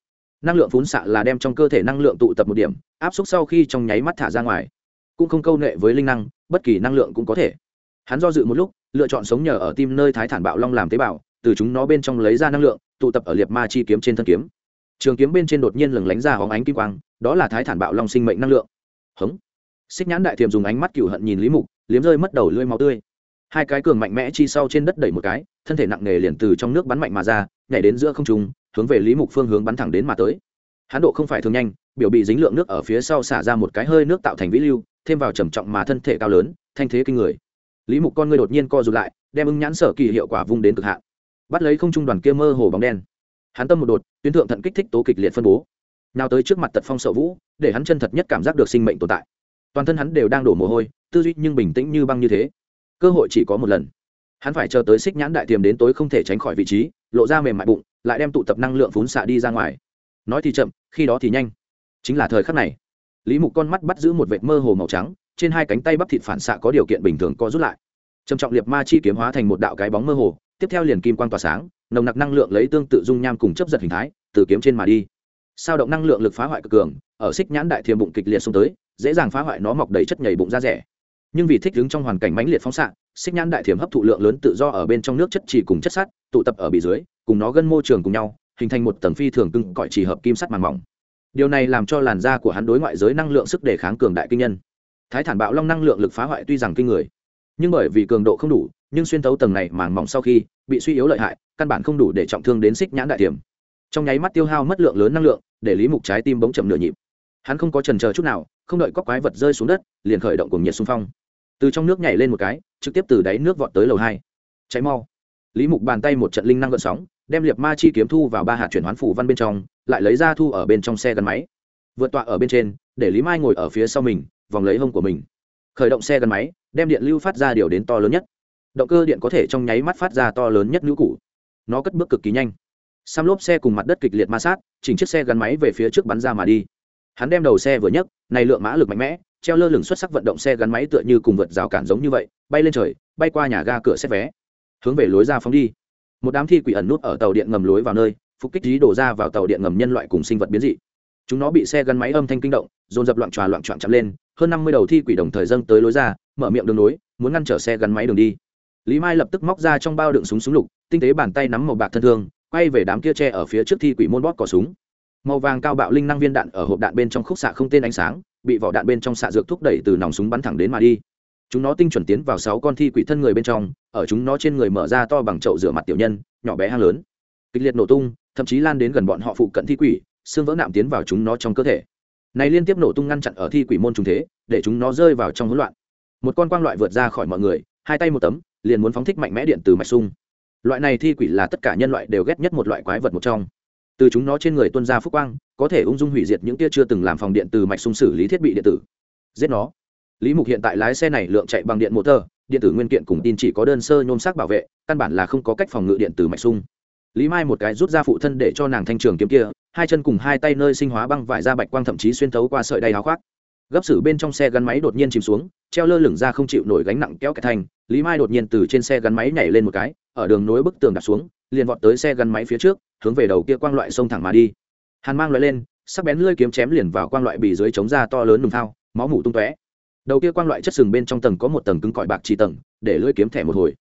Năng lượng phún xạ là đem trong cơ thể năng lượng tụ tập một điểm, áp suất sau khi trong nháy mắt thả ra ngoài. Cũng không câu nệ với linh năng, bất kỳ năng lượng cũng có thể. Hắn do dự một lúc, lựa chọn sống nhờ ở tim nơi thái thản bạo long làm tế bào, từ chúng nó bên trong lấy ra năng lượng, tụ tập ở liệt ma chi kiếm trên thân kiếm. Trường kiếm bên trên đột nhiên lừng lánh ra hóng ánh kim quang, đó là thái thản bạo long sinh mệnh năng lượng. Hống. Xích nhãn đại thiềm dùng ánh mắt cựu hận nhìn lý mục liếm rơi mất đầu lưỡi máu tươi. Hai cái cường mạnh mẽ chi sau trên đất đẩy một cái, thân thể nặng nề liền từ trong nước bắn mạnh mà ra, nhảy đến giữa không trung, hướng về lý mục phương hướng bắn thẳng đến mà tới. Hán độ không phải thường nhanh, biểu bị dính lượng nước ở phía sau xả ra một cái hơi nước tạo thành vĩ lưu, thêm vào trầm trọng mà thân thể cao lớn, thanh thế kinh người. Lý mục con người đột nhiên co rụt lại, đem ứng nhãn sở kỳ hiệu quả vung đến cực hạn. Bắt lấy không trung đoàn kia mơ hồ bóng đen. Hắn tâm một đột, tuyến thượng thận kích thích tố kịch liệt phân bố. Nào tới trước mặt tật phong sợ vũ, để hắn chân thật nhất cảm giác được sinh mệnh tồn tại. Toàn thân hắn đều đang đổ mồ hôi tư duy nhưng bình tĩnh như băng như thế. Cơ hội chỉ có một lần. Hắn phải chờ tới xích nhãn đại tiềm đến tối không thể tránh khỏi vị trí, lộ ra mềm mại bụng, lại đem tụ tập năng lượng phún xạ đi ra ngoài. Nói thì chậm, khi đó thì nhanh. Chính là thời khắc này, lý mục con mắt bắt giữ một vệt mơ hồ màu trắng, trên hai cánh tay bắp thịt phản xạ có điều kiện bình thường co rút lại. Trầm trọng liệt ma chi kiếm hóa thành một đạo cái bóng mơ hồ, tiếp theo liền kim quan tỏa sáng, nồng nặc năng lượng lấy tương tự dung nham cùng chấp giật hình thái, từ kiếm trên mà đi. Sao động năng lượng lực phá hoại cực cường, ở xích nhãn đại thiềm bụng kịch liệt xông tới, dễ dàng phá hoại nó mọc đầy chất nhảy bụng ra rẻ nhưng vì thích ứng trong hoàn cảnh mãnh liệt phóng xạ, xích nhãn đại thiểm hấp thụ lượng lớn tự do ở bên trong nước chất chỉ cùng chất sắt, tụ tập ở bì dưới, cùng nó gân môi trường cùng nhau, hình thành một tầng phi thường cưng cõi chỉ hợp kim sắt màng mỏng. Điều này làm cho làn da của hắn đối ngoại giới năng lượng sức đề kháng cường đại kinh nhân. Thái thản bạo long năng lượng lực phá hoại tuy rằng kinh người, nhưng bởi vì cường độ không đủ, nhưng xuyên thấu tầng này màng mỏng sau khi bị suy yếu lợi hại, căn bản không đủ để trọng thương đến xích nhãn đại thiểm. Trong nháy mắt tiêu hao mất lượng lớn năng lượng, để lý mục trái tim bỗng chậm nửa nhịp hắn không có trần chờ chút nào, không đợi có quái vật rơi xuống đất, liền khởi động cùng nhiệt xung phong. Từ trong nước nhảy lên một cái, trực tiếp từ đáy nước vọt tới lầu hai. Cháy mau. Lý mục bàn tay một trận linh năng gợn sóng, đem liệt ma chi kiếm thu vào ba hạt chuyển hoán phủ văn bên trong, lại lấy ra thu ở bên trong xe gắn máy. Vượt tọa ở bên trên, để lý mai ngồi ở phía sau mình, vòng lấy hông của mình. Khởi động xe gắn máy, đem điện lưu phát ra điều đến to lớn nhất. Động cơ điện có thể trong nháy mắt phát ra to lớn nhất nữ cũ nó cất bước cực kỳ nhanh. Xăm lốp xe cùng mặt đất kịch liệt ma sát, chỉnh chiếc xe gắn máy về phía trước bắn ra mà đi hắn đem đầu xe vừa nhấc, này lượng mã lực mạnh mẽ, treo lơ lửng xuất sắc vận động xe gắn máy tựa như cùng vượt rào cản giống như vậy, bay lên trời, bay qua nhà ga cửa xét vé. Hướng về lối ra phóng đi. Một đám thi quỷ ẩn nút ở tàu điện ngầm lối vào nơi, phục kích trí đổ ra vào tàu điện ngầm nhân loại cùng sinh vật biến dị. Chúng nó bị xe gắn máy âm thanh kinh động, dồn dập loạn tròa loạn trọn chậm lên, hơn năm mươi đầu thi quỷ đồng thời dâng tới lối ra, mở miệng đường nối, muốn ngăn trở xe gắn máy đường đi. Lý mai lập tức móc ra trong bao đựng súng súng lục, tinh tế bàn tay nắm màu bạc thân thương, quay về đám kia tre ở phía trước thi quỷ môn bót cỏ súng màu vàng cao bạo linh năng viên đạn ở hộp đạn bên trong khúc xạ không tên ánh sáng, bị vỏ đạn bên trong xạ dược thúc đẩy từ nòng súng bắn thẳng đến mà đi. Chúng nó tinh chuẩn tiến vào sáu con thi quỷ thân người bên trong, ở chúng nó trên người mở ra to bằng chậu rửa mặt tiểu nhân, nhỏ bé hang lớn. Kịch liệt nổ tung, thậm chí lan đến gần bọn họ phụ cận thi quỷ, xương vỡ nạm tiến vào chúng nó trong cơ thể. Này liên tiếp nổ tung ngăn chặn ở thi quỷ môn trùng thế, để chúng nó rơi vào trong hỗn loạn. Một con quang loại vượt ra khỏi mọi người, hai tay một tấm, liền muốn phóng thích mạnh mẽ điện từ mạch sung. Loại này thi quỷ là tất cả nhân loại đều ghét nhất một loại quái vật một trong từ chúng nó trên người tuân ra phúc quang, có thể ung dung hủy diệt những tia chưa từng làm phòng điện từ mạch sung xử lý thiết bị điện tử. Giết nó. Lý mục hiện tại lái xe này lượng chạy bằng điện motor điện tử nguyên kiện cùng tin chỉ có đơn sơ nhôm sắc bảo vệ, căn bản là không có cách phòng ngự điện từ mạch sung lý mai một cái rút ra phụ thân để cho nàng thanh trường kiếm kia, hai chân cùng hai tay nơi sinh hóa băng vải ra bạch quang thậm chí xuyên thấu qua sợi đay áo khoác gấp sử bên trong xe gắn máy đột nhiên chìm xuống, treo lơ lửng ra không chịu nổi gánh nặng kéo cái thành, lý mai đột nhiên từ trên xe gắn máy nhảy lên một cái, ở đường nối bức tường đặt xuống, liền vọt tới xe gắn máy phía trước, hướng về đầu kia quang loại sông thẳng mà đi. Hàn mang loại lên, sắc bén lưỡi kiếm chém liền vào quang loại bì dưới chống ra to lớn nùng thao, máu mủ tung tóe. Đầu kia quang loại chất sừng bên trong tầng có một tầng cứng cỏi bạc trì tầng, để lưỡi kiếm thẻ một hồi.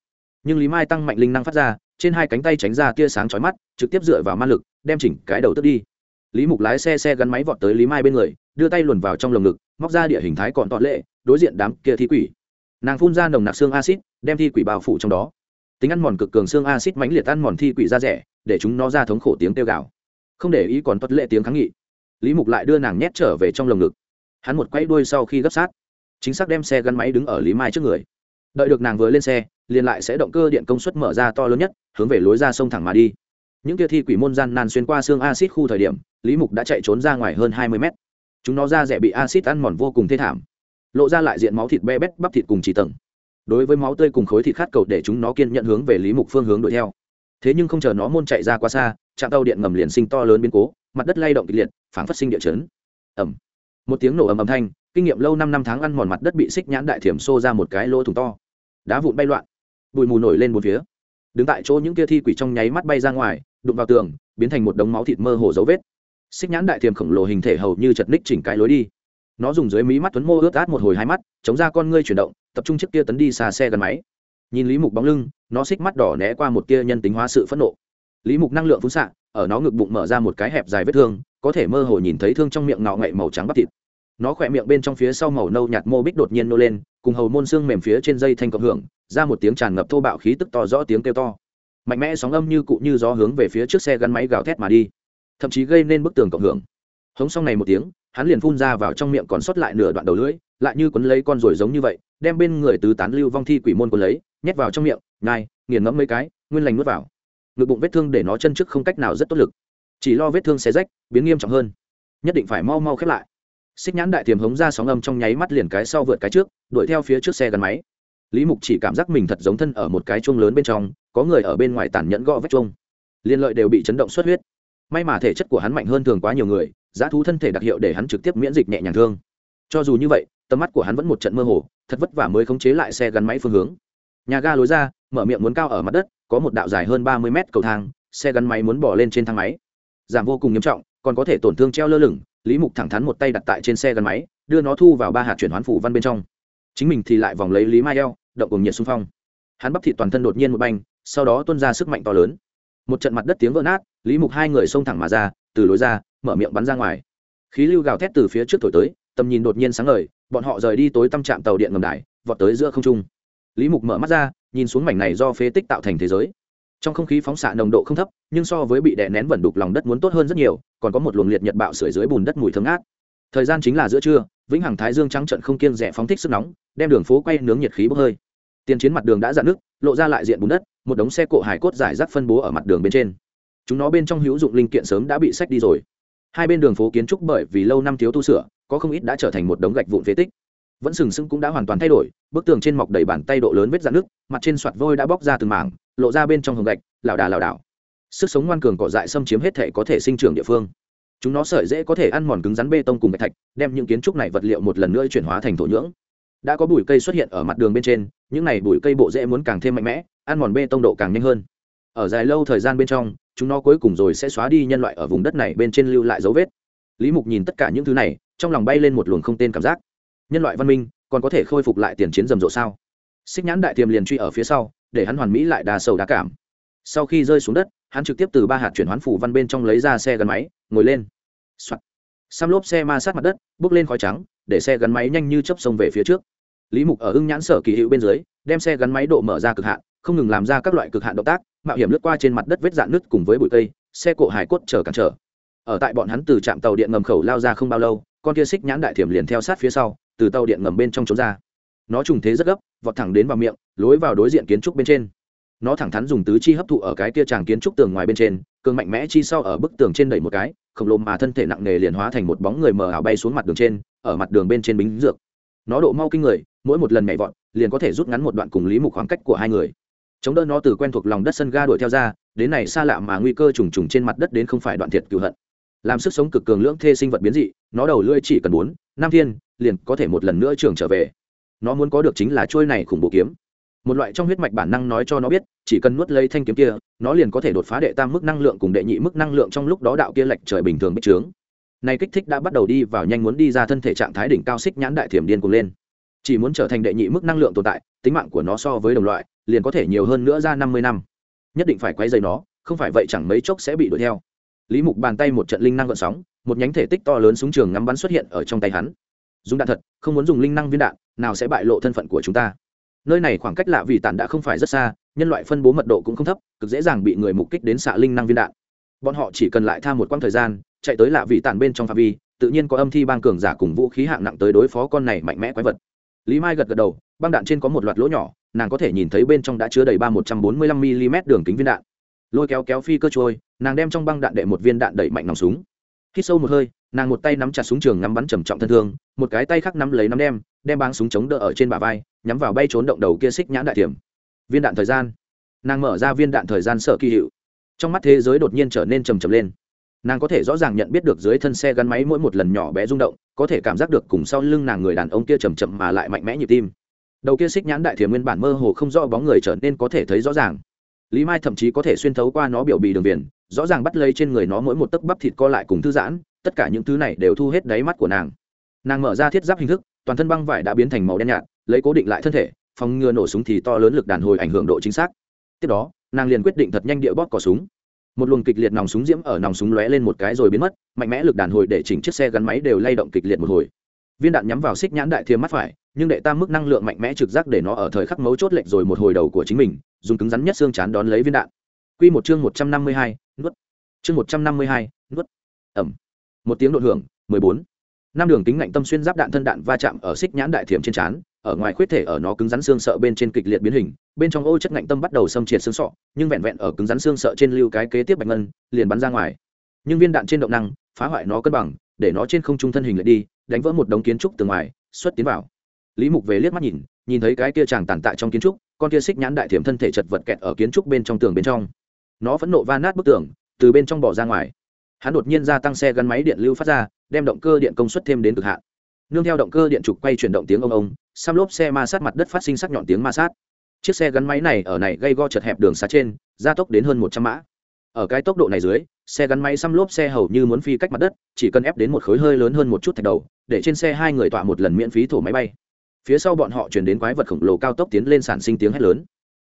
Nhưng lý mai tăng mạnh linh năng phát ra, trên hai cánh tay tránh ra tia sáng chói mắt, trực tiếp dựa vào ma lực, đem chỉnh cái đầu tức đi lý mục lái xe xe gắn máy vọt tới lý mai bên người, đưa tay luồn vào trong lồng ngực, móc ra địa hình thái còn tọt lệ, đối diện đám kia thi quỷ. Nàng phun ra nồng nặc xương acid đem thi quỷ bao phủ trong đó. Tính ăn mòn cực cường xương acid mãnh liệt ăn mòn thi quỷ ra rẻ, để chúng nó ra thống khổ tiếng kêu gào. Không để ý còn tuất lệ tiếng kháng nghị. Lý mục lại đưa nàng nhét trở về trong lồng ngực. Hắn một quay đuôi sau khi gấp sát, chính xác đem xe gắn máy đứng ở lý mai trước người. Đợi được nàng vừa lên xe, liền lại sẽ động cơ điện công suất mở ra to lớn nhất, hướng về lối ra sông thẳng mà đi những kia thi quỷ môn gian nan xuyên qua xương acid khu thời điểm, lý mục đã chạy trốn ra ngoài hơn hai mươi mét. Chúng nó ra rẻ bị acid ăn mòn vô cùng thê thảm, lộ ra lại diện máu thịt be bét bắp thịt cùng chỉ tầng. Đối với máu tươi cùng khối thịt khát cầu để chúng nó kiên nhận hướng về lý mục phương hướng đuổi theo. Thế nhưng không chờ nó môn chạy ra quá xa, trạm tàu điện ngầm liền sinh to lớn biến cố, mặt đất lay động kịch liệt, phảng phát sinh địa chấn. Ẩm một tiếng nổ ầm ầm thanh, kinh nghiệm lâu năm năm tháng ăn mòn mặt đất bị xích nhãn đại thiểm xô ra một cái lỗ thủng to. Đá vụn bay loạn. Bụi mù nổi lên một phía đứng tại chỗ những kia thi quỷ trong nháy mắt bay ra ngoài, đụng vào tường, biến thành một đống máu thịt mơ hồ dấu vết. Xích nhãn đại thiềm khổng lồ hình thể hầu như chật ních chỉnh cái lối đi. Nó dùng dưới mí mắt tuấn mô ướt át một hồi hai mắt, chống ra con ngươi chuyển động, tập trung chiếc kia tấn đi xa xe gắn máy. Nhìn lý mục bóng lưng, nó xích mắt đỏ né qua một tia nhân tính hóa sự phẫn nộ. Lý mục năng lượng phun xạ, ở nó ngực bụng mở ra một cái hẹp dài vết thương, có thể mơ hồ nhìn thấy thương trong miệng ngọ ngậy màu trắng bắp thịt. Nó khỏe miệng bên trong phía sau màu nâu nhạt mô bích đột nhiên nô lên, cùng hầu môn xương mềm phía trên dây thanh cộng hưởng ra một tiếng tràn ngập thô bạo khí tức to rõ tiếng kêu to. Mạnh mẽ sóng âm như cụ như gió hướng về phía trước xe gắn máy gào thét mà đi, thậm chí gây nên bức tường cộng hưởng. Hống xong này một tiếng, hắn liền phun ra vào trong miệng còn sót lại nửa đoạn đầu lưỡi, lại như quấn lấy con ruồi giống như vậy, đem bên người tứ tán lưu vong thi quỷ môn quấn lấy, nhét vào trong miệng ngai nghiền ngẫm mấy cái, nguyên lành nuốt vào. Ngực bụng vết thương để nó chân trước không cách nào rất tốt lực. Chỉ lo vết thương xé rách, biến nghiêm trọng hơn. Nhất định phải mau mau khép lại. Xích nhãn đại tiềm hống ra sóng âm trong nháy mắt liền cái sau vượt cái trước, đuổi theo phía trước xe gắn máy lý mục chỉ cảm giác mình thật giống thân ở một cái chuông lớn bên trong, có người ở bên ngoài tàn nhẫn gõ vách chuông. Liên lợi đều bị chấn động xuất huyết. May mà thể chất của hắn mạnh hơn thường quá nhiều người, giá thú thân thể đặc hiệu để hắn trực tiếp miễn dịch nhẹ nhàng thương. Cho dù như vậy, tầm mắt của hắn vẫn một trận mơ hồ, thật vất vả mới khống chế lại xe gắn máy phương hướng. Nhà ga lối ra, mở miệng muốn cao ở mặt đất, có một đạo dài hơn ba mươi mét cầu thang, xe gắn máy muốn bỏ lên trên thang máy. Giảm vô cùng nghiêm trọng, còn có thể tổn thương treo lơ lửng, lý mục thẳng thắn một tay đặt tại trên xe gắn máy, đưa nó thu vào ba hạt chuyển hoán phủ văn bên trong chính mình thì lại vòng lấy lý mai eo, động cùng nhiệt xung phong. Hắn bắp thị toàn thân đột nhiên một banh sau đó tuôn ra sức mạnh to lớn. Một trận mặt đất tiếng vỡ nát, lý mục hai người xông thẳng mà ra, từ lối ra, mở miệng bắn ra ngoài. Khí lưu gào thét từ phía trước thổi tới, tầm nhìn đột nhiên sáng ngời, bọn họ rời đi tối tăm trạm tàu điện ngầm đài vọt tới giữa không trung. Lý mục mở mắt ra, nhìn xuống mảnh này do phế tích tạo thành thế giới. Trong không khí phóng xạ nồng độ không thấp, nhưng so với bị đè nén vẩn đục lòng đất muốn tốt hơn rất nhiều, còn có một luồng liệt nhật bạo sưởi dưới bùn đất mùi thơm ngát thời gian chính là giữa trưa, vĩnh hằng thái dương trắng trận không kiêng rẻ phóng thích sức nóng, đem đường phố quay nướng nhiệt khí bốc hơi. Tiền chiến mặt đường đã dạn nước lộ ra lại diện bùn đất, một đống xe cộ hải cốt giải rác phân bố ở mặt đường bên trên. Chúng nó bên trong hữu dụng linh kiện sớm đã bị sách đi rồi. Hai bên đường phố kiến trúc bởi vì lâu năm thiếu tu sửa, có không ít đã trở thành một đống gạch vụn phế tích. Vẫn sừng sững cũng đã hoàn toàn thay đổi, bức tường trên mọc đầy bàn tay độ lớn vết dạn nước mặt trên soạt vôi đã bóc ra từng mảng, lộ ra bên trong hồng gạch, lảo đà lảo đảo. Sức sống ngoan cường cỏ dại xâm chiếm hết thể có thể sinh trưởng địa phương chúng nó sợi dễ có thể ăn mòn cứng rắn bê tông cùng gạch thạch, đem những kiến trúc này vật liệu một lần nữa chuyển hóa thành thổ nhưỡng. Đã có bụi cây xuất hiện ở mặt đường bên trên, những này bụi cây bộ dễ muốn càng thêm mạnh mẽ, ăn mòn bê tông độ càng nhanh hơn. Ở dài lâu thời gian bên trong, chúng nó cuối cùng rồi sẽ xóa đi nhân loại ở vùng đất này bên trên lưu lại dấu vết. Lý mục nhìn tất cả những thứ này, trong lòng bay lên một luồng không tên cảm giác. Nhân loại văn minh, còn có thể khôi phục lại tiền chiến rầm rộ sao? Xích nhãn đại tiềm liền truy ở phía sau, để hắn hoàn mỹ lại đà sầu đá cảm sau khi rơi xuống đất hắn trực tiếp từ ba hạt chuyển hoán phủ văn bên trong lấy ra xe gắn máy ngồi lên. Soạn. Sam lốp xe ma sát mặt đất, bước lên khói trắng, để xe gắn máy nhanh như chấp sông về phía trước. Lý mục ở hưng nhãn sở kỳ hữu bên dưới đem xe gắn máy độ mở ra cực hạn không ngừng làm ra các loại cực hạn động tác mạo hiểm lướt qua trên mặt đất vết dạn nứt cùng với bụi cây xe cộ hải cốt chờ cản trở. Ở tại bọn hắn từ trạm tàu điện ngầm khẩu lao ra không bao lâu con kia xích nhãn đại thiểm liền theo sát phía sau từ tàu điện ngầm bên trong trốn ra. Nó trùng thế rất gấp vọt thẳng đến vào miệng lối vào đối diện kiến trúc bên trên nó thẳng thắn dùng tứ chi hấp thụ ở cái kia tràng kiến trúc tường ngoài bên trên, cường mạnh mẽ chi sau ở bức tường trên đẩy một cái, khổng lồ mà thân thể nặng nề liền hóa thành một bóng người mờ ảo bay xuống mặt đường trên, ở mặt đường bên trên bính dược. Nó độ mau kinh người, mỗi một lần nhảy vọt, liền có thể rút ngắn một đoạn cùng lý mục khoảng cách của hai người. Chống đỡ nó từ quen thuộc lòng đất sân ga đuổi theo ra, đến này xa lạ mà nguy cơ trùng trùng trên mặt đất đến không phải đoạn thiệt cựu hận. Làm sức sống cực cường lưỡng thê sinh vật biến dị, nó đầu lưỡi chỉ cần bốn, năm thiên, liền có thể một lần nữa trường trở về. Nó muốn có được chính là trôi này khủng bố kiếm một loại trong huyết mạch bản năng nói cho nó biết, chỉ cần nuốt lấy thanh kiếm kia, nó liền có thể đột phá đệ tam mức năng lượng cùng đệ nhị mức năng lượng trong lúc đó đạo kia lệch trời bình thường bích trướng. Nay kích thích đã bắt đầu đi vào nhanh muốn đi ra thân thể trạng thái đỉnh cao xích nhãn đại thiểm điên cuồng lên. Chỉ muốn trở thành đệ nhị mức năng lượng tồn tại, tính mạng của nó so với đồng loại, liền có thể nhiều hơn nữa ra năm mươi năm. Nhất định phải quay dây nó, không phải vậy chẳng mấy chốc sẽ bị đuổi theo. Lý mục bàn tay một trận linh năng gợn sóng, một nhánh thể tích to lớn súng trường ngắm bắn xuất hiện ở trong tay hắn. Dùng đạn thật, không muốn dùng linh năng viên đạn, nào sẽ bại lộ thân phận của chúng ta? Nơi này khoảng cách lạ vì tàn đã không phải rất xa, nhân loại phân bố mật độ cũng không thấp, cực dễ dàng bị người mục kích đến xạ linh năng viên đạn. Bọn họ chỉ cần lại tha một quãng thời gian, chạy tới lạ vị tàn bên trong phạm vi, tự nhiên có âm thi bang cường giả cùng vũ khí hạng nặng tới đối phó con này mạnh mẽ quái vật. Lý mai gật gật đầu, băng đạn trên có một loạt lỗ nhỏ, nàng có thể nhìn thấy bên trong đã chứa đầy ba một trăm bốn mươi lăm mm đường kính viên đạn. Lôi kéo kéo phi cơ trôi, nàng đem trong băng đạn đệ một viên đạn đẩy mạnh nòng súng. Khi sâu một hơi, nàng một tay nắm chặt súng trường ngắm bắn trầm trọng thân thương, một cái tay khác nắm lấy nắm đem đem báng súng chống đỡ ở trên bả vai nhắm vào bay trốn động đầu kia xích nhãn đại tiềm viên đạn thời gian. Nàng mở ra viên đạn thời gian sợ kỳ hiệu. Trong mắt thế giới đột nhiên trở nên trầm trầm lên. Nàng có thể rõ ràng nhận biết được dưới thân xe gắn máy mỗi một lần nhỏ bé rung động, có thể cảm giác được cùng sau lưng nàng người đàn ông kia chầm chậm mà lại mạnh mẽ nhịp tim. Đầu kia xích nhãn đại thiềm nguyên bản mơ hồ không rõ bóng người trở nên có thể thấy rõ ràng. Lý mai thậm chí có thể xuyên thấu qua nó biểu bì đường viền, rõ ràng bắt lấy trên người nó mỗi một tấc bắp thịt co lại cùng thư giãn, tất cả những thứ này đều thu hết đáy mắt của nàng. Nàng mở ra thiết giáp hình thức, toàn thân băng vải đã biến thành màu đen nhạt lấy cố định lại thân thể, phòng ngừa nổ súng thì to lớn lực đàn hồi ảnh hưởng độ chính xác. Tiếp đó, nàng liền quyết định thật nhanh địa bóp cỏ súng. Một luồng kịch liệt nòng súng diễm ở nòng súng lóe lên một cái rồi biến mất, mạnh mẽ lực đàn hồi để chỉnh chiếc xe gắn máy đều lay động kịch liệt một hồi. Viên đạn nhắm vào xích nhãn đại thiêm mắt phải, nhưng đệ tam mức năng lượng mạnh mẽ trực giác để nó ở thời khắc mấu chốt lệnh rồi một hồi đầu của chính mình, dùng cứng rắn nhất xương chán đón lấy viên đạn. Q một chương một trăm năm mươi hai, nuốt. Chương một trăm năm mươi hai, nuốt. Ẩm. Một tiếng đột hưởng, mười bốn. Năm đường kính ngạnh tâm xuyên giáp đạn thân đạn va chạm ở xích nhãn đại thiểm trên chán ở ngoài khuyết thể ở nó cứng rắn xương sợ bên trên kịch liệt biến hình, bên trong ô chất ngạnh tâm bắt đầu xâm triệt xương sọ, nhưng vẹn vẹn ở cứng rắn xương sợ trên lưu cái kế tiếp bạch ngân, liền bắn ra ngoài. Nhưng viên đạn trên động năng, phá hoại nó cân bằng, để nó trên không trung thân hình lại đi, đánh vỡ một đống kiến trúc từ ngoài, xuất tiến vào. Lý mục về liếc mắt nhìn nhìn thấy cái kia chàng tàn tại trong kiến trúc, con kia xích nhãn đại thiểm thân thể chật vật kẹt ở kiến trúc bên trong tường bên trong. Nó phẫn nộ va nát bức tường, từ bên trong bỏ ra ngoài. Hắn đột nhiên gia tăng xe gắn máy điện lưu phát ra, đem động cơ điện công suất thêm đến cực hạn nương theo động cơ điện trục quay chuyển động tiếng ông ông, xăm lốp xe ma sát mặt đất phát sinh sắc nhọn tiếng ma sát. Chiếc xe gắn máy này ở này gây go chật hẹp đường xá trên, gia tốc đến hơn một trăm mã. Ở cái tốc độ này dưới, xe gắn máy xăm lốp xe hầu như muốn phi cách mặt đất, chỉ cần ép đến một khối hơi lớn hơn một chút thạch đầu, để trên xe hai người tọa một lần miễn phí thổ máy bay. Phía sau bọn họ chuyển đến quái vật khổng lồ cao tốc tiến lên sản sinh tiếng hét lớn.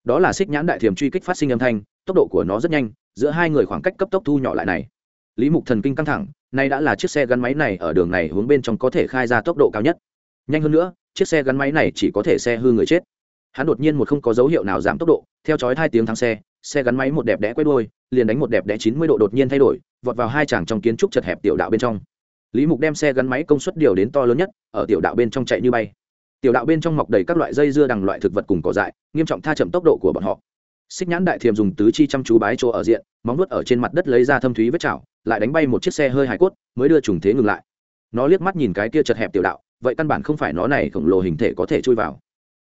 Đó là xích nhãn đại thiềm truy kích phát sinh âm thanh, tốc độ của nó rất nhanh, giữa hai người khoảng cách cấp tốc thu nhỏ lại này lý mục thần kinh căng thẳng, nay đã là chiếc xe gắn máy này ở đường này hướng bên trong có thể khai ra tốc độ cao nhất. Nhanh hơn nữa, chiếc xe gắn máy này chỉ có thể xe hư người chết. Hắn đột nhiên một không có dấu hiệu nào giảm tốc độ, theo chói hai tiếng thắng xe xe gắn máy một đẹp đẽ quay đuôi, liền đánh một đẹp đẽ chín mươi độ đột nhiên thay đổi, vọt vào hai chàng trong kiến trúc chật hẹp tiểu đạo bên trong. Lý mục đem xe gắn máy công suất điều đến to lớn nhất, ở tiểu đạo bên trong chạy như bay. Tiểu đạo bên trong mọc đầy các loại dây dưa đằng loại thực vật cùng cỏ dại, nghiêm trọng tha chậm tốc độ của bọn họ xích nhãn đại thiềm dùng tứ chi chăm chú bái chỗ ở diện móng nuốt ở trên mặt đất lấy ra thâm thúy vết chảo lại đánh bay một chiếc xe hơi hải cốt mới đưa trùng thế ngừng lại. Nó liếc mắt nhìn cái kia chật hẹp tiểu đạo vậy căn bản không phải nó này khổng lồ hình thể có thể chui vào.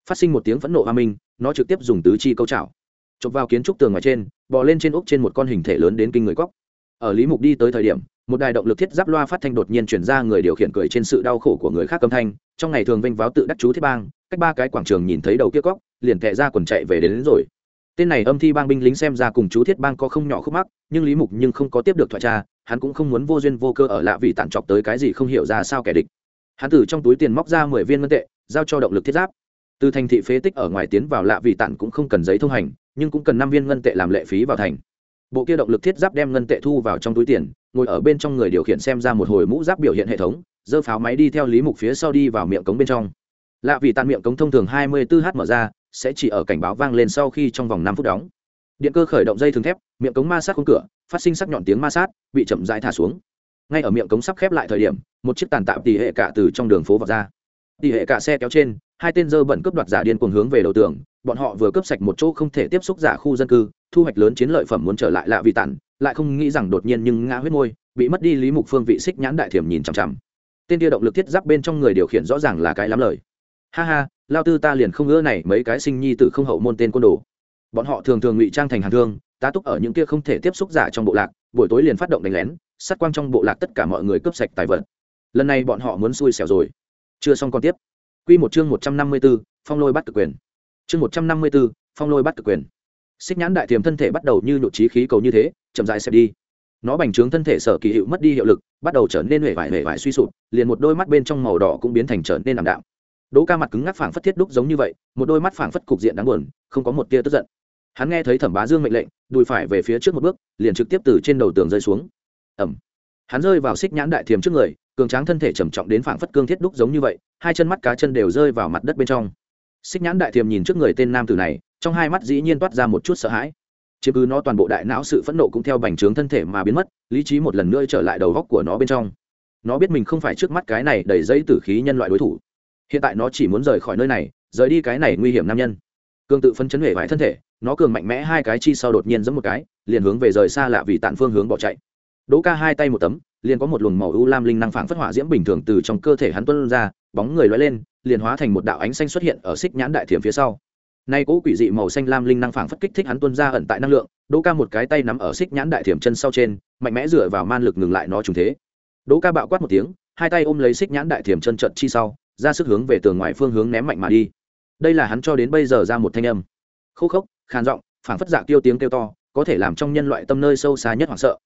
Phát sinh một tiếng phẫn nộ hoa minh nó trực tiếp dùng tứ chi câu chảo chụp vào kiến trúc tường ngoài trên bò lên trên úc trên một con hình thể lớn đến kinh người cóc. Ở lý mục đi tới thời điểm một đài động lực thiết giáp loa phát thanh đột nhiên chuyển ra người điều khiển cười trên sự đau khổ của người khác âm thanh trong ngày thường vinh váo tự đắc chú thiết bang cách ba cái quảng trường nhìn thấy đầu kia cóc liền thẹ ra quần chạy về đến, đến rồi tên này âm thi bang binh lính xem ra cùng chú thiết bang có không nhỏ khúc mắc, nhưng lý mục nhưng không có tiếp được thoại tra, hắn cũng không muốn vô duyên vô cơ ở lạ vị tản chọc tới cái gì không hiểu ra sao kẻ địch. Hắn từ trong túi tiền móc ra mười viên ngân tệ, giao cho động lực thiết giáp. Từ thành thị phế tích ở ngoài tiến vào lạ vị tản cũng không cần giấy thông hành, nhưng cũng cần năm viên ngân tệ làm lệ phí vào thành. Bộ kia động lực thiết giáp đem ngân tệ thu vào trong túi tiền, ngồi ở bên trong người điều khiển xem ra một hồi mũ giáp biểu hiện hệ thống dơ pháo máy đi theo lý mục phía sau đi vào miệng cống bên trong. Lạ vì tàn miệng cống thông thường 24 h mở ra sẽ chỉ ở cảnh báo vang lên sau khi trong vòng 5 phút đóng. Điện cơ khởi động dây thường thép, miệng cống ma sát khung cửa, phát sinh sắc nhọn tiếng ma sát, bị chậm rãi thả xuống. Ngay ở miệng cống sắp khép lại thời điểm, một chiếc tàn tạm tỉ hệ cả từ trong đường phố vọt ra. Tỉ hệ cả xe kéo trên, hai tên dơ bẩn cướp đoạt giả điên cuồng hướng về đầu tường, bọn họ vừa cướp sạch một chỗ không thể tiếp xúc giả khu dân cư, thu hoạch lớn chiến lợi phẩm muốn trở lại lạ vì tản, lại không nghĩ rằng đột nhiên nhưng ngã huyết môi, bị mất đi lý mục phương vị xích nhãn đại thiểm nhìn chằm chằm. Tên kia động lực thiết giáp bên trong người điều khiển rõ ràng là cái lắm lời. Ha ha lao tư ta liền không ngỡ này mấy cái sinh nhi t không hậu môn tên côn đồ. Bọn họ thường thường ngụy trang thành hàng thương, tá túc ở những kia không thể tiếp xúc giả trong bộ lạc, buổi tối liền phát động đánh lén, sát quang trong bộ lạc tất cả mọi người cướp sạch tài vật. Lần này bọn họ muốn xui xẻo rồi. Chưa xong còn tiếp. Q một chương một trăm năm mươi b ố phong lôi bắt cực quyền. Chương một trăm năm mươi b ố phong lôi bắt cực quyền. Xích nhãn đại tiềm thân thể bắt đầu như nhột trí khí cầu như thế, chậm dài xẹp đi. Nó bành trướng thân thể sở kỳ hiệu mất đi hiệu lực, bắt đầu trở nên huệ vải huệ vải suy sụp, liền một đôi mắt bên trong màu đỏ cũng biến thành trở nên ảm đạm đỗ ca mặt cứng ngắc phảng phất thiết đúc giống như vậy, một đôi mắt phảng phất cục diện đáng buồn, không có một tia tức giận. Hắn nghe thấy thẩm bá dương mệnh lệnh, đùi phải về phía trước một bước, liền trực tiếp từ trên đầu tường rơi xuống. Ẩm hắn rơi vào xích nhãn đại thiềm trước người, cường tráng thân thể trầm trọng đến phảng phất cương thiết đúc giống như vậy, hai chân mắt cá chân đều rơi vào mặt đất bên trong. Xích nhãn đại thiềm nhìn trước người tên nam tử này, trong hai mắt dĩ nhiên toát ra một chút sợ hãi. Chiếm cứ nó toàn bộ đại não sự phẫn nộ cũng theo bành trướng thân thể mà biến mất, lý trí một lần nữa trở lại đầu góc của nó bên trong. Nó biết mình không phải trước mắt cái này đầy dây tử khí nhân loại đối thủ hiện tại nó chỉ muốn rời khỏi nơi này, rời đi cái này nguy hiểm nam nhân. Cường tự phân chấn huệ vải thân thể, nó cường mạnh mẽ hai cái chi sau đột nhiên giẫm một cái, liền hướng về rời xa lạ vì tạn phương hướng bỏ chạy. Đỗ ca hai tay một tấm, liền có một luồng màu u lam linh năng phảng phất hỏa diễm bình thường từ trong cơ thể hắn tuôn ra, bóng người lóe lên, liền hóa thành một đạo ánh xanh xuất hiện ở xích nhãn đại thiểm phía sau. Nay cỗ quỷ dị màu xanh lam linh năng phảng phất kích thích hắn tuôn ra ẩn tại năng lượng, đỗ ca một cái tay nắm ở xích nhãn đại thiểm chân sau trên, mạnh mẽ dựa vào man lực ngừng lại nó trùng thế. Đỗ ca bạo quát một tiếng, hai tay ôm lấy xích nhãn đại thiểm chân trận chi sau ra sức hướng về tường ngoài phương hướng ném mạnh mà đi. Đây là hắn cho đến bây giờ ra một thanh âm. Khô khốc, khàn giọng phản phất dạ tiêu tiếng kêu to, có thể làm trong nhân loại tâm nơi sâu xa nhất hoảng sợ.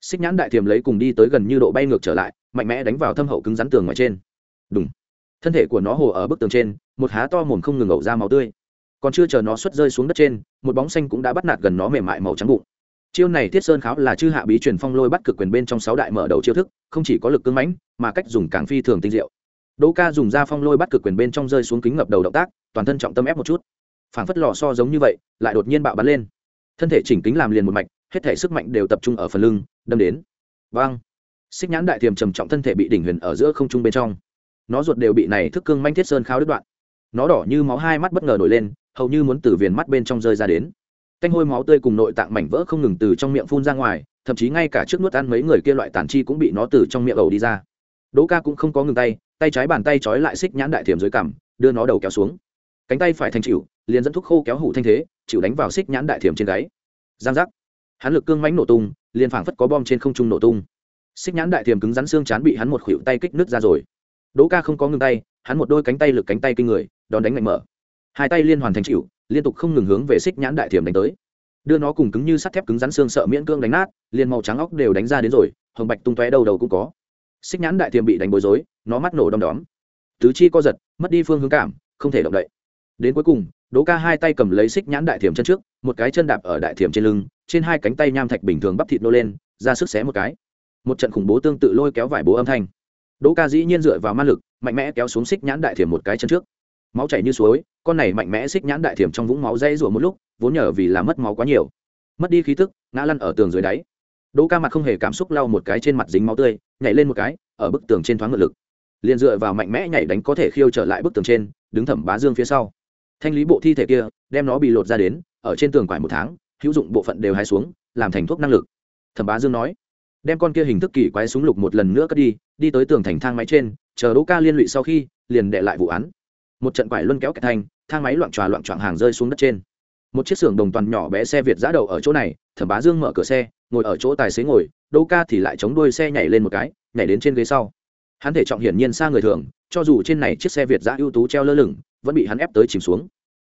Xích nhãn đại thiềm lấy cùng đi tới gần như độ bay ngược trở lại, mạnh mẽ đánh vào thâm hậu cứng rắn tường ngoài trên. Đúng thân thể của nó hồ ở bức tường trên, một há to mồm không ngừng ẩu ra máu tươi. Còn chưa chờ nó xuất rơi xuống đất trên, một bóng xanh cũng đã bắt nạt gần nó mềm mại màu trắng bụng. Chiêu này thiết sơn kháo là chư hạ bí truyền phong lôi bắt cực quyền bên trong sáu đại mở đầu chiêu thức, không chỉ có lực cứng mãnh, mà cách dùng càng phi thường tinh diệu đỗ ca dùng ra phong lôi bắt cực quyền bên trong rơi xuống kính ngập đầu động tác, toàn thân trọng tâm ép một chút. Phảng phất lò so giống như vậy, lại đột nhiên bạo bắn lên. Thân thể chỉnh kính làm liền một mạch, hết thể sức mạnh đều tập trung ở phần lưng, đâm đến. Vang xích nhãn đại tiềm trầm trọng thân thể bị đỉnh huyền ở giữa không trung bên trong. Nó ruột đều bị này thức cương manh thiết sơn khao đứt đoạn. Nó đỏ như máu hai mắt bất ngờ nổi lên, hầu như muốn từ viền mắt bên trong rơi ra đến. Tanh hôi máu tươi cùng nội tạng mảnh vỡ không ngừng từ trong miệng phun ra ngoài, thậm chí ngay cả trước nuốt ăn mấy người kia loại tàn chi cũng bị nó từ trong miệng ẩu đi ra đỗ ca cũng không có ngừng tay tay trái bàn tay trói lại xích nhãn đại thiểm dưới cằm, đưa nó đầu kéo xuống. Cánh tay phải thành chịu, liền dẫn thuốc khô kéo hủ thanh thế, chịu đánh vào xích nhãn đại thiểm trên gáy. Giang giác. Hắn lực cương mánh nổ tung, liền phảng phất có bom trên không trung nổ tung. Xích nhãn đại thiểm cứng rắn xương chán bị hắn một khuỷu tay kích nứt ra rồi. Đỗ ca không có ngừng tay, hắn một đôi cánh tay lực cánh tay kinh người đòn đánh mạnh mở. Hai tay liên hoàn thành chịu, liên tục không ngừng hướng về xích nhãn đại thiểm đánh tới. Đưa nó cùng cứng như sắt thép cứng rắn xương sợ miễn cương đánh nát, liền màu trắng óc đều đánh ra đến rồi, hồng bạch tung tóe đầu đầu cũng có xích nhãn đại thiềm bị đánh bối rối, nó mắt nổ đom đóm. Tứ chi co giật, mất đi phương hướng cảm, không thể động đậy. Đến cuối cùng, đỗ ca hai tay cầm lấy xích nhãn đại thiềm chân trước, một cái chân đạp ở đại thiềm trên lưng, trên hai cánh tay nham thạch bình thường bắp thịt nô lên, ra sức xé một cái. Một trận khủng bố tương tự lôi kéo vải bố âm thanh. Đỗ ca dĩ nhiên dựa vào ma lực, mạnh mẽ kéo xuống xích nhãn đại thiềm một cái chân trước. Máu chảy như suối, con này mạnh mẽ xích nhãn đại thiềm trong vũng máu dây rủa một lúc, vốn nhờ vì là mất máu quá nhiều. Mất đi khí tức, ngã lăn ở tường dưới đáy đỗ ca mặt không hề cảm xúc lau một cái trên mặt dính máu tươi nhảy lên một cái ở bức tường trên thoáng ngự lực. Liền dựa vào mạnh mẽ nhảy đánh có thể khiêu trở lại bức tường trên đứng thẩm bá dương phía sau. Thanh lý bộ thi thể kia đem nó bị lột ra đến ở trên tường quải một tháng hữu dụng bộ phận đều hai xuống làm thành thuốc năng lực. Thẩm bá dương nói đem con kia hình thức kỳ quái súng lục một lần nữa cất đi đi tới tường thành thang máy trên chờ đỗ ca liên lụy sau khi liền đệ lại vụ án. Một trận quải luân kéo kẹt thành, thang máy loạn tròa loạn trọn hàng rơi xuống đất trên. Một chiếc xưởng đồng toàn nhỏ bé xe việt giã đầu ở chỗ này thẩm bá dương mở cửa xe ngồi ở chỗ tài xế ngồi, đỗ ca thì lại chống đuôi xe nhảy lên một cái, nhảy đến trên ghế sau. Hắn thể trọng hiển nhiên xa người thường, cho dù trên này chiếc xe việt giã ưu tú treo lơ lửng, vẫn bị hắn ép tới chìm xuống.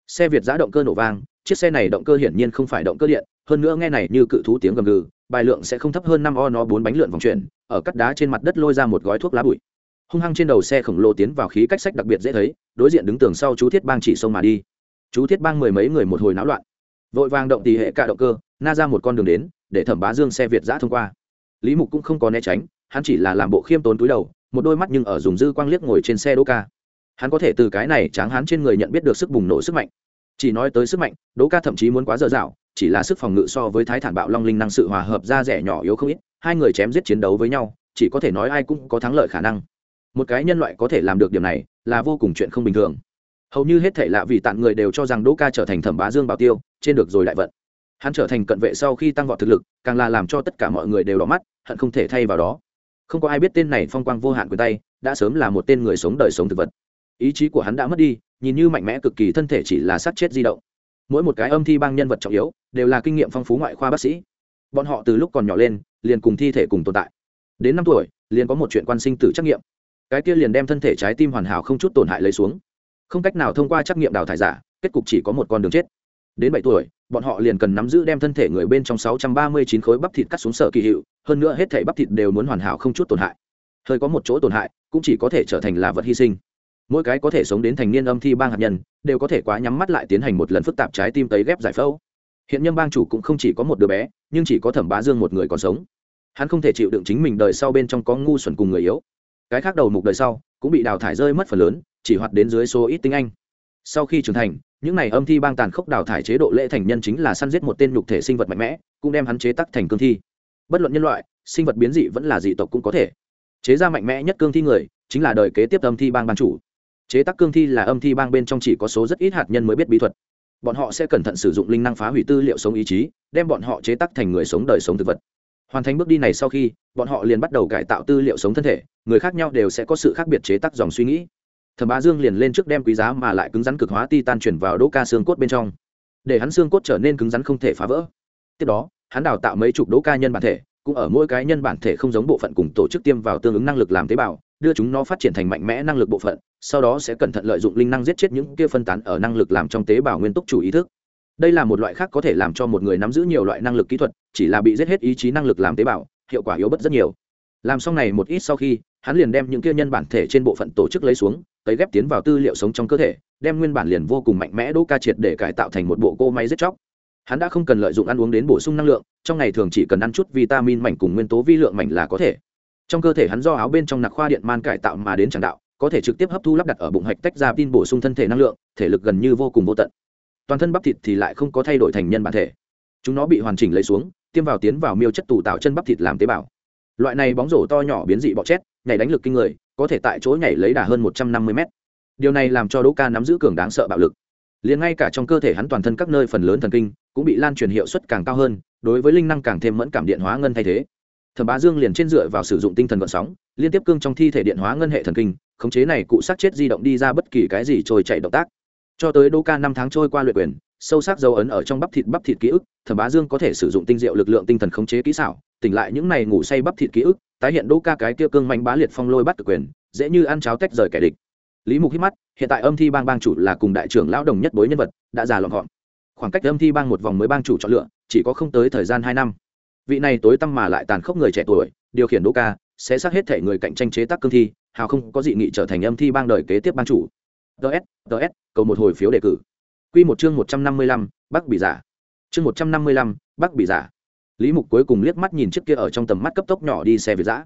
Xe việt giã động cơ nổ vang, chiếc xe này động cơ hiển nhiên không phải động cơ điện, hơn nữa nghe này như cự thú tiếng gầm gừ, bài lượng sẽ không thấp hơn năm o nó bốn bánh lượn vòng chuyển, ở cắt đá trên mặt đất lôi ra một gói thuốc lá bụi. Hung hăng trên đầu xe khổng lồ tiến vào khí cách sách đặc biệt dễ thấy, đối diện đứng tường sau chú thiết bang chỉ sông mà đi. Chú thiết bang mười mấy người một hồi náo loạn. Vội vàng động tỉ hệ cả động cơ na ra một con đường đến, để thẩm bá dương xe việt giã thông qua. Lý mục cũng không có né tránh, hắn chỉ là làm bộ khiêm tốn túi đầu, một đôi mắt nhưng ở dùng dư quang liếc ngồi trên xe đỗ ca. Hắn có thể từ cái này tráng hắn trên người nhận biết được sức bùng nổ sức mạnh. Chỉ nói tới sức mạnh, đỗ ca thậm chí muốn quá dở dạo, chỉ là sức phòng ngự so với thái thản bạo long linh năng sự hòa hợp ra rẻ nhỏ yếu không ít, hai người chém giết chiến đấu với nhau, chỉ có thể nói ai cũng có thắng lợi khả năng. Một cái nhân loại có thể làm được điểm này, là vô cùng chuyện không bình thường. Hầu như hết thể lạ vì tạng người đều cho rằng đỗ ca trở thành thẩm bá dương bảo tiêu, trên được rồi đại vận hắn trở thành cận vệ sau khi tăng vọt thực lực, càng là làm cho tất cả mọi người đều đỏ mắt, hận không thể thay vào đó. Không có ai biết tên này phong quang vô hạn quyền tay, đã sớm là một tên người sống đời sống thực vật. Ý chí của hắn đã mất đi, nhìn như mạnh mẽ cực kỳ thân thể chỉ là sát chết di động. Mỗi một cái âm thi bang nhân vật trọng yếu, đều là kinh nghiệm phong phú ngoại khoa bác sĩ. Bọn họ từ lúc còn nhỏ lên, liền cùng thi thể cùng tồn tại. Đến năm tuổi, liền có một chuyện quan sinh tử trắc nghiệm. Cái kia liền đem thân thể trái tim hoàn hảo không chút tổn hại lấy xuống. Không cách nào thông qua trắc nghiệm đào thải giả, kết cục chỉ có một con đường chết. Đến bảy tuổi bọn họ liền cần nắm giữ đem thân thể người bên trong sáu trăm ba mươi chín khối bắp thịt cắt xuống sở kỳ hiệu, hơn nữa hết thảy bắp thịt đều muốn hoàn hảo không chút tổn hại. Hơi có một chỗ tổn hại, cũng chỉ có thể trở thành là vật hy sinh. Mỗi cái có thể sống đến thành niên âm thi bang hạt nhân, đều có thể quá nhắm mắt lại tiến hành một lần phức tạp trái tim tấy ghép giải phẫu. Hiện nhân bang chủ cũng không chỉ có một đứa bé, nhưng chỉ có thẩm bá dương một người còn sống. Hắn không thể chịu đựng chính mình đời sau bên trong có ngu xuẩn cùng người yếu. Cái khác đầu mục đời sau, cũng bị đào thải rơi mất phần lớn, chỉ hoạt đến dưới số ít tinh anh. Sau khi trưởng thành những này âm thi bang tàn khốc đào thải chế độ lễ thành nhân chính là săn giết một tên nhục thể sinh vật mạnh mẽ, cũng đem hắn chế tắc thành cương thi. Bất luận nhân loại, sinh vật biến dị vẫn là dị tộc cũng có thể. Chế ra mạnh mẽ nhất cương thi người, chính là đời kế tiếp âm thi bang ban chủ. Chế tác cương thi là âm thi bang bên trong chỉ có số rất ít hạt nhân mới biết bí thuật. Bọn họ sẽ cẩn thận sử dụng linh năng phá hủy tư liệu sống ý chí, đem bọn họ chế tác thành người sống đời sống thực vật. Hoàn thành bước đi này sau khi, bọn họ liền bắt đầu cải tạo tư liệu sống thân thể, người khác nhau đều sẽ có sự khác biệt chế tác dòng suy nghĩ thẩm bá dương liền lên trước đem quý giá mà lại cứng rắn cực hóa ti tan chuyển vào đỗ ca xương cốt bên trong. Để hắn xương cốt trở nên cứng rắn không thể phá vỡ. Tiếp đó, hắn đào tạo mấy chục đỗ ca nhân bản thể, cũng ở mỗi cái nhân bản thể không giống bộ phận cùng tổ chức tiêm vào tương ứng năng lực làm tế bào, đưa chúng nó phát triển thành mạnh mẽ năng lực bộ phận, sau đó sẽ cẩn thận lợi dụng linh năng giết chết những kia phân tán ở năng lực làm trong tế bào nguyên túc chủ ý thức. Đây là một loại khác có thể làm cho một người nắm giữ nhiều loại năng lực kỹ thuật, chỉ là bị giết hết ý chí năng lực làm tế bào, hiệu quả yếu bất rất nhiều. Làm xong này một ít sau khi hắn liền đem những kia nhân bản thể trên bộ phận tổ chức lấy xuống, cấy ghép tiến vào tư liệu sống trong cơ thể, đem nguyên bản liền vô cùng mạnh mẽ đỗ ca triệt để cải tạo thành một bộ cô máy giết chóc. Hắn đã không cần lợi dụng ăn uống đến bổ sung năng lượng, trong ngày thường chỉ cần ăn chút vitamin mảnh cùng nguyên tố vi lượng mảnh là có thể. Trong cơ thể hắn do áo bên trong nạc khoa điện man cải tạo mà đến tràng đạo, có thể trực tiếp hấp thu lắp đặt ở bụng hạch tách ra tin bổ sung thân thể năng lượng, thể lực gần như vô cùng vô tận. Toàn thân bắp thịt thì lại không có thay đổi thành nhân bản thể. Chúng nó bị hoàn chỉnh lấy xuống, tiêm vào tiến vào miêu chất tủ tạo chân bắp thịt làm tế bào. Loại này bóng rổ to nhỏ biến dị bọ chét nhảy đánh lực kinh người, có thể tại chỗ nhảy lấy đà hơn một trăm năm mươi mét. Điều này làm cho đỗ ca nắm giữ cường đáng sợ bạo lực. Liền ngay cả trong cơ thể hắn toàn thân các nơi phần lớn thần kinh cũng bị lan truyền hiệu suất càng cao hơn, đối với linh năng càng thêm mẫn cảm điện hóa ngân thay thế. Thẩm bá dương liền trên dựa vào sử dụng tinh thần gợn sóng, liên tiếp cương trong thi thể điện hóa ngân hệ thần kinh, khống chế này cụ sát chết di động đi ra bất kỳ cái gì trôi chạy động tác. Cho tới Đỗ ca năm tháng trôi qua luyện quyền sâu sắc dấu ấn ở trong bắp thịt bắp thịt ký ức, thẩm bá dương có thể sử dụng tinh diệu lực lượng tinh thần khống chế kỹ xảo, tỉnh lại những này ngủ say bắp thịt ký ức, tái hiện đô ca cái kia cương mạnh bá liệt phong lôi bắt cực quyền, dễ như ăn cháo tách rời kẻ địch. Lý mục hít mắt, hiện tại âm thi bang bang chủ là cùng đại trưởng lão đồng nhất bối nhân vật, đã già lọn gọn khoảng cách âm thi bang một vòng mới bang chủ chọn lựa, chỉ có không tới thời gian hai năm. Vị này tối tăm mà lại tàn khốc người trẻ tuổi, điều khiển đỗ ca, sẽ xác hết thể người cạnh tranh chế tác cương thi, hào không có dị nghị trở thành âm thi bang đời kế tiếp bang chủ. Ts ts cầu một hồi phiếu đề cử. Quy một chương một trăm năm mươi lăm, bắc bị giả. Chương một trăm năm mươi lăm, bắc bị giả. Lý mục cuối cùng liếc mắt nhìn chiếc kia ở trong tầm mắt cấp tốc nhỏ đi xe việt dã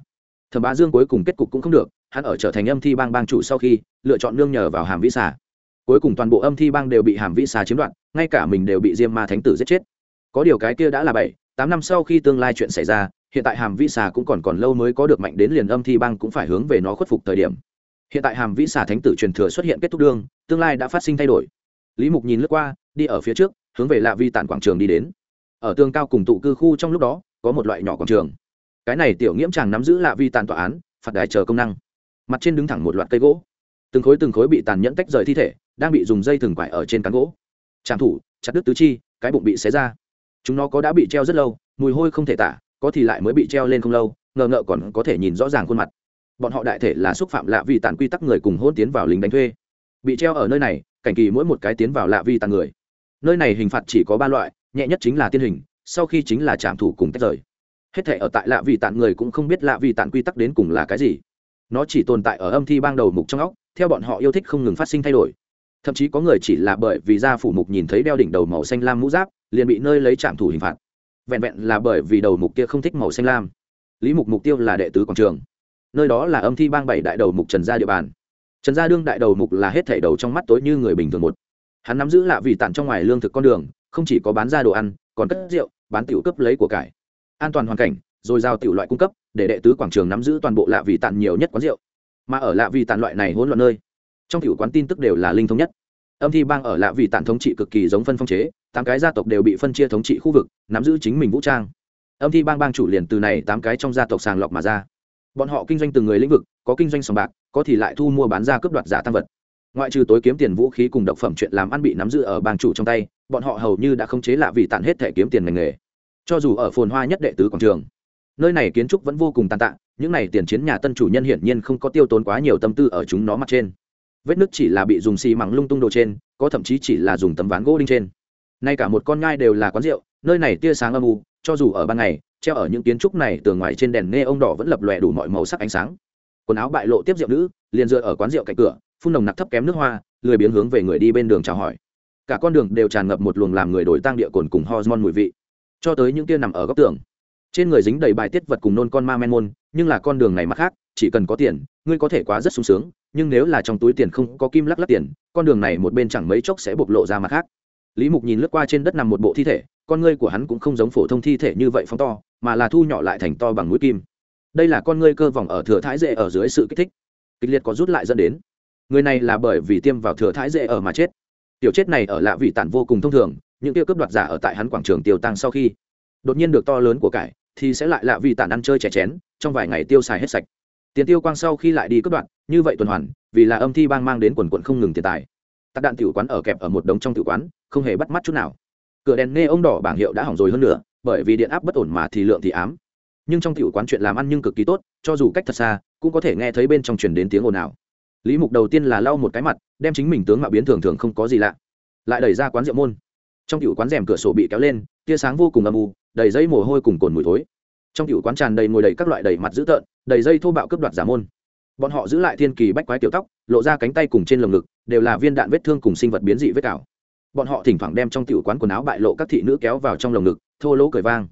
thẩm bá dương cuối cùng kết cục cũng không được, hắn ở trở thành âm thi bang bang chủ sau khi, lựa chọn nương nhờ vào hàm vĩ xà. Cuối cùng toàn bộ âm thi bang đều bị hàm vĩ xà chiếm đoạt, ngay cả mình đều bị diêm ma thánh tử giết chết. Có điều cái kia đã là bảy, tám năm sau khi tương lai chuyện xảy ra, hiện tại hàm vĩ xà cũng còn còn lâu mới có được mạnh đến liền âm thi bang cũng phải hướng về nó khuất phục thời điểm. Hiện tại hàm vĩ xà thánh tử truyền thừa xuất hiện kết thúc đương, tương lai đã phát sinh thay đổi lý mục nhìn lướt qua, đi ở phía trước, hướng về lạ vi tản quảng trường đi đến. Ở tường cao cùng tụ cư khu trong lúc đó, có một loại nhỏ quảng trường. Cái này tiểu nghiễm chàng nắm giữ lạ vi tàn tòa án, phạt đài chờ công năng. Mặt trên đứng thẳng một loạt cây gỗ. Từng khối từng khối bị tàn nhẫn tách rời thi thể, đang bị dùng dây thừng quải ở trên cán gỗ. Trạm thủ, chặt đứt tứ chi, cái bụng bị xé ra. Chúng nó có đã bị treo rất lâu, mùi hôi không thể tả, có thì lại mới bị treo lên không lâu, ngờ ngợ còn có thể nhìn rõ ràng khuôn mặt. Bọn họ đại thể là xúc phạm lạ vì tàn quy tắc người cùng hôn tiến vào lính đánh thuê bị treo ở nơi này, cảnh kỳ mỗi một cái tiến vào lạ vi tàn người. Nơi này hình phạt chỉ có ba loại, nhẹ nhất chính là tiên hình, sau khi chính là trạm thủ cùng tách rời. Hết thể ở tại lạ vi tàn người cũng không biết lạ vi tàn quy tắc đến cùng là cái gì. Nó chỉ tồn tại ở âm thi bang đầu mục trong óc, theo bọn họ yêu thích không ngừng phát sinh thay đổi. Thậm chí có người chỉ là bởi vì gia phủ mục nhìn thấy đeo đỉnh đầu màu xanh lam mũ giáp, liền bị nơi lấy trạm thủ hình phạt. Vẹn vẹn là bởi vì đầu mục kia không thích màu xanh lam. Lý mục mục tiêu là đệ tứ quảng trường. Nơi đó là âm thi bang bảy đại đầu mục trần gia địa bàn trần gia đương đại đầu mục là hết thảy đầu trong mắt tối như người bình thường một. Hắn nắm giữ lạ vì tản trong ngoài lương thực con đường, không chỉ có bán ra đồ ăn, còn cất rượu, bán tiểu cấp lấy của cải. An toàn hoàn cảnh, rồi giao tiểu loại cung cấp, để đệ tứ quảng trường nắm giữ toàn bộ lạ vì tản nhiều nhất quán rượu. Mà ở lạ vì tản loại này hỗn loạn nơi, trong tiểu quán tin tức đều là linh thống nhất. Âm thi bang ở lạ vì tản thống trị cực kỳ giống phân phong chế, tám cái gia tộc đều bị phân chia thống trị khu vực, nắm giữ chính mình vũ trang. Âm thi bang bang chủ liền từ này tám cái trong gia tộc sàng lọc mà ra. Bọn họ kinh doanh từng người lĩnh vực, có kinh doanh sòng bạc có thì lại thu mua bán ra cướp đoạt giả tăng vật. Ngoại trừ tối kiếm tiền vũ khí cùng độc phẩm chuyện làm ăn bị nắm giữ ở bang chủ trong tay, bọn họ hầu như đã không chế lạ vì tản hết thẻ kiếm tiền ngành nghề. Cho dù ở phồn hoa nhất đệ tứ quảng trường, nơi này kiến trúc vẫn vô cùng tàn tạ, những này tiền chiến nhà tân chủ nhân hiển nhiên không có tiêu tốn quá nhiều tâm tư ở chúng nó mặt trên. Vết nứt chỉ là bị dùng xi măng lung tung đồ trên, có thậm chí chỉ là dùng tấm ván gỗ đinh trên. Nay cả một con ngai đều là quán rượu, nơi này tia sáng âm u, cho dù ở ban ngày, treo ở những kiến trúc này tường ngoài trên đèn nghe ông đỏ vẫn lập lòe đủ mọi màu sắc ánh sáng quần áo bại lộ tiếp rượu nữ, liền dựa ở quán rượu cạnh cửa, phun nồng nặc thấp kém nước hoa, lười biếng hướng về người đi bên đường chào hỏi. Cả con đường đều tràn ngập một luồng làm người đổi tăng địa cồn cùng hormone mùi vị. Cho tới những tia nằm ở góc tường. Trên người dính đầy bài tiết vật cùng nôn con ma men môn, nhưng là con đường này mặt khác, chỉ cần có tiền, ngươi có thể quá rất sung sướng, nhưng nếu là trong túi tiền không có kim lắc lắc tiền, con đường này một bên chẳng mấy chốc sẽ bộc lộ ra mặt khác. Lý mục nhìn lướt qua trên đất nằm một bộ thi thể, con ngươi của hắn cũng không giống phổ thông thi thể như vậy phóng to, mà là thu nhỏ lại thành to bằng mũi kim đây là con ngươi cơ vòng ở thừa thái dễ ở dưới sự kích thích. Kịch liệt có rút lại dẫn đến. Người này là bởi vì tiêm vào thừa thái dễ ở mà chết. Tiểu chết này ở lạ vị tản vô cùng thông thường, những tiêu cướp đoạt giả ở tại hắn quảng trường tiêu tăng sau khi đột nhiên được to lớn của cải, thì sẽ lại lạ vị tản ăn chơi chè chén, trong vài ngày tiêu xài hết sạch. Tiền tiêu quang sau khi lại đi cướp đoạt, như vậy tuần hoàn, vì là âm thi bang mang đến quần quận không ngừng tiền tài. Tạc đạn tiểu quán ở kẹp ở một đống trong tiểu quán, không hề bắt mắt chút nào. Cửa đèn nghe ông đỏ bảng hiệu đã hỏng rồi hơn nữa bởi vì điện áp bất ổn mà thì lượng thì ám nhưng trong tiểu quán chuyện làm ăn nhưng cực kỳ tốt, cho dù cách thật xa, cũng có thể nghe thấy bên trong truyền đến tiếng ồn ào. Lý mục đầu tiên là lau một cái mặt, đem chính mình tướng mạo biến thường thường không có gì lạ. Lại đẩy ra quán rượu môn. Trong tiểu quán rèm cửa sổ bị kéo lên, tia sáng vô cùng âm u, đầy dây mồ hôi cùng cồn mùi thối. Trong tiểu quán tràn đầy ngồi đầy các loại đầy mặt dữ tợn, đầy dây thô bạo cướp đoạt giả môn. Bọn họ giữ lại thiên kỳ bách quái tiểu tóc, lộ ra cánh tay cùng trên lồng ngực, đều là viên đạn vết thương cùng sinh vật biến dị vết cào. Bọn họ thỉnh thoảng đem trong tiểu quán quần áo bại lộ các thị nữ kéo vào trong lồng ngực, thô lỗ cười vang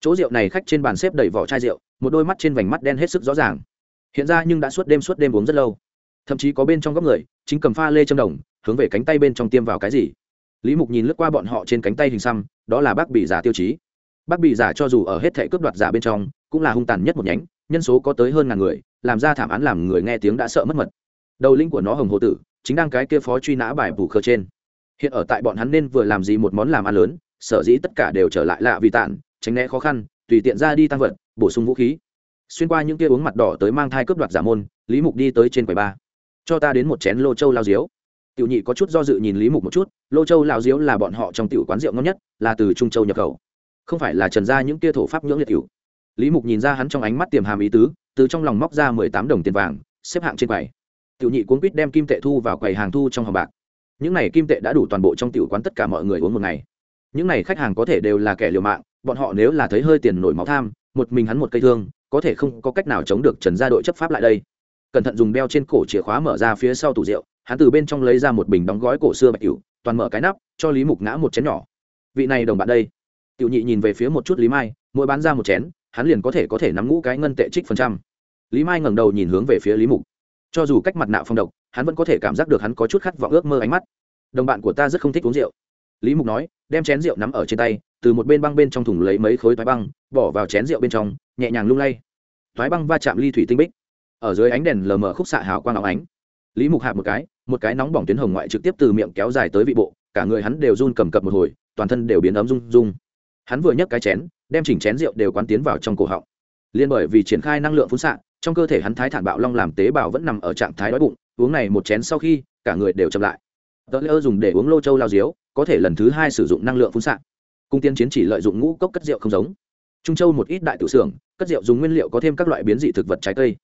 chỗ rượu này khách trên bàn xếp đầy vỏ chai rượu, một đôi mắt trên vành mắt đen hết sức rõ ràng. Hiện ra nhưng đã suốt đêm suốt đêm uống rất lâu. Thậm chí có bên trong góc người, chính cầm pha lê châm đồng, hướng về cánh tay bên trong tiêm vào cái gì. Lý mục nhìn lướt qua bọn họ trên cánh tay hình xăm, đó là bác bị giả tiêu chí. Bác bị giả cho dù ở hết thệ cướp đoạt giả bên trong, cũng là hung tàn nhất một nhánh, nhân số có tới hơn ngàn người, làm ra thảm án làm người nghe tiếng đã sợ mất mật. Đầu linh của nó hồng hồ tử, chính đang cái kia phó truy nã bài bù khơ trên. Hiện ở tại bọn hắn nên vừa làm gì một món làm ăn lớn, sở dĩ tất cả đều trở lại lạ vì tản tránh né khó khăn, tùy tiện ra đi tăng vật, bổ sung vũ khí. Xuyên qua những kia uống mặt đỏ tới mang thai cướp đoạt giả môn, lý mục đi tới trên quầy ba cho ta đến một chén lô châu lao diếu. Tiểu nhị có chút do dự nhìn lý mục một chút, lô châu lao diếu là bọn họ trong tiểu quán rượu ngon nhất, là từ trung châu nhập khẩu. Không phải là trần ra những kia thổ pháp nhưỡng liệt cựu lý mục nhìn ra hắn trong ánh mắt tiềm hàm ý tứ, từ trong lòng móc ra mười tám đồng tiền vàng, xếp hạng trên quầy. Tiểu nhị cuốn quýt đem kim tệ thu vào quầy hàng thu trong hòm bạc. Những này kim tệ đã đủ toàn bộ trong tiểu quán tất cả mọi người uống một ngày những này khách hàng có thể đều là kẻ liều mạng, bọn họ nếu là thấy hơi tiền nổi máu tham, một mình hắn một cây thương, có thể không có cách nào chống được trần gia đội chấp pháp lại đây. Cẩn thận dùng beo trên cổ chìa khóa mở ra phía sau tủ rượu, hắn từ bên trong lấy ra một bình đóng gói cổ xưa bạch cửu toàn mở cái nắp, cho lý mục ngã một chén nhỏ. Vị này đồng bạn đây. Tiểu nhị nhìn về phía một chút lý mai, mỗi bán ra một chén, hắn liền có thể có thể nắm ngũ cái ngân tệ trích phần trăm. Lý mai ngẩng đầu nhìn hướng về phía lý mục. Cho dù cách mặt nạ phong độc, hắn vẫn có thể cảm giác được hắn có chút khát vọng ước mơ ánh mắt. Đồng bạn của ta rất không thích uống rượu. Lý mục nói đem chén rượu nắm ở trên tay, từ một bên băng bên trong thùng lấy mấy khối thoái băng, bỏ vào chén rượu bên trong, nhẹ nhàng lung lay. Thoái băng va chạm ly thủy tinh bích. Ở dưới ánh đèn lờ mờ khúc xạ hào quang áo ánh. Lý mục hạp một cái một cái nóng bỏng tuyến hồng ngoại trực tiếp từ miệng kéo dài tới vị bộ, cả người hắn đều run cầm cập một hồi, toàn thân đều biến ấm rung rung. Hắn vừa nhấc cái chén, đem chỉnh chén rượu đều quán tiến vào trong cổ họng. Liên bởi vì triển khai năng lượng phun xạ, trong cơ thể hắn thái thản bạo long làm tế bào vẫn nằm ở trạng thái đói bụng, uống này một chén sau khi, cả người đều chậm lại. Tờ lỡ dùng để uống lô châu lao diếu có thể lần thứ hai sử dụng năng lượng phun xạ. Cung tiên chiến chỉ lợi dụng ngũ cốc cất rượu không giống. Trung châu một ít đại tự xưởng, cất rượu dùng nguyên liệu có thêm các loại biến dị thực vật trái cây.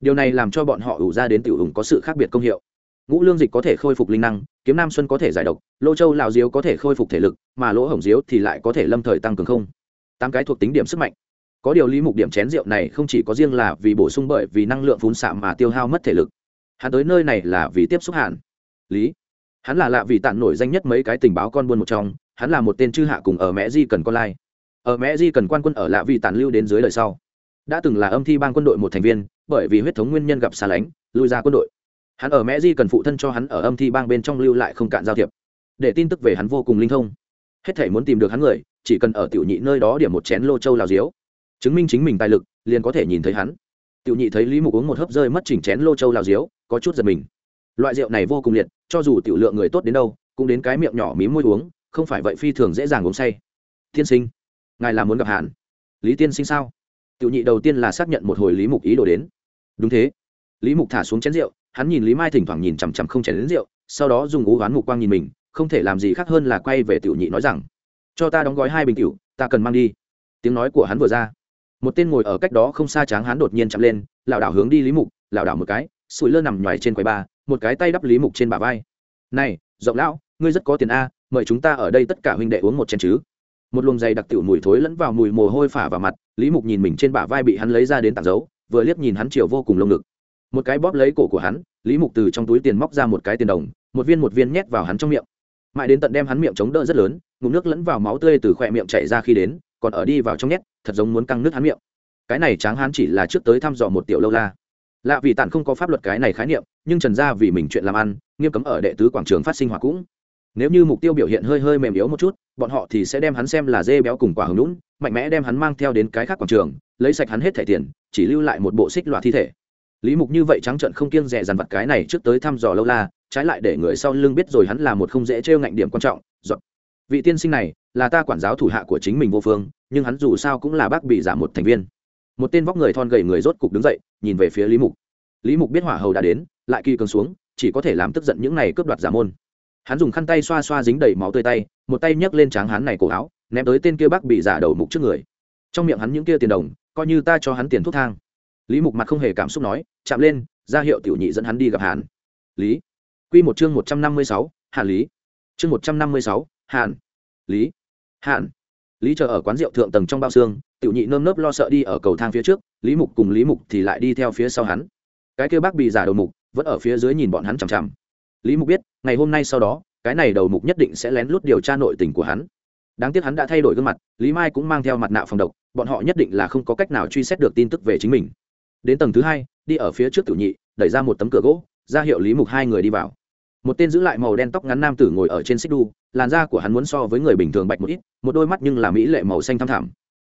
Điều này làm cho bọn họ ủ ra đến tiểu ủng có sự khác biệt công hiệu. Ngũ lương dịch có thể khôi phục linh năng, kiếm nam xuân có thể giải độc, lô châu lào diếu có thể khôi phục thể lực, mà lỗ hổng diếu thì lại có thể lâm thời tăng cường không. Tám cái thuộc tính điểm sức mạnh. Có điều lý mục điểm chén rượu này không chỉ có riêng là vì bổ sung bởi vì năng lượng phun xạ mà tiêu hao mất thể lực. Hắn tới nơi này là vì tiếp xúc hạn. Lý hắn là lạ vì tản nổi danh nhất mấy cái tình báo con buôn một trong, hắn là một tên chư hạ cùng ở mẹ di cần con lai. Ở mẹ di cần quan quân ở lạ vì tản lưu đến dưới đời sau, đã từng là âm thi bang quân đội một thành viên, bởi vì huyết thống nguyên nhân gặp xa lánh, lui ra quân đội. Hắn ở mẹ di cần phụ thân cho hắn ở âm thi bang bên trong lưu lại không cạn giao thiệp, để tin tức về hắn vô cùng linh thông. Hết thể muốn tìm được hắn người, chỉ cần ở tiểu nhị nơi đó điểm một chén lô châu lào diếu, chứng minh chính mình tài lực, liền có thể nhìn thấy hắn. Tiểu nhị thấy lý mục uống một hớp rơi mất chỉnh chén lô châu lào diếu, có chút giật mình loại rượu này vô cùng liệt, cho dù tiểu lượng người tốt đến đâu, cũng đến cái miệng nhỏ mí môi uống, không phải vậy phi thường dễ dàng uống say. Tiên sinh, ngài là muốn gặp hàn lý tiên sinh sao? Tiểu nhị đầu tiên là xác nhận một hồi lý mục ý đồ đến. Đúng thế. Lý mục thả xuống chén rượu, hắn nhìn lý mai thỉnh thoảng nhìn chằm chằm không chén đến rượu, sau đó dùng ú oán mục quang nhìn mình, không thể làm gì khác hơn là quay về tiểu nhị nói rằng, cho ta đóng gói hai bình tiểu, ta cần mang đi. Tiếng nói của hắn vừa ra, một tên ngồi ở cách đó không xa tráng hắn đột nhiên chậm lên, lảo đảo hướng đi lý mục, lảo đảo một cái, sủi lơ nằm nhoài trên quầy ba một cái tay đắp lý mục trên bả vai. Này, rộng lão, ngươi rất có tiền a, mời chúng ta ở đây tất cả huynh đệ uống một chén chứ. Một luồng dày đặc tiểu mùi thối lẫn vào mùi mồ hôi phả vào mặt, lý mục nhìn mình trên bả vai bị hắn lấy ra đến tặng dấu, vừa liếc nhìn hắn chiều vô cùng lông ngực. Một cái bóp lấy cổ của hắn, lý mục từ trong túi tiền móc ra một cái tiền đồng, một viên một viên nhét vào hắn trong miệng. Mãi đến tận đem hắn miệng chống đỡ rất lớn, ngụm nước lẫn vào máu tươi từ khỏe miệng chảy ra khi đến, còn ở đi vào trong nhét, thật giống muốn căng nước hắn miệng. Cái này tráng hắn chỉ là trước tới thăm dò một tiểu lâu la lạ vì tản không có pháp luật cái này khái niệm, nhưng trần gia vì mình chuyện làm ăn, nghiêm cấm ở đệ tứ quảng trường phát sinh hỏa cũng. Nếu như mục tiêu biểu hiện hơi hơi mềm yếu một chút, bọn họ thì sẽ đem hắn xem là dê béo cùng quả hứng lũn mạnh mẽ đem hắn mang theo đến cái khác quảng trường, lấy sạch hắn hết thẻ tiền, chỉ lưu lại một bộ xích loại thi thể. Lý mục như vậy trắng trận không kiêng rẻ dằn vặt cái này trước tới thăm dò lâu la, trái lại để người sau lưng biết rồi hắn là một không dễ trêu ngạnh điểm quan trọng, dọn. Vị tiên sinh này là ta quản giáo thủ hạ của chính mình vô phương, nhưng hắn dù sao cũng là bác bị giả một thành viên một tên vóc người thon gầy người rốt cục đứng dậy, nhìn về phía lý mục. Lý mục biết hỏa hầu đã đến, lại kỳ cường xuống, chỉ có thể làm tức giận những này cướp đoạt giả môn. Hắn dùng khăn tay xoa xoa dính đầy máu tươi tay, một tay nhấc lên tráng hắn này cổ áo, ném tới tên kia bác bị giả đầu mục trước người. Trong miệng hắn những kia tiền đồng, coi như ta cho hắn tiền thuốc thang. Lý mục mặt không hề cảm xúc nói, chạm lên, ra hiệu tiểu nhị dẫn hắn đi gặp hàn. Lý. Quy một chương một trăm năm mươi sáu, hàn lý. Chương một trăm năm mươi sáu, hàn. Lý. Hàn. Lý chờ ở quán rượu thượng tầng trong bao xương tiểu nhị nơm nớp lo sợ đi ở cầu thang phía trước, lý mục cùng lý mục thì lại đi theo phía sau hắn. Cái kêu bác bị giả đầu mục vẫn ở phía dưới nhìn bọn hắn chằm chằm. Lý mục biết, ngày hôm nay sau đó, cái này đầu mục nhất định sẽ lén lút điều tra nội tình của hắn. Đáng tiếc hắn đã thay đổi gương mặt, lý mai cũng mang theo mặt nạ phòng độc, bọn họ nhất định là không có cách nào truy xét được tin tức về chính mình. Đến tầng thứ hai, đi ở phía trước tiểu nhị, đẩy ra một tấm cửa gỗ, ra hiệu lý mục hai người đi vào. Một tên giữ lại màu đen tóc ngắn nam tử ngồi ở trên xích đu, làn da của hắn muốn so với người bình thường bạch một ít, một đôi mắt nhưng là mỹ lệ màu xanh thăm thẳm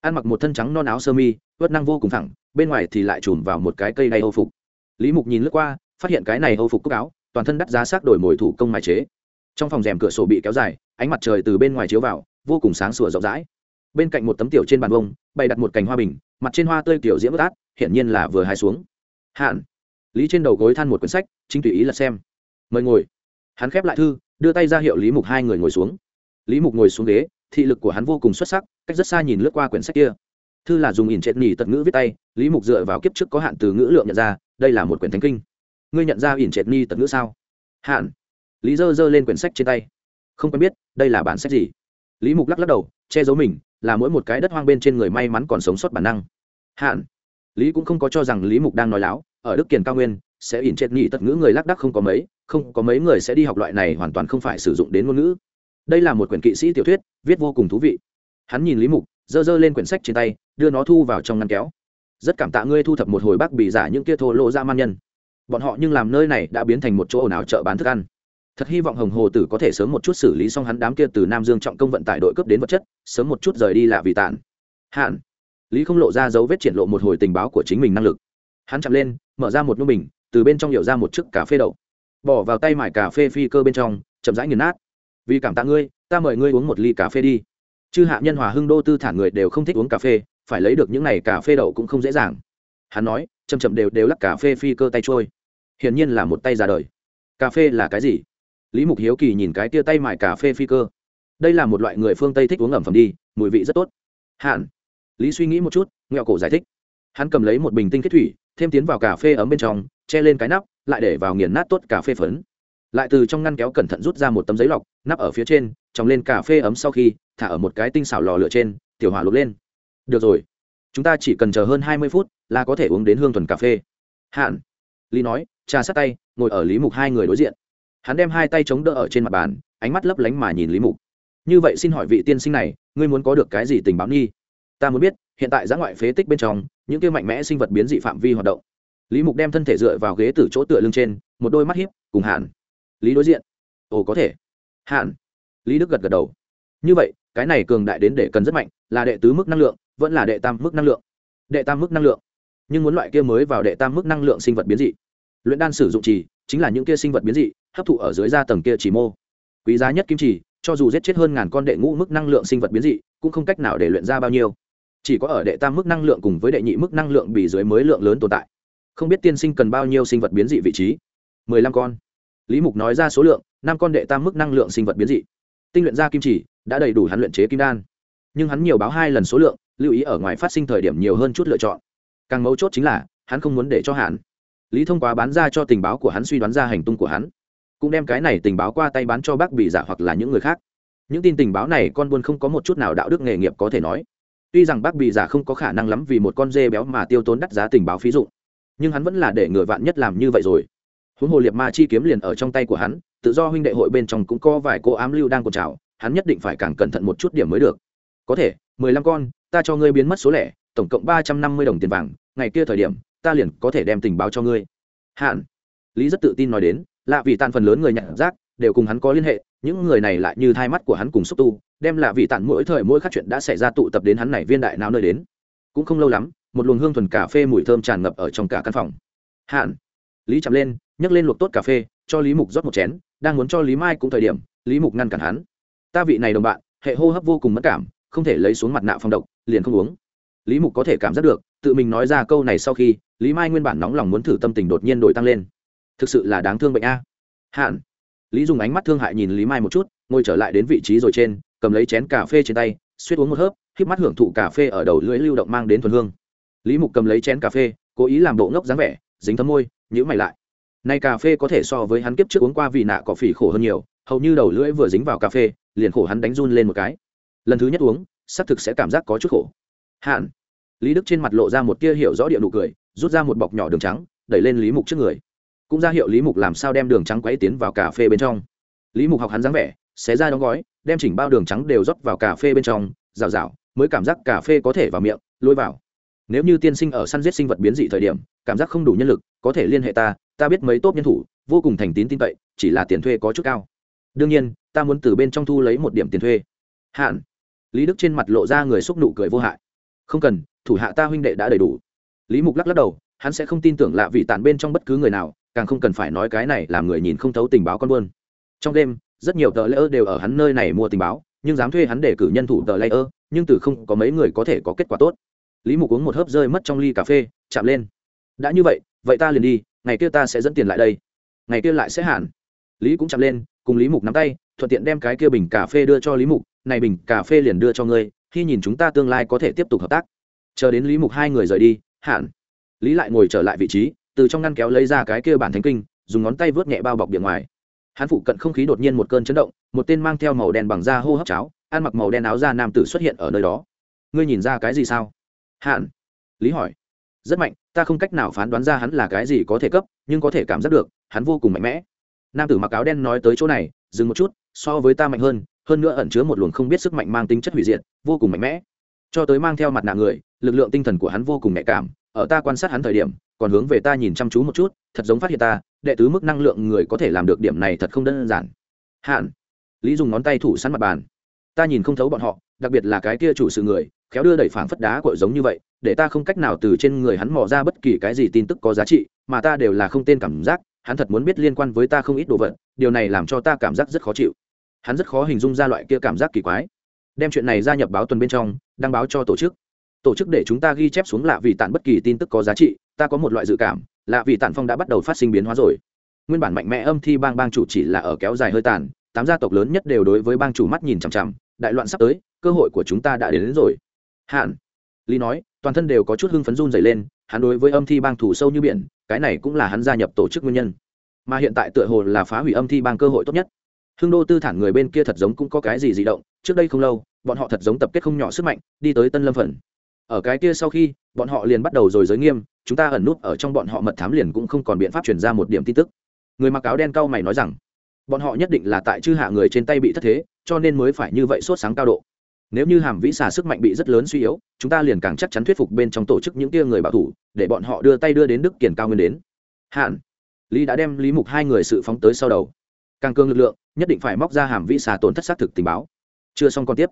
ăn mặc một thân trắng non áo sơ mi vớt năng vô cùng thẳng bên ngoài thì lại chùm vào một cái cây đay âu phục. Lý mục nhìn lướt qua, phát hiện cái này âu phục cúc áo, toàn thân đắt giá xác đổi mồi thủ công mài chế. Trong phòng rèm cửa sổ bị kéo dài, ánh mặt trời từ bên ngoài chiếu vào, vô cùng sáng sủa rộng rãi. Bên cạnh một tấm tiểu trên bàn bông bày đặt một cành hoa bình, mặt trên hoa tươi kiểu diễm bất át, hiển nhiên là vừa hai xuống. Hạn. Lý trên đầu gối than một quyển sách, chính tùy ý là xem. Mời ngồi. Hắn khép lại thư, đưa tay ra hiệu lý mục hai người ngồi xuống. Lý mục ngồi xuống ghế thị lực của hắn vô cùng xuất sắc, cách rất xa nhìn lướt qua quyển sách kia. Thư là dùng ỉn trệ nhì tật ngữ viết tay, lý mục dựa vào kiếp trước có hạn từ ngữ lượng nhận ra, đây là một quyển thánh kinh. Ngươi nhận ra ỉn trệ nhì tật ngữ sao? Hạn. Lý dơ dơ lên quyển sách trên tay. Không quen biết, đây là bản sách gì? Lý mục lắc lắc đầu, che giấu mình, là mỗi một cái đất hoang bên trên người may mắn còn sống sót bản năng. Hạn. Lý cũng không có cho rằng lý mục đang nói láo, ở đức kiền cao nguyên, sẽ ỉn chết nhị tật ngữ người lác đắc không có mấy, không có mấy người sẽ đi học loại này hoàn toàn không phải sử dụng đến ngôn ngữ đây là một quyển kỵ sĩ tiểu thuyết, viết vô cùng thú vị. Hắn nhìn lý mục dơ dơ lên quyển sách trên tay, đưa nó thu vào trong ngăn kéo. Rất cảm tạ ngươi thu thập một hồi bác bị giả những kia thô lộ ra man nhân. Bọn họ nhưng làm nơi này đã biến thành một chỗ ồn ào chợ bán thức ăn. Thật hy vọng hồng hồ tử có thể sớm một chút xử lý xong hắn đám kia từ nam dương trọng công vận tải đội cướp đến vật chất, sớm một chút rời đi là vì tàn. Hạn. Lý không lộ ra dấu vết triển lộ một hồi tình báo của chính mình năng lực. Hắn chạm lên, mở ra một nô bình, từ bên trong hiệu ra một chiếc cà phê đậu. Bỏ vào tay mải cà phê phi cơ bên trong, chậm rãi nghiền nát vì cảm tạ ngươi, ta mời ngươi uống một ly cà phê đi. Chư hạ nhân hòa hưng đô tư thản người đều không thích uống cà phê, phải lấy được những này cà phê đậu cũng không dễ dàng. Hắn nói chầm chậm đều đều lắc cà phê phi cơ tay trôi. Hiển nhiên là một tay ra đời. Cà phê là cái gì? Lý mục hiếu kỳ nhìn cái tia tay mải cà phê phi cơ. Đây là một loại người phương tây thích uống ẩm phẩm đi, mùi vị rất tốt. Hạn. Lý suy nghĩ một chút, nghẹo cổ giải thích. Hắn cầm lấy một bình tinh kết thủy, thêm tiến vào cà phê ấm bên trong, che lên cái nắp, lại để vào nghiền nát tốt cà phê phấn lại từ trong ngăn kéo cẩn thận rút ra một tấm giấy lọc, nắp ở phía trên trồng lên cà phê ấm sau khi, thả ở một cái tinh xảo lò lửa trên, tiểu hỏa lục lên. Được rồi, chúng ta chỉ cần chờ hơn hai mươi phút là có thể uống đến hương thuần cà phê. Hạn, lý nói, trà sát tay, ngồi ở lý mục hai người đối diện. Hắn đem hai tay chống đỡ ở trên mặt bàn, ánh mắt lấp lánh mà nhìn lý mục. Như vậy xin hỏi vị tiên sinh này, ngươi muốn có được cái gì tình báo nghi? Ta muốn biết, hiện tại giã ngoại phế tích bên trong, những kia mạnh mẽ sinh vật biến dị phạm vi hoạt động. Lý mục đem thân thể dựa vào ghế từ chỗ tựa lưng trên, một đôi mắt hiếp, cùng hạn lý đối diện. Ồ, có thể. Hạn lý đức gật gật đầu. Như vậy, cái này cường đại đến để cần rất mạnh, là đệ tứ mức năng lượng, vẫn là đệ tam mức năng lượng. Đệ tam mức năng lượng. Nhưng muốn loại kia mới vào đệ tam mức năng lượng sinh vật biến dị. Luyện đan sử dụng trì, chính là những kia sinh vật biến dị, hấp thụ ở dưới da tầng kia chỉ mô. Quý giá nhất kim trì, cho dù giết chết hơn ngàn con đệ ngũ mức năng lượng sinh vật biến dị, cũng không cách nào để luyện ra bao nhiêu. Chỉ có ở đệ tam mức năng lượng cùng với đệ nhị mức năng lượng bị dưới mới lượng lớn tồn tại. Không biết tiên sinh cần bao nhiêu sinh vật biến dị vị trí? Mười lăm con lý mục nói ra số lượng, năm con đệ tam mức năng lượng sinh vật biến dị. Tinh luyện ra kim chỉ, đã đầy đủ hắn luyện chế kim đan. Nhưng hắn nhiều báo hai lần số lượng, lưu ý ở ngoài phát sinh thời điểm nhiều hơn chút lựa chọn. Càng mấu chốt chính là, hắn không muốn để cho hạn. Lý thông qua bán ra cho tình báo của hắn suy đoán ra hành tung của hắn. Cũng đem cái này tình báo qua tay bán cho bác bị giả hoặc là những người khác. Những tin tình báo này con buôn không có một chút nào đạo đức nghề nghiệp có thể nói. Tuy rằng bác bị giả không có khả năng lắm vì một con dê béo mà tiêu tốn đắt giá tình báo phí dụng. Nhưng hắn vẫn là để người vạn nhất làm như vậy rồi huống hồ liệt ma chi kiếm liền ở trong tay của hắn, tự do huynh đệ hội bên trong cũng có vài cô ám lưu đang cột trào, hắn nhất định phải càng cẩn thận một chút điểm mới được. Có thể, mười lăm con, ta cho ngươi biến mất số lẻ, tổng cộng ba trăm năm mươi đồng tiền vàng, ngày kia thời điểm, ta liền có thể đem tình báo cho ngươi. Hạn. Lý rất tự tin nói đến, lạ vì tàn phần lớn người nhận rác đều cùng hắn có liên hệ, những người này lại như thai mắt của hắn cùng xúc tu, đem lạ vị tàn mỗi thời mỗi khắc chuyện đã xảy ra tụ tập đến hắn này viên đại nào nơi đến. Cũng không lâu lắm, một luồng hương thuần cà phê mùi thơm tràn ngập ở trong cả căn phòng. Hạn lý chạm lên, nhấc lên luộc tốt cà phê, cho lý mục rót một chén, đang muốn cho lý mai cũng thời điểm, lý mục ngăn cản hắn. Ta vị này đồng bạn, hệ hô hấp vô cùng mất cảm, không thể lấy xuống mặt nạ phong độc, liền không uống. Lý mục có thể cảm giác được, tự mình nói ra câu này sau khi, lý mai nguyên bản nóng lòng muốn thử tâm tình đột nhiên đổi tăng lên. Thực sự là đáng thương bệnh a. Hạn. Lý dùng ánh mắt thương hại nhìn lý mai một chút, ngồi trở lại đến vị trí rồi trên, cầm lấy chén cà phê trên tay, suýt uống một hớp, híp mắt hưởng thụ cà phê ở đầu lưỡi lưu động mang đến thuần hương. Lý mục cầm lấy chén cà phê, cố ý làm bộ ngốc dáng vẻ, dính thấm môi nhữ mày lại. Nay cà phê có thể so với hắn kiếp trước uống qua vì nạ cỏ phỉ khổ hơn nhiều, hầu như đầu lưỡi vừa dính vào cà phê, liền khổ hắn đánh run lên một cái. Lần thứ nhất uống, xác thực sẽ cảm giác có chút khổ. Hạn. Lý đức trên mặt lộ ra một tia hiểu rõ địa nụ cười, rút ra một bọc nhỏ đường trắng, đẩy lên lý mục trước người. Cũng ra hiệu lý mục làm sao đem đường trắng quấy tiến vào cà phê bên trong. Lý mục học hắn dáng vẻ, xé ra đóng gói, đem chỉnh bao đường trắng đều rót vào cà phê bên trong, rào rào, mới cảm giác cà phê có thể vào miệng, lôi vào. Nếu như tiên sinh ở săn giết sinh vật biến dị thời điểm, cảm giác không đủ nhân lực có thể liên hệ ta ta biết mấy tốt nhân thủ, vô cùng thành tín tin cậy, chỉ là tiền thuê có chút cao. Đương nhiên, ta muốn từ bên trong thu lấy một điểm tiền thuê. Hạn. Lý đức trên mặt lộ ra người xúc nụ cười vô hại. Không cần, thủ hạ ta huynh đệ đã đầy đủ. Lý mục lắc lắc đầu, hắn sẽ không tin tưởng lạ vị tản bên trong bất cứ người nào, càng không cần phải nói cái này làm người nhìn không thấu tình báo con buôn. Trong đêm, rất nhiều tờ lễ ơ đều ở hắn nơi này mua tình báo, nhưng dám thuê hắn để cử nhân thủ tờ lễ ơ, nhưng từ không có mấy người có thể có kết quả tốt. Lý mục uống một hớp rơi mất trong ly cà phê, chạm lên. Đã như vậy vậy ta liền đi, ngày kia ta sẽ dẫn tiền lại đây. Ngày kia lại sẽ hạn. Lý cũng chạm lên, cùng lý mục nắm tay, thuận tiện đem cái kia bình cà phê đưa cho lý mục, này bình cà phê liền đưa cho ngươi, khi nhìn chúng ta tương lai có thể tiếp tục hợp tác. Chờ đến lý mục hai người rời đi, hạn. Lý lại ngồi trở lại vị trí, từ trong ngăn kéo lấy ra cái kia bản thánh kinh, dùng ngón tay vớt nhẹ bao bọc biển ngoài. Hắn phụ cận không khí đột nhiên một cơn chấn động, một tên mang theo màu đen bằng da hô hấp cháo, ăn mặc màu đen áo da nam tử xuất hiện ở nơi đó. Ngươi nhìn ra cái gì sao? Hạn. Lý hỏi rất mạnh, ta không cách nào phán đoán ra hắn là cái gì có thể cấp, nhưng có thể cảm giác được, hắn vô cùng mạnh mẽ. Nam tử mặc áo đen nói tới chỗ này, dừng một chút, so với ta mạnh hơn hơn nữa ẩn chứa một luồng không biết sức mạnh mang tính chất hủy diệt, vô cùng mạnh mẽ. Cho tới mang theo mặt nạ người, lực lượng tinh thần của hắn vô cùng nhạy cảm, ở ta quan sát hắn thời điểm, còn hướng về ta nhìn chăm chú một chút, thật giống phát hiện ta, đệ tứ mức năng lượng người có thể làm được điểm này thật không đơn giản. Hạn. Lý dùng ngón tay thủ sẵn mặt bàn. Ta nhìn không thấu bọn họ, đặc biệt là cái kia chủ sự người khéo đưa đẩy phảng phất đá cội giống như vậy để ta không cách nào từ trên người hắn mò ra bất kỳ cái gì tin tức có giá trị mà ta đều là không tên cảm giác hắn thật muốn biết liên quan với ta không ít đồ vật điều này làm cho ta cảm giác rất khó chịu. Hắn rất khó hình dung ra loại kia cảm giác kỳ quái. Đem chuyện này gia nhập báo tuần bên trong đăng báo cho tổ chức. Tổ chức để chúng ta ghi chép xuống lạ vì tản bất kỳ tin tức có giá trị ta có một loại dự cảm lạ vì tản phong đã bắt đầu phát sinh biến hóa rồi. Nguyên bản mạnh mẽ âm thi bang bang chủ chỉ là ở kéo dài hơi tàn tám gia tộc lớn nhất đều đối với bang chủ mắt nhìn chằm chằm đại loạn sắp tới cơ hội của chúng ta đã đến, đến rồi hạn. Lý nói, toàn thân đều có chút hưng phấn run dày lên, hắn đối với âm thi bang thủ sâu như biển, cái này cũng là hắn gia nhập tổ chức nguyên nhân. Mà hiện tại tựa hồ là phá hủy âm thi bang cơ hội tốt nhất. Hưng đô tư thản người bên kia thật giống cũng có cái gì di động, trước đây không lâu, bọn họ thật giống tập kết không nhỏ sức mạnh, đi tới tân lâm phần. Ở cái kia sau khi, bọn họ liền bắt đầu rồi giới nghiêm, chúng ta ẩn nút ở trong bọn họ mật thám liền cũng không còn biện pháp truyền ra một điểm tin tức. Người mặc áo đen cao mày nói rằng, bọn họ nhất định là tại chư hạ người trên tay bị thất thế, cho nên mới phải như vậy sốt sáng cao độ nếu như hàm vĩ xà sức mạnh bị rất lớn suy yếu, chúng ta liền càng chắc chắn thuyết phục bên trong tổ chức những tia người bảo thủ, để bọn họ đưa tay đưa đến đức kiển cao nguyên đến. Hạn. Lý đã đem lý mục hai người sự phóng tới sau đầu. Càng cường lực lượng, nhất định phải móc ra hàm vĩ xà tổn thất xác thực tình báo. Chưa xong còn tiếp.